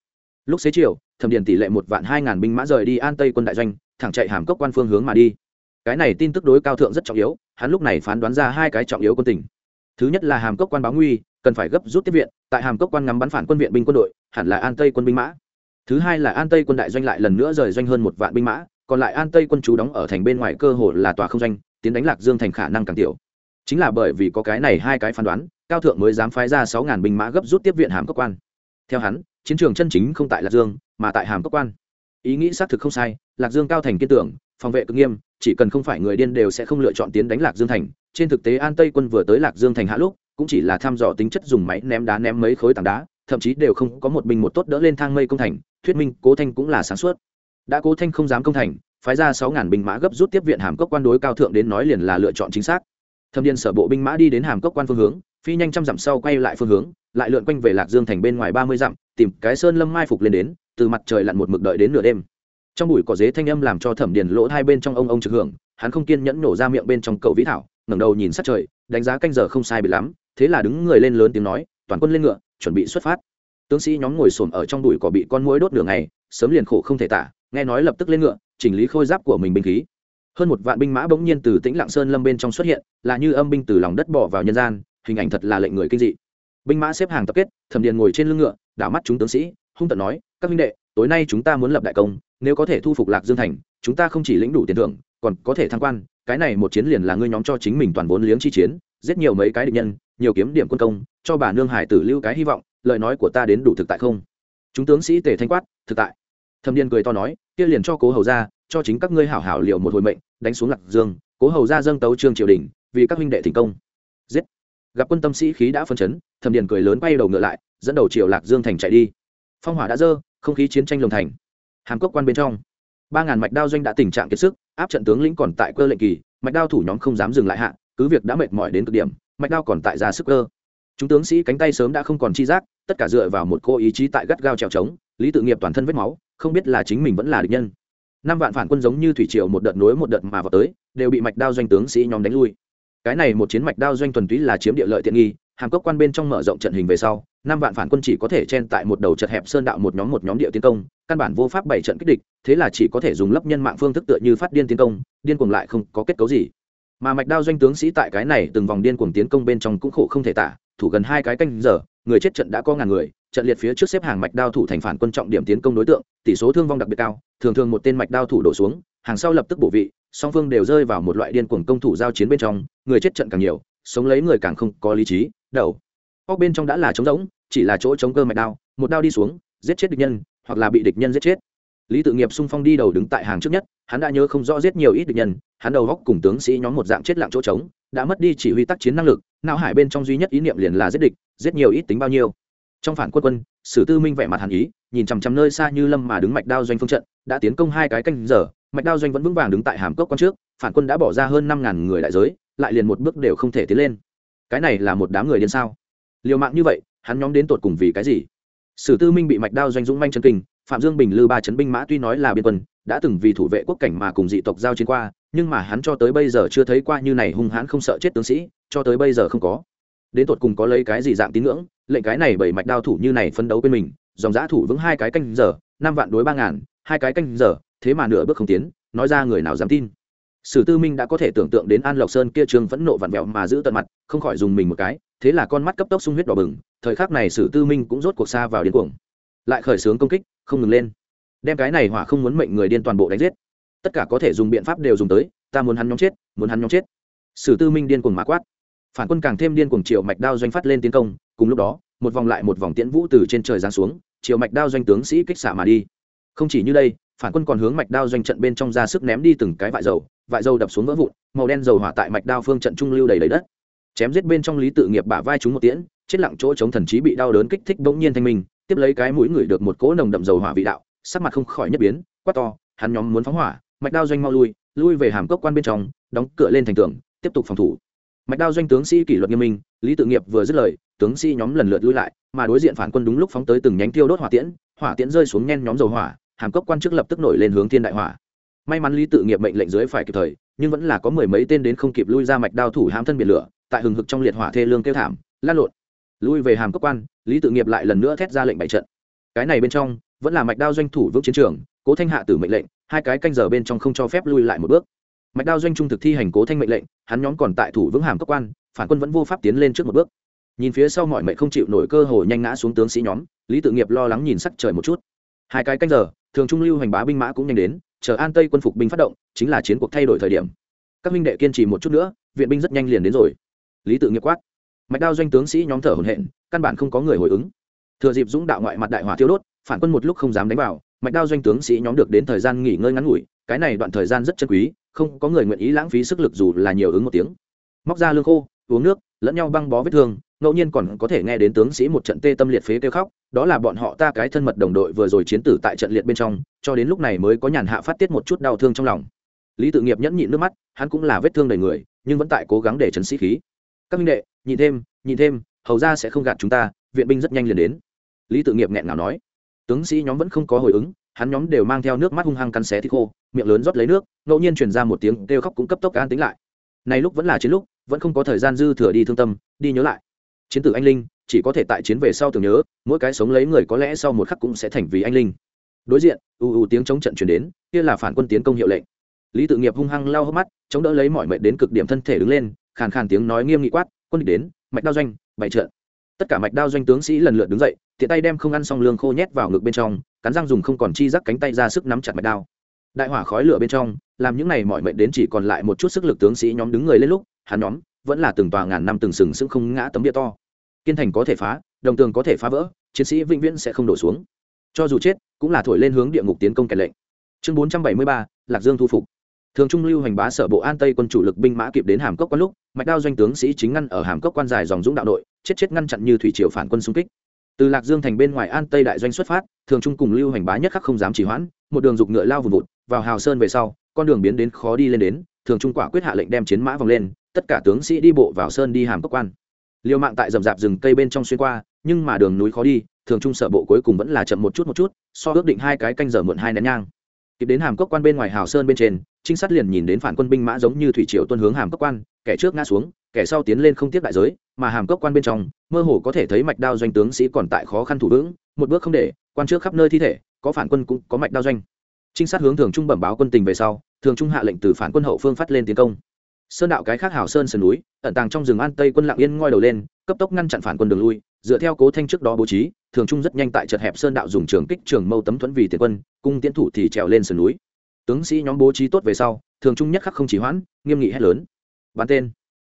Speaker 1: Lúc xế chiều, thẩm điền tỷ lệ một vạn hai ngàn binh mã rời đi an tây quân đại doanh, thẳng chạy hàm cốc quan phương hướng mà đi. Cái này tin tức đối cao thượng rất trọng yếu, hắn lúc này phán đoán ra hai cái trọng yếu quân tình. Thứ nhất là hàm cốc quan báo nguy, cần phải gấp rút tiếp viện, tại hàm cốc quan ngắm bắn phản quân viện binh quân đội, hẳn là an tây quân binh mã thứ hai là an tây quân đại doanh lại lần nữa rời doanh hơn một vạn binh mã, còn lại an tây quân chú đóng ở thành bên ngoài cơ hồ là tòa không doanh, tiến đánh lạc dương thành khả năng càng tiểu. Chính là bởi vì có cái này hai cái phán đoán, cao thượng mới dám phái ra sáu ngàn binh mã gấp rút tiếp viện hàm cốc quan. Theo hắn, chiến trường chân chính không tại lạc dương, mà tại hàm cốc quan. Ý nghĩ xác thực không sai, lạc dương cao thành kiên tưởng, phòng vệ cực nghiêm, chỉ cần không phải người điên đều sẽ không lựa chọn tiến đánh lạc dương thành. Trên thực tế an tây quân vừa tới lạc dương thành hạ lúc, cũng chỉ là thăm dò tính chất dùng máy ném đá ném mấy khối tảng đá, thậm chí đều không có một binh một tốt đỡ lên thang mây công thành thuyết minh cố thanh cũng là sáng suốt. Đã cố thanh không dám công thành, phái ra sáu ngàn binh mã gấp rút tiếp viện hàm cốc quan đối cao thượng đến nói liền là lựa chọn chính xác. Thâm điền sở bộ binh mã đi đến hàm cốc quan phương hướng, phi nhanh trăm dặm sau quay lại phương hướng, lại lượn quanh về lạc dương thành bên ngoài ba mươi dặm, tìm cái sơn lâm mai phục lên đến, từ mặt trời lặn một mực đợi đến nửa đêm. Trong bụi cỏ dế thanh âm làm cho thẩm điền lỗ hai bên trong ông ông trực hưởng, hắn không kiên nhẫn nổ ra miệng bên trong cầu vĩ thảo, ngẩng đầu nhìn sát trời, đánh giá canh giờ không sai bị lắm, thế là đứng người lên lớn tiếng nói, toàn quân lên ngựa, chuẩn bị xuất phát tướng sĩ nhóm ngồi xổm ở trong bụi cỏ bị con muỗi đốt đường ngày, sớm liền khổ không thể tả, nghe nói lập tức lên ngựa, chỉnh lý khôi giáp của mình binh khí. Hơn một vạn binh mã bỗng nhiên từ tĩnh lạng sơn lâm bên trong xuất hiện, là như âm binh từ lòng đất bỏ vào nhân gian, hình ảnh thật là lệnh người kinh dị. Binh mã xếp hàng tập kết, thẩm điền ngồi trên lưng ngựa, đảo mắt chúng tướng sĩ, hung tận nói, các minh đệ, tối nay chúng ta muốn lập đại công, nếu có thể thu phục lạc dương thành, chúng ta không chỉ lĩnh đủ tiền thưởng, còn có thể thăng quan, cái này một chiến liền là ngươi nhóm cho chính mình toàn vốn liếng chi chiến, giết nhiều mấy cái địch nhân, nhiều kiếm điểm quân công, cho bà nương hải tử lưu cái hy vọng lời nói của ta đến đủ thực tại không? Chúng tướng sĩ tề thanh quát, thực tại. Thâm Điền cười to nói, kia liền cho cố hầu ra, cho chính các ngươi hảo hảo liệu một hồi mệnh, đánh xuống lạc dương, cố hầu ra dâng tấu trương triều đình, vì các huynh đệ thành công. Giết. Gặp quân tâm sĩ khí đã phân chấn, thẩm điền cười lớn bay đầu ngựa lại, dẫn đầu triều lạc dương thành chạy đi. Phong hỏa đã dơ, không khí chiến tranh lồng thành. Hàm cốc quan bên trong, ba ngàn mạch đao doanh đã tình trạng kiệt sức, áp trận tướng lĩnh còn tại cơ lệnh kỳ, mạch đao thủ nhóm không dám dừng lại hạ, cứ việc đã mệt mỏi đến cực điểm, mạch đao còn tại ra sức cơ. Chúng tướng sĩ cánh tay sớm đã không còn chi giác tất cả dựa vào một cô ý chí tại gắt gao trèo trống, lý tự nghiệp toàn thân vết máu, không biết là chính mình vẫn là địch nhân. Năm vạn phản quân giống như thủy triều một đợt nối một đợt mà vào tới, đều bị mạch đao doanh tướng sĩ nhóm đánh lui. Cái này một chiến mạch đao doanh thuần túy là chiếm địa lợi tiện nghi hàm cốc quan bên trong mở rộng trận hình về sau, năm vạn phản quân chỉ có thể chen tại một đầu chật hẹp sơn đạo một nhóm một nhóm địa tiến công, căn bản vô pháp bảy trận kích địch, thế là chỉ có thể dùng lấp nhân mạng phương thức tựa như phát điên tiến công, điên cuồng lại không có kết cấu gì. Mà mạch đao doanh tướng sĩ tại cái này từng vòng điên cuồng tiến công bên trong cũng khổ không thể tả, thủ gần hai cái canh giờ người chết trận đã có ngàn người, trận liệt phía trước xếp hàng mạch đao thủ thành phản quân trọng điểm tiến công đối tượng, tỷ số thương vong đặc biệt cao, thường thường một tên mạch đao thủ đổ xuống, hàng sau lập tức bổ vị, song phương đều rơi vào một loại điên cuồng công thủ giao chiến bên trong, người chết trận càng nhiều, sống lấy người càng không có lý trí, đầu. Óc bên trong đã là trống rỗng, chỉ là chỗ chống cơ mạch đao, một đao đi xuống, giết chết địch nhân, hoặc là bị địch nhân giết chết. Lý tự nghiệp xung phong đi đầu đứng tại hàng trước nhất, hắn đã nhớ không rõ giết nhiều ít địch nhân hắn đầu góc cùng tướng sĩ nhóm một dạng chết lặng chỗ trống, đã mất đi chỉ huy tác chiến năng lực, não hải bên trong duy nhất ý niệm liền là giết địch, giết nhiều ít tính bao nhiêu. Trong phản quân quân, sử tư minh vẻ mặt hàn ý, nhìn chằm chằm nơi xa như lâm mà đứng mạch đao doanh phương trận, đã tiến công hai cái canh giờ, mạch đao doanh vẫn vững vàng đứng tại hàm cốc quan trước, phản quân đã bỏ ra hơn năm ngàn người đại giới, lại liền một bước đều không thể tiến lên. Cái này là một đám người điên sao? Liều mạng như vậy, hắn nhóm đến tột cùng vì cái gì? Sử tư minh bị mạch đao doanh dũng manh chân kinh phạm dương bình lư ba chấn binh mã tuy nói là biên quân, đã từng vì thủ vệ quốc cảnh mà cùng dị tộc giao chiến qua, nhưng mà hắn cho tới bây giờ chưa thấy qua như này hung hãn không sợ chết tướng sĩ, cho tới bây giờ không có. Đến tột cùng có lấy cái gì dạng tín ngưỡng, lệnh cái này bảy mạch đao thủ như này phấn đấu bên mình, dòng giã thủ vững hai cái canh giờ, năm vạn đối ba ngàn, hai cái canh giờ, thế mà nửa bước không tiến, nói ra người nào dám tin. Sử tư minh đã có thể tưởng tượng đến an lộc sơn kia trường phẫn nộ vặn vẹo mà giữ tận mặt, không khỏi dùng mình một cái, thế là con mắt cấp tốc sung huyết đỏ bừng, thời khắc này sử tư minh cũng rốt cuộc xa vào điên cuồng lại khởi xướng công kích, không ngừng lên. Đem cái này hỏa không muốn mệnh người điên toàn bộ đánh giết. Tất cả có thể dùng biện pháp đều dùng tới, ta muốn hắn nhóm chết, muốn hắn nhóm chết. Sử tư minh điên cuồng mã quát. Phản quân càng thêm điên cuồng triệu mạch đao doanh phát lên tiến công, cùng lúc đó, một vòng lại một vòng tiễn vũ từ trên trời giáng xuống, triệu mạch đao doanh tướng sĩ kích xả mà đi. Không chỉ như đây, phản quân còn hướng mạch đao doanh trận bên trong ra sức ném đi từng cái vại dầu vại dầu đập xuống vỡ vụn, màu đen dầu hỏa tại mạch đao phương trận trung lưu đầy đầy đất. Chém giết bên trong lý tự nghiệp bả vai chúng một tiễn, chết lặng chỗ chống thần trí bị đau đớn kích thích bỗng nhiên thanh minh tiếp lấy cái mũi người được một cỗ nồng đậm dầu hỏa vị đạo, sắc mặt không khỏi nhất biến, quát to, hắn nhóm muốn phóng hỏa, mạch đao doanh mau lui lui về hàm cốc quan bên trong, đóng cửa lên thành tường, tiếp tục phòng thủ. Mạch đao doanh tướng sĩ kỷ luật nghiêm minh, lý tự nghiệp vừa dứt lời, tướng sĩ nhóm lần lượt lui lại, mà đối diện phản quân đúng lúc phóng tới từng nhánh tiêu đốt hỏa tiễn hỏa tiễn rơi xuống nhen nhóm dầu hỏa, hàm cốc quan trước lập tức nổi lên hướng thiên đại hỏa. May mắn lý tự nghiệp mệnh lệnh dưới phải kịp thời, nhưng vẫn là có mười mấy tên đến không kịp lui ra mạch đao thủ hãm thân biển lửa, tại hừng hực trong liệt hỏa thê lương kêu thảm lan lộn. Lui về hàm cốc quan lý tự nghiệp lại lần nữa thét ra lệnh bày trận. Cái này bên trong, vẫn là mạch đao doanh thủ vững chiến trường, cố thanh hạ tử mệnh lệnh, hai cái canh giờ bên trong không cho phép lui lại một bước. Mạch đao doanh trung thực thi hành cố thanh mệnh lệnh, hắn nhóm còn tại thủ vững hàm cốc quan, phản quân vẫn vô pháp tiến lên trước một bước. Nhìn phía sau mọi mệnh không chịu nổi cơ hồ nhanh ngã xuống tướng sĩ nhóm, lý tự nghiệp lo lắng nhìn sắc trời một chút. Hai cái canh giờ, thường trung lưu hành bá binh mã cũng nhanh đến, chờ an tây quân phục binh phát động, chính là chiến cuộc thay đổi thời điểm. Các minh đệ kiên trì một chút nữa, viện binh rất nhanh liền đến rồi. Lý tự nghiệp quát mạch đao doanh tướng sĩ nhóm thở hổn hển, căn bản không có người hồi ứng. Thừa dịp dũng đạo ngoại mặt đại hỏa thiêu đốt, phản quân một lúc không dám đánh vào, mạch đao doanh tướng sĩ nhóm được đến thời gian nghỉ ngơi ngắn ngủi, cái này đoạn thời gian rất chân quý, không có người nguyện ý lãng phí sức lực dù là nhiều ứng một tiếng. Móc ra lương khô, uống nước, lẫn nhau băng bó vết thương, ngẫu nhiên còn có thể nghe đến tướng sĩ một trận tê tâm liệt phế kêu khóc, đó là bọn họ ta cái thân mật đồng đội vừa rồi chiến tử tại trận liệt bên trong, cho đến lúc này mới có nhàn hạ phát tiết một chút đau thương trong lòng. Lý tự nghiệp nhẫn nhịn nước mắt, hắn cũng là vết thương đầy người, nhưng vẫn tại cố gắng để trấn sĩ khí các minh đệ nhìn thêm nhìn thêm, hầu ra sẽ không gạt chúng ta, viện binh rất nhanh liền đến. Lý tự nghiệp nghẹn ngào nói. Tướng sĩ nhóm vẫn không có hồi ứng, hắn nhóm đều mang theo nước mắt hung hăng cắn xé thì khô, miệng lớn rót lấy nước, ngẫu nhiên truyền ra một tiếng kêu khóc cũng cấp tốc an tính lại. Này lúc vẫn là chiến lúc, vẫn không có thời gian dư thừa đi thương tâm, đi nhớ lại. Chiến tử anh linh, chỉ có thể tại chiến về sau tưởng nhớ, mỗi cái sống lấy người có lẽ sau một khắc cũng sẽ thành vì anh linh. Đối diện, ù ù tiếng chống trận chuyển đến, kia là phản quân tiến công hiệu lệnh. Lý tự nghiệp hung hăng lao hốc mắt, chống đỡ lấy mọi mệnh đến cực điểm thân thể đứng lên khàn khàn tiếng nói nghiêm nghị quát, quân địch đến, mạch đao doanh, bày trận. Tất cả mạch đao doanh tướng sĩ lần lượt đứng dậy, tiện tay đem không ăn xong lương khô nhét vào ngực bên trong, cắn răng dùng không còn chi rắc cánh tay ra sức nắm chặt mạch đao. Đại hỏa khói lửa bên trong, làm những này mọi mệnh đến chỉ còn lại một chút sức lực tướng sĩ nhóm đứng người lên lúc, hắn nhóm vẫn là từng tòa ngàn năm từng sừng sững không ngã tấm bia to. Kiên thành có thể phá, đồng tường có thể phá vỡ, chiến sĩ vĩnh viễn sẽ không đổ xuống. Cho dù chết, cũng là thổi lên hướng địa ngục tiến công kẻ lệnh. Chương bốn trăm bảy mươi ba, lạc dương thu phục thường trung lưu hành bá sở bộ an tây quân chủ lực binh mã kịp đến hàm cốc quan lúc, mạch đao doanh tướng sĩ chính ngăn ở hàm cốc quan dài dòng dũng đạo đội, chết chết ngăn chặn như thủy triều phản quân xung kích. Từ lạc dương thành bên ngoài an tây đại doanh xuất phát, thường trung cùng lưu hành bá nhất khắc không dám chỉ hoãn, một đường dục ngựa lao vùng vụt, vào hào sơn về sau, con đường biến đến khó đi lên đến, thường trung quả quyết hạ lệnh đem chiến mã vòng lên, tất cả tướng sĩ đi bộ vào sơn đi hàm cốc quan. Liều mạng tại rậm rạp rừng cây bên trong xuyên qua, nhưng mà đường núi khó đi, thường trung sở bộ cuối cùng vẫn là chậm một chút một chút, so ước định hai cái canh giờ muộn hai nén nhang. Kịp đến hàm cốc quan bên ngoài hào sơn bên trên trinh sát liền nhìn đến phản quân binh mã giống như thủy triều tuân hướng hàm cốc quan, kẻ trước ngã xuống, kẻ sau tiến lên không tiếp đại giới, mà hàm cốc quan bên trong, mơ hồ có thể thấy mạch đao doanh tướng sĩ còn tại khó khăn thủ vững, một bước không để, quan trước khắp nơi thi thể, có phản quân cũng có mạch đao doanh. Trinh sát hướng thường trung bẩm báo quân tình về sau, thường trung hạ lệnh từ phản quân hậu phương phát lên tiến công. Sơn đạo cái khác hảo sơn sườn núi, ẩn tàng trong rừng an tây quân lặng yên ngoi đầu lên, cấp tốc ngăn chặn phản quân đường lui, dựa theo cố thanh trước đó bố trí, thường trung rất nhanh tại chật hẹp sơn đạo dùng trường kích trường mâu tấm thuẫn vì tiền quân, cung tiến thủ thì trèo lên sườn núi tướng sĩ nhóm bố trí tốt về sau, thường trung nhất khắc không chỉ hoãn, nghiêm nghị hét lớn. Bắn tên.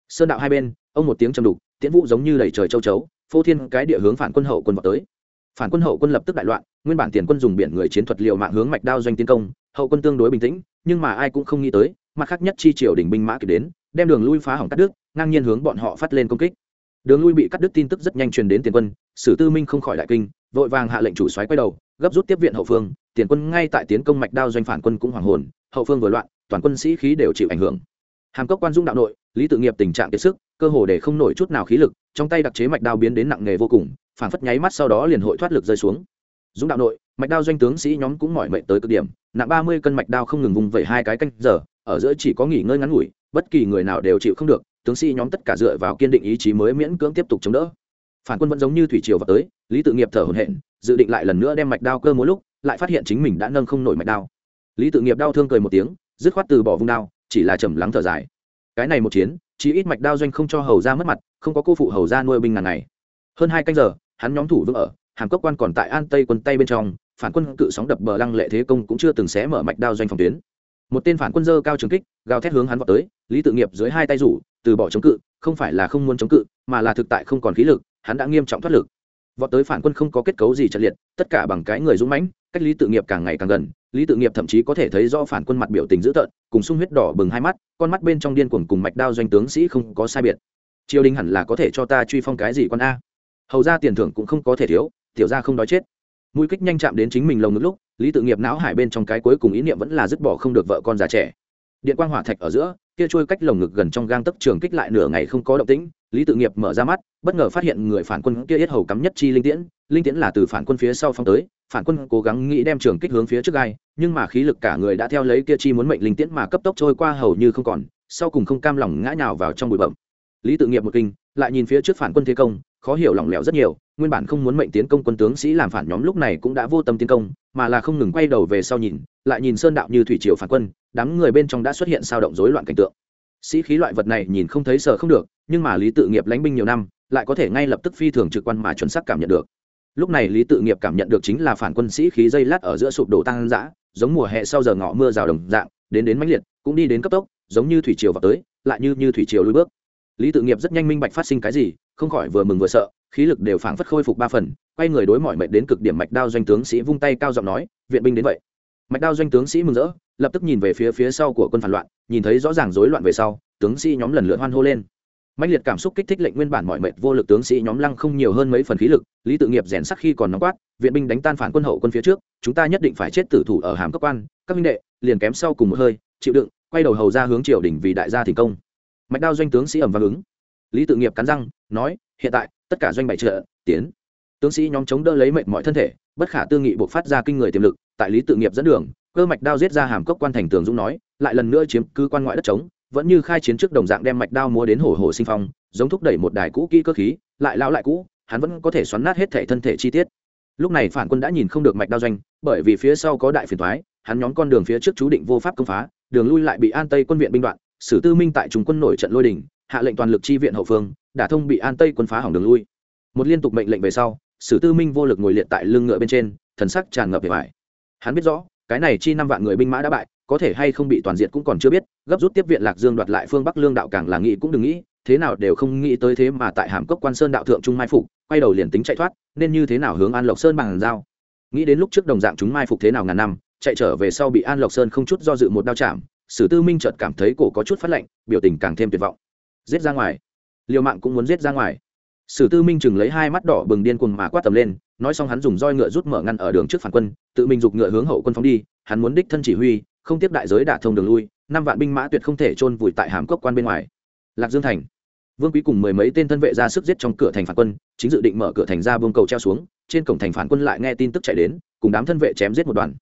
Speaker 1: Sơn đạo hai bên, ông một tiếng trầm đục, tiễn vũ giống như đẩy trời châu chấu, phô thiên cái địa hướng phản quân hậu quân vào tới. Phản quân hậu quân lập tức đại loạn, nguyên bản tiền quân dùng biển người chiến thuật liệu mạng hướng mạch đao doanh tiến công, hậu quân tương đối bình tĩnh, nhưng mà ai cũng không nghĩ tới, mặt khác nhất chi triều đình binh mã kịp đến, đem đường lui phá hỏng cắt đứt, ngang nhiên hướng bọn họ phát lên công kích. Đường lui bị cắt đứt tin tức rất nhanh truyền đến tiền quân, sử tư minh không khỏi đại kinh, vội vàng hạ lệnh chủ xoáy quay đầu gấp rút tiếp viện hậu phương, tiền quân ngay tại tiến công mạch đao doanh phản quân cũng hoàng hồn, hậu phương vừa loạn, toàn quân sĩ khí đều chịu ảnh hưởng. Hàm cốc quan dung đạo nội, lý tự nghiệp tình trạng kiệt sức, cơ hồ để không nổi chút nào khí lực, trong tay đặc chế mạch đao biến đến nặng nghề vô cùng phản phất nháy mắt sau đó liền hội thoát lực rơi xuống. Dũng đạo nội, mạch đao doanh tướng sĩ nhóm cũng mỏi mệt tới cực điểm, nặng ba mươi cân mạch đao không ngừng vùng vẩy hai cái canh giờ, ở giữa chỉ có nghỉ ngơi ngắn ngủi, bất kỳ người nào đều chịu không được, tướng sĩ nhóm tất cả dựa vào kiên định ý chí mới miễn cưỡng tiếp tục chống đỡ. Phản quân vẫn giống như thủy triều vào tới, lý tự nghiệp thở hổn hển dự định lại lần nữa đem mạch đao cơ mỗi lúc, lại phát hiện chính mình đã nâng không nổi mạch đao. Lý tự nghiệp đau thương cười một tiếng, dứt khoát từ bỏ vung đao, chỉ là trầm lắng thở dài. Cái này một chiến chỉ ít mạch đao doanh không cho hầu ra mất mặt, không có cô phụ hầu ra nuôi binh ngàn ngày. Hơn hai canh giờ, hắn nhóm thủ vững ở, hàm cốc quan còn tại an tây quân tây bên trong, phản quân cự sóng đập bờ lăng lệ thế công cũng chưa từng xé mở mạch đao doanh phòng tuyến. Một tên phản quân dơ cao trường kích, gào thét hướng hắn vào tới, lý tự nghiệp dưới hai tay rủ, từ bỏ chống cự, không phải là không muốn chống cự, mà là thực tại không còn khí lực, hắn đã nghiêm trọng thoát lực vọt tới phản quân không có kết cấu gì trận liệt, tất cả bằng cái người dũng mãnh, cách lý tự nghiệp càng ngày càng gần, lý tự nghiệp thậm chí có thể thấy do phản quân mặt biểu tình dữ tợn, cùng sung huyết đỏ bừng hai mắt, con mắt bên trong điên cuồng cùng mạch đao doanh tướng sĩ không có sai biệt. Triều đình hẳn là có thể cho ta truy phong cái gì con a? Hầu ra tiền thưởng cũng không có thể thiếu, tiểu ra không đói chết. Mũi kích nhanh chạm đến chính mình lồng ngực lúc, lý tự nghiệp não hải bên trong cái cuối cùng ý niệm vẫn là dứt bỏ không được vợ con già trẻ. Điện quang hỏa thạch ở giữa, kia trôi cách lồng ngực gần trong gang tấc trường kích lại nửa ngày không có động tĩnh lý tự nghiệp mở ra mắt, bất ngờ phát hiện người phản quân kia yết hầu cắm nhất chi linh tiễn linh tiễn là từ phản quân phía sau phong tới, phản quân cố gắng nghĩ đem trường kích hướng phía trước gai, nhưng mà khí lực cả người đã theo lấy kia chi muốn mệnh linh tiễn mà cấp tốc trôi qua hầu như không còn, sau cùng không cam lòng ngã nhào vào trong bụi bậm lý tự nghiệp một kinh, lại nhìn phía trước phản quân thế công, khó hiểu lỏng lẻo rất nhiều, nguyên bản không muốn mệnh tiến công quân tướng sĩ làm phản nhóm lúc này cũng đã vô tâm tiến công, mà là không ngừng quay đầu về sau nhìn, lại nhìn sơn đạo như thủy triều phản quân, đám người bên trong đã xuất hiện sao động rối loạn cảnh tượng sĩ khí loại vật này nhìn không thấy sợ không được, nhưng mà lý tự nghiệp lánh binh nhiều năm, lại có thể ngay lập tức phi thường trực quan mà chuẩn xác cảm nhận được. Lúc này lý tự nghiệp cảm nhận được chính là phản quân sĩ khí dây lát ở giữa sụp đổ tăng dã, giống mùa hè sau giờ ngọ mưa rào đồng dạng, đến đến mãnh liệt, cũng đi đến cấp tốc, giống như thủy triều vào tới, lại như như thủy triều lùi bước. Lý tự nghiệp rất nhanh minh bạch phát sinh cái gì, không khỏi vừa mừng vừa sợ, khí lực đều phảng phất khôi phục ba phần, quay người đối mọi mệnh đến cực điểm mạch đao doanh tướng sĩ vung tay cao giọng nói, viện binh đến vậy mạch đao doanh tướng sĩ mừng rỡ, lập tức nhìn về phía phía sau của quân phản loạn, nhìn thấy rõ ràng rối loạn về sau, tướng sĩ nhóm lần lượt hoan hô lên. Mạnh liệt cảm xúc kích thích lệnh nguyên bản mọi mệt vô lực tướng sĩ nhóm lăng không nhiều hơn mấy phần khí lực, lý tự nghiệp rèn sắc khi còn nóng quát, viện binh đánh tan phản quân hậu quân phía trước, chúng ta nhất định phải chết tử thủ ở hàm cấp quan, các minh đệ, liền kém sau cùng một hơi, chịu đựng, quay đầu hầu ra hướng triều đình vì đại gia thành công. Mạch đao doanh tướng sĩ ẩm vang ứng. Lý tự nghiệp cắn răng, nói, hiện tại, tất cả doanh bại trợ, tiến tướng sĩ nhóm chống đỡ lấy mệnh mọi thân thể, bất khả tư nghị buộc phát ra kinh người tiềm lực, tại lý tự nghiệp dẫn đường, cơ mạch đao giết ra hàm cốc quan thành tường dũng nói, lại lần nữa chiếm cứ quan ngoại đất trống, vẫn như khai chiến trước đồng dạng đem mạch đao múa đến hổ hổ sinh phong, giống thúc đẩy một đài cũ kỹ cơ khí, lại lão lại cũ, hắn vẫn có thể xoắn nát hết thể thân thể chi tiết. Lúc này phản quân đã nhìn không được mạch đao doanh, bởi vì phía sau có đại phiền thoái hắn nhóm con đường phía trước chú định vô pháp công phá, đường lui lại bị an tây quân viện binh đoạn sử tư minh tại trung quân nổi trận lôi đình, hạ lệnh toàn lực chi viện hậu phương, đả thông bị an tây quân phá hỏng đường lui. Một liên tục mệnh lệnh về sau sử tư minh vô lực ngồi liệt tại lưng ngựa bên trên, thần sắc tràn ngập về vải. Hắn biết rõ, cái này chi năm vạn người binh mã đã bại, có thể hay không bị toàn diện cũng còn chưa biết, gấp rút tiếp viện lạc dương đoạt lại phương bắc lương đạo càng là nghĩ cũng đừng nghĩ, thế nào đều không nghĩ tới thế mà tại hàm cốc quan sơn đạo thượng trung mai phục, quay đầu liền tính chạy thoát, nên như thế nào hướng an lộc sơn bằng giao? Nghĩ đến lúc trước đồng dạng chúng mai phục thế nào ngàn năm, chạy trở về sau bị an lộc sơn không chút do dự một đao chạm, sử tư minh chợt cảm thấy cổ có chút phát lạnh, biểu tình càng thêm tuyệt vọng. Giết ra ngoài. Liều mạng cũng muốn giết ra ngoài sử tư minh chừng lấy hai mắt đỏ bừng điên cuồng mà quát tầm lên, nói xong hắn dùng roi ngựa rút mở ngăn ở đường trước phản quân, tự mình giục ngựa hướng hậu quân phóng đi, hắn muốn đích thân chỉ huy, không tiếp đại giới đả thông đường lui, năm vạn binh mã tuyệt không thể chôn vùi tại hàm cốc quan bên ngoài. Lạc dương thành. Vương quý cùng mười mấy tên thân vệ ra sức giết trong cửa thành phản quân, chính dự định mở cửa thành ra buông cầu treo xuống, trên cổng thành phản quân lại nghe tin tức chạy đến, cùng đám thân vệ chém giết một đoàn.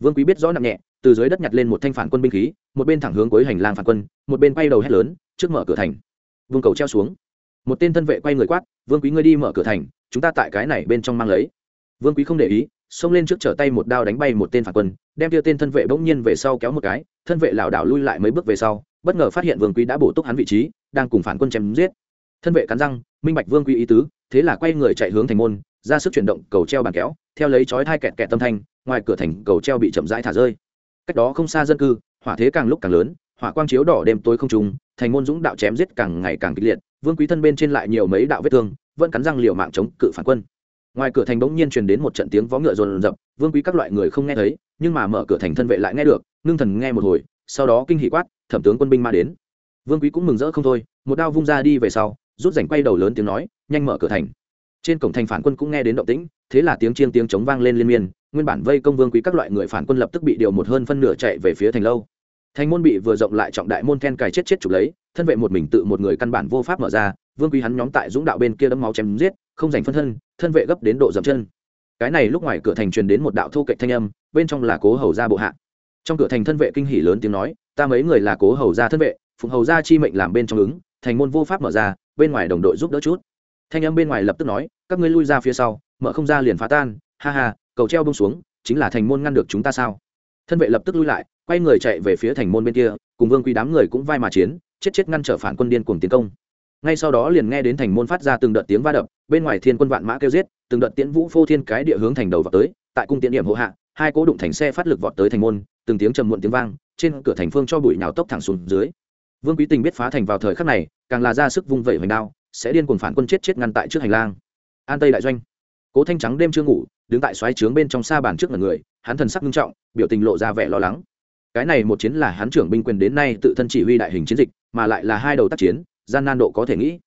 Speaker 1: Vương quý biết rõ nặng nhẹ, từ dưới đất nhặt lên một thanh phản quân binh khí, một bên thẳng hướng cuối hành lang phản quân, một bên quay đầu hét lớn, trước mở cửa thành. Vương cầu treo xuống một tên thân vệ quay người quát, vương quý ngươi đi mở cửa thành, chúng ta tại cái này bên trong mang lấy. Vương quý không để ý, xông lên trước trở tay một đao đánh bay một tên phản quân, đem tiêu tên thân vệ bỗng nhiên về sau kéo một cái, thân vệ lảo đảo lui lại mấy bước về sau, bất ngờ phát hiện vương quý đã bổ túc hắn vị trí, đang cùng phản quân chém giết. Thân vệ cắn răng, minh bạch vương quý ý tứ, thế là quay người chạy hướng thành môn, ra sức chuyển động cầu treo bàn kéo, theo lấy chói thai kẹt kẹt tâm thanh, ngoài cửa thành cầu treo bị chậm rãi thả rơi. Cách đó không xa dân cư, hỏa thế càng lúc càng lớn, hỏa quang chiếu đỏ đêm tối không trùng thành môn dũng đạo chém giết càng ngày càng kịch liệt vương quý thân bên trên lại nhiều mấy đạo vết thương, vẫn cắn răng liều mạng chống cự phản quân. Ngoài cửa thành bỗng nhiên truyền đến một trận tiếng vó ngựa rồn rập, vương quý các loại người không nghe thấy, nhưng mà mở cửa thành thân vệ lại nghe được, ngưng thần nghe một hồi, sau đó kinh hỉ quát, thẩm tướng quân binh ma đến. Vương quý cũng mừng rỡ không thôi, một đao vung ra đi về sau, rút rảnh quay đầu lớn tiếng nói, nhanh mở cửa thành. Trên cổng thành phản quân cũng nghe đến động tĩnh, thế là tiếng chiêng tiếng chống vang lên liên miên, nguyên bản vây công vương quý các loại người phản quân lập tức bị điều một hơn phân nửa chạy về phía thành lâu thành môn bị vừa rộng lại trọng đại môn then cài chết chết chụp lấy, thân vệ một mình tự một người căn bản vô pháp mở ra, vương quý hắn nhóm tại dũng đạo bên kia đấm máu chém giết, không giành phân thân thân vệ gấp đến độ dậm chân. Cái này lúc ngoài cửa thành truyền đến một đạo thô cạnh thanh âm, bên trong là cố hầu gia bộ hạ. Trong cửa thành thân vệ kinh hỉ lớn tiếng nói, ta mấy người là cố hầu gia thân vệ, phụng hầu gia chi mệnh làm bên trong ứng, thành môn vô pháp mở ra, bên ngoài đồng đội giúp đỡ chút. Thanh âm bên ngoài lập tức nói, các ngươi lui ra phía sau, mở không ra liền phá tan, ha ha, cầu treo bông xuống, chính là thành môn ngăn được chúng ta sao? Thân vệ lập tức lui lại quay người chạy về phía thành môn bên kia, cùng vương quý đám người cũng vai mà chiến, chết chết ngăn trở phản quân điên cuồng tiến công. Ngay sau đó liền nghe đến thành môn phát ra từng đợt tiếng va đập, bên ngoài thiên quân vạn mã kêu giết, từng đợt tiễn vũ phô thiên cái địa hướng thành đầu vào tới, tại cung tiễn điểm hộ hạ, hai cố đụng thành xe phát lực vọt tới thành môn, từng tiếng trầm muộn tiếng vang, trên cửa thành phương cho bụi nào tốc thẳng xuống dưới. Vương quý tình biết phá thành vào thời khắc này, càng là ra sức vung vẩy hoành đao, sẽ điên cuồng phản quân chết chết ngăn tại trước hành lang. An tây đại doanh. Cố thanh trắng đêm chưa ngủ, đứng tại xoáy trướng bên trong xa bàn trước là người, hắn thần sắc nghiêm trọng, biểu tình lộ ra vẻ lo lắng cái này một chiến là hắn trưởng binh quyền đến nay tự thân chỉ huy đại hình chiến dịch, mà lại là hai đầu tác chiến, gian nan độ có thể nghĩ.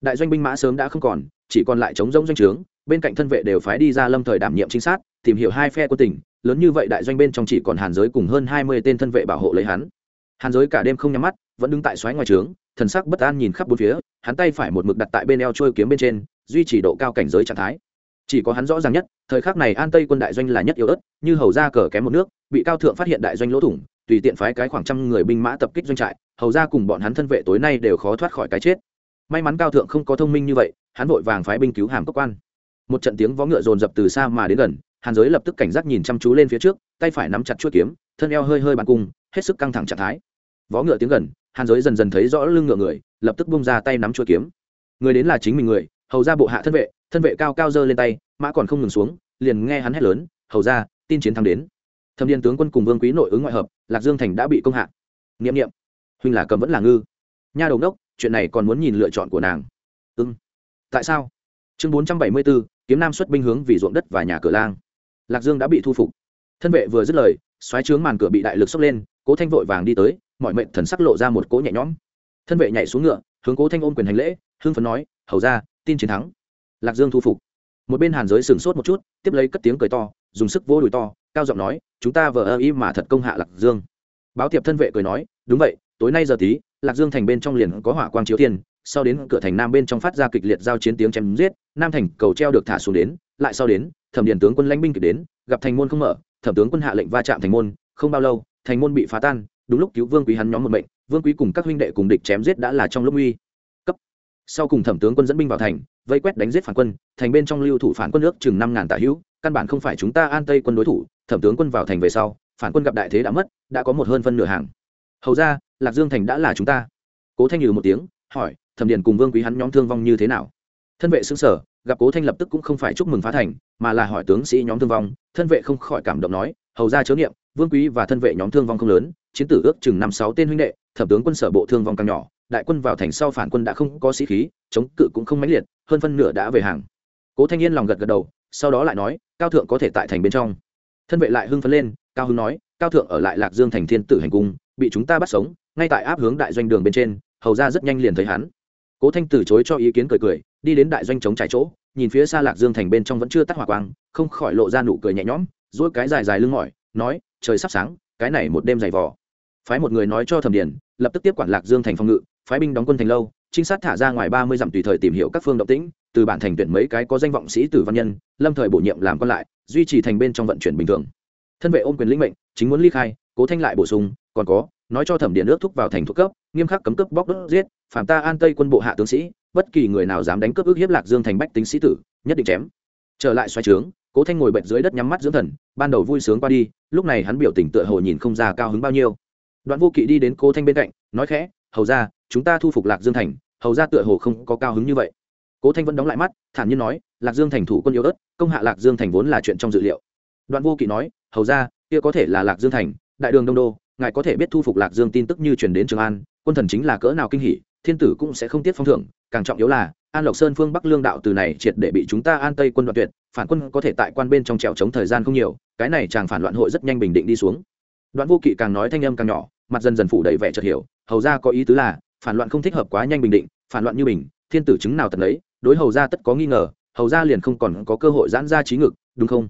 Speaker 1: Đại doanh binh mã sớm đã không còn, chỉ còn lại chống rông doanh trướng, bên cạnh thân vệ đều phái đi ra lâm thời đảm nhiệm chính sát, tìm hiểu hai phe quân tình, lớn như vậy đại doanh bên trong chỉ còn hàn giới cùng hơn hai mươi tên thân vệ bảo hộ lấy hắn. Hàn giới cả đêm không nhắm mắt, vẫn đứng tại xoáy ngoài trướng, thần sắc bất an nhìn khắp bốn phía, hắn tay phải một mực đặt tại bên eo trôi kiếm bên trên, duy trì độ cao cảnh giới trạng thái. Chỉ có hắn rõ ràng nhất, thời khắc này an tây quân đại doanh là nhất yếu ớt, như hầu ra cờ kém một nước, bị cao thượng phát hiện đại doanh lỗ thủng tùy tiện phái cái khoảng trăm người binh mã tập kích doanh trại, hầu ra cùng bọn hắn thân vệ tối nay đều khó thoát khỏi cái chết. May mắn cao thượng không có thông minh như vậy, hắn vội vàng phái binh cứu hàm cốc quan. Một trận tiếng vó ngựa dồn dập từ xa mà đến gần, hàn giới lập tức cảnh giác nhìn chăm chú lên phía trước, tay phải nắm chặt chuỗi kiếm, thân eo hơi hơi bàn cung, hết sức căng thẳng trạng thái. Vó ngựa tiếng gần, hàn giới dần dần thấy rõ lưng ngựa người, lập tức bung ra tay nắm chuỗi kiếm. Người đến là chính mình người, hầu ra bộ hạ thân vệ thân vệ cao cao giơ lên tay, mã còn không ngừng xuống, liền nghe hắn hét lớn, hầu ra, tin chiến thắng đến thâm điền tướng quân cùng vương quý nội ứng ngoại hợp, lạc dương thành đã bị công hạ. Ệ m huynh là cầm vẫn là ngư. Nha đầu đốc, chuyện này còn muốn nhìn lựa chọn của nàng. Ưng tại sao? Chương bốn trăm bảy mươi bốn kiếm nam xuất binh hướng vì ruộng đất và nhà cửa lang. Lạc dương đã bị thu phục. Thân vệ vừa dứt lời xoáy trướng màn cửa bị đại lực sốc lên, cố thanh vội vàng đi tới, mọi mệnh thần sắc lộ ra một cố nhẹ nhõm. Thân vệ nhảy xuống ngựa, hướng cố thanh ôm quyền hành lễ, hưng phấn nói, hầu ra tin chiến thắng. Lạc dương thu phục. Một bên hàn giới sửng sốt một chút, tiếp lấy cất tiếng cười to, dùng sức vô đùi to cao giọng nói, chúng ta vờ ơ y mà thật công hạ lạc dương. Báo tiệp thân vệ cười nói, đúng vậy, tối nay giờ tí, lạc dương thành bên trong liền có hỏa quang chiếu thiên, sau đến cửa thành nam bên trong phát ra kịch liệt giao chiến tiếng chém giết, nam thành cầu treo được thả xuống đến, lại sau đến, thẩm điền tướng quân lãnh binh kịp đến, gặp thành môn không mở, thẩm tướng quân hạ lệnh va chạm thành môn, không bao lâu, thành môn bị phá tan, đúng lúc cứu vương quý hắn nhóm một mệnh, vương quý cùng các huynh đệ cùng địch chém giết đã là trong lúc uy cấp. Sau cùng thẩm tướng quân dẫn binh vào thành, vây quét đánh giết phản quân, thành bên trong lưu thủ phản quân nước chừng năm ngàn tả hữu, căn bản không phải chúng ta an tây quân đối thủ thẩm tướng quân vào thành về sau, phản quân gặp đại thế đã mất, đã có một hơn phân nửa hàng. Hầu ra, lạc dương thành đã là chúng ta. Cố thanh nhừ một tiếng, hỏi, thẩm điền cùng vương quý hắn nhóm thương vong như thế nào? Thân vệ xứng sở, gặp cố thanh lập tức cũng không phải chúc mừng phá thành, mà là hỏi tướng sĩ nhóm thương vong. Thân vệ không khỏi cảm động nói, hầu ra chớ niệm, vương quý và thân vệ nhóm thương vong không lớn, chiến tử ước chừng năm sáu tên huynh đệ, thẩm tướng quân sở bộ thương vong càng nhỏ, đại quân vào thành sau phản quân đã không có sĩ khí, chống cự cũng không mãnh liệt, hơn phân nửa đã về hàng. Cố thanh yên lòng gật gật đầu, sau đó lại nói, cao thượng có thể tại thành bên trong thân vệ lại hưng phấn lên, cao hưng nói, cao thượng ở lại lạc dương thành thiên tử hành cung, bị chúng ta bắt sống, ngay tại áp hướng đại doanh đường bên trên, hầu ra rất nhanh liền thấy hắn. Cố thanh từ chối cho ý kiến cười cười, đi đến đại doanh chống trải chỗ, nhìn phía xa lạc dương thành bên trong vẫn chưa tắt hỏa quang, không khỏi lộ ra nụ cười nhẹ nhõm dỗi cái dài dài lưng mỏi, nói, trời sắp sáng, cái này một đêm dày vò. Phái một người nói cho thẩm điền, lập tức tiếp quản lạc dương thành phòng ngự, phái binh đóng quân thành lâu, trinh sát thả ra ngoài ba mươi dặm tùy thời tìm hiểu các phương động tĩnh, từ bản thành tuyển mấy cái có danh vọng sĩ tử văn nhân, lâm thời bổ nhiệm làm còn lại duy trì thành bên trong vận chuyển bình thường. Thân vệ ôm quyền lĩnh mệnh, chính muốn ly khai, cố thanh lại bổ sung, còn có, nói cho thẩm điện nước thúc vào thành thuốc cấp, nghiêm khắc cấm cướp bóc đốt giết phạm ta an tây quân bộ hạ tướng sĩ, bất kỳ người nào dám đánh cướp ước hiếp lạc dương thành bách tính sĩ tử, nhất định chém. Trở lại xoay trướng, cố thanh ngồi bệnh dưới đất nhắm mắt dưỡng thần, ban đầu vui sướng qua đi, lúc này hắn biểu tình tựa hồ nhìn không ra cao hứng bao nhiêu. Đoạn vô kỵ đi đến cố thanh bên cạnh, nói khẽ, hầu ra chúng ta thu phục lạc dương thành, hầu ra tựa hồ không có cao hứng như vậy. Cố thanh vẫn đóng lại mắt, thản nhiên nói lạc dương thành thủ quân yếu ớt, công hạ lạc dương thành vốn là chuyện trong dự liệu. Đoạn vô kỵ nói, hầu ra kia có thể là lạc dương thành, đại đường đông đô, ngài có thể biết thu phục lạc dương tin tức như truyền đến trường an, quân thần chính là cỡ nào kinh hỉ, thiên tử cũng sẽ không tiết phong thưởng, càng trọng yếu là, an lộc sơn phương bắc lương đạo từ này triệt để bị chúng ta an tây quân đoạn tuyệt, phản quân có thể tại quan bên trong trèo chống thời gian không nhiều, cái này chàng phản loạn hội rất nhanh bình định đi xuống. Đoạn vô kỵ càng nói thanh âm càng nhỏ, mặt dần dần phủ đầy vẻ chợt hiểu, hầu ra có ý tứ là, phản loạn không thích hợp quá nhanh bình định, phản loạn như bình, thiên tử chứng nào tận ấy, đối hầu ra tất có nghi ngờ hầu ra liền không còn có cơ hội giãn ra trí ngực, đúng không?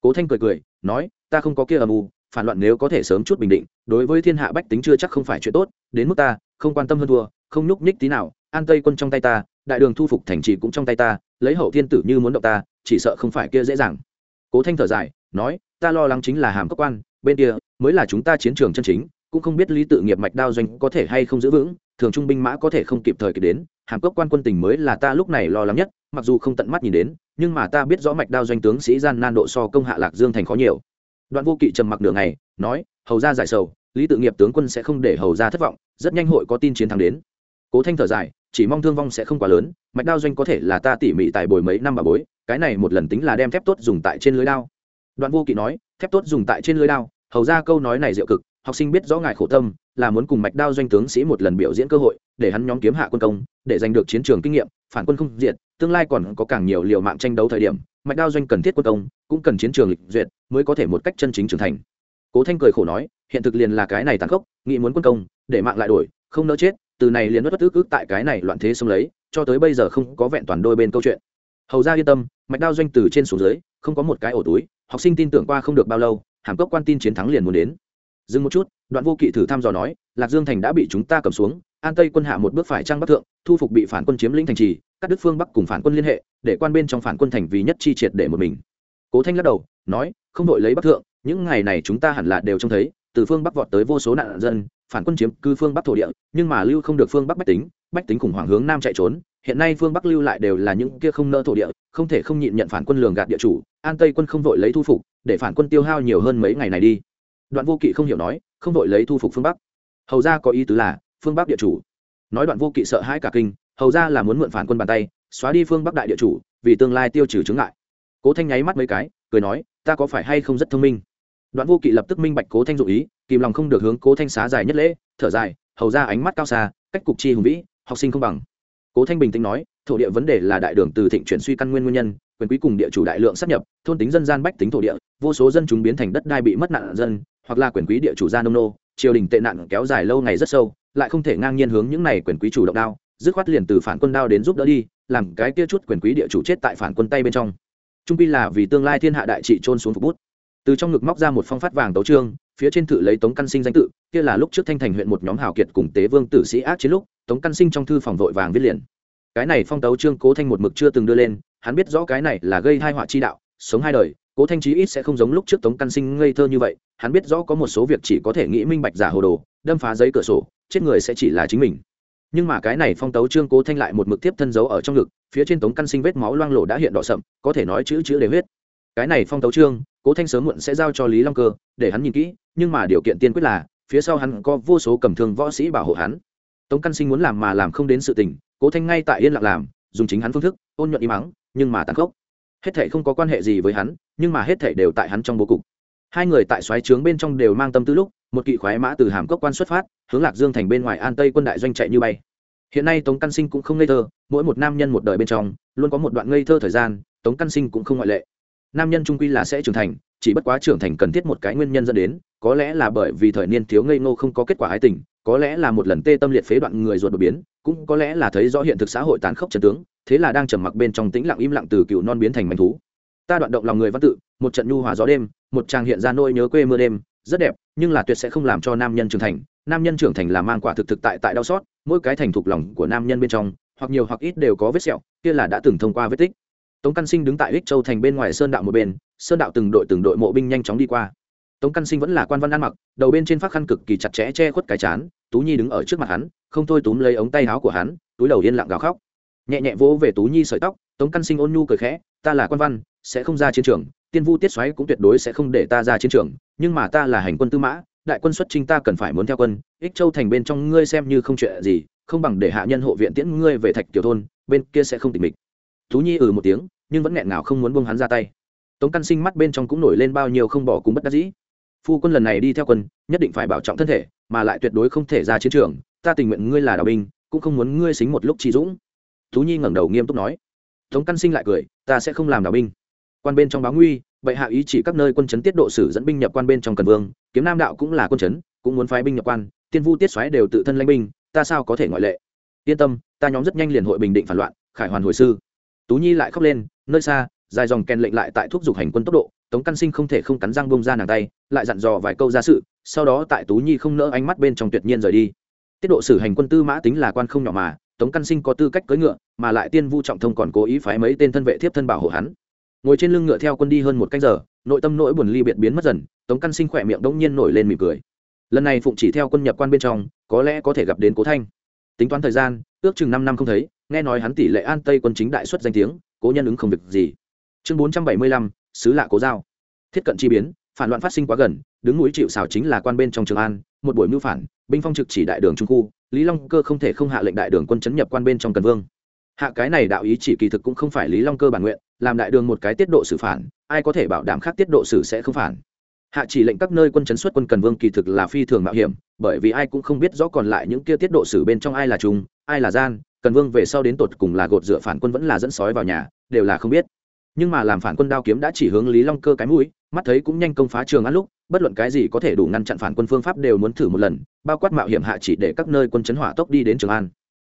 Speaker 1: Cố thanh cười cười, nói, ta không có kia âm u, phản loạn nếu có thể sớm chút bình định, đối với thiên hạ bách tính chưa chắc không phải chuyện tốt, đến mức ta, không quan tâm hơn thua, không nhúc nhích tí nào, an tây quân trong tay ta, đại đường thu phục thành trì cũng trong tay ta, lấy hậu thiên tử như muốn động ta, chỉ sợ không phải kia dễ dàng. Cố thanh thở dài, nói, ta lo lắng chính là hàm cấp quan, bên kia, mới là chúng ta chiến trường chân chính, cũng không biết lý tự nghiệp mạch đao doanh có thể hay không giữ vững, thường trung binh mã có thể không kịp thời kịp đến, hàm cốc quan quân tình mới là ta lúc này lo lắng nhất mặc dù không tận mắt nhìn đến, nhưng mà ta biết rõ mạch đao doanh tướng sĩ gian nan độ so công hạ lạc dương thành khó nhiều. Đoạn vô kỵ trầm mặc đường ngày, nói, hầu ra giải sầu, lý tự nghiệp tướng quân sẽ không để hầu ra thất vọng, rất nhanh hội có tin chiến thắng đến. Cố thanh thở dài, chỉ mong thương vong sẽ không quá lớn, mạch đao doanh có thể là ta tỉ mỉ tại bồi mấy năm bà bối, cái này một lần tính là đem thép tốt dùng tại trên lưới đao. Đoạn vô kỵ nói, thép tốt dùng tại trên lưới đao, hầu ra câu nói này diệu cực, học sinh biết rõ ngài khổ tâm, là muốn cùng mạch đao doanh tướng sĩ một lần biểu diễn cơ hội, để hắn nhóm kiếm hạ quân công, để giành được chiến trường kinh nghiệm phản quân không diệt, tương lai còn có càng nhiều liều mạng tranh đấu thời điểm, mạch đao doanh cần thiết quân công, cũng cần chiến trường lịch duyệt mới có thể một cách chân chính trưởng thành. Cố thanh cười khổ nói, hiện thực liền là cái này tàn khốc, nghĩ muốn quân công, để mạng lại đổi, không nỡ chết, từ này liền bất cứ ức tại cái này loạn thế xông lấy, cho tới bây giờ không có vẹn toàn đôi bên câu chuyện. Hầu ra yên tâm, mạch đao doanh từ trên xuống dưới, không có một cái ổ túi, học sinh tin tưởng qua không được bao lâu, hàm cốc quan tin chiến thắng liền muốn đến. Dừng một chút, đoạn vô kỵ thử thăm dò nói, lạc dương thành đã bị chúng ta cầm xuống an tây quân hạ một bước phải trang bắc thượng, thu phục bị phản quân chiếm lĩnh thành trì các đức phương bắc cùng phản quân liên hệ, để quan bên trong phản quân thành vì nhất chi triệt để một mình. Cố thanh lắc đầu, nói, không đội lấy bắc thượng, những ngày này chúng ta hẳn là đều trông thấy, từ phương bắc vọt tới vô số nạn dân, phản quân chiếm cư phương bắc thổ địa, nhưng mà lưu không được phương bắc bách tính bách tính khủng hoảng hướng nam chạy trốn, hiện nay phương bắc lưu lại đều là những kia không nợ thổ địa, không thể không nhịn nhận phản quân lường gạt địa chủ, an tây quân không vội lấy thu phục, để phản quân tiêu hao nhiều hơn mấy ngày này đi. Đoạn vô kỵ không hiểu nói, không vội lấy thu phục phương bắc. Hầu ra có ý tứ là phương bắc địa chủ. Nói đoạn vô kỵ sợ hãi cả kinh, hầu ra là muốn mượn phản quân bàn tay, xóa đi phương bắc đại địa chủ, vì tương lai tiêu trừ chứng ngại. Cố thanh nháy mắt mấy cái, cười nói, ta có phải hay không rất thông minh? Đoạn vô kỵ lập tức minh bạch cố thanh dụ ý, kìm lòng không được hướng cố thanh xá dài nhất lễ, thở dài, hầu ra ánh mắt cao xa, cách cục chi hùng vĩ, học sinh không bằng. Cố thanh bình tĩnh nói, thổ địa vấn đề là đại đường từ thịnh chuyển suy căn nguyên nguyên nhân, quyền quý cùng địa chủ đại lượng sắp nhập, thôn tính dân gian bách tính thổ địa, vô số dân chúng biến thành đất đai bị mất nạn dân, hoặc là quyền quý địa chủ gia nông nô, triều đình tệ nạn kéo dài lâu ngày rất sâu lại không thể ngang nhiên hướng những này quyền quý chủ động đao, dứt khoát liền từ phản quân đao đến giúp đỡ đi, làm cái kia chút quyền quý địa chủ chết tại phản quân tay bên trong. Trung pi là vì tương lai thiên hạ đại trị trôn xuống phục bút. Từ trong ngực móc ra một phong phát vàng tấu trương, phía trên tự lấy tống căn sinh danh tự, kia là lúc trước thanh thành huyện một nhóm hào kiệt cùng tế vương tử sĩ ác chiến lúc, tống căn sinh trong thư phòng vội vàng viết liền. Cái này phong tấu trương cố thanh một mực chưa từng đưa lên, hắn biết rõ cái này là gây hai họa chi đạo, sống hai đời, cố thanh chí ít sẽ không giống lúc trước tống căn sinh ngây thơ như vậy, hắn biết rõ có một số việc chỉ có thể nghĩ minh bạch giả hồ đồ đâm phá giấy cửa sổ, chết người sẽ chỉ là chính mình. Nhưng mà cái này phong tấu trương cố thanh lại một mực tiếp thân giấu ở trong ngực, phía trên tống căn sinh vết máu loang lổ đã hiện đỏ sậm, có thể nói chữ chữ để huyết. Cái này phong tấu trương cố thanh sớm muộn sẽ giao cho lý long cơ, để hắn nhìn kỹ, nhưng mà điều kiện tiên quyết là, phía sau hắn có vô số cầm thương võ sĩ bảo hộ hắn. Tống căn sinh muốn làm mà làm không đến sự tình, cố thanh ngay tại yên lặng làm, dùng chính hắn phương thức, ôn nhuận im mắng, nhưng mà tàn khốc. Hết thể không có quan hệ gì với hắn, nhưng mà hết thể đều tại hắn trong bố cục hai người tại xoáy trướng bên trong đều mang tâm tư lúc, một kỵ khoái mã từ hàm cốc quan xuất phát, hướng lạc dương thành bên ngoài an tây quân đại doanh chạy như bay. Hiện nay tống căn sinh cũng không ngây thơ, mỗi một nam nhân một đời bên trong, luôn có một đoạn ngây thơ thời gian, tống căn sinh cũng không ngoại lệ. Nam nhân trung quy là sẽ trưởng thành, chỉ bất quá trưởng thành cần thiết một cái nguyên nhân dẫn đến, có lẽ là bởi vì thời niên thiếu ngây ngô không có kết quả ái tình, có lẽ là một lần tê tâm liệt phế đoạn người ruột đột biến, cũng có lẽ là thấy rõ hiện thực xã hội tàn khốc trần tướng, thế là đang trầm mặc bên trong tĩnh lặng im lặng từ cựu non biến thành manh thú. Ta đoạn động lòng người văn tự, một trận nhu hòa gió đêm một chàng hiện ra nỗi nhớ quê mưa đêm, rất đẹp, nhưng là tuyệt sẽ không làm cho nam nhân trưởng thành. Nam nhân trưởng thành là mang quả thực thực tại tại đau xót, mỗi cái thành thục lòng của nam nhân bên trong, hoặc nhiều hoặc ít đều có vết sẹo, kia là đã từng thông qua vết tích. Tống căn sinh đứng tại ích châu thành bên ngoài sơn đạo một bên, sơn đạo từng đội từng đội mộ binh nhanh chóng đi qua. Tống căn sinh vẫn là quan văn ăn mặc, đầu bên trên phát khăn cực kỳ chặt chẽ che khuất cái chán, tú nhi đứng ở trước mặt hắn, không thôi túm lấy ống tay áo của hắn, túi đầu yên lặng gào khóc. Nhẹ nhẹ vỗ về tú nhi sợi tóc, tống căn sinh ôn nhu cười khẽ, ta là quan văn, sẽ không ra chiến trường tiên vu tiết xoáy cũng tuyệt đối sẽ không để ta ra chiến trường, nhưng mà ta là hành quân tư mã, đại quân xuất trinh ta cần phải muốn theo quân, ích châu thành bên trong ngươi xem như không chuyện gì, không bằng để hạ nhân hộ viện tiễn ngươi về thạch tiểu thôn, bên kia sẽ không tỉnh mịch. Tú nhi ừ một tiếng, nhưng vẫn nghẹn ngào không muốn buông hắn ra tay. Tống căn sinh mắt bên trong cũng nổi lên bao nhiêu không bỏ cùng bất đắc dĩ. Phu quân lần này đi theo quân, nhất định phải bảo trọng thân thể, mà lại tuyệt đối không thể ra chiến trường, ta tình nguyện ngươi là đạo binh, cũng không muốn ngươi xính một lúc trí dũng. Tú nhi ngẩng đầu nghiêm túc nói. Tống căn sinh lại cười, ta sẽ không làm đạo binh quan bên trong báo nguy, bệ hạ ý chỉ các nơi quân chấn tiết độ sử dẫn binh nhập quan bên trong cần vương, kiếm nam đạo cũng là quân chấn, cũng muốn phái binh nhập quan, tiên vu tiết xoáy đều tự thân lãnh binh, ta sao có thể ngoại lệ? Yên tâm, ta nhóm rất nhanh liền hội bình định phản loạn, khải hoàn hồi sư. Tú nhi lại khóc lên, nơi xa, dài dòng kèn lệnh lại tại thuốc dục hành quân tốc độ, tống căn sinh không thể không cắn răng bông ra nàng tay, lại dặn dò vài câu ra sự, sau đó tại tú nhi không nỡ ánh mắt bên trong tuyệt nhiên rời đi. Tiết độ sử hành quân tư mã tính là quan không nhỏ mà, tống căn sinh có tư cách cưỡi ngựa, mà lại tiên vu trọng thông còn cố ý phái mấy tên thân vệ thiếp thân bảo hộ hắn ngồi trên lưng ngựa theo quân đi hơn một canh giờ, nội tâm nỗi buồn ly biệt biến mất dần, tống căn sinh khỏe miệng đông nhiên nổi lên mỉm cười. Lần này phụng chỉ theo quân nhập quan bên trong, có lẽ có thể gặp đến cố thanh. Tính toán thời gian, ước chừng năm năm không thấy, nghe nói hắn tỷ lệ an tây quân chính đại xuất danh tiếng, cố nhân ứng không việc gì. Chương bốn trăm bảy mươi lăm sứ lạ cố giao. Thiết cận chi biến, phản loạn phát sinh quá gần, đứng núi chịu xảo chính là quan bên trong trường an, một buổi mưu phản, binh phong trực chỉ đại đường trung khu, lý long cơ không thể không hạ lệnh đại đường quân chấn nhập quan bên trong cần vương. Hạ cái này đạo ý chỉ kỳ thực cũng không phải lý long cơ bản nguyện làm đại đường một cái tiết độ xử phản, ai có thể bảo đảm khác tiết độ xử sẽ không phản? Hạ chỉ lệnh các nơi quân chấn xuất quân cần vương kỳ thực là phi thường mạo hiểm, bởi vì ai cũng không biết rõ còn lại những kia tiết độ xử bên trong ai là trung, ai là gian, cần vương về sau đến tột cùng là gột dựa phản quân vẫn là dẫn sói vào nhà, đều là không biết. Nhưng mà làm phản quân đao kiếm đã chỉ hướng lý long cơ cái mũi, mắt thấy cũng nhanh công phá trường ăn lúc, bất luận cái gì có thể đủ ngăn chặn phản quân phương pháp đều muốn thử một lần, bao quát mạo hiểm hạ chỉ để các nơi quân chấn hỏa tốc đi đến trường an.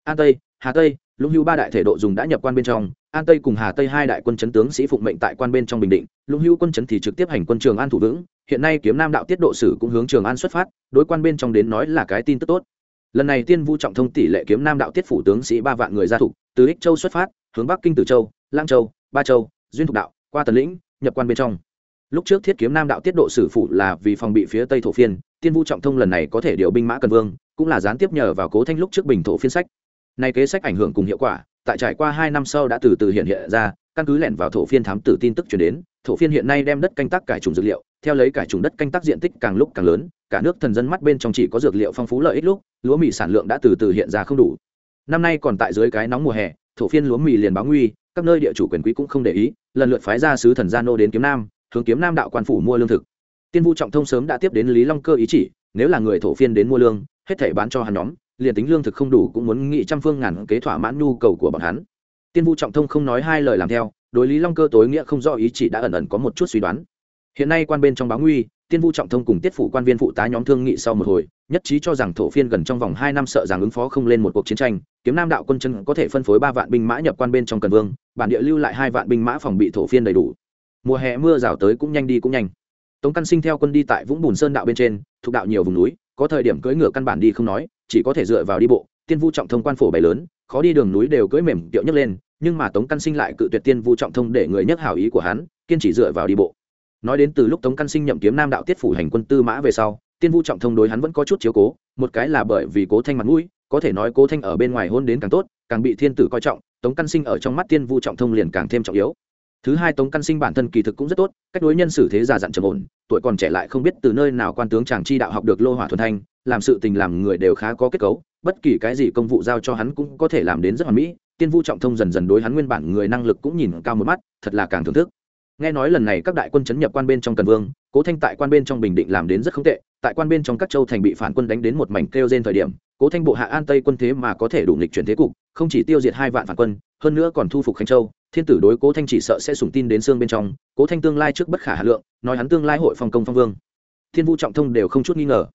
Speaker 1: An tây, hà tây, lũng hữu ba đại thể độ dùng đã nhập quan bên trong an tây cùng hà tây hai đại quân chấn tướng sĩ phụng mệnh tại quan bên trong bình định, lũng hữu quân chấn thì trực tiếp hành quân trường an thủ vững. Hiện nay kiếm nam đạo tiết độ sử cũng hướng trường an xuất phát, đối quan bên trong đến nói là cái tin tức tốt. Lần này tiên vu trọng thông tỷ lệ kiếm nam đạo tiết phủ tướng sĩ ba vạn người gia thục từ ích châu xuất phát, hướng bắc kinh từ châu lang châu, ba châu, duyên thục đạo, qua tần lĩnh, nhập quan bên trong. Lúc trước thiết kiếm nam đạo tiết độ sử phụ là vì phòng bị phía tây thổ phiên, tiên vu trọng thông lần này có thể điều binh mã cần vương, cũng là gián tiếp nhờ vào cố thanh lúc trước bình thổ phiên sách. Này kế sách ảnh hưởng cùng hiệu quả tại trải qua hai năm sau đã từ từ hiện hiện ra, căn cứ lẻn vào thổ phiên thám tử tin tức chuyển đến, thổ phiên hiện nay đem đất canh tác cải trùng dược liệu, theo lấy cải trùng đất canh tác diện tích càng lúc càng lớn, cả nước thần dân mắt bên trong chỉ có dược liệu phong phú lợi ích lúc, lúa mì sản lượng đã từ từ hiện ra không đủ. Năm nay còn tại dưới cái nóng mùa hè, thổ phiên lúa mì liền báo nguy, các nơi địa chủ quyền quý cũng không để ý, lần lượt phái ra sứ thần gia nô đến kiếm nam, hướng kiếm nam đạo quan phủ mua lương thực. Tiên vu trọng thông sớm đã tiếp đến lý long cơ ý chỉ, nếu là người thổ phiên đến mua lương, hết thể bán cho hắn nhóm liền tính lương thực không đủ cũng muốn nghị trăm phương ngàn kế thỏa mãn nhu cầu của bọn hắn. Tiên vu trọng thông không nói hai lời làm theo, đối lý long cơ tối nghĩa không do ý chỉ đã ẩn ẩn có một chút suy đoán. Hiện nay quan bên trong báo nguy, tiên vu trọng thông cùng tiết phủ quan viên phụ tá nhóm thương nghị sau một hồi, nhất trí cho rằng thổ phiên gần trong vòng hai năm sợ rằng ứng phó không lên một cuộc chiến tranh, kiếm nam đạo quân chân có thể phân phối ba vạn binh mã nhập quan bên trong cần vương, bản địa lưu lại hai vạn binh mã phòng bị thổ phiên đầy đủ. Mùa hè mưa rào tới cũng nhanh đi cũng nhanh. Tống căn sinh theo quân đi tại vũng bùn sơn đạo bên trên, thuộc đạo nhiều vùng núi, có thời điểm cưỡi ngựa căn bản đi không nói chỉ có thể dựa vào đi bộ, tiên vu trọng thông quan phổ bày lớn, khó đi đường núi đều cưỡi mềm tiệu nhấc lên, nhưng mà tống căn sinh lại cự tuyệt tiên vu trọng thông để người nhấc hảo ý của hắn, kiên chỉ dựa vào đi bộ. Nói đến từ lúc tống căn sinh nhậm kiếm nam đạo tiết phủ hành quân tư mã về sau, tiên vu trọng thông đối hắn vẫn có chút chiếu cố, một cái là bởi vì cố thanh mặt mũi, có thể nói cố thanh ở bên ngoài hôn đến càng tốt, càng bị thiên tử coi trọng, tống căn sinh ở trong mắt tiên vu trọng thông liền càng thêm trọng yếu. Thứ hai, tống căn sinh bản thân kỳ thực cũng rất tốt, cách đối nhân xử thế già dặn trầm ổn, tuổi còn trẻ lại không biết từ nơi nào quan tướng chàng chi đạo học được lô hỏa thuần thanh làm sự tình làm người đều khá có kết cấu, bất kỳ cái gì công vụ giao cho hắn cũng có thể làm đến rất hoàn mỹ, tiên vu trọng thông dần dần đối hắn nguyên bản người năng lực cũng nhìn cao một mắt, thật là càng thưởng thức. Nghe nói lần này các đại quân chấn nhập quan bên trong cần vương, cố thanh tại quan bên trong bình định làm đến rất không tệ, tại quan bên trong các châu thành bị phản quân đánh đến một mảnh kêu trên thời điểm, cố thanh bộ hạ an tây quân thế mà có thể đủ nghịch chuyển thế cục, không chỉ tiêu diệt hai vạn phản quân, hơn nữa còn thu phục khánh châu. Thiên tử đối cố thanh chỉ sợ sẽ sủng tin đến xương bên trong, cố thanh tương lai trước bất khả hà lượng, nói hắn tương lai hội phong công phong vương. Thiên vu trọng thông đều không chút nghi ngờ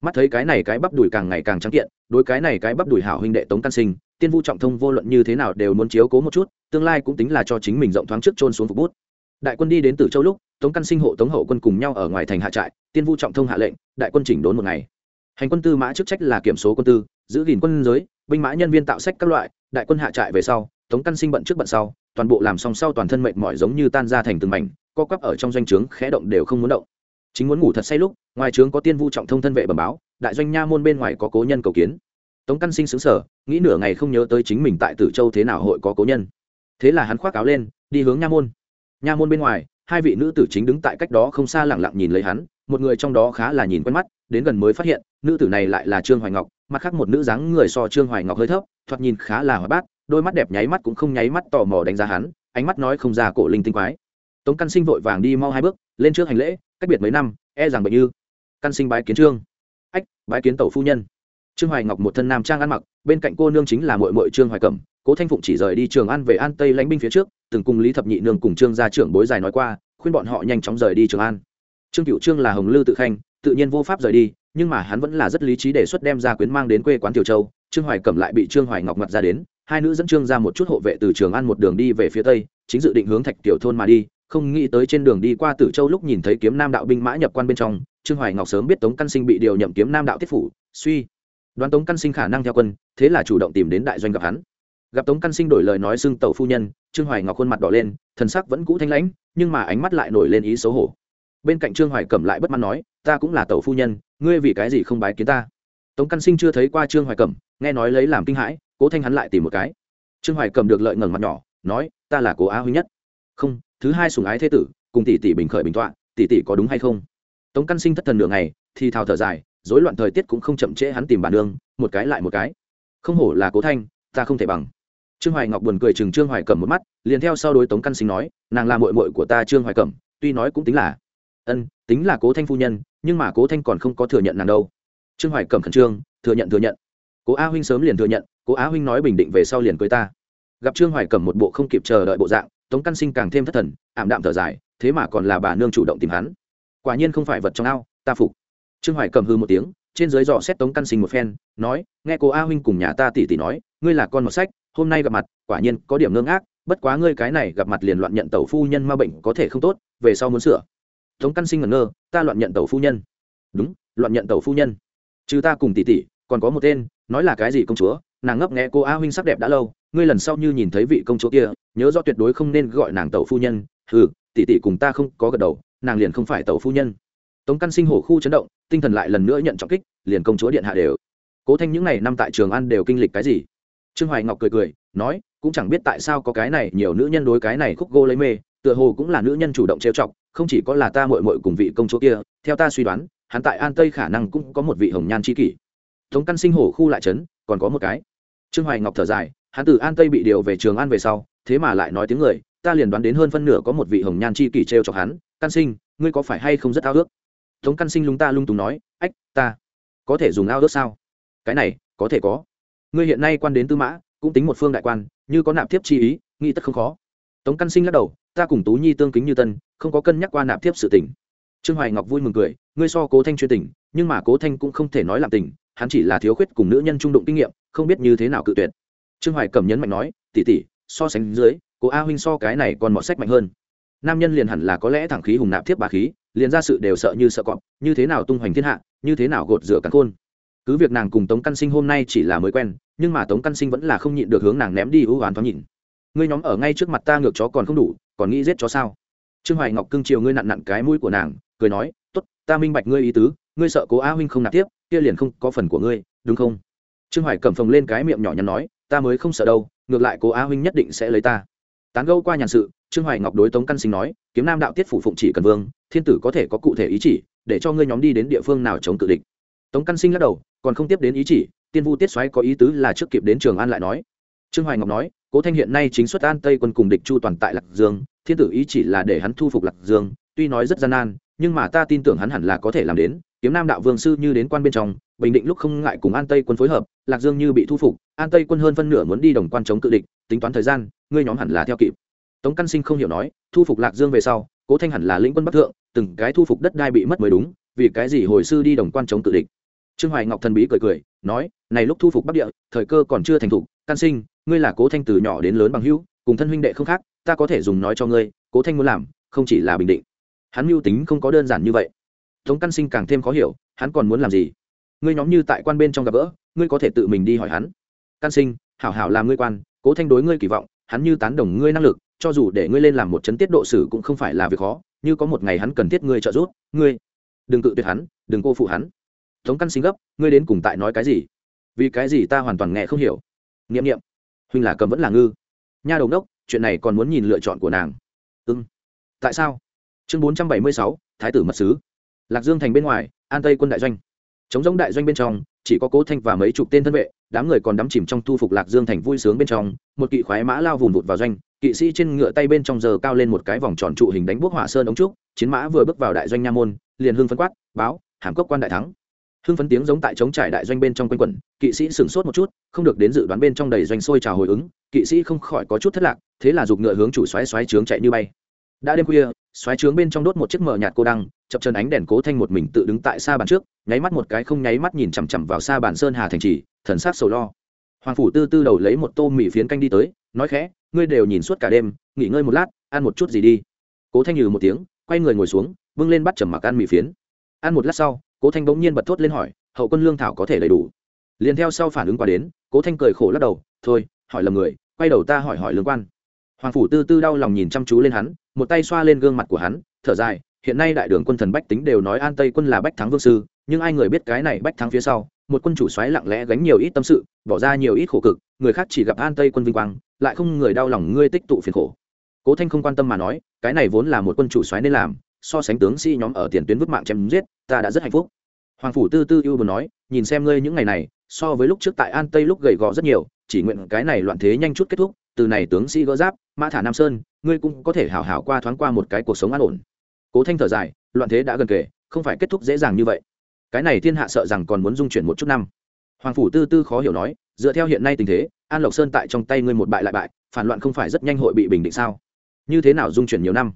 Speaker 1: mắt thấy cái này cái bắp đùi càng ngày càng trắng kiện, đối cái này cái bắp đùi hảo huynh đệ tống căn sinh, tiên vu trọng thông vô luận như thế nào đều muốn chiếu cố một chút, tương lai cũng tính là cho chính mình rộng thoáng trước trôn xuống phục bút. Đại quân đi đến từ châu lúc, tống căn sinh hộ tống hậu quân cùng nhau ở ngoài thành hạ trại, tiên vu trọng thông hạ lệnh, đại quân chỉnh đốn một ngày. Hành quân tư mã chức trách là kiểm số quân tư, giữ gìn quân giới, binh mã nhân viên tạo sách các loại, đại quân hạ trại về sau, tống căn sinh bận trước bận sau, toàn bộ làm xong sau toàn thân mệt mỏi giống như tan ra thành từng mảnh, co quắp ở trong doanh trướng khẽ động đều không muốn động chính muốn ngủ thật say lúc, ngoài trướng có tiên vu trọng thông thân vệ bẩm báo, đại doanh nha môn bên ngoài có cố nhân cầu kiến. Tống căn sinh xứng sở nghĩ nửa ngày không nhớ tới chính mình tại tử châu thế nào hội có cố nhân. Thế là hắn khoác áo lên, đi hướng nha môn. Nha môn bên ngoài, hai vị nữ tử chính đứng tại cách đó không xa lẳng lặng nhìn lấy hắn, một người trong đó khá là nhìn quen mắt, đến gần mới phát hiện, nữ tử này lại là trương hoài ngọc, mặt khác một nữ dáng người so trương hoài ngọc hơi thấp, thoạt nhìn khá là hoài bát, đôi mắt đẹp nháy mắt cũng không nháy mắt tò mò đánh giá hắn, ánh mắt nói không ra cổ linh tinh quái. Tống căn sinh vội vàng đi mau hai bước, lên trước hành lễ cách biệt mấy năm e rằng bệnh như căn sinh bái kiến trương. Ách, bái kiến tẩu phu nhân. Trương hoài ngọc một thân nam trang ăn mặc, bên cạnh cô nương chính là mội mội trương hoài cẩm. Cố thanh phụng chỉ rời đi trường an về an tây lãnh binh phía trước, từng cùng lý thập nhị nương cùng trương gia trưởng bối dài nói qua, khuyên bọn họ nhanh chóng rời đi trường an. Trương cựu trương là hồng lư tự khanh, tự nhiên vô pháp rời đi, nhưng mà hắn vẫn là rất lý trí đề xuất đem ra quyến mang đến quê quán tiểu châu. Trương hoài cẩm lại bị trương hoài ngọc mặt ra đến, hai nữ dẫn trương ra một chút hộ vệ từ trường an một đường đi về phía tây, chính dự định hướng thạch tiểu thôn mà đi không nghĩ tới trên đường đi qua tử châu lúc nhìn thấy kiếm nam đạo binh mã nhập quan bên trong, trương hoài ngọc sớm biết tống căn sinh bị điều nhậm kiếm nam đạo tiết phủ, suy. Đoán tống căn sinh khả năng theo quân, thế là chủ động tìm đến đại doanh gặp hắn. Gặp tống căn sinh đổi lời nói xưng tẩu phu nhân, trương hoài ngọc khuôn mặt đỏ lên, thần sắc vẫn cũ thanh lãnh, nhưng mà ánh mắt lại nổi lên ý xấu hổ. Bên cạnh trương hoài cẩm lại bất mãn nói, ta cũng là tẩu phu nhân, ngươi vì cái gì không bái kiến ta? Tống căn sinh chưa thấy qua trương hoài cẩm, nghe nói lấy làm kinh hãi, cố thanh hắn lại tìm một cái. Trương hoài cẩm được lợi ngẩng mặt nhỏ, nói, ta là cố á huy nhất. Không thứ hai sùng ái thế tử, cùng tỷ tỷ bình khởi bình tọa, tỷ tỷ có đúng hay không? Tống căn sinh thất thần nửa ngày, thì thào thở dài, rối loạn thời tiết cũng không chậm trễ hắn tìm bản nương một cái lại một cái. Không hổ là cố thanh, ta không thể bằng. Trương hoài ngọc buồn cười chừng trương hoài cẩm một mắt, liền theo sau đối tống căn sinh nói, nàng là mội mội của ta trương hoài cẩm, tuy nói cũng tính là. Ân, tính là cố thanh phu nhân, nhưng mà cố thanh còn không có thừa nhận nàng đâu. Trương hoài cẩm khẩn trương, thừa nhận thừa nhận. Cố a huynh sớm liền thừa nhận, cố á huynh nói bình định về sau liền cưới ta. Gặp trương hoài cẩm một bộ không kịp chờ đợi bộ dạng tống căn sinh càng thêm thất thần, ảm đạm thở dài, thế mà còn là bà nương chủ động tìm hắn. Quả nhiên không phải vật trong ao, ta phục. Trương hoài cầm hư một tiếng, trên dưới dò xét tống căn sinh một phen, nói, nghe cô a huynh cùng nhà ta tỷ tỷ nói, ngươi là con một sách, hôm nay gặp mặt, quả nhiên có điểm ngưng ác bất quá ngươi cái này gặp mặt liền loạn nhận tẩu phu nhân ma bệnh có thể không tốt, về sau muốn sửa. Tống căn sinh ngẩn ngơ, ta loạn nhận tẩu phu nhân. Đúng, loạn nhận tẩu phu nhân. Chứ ta cùng tỷ tỷ, còn có một tên, nói là cái gì công chúa, nàng ngấp nghe cô a huynh sắc đẹp đã lâu ngươi lần sau như nhìn thấy vị công chúa kia, nhớ rõ tuyệt đối không nên gọi nàng tẩu phu nhân. Ừ tỷ tỷ cùng ta không có gật đầu, nàng liền không phải tẩu phu nhân. Tống căn sinh hổ khu chấn động, tinh thần lại lần nữa nhận trọng kích, liền công chúa điện hạ đều. Cố thanh những ngày năm tại trường ăn đều kinh lịch cái gì? Trương hoài ngọc cười cười, nói, cũng chẳng biết tại sao có cái này nhiều nữ nhân đối cái này khúc gô lấy mê, tựa hồ cũng là nữ nhân chủ động trêu chọc, không chỉ có là ta mội mội cùng vị công chúa kia, theo ta suy đoán, hắn tại an tây khả năng cũng có một vị hồng nhan c kỷ. Tống căn sinh hổ khu lại trấn còn có một cái. Trương hoài ngọc thở dài hắn từ an tây bị điều về trường an về sau, thế mà lại nói tiếng người, ta liền đoán đến hơn phân nửa có một vị hồng nhan chi kỷ t r e o chọc hắn, căn sinh, ngươi có phải hay không rất ao ước? Tống căn sinh lúng ta lung túng nói, ách, ta có thể dùng ao ước sao? Cái này, có thể có. Ngươi hiện nay quan đến tư mã, cũng tính một phương đại quan, như có nạp thiếp chi ý, nghĩ tất không khó. Tống căn sinh lắc đầu, ta cùng tú nhi tương kính như tân, không có cân nhắc qua nạp thiếp sự tình. Trương hoài ngọc vui mừng cười, ngươi so cố thanh chuyên tình, nhưng mà cố thanh cũng không thể nói làm tình, hắn chỉ là thiếu khuyết cùng nữ nhân trung đụng kinh nghiệm, không biết như thế nào cự tuyệt trương hoài cầm nhấn mạnh nói tỉ tỉ so sánh dưới, cô a huynh so cái này còn mọt sách mạnh hơn. Nam nhân liền hẳn là có lẽ thẳng khí hùng nạp thiếp bà khí, liền ra sự đều sợ như sợ cọp, như thế nào tung hoành thiên hạ, như thế nào gột rửa cắn khôn. Cứ việc nàng cùng tống căn sinh hôm nay chỉ là mới quen, nhưng mà tống căn sinh vẫn là không nhịn được hướng nàng ném đi ưu oán thoáng nhìn. Ngươi nhóm ở ngay trước mặt ta ngược chó còn không đủ, còn nghĩ giết chó sao? Trương hoài ngọc cưng chiều ngươi nặn nặn cái mũi của nàng, cười nói, tốt, ta minh bạch ngươi ý tứ, ngươi sợ cố a huynh không nạp tiếp kia liền không có phần của ngươi, đúng không? Trương hoài cầm phồng lên cái miệng nhỏ nhắn nói ta mới không sợ đâu, ngược lại cố a huynh nhất định sẽ lấy ta. Tán gâu qua nhàn sự, trương hoài ngọc đối tống căn sinh nói, kiếm nam đạo tiết phủ phụng chỉ cần vương, thiên tử có thể có cụ thể ý chỉ, để cho ngươi nhóm đi đến địa phương nào chống cự địch. Tống căn sinh lắc đầu, còn không tiếp đến ý chỉ, tiên vu tiết xoáy có ý tứ là trước kịp đến trường an lại nói. Trương hoài ngọc nói, cố thanh hiện nay chính xuất an tây quân cùng địch chu toàn tại lạc dương, thiên tử ý chỉ là để hắn thu phục lạc dương, tuy nói rất gian nan, nhưng mà ta tin tưởng hắn hẳn là có thể làm đến, kiếm nam đạo vương sư như đến quan bên trong bình định lúc không ngại cùng an tây quân phối hợp, lạc dương như bị thu phục, an tây quân hơn phân nửa muốn đi đồng quan chống cự địch, tính toán thời gian, ngươi nhóm hẳn là theo kịp. Tống căn sinh không hiểu nói, thu phục lạc dương về sau, cố thanh hẳn là lĩnh quân bắc thượng, từng cái thu phục đất đai bị mất mới đúng, vì cái gì hồi sư đi đồng quan chống cự địch? Trương hoài ngọc thần bí cười cười, nói, này lúc thu phục bắc địa, thời cơ còn chưa thành thục, căn sinh, ngươi là cố thanh từ nhỏ đến lớn bằng hữu, cùng thân huynh đệ không khác, ta có thể dùng nói cho ngươi, cố thanh muốn làm, không chỉ là bình định. Hắn mưu tính không có đơn giản như vậy. Tống căn sinh càng thêm khó hiểu, hắn còn muốn làm gì? Ngươi nhóm như tại quan bên trong gặp gỡ, ngươi có thể tự mình đi hỏi hắn. Can sinh, hảo hảo làm ngươi quan, cố thanh đối ngươi kỳ vọng, hắn như tán đồng ngươi năng lực, cho dù để ngươi lên làm một chấn tiết độ sử cũng không phải là việc khó, như có một ngày hắn cần thiết ngươi trợ giúp, ngươi đừng cự tuyệt hắn, đừng cô phụ hắn. Tống căn sinh gấp, ngươi đến cùng tại nói cái gì? Vì cái gì ta hoàn toàn nghe không hiểu? Nghiệm nghiệm huynh là cầm vẫn là ngư. Nha đầu đốc chuyện này còn muốn nhìn lựa chọn của nàng. Ưng tại sao? Chương bốn trăm bảy mươi sáu, thái tử mật sứ. Lạc dương thành bên ngoài, an tây quân đại doanh chống giống đại doanh bên trong, chỉ có cố thanh và mấy chục tên thân vệ, đám người còn đắm chìm trong thu phục lạc dương thành vui sướng bên trong, một kỵ khoái mã lao vùng vụt vào doanh, kỵ sĩ trên ngựa tay bên trong giờ cao lên một cái vòng tròn trụ hình đánh bước hỏa sơn ống trúc, chiến mã vừa bước vào đại doanh nha môn, liền hưng phấn quát, báo, hàm cốc quan đại thắng. Hưng phấn tiếng giống tại chống trải đại doanh bên trong quanh quẩn, kỵ sĩ sửng sốt một chút, không được đến dự đoán bên trong đầy doanh sôi trào hồi ứng, kỵ sĩ không khỏi có chút thất lạc, thế là giục ngựa hướng chủ xoáy xoáy trướng chạy như bay đã đêm khuya xoáy trướng bên trong đốt một chiếc mở nhạt cô đăng, chập chân ánh đèn cố thanh một mình tự đứng tại xa bàn trước, nháy mắt một cái không nháy mắt nhìn chằm chằm vào xa bàn sơn hà thành trì, thần sắc sầu lo. Hoàng phủ tư tư đầu lấy một tô mì phiến canh đi tới, nói khẽ, ngươi đều nhìn suốt cả đêm, nghỉ ngơi một lát, ăn một chút gì đi. Cố thanh nhừ một tiếng, quay người ngồi xuống, bưng lên bắt chầm mặc ăn mì phiến. Ăn một lát sau, cố thanh bỗng nhiên bật thốt lên hỏi, hậu quân lương thảo có thể đầy đủ? Liền theo sau phản ứng qua đến, cố thanh cười khổ lắc đầu, thôi, hỏi lầm người, quay đầu ta hỏi hỏi lương quan. Hoàng phủ tư tư đau lòng nhìn chăm chú lên hắn một tay xoa lên gương mặt của hắn, thở dài, hiện nay đại đường quân thần bách tính đều nói an tây quân là bách thắng vương sư, nhưng ai người biết cái này bách thắng phía sau, một quân chủ xoáy lặng lẽ gánh nhiều ít tâm sự, bỏ ra nhiều ít khổ cực, người khác chỉ gặp an tây quân vinh quang, lại không người đau lòng ngươi tích tụ phiền khổ. Cố thanh không quan tâm mà nói, cái này vốn là một quân chủ xoáy nên làm, so sánh tướng sĩ nhóm ở tiền tuyến vứt mạng chém giết, ta đã rất hạnh phúc. Hoàng phủ tư tư ưu buồn nói, nhìn xem ngươi những ngày này, so với lúc trước tại an tây lúc gầy gò rất nhiều, chỉ nguyện cái này loạn thế nhanh chút kết thúc từ này tướng sĩ gỡ giáp, mã thả nam sơn, ngươi cũng có thể hào hào qua thoáng qua một cái cuộc sống an ổn. Cố thanh thở dài, loạn thế đã gần kề, không phải kết thúc dễ dàng như vậy. Cái này thiên hạ sợ rằng còn muốn dung chuyển một chút năm. Hoàng phủ tư tư khó hiểu nói, dựa theo hiện nay tình thế, an lộc sơn tại trong tay ngươi một bại lại bại, phản loạn không phải rất nhanh hội bị bình định sao? Như thế nào dung chuyển nhiều năm?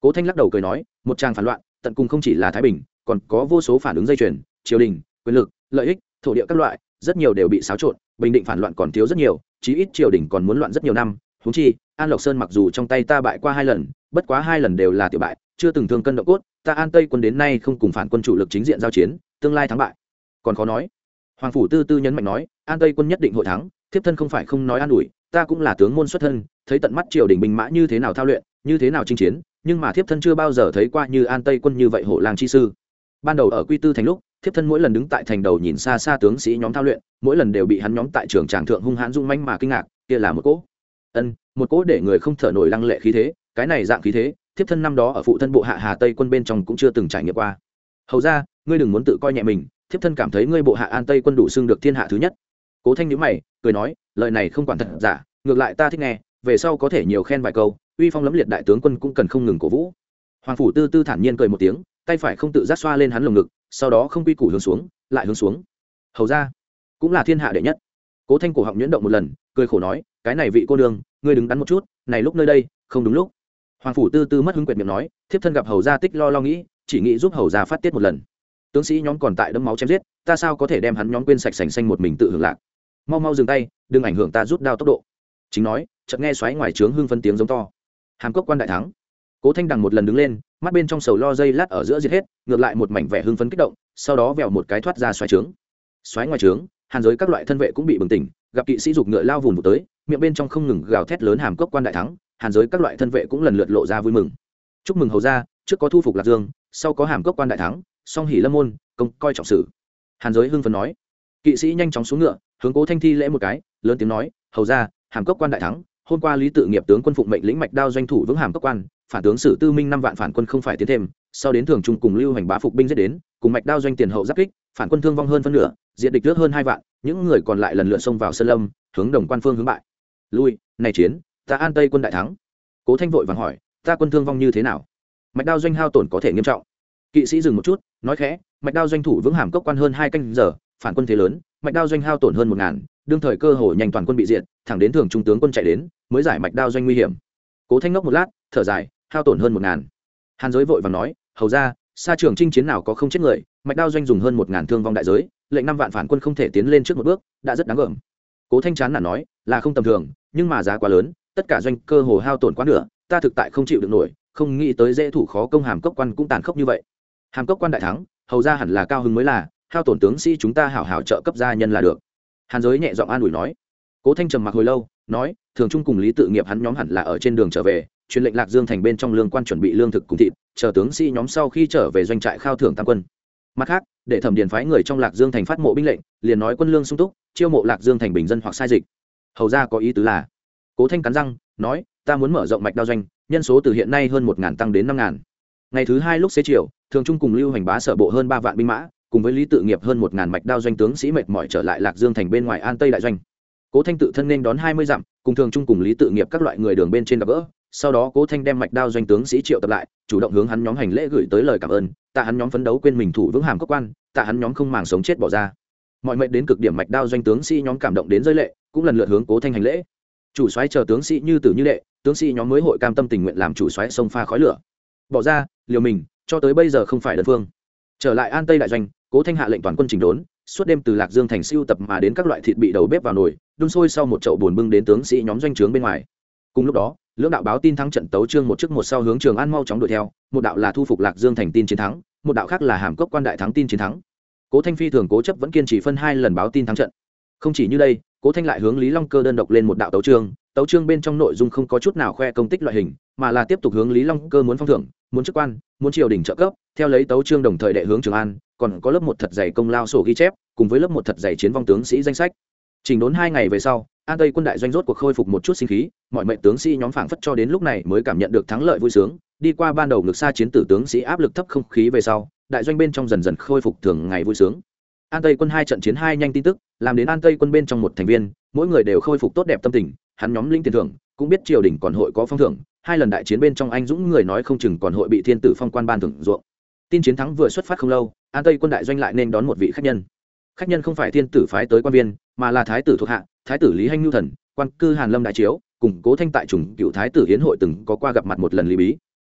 Speaker 1: Cố thanh lắc đầu cười nói, một trang phản loạn, tận cùng không chỉ là thái bình, còn có vô số phản ứng dây chuyền, triều đình, quyền lực, lợi ích, thổ địa các loại, rất nhiều đều bị xáo trộn, bình định phản loạn còn thiếu rất nhiều chí ít triều đình còn muốn loạn rất nhiều năm húng chi, an lộc sơn mặc dù trong tay ta bại qua hai lần, bất quá hai lần đều là tiểu bại, chưa từng thương cân độ cốt, ta an tây quân đến nay không cùng phản quân chủ lực chính diện giao chiến, tương lai thắng bại. Còn khó nói. Hoàng phủ tư tư nhấn mạnh nói, an tây quân nhất định hội thắng, thiếp thân không phải không nói an ủi, ta cũng là tướng môn xuất thân, thấy tận mắt triều đình binh mã như thế nào thao luyện, như thế nào chinh chiến, nhưng mà thiếp thân chưa bao giờ thấy qua như an tây quân như vậy hổ lang chi sư. Ban đầu ở quy tư thành lúc thiếp thân mỗi lần đứng tại thành đầu nhìn xa xa tướng sĩ nhóm thao luyện, mỗi lần đều bị hắn nhóm tại trường tràng thượng hung hãn dung manh mà kinh ngạc, kia là một cỗ. Ân, một cỗ để người không thở nổi lăng lệ khí thế, cái này dạng khí thế, thiếp thân năm đó ở phụ thân bộ hạ hà tây quân bên trong cũng chưa từng trải nghiệm qua. Hầu ra, ngươi đừng muốn tự coi nhẹ mình, thiếp thân cảm thấy ngươi bộ hạ an tây quân đủ xưng được thiên hạ thứ nhất. Cố thanh nhữ mày, cười nói, lời này không quản thật giả, ngược lại ta thích nghe, về sau có thể nhiều khen vài câu, uy phong lẫm liệt đại tướng quân cũng cần không ngừng cổ vũ. Hoàng phủ tư tư thản nhiên cười một tiếng tay phải không tự giác xoa lên hắn lồng ngực, sau đó không quy củ hướng xuống, lại hướng xuống. Hầu ra, cũng là thiên hạ đệ nhất. Cố thanh cổ họng nhuyễn động một lần, cười khổ nói, cái này vị cô đường ngươi đứng đắn một chút, này lúc nơi đây, không đúng lúc. Hoàng phủ tư tư mất hứng quyệt miệng nói, thiếp thân gặp hầu gia tích lo lo nghĩ, chỉ nghĩ giúp hầu gia phát tiết một lần. Tướng sĩ nhóm còn tại đấm máu chém giết, ta sao có thể đem hắn nhóm quên sạch sành xanh một mình tự hưởng lạc? Mau mau dừng tay, đừng ảnh hưởng ta rút đao tốc độ. Chính nói, chợt nghe xoáy ngoài trướng hưng phân tiếng giống to. Hàm cốc quan đại thắng. Cố thanh đằng một lần đứng lên mắt bên trong sầu lo dây lát ở giữa giết hết, ngược lại một mảnh vẻ hưng phấn kích động, sau đó vèo một cái thoát ra xoáy trướng. Xoáy ngoài trướng, hàn giới các loại thân vệ cũng bị bừng tỉnh, gặp kỵ sĩ dục ngựa lao vùn vụ tới, miệng bên trong không ngừng gào thét lớn hàm cốc quan đại thắng, hàn giới các loại thân vệ cũng lần lượt lộ ra vui mừng. Chúc mừng hầu ra trước có thu phục lạc dương, sau có hàm cốc quan đại thắng, song hỉ lâm môn, công coi trọng sử hàn giới hưng phấn nói. Kỵ sĩ nhanh chóng xuống ngựa, hướng cố thanh thi lễ một cái, lớn tiếng nói, hầu ra hàm cốc quan đại thắng, hôm qua lý tự nghiệp tướng quân phụng mệnh lĩnh mạch đao doanh thủ vững hàm cốc quan phản tướng sử tư minh năm vạn phản quân không phải tiến thêm, sau đến thường trung cùng lưu hành bá phục binh giết đến, cùng mạch đao doanh tiền hậu giáp kích, phản quân thương vong hơn phân nửa diện địch trước hơn hai vạn, những người còn lại lần lượt xông vào sơn lâm, hướng đồng quan phương hướng bại. Lui, này chiến, ta an tây quân đại thắng. Cố thanh vội vàng hỏi, ta quân thương vong như thế nào? Mạch đao doanh hao tổn có thể nghiêm trọng. Kỵ sĩ dừng một chút, nói khẽ, mạch đao doanh thủ vững hàm cốc quan hơn hai canh giờ, phản quân thế lớn, mạch đao doanh hao tổn hơn một ngàn, đương thời cơ hội nhanh toàn quân bị diệt, thẳng đến thường trung tướng quân chạy đến, mới giải mạch đao doanh nguy hiểm. Cố thanh ngốc một lát, thở dài hao tổn hơn một ngàn. Hàn giới vội và nói, hầu ra xa trường chinh chiến nào có không chết người, mạch đao doanh dùng hơn một ngàn thương vong đại giới, lệnh năm vạn phản quân không thể tiến lên trước một bước, đã rất đáng gờm. Cố thanh chán là nói, là không tầm thường, nhưng mà giá quá lớn, tất cả doanh cơ hồ hao tổn quá nửa, ta thực tại không chịu được nổi, không nghĩ tới dễ thủ khó công hàm cốc quan cũng tàn khốc như vậy. Hàm cốc quan đại thắng, hầu ra hẳn là cao hứng mới là, hao tổn tướng sĩ chúng ta hảo hảo trợ cấp gia nhân là được. Hàn giới nhẹ giọng an ủi nói cố thanh trầm mặc hồi lâu, nói, thường trung cùng lý tự nghiệp hắn nhóm hẳn là ở trên đường trở về, truyền lệnh lạc dương thành bên trong lương quan chuẩn bị lương thực cùng thịt, chờ tướng sĩ nhóm sau khi trở về doanh trại khao thưởng tam quân. Mặt khác, để thẩm điền phái người trong lạc dương thành phát mộ binh lệnh, liền nói quân lương sung túc, chiêu mộ lạc dương thành bình dân hoặc sai dịch. Hầu ra có ý tứ là, cố thanh cắn răng, nói, ta muốn mở rộng mạch đao doanh, nhân số từ hiện nay hơn một ngàn tăng đến năm ngàn. Ngày thứ hai lúc xế chiều, thường trung cùng lưu hành bá sở bộ hơn ba vạn binh mã, cùng với lý tự nghiệp hơn một ngàn mạch đao doanh tướng sĩ mệt mỏi trở lại lạc dương thành bên ngoài an tây đại doanh cố thanh tự thân nên đón hai mươi dặm, cùng thường trung cùng lý tự nghiệp các loại người đường bên trên gặp gỡ. Sau đó cố thanh đem mạch đao doanh tướng sĩ triệu tập lại, chủ động hướng hắn nhóm hành lễ gửi tới lời cảm ơn, tạ hắn nhóm phấn đấu quên mình thủ vững hàm cơ quan, tạ hắn nhóm không màng sống chết bỏ ra. Mọi mệnh đến cực điểm mạch đao doanh tướng sĩ nhóm cảm động đến rơi lệ, cũng lần lượt hướng cố thanh hành lễ. Chủ soái chờ tướng sĩ như tử như đệ, tướng sĩ nhóm mới hội cam tâm tình nguyện làm chủ soái sông pha khói lửa. Bỏ ra, liều mình, cho tới bây giờ không phải đơn phương. Trở lại an tây đại doanh, cố thanh hạ lệnh toàn quân trình đốn, suốt đêm từ lạc dương thành siêu tập mà đến các loại thịt bị đầu bếp vào nồi đun sôi sau một chậu buồn bưng đến tướng sĩ nhóm doanh trướng bên ngoài. Cùng lúc đó, lưỡng đạo báo tin thắng trận tấu trương một trước một sau hướng trường an mau chóng đuổi theo, một đạo là thu phục lạc dương thành tin chiến thắng, một đạo khác là hàm cốc quan đại thắng tin chiến thắng. Cố thanh phi thường cố chấp vẫn kiên trì phân hai lần báo tin thắng trận. Không chỉ như đây, cố thanh lại hướng lý long cơ đơn độc lên một đạo tấu trương tấu trương bên trong nội dung không có chút nào khoe công tích loại hình, mà là tiếp tục hướng lý long cơ muốn phong thưởng, muốn chức quan, muốn triều đình trợ cấp, theo lấy tấu trương đồng thời đệ hướng trường an, còn có lớp một thật dày công lao sổ ghi chép, cùng với lớp một thật dày chiến vong tướng sĩ danh sách chỉnh đốn hai ngày về sau, an tây quân đại doanh rốt cuộc khôi phục một chút sinh khí, mọi mệnh tướng sĩ nhóm phảng phất cho đến lúc này mới cảm nhận được thắng lợi vui sướng. Đi qua ban đầu ngược xa chiến tử tướng sĩ áp lực thấp không khí về sau, đại doanh bên trong dần dần khôi phục thường ngày vui sướng. An tây quân hai trận chiến hai nhanh tin tức, làm đến an tây quân bên trong một thành viên, mỗi người đều khôi phục tốt đẹp tâm tình, hắn nhóm linh tiền thưởng, cũng biết triều đình còn hội có phong thưởng, hai lần đại chiến bên trong anh dũng người nói không chừng còn hội bị thiên tử phong quan ban thưởng ruộng. Tin chiến thắng vừa xuất phát không lâu, an tây quân đại doanh lại nên đón một vị khách nhân. Khách nhân không phải thiên tử phái tới quan viên mà là thái tử thuộc hạ, thái tử lý hanh nhu thần, quan cư hàn lâm đại chiếu, cùng cố thanh tại trùng cựu thái tử hiến hội từng có qua gặp mặt một lần lý bí.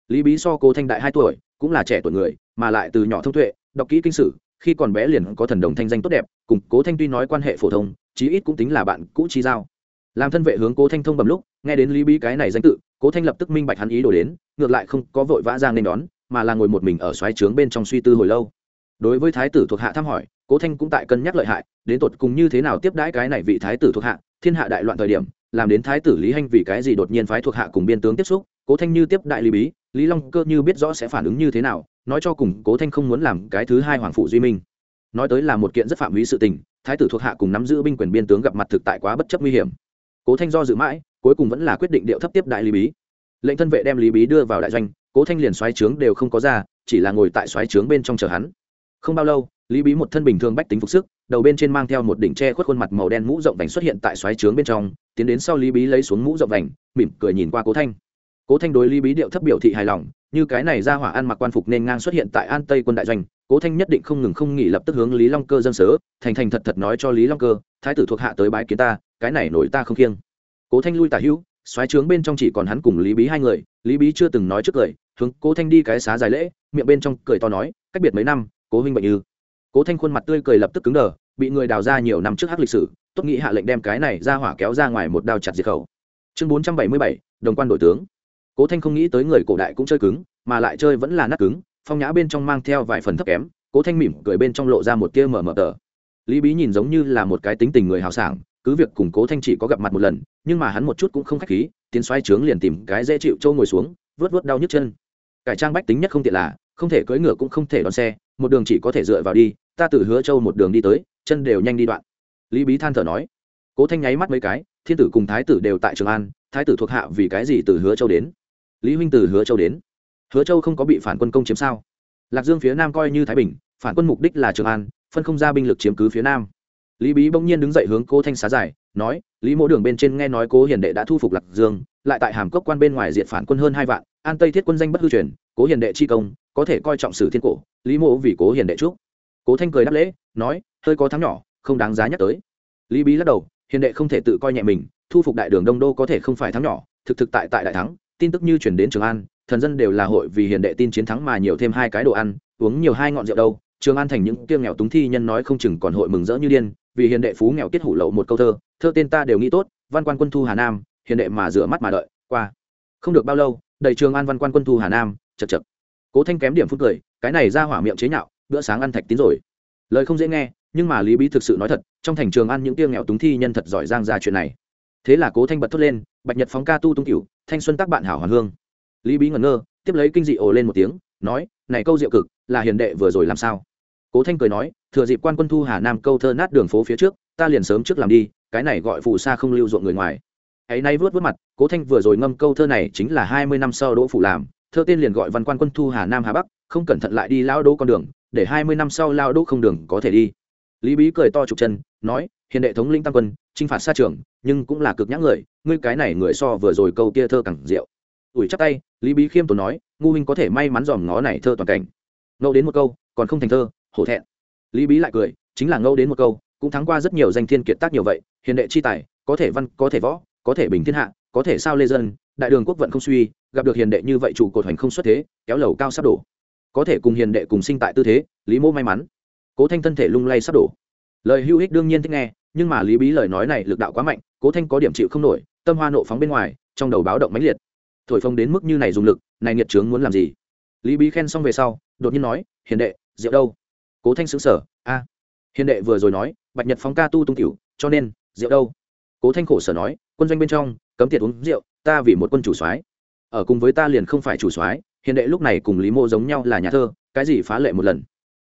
Speaker 1: Lý bí so cố thanh đại hai tuổi, cũng là trẻ tuổi người, mà lại từ nhỏ thông tuệ, đọc kỹ kinh sử, khi còn bé liền có thần đồng thanh danh tốt đẹp, cùng cố thanh tuy nói quan hệ phổ thông, chí ít cũng tính là bạn cũ chi giao. Làm thân vệ hướng cố thanh thông bầm lúc, nghe đến lý bí cái này danh tự, cố thanh lập tức minh bạch hắn ý đổi đến, ngược lại không có vội vã ra nên đón, mà là ngồi một mình ở xoáy trướng bên trong suy tư hồi lâu đối với thái tử thuộc hạ thăm hỏi, cố thanh cũng tại cân nhắc lợi hại, đến tột cùng như thế nào tiếp đãi cái này vị thái tử thuộc hạ, thiên hạ đại loạn thời điểm, làm đến thái tử lý hanh vì cái gì đột nhiên phái thuộc hạ cùng biên tướng tiếp xúc, cố thanh như tiếp đại lý bí, lý long cơ như biết rõ sẽ phản ứng như thế nào, nói cho cùng cố thanh không muốn làm cái thứ hai hoàng phụ duy minh. Nói tới là một kiện rất phạm lý sự tình, thái tử thuộc hạ cùng nắm giữ binh quyền biên tướng gặp mặt thực tại quá bất chấp nguy hiểm. Cố thanh do dự mãi, cuối cùng vẫn là quyết định điệu thấp tiếp đại lý bí. Lệnh thân vệ đem lý bí đưa vào đại doanh, cố thanh liền xoáy trướng đều không có ra, chỉ là ngồi tại xoáy trướng bên trong chờ hắn không bao lâu, lý bí một thân bình thường bách tính phục sức, đầu bên trên mang theo một đỉnh tre khuất khuôn mặt màu đen mũ rộng vành xuất hiện tại xoáy trướng bên trong, tiến đến sau lý bí lấy xuống mũ rộng vành, mỉm cười nhìn qua cố thanh. Cố thanh đối lý bí điệu thấp biểu thị hài lòng, như cái này ra hỏa ăn mặc quan phục nên ngang xuất hiện tại an tây quân đại doanh, cố thanh nhất định không ngừng không nghỉ lập tức hướng lý long cơ dân sớ, thành thành thật thật nói cho lý long cơ, thái tử thuộc hạ tới bái kiến ta, cái này nổi ta không kiêng cố thanh lui tả hữu, xoáy trướng bên trong chỉ còn hắn cùng lý bí hai người, lý bí chưa từng nói trước cười hướng cố thanh đi cái xá dài lễ, miệng bên trong cười to nói, cách biệt mấy năm cố huynh bệnh như. Cố thanh khuôn mặt tươi cười lập tức cứng đờ, bị người đào ra nhiều năm trước hắc lịch sử, tốt nghĩ hạ lệnh đem cái này ra hỏa kéo ra ngoài một đao chặt diệt khẩu. Chương bốn trăm bảy mươi bảy, đồng quan đội tướng. Cố thanh không nghĩ tới người cổ đại cũng chơi cứng, mà lại chơi vẫn là nát cứng, phong nhã bên trong mang theo vài phần thấp kém, cố thanh mỉm cười bên trong lộ ra một tia mở mở tờ. Lý bí nhìn giống như là một cái tính tình người hào sảng, cứ việc cùng cố thanh chỉ có gặp mặt một lần, nhưng mà hắn một chút cũng không khách khí, tiến xoay trướng liền tìm cái dễ chịu trâu ngồi xuống, vớt vớt đau nhức chân. Cải trang bách tính nhất không tiện là, không thể cưỡi ngựa cũng không thể đón xe một đường chỉ có thể dựa vào đi, ta từ hứa châu một đường đi tới, chân đều nhanh đi đoạn. Lý bí than thở nói. Cố thanh nháy mắt mấy cái, thiên tử cùng thái tử đều tại trường an, thái tử thuộc hạ vì cái gì từ hứa châu đến? Lý huynh từ hứa châu đến. Hứa châu không có bị phản quân công chiếm sao? Lạc dương phía nam coi như thái bình, phản quân mục đích là trường an, phân không ra binh lực chiếm cứ phía nam. Lý bí bỗng nhiên đứng dậy hướng cố thanh xá giải, nói, lý mỗ đường bên trên nghe nói cố hiền đệ đã thu phục lạc dương, lại tại hàm cốc quan bên ngoài diện phản quân hơn hai vạn an tây thiết quân danh bất hư truyền, cố hiền đệ chi công, có thể coi trọng sử thiên cổ, lý mỗ vì cố hiền đệ trúc. cố thanh cười đáp lễ, nói, hơi có thắng nhỏ, không đáng giá nhắc tới. lý bí lắc đầu, hiền đệ không thể tự coi nhẹ mình, thu phục đại đường đông đô có thể không phải thắng nhỏ, thực thực tại tại đại thắng, tin tức như chuyển đến trường an, thần dân đều là hội vì hiền đệ tin chiến thắng mà nhiều thêm hai cái đồ ăn, uống nhiều hai ngọn rượu đâu, trường an thành những kia nghèo túng thi nhân nói không chừng còn hội mừng rỡ như điên, vì hiền đệ phú nghèo kết hủ lậu một câu thơ thơ tên ta đều nghĩ tốt, văn quan quân thu hà nam, hiền đệ mà rửa mắt mà đợi, qua. không được bao lâu đầy trường an văn quan quân thu hà nam, chật chật. Cố thanh kém điểm phút cười, cái này ra hỏa miệng chế nhạo, bữa sáng ăn thạch tín rồi. Lời không dễ nghe, nhưng mà lý bí thực sự nói thật, trong thành trường ăn những tiêu nghèo túng thi nhân thật giỏi giang ra chuyện này. Thế là cố thanh bật thốt lên, bạch nhật phóng ca tu tung cửu, thanh xuân tác bạn hảo hoàn hương. Lý bí ngẩn ngơ, tiếp lấy kinh dị ồ lên một tiếng, nói, này câu diệu cực, là hiền đệ vừa rồi làm sao? Cố thanh cười nói, thừa dịp quan quân thu hà nam câu thơ nát đường phố phía trước, ta liền sớm trước làm đi, cái này gọi phù sa không lưu ruộng người ngoài ấy nay vớt vớt mặt, cố thanh vừa rồi ngâm câu thơ này chính là hai mươi năm sau đỗ phủ làm, thơ tên liền gọi văn quan quân thu hà nam hà bắc, không cẩn thận lại đi lao đỗ con đường, để hai mươi năm sau lao đỗ không đường có thể đi. Lý bí cười to trục chân, nói, hiền đệ thống linh tam quân, chinh phạt xa trường, nhưng cũng là cực nhã người, ngươi cái này người so vừa rồi câu kia thơ cẳng rượu ủi chắc tay, lý bí khiêm tốn nói, ngu huynh có thể may mắn dòm ngó này thơ toàn cảnh. Ngẫu đến một câu, còn không thành thơ, hổ thẹn. Lý bí lại cười, chính là ngẫu đến một câu, cũng thắng qua rất nhiều danh thiên kiệt tác nhiều vậy, hiền đệ chi tài, có thể văn, có thể võ có thể bình thiên hạ, có thể sao lê dân, đại đường quốc vận không suy, gặp được hiền đệ như vậy trụ cột hoành không xuất thế, kéo lầu cao sắp đổ. Có thể cùng hiền đệ cùng sinh tại tư thế, lý mô may mắn. Cố thanh thân thể lung lay sắp đổ. Lời hưu hích đương nhiên thích nghe, nhưng mà lý bí lời nói này lực đạo quá mạnh, cố thanh có điểm chịu không nổi, tâm hoa nộ phóng bên ngoài, trong đầu báo động mãnh liệt. Thổi phông đến mức như này dùng lực, này nghiệt trướng muốn làm gì? Lý bí khen xong về sau, đột nhiên nói, hiền đệ, rượu đâu? Cố thanh xứng sở a. Hiền đệ vừa rồi nói, bạch nhật phóng ca tu tung cửu cho nên, rượu đâu? Cố thanh khổ sở nói quân doanh bên trong, cấm tiệt uống rượu, ta vì một quân chủ soái. Ở cùng với ta liền không phải chủ soái, hiền đệ lúc này cùng lý mô giống nhau là nhà thơ, cái gì phá lệ một lần.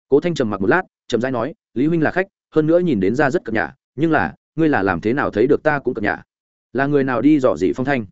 Speaker 1: Cố thanh trầm mặc một lát trầm rãi nói, lý huynh là khách, hơn nữa nhìn đến ra rất cập nhà nhưng là, ngươi là làm thế nào thấy được ta cũng cập nhà là người nào đi dò dỉ phong thanh?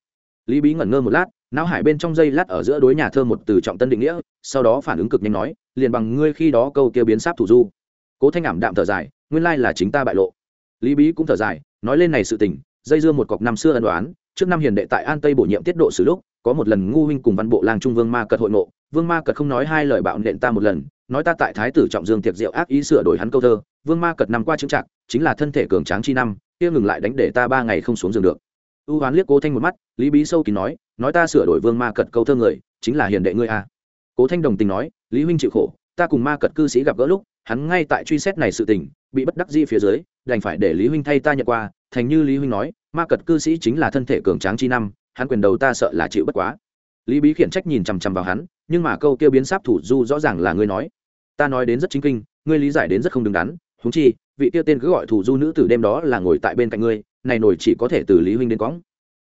Speaker 1: Lý bí ngẩn ngơ một lát, não hải bên trong dây lát ở giữa đối nhà thơ một từ trọng tân định nghĩa, sau đó phản ứng cực nhanh nói, liền bằng ngươi khi đó câu kia biến sáp thủ du. Cố thanh ảm đạm thở dài, nguyên lai là chính ta bại lộ. Lý bí cũng thở dài, nói lên này sự tình dây dưa một cọc năm xưa ân đoán trước năm hiền đệ tại an tây bổ nhiệm tiết độ xử lúc, có một lần ngu huynh cùng văn bộ lang trung vương ma cật hội ngộ, vương ma cật không nói hai lời bạo nện ta một lần, nói ta tại thái tử trọng dương tiệc rượu ác ý sửa đổi hắn câu thơ, vương ma cật năm qua chứng trạng chính là thân thể cường tráng chi năm, kia ngừng lại đánh để ta ba ngày không xuống giường được. Ưu hoán liếc cố thanh một mắt, lý bí sâu kín nói nói ta sửa đổi vương ma cật câu thơ người, chính là hiền đệ ngươi a. Cố thanh đồng tình nói, lý huynh chịu khổ, ta cùng ma cật cư sĩ gặp gỡ lúc hắn ngay tại truy xét này sự tình, bị bất đắc di phía dưới, đành phải để lý huynh thay ta nhận qua thành như lý huynh nói, ma cật cư sĩ chính là thân thể cường tráng chi năm, hắn quyền đầu ta sợ là chịu bất quá. Lý bí khiển trách nhìn chằm chằm vào hắn, nhưng mà câu kêu biến sáp thủ du rõ ràng là ngươi nói. Ta nói đến rất chính kinh, ngươi lý giải đến rất không đứng đắn húng chi, vị kia tên cứ gọi thủ du nữ từ đêm đó là ngồi tại bên cạnh ngươi, này nổi chỉ có thể từ lý huynh đến quõng.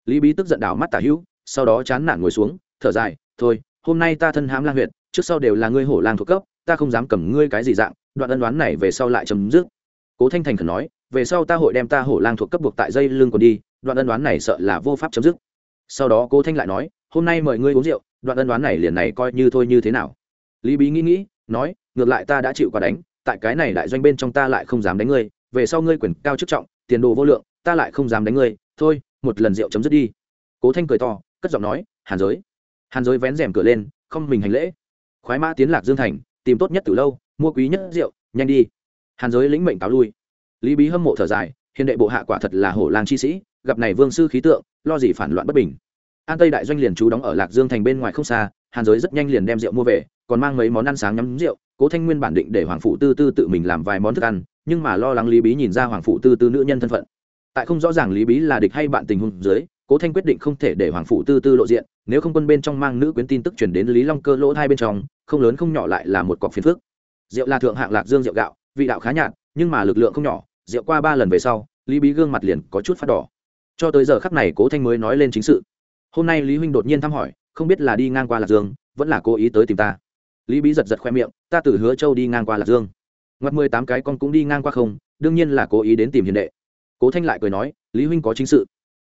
Speaker 1: Lý bí tức giận đảo mắt tả hữu, sau đó chán nản ngồi xuống, thở dài, thôi, hôm nay ta thân hãm lang huyện trước sau đều là ngươi hổ lang thuộc cấp, ta không dám cầm ngươi cái gì dạng đoạn ân đoán này về sau lại chấm dứt. Cố thanh thành khẩn nói, về sau ta hội đem ta hổ lang thuộc cấp buộc tại dây lưng còn đi, đoạn ân đoán này sợ là vô pháp chấm dứt. Sau đó cố thanh lại nói, hôm nay mời ngươi uống rượu, đoạn ân đoán này liền này coi như thôi như thế nào. Lý bí nghĩ nghĩ, nói, ngược lại ta đã chịu quả đánh, tại cái này đại doanh bên trong ta lại không dám đánh ngươi, về sau ngươi quyền cao chức trọng, tiền đồ vô lượng, ta lại không dám đánh ngươi, thôi, một lần rượu chấm dứt đi. Cố thanh cười to, cất giọng nói, hàn giới. Hàn giới vén rèm cửa lên, không mình hành lễ. Khoái mã tiến lạc dương thành, tìm tốt nhất từ lâu mua quý nhất rượu, nhanh đi. Hàn giới lĩnh mệnh cáo lui. Lý bí hâm mộ thở dài, hiền đệ bộ hạ quả thật là hổ lang chi sĩ, gặp này vương sư khí tượng, lo gì phản loạn bất bình. An tây đại doanh liền trú đóng ở lạc dương thành bên ngoài không xa, hàn giới rất nhanh liền đem rượu mua về, còn mang mấy món ăn sáng nhắm rượu, cố thanh nguyên bản định để hoàng phụ tư tư tự mình làm vài món thức ăn, nhưng mà lo lắng lý bí nhìn ra hoàng phụ tư tư nữ nhân thân phận. Tại không rõ ràng lý bí là địch hay bạn tình hùng dưới, cố thanh quyết định không thể để hoàng phụ tư tư lộ diện, nếu không quân bên trong mang nữ quyến tin tức chuyển đến lý long cơ lỗ hai bên trong, không lớn không nhỏ lại là một cọc phiền phước rượu là thượng hạng lạc dương rượu gạo, vị đạo khá nhạt, nhưng mà lực lượng không nhỏ, rượu qua ba lần về sau, lý bí gương mặt liền có chút phát đỏ. Cho tới giờ khắc này cố thanh mới nói lên chính sự. Hôm nay lý huynh đột nhiên thăm hỏi, không biết là đi ngang qua lạc dương, vẫn là cố ý tới tìm ta. Lý bí giật giật khoe miệng, ta từ hứa châu đi ngang qua lạc dương. Ngoặt mười tám cái con cũng đi ngang qua không, đương nhiên là cố ý đến tìm hiền đệ. Cố thanh lại cười nói, lý huynh có chính sự.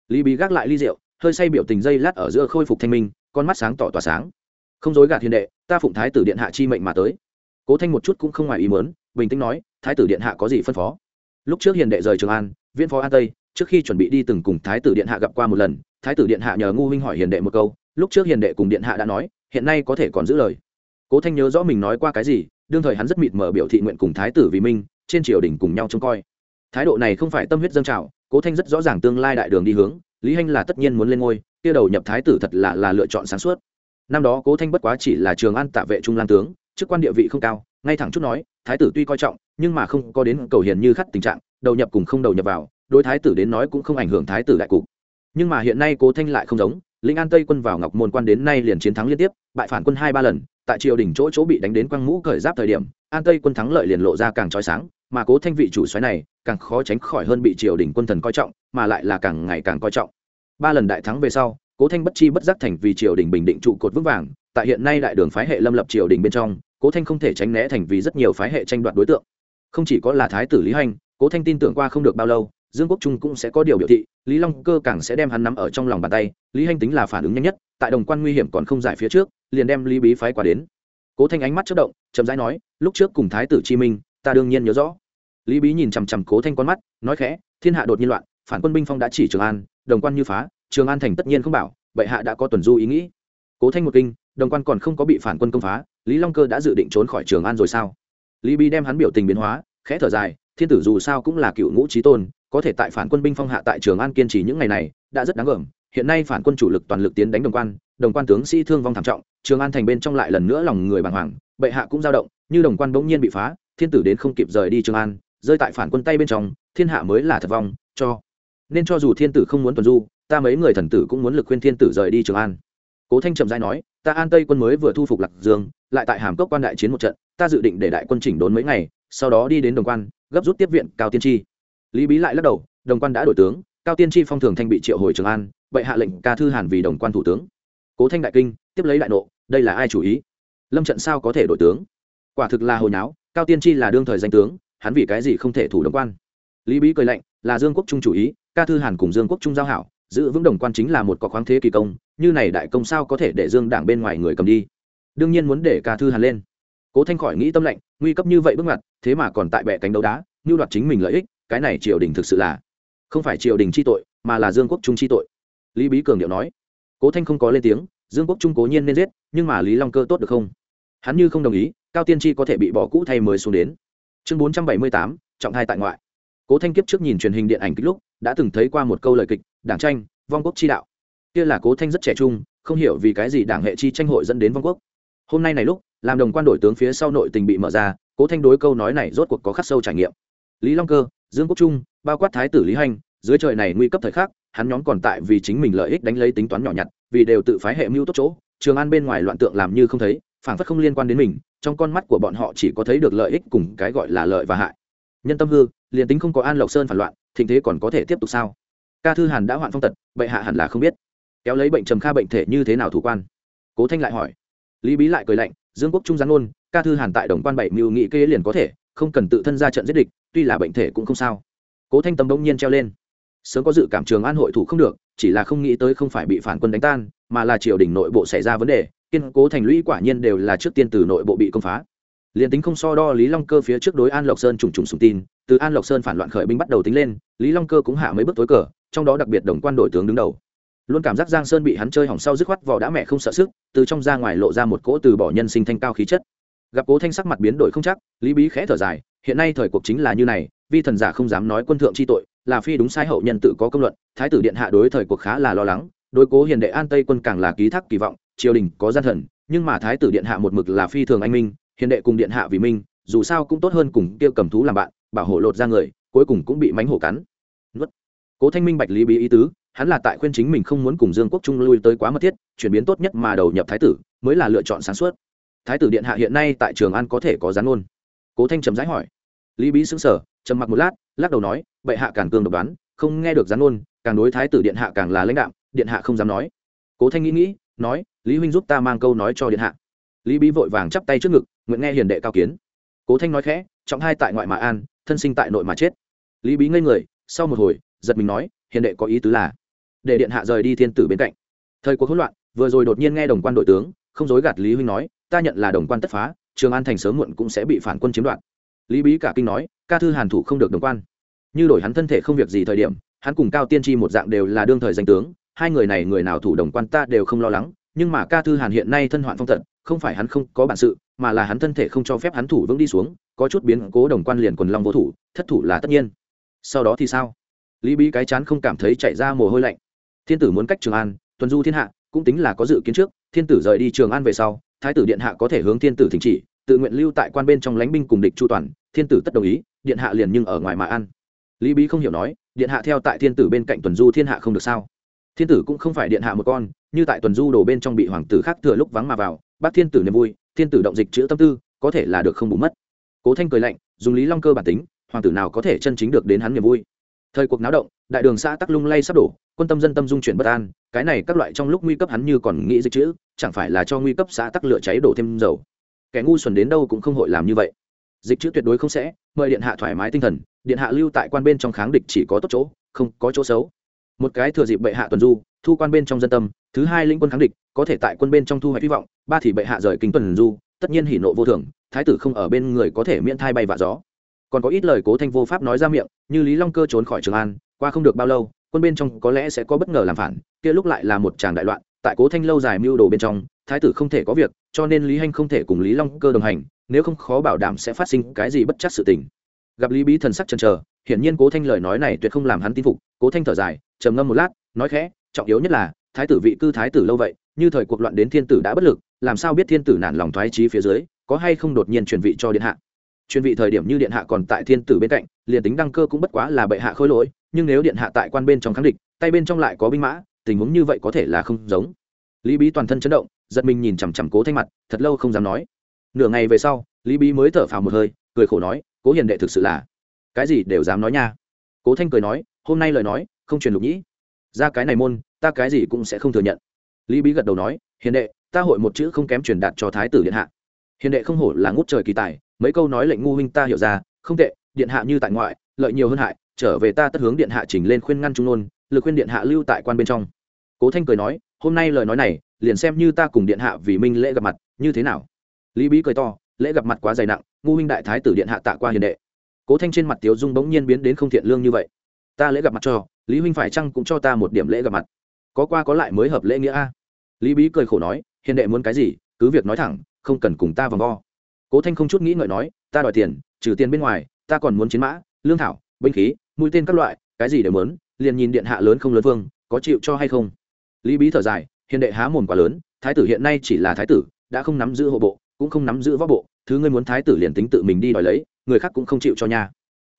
Speaker 1: Lý bí gác lại ly rượu, hơi say biểu tình dây lát ở giữa khôi phục thanh minh, con mắt sáng tỏ tỏa sáng. Không dối gạt hiền đệ, ta phụng thái tử điện hạ chi mệnh mà tới cố thanh một chút cũng không ngoài ý mớn bình tĩnh nói, thái tử điện hạ có gì phân phó? Lúc trước hiền đệ rời trường an viên phó an tây, trước khi chuẩn bị đi từng cùng thái tử điện hạ gặp qua một lần, thái tử điện hạ nhờ ngu huynh hỏi hiền đệ một câu, lúc trước hiền đệ cùng điện hạ đã nói, hiện nay có thể còn giữ lời. Cố thanh nhớ rõ mình nói qua cái gì, đương thời hắn rất mịt mờ biểu thị nguyện cùng thái tử vì minh, trên triều đình cùng nhau trông coi. Thái độ này không phải tâm huyết dâng trào, cố thanh rất rõ ràng tương lai đại đường đi hướng, lý hanh là tất nhiên muốn lên ngôi, kia đầu nhập thái tử thật là là lựa chọn sáng suốt. Năm đó cố thanh bất quá chỉ là trường an tạ vệ trung lan tướng chức quan địa vị không cao, ngay thẳng chút nói, thái tử tuy coi trọng, nhưng mà không có đến cầu hiền như khắt tình trạng, đầu nhập cùng không đầu nhập vào, đối thái tử đến nói cũng không ảnh hưởng thái tử đại cục. Nhưng mà hiện nay cố thanh lại không giống, linh an tây quân vào ngọc môn quan đến nay liền chiến thắng liên tiếp, bại phản quân hai ba lần, tại triều đình chỗ chỗ bị đánh đến quăng mũ cởi giáp thời điểm, an tây quân thắng lợi liền lộ ra càng trói sáng, mà cố thanh vị chủ xoáy này, càng khó tránh khỏi hơn bị triều đình quân thần coi trọng, mà lại là càng ngày càng coi trọng. Ba lần đại thắng về sau, cố thanh bất chi bất giác thành vì triều đình bình định trụ cột vững vàng tại hiện nay đại đường phái hệ lâm lập triều đình bên trong, cố thanh không thể tránh né thành vì rất nhiều phái hệ tranh đoạt đối tượng. Không chỉ có là thái tử lý hành cố thanh tin tưởng qua không được bao lâu, dương quốc trung cũng sẽ có điều biểu thị, lý long cơ càng sẽ đem hắn nắm ở trong lòng bàn tay, lý hành tính là phản ứng nhanh nhất, tại đồng quan nguy hiểm còn không giải phía trước, liền đem lý bí phái qua đến. Cố thanh ánh mắt chất động, chậm rãi nói, lúc trước cùng thái tử chi minh, ta đương nhiên nhớ rõ. Lý bí nhìn chằm chằm cố thanh con mắt, nói khẽ, thiên hạ đột nhiên loạn, phản quân binh phong đã chỉ trường an, đồng quan như phá, trường an thành tất nhiên không bảo, bệ hạ đã có tuần du ý nghĩ. Cố thanh một kinh đồng quan còn không có bị phản quân công phá, lý long cơ đã dự định trốn khỏi trường an rồi sao? Lý bi đem hắn biểu tình biến hóa, khẽ thở dài, thiên tử dù sao cũng là cựu ngũ trí tôn, có thể tại phản quân binh phong hạ tại trường an kiên trì những ngày này, đã rất đáng gờm. Hiện nay phản quân chủ lực toàn lực tiến đánh đồng quan đồng quan tướng sĩ thương vong thảm trọng, trường an thành bên trong lại lần nữa lòng người bàng hoàng, bệ hạ cũng dao động, như đồng quan bỗng nhiên bị phá, thiên tử đến không kịp rời đi trường an, rơi tại phản quân tay bên trong, thiên hạ mới là thật vong, cho nên cho dù thiên tử không muốn tuần du, ta mấy người thần tử cũng muốn lực khuyên thiên tử rời đi trường an. Cố thanh trầm giai nói ta an tây quân mới vừa thu phục lạc dương, lại tại hàm cốc quan đại chiến một trận, ta dự định để đại quân chỉnh đốn mấy ngày, sau đó đi đến đồng quan, gấp rút tiếp viện cao tiên tri. Lý bí lại lắc đầu, đồng quan đã đổi tướng, cao tiên tri phong thường thanh bị triệu hồi trường an vậy hạ lệnh ca thư hàn vì đồng quan thủ tướng. Cố thanh đại kinh, tiếp lấy đại nộ, đây là ai chủ ý? Lâm trận sao có thể đổi tướng? Quả thực là hồi náo cao tiên tri là đương thời danh tướng, hắn vì cái gì không thể thủ đồng quan? Lý bí cười lạnh, là dương quốc trung chủ ý, ca thư hàn cùng dương quốc trung giao hảo giữ vững đồng quan chính là một có khoáng thế kỳ công, như này đại công sao có thể để dương đảng bên ngoài người cầm đi? Đương nhiên muốn để ca thư hàn lên. Cố thanh khỏi nghĩ tâm lệnh, nguy cấp như vậy bước ngoặt, thế mà còn tại bệ cánh đấu đá như đoạt chính mình lợi ích, cái này triều đình thực sự là không phải triều đình chi tội, mà là dương quốc trung chi tội. Lý bí cường điệu nói. Cố thanh không có lên tiếng, dương quốc trung cố nhiên nên giết, nhưng mà lý long cơ tốt được không? Hắn như không đồng ý, cao tiên tri có thể bị bỏ cũ thay mới xuống đến. Chương bốn trăm bảy mươi tám, trọng thai tại ngoại. Cố thanh kiếp trước nhìn truyền hình điện ảnh kích lúc, đã từng thấy qua một câu lời kịch đảng tranh, vong quốc chi đạo. Kia là cố thanh rất trẻ trung, không hiểu vì cái gì đảng hệ chi tranh hội dẫn đến vong quốc. Hôm nay này lúc, làm đồng quan đổi tướng phía sau nội tình bị mở ra, cố thanh đối câu nói này rốt cuộc có khắc sâu trải nghiệm. Lý long cơ, dương quốc trung, bao quát thái tử lý hành, dưới trời này nguy cấp thời khắc, hắn nhóm còn tại vì chính mình lợi ích đánh lấy tính toán nhỏ nhặt, vì đều tự phái hệ mưu tốt chỗ, trường an bên ngoài loạn tượng làm như không thấy phản phất không liên quan đến mình, trong con mắt của bọn họ chỉ có thấy được lợi ích cùng cái gọi là lợi và hại. Nhân tâm hư, liền tính không có an lộc sơn phản loạn, thịnh thế còn có thể tiếp tục sao? Ca thư hàn đã hoạn phong tật, bệ hạ hẳn là không biết. Kéo lấy bệnh trầm kha bệnh thể như thế nào thủ quan? Cố thanh lại hỏi. Lý bí lại cười lạnh, dương quốc trung gián ôn ca thư hàn tại đồng quan bảy mưu nghị kê liền có thể, không cần tự thân ra trận giết địch, tuy là bệnh thể cũng không sao. Cố thanh tâm đông nhiên treo lên. Sớm có dự cảm trường an hội thủ không được, chỉ là không nghĩ tới không phải bị phản quân đánh tan, mà là triều đình nội bộ xảy ra vấn đề, kiên cố thành lũy quả nhiên đều là trước tiên từ nội bộ bị công phá. Liền tính không so đo lý long cơ phía trước đối an lộc sơn trùng trùng sùng tin, từ an lộc sơn phản loạn khởi binh bắt đầu tính lên, lý long cơ cũng hạ mấy bước tối cờ trong đó đặc biệt đồng quan đội tướng đứng đầu. Luôn cảm giác giang sơn bị hắn chơi hỏng sau dứt khoát vỏ đã mẹ không sợ sức, từ trong ra ngoài lộ ra một cỗ từ bỏ nhân sinh thanh cao khí chất. Gặp cố thanh sắc mặt biến đổi không chắc, lý bí khẽ thở dài, hiện nay thời cuộc chính là như này, vi thần giả không dám nói quân thượng chi tội, là phi đúng sai hậu nhân tự có công luận, thái tử điện hạ đối thời cuộc khá là lo lắng, đối cố hiền đệ an tây quân càng là ký thác kỳ vọng, triều đình có gian thần, nhưng mà thái tử điện hạ một mực là phi thường anh minh, hiền đệ cùng điện hạ vì minh, dù sao cũng tốt hơn cùng kia cầm thú làm bạn, bảo hộ lột ra người, cuối cùng cũng bị mánh hổ cắn cố thanh minh bạch lý bí ý tứ, hắn là tại khuyên chính mình không muốn cùng dương quốc trung lui tới quá mật thiết, chuyển biến tốt nhất mà đầu nhập thái tử, mới là lựa chọn sáng suốt. Thái tử điện hạ hiện nay tại trường an có thể có gián ôn cố thanh trầm rãi hỏi. Lý bí xứng sở trầm mặc một lát, lắc đầu nói, bệ hạ càng cường độc đoán, không nghe được gián ôn càng đối thái tử điện hạ càng là lãnh đạo điện hạ không dám nói. Cố thanh nghĩ nghĩ, nói, lý huynh giúp ta mang câu nói cho điện hạ. Lý bí vội vàng chắp tay trước ngực, nguyện nghe hiền đệ cao kiến. Cố thanh nói khẽ, trọng hai tại ngoại mà an, thân sinh tại nội mà chết. Lý bí ngây người, sau một hồi giật mình nói, hiền đệ có ý tứ là, để điện hạ rời đi thiên tử bên cạnh. Thời cuộc hỗn loạn, vừa rồi đột nhiên nghe đồng quan đội tướng, không dối gạt lý huynh nói, ta nhận là đồng quan tất phá, trường an thành sớm muộn cũng sẽ bị phản quân chiếm đoạt. Lý bí cả kinh nói, ca thư hàn thủ không được đồng quan. Như đổi hắn thân thể không việc gì thời điểm, hắn cùng cao tiên tri một dạng đều là đương thời danh tướng, hai người này người nào thủ đồng quan ta đều không lo lắng, nhưng mà ca thư hàn hiện nay thân hoạn phong tận, không phải hắn không có bản sự, mà là hắn thân thể không cho phép hắn thủ vững đi xuống, có chút biến cố đồng quan liền quần long vô thủ, thất thủ là tất nhiên. Sau đó thì sao? Lý bí cái chán không cảm thấy chạy ra mồ hôi lạnh. Thiên tử muốn cách trường an, tuần du thiên hạ, cũng tính là có dự kiến trước, thiên tử rời đi trường an về sau, thái tử điện hạ có thể hướng thiên tử thỉnh chỉ, tự nguyện lưu tại quan bên trong lánh binh cùng địch chu toàn, thiên tử tất đồng ý, điện hạ liền nhưng ở ngoài mà ăn. Lý bí không hiểu nói, điện hạ theo tại thiên tử bên cạnh tuần du thiên hạ không được sao? Thiên tử cũng không phải điện hạ một con, như tại tuần du đổ bên trong bị hoàng tử khác thừa lúc vắng mà vào bác thiên tử niềm vui, thiên tử động dịch chữ tâm tư, có thể là được không bù mất. Cố thanh cười lạnh, dùng lý long cơ bản tính, hoàng tử nào có thể chân chính được đến hắn niềm vui? Thời cuộc náo động, đại đường xã tắc lung lay sắp đổ, quân tâm dân tâm dung chuyển bất an, cái này các loại trong lúc nguy cấp hắn như còn nghĩ dịch chữ, chẳng phải là cho nguy cấp xã tắc lửa cháy đổ thêm dầu. Kẻ ngu xuẩn đến đâu cũng không hội làm như vậy. Dịch chữ tuyệt đối không sẽ, mời điện hạ thoải mái tinh thần, điện hạ lưu tại quan bên trong kháng địch chỉ có tốt chỗ, không có chỗ xấu. Một cái thừa dịp bệ hạ tuần du, thu quan bên trong dân tâm, thứ hai lĩnh quân kháng địch, có thể tại quân bên trong thu hoạch hy vọng, ba thì bệ hạ rời kinh tuần du, tất nhiên hỉ nộ vô thường, thái tử không ở bên người có thể miễn thai bay vạ gió còn có ít lời cố thanh vô pháp nói ra miệng, như lý long cơ trốn khỏi trường an, qua không được bao lâu, quân bên trong có lẽ sẽ có bất ngờ làm phản, kia lúc lại là một tràng đại loạn, tại cố thanh lâu dài mưu đồ bên trong, thái tử không thể có việc, cho nên lý hanh không thể cùng lý long cơ đồng hành, nếu không khó bảo đảm sẽ phát sinh cái gì bất chắc sự tình. Gặp lý bí thần sắc chần chờ, hiển nhiên cố thanh lời nói này tuyệt không làm hắn tin phục, cố thanh thở dài, trầm ngâm một lát, nói khẽ, trọng yếu nhất là, thái tử vị cư thái tử lâu vậy, như thời cuộc loạn đến thiên tử đã bất lực, làm sao biết thiên tử nản lòng thoái trí phía dưới, có hay không đột nhiên truyền vị cho điện hạ? Chuyên vị thời điểm như điện hạ còn tại thiên tử bên cạnh, liền tính đăng cơ cũng bất quá là bệ hạ khôi lỗi, nhưng nếu điện hạ tại quan bên trong kháng địch, tay bên trong lại có binh mã, tình huống như vậy có thể là không giống. Lý bí toàn thân chấn động, giật mình nhìn chằm chằm cố thanh mặt, thật lâu không dám nói. Nửa ngày về sau, lý bí mới thở phào một hơi, cười khổ nói, cố hiền đệ thực sự là cái gì đều dám nói nha. Cố thanh cười nói, hôm nay lời nói, không truyền lục nhĩ. Ra cái này môn, ta cái gì cũng sẽ không thừa nhận. Lý bí gật đầu nói, hiền đệ, ta hội một chữ không kém truyền đạt cho thái tử điện hạ. Hiền đệ không hổ là ngút trời kỳ tài mấy câu nói lệnh ngu huynh ta hiểu ra, không tệ, điện hạ như tại ngoại, lợi nhiều hơn hại, trở về ta tất hướng điện hạ chỉnh lên khuyên ngăn trung nôn, lực khuyên điện hạ lưu tại quan bên trong. Cố thanh cười nói, hôm nay lời nói này, liền xem như ta cùng điện hạ vì minh lễ gặp mặt, như thế nào? Lý bí cười to, lễ gặp mặt quá dày nặng, ngu huynh đại thái tử điện hạ tạ qua hiền đệ. Cố thanh trên mặt tiếu dung bỗng nhiên biến đến không thiện lương như vậy. Ta lễ gặp mặt cho, lý huynh phải chăng cũng cho ta một điểm lễ gặp mặt? Có qua có lại mới hợp lễ nghĩa a. Lý bí cười khổ nói, hiền đệ muốn cái gì, cứ việc nói thẳng, không cần cùng ta vòng vo cố thanh không chút nghĩ ngợi nói, ta đòi tiền, trừ tiền bên ngoài, ta còn muốn chiến mã, lương thảo, binh khí, mũi tên các loại, cái gì đều muốn, liền nhìn điện hạ lớn không lớn vương, có chịu cho hay không? Lý bí thở dài, hiền đệ há mồm quá lớn, thái tử hiện nay chỉ là thái tử, đã không nắm giữ hộ bộ, cũng không nắm giữ võ bộ, thứ ngươi muốn thái tử liền tính tự mình đi đòi lấy, người khác cũng không chịu cho nha.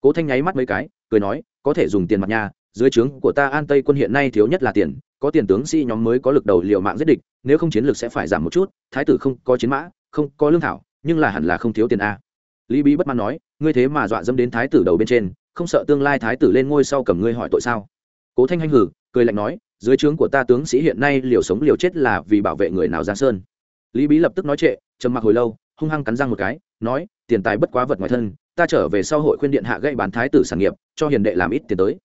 Speaker 1: Cố thanh nháy mắt mấy cái, cười nói, có thể dùng tiền mặt nha, dưới trướng của ta an tây quân hiện nay thiếu nhất là tiền, có tiền tướng sĩ nhóm mới có lực đầu liều mạng giết địch, nếu không chiến lược sẽ phải giảm một chút, thái tử không có chiến mã, không có lương thảo nhưng là hẳn là không thiếu tiền a. Lý bí bất mãn nói, ngươi thế mà dọa dâm đến thái tử đầu bên trên, không sợ tương lai thái tử lên ngôi sau cầm ngươi hỏi tội sao? Cố thanh hanh hử cười lạnh nói, dưới trướng của ta tướng sĩ hiện nay liều sống liều chết là vì bảo vệ người nào giang sơn. Lý bí lập tức nói trệ, trầm mặc hồi lâu, hung hăng cắn răng một cái, nói, tiền tài bất quá vật ngoài thân, ta trở về sau hội khuyên điện hạ gây bán thái tử sản nghiệp, cho hiền đệ làm ít tiền tới.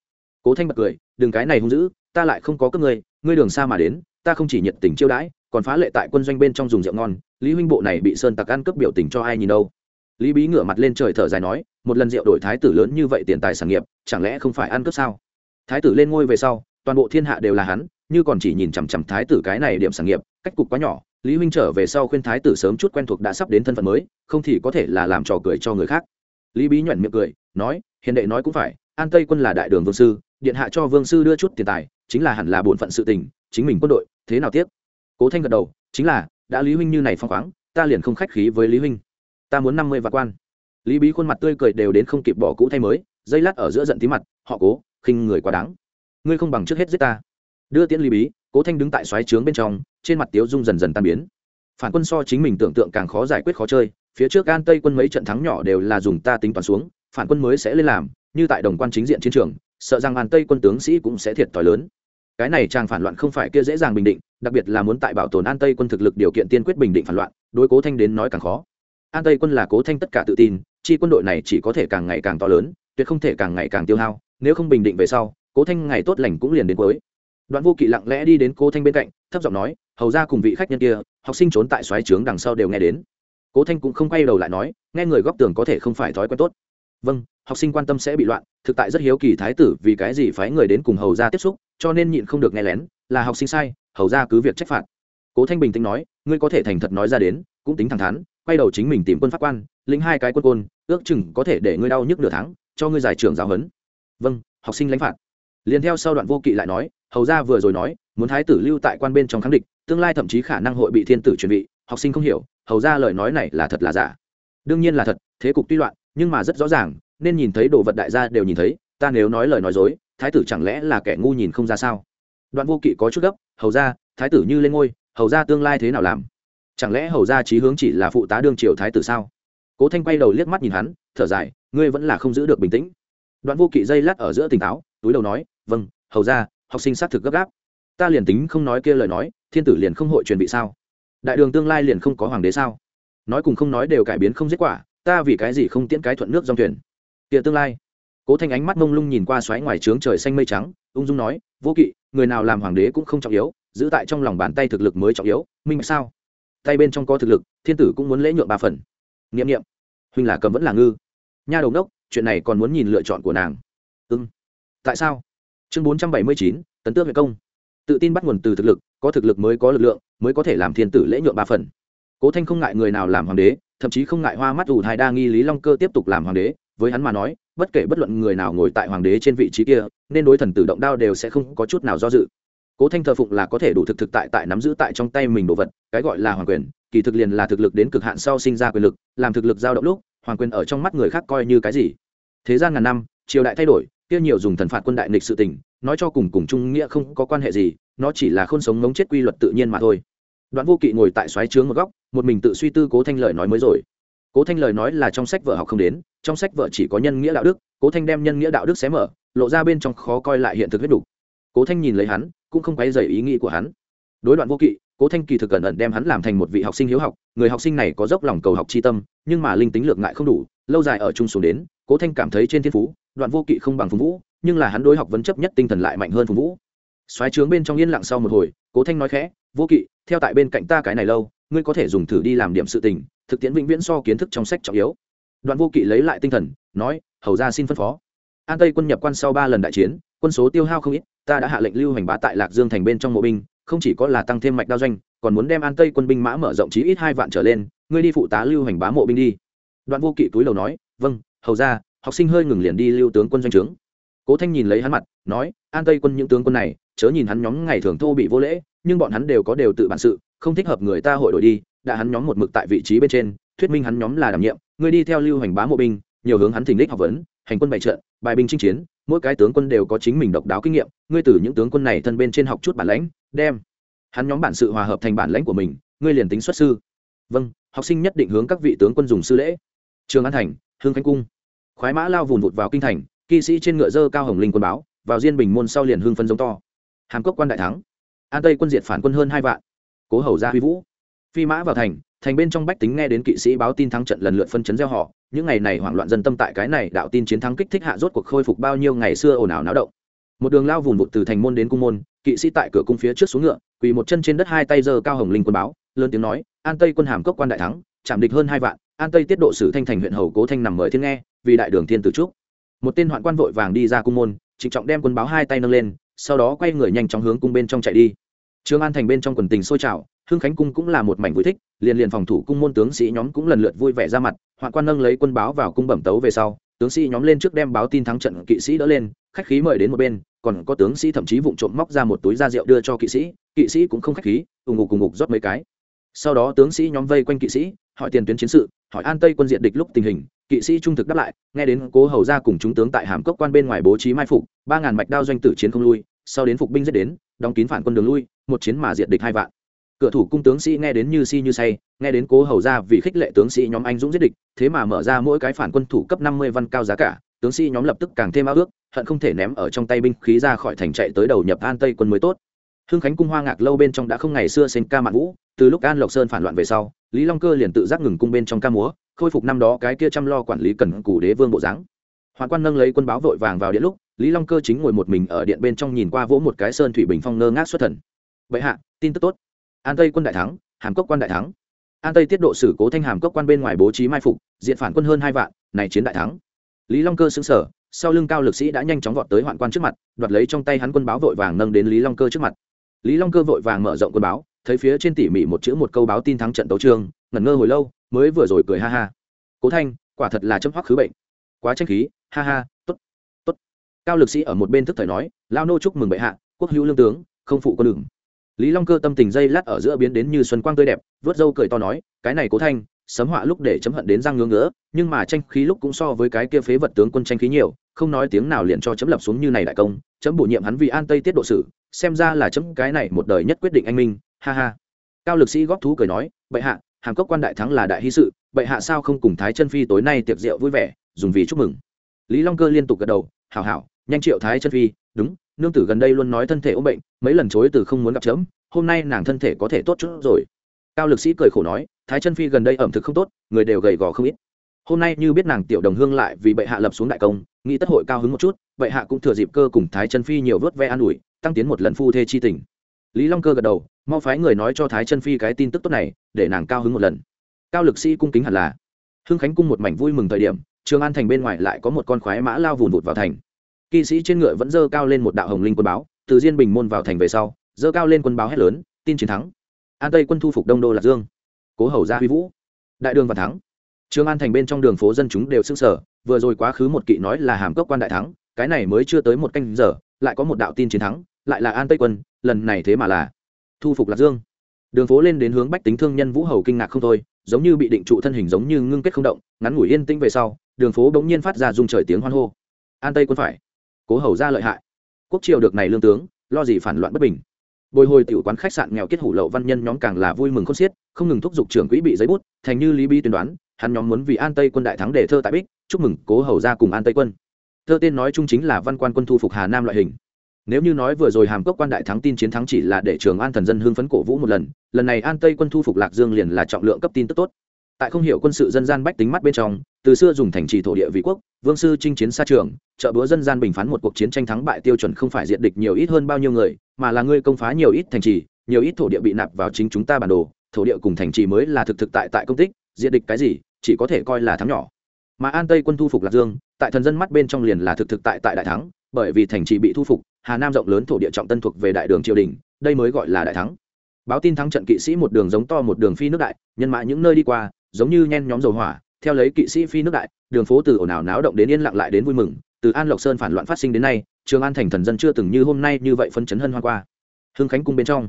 Speaker 1: Cố thanh bật cười, đừng cái này hung dữ, ta lại không có các ngươi ngươi đường xa mà đến, ta không chỉ nhiệt tình chiêu đãi, còn phá lệ tại quân doanh bên trong dùng rượu ngon lý huynh bộ này bị sơn tặc ăn cướp biểu tình cho ai nhìn đâu? Lý bí ngửa mặt lên trời thở dài nói, một lần rượu đổi thái tử lớn như vậy tiền tài sản nghiệp, chẳng lẽ không phải ăn cướp sao? Thái tử lên ngôi về sau, toàn bộ thiên hạ đều là hắn, như còn chỉ nhìn chằm chằm thái tử cái này điểm sản nghiệp, cách cục quá nhỏ. Lý huynh trở về sau khuyên thái tử sớm chút quen thuộc đã sắp đến thân phận mới, không thì có thể là làm trò cười cho người khác. Lý bí nhuận miệng cười, nói, hiền đệ nói cũng phải, an tây quân là đại đường vương sư, điện hạ cho vương sư đưa chút tiền tài, chính là hẳn là bổn phận sự tình, chính mình quân đội, thế nào tiếc? Cố thanh gật đầu, chính là đã lý huynh như này phong khoáng, ta liền không khách khí với lý huynh. Ta muốn năm mươi vạn quan. Lý bí khuôn mặt tươi cười đều đến không kịp bỏ cũ thay mới, dây lát ở giữa giận tí mặt, họ cố, khinh người quá đáng. Ngươi không bằng trước hết giết ta. Đưa tiễn lý bí, cố thanh đứng tại xoáy trướng bên trong, trên mặt tiếu dung dần dần tan biến. Phản quân so chính mình tưởng tượng càng khó giải quyết khó chơi, phía trước an tây quân mấy trận thắng nhỏ đều là dùng ta tính toán xuống, phản quân mới sẽ lên làm, như tại đồng quan chính diện chiến trường, sợ rằng an tây quân tướng sĩ cũng sẽ thiệt thòi lớn cái này trang phản loạn không phải kia dễ dàng bình định, đặc biệt là muốn tại bảo tồn an tây quân thực lực điều kiện tiên quyết bình định phản loạn, đối cố thanh đến nói càng khó. An tây quân là cố thanh tất cả tự tin, chi quân đội này chỉ có thể càng ngày càng to lớn, tuyệt không thể càng ngày càng tiêu hao, nếu không bình định về sau, cố thanh ngày tốt lành cũng liền đến cuối. Đoạn vô kỵ lặng lẽ đi đến cố thanh bên cạnh, thấp giọng nói, hầu ra cùng vị khách nhân kia, học sinh trốn tại xoáy trướng đằng sau đều nghe đến. Cố thanh cũng không quay đầu lại nói, nghe người góc tường có thể không phải thói quen tốt. Vâng học sinh quan tâm sẽ bị loạn, thực tại rất hiếu kỳ thái tử vì cái gì phái người đến cùng hầu ra tiếp xúc cho nên nhịn không được nghe lén, là học sinh sai, hầu ra cứ việc trách phạt. Cố thanh bình tĩnh nói, ngươi có thể thành thật nói ra đến, cũng tính thẳng thắn, quay đầu chính mình tìm quân pháp quan, lĩnh hai cái quân côn, ước chừng có thể để ngươi đau nhức nửa tháng, cho ngươi giải trưởng giáo huấn. Vâng học sinh lãnh phạt. Liền theo sau đoạn vô kỵ lại nói, hầu ra vừa rồi nói, muốn thái tử lưu tại quan bên trong kháng địch, tương lai thậm chí khả năng hội bị thiên tử chuẩn bị, học sinh không hiểu, hầu ra lời nói này là thật là giả. Đương nhiên là thật, thế cục tuy loạn, nhưng mà rất rõ ràng, nên nhìn thấy đồ vật đại gia đều nhìn thấy ta nếu nói lời nói dối, thái tử chẳng lẽ là kẻ ngu nhìn không ra sao? Đoạn vô kỵ có chút gấp, hầu ra, thái tử như lên ngôi, hầu ra tương lai thế nào làm? Chẳng lẽ hầu ra trí hướng chỉ là phụ tá đương triều thái tử sao? Cố thanh quay đầu liếc mắt nhìn hắn, thở dài, ngươi vẫn là không giữ được bình tĩnh. Đoạn vô kỵ dây lát ở giữa tỉnh táo, túi đầu nói vâng hầu ra, học sinh xác thực gấp gáp. Ta liền tính không nói kia lời nói, thiên tử liền không hội truyền bị sao? Đại đường tương lai liền không có hoàng đế sao? Nói cùng không nói đều cải biến không kết quả, ta vì cái gì không tiễn cái thuận nước dòng thuyền? Kia tương lai cố thanh ánh mắt mông lung nhìn qua xoáy ngoài trướng trời xanh mây trắng, ung dung nói, vô kỵ, người nào làm hoàng đế cũng không trọng yếu, giữ tại trong lòng bàn tay thực lực mới trọng yếu, minh sao? Tay bên trong có thực lực, thiên tử cũng muốn lễ nhượng ba phần. N i ệ m n i ệ m huynh là cầm vẫn là ngư. Nha đầu đốc, chuyện này còn muốn nhìn lựa chọn của nàng. Ưng tại sao? Chương bốn trăm bảy mươi chín, tấn tước về công. Tự tin bắt nguồn từ thực lực, có thực lực mới có lực lượng, mới có thể làm thiên tử lễ nhượng ba phần. Cố thanh không ngại người nào làm hoàng đế, thậm chí không ngại hoa mắt ủ thai đa nghi lý long cơ tiếp tục làm hoàng đế, với hắn mà nói bất kể bất luận người nào ngồi tại hoàng đế trên vị trí kia, nên đối thần tử động đao đều sẽ không có chút nào do dự. Cố thanh thờ phụng là có thể đủ thực thực tại tại nắm giữ tại trong tay mình đồ vật, cái gọi là hoàng quyền, kỳ thực liền là thực lực đến cực hạn sau sinh ra quyền lực, làm thực lực giao động lúc, hoàng quyền ở trong mắt người khác coi như cái gì. Thế gian ngàn năm, triều đại thay đổi, kia nhiều dùng thần phạt quân đại nghịch sự tình, nói cho cùng cùng trung nghĩa không có quan hệ gì, nó chỉ là khôn sống ngống chết quy luật tự nhiên mà thôi. Đoạn vô kỵ ngồi tại xoáy trướng một góc, một mình tự suy tư cố thanh lời nói mới rồi cố thanh lời nói là trong sách vợ học không đến, trong sách vợ chỉ có nhân nghĩa đạo đức, cố thanh đem nhân nghĩa đạo đức xé mở, lộ ra bên trong khó coi lại hiện thực huyết đủ. cố thanh nhìn lấy hắn, cũng không quay dày ý nghĩ của hắn đối đoạn vô kỵ, cố thanh kỳ thực cẩn thận đem hắn làm thành một vị học sinh hiếu học, người học sinh này có dốc lòng cầu học tri tâm, nhưng mà linh tính lược ngại không đủ, lâu dài ở chung xuống đến, cố thanh cảm thấy trên thiên phú, đoạn vô kỵ không bằng phùng vũ, nhưng là hắn đối học vấn chấp nhất tinh thần lại mạnh hơn phùng vũ xoáy trướng bên trong yên lặng sau một hồi, cố thanh nói khẽ, vô kỵ, theo tại bên cạnh ta cái này lâu, ngươi có thể dùng thử đi làm điểm sự tình thực tiễn vĩnh viễn so kiến thức trong sách trọng yếu. Đoạn vô kỵ lấy lại tinh thần, nói, hầu ra xin phân phó. An tây quân nhập quan sau ba lần đại chiến, quân số tiêu hao không ít, ta đã hạ lệnh lưu hành bá tại lạc dương thành bên trong mộ binh, không chỉ có là tăng thêm mạch đao doanh, còn muốn đem an tây quân binh mã mở rộng chí ít hai vạn trở lên, ngươi đi phụ tá lưu hành bá mộ binh đi. Đoạn vô kỵ túi đầu nói vâng hầu ra học sinh hơi ngừng liền đi lưu tướng quân doanh trướng. Cố thanh nhìn lấy hắn mặt, nói, an tây quân những tướng quân này, chớ nhìn hắn nhóm ngày thường thô bị vô lễ, nhưng bọn hắn đều có đều tự bản sự, không thích hợp người ta hội đổi đi đã hắn nhóm một mực tại vị trí bên trên, thuyết minh hắn nhóm là đảm nhiệm. Người đi theo lưu hành bá mộ binh, nhiều hướng hắn thỉnh đích học vấn, hành quân bày trận, bài binh chinh chiến, mỗi cái tướng quân đều có chính mình độc đáo kinh nghiệm. Ngươi từ những tướng quân này thân bên trên học chút bản lãnh, đem hắn nhóm bản sự hòa hợp thành bản lãnh của mình, ngươi liền tính xuất sư. Vâng học sinh nhất định hướng các vị tướng quân dùng sư lễ. Trường an thành hương khánh cung. Khoái mã lao vùn vụt vào kinh thành, kỵ sĩ trên ngựa dơ cao hồng linh quân báo, vào diên bình môn sau liền hương phân giống to. Hàm cốc quan đại thắng. An tây quân diệt phản quân hơn hai vạn. Cố hầu gia huy vũ phi mã vào thành thành bên trong bách tính nghe đến kỵ sĩ báo tin thắng trận lần lượt phân chấn gieo họ, những ngày này hoảng loạn dân tâm tại cái này đạo tin chiến thắng kích thích hạ rốt cuộc khôi phục bao nhiêu ngày xưa ồn ào náo động. Một đường lao vùn vụt từ thành môn đến cung môn, kỵ sĩ tại cửa cung phía trước xuống ngựa, quỳ một chân trên đất hai tay giơ cao hồng linh quân báo, lớn tiếng nói, an tây quân hàm cốc quan đại thắng, chạm địch hơn hai vạn, an tây tiết độ sử thanh thành huyện hầu cố thanh nằm mời thiên nghe, vì đại đường thiên tử trúc một tên hoạn quan vội vàng đi ra cung môn, trịnh trọng đem quân báo hai tay nâng lên, sau đó quay người nhanh chóng hướng cung bên trong chạy đi. Trường an thành bên trong quần tình sôi trào hưng khánh cung cũng là một mảnh vui thích, liền liền phòng thủ cung môn tướng sĩ nhóm cũng lần lượt vui vẻ ra mặt, hoạn quan nâng lấy quân báo vào cung bẩm tấu về sau, tướng sĩ nhóm lên trước đem báo tin thắng trận kỵ sĩ đỡ lên, khách khí mời đến một bên, còn có tướng sĩ thậm chí vụng trộm móc ra một túi da rượu đưa cho kỵ sĩ kỵ sĩ cũng không khách khí, ùng ục cùng ngục rót mấy cái. Sau đó tướng sĩ nhóm vây quanh kỵ sĩ, hỏi tiền tuyến chiến sự, hỏi an tây quân diện địch lúc tình hình, kỵ sĩ trung thực đáp lại, nghe đến cố hầu ra cùng chúng tướng tại hàm cốc quan bên ngoài bố trí mai phục, ba ngàn mạch đao doanh tử chiến không lui, sau đến phục binh giết đến, đóng kín phản quân đường lui, một chiến mà diện địch hai vạn cửa thủ cung tướng sĩ nghe đến như si như say, nghe đến cố hầu ra vì khích lệ tướng sĩ nhóm anh dũng giết địch, thế mà mở ra mỗi cái phản quân thủ cấp năm mươi văn cao giá cả, tướng sĩ nhóm lập tức càng thêm ao ước, hận không thể ném ở trong tay binh khí ra khỏi thành chạy tới đầu nhập an tây quân mới tốt. Hưng khánh cung hoa ngạc lâu bên trong đã không ngày xưa xanh ca mạn vũ, từ lúc an lộc sơn phản loạn về sau, lý long cơ liền tự giác ngừng cung bên trong ca múa, khôi phục năm đó cái kia chăm lo quản lý cần cù đế vương bộ dáng. Hoàng quan nâng lấy quân báo vội vàng vào điện lúc, lý long cơ chính ngồi một mình ở điện bên trong nhìn qua vỗ một cái sơn thủy bình phong ngơ ngác xuất thần. Vậy hạ, tin tức tốt an tây quân đại thắng, hàm cốc quan đại thắng. An tây tiết độ sử cố thanh hàm cốc quan bên ngoài bố trí mai phục, diện phản quân hơn hai vạn, này chiến đại thắng. Lý long cơ xứng sở sau lưng cao lực sĩ đã nhanh chóng vọt tới hoạn quan trước mặt, đoạt lấy trong tay hắn quân báo vội vàng nâng đến lý long cơ trước mặt. Lý long cơ vội vàng mở rộng quân báo, thấy phía trên tỉ mỉ một chữ một câu báo tin thắng trận đấu trường ngẩn ngơ hồi lâu, mới vừa rồi cười ha ha. Cố thanh, quả thật là chấm hoắc khứ bệnh. Quá tranh khí, ha ha, tốt tốt. Cao lực sĩ ở một bên thức thời nói, lao nô chúc mừng bệ hạ, quốc hữu lương tướng, không phụ quân đường lý long cơ tâm tình dây lát ở giữa biến đến như xuân quang tươi đẹp vớt râu cười to nói, cái này cố thanh, sấm họa lúc để chấm hận đến răng ngưỡng ngỡ nhưng mà tranh khí lúc cũng so với cái kia phế vật tướng quân tranh khí nhiều, không nói tiếng nào liền cho chấm lập xuống như này đại công, chấm bổ nhiệm hắn vì an tây tiết độ sử, xem ra là chấm cái này một đời nhất quyết định anh minh, ha ha. Cao lực sĩ góp thú cười nói, bệ hạ, hàm cốc quan đại thắng là đại hy sự, bệ hạ sao không cùng thái chân phi tối nay tiệc rượu vui vẻ, dùng vì chúc mừng. Lý long cơ liên tục gật đầu, hảo hảo, nhanh triệu thái chân phi, đúng nương tử gần đây luôn nói thân thể ốm bệnh, mấy lần chối từ không muốn gặp chấm, hôm nay nàng thân thể có thể tốt chút rồi. Cao lực sĩ cười khổ nói, thái chân phi gần đây ẩm thực không tốt, người đều gầy gò không ít. Hôm nay như biết nàng tiểu đồng hương lại vì bệ hạ lập xuống đại công, nghĩ tất hội cao hứng một chút, bệ hạ cũng thừa dịp cơ cùng thái chân phi nhiều vớt ve an ủi, tăng tiến một lần phu thê chi tình. Lý long cơ gật đầu, mau phái người nói cho thái chân phi cái tin tức tốt này, để nàng cao hứng một lần. Cao lực sĩ cung kính hẳn là. Hưng khánh cung một mảnh vui mừng thời điểm, trường an thành bên ngoài lại có một con khoái mã lao vùn vụt vào thành kỵ sĩ trên ngựa vẫn dơ cao lên một đạo hồng linh quân báo, từ diên bình môn vào thành về sau, dơ cao lên quân báo hét lớn, tin chiến thắng. An tây quân thu phục đông đô lạc dương. Cố hầu ra huy vũ. Đại đường và thắng. Trường an thành bên trong đường phố dân chúng đều sững sờ sở vừa rồi quá khứ một kỵ nói là hàm cốc quan đại thắng, cái này mới chưa tới một canh giờ, lại có một đạo tin chiến thắng, lại là an tây quân, lần này thế mà là thu phục lạc dương. Đường phố lên đến hướng bách tính thương nhân vũ hầu kinh ngạc không thôi, giống như bị định trụ thân hình giống như ngưng kết không động, ngắn ngủi yên tĩnh về sau, đường phố bỗng nhiên phát ra dùng trời tiếng hoan hô. An tây quân phải cố hầu ra lợi hại. Quốc triều được này lương tướng, lo gì phản loạn bất bình. Bồi hồi tiểu quán khách sạn nghèo kết hủ lậu văn nhân nhóm càng là vui mừng khôn xiết, không ngừng thúc giục trưởng quỹ bị giấy bút, thành như lý bi tuyên đoán, hắn nhóm muốn vì an tây quân đại thắng để thơ tại bích, chúc mừng cố hầu ra cùng an tây quân. Thơ tên nói chung chính là văn quan quân thu phục hà nam loại hình. Nếu như nói vừa rồi hàm cốc quan đại thắng tin chiến thắng chỉ là để trường an thần dân hưng phấn cổ vũ một lần lần này an tây quân thu phục lạc dương liền là trọng lượng cấp tin tức tốt tại không hiểu quân sự dân gian bách tính mắt bên trong, từ xưa dùng thành trì thổ địa vị quốc, vương sư chinh chiến xa trường, trợ búa dân gian bình phán một cuộc chiến tranh thắng bại tiêu chuẩn không phải diện địch nhiều ít hơn bao nhiêu người, mà là ngươi công phá nhiều ít thành trì, nhiều ít thổ địa bị nạp vào chính chúng ta bản đồ, thổ địa cùng thành trì mới là thực thực tại tại công tích diện địch cái gì, chỉ có thể coi là thắng nhỏ. Mà an tây quân thu phục lạc dương, tại thần dân mắt bên trong liền là thực thực tại tại đại thắng, bởi vì thành trì bị thu phục, hà nam rộng lớn thổ địa trọng tân thuộc về đại đường triều đình, đây mới gọi là đại thắng. Báo tin thắng trận kỵ sĩ một đường giống to một đường phi nước đại, nhân mã những nơi đi qua giống như nhen nhóm dầu hỏa, theo lấy kỵ sĩ phi nước đại, đường phố từ ồn ào náo động đến yên lặng lại đến vui mừng, từ an lộc sơn phản loạn phát sinh đến nay, trường an thành thần dân chưa từng như hôm nay như vậy phân chấn hân hoa qua. Hưng khánh cung bên trong,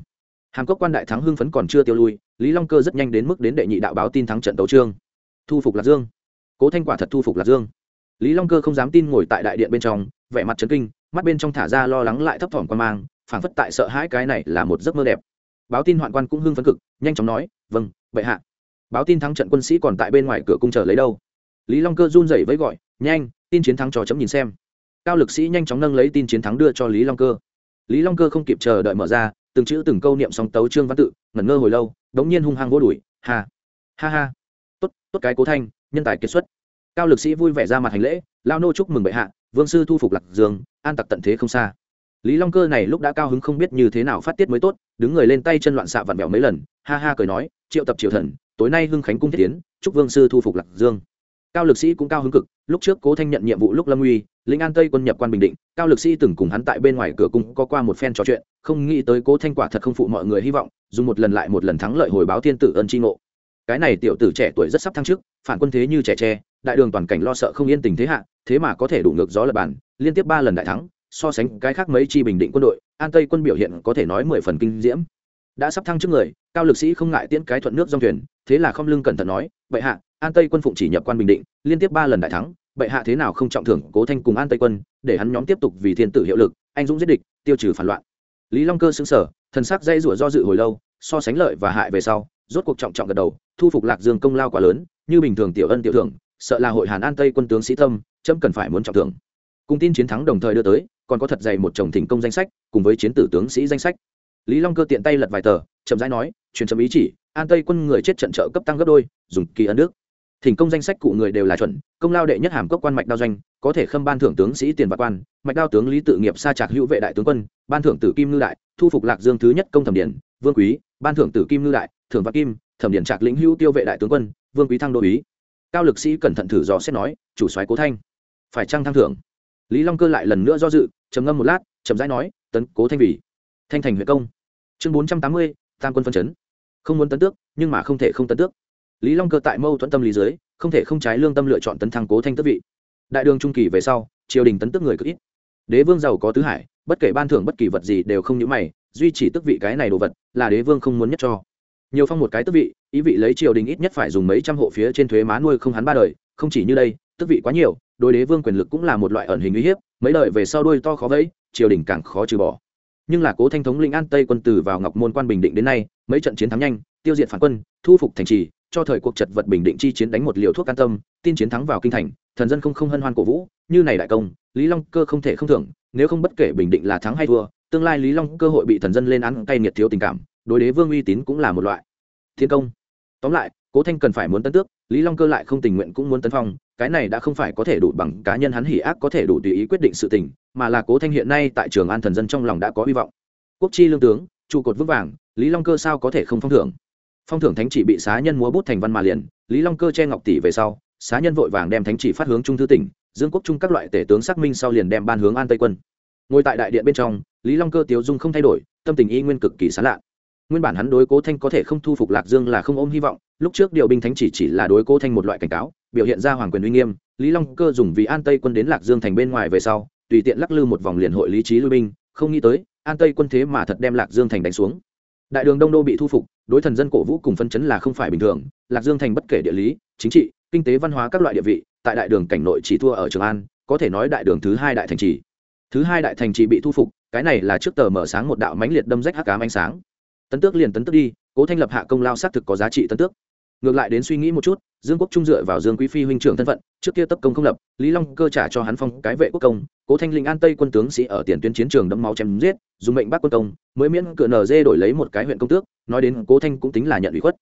Speaker 1: hàm cốc quan đại thắng hưng phấn còn chưa tiêu lui, lý long cơ rất nhanh đến mức đến đệ nhị đạo báo tin thắng trận đấu trương thu phục lạc dương. Cố thanh quả thật thu phục lạc dương. Lý long cơ không dám tin ngồi tại đại điện bên trong, vẻ mặt trấn kinh, mắt bên trong thả ra lo lắng lại thấp thỏm quan mang, phảng phất tại sợ hãi cái này là một giấc mơ đẹp. Báo tin hoạn quan cũng hưng phấn cực, nhanh chóng nói vâng bệ hạ báo tin thắng trận quân sĩ còn tại bên ngoài cửa cung chờ lấy đâu. Lý long cơ run rẩy với gọi, nhanh, tin chiến thắng cho chấm nhìn xem. Cao lực sĩ nhanh chóng nâng lấy tin chiến thắng đưa cho lý long cơ. Lý long cơ không kịp chờ đợi mở ra, từng chữ từng câu niệm song tấu trương văn tự, ngẩn ngơ hồi lâu, đống nhiên hung hăng vỗ đuổi, ha ha ha. Tốt tốt cái cố thanh, nhân tài kiệt xuất. Cao lực sĩ vui vẻ ra mặt hành lễ, lao nô chúc mừng bệ hạ, vương sư thu phục lạc dương, an tặc tận thế không xa. Lý long cơ này lúc đã cao hứng không biết như thế nào phát tiết mới tốt, đứng người lên tay chân loạn xạ vặn vẹo mấy lần, ha ha cười nói, triệu tập triều thần tối nay hưng khánh cung thiết tiến, chúc vương sư thu phục lạc dương. Cao lực sĩ cũng cao hứng cực, lúc trước cố thanh nhận nhiệm vụ lúc lâm uy, lĩnh an tây quân nhập quan bình định, cao lực sĩ từng cùng hắn tại bên ngoài cửa cung có qua một phen trò chuyện, không nghĩ tới cố thanh quả thật không phụ mọi người hy vọng, dùng một lần lại một lần thắng lợi hồi báo thiên tử ơn tri ngộ. Cái này tiểu tử trẻ tuổi rất sắp thăng chức, phản quân thế như trẻ tre, đại đường toàn cảnh lo sợ không yên tình thế hạ, thế mà có thể đủ ngược gió lập bản liên tiếp ba lần đại thắng, so sánh cái khác mấy chi bình định quân đội, an tây quân biểu hiện có thể nói mười phần kinh diễm đã sắp thăng trước người, cao lực sĩ không ngại tiễn cái thuận nước dòng thuyền, thế là không lưng cẩn thận nói, bệ hạ, an tây quân phụng chỉ nhập quan bình định, liên tiếp ba lần đại thắng, bệ hạ thế nào không trọng thưởng cố thanh cùng an tây quân, để hắn nhóm tiếp tục vì thiên tử hiệu lực, anh dũng giết địch, tiêu trừ phản loạn. Lý long cơ xứng sở thần sắc dây rủa do dự hồi lâu, so sánh lợi và hại về sau, rốt cuộc trọng trọng gật đầu, thu phục lạc dương công lao quá lớn, như bình thường tiểu ân tiểu thưởng, sợ là hội hàn an tây quân tướng sĩ tâm trâm cần phải muốn trọng thưởng. Cùng tin chiến thắng đồng thời đưa tới, còn có thật dày một chồng thỉnh công danh sách, cùng với chiến tử tướng sĩ danh sách lý long cơ tiện tay lật vài tờ, chậm rãi nói, truyền chấm ý chỉ, an tây quân người chết trận trợ cấp tăng gấp đôi, dùng kỳ ấn đức. Thỉnh công danh sách cụ người đều là chuẩn, công lao đệ nhất hàm cốc quan mạch đao doanh, có thể khâm ban thưởng tướng sĩ tiền và quan, mạch đao tướng lý tự nghiệp sa trạc hữu vệ đại tướng quân, ban thưởng tử kim ngư đại, thu phục lạc dương thứ nhất công thẩm điển vương quý, ban thưởng tử kim ngư đại thưởng và kim, thẩm điển trạc lĩnh hữu tiêu vệ đại tướng quân, vương quý thăng đô ý cao lực sĩ cẩn thận thử dò xét nói, chủ soái cố thanh, phải trăng thăng thưởng? Lý long cơ lại lần nữa do dự, trầm ngâm một lát, chậm rãi nói, tấn cố thanh vì thanh thành huyện công. Chương bốn trăm tám mươi, tam quân phân chấn. Không muốn tấn tước, nhưng mà không thể không tấn tước. Lý long cơ tại mâu thuẫn tâm lý dưới, không thể không trái lương tâm lựa chọn tấn thăng cố thanh tước vị. Đại đường trung kỳ về sau, triều đình tấn tước người cực ít. Đế vương giàu có tứ hải, bất kể ban thưởng bất kỳ vật gì đều không nhữ mày, duy chỉ tước vị cái này đồ vật là đế vương không muốn nhất cho. Nhiều phong một cái tước vị, ý vị lấy triều đình ít nhất phải dùng mấy trăm hộ phía trên thuế má nuôi không hắn ba đời, không chỉ như đây, tước vị quá nhiều, đối đế vương quyền lực cũng là một loại ẩn hình uy hiếp, mấy đời về sau đuôi to khó vẫy, triều đình càng khó trừ bỏ nhưng là cố thanh thống lĩnh an tây quân từ vào ngọc môn quan bình định đến nay, mấy trận chiến thắng nhanh, tiêu diệt phản quân, thu phục thành trì, cho thời cuộc chật vật bình định chi chiến đánh một liều thuốc can tâm, tin chiến thắng vào kinh thành, thần dân không không hân hoan cổ vũ, như này đại công, lý long cơ không thể không thưởng, nếu không bất kể bình định là thắng hay thua, tương lai lý long cơ hội bị thần dân lên án cay nghiệt thiếu tình cảm, đối đế vương uy tín cũng là một loại. Thiên công. Tóm lại cố thanh cần phải muốn tấn tước, lý long cơ lại không tình nguyện cũng muốn tấn phong, cái này đã không phải có thể đủ bằng cá nhân hắn hỉ ác có thể đủ tùy ý quyết định sự tình, mà là cố thanh hiện nay tại trường an thần dân trong lòng đã có hy vọng. Quốc chi lương tướng, trụ cột vững vàng, lý long cơ sao có thể không phong thưởng? Phong thưởng thánh chỉ bị xá nhân múa bút thành văn mà liền, lý long cơ che ngọc tỷ về sau, xá nhân vội vàng đem thánh chỉ phát hướng trung thư tỉnh, dương quốc trung các loại tể tướng xác minh sau liền đem ban hướng an tây quân. Ngồi tại đại điện bên trong, lý long cơ tiếu dung không thay đổi, tâm tình y nguyên cực kỳ xá lạ. Nguyên bản hắn đối cố thanh có thể không thu phục lạc dương là không ôm hy vọng lúc trước điều binh thánh chỉ chỉ là đối cố thanh một loại cảnh cáo, biểu hiện ra hoàng quyền uy nghiêm, lý long cơ dùng vì an tây quân đến lạc dương thành bên ngoài về sau, tùy tiện lắc lư một vòng liền hội lý trí lui binh, không nghĩ tới, an tây quân thế mà thật đem lạc dương thành đánh xuống. Đại đường đông đô bị thu phục, đối thần dân cổ vũ cùng phân chấn là không phải bình thường, lạc dương thành bất kể địa lý, chính trị, kinh tế văn hóa các loại địa vị, tại đại đường cảnh nội chỉ thua ở trường an, có thể nói đại đường thứ hai đại thành trì. Thứ hai đại thành trì bị thu phục, cái này là trước tờ mở sáng một đạo mãnh liệt đâm rách hắc cám ánh sáng tấn tước liền tấn tước đi, cố thanh lập hạ công lao xác thực có giá trị tấn tước. Ngược lại đến suy nghĩ một chút, dương quốc trung dựa vào dương quý phi huynh trưởng thân phận, trước kia tấp công không lập, lý long cơ trả cho hắn phong cái vệ quốc công, cố thanh linh an tây quân tướng sĩ ở tiền tuyến chiến trường đẫm máu chém giết, dùng mệnh bắt quân công, mới miễn cửa nở dê đổi lấy một cái huyện công tước, nói đến cố thanh cũng tính là nhận ủy khuất.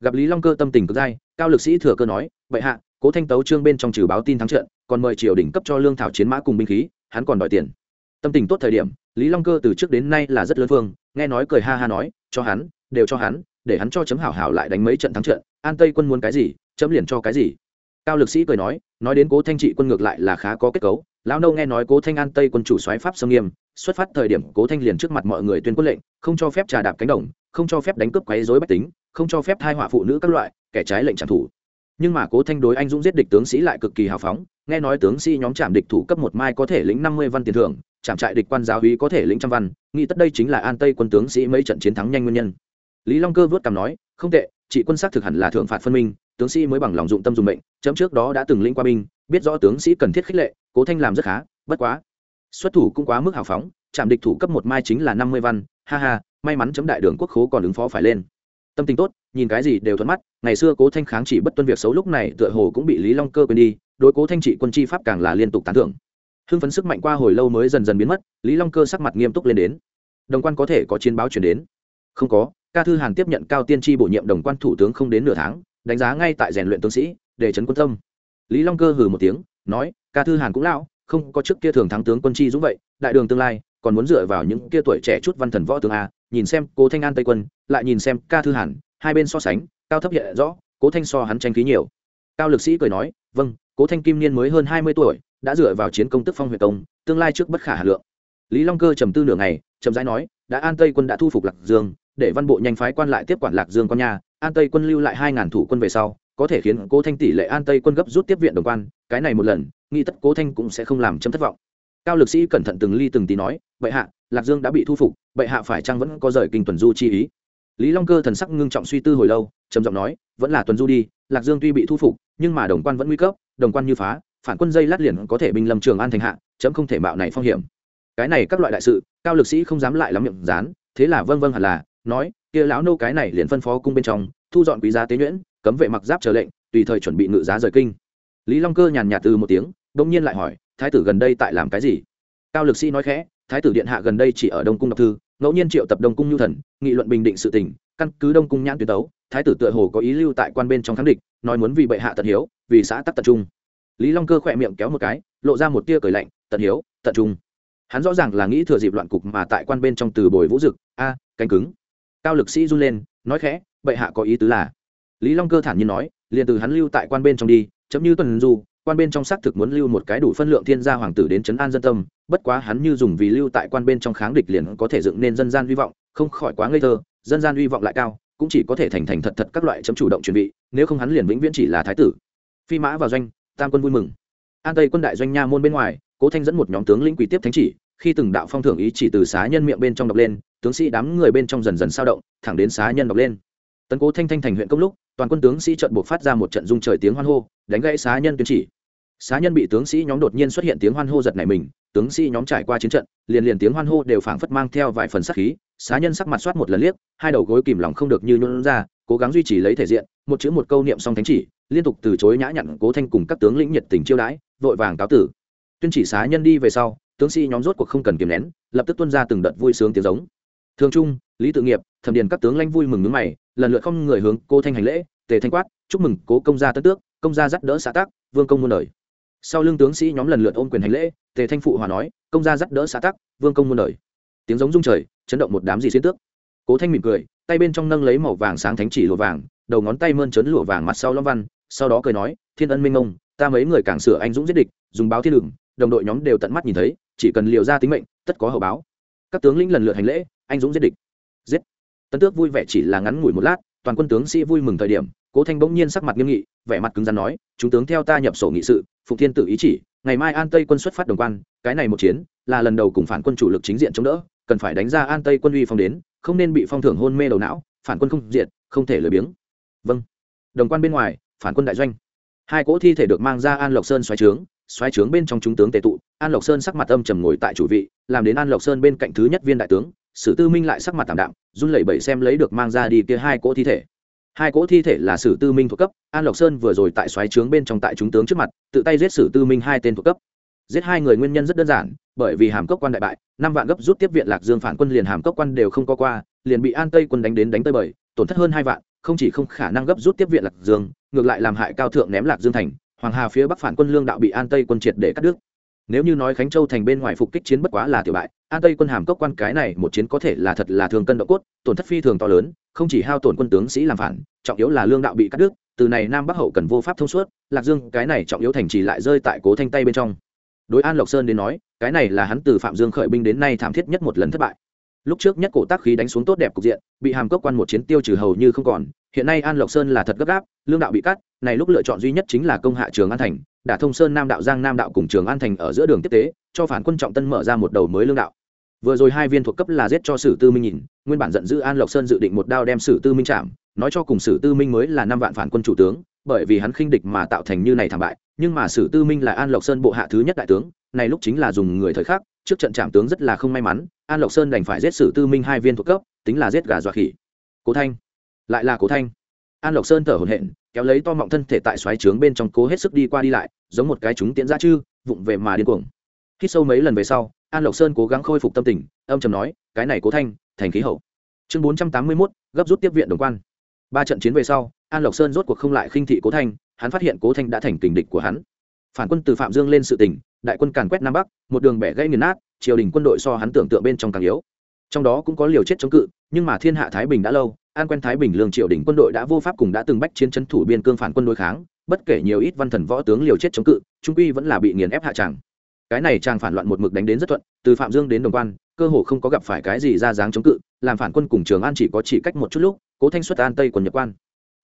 Speaker 1: Gặp lý long cơ tâm tình cực dai, cao lực sĩ thừa cơ nói vậy hạ, cố thanh tấu trương bên trong trừ báo tin thắng trận, còn mời triều đình cấp cho lương thảo chiến mã cùng binh khí, hắn còn đòi tiền tâm tình tốt thời điểm, lý long cơ từ trước đến nay là rất lớn phương nghe nói cười ha ha nói, cho hắn, đều cho hắn, để hắn cho chấm hảo hảo lại đánh mấy trận thắng trận, an tây quân muốn cái gì, chấm liền cho cái gì. Cao lực sĩ cười nói nói đến cố thanh trị quân ngược lại là khá có kết cấu, lão nâu nghe nói cố thanh an tây quân chủ soái pháp sông nghiêm, xuất phát thời điểm cố thanh liền trước mặt mọi người tuyên quân lệnh, không cho phép trà đạp cánh đồng, không cho phép đánh cướp quấy dối bách tính, không cho phép thai họa phụ nữ các loại, kẻ trái lệnh trả thủ nhưng mà cố thanh đối anh dũng giết địch tướng sĩ lại cực kỳ hào phóng, nghe nói tướng sĩ nhóm trạm địch thủ cấp một mai có thể lĩnh năm mươi văn tiền thưởng trạm trại địch quan giáo hí có thể lĩnh trăm văn, nghĩ tất đây chính là an tây quân tướng sĩ mấy trận chiến thắng nhanh nguyên nhân. Lý long cơ vớt cằm nói, không tệ chỉ quân xác thực hẳn là thượng phạt phân minh, tướng sĩ mới bằng lòng dụng tâm dùng mệnh, chấm trước đó đã từng lĩnh qua binh, biết rõ tướng sĩ cần thiết khích lệ, cố thanh làm rất khá, bất quá, xuất thủ cũng quá mức hào phóng trạm địch thủ cấp một mai chính là năm mươi văn, ha ha, may mắn chấm đại đường quốc khố còn ứng phó phải lên tâm tình tốt, nhìn cái gì đều thuận mắt. Ngày xưa cố thanh kháng chỉ bất tuân việc xấu lúc này tựa hồ cũng bị lý long cơ quên đi, đối cố thanh trị quân chi pháp càng là liên tục tán thưởng. Hưng phấn sức mạnh qua hồi lâu mới dần dần biến mất, lý long cơ sắc mặt nghiêm túc lên đến. Đồng quan có thể có chiến báo chuyển đến? Không có, ca thư hàn tiếp nhận cao tiên tri bổ nhiệm đồng quan thủ tướng không đến nửa tháng, đánh giá ngay tại rèn luyện tướng sĩ, để trấn quân tâm. Lý long cơ hừ một tiếng, nói, ca thư hàn cũng lão, không có trước kia thường thắng tướng quân chi dũng vậy, đại đường tương lai, còn muốn dựa vào những kia tuổi trẻ chút văn thần võ tướng a nhìn xem cố thanh an tây quân, lại nhìn xem ca thư hàn, hai bên so sánh, cao thấp hiện rõ, cố thanh so hắn tranh khí nhiều. Cao lực sĩ cười nói vâng cố thanh kim niên mới hơn hai mươi tuổi, đã dựa vào chiến công tức phong huyện công, tương lai trước bất khả hà lượng. Lý long cơ trầm tư nửa ngày trầm rãi nói, đã an tây quân đã thu phục lạc dương, để văn bộ nhanh phái quan lại tiếp quản lạc dương con nhà, an tây quân lưu lại hai ngàn thủ quân về sau, có thể khiến cố thanh tỷ lệ an tây quân gấp rút tiếp viện đồng quan, cái này một lần, nghĩ tất cố thanh cũng sẽ không làm chấm thất vọng. Cao lực sĩ cẩn thận từng ly từng tí nói, vậy hạ, lạc dương đã bị thu phục bệ hạ phải chăng vẫn có rời kinh tuần du chi ý? Lý long cơ thần sắc ngưng trọng suy tư hồi lâu, trầm giọng nói, vẫn là tuần du đi, lạc dương tuy bị thu phục, nhưng mà đồng quan vẫn nguy cấp, đồng quan như phá, phản quân dây lát liền có thể binh lâm trường an thành hạ, chấm không thể mạo này phong hiểm. Cái này các loại đại sự, cao lực sĩ không dám lại lắm miệng dán, thế là vâng vâng hẳn là, nói, kia lão nô cái này liền phân phó cung bên trong, thu dọn quý giá tế nhuyễn, cấm vệ mặc giáp chờ lệnh, tùy thời chuẩn bị ngự giá rời kinh. Lý long cơ nhàn nhạt từ một tiếng đông nhiên lại hỏi, thái tử gần đây tại làm cái gì? Cao lực sĩ nói khẽ thái tử điện hạ gần đây chỉ ở đông cung đọc thư, ngẫu nhiên triệu tập đông cung nhu thần, nghị luận bình định sự tình, căn cứ đông cung nhãn tuyến tấu, thái tử tựa hồ có ý lưu tại quan bên trong kháng địch, nói muốn vì bệ hạ tận hiếu, vì xã tắc tận trung. Lý long cơ khỏe miệng kéo một cái, lộ ra một tia cười lạnh, tận hiếu, tận trung. Hắn rõ ràng là nghĩ thừa dịp loạn cục mà tại quan bên trong từ bồi vũ dực, a cánh cứng. Cao lực sĩ run lên, nói khẽ, bệ hạ có ý tứ là. Lý long cơ thản nhiên nói, liền từ hắn lưu tại quan bên trong đi, chấm như tuần du quan bên trong xác thực muốn lưu một cái đủ phân lượng thiên gia hoàng tử đến trấn an dân tâm, bất quá hắn như dùng vì lưu tại quan bên trong kháng địch liền có thể dựng nên dân gian hy vọng, không khỏi quá ngây thơ, dân gian hy vọng lại cao, cũng chỉ có thể thành thành thật thật các loại chấm chủ động chuẩn bị, nếu không hắn liền vĩnh viễn chỉ là thái tử. Phi mã vào doanh, tam quân vui mừng. An tây quân đại doanh nha môn bên ngoài, cố thanh dẫn một nhóm tướng lĩnh quỷ tiếp thánh chỉ, khi từng đạo phong thưởng ý chỉ từ xá nhân miệng bên trong đọc lên, tướng sĩ đám người bên trong dần dần sao động, thẳng đến xá nhân đọc lên. Tấn cố thanh thanh thành huyện công lúc toàn quân tướng sĩ trận buộc phát ra một trận dung trời tiếng hoan hô, đánh gãy xá nhân tuyên chỉ. Xá nhân bị tướng sĩ nhóm đột nhiên xuất hiện tiếng hoan hô giật này mình, tướng sĩ nhóm trải qua chiến trận, liền liền tiếng hoan hô đều phảng phất mang theo vài phần sắc khí, xá nhân sắc mặt soát một lần liếc, hai đầu gối kìm lòng không được như nhuận ra, cố gắng duy trì lấy thể diện, một chữ một câu niệm xong thánh chỉ, liên tục từ chối nhã nhặn cố thanh cùng các tướng lĩnh nhiệt tình chiêu đãi, vội vàng cáo tử. Tuyên chỉ xá nhân đi về sau, tướng sĩ nhóm rốt cuộc không cần kiềm nén, lập tức tuân ra từng đợt vui sướng tiếng giống thường trung, lý tự nghiệp, thẩm điền các tướng lãnh vui mừng nước mày, lần lượt không người hướng cô thanh hành lễ, tề thanh quát, chúc mừng cố công gia tất tước, công gia dắt đỡ xã tác vương công muôn đời. Sau lưng tướng sĩ nhóm lần lượt ôm quyền hành lễ, tề thanh phụ hòa nói, công gia dắt đỡ xã tác vương công muôn đời. Tiếng giống rung trời, chấn động một đám gì xuyên tước. Cố thanh mỉm cười, tay bên trong nâng lấy màu vàng sáng thánh chỉ lụa vàng, đầu ngón tay mơn trớn lụa vàng mặt sau long văn, sau đó cười nói, thiên ân minh ông ta mấy người càng sửa anh dũng giết địch, dùng báo thiên đường, đồng đội nhóm đều tận mắt nhìn thấy, chỉ cần liều ra tính mệnh, tất có hậu báo. Các tướng lĩnh lần lượt hành lễ anh dũng giết địch. Giết. Tấn tước vui vẻ chỉ là ngắn ngủi một lát, toàn quân tướng sĩ vui mừng thời điểm, cố thanh bỗng nhiên sắc mặt nghiêm nghị, vẻ mặt cứng rắn nói, chúng tướng theo ta nhập sổ nghị sự, phụng thiên tử ý chỉ, ngày mai an tây quân xuất phát đồng quan, cái này một chiến, là lần đầu cùng phản quân chủ lực chính diện chống đỡ, cần phải đánh ra an tây quân uy phong đến, không nên bị phong thưởng hôn mê đầu não, phản quân không diện không thể lười biếng. Vâng. Đồng quan bên ngoài, phản quân đại doanh. Hai cỗ thi thể được mang ra an lộc sơn xoáy trướng xoáy trướng bên trong chúng tướng tề tụ, an lộc sơn sắc mặt âm trầm ngồi tại chủ vị, làm đến an lộc sơn bên cạnh thứ nhất viên đại tướng sử tư minh lại sắc mặt tảm đạm, run lẩy bẩy xem lấy được mang ra đi kia hai cỗ thi thể. Hai cỗ thi thể là sử tư minh thuộc cấp, an lộc sơn vừa rồi tại xoáy trướng bên trong tại chúng tướng trước mặt, tự tay giết sử tư minh hai tên thuộc cấp. Giết hai người nguyên nhân rất đơn giản, bởi vì hàm cốc quan đại bại, năm vạn gấp rút tiếp viện lạc dương phản quân liền hàm cốc quan đều không có qua, liền bị an tây quân đánh đến đánh tơi bời, tổn thất hơn hai vạn, không chỉ không khả năng gấp rút tiếp viện lạc dương, ngược lại làm hại cao thượng ném lạc dương thành, hoàng hà phía bắc phản quân lương đạo bị an tây quân triệt để cắt đứt nếu như nói khánh châu thành bên ngoài phục kích chiến bất quá là tiểu bại, an tây quân hàm cốc quan cái này một chiến có thể là thật là thường cân độ cốt, tổn thất phi thường to lớn, không chỉ hao tổn quân tướng sĩ làm phản, trọng yếu là lương đạo bị cắt đứt, từ này nam bắc hậu cần vô pháp thông suốt, lạc dương, cái này trọng yếu thành trì lại rơi tại cố thanh tay bên trong. Đối an lộc sơn đến nói, cái này là hắn từ phạm dương khởi binh đến nay thảm thiết nhất một lần thất bại lúc trước nhất cổ tác khí đánh xuống tốt đẹp cục diện, bị hàm cốc quan một chiến tiêu trừ hầu như không còn, hiện nay an lộc sơn là thật gấp gáp, lương đạo bị cắt, này lúc lựa chọn duy nhất chính là công hạ trường an thành, đả thông sơn nam đạo, giang nam đạo cùng trường an thành ở giữa đường tiếp tế, cho phản quân trọng tân mở ra một đầu mới lương đạo. Vừa rồi hai viên thuộc cấp là giết cho sử tư minh nhìn, nguyên bản giận dữ an lộc sơn dự định một đao đem sử tư minh chạm, nói cho cùng sử tư minh mới là năm vạn phản quân chủ tướng, bởi vì hắn khinh địch mà tạo thành như này thảm bại, nhưng mà sử tư minh là an lộc sơn bộ hạ thứ nhất đại tướng, này lúc chính là dùng người thời khắc trước trận trạm tướng rất là không may mắn, an lộc sơn đành phải giết sử tư minh hai viên thuộc cấp, tính là giết gà dọa khỉ. Cố thanh. Lại là cố thanh. An lộc sơn thở hổn hển, kéo lấy to mọng thân thể tại xoáy trướng bên trong cố hết sức đi qua đi lại, giống một cái chúng tiễn ra chư, vụng về mà điên cuồng. Hít sâu mấy lần về sau, an lộc sơn cố gắng khôi phục tâm tình, âm trầm nói, cái này cố thanh, thành khí hậu. Chương bốn trăm tám mươi mốt, gấp rút tiếp viện đồng quan. Ba trận chiến về sau, an lộc sơn rốt cuộc không lại khinh thị cố thanh, hắn phát hiện cố thanh đã thành kình địch của hắn phản quân từ phạm dương lên sự tỉnh đại quân càn quét nam bắc, một đường bẻ gây nghiền nát, triều đình quân đội so hắn tưởng tượng bên trong càng yếu. Trong đó cũng có liều chết chống cự, nhưng mà thiên hạ thái bình đã lâu, an quen thái bình lương triều đình quân đội đã vô pháp cùng đã từng bách chiến tranh thủ biên cương phản quân đối kháng, bất kể nhiều ít văn thần võ tướng liều chết chống cự, trung quy vẫn là bị nghiền ép hạ tràng. Cái này tràng phản loạn một mực đánh đến rất thuận, từ phạm dương đến đồng quan, cơ hồ không có gặp phải cái gì ra dáng chống cự, làm phản quân cùng trường an chỉ có chỉ cách một chút lúc, cố thanh xuất an tây quần nhập quan.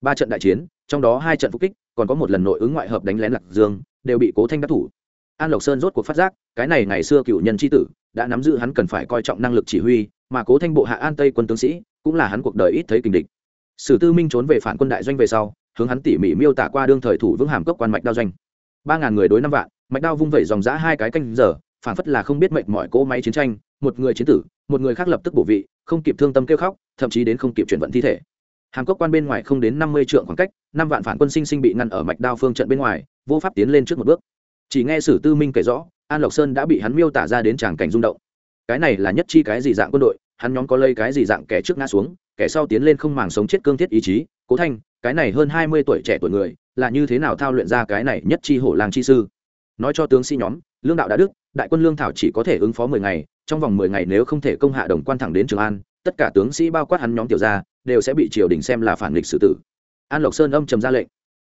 Speaker 1: Ba trận đại chiến, trong đó hai trận phục kích còn có một lần nội ứng ngoại hợp đánh lén lạc dương, đều bị cố thanh đắc thủ. An lộc sơn rốt cuộc phát giác, cái này ngày xưa cựu nhân tri tử, đã nắm giữ hắn cần phải coi trọng năng lực chỉ huy, mà cố thanh bộ hạ an tây quân tướng sĩ, cũng là hắn cuộc đời ít thấy kình địch. Sử tư minh trốn về phản quân đại doanh về sau, hướng hắn tỉ mỉ miêu tả qua đương thời thủ vững hàm cốc quan mạch đao doanh. Ba ngàn người đối năm vạn, mạch đao vung vẩy dòng giã hai cái canh giờ, phản phất là không biết mệnh mọi cỗ máy chiến tranh, một người chiến tử, một người khác lập tức bổ vị, không kịp thương tâm kêu khóc, thậm chí đến không kịp chuyển vận thi thể hàm cốc quan bên ngoài không đến năm mươi trượng khoảng cách, năm vạn phản quân sinh sinh bị ngăn ở mạch đao phương trận bên ngoài, vô pháp tiến lên trước một bước. Chỉ nghe sử tư minh kể rõ, an lộc sơn đã bị hắn miêu tả ra đến tràng cảnh rung động. Cái này là nhất chi cái gì dạng quân đội, hắn nhóm có lây cái gì dạng kẻ trước ngã xuống, kẻ sau tiến lên không màng sống chết cương thiết ý chí. Cố thanh, cái này hơn hai mươi tuổi trẻ tuổi người, là như thế nào thao luyện ra cái này nhất chi hổ làng chi sư? Nói cho tướng sĩ nhóm, lương đạo đã đức, đại quân lương thảo chỉ có thể ứng phó mười ngày, trong vòng mười ngày nếu không thể công hạ đồng quan thẳng đến trường an, tất cả tướng sĩ bao quát hắn nhóm tiểu gia đều sẽ bị triều đình xem là phản nghịch xử tử. An lộc sơn âm trầm ra lệnh.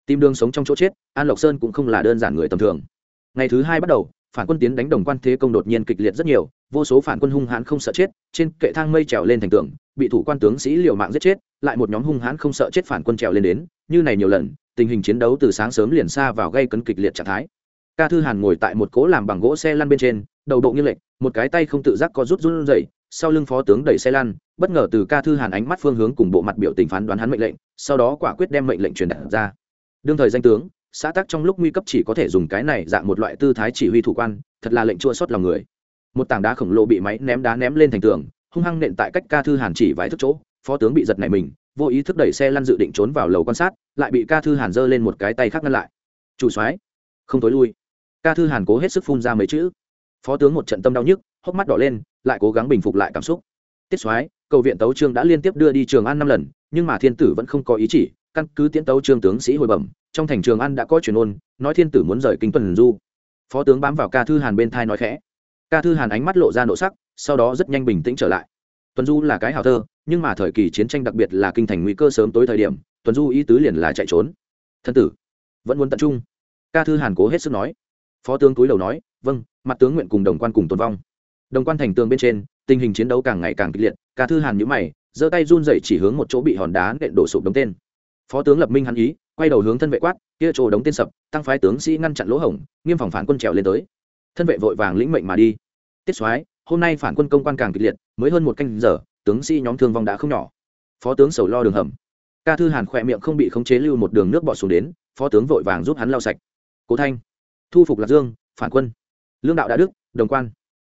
Speaker 1: Tìm đường sống trong chỗ chết, an lộc sơn cũng không là đơn giản người tầm thường. Ngày thứ hai bắt đầu, phản quân tiến đánh đồng quan thế công đột nhiên kịch liệt rất nhiều, vô số phản quân hung hãn không sợ chết, trên kệ thang mây trèo lên thành tường, bị thủ quan tướng sĩ liều mạng giết chết, lại một nhóm hung hãn không sợ chết phản quân trèo lên đến, như này nhiều lần, tình hình chiến đấu từ sáng sớm liền xa vào gây cấn kịch liệt trạng thái. Ca thư hàn ngồi tại một cố làm bằng gỗ xe lăn bên trên, đầu độ như lệch, một cái tay không tự giác có rút run rẩy sau lưng phó tướng đẩy xe lăn, bất ngờ từ ca thư hàn ánh mắt phương hướng cùng bộ mặt biểu tình phán đoán hắn mệnh lệnh, sau đó quả quyết đem mệnh lệnh truyền đạt ra. Đương thời danh tướng, xã tắc trong lúc nguy cấp chỉ có thể dùng cái này dạng một loại tư thái chỉ huy thủ quan, thật là lệnh chua xót lòng người. Một tảng đá khổng lồ bị máy ném đá ném lên thành tường, hung hăng nện tại cách ca thư hàn chỉ vài thước chỗ, phó tướng bị giật này mình, vô ý thức đẩy xe lăn dự định trốn vào lầu quan sát, lại bị ca thư hàn giơ lên một cái tay khác ngăn lại. Chủ soái, không tối lui. Ca thư hàn cố hết sức phun ra mấy chữ. Phó tướng một trận tâm đau nhức hốc mắt đỏ lên, lại cố gắng bình phục lại cảm xúc. Tiết soái, cầu viện tấu trương đã liên tiếp đưa đi trường an năm lần, nhưng mà thiên tử vẫn không có ý chỉ, căn cứ tiễn tấu trương tướng sĩ hồi bẩm, trong thành trường an đã có truyền ôn, nói thiên tử muốn rời kinh tuần du. Phó tướng bám vào ca thư hàn bên thai nói khẽ. Ca thư hàn ánh mắt lộ ra nộ sắc, sau đó rất nhanh bình tĩnh trở lại. Tuần du là cái hào thơ, nhưng mà thời kỳ chiến tranh đặc biệt là kinh thành nguy cơ sớm tối thời điểm, tuần du ý tứ liền là chạy trốn. Thân tử, vẫn muốn tận trung. Ca thư hàn cố hết sức nói. Phó tướng túi đầu nói vâng mặt tướng nguyện cùng đồng quan cùng tồn vong đồng quan thành tường bên trên, tình hình chiến đấu càng ngày càng kịch liệt, ca thư hàn nhữ mày, giơ tay run dậy chỉ hướng một chỗ bị hòn đá nện đổ sụp đống tên. Phó tướng lập minh hắn ý, quay đầu hướng thân vệ quát, kia chỗ đống tên sập, tăng phái tướng sĩ ngăn chặn lỗ hổng, nghiêm phòng phản quân trèo lên tới. Thân vệ vội vàng lĩnh mệnh mà đi. Tiết soái, hôm nay phản quân công quan càng kịch liệt, mới hơn một canh giờ, tướng sĩ nhóm thương vong đã không nhỏ. Phó tướng sầu lo đường hầm. Ca thư hàn khỏe miệng không bị khống chế lưu một đường nước bọt xuống đến, phó tướng vội vàng giúp hắn lau sạch. Cố thanh, thu phục lạc dương, phản quân. Lương đạo đã đức, đồng quan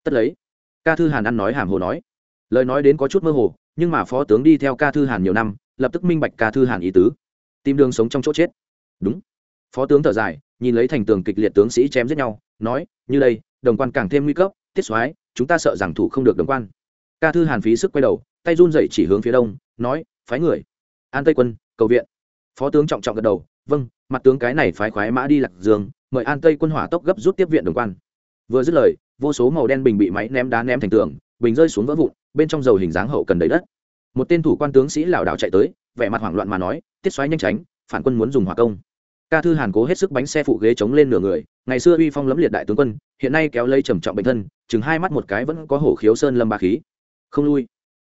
Speaker 1: tất lấy. Ca thư hàn ăn nói hàm hồ nói. Lời nói đến có chút mơ hồ, nhưng mà phó tướng đi theo ca thư hàn nhiều năm, lập tức minh bạch ca thư hàn ý tứ. Tìm đường sống trong chỗ chết. Đúng. Phó tướng thở dài, nhìn lấy thành tường kịch liệt tướng sĩ chém giết nhau, nói, như đây, đồng quan càng thêm nguy cấp, tiết soái, chúng ta sợ rằng thủ không được đồng quan. Ca thư hàn phí sức quay đầu, tay run dậy chỉ hướng phía đông, nói, phái người, an tây quân, cầu viện. Phó tướng trọng trọng gật đầu vâng mặt tướng cái này phái khoái mã đi lạc dương, mời an tây quân hỏa tốc gấp rút tiếp viện đồng quan. Vừa dứt lời vô số màu đen bình bị máy ném đá ném thành tường, bình rơi xuống vỡ vụn, bên trong dầu hình dáng hậu cần đầy đất. Một tên thủ quan tướng sĩ lảo đảo chạy tới, vẻ mặt hoảng loạn mà nói, tiết xoáy nhanh tránh, phản quân muốn dùng hỏa công. Ca thư hàn cố hết sức bánh xe phụ ghế chống lên nửa người, ngày xưa uy phong lẫm liệt đại tướng quân, hiện nay kéo lây trầm trọng bệnh thân, chừng hai mắt một cái vẫn có hổ khiếu sơn lâm ba khí. Không lui,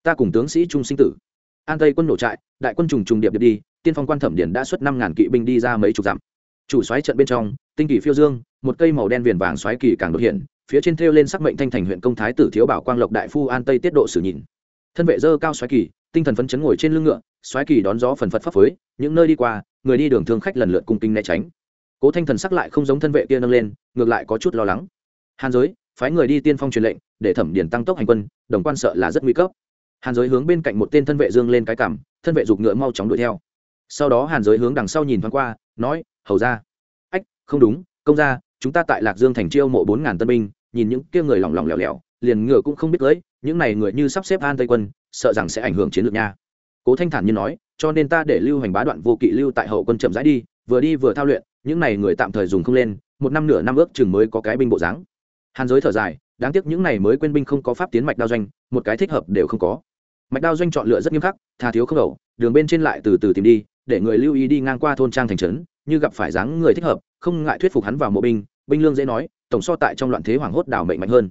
Speaker 1: ta cùng tướng sĩ trung sinh tử. An tây quân nổ trại, đại quân trùng trùng điệp điệp đi, tiên phong quan thẩm điển đã xuất năm ngàn kỵ binh đi ra mấy chục dặm. Chủ xoáy trận bên trong, tinh kỳ phiêu dương, một cây màu đen viền vàng xoáy kỳ càng đột hiện phía trên thêu lên sắc mệnh thanh thành huyện công thái tử thiếu bảo quang lộc đại phu an tây tiết độ sử nhìn thân vệ dơ cao xoáy kỳ, tinh thần phấn chấn ngồi trên lưng ngựa, xoáy kỳ đón gió phần phật pháp phới, những nơi đi qua, người đi đường thương khách lần lượt cung kinh né tránh. Cố thanh thần sắc lại không giống thân vệ kia nâng lên, ngược lại có chút lo lắng. Hàn giới, phái người đi tiên phong truyền lệnh, để thẩm điển tăng tốc hành quân, đồng quan sợ là rất nguy cấp. Hàn giới hướng bên cạnh một tên thân vệ dương lên cái cảm thân vệ giục ngựa mau chóng đuổi theo. Sau đó hàn giới hướng đằng sau nhìn thoáng qua, nói, hầu ra ách, không đúng, công ra chúng ta tại lạc dương thành chiêu mộ bốn ngàn tân binh nhìn những kia người lỏng lỏng lẻo lẻo liền ngựa cũng không biết lấy, những này người như sắp xếp an tây quân sợ rằng sẽ ảnh hưởng chiến lược nha. Cố thanh thản như nói cho nên ta để lưu hành bá đoạn vô kỵ lưu tại hậu quân chậm rãi đi vừa đi vừa thao luyện những này người tạm thời dùng không lên một năm nửa năm ước chừng mới có cái binh bộ dáng. Hàn giới thở dài đáng tiếc những này mới quên binh không có pháp tiến mạch đao doanh một cái thích hợp đều không có. Mạch đao doanh chọn lựa rất nghiêm khắc thà thiếu không đầu đường bên trên lại từ từ tìm đi để người lưu ý đi ngang qua thôn trang thành trấn như gặp phải dáng người thích hợp không ngại thuyết phục hắn vào mộ binh binh lương dễ nói, tổng so tại trong loạn thế hoảng hốt đảo mệnh mạnh hơn.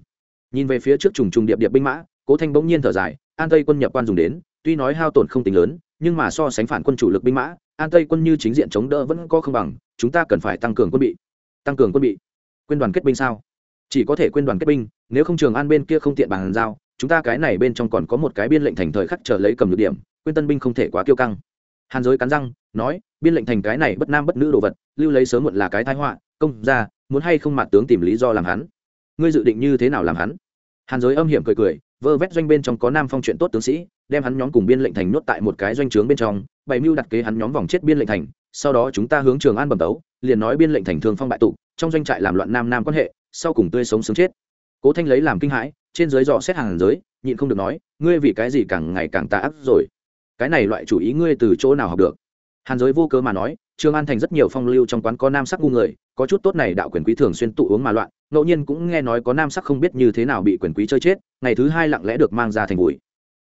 Speaker 1: Nhìn về phía trước trùng trùng điệp điệp binh mã, cố thanh bỗng nhiên thở dài, an tây quân nhập quan dùng đến, tuy nói hao tổn không tính lớn, nhưng mà so sánh phản quân chủ lực binh mã, an tây quân như chính diện chống đỡ vẫn có không bằng, chúng ta cần phải tăng cường quân bị. Tăng cường quân bị. Quyên đoàn kết binh sao? Chỉ có thể quên đoàn kết binh, nếu không trường an bên kia không tiện bàn giao, chúng ta cái này bên trong còn có một cái biên lệnh thành thời khắc chờ lấy cầm được điểm, quên tân binh không thể quá kiêu căng. Hàn giới cắn răng, nói, biên lệnh thành cái này bất nam bất nữ đồ vật, lưu lấy sớm muộn là cái thái họa, công ra muốn hay không mặt tướng tìm lý do làm hắn? Ngươi dự định như thế nào làm hắn? Hàn giới âm hiểm cười cười, vơ vét doanh bên trong có nam phong chuyện tốt tướng sĩ, đem hắn nhóm cùng biên lệnh thành nhốt tại một cái doanh trướng bên trong, bày mưu đặt kế hắn nhóm vòng chết biên lệnh thành, sau đó chúng ta hướng trường an bẩm tấu, liền nói biên lệnh thành thường phong bại tụ, trong doanh trại làm loạn nam nam quan hệ, sau cùng tươi sống sướng chết. Cố thanh lấy làm kinh hãi, trên dưới dò xét hàng giới, nhịn không được nói, ngươi vì cái gì càng ngày càng tà ác rồi? Cái này loại chủ ý ngươi từ chỗ nào học được? Hàn giới vô cớ mà nói trường an thành rất nhiều phong lưu trong quán có nam sắc ngu người, có chút tốt này đạo quyền quý thường xuyên tụ uống mà loạn, ngẫu nhiên cũng nghe nói có nam sắc không biết như thế nào bị quyền quý chơi chết, ngày thứ hai lặng lẽ được mang ra thành bụi.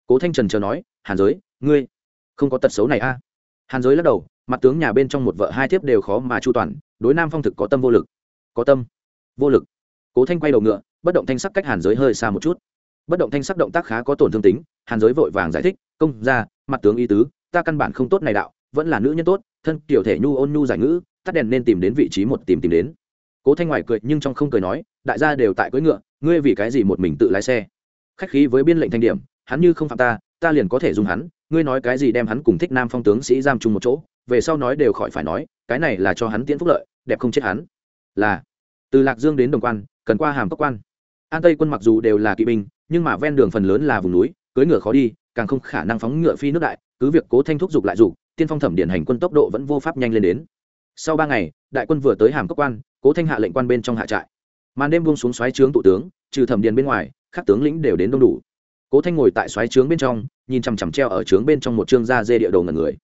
Speaker 1: Cố thanh trần chờ nói, hàn giới, ngươi không có tật xấu này a? À? hàn giới lắc đầu, mặt tướng nhà bên trong một vợ hai thiếp đều khó mà chu toàn, đối nam phong thực có tâm vô lực. Có tâm, vô lực. Cố thanh quay đầu ngựa, bất động thanh sắc cách hàn giới hơi xa một chút. Bất động thanh sắc động tác khá có tổn thương tính, hàn giới vội vàng giải thích, công ra mặt tướng y tứ, ta căn bản không tốt này đạo vẫn là nữ nhân tốt, thân tiểu thể nhu ôn nhu giải ngữ, tắt đèn nên tìm đến vị trí một tìm tìm đến. Cố thanh ngoài cười nhưng trong không cười nói, đại gia đều tại cưỡi ngựa, ngươi vì cái gì một mình tự lái xe? Khách khí với biên lệnh thanh điểm, hắn như không phạm ta ta liền có thể dùng hắn, ngươi nói cái gì đem hắn cùng thích nam phong tướng sĩ giam chung một chỗ, về sau nói đều khỏi phải nói, cái này là cho hắn tiễn phúc lợi, đẹp không chết hắn. Là, từ lạc dương đến đồng quan, cần qua hàm cốc quan. An tây quân mặc dù đều là kỵ binh, nhưng mà ven đường phần lớn là vùng núi, cưỡi ngựa khó đi, càng không khả năng phóng ngựa phi nước đại, cứ việc cố thanh thúc giục lại dục tiên phong thẩm điện hành quân tốc độ vẫn vô pháp nhanh lên đến. Sau ba ngày, đại quân vừa tới hàm cốc quan, cố thanh hạ lệnh quan bên trong hạ trại. Màn đêm buông xuống xoáy trướng tụ tướng, trừ thẩm điện bên ngoài, các tướng lĩnh đều đến đông đủ. Cố thanh ngồi tại xoáy trướng bên trong, nhìn chằm chằm treo ở trướng bên trong một trương da dê địa đầu ngần người.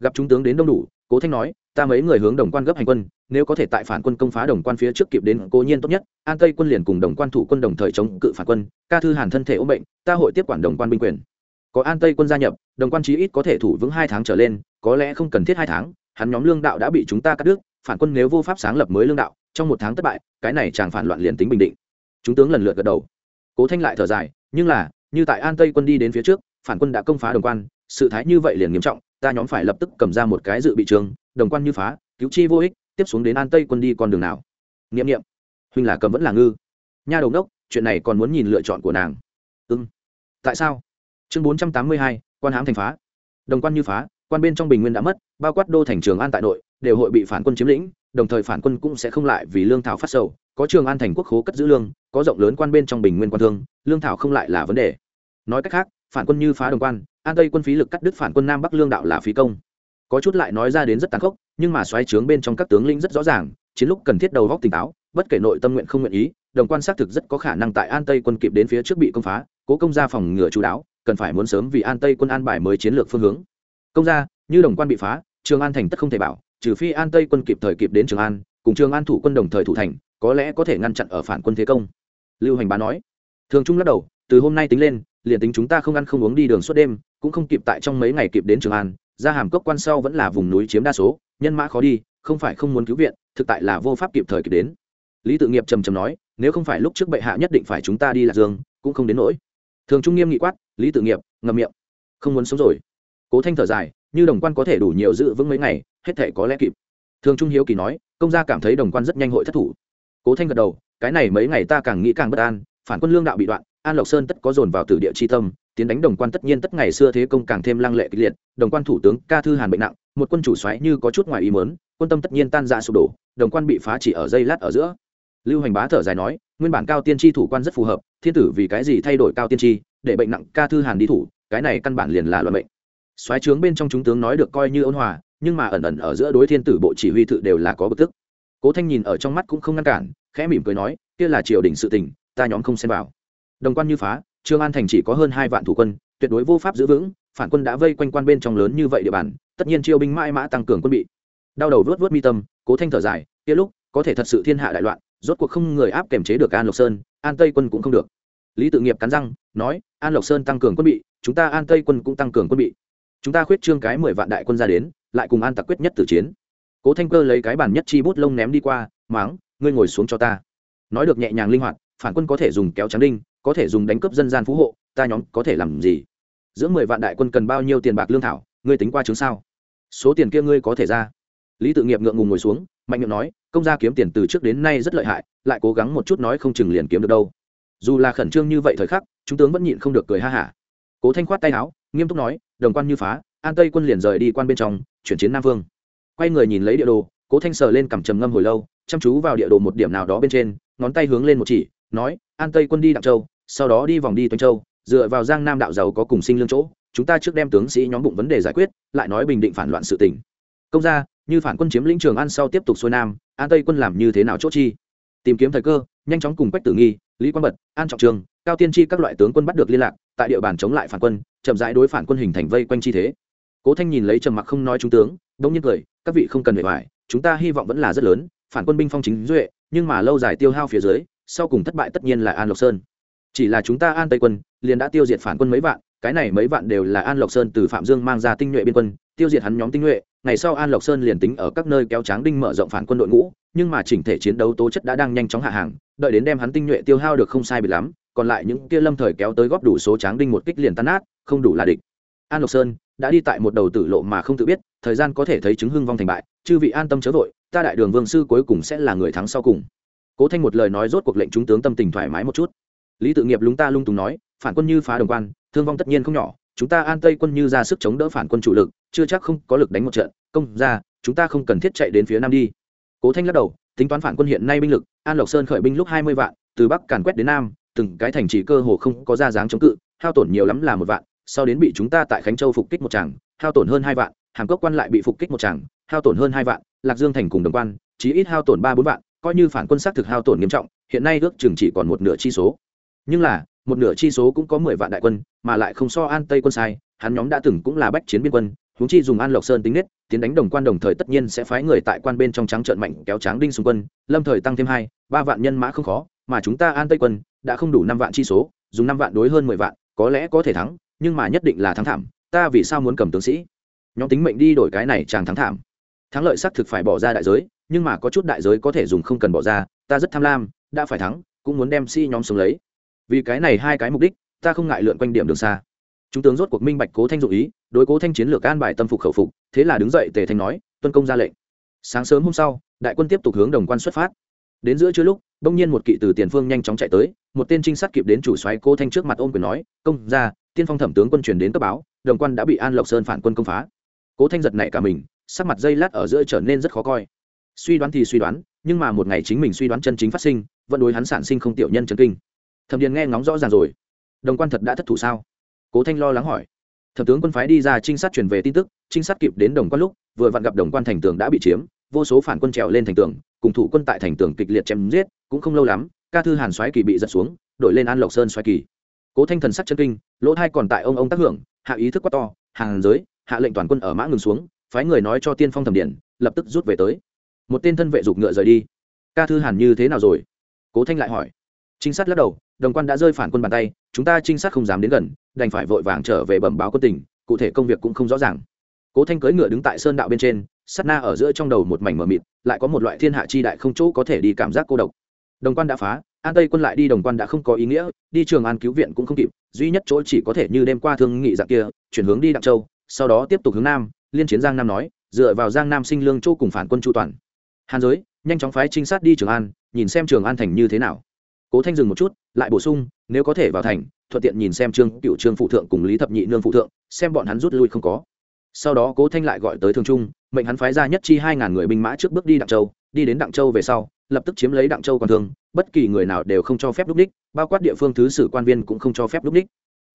Speaker 1: Gặp chúng tướng đến đông đủ, cố thanh nói, ta mấy người hướng đồng quan gấp hành quân, nếu có thể tại phản quân công phá đồng quan phía trước kịp đến cố nhiên tốt nhất, an tây quân liền cùng đồng quan thủ quân đồng thời chống cự phản quân, ca thư hàn thân thể ốm bệnh, ta hội tiếp quản đồng quan binh quyền có an tây quân gia nhập, đồng quan chí ít có thể thủ vững hai tháng trở lên, có lẽ không cần thiết hai tháng, hắn nhóm lương đạo đã bị chúng ta cắt đứt, phản quân nếu vô pháp sáng lập mới lương đạo, trong một tháng thất bại, cái này chàng phản loạn liền tính bình định. Chúng tướng lần lượt gật đầu. Cố thanh lại thở dài, nhưng là, như tại an tây quân đi đến phía trước, phản quân đã công phá đồng quan, sự thái như vậy liền nghiêm trọng, ta nhóm phải lập tức cầm ra một cái dự bị trường, đồng quan như phá, cứu chi vô ích, tiếp xuống đến an tây quân đi con đường nào. Nghiệm nghiệm huynh là cầm vẫn là ngư. Nha đầu đốc, chuyện này còn muốn nhìn lựa chọn của nàng. Ưng tại sao? Chương bốn trăm tám mươi hai, quan hãm thành phá. Đồng quan như phá, quan bên trong bình nguyên đã mất, bao quát đô thành trường an tại nội, đều hội bị phản quân chiếm lĩnh, đồng thời phản quân cũng sẽ không lại vì lương thảo phát sầu. Có trường an thành quốc khố cất giữ lương, có rộng lớn quan bên trong bình nguyên quan thương, lương thảo không lại là vấn đề. Nói cách khác, phản quân như phá đồng quan, an tây quân phí lực cắt đứt phản quân nam bắc lương đạo là phí công. Có chút lại nói ra đến rất tàn khốc, nhưng mà xoáy trướng bên trong các tướng lĩnh rất rõ ràng, chiến lúc cần thiết đầu góc tỉnh táo, bất kể nội tâm nguyện không nguyện ý, đồng quan xác thực rất có khả năng tại an tây quân kịp đến phía trước bị công phá, cố công gia phòng ngừa chú đáo cần phải muốn sớm vì an tây quân an bài mới chiến lược phương hướng. Công gia, như đồng quan bị phá, trường an thành tất không thể bảo, trừ phi an tây quân kịp thời kịp đến trường an, cùng trường an thủ quân đồng thời thủ thành, có lẽ có thể ngăn chặn ở phản quân thế công. Lưu hành bá nói. Thường trung lắc đầu, từ hôm nay tính lên, liền tính chúng ta không ăn không uống đi đường suốt đêm, cũng không kịp tại trong mấy ngày kịp đến trường an ra hàm cốc quan sau vẫn là vùng núi chiếm đa số, nhân mã khó đi, không phải không muốn cứu viện, thực tại là vô pháp kịp thời kịp đến. Lý tự nghiệp trầm trầm nói, nếu không phải lúc trước bệ hạ nhất định phải chúng ta đi lạc dương, cũng không đến nỗi. Thường trung nghiêm nghị quát lý tự nghiệp, ngậm miệng. Không muốn sống rồi. Cố thanh thở dài, như đồng quan có thể đủ nhiều dự vững mấy ngày, hết thể có lẽ kịp. Thường trung hiếu kỳ nói, công gia cảm thấy đồng quan rất nhanh hội thất thủ. Cố thanh gật đầu, cái này mấy ngày ta càng nghĩ càng bất an, phản quân lương đạo bị đoạn, an lộc sơn tất có dồn vào tử địa chi tâm, tiến đánh đồng quan tất nhiên tất ngày xưa thế công càng thêm lăng lệ kịch liệt, đồng quan thủ tướng ca thư hàn bệnh nặng, một quân chủ xoáy như có chút ngoài ý mớn quân tâm tất nhiên tan ra sụp đổ, đồng quan bị phá chỉ ở dây lát ở giữa. Lưu hành bá thở dài nói, nguyên bản cao tiên tri thủ quan rất phù hợp thiên tử vì cái gì thay đổi cao tiên tri, để bệnh nặng ca thư hàn đi thủ, cái này căn bản liền là luận bệnh xoáy trướng bên trong chúng tướng nói được coi như ôn hòa, nhưng mà ẩn ẩn ở giữa đối thiên tử bộ chỉ huy tự đều là có bực tức. Cố thanh nhìn ở trong mắt cũng không ngăn cản, khẽ mỉm cười nói, kia là triều đình sự tình, ta nhóm không xem vào. Đồng quan như phá, trương an thành chỉ có hơn hai vạn thủ quân, tuyệt đối vô pháp giữ vững, phản quân đã vây quanh quan bên trong lớn như vậy địa bàn, tất nhiên chiêu binh mãi mã tăng cường quân bị. Đau đầu vớt vớt mi tâm, cố thanh thở dài, kia lúc, có thể thật sự thiên hạ đại loạn rốt cuộc không người áp kiểm chế được an lộc sơn, an tây quân cũng không được. Lý tự nghiệp cắn răng, nói, an lộc sơn tăng cường quân bị, chúng ta an tây quân cũng tăng cường quân bị. Chúng ta khuyết trương cái mười vạn đại quân ra đến, lại cùng an tặc quyết nhất tử chiến. Cố thanh cơ lấy cái bàn nhất chi bút lông ném đi qua máng ngươi ngồi xuống cho ta. Nói được nhẹ nhàng linh hoạt, phản quân có thể dùng kéo trắng đinh, có thể dùng đánh cướp dân gian phú hộ, ta nhóm có thể làm gì? Giữa mười vạn đại quân cần bao nhiêu tiền bạc lương thảo, ngươi tính qua chứng sao? Số tiền kia ngươi có thể ra. Lý tự nghiệp ngượng ngùng ngồi xuống mạnh miệng nói công gia kiếm tiền từ trước đến nay rất lợi hại lại cố gắng một chút nói không chừng liền kiếm được đâu. Dù là khẩn trương như vậy thời khắc chúng tướng vẫn nhịn không được cười ha hả. Cố thanh khoát tay áo nghiêm túc nói đồng quan như phá an tây quân liền rời đi quan bên trong chuyển chiến nam vương. Quay người nhìn lấy địa đồ cố thanh sờ lên cằm trầm ngâm hồi lâu chăm chú vào địa đồ một điểm nào đó bên trên ngón tay hướng lên một chỉ nói an tây quân đi đặng châu sau đó đi vòng đi tuần châu dựa vào giang nam đạo giàu có cùng sinh lương chỗ chúng ta trước đem tướng sĩ nhóm bụng vấn đề giải quyết lại nói bình định phản loạn sự tình, công ra như phản quân chiếm lĩnh trường an sau tiếp tục xuôi nam, an tây quân làm như thế nào chốt chi? Tìm kiếm thời cơ, nhanh chóng cùng quách tử nghi, lý quang bật, an trọng trường, cao tiên tri các loại tướng quân bắt được liên lạc, tại địa bàn chống lại phản quân, chậm rãi đối phản quân hình thành vây quanh chi thế. Cố thanh nhìn lấy trầm mặc không nói trung tướng, đông nhiên cười, các vị không cần bề ngoài, chúng ta hy vọng vẫn là rất lớn, phản quân binh phong chính duệ, nhưng mà lâu dài tiêu hao phía dưới, sau cùng thất bại tất nhiên là an lộc sơn. Chỉ là chúng ta an tây quân, liền đã tiêu diệt phản quân mấy vạn, cái này mấy vạn đều là an lộc sơn từ phạm dương mang ra tinh nhuệ biên quân tiêu diệt hắn nhóm tinh nhuệ, ngày sau an lộc sơn liền tính ở các nơi kéo tráng đinh mở rộng phản quân đội ngũ, nhưng mà chỉnh thể chiến đấu tố chất đã đang nhanh chóng hạ hàng, đợi đến đem hắn tinh nhuệ tiêu hao được không sai bị lắm, còn lại những kia lâm thời kéo tới góp đủ số tráng đinh một kích liền tan nát, không đủ là địch. An lộc sơn đã đi tại một đầu tử lộ mà không tự biết, thời gian có thể thấy chứng hưng vong thành bại, chư vị an tâm chớ vội, ta đại đường vương sư cuối cùng sẽ là người thắng sau cùng. Cố thanh một lời nói rốt cuộc lệnh chúng tướng tâm tình thoải mái một chút. Lý tự nghiệp lúng ta lung tùng nói, phản quân như phá đồng quan, thương vong tất nhiên không nhỏ chúng ta an tây quân như ra sức chống đỡ phản quân chủ lực, chưa chắc không có lực đánh một trận. Công ra, chúng ta không cần thiết chạy đến phía nam đi. Cố thanh lắc đầu, tính toán phản quân hiện nay binh lực, an lộc sơn khởi binh lúc hai mươi vạn, từ bắc càn quét đến nam, từng cái thành trì cơ hồ không có ra dáng chống cự, hao tổn nhiều lắm là một vạn, sau đến bị chúng ta tại khánh châu phục kích một tràng, hao tổn hơn hai vạn, hàm cốc quan lại bị phục kích một tràng, hao tổn hơn hai vạn, lạc dương thành cùng đồng quan, chí ít hao tổn ba bốn vạn, coi như phản quân xác thực hao tổn nghiêm trọng, hiện nay ước chừng chỉ còn một nửa chi số. Nhưng là một nửa chi số cũng có mười vạn đại quân, mà lại không so an tây quân sai, hắn nhóm đã từng cũng là bách chiến biên quân, huống chi dùng an lộc sơn tính nết, tiến đánh đồng quan đồng thời tất nhiên sẽ phái người tại quan bên trong trắng trợn mạnh, kéo tráng đinh xung quân, lâm thời tăng thêm hai, ba vạn nhân mã không khó, mà chúng ta an tây quân đã không đủ năm vạn chi số, dùng năm vạn đối hơn mười vạn, có lẽ có thể thắng, nhưng mà nhất định là thắng thảm, ta vì sao muốn cầm tướng sĩ? Nhóm tính mệnh đi đổi cái này chàng thắng thảm. Thắng lợi xác thực phải bỏ ra đại giới, nhưng mà có chút đại giới có thể dùng không cần bỏ ra, ta rất tham lam, đã phải thắng, cũng muốn đem sĩ nhóm sống lấy vì cái này hai cái mục đích, ta không ngại lượn quanh điểm đường xa. Chúng tướng rốt cuộc minh bạch cố thanh dụ ý, đối cố thanh chiến lược an bài tâm phục khẩu phục, thế là đứng dậy tề thanh nói, tuân công ra lệnh. Sáng sớm hôm sau, đại quân tiếp tục hướng đồng quan xuất phát. Đến giữa trưa lúc bỗng nhiên một kỵ từ tiền phương nhanh chóng chạy tới, một tên trinh sát kịp đến chủ xoáy cố thanh trước mặt ôm quyền nói, công ra, tiên phong thẩm tướng quân truyền đến cấp báo, đồng quan đã bị an lộc sơn phản quân công phá. Cố thanh giật nảy cả mình, sắc mặt dây lát ở giữa trở nên rất khó coi. Suy đoán thì suy đoán, nhưng mà một ngày chính mình suy đoán chân chính phát sinh, vẫn đối hắn sản sinh không tiểu nhân chân kinh thẩm điền nghe ngóng rõ ràng rồi. Đồng quan thật đã thất thủ sao? Cố thanh lo lắng hỏi. Thẩm tướng quân phái đi ra trinh sát truyền về tin tức, trinh sát kịp đến đồng quan lúc, vừa vặn gặp đồng quan thành tường đã bị chiếm, vô số phản quân trèo lên thành tường, cùng thủ quân tại thành tường kịch liệt chém giết, cũng không lâu lắm, ca thư hàn xoáy kỳ bị giật xuống, đổi lên an lộc sơn xoáy kỳ. Cố thanh thần sắc chân kinh, lỗ thai còn tại ông ông tác hưởng, hạ ý thức quá to, hàng giới, hạ lệnh toàn quân ở mã ngừng xuống, phái người nói cho tiên phong thẩm điện lập tức rút về tới. Một tên thân vệ giục ngựa rời đi. Ca thư hàn như thế nào rồi? Cố thanh lại hỏi. Trinh sát lắc đầu đồng quan đã rơi phản quân bàn tay, chúng ta trinh sát không dám đến gần, đành phải vội vàng trở về bẩm báo quân tình, cụ thể công việc cũng không rõ ràng. Cố thanh cưỡi ngựa đứng tại sơn đạo bên trên sắt na ở giữa trong đầu một mảnh mờ mịt, lại có một loại thiên hạ chi đại không chỗ có thể đi cảm giác cô độc. Đồng quan đã phá, an tây quân lại đi, đồng quan đã không có ý nghĩa, đi trường an cứu viện cũng không kịp, duy nhất chỗ chỉ có thể như đêm qua thương nghị dạng kia, chuyển hướng đi đặng châu, sau đó tiếp tục hướng nam, liên chiến giang nam nói, dựa vào giang nam sinh lương châu cùng phản quân chu toàn. Hàn giới, nhanh chóng phái trinh sát đi trường an, nhìn xem trường an thành như thế nào cố thanh dừng một chút, lại bổ sung, nếu có thể vào thành, thuận tiện nhìn xem trương cựu trương phụ thượng cùng lý thập nhị nương phụ thượng, xem bọn hắn rút lui không có. Sau đó cố thanh lại gọi tới thường trung, mệnh hắn phái ra nhất chi hai ngàn người binh mã trước bước đi đặng châu, đi đến đặng châu về sau, lập tức chiếm lấy đặng châu còn thương, bất kỳ người nào đều không cho phép đúc đích, bao quát địa phương thứ sử quan viên cũng không cho phép đúc đích.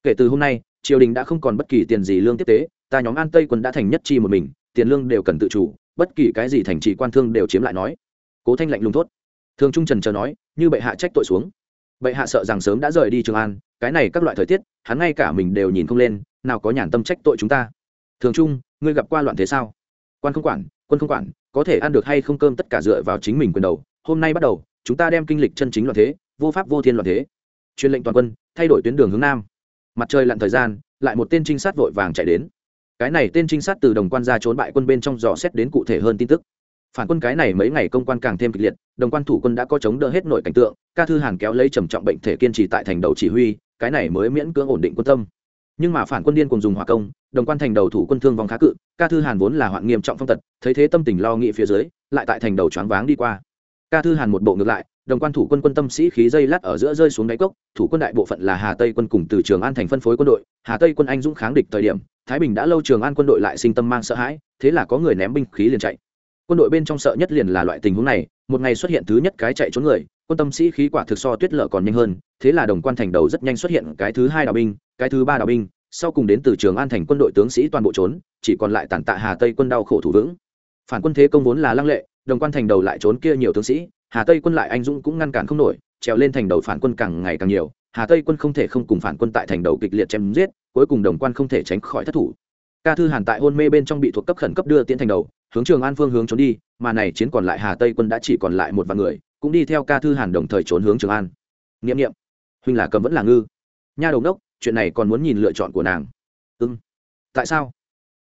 Speaker 1: Kể từ hôm nay, triều đình đã không còn bất kỳ tiền gì lương tiếp tế, ta nhóm an tây quân đã thành nhất chi một mình, tiền lương đều cần tự chủ, bất kỳ cái gì thành trì quan thương đều chiếm lại nói. Cố thanh lạnh lùng thốt thường trung trần chờ nói, như bệ hạ trách tội xuống. Bệ hạ sợ rằng sớm đã rời đi trường an, cái này các loại thời tiết, hắn ngay cả mình đều nhìn không lên, nào có nhàn tâm trách tội chúng ta. Thường trung, ngươi gặp qua loạn thế sao? Quan không quản, quân không quản, có thể ăn được hay không cơm tất cả dựa vào chính mình quyền đầu. Hôm nay bắt đầu, chúng ta đem kinh lịch chân chính loạn thế, vô pháp vô thiên loạn thế. Truyền lệnh toàn quân, thay đổi tuyến đường hướng nam. Mặt trời lặn thời gian, lại một tên trinh sát vội vàng chạy đến. Cái này tên trinh sát từ đồng quan ra trốn bại quân bên trong dò xét đến cụ thể hơn tin tức phản quân cái này mấy ngày công quan càng thêm kịch liệt, đồng quan thủ quân đã có chống đỡ hết nội cảnh tượng, ca thư hàn kéo lấy trầm trọng bệnh thể kiên trì tại thành đầu chỉ huy, cái này mới miễn cưỡng ổn định quân tâm. Nhưng mà phản quân điên cùng dùng hỏa công, đồng quan thành đầu thủ quân thương vong khá cự, ca thư hàn vốn là hoạn nghiêm trọng phong tật, thấy thế tâm tình lo nghĩ phía dưới, lại tại thành đầu choáng váng đi qua. Ca thư hàn một bộ ngược lại, đồng quan thủ quân quân tâm sĩ khí dây lát ở giữa rơi xuống đáy cốc, thủ quân đại bộ phận là hà tây quân cùng từ trường an thành phân phối quân đội, hà tây quân anh dũng kháng địch thời điểm, thái bình đã lâu trường an quân đội lại sinh tâm mang sợ hãi, thế là có người ném binh khí liền chạy quân đội bên trong sợ nhất liền là loại tình huống này, một ngày xuất hiện thứ nhất cái chạy trốn người, quân tâm sĩ khí quả thực so tuyết lợ còn nhanh hơn, thế là đồng quan thành đầu rất nhanh xuất hiện cái thứ hai đào binh, cái thứ ba đào binh, sau cùng đến từ trường an thành quân đội tướng sĩ toàn bộ trốn, chỉ còn lại tàn tạ hà tây quân đau khổ thủ vững. Phản quân thế công vốn là lăng lệ, đồng quan thành đầu lại trốn kia nhiều tướng sĩ, hà tây quân lại anh dũng cũng ngăn cản không nổi, trèo lên thành đầu phản quân càng ngày càng nhiều, hà tây quân không thể không cùng phản quân tại thành đầu kịch liệt chém giết, cuối cùng đồng quan không thể tránh khỏi thất thủ ca thư hàn tại hôn mê bên trong bị thuộc cấp khẩn cấp đưa tiến thành đầu, hướng trường an phương hướng trốn đi, mà này chiến còn lại hà tây quân đã chỉ còn lại một vài người, cũng đi theo ca thư hàn đồng thời trốn hướng trường an. N i ệ m n i ệ m huynh là cầm vẫn là ngư. Nha đầu đốc, chuyện này còn muốn nhìn lựa chọn của nàng. Ưng tại sao?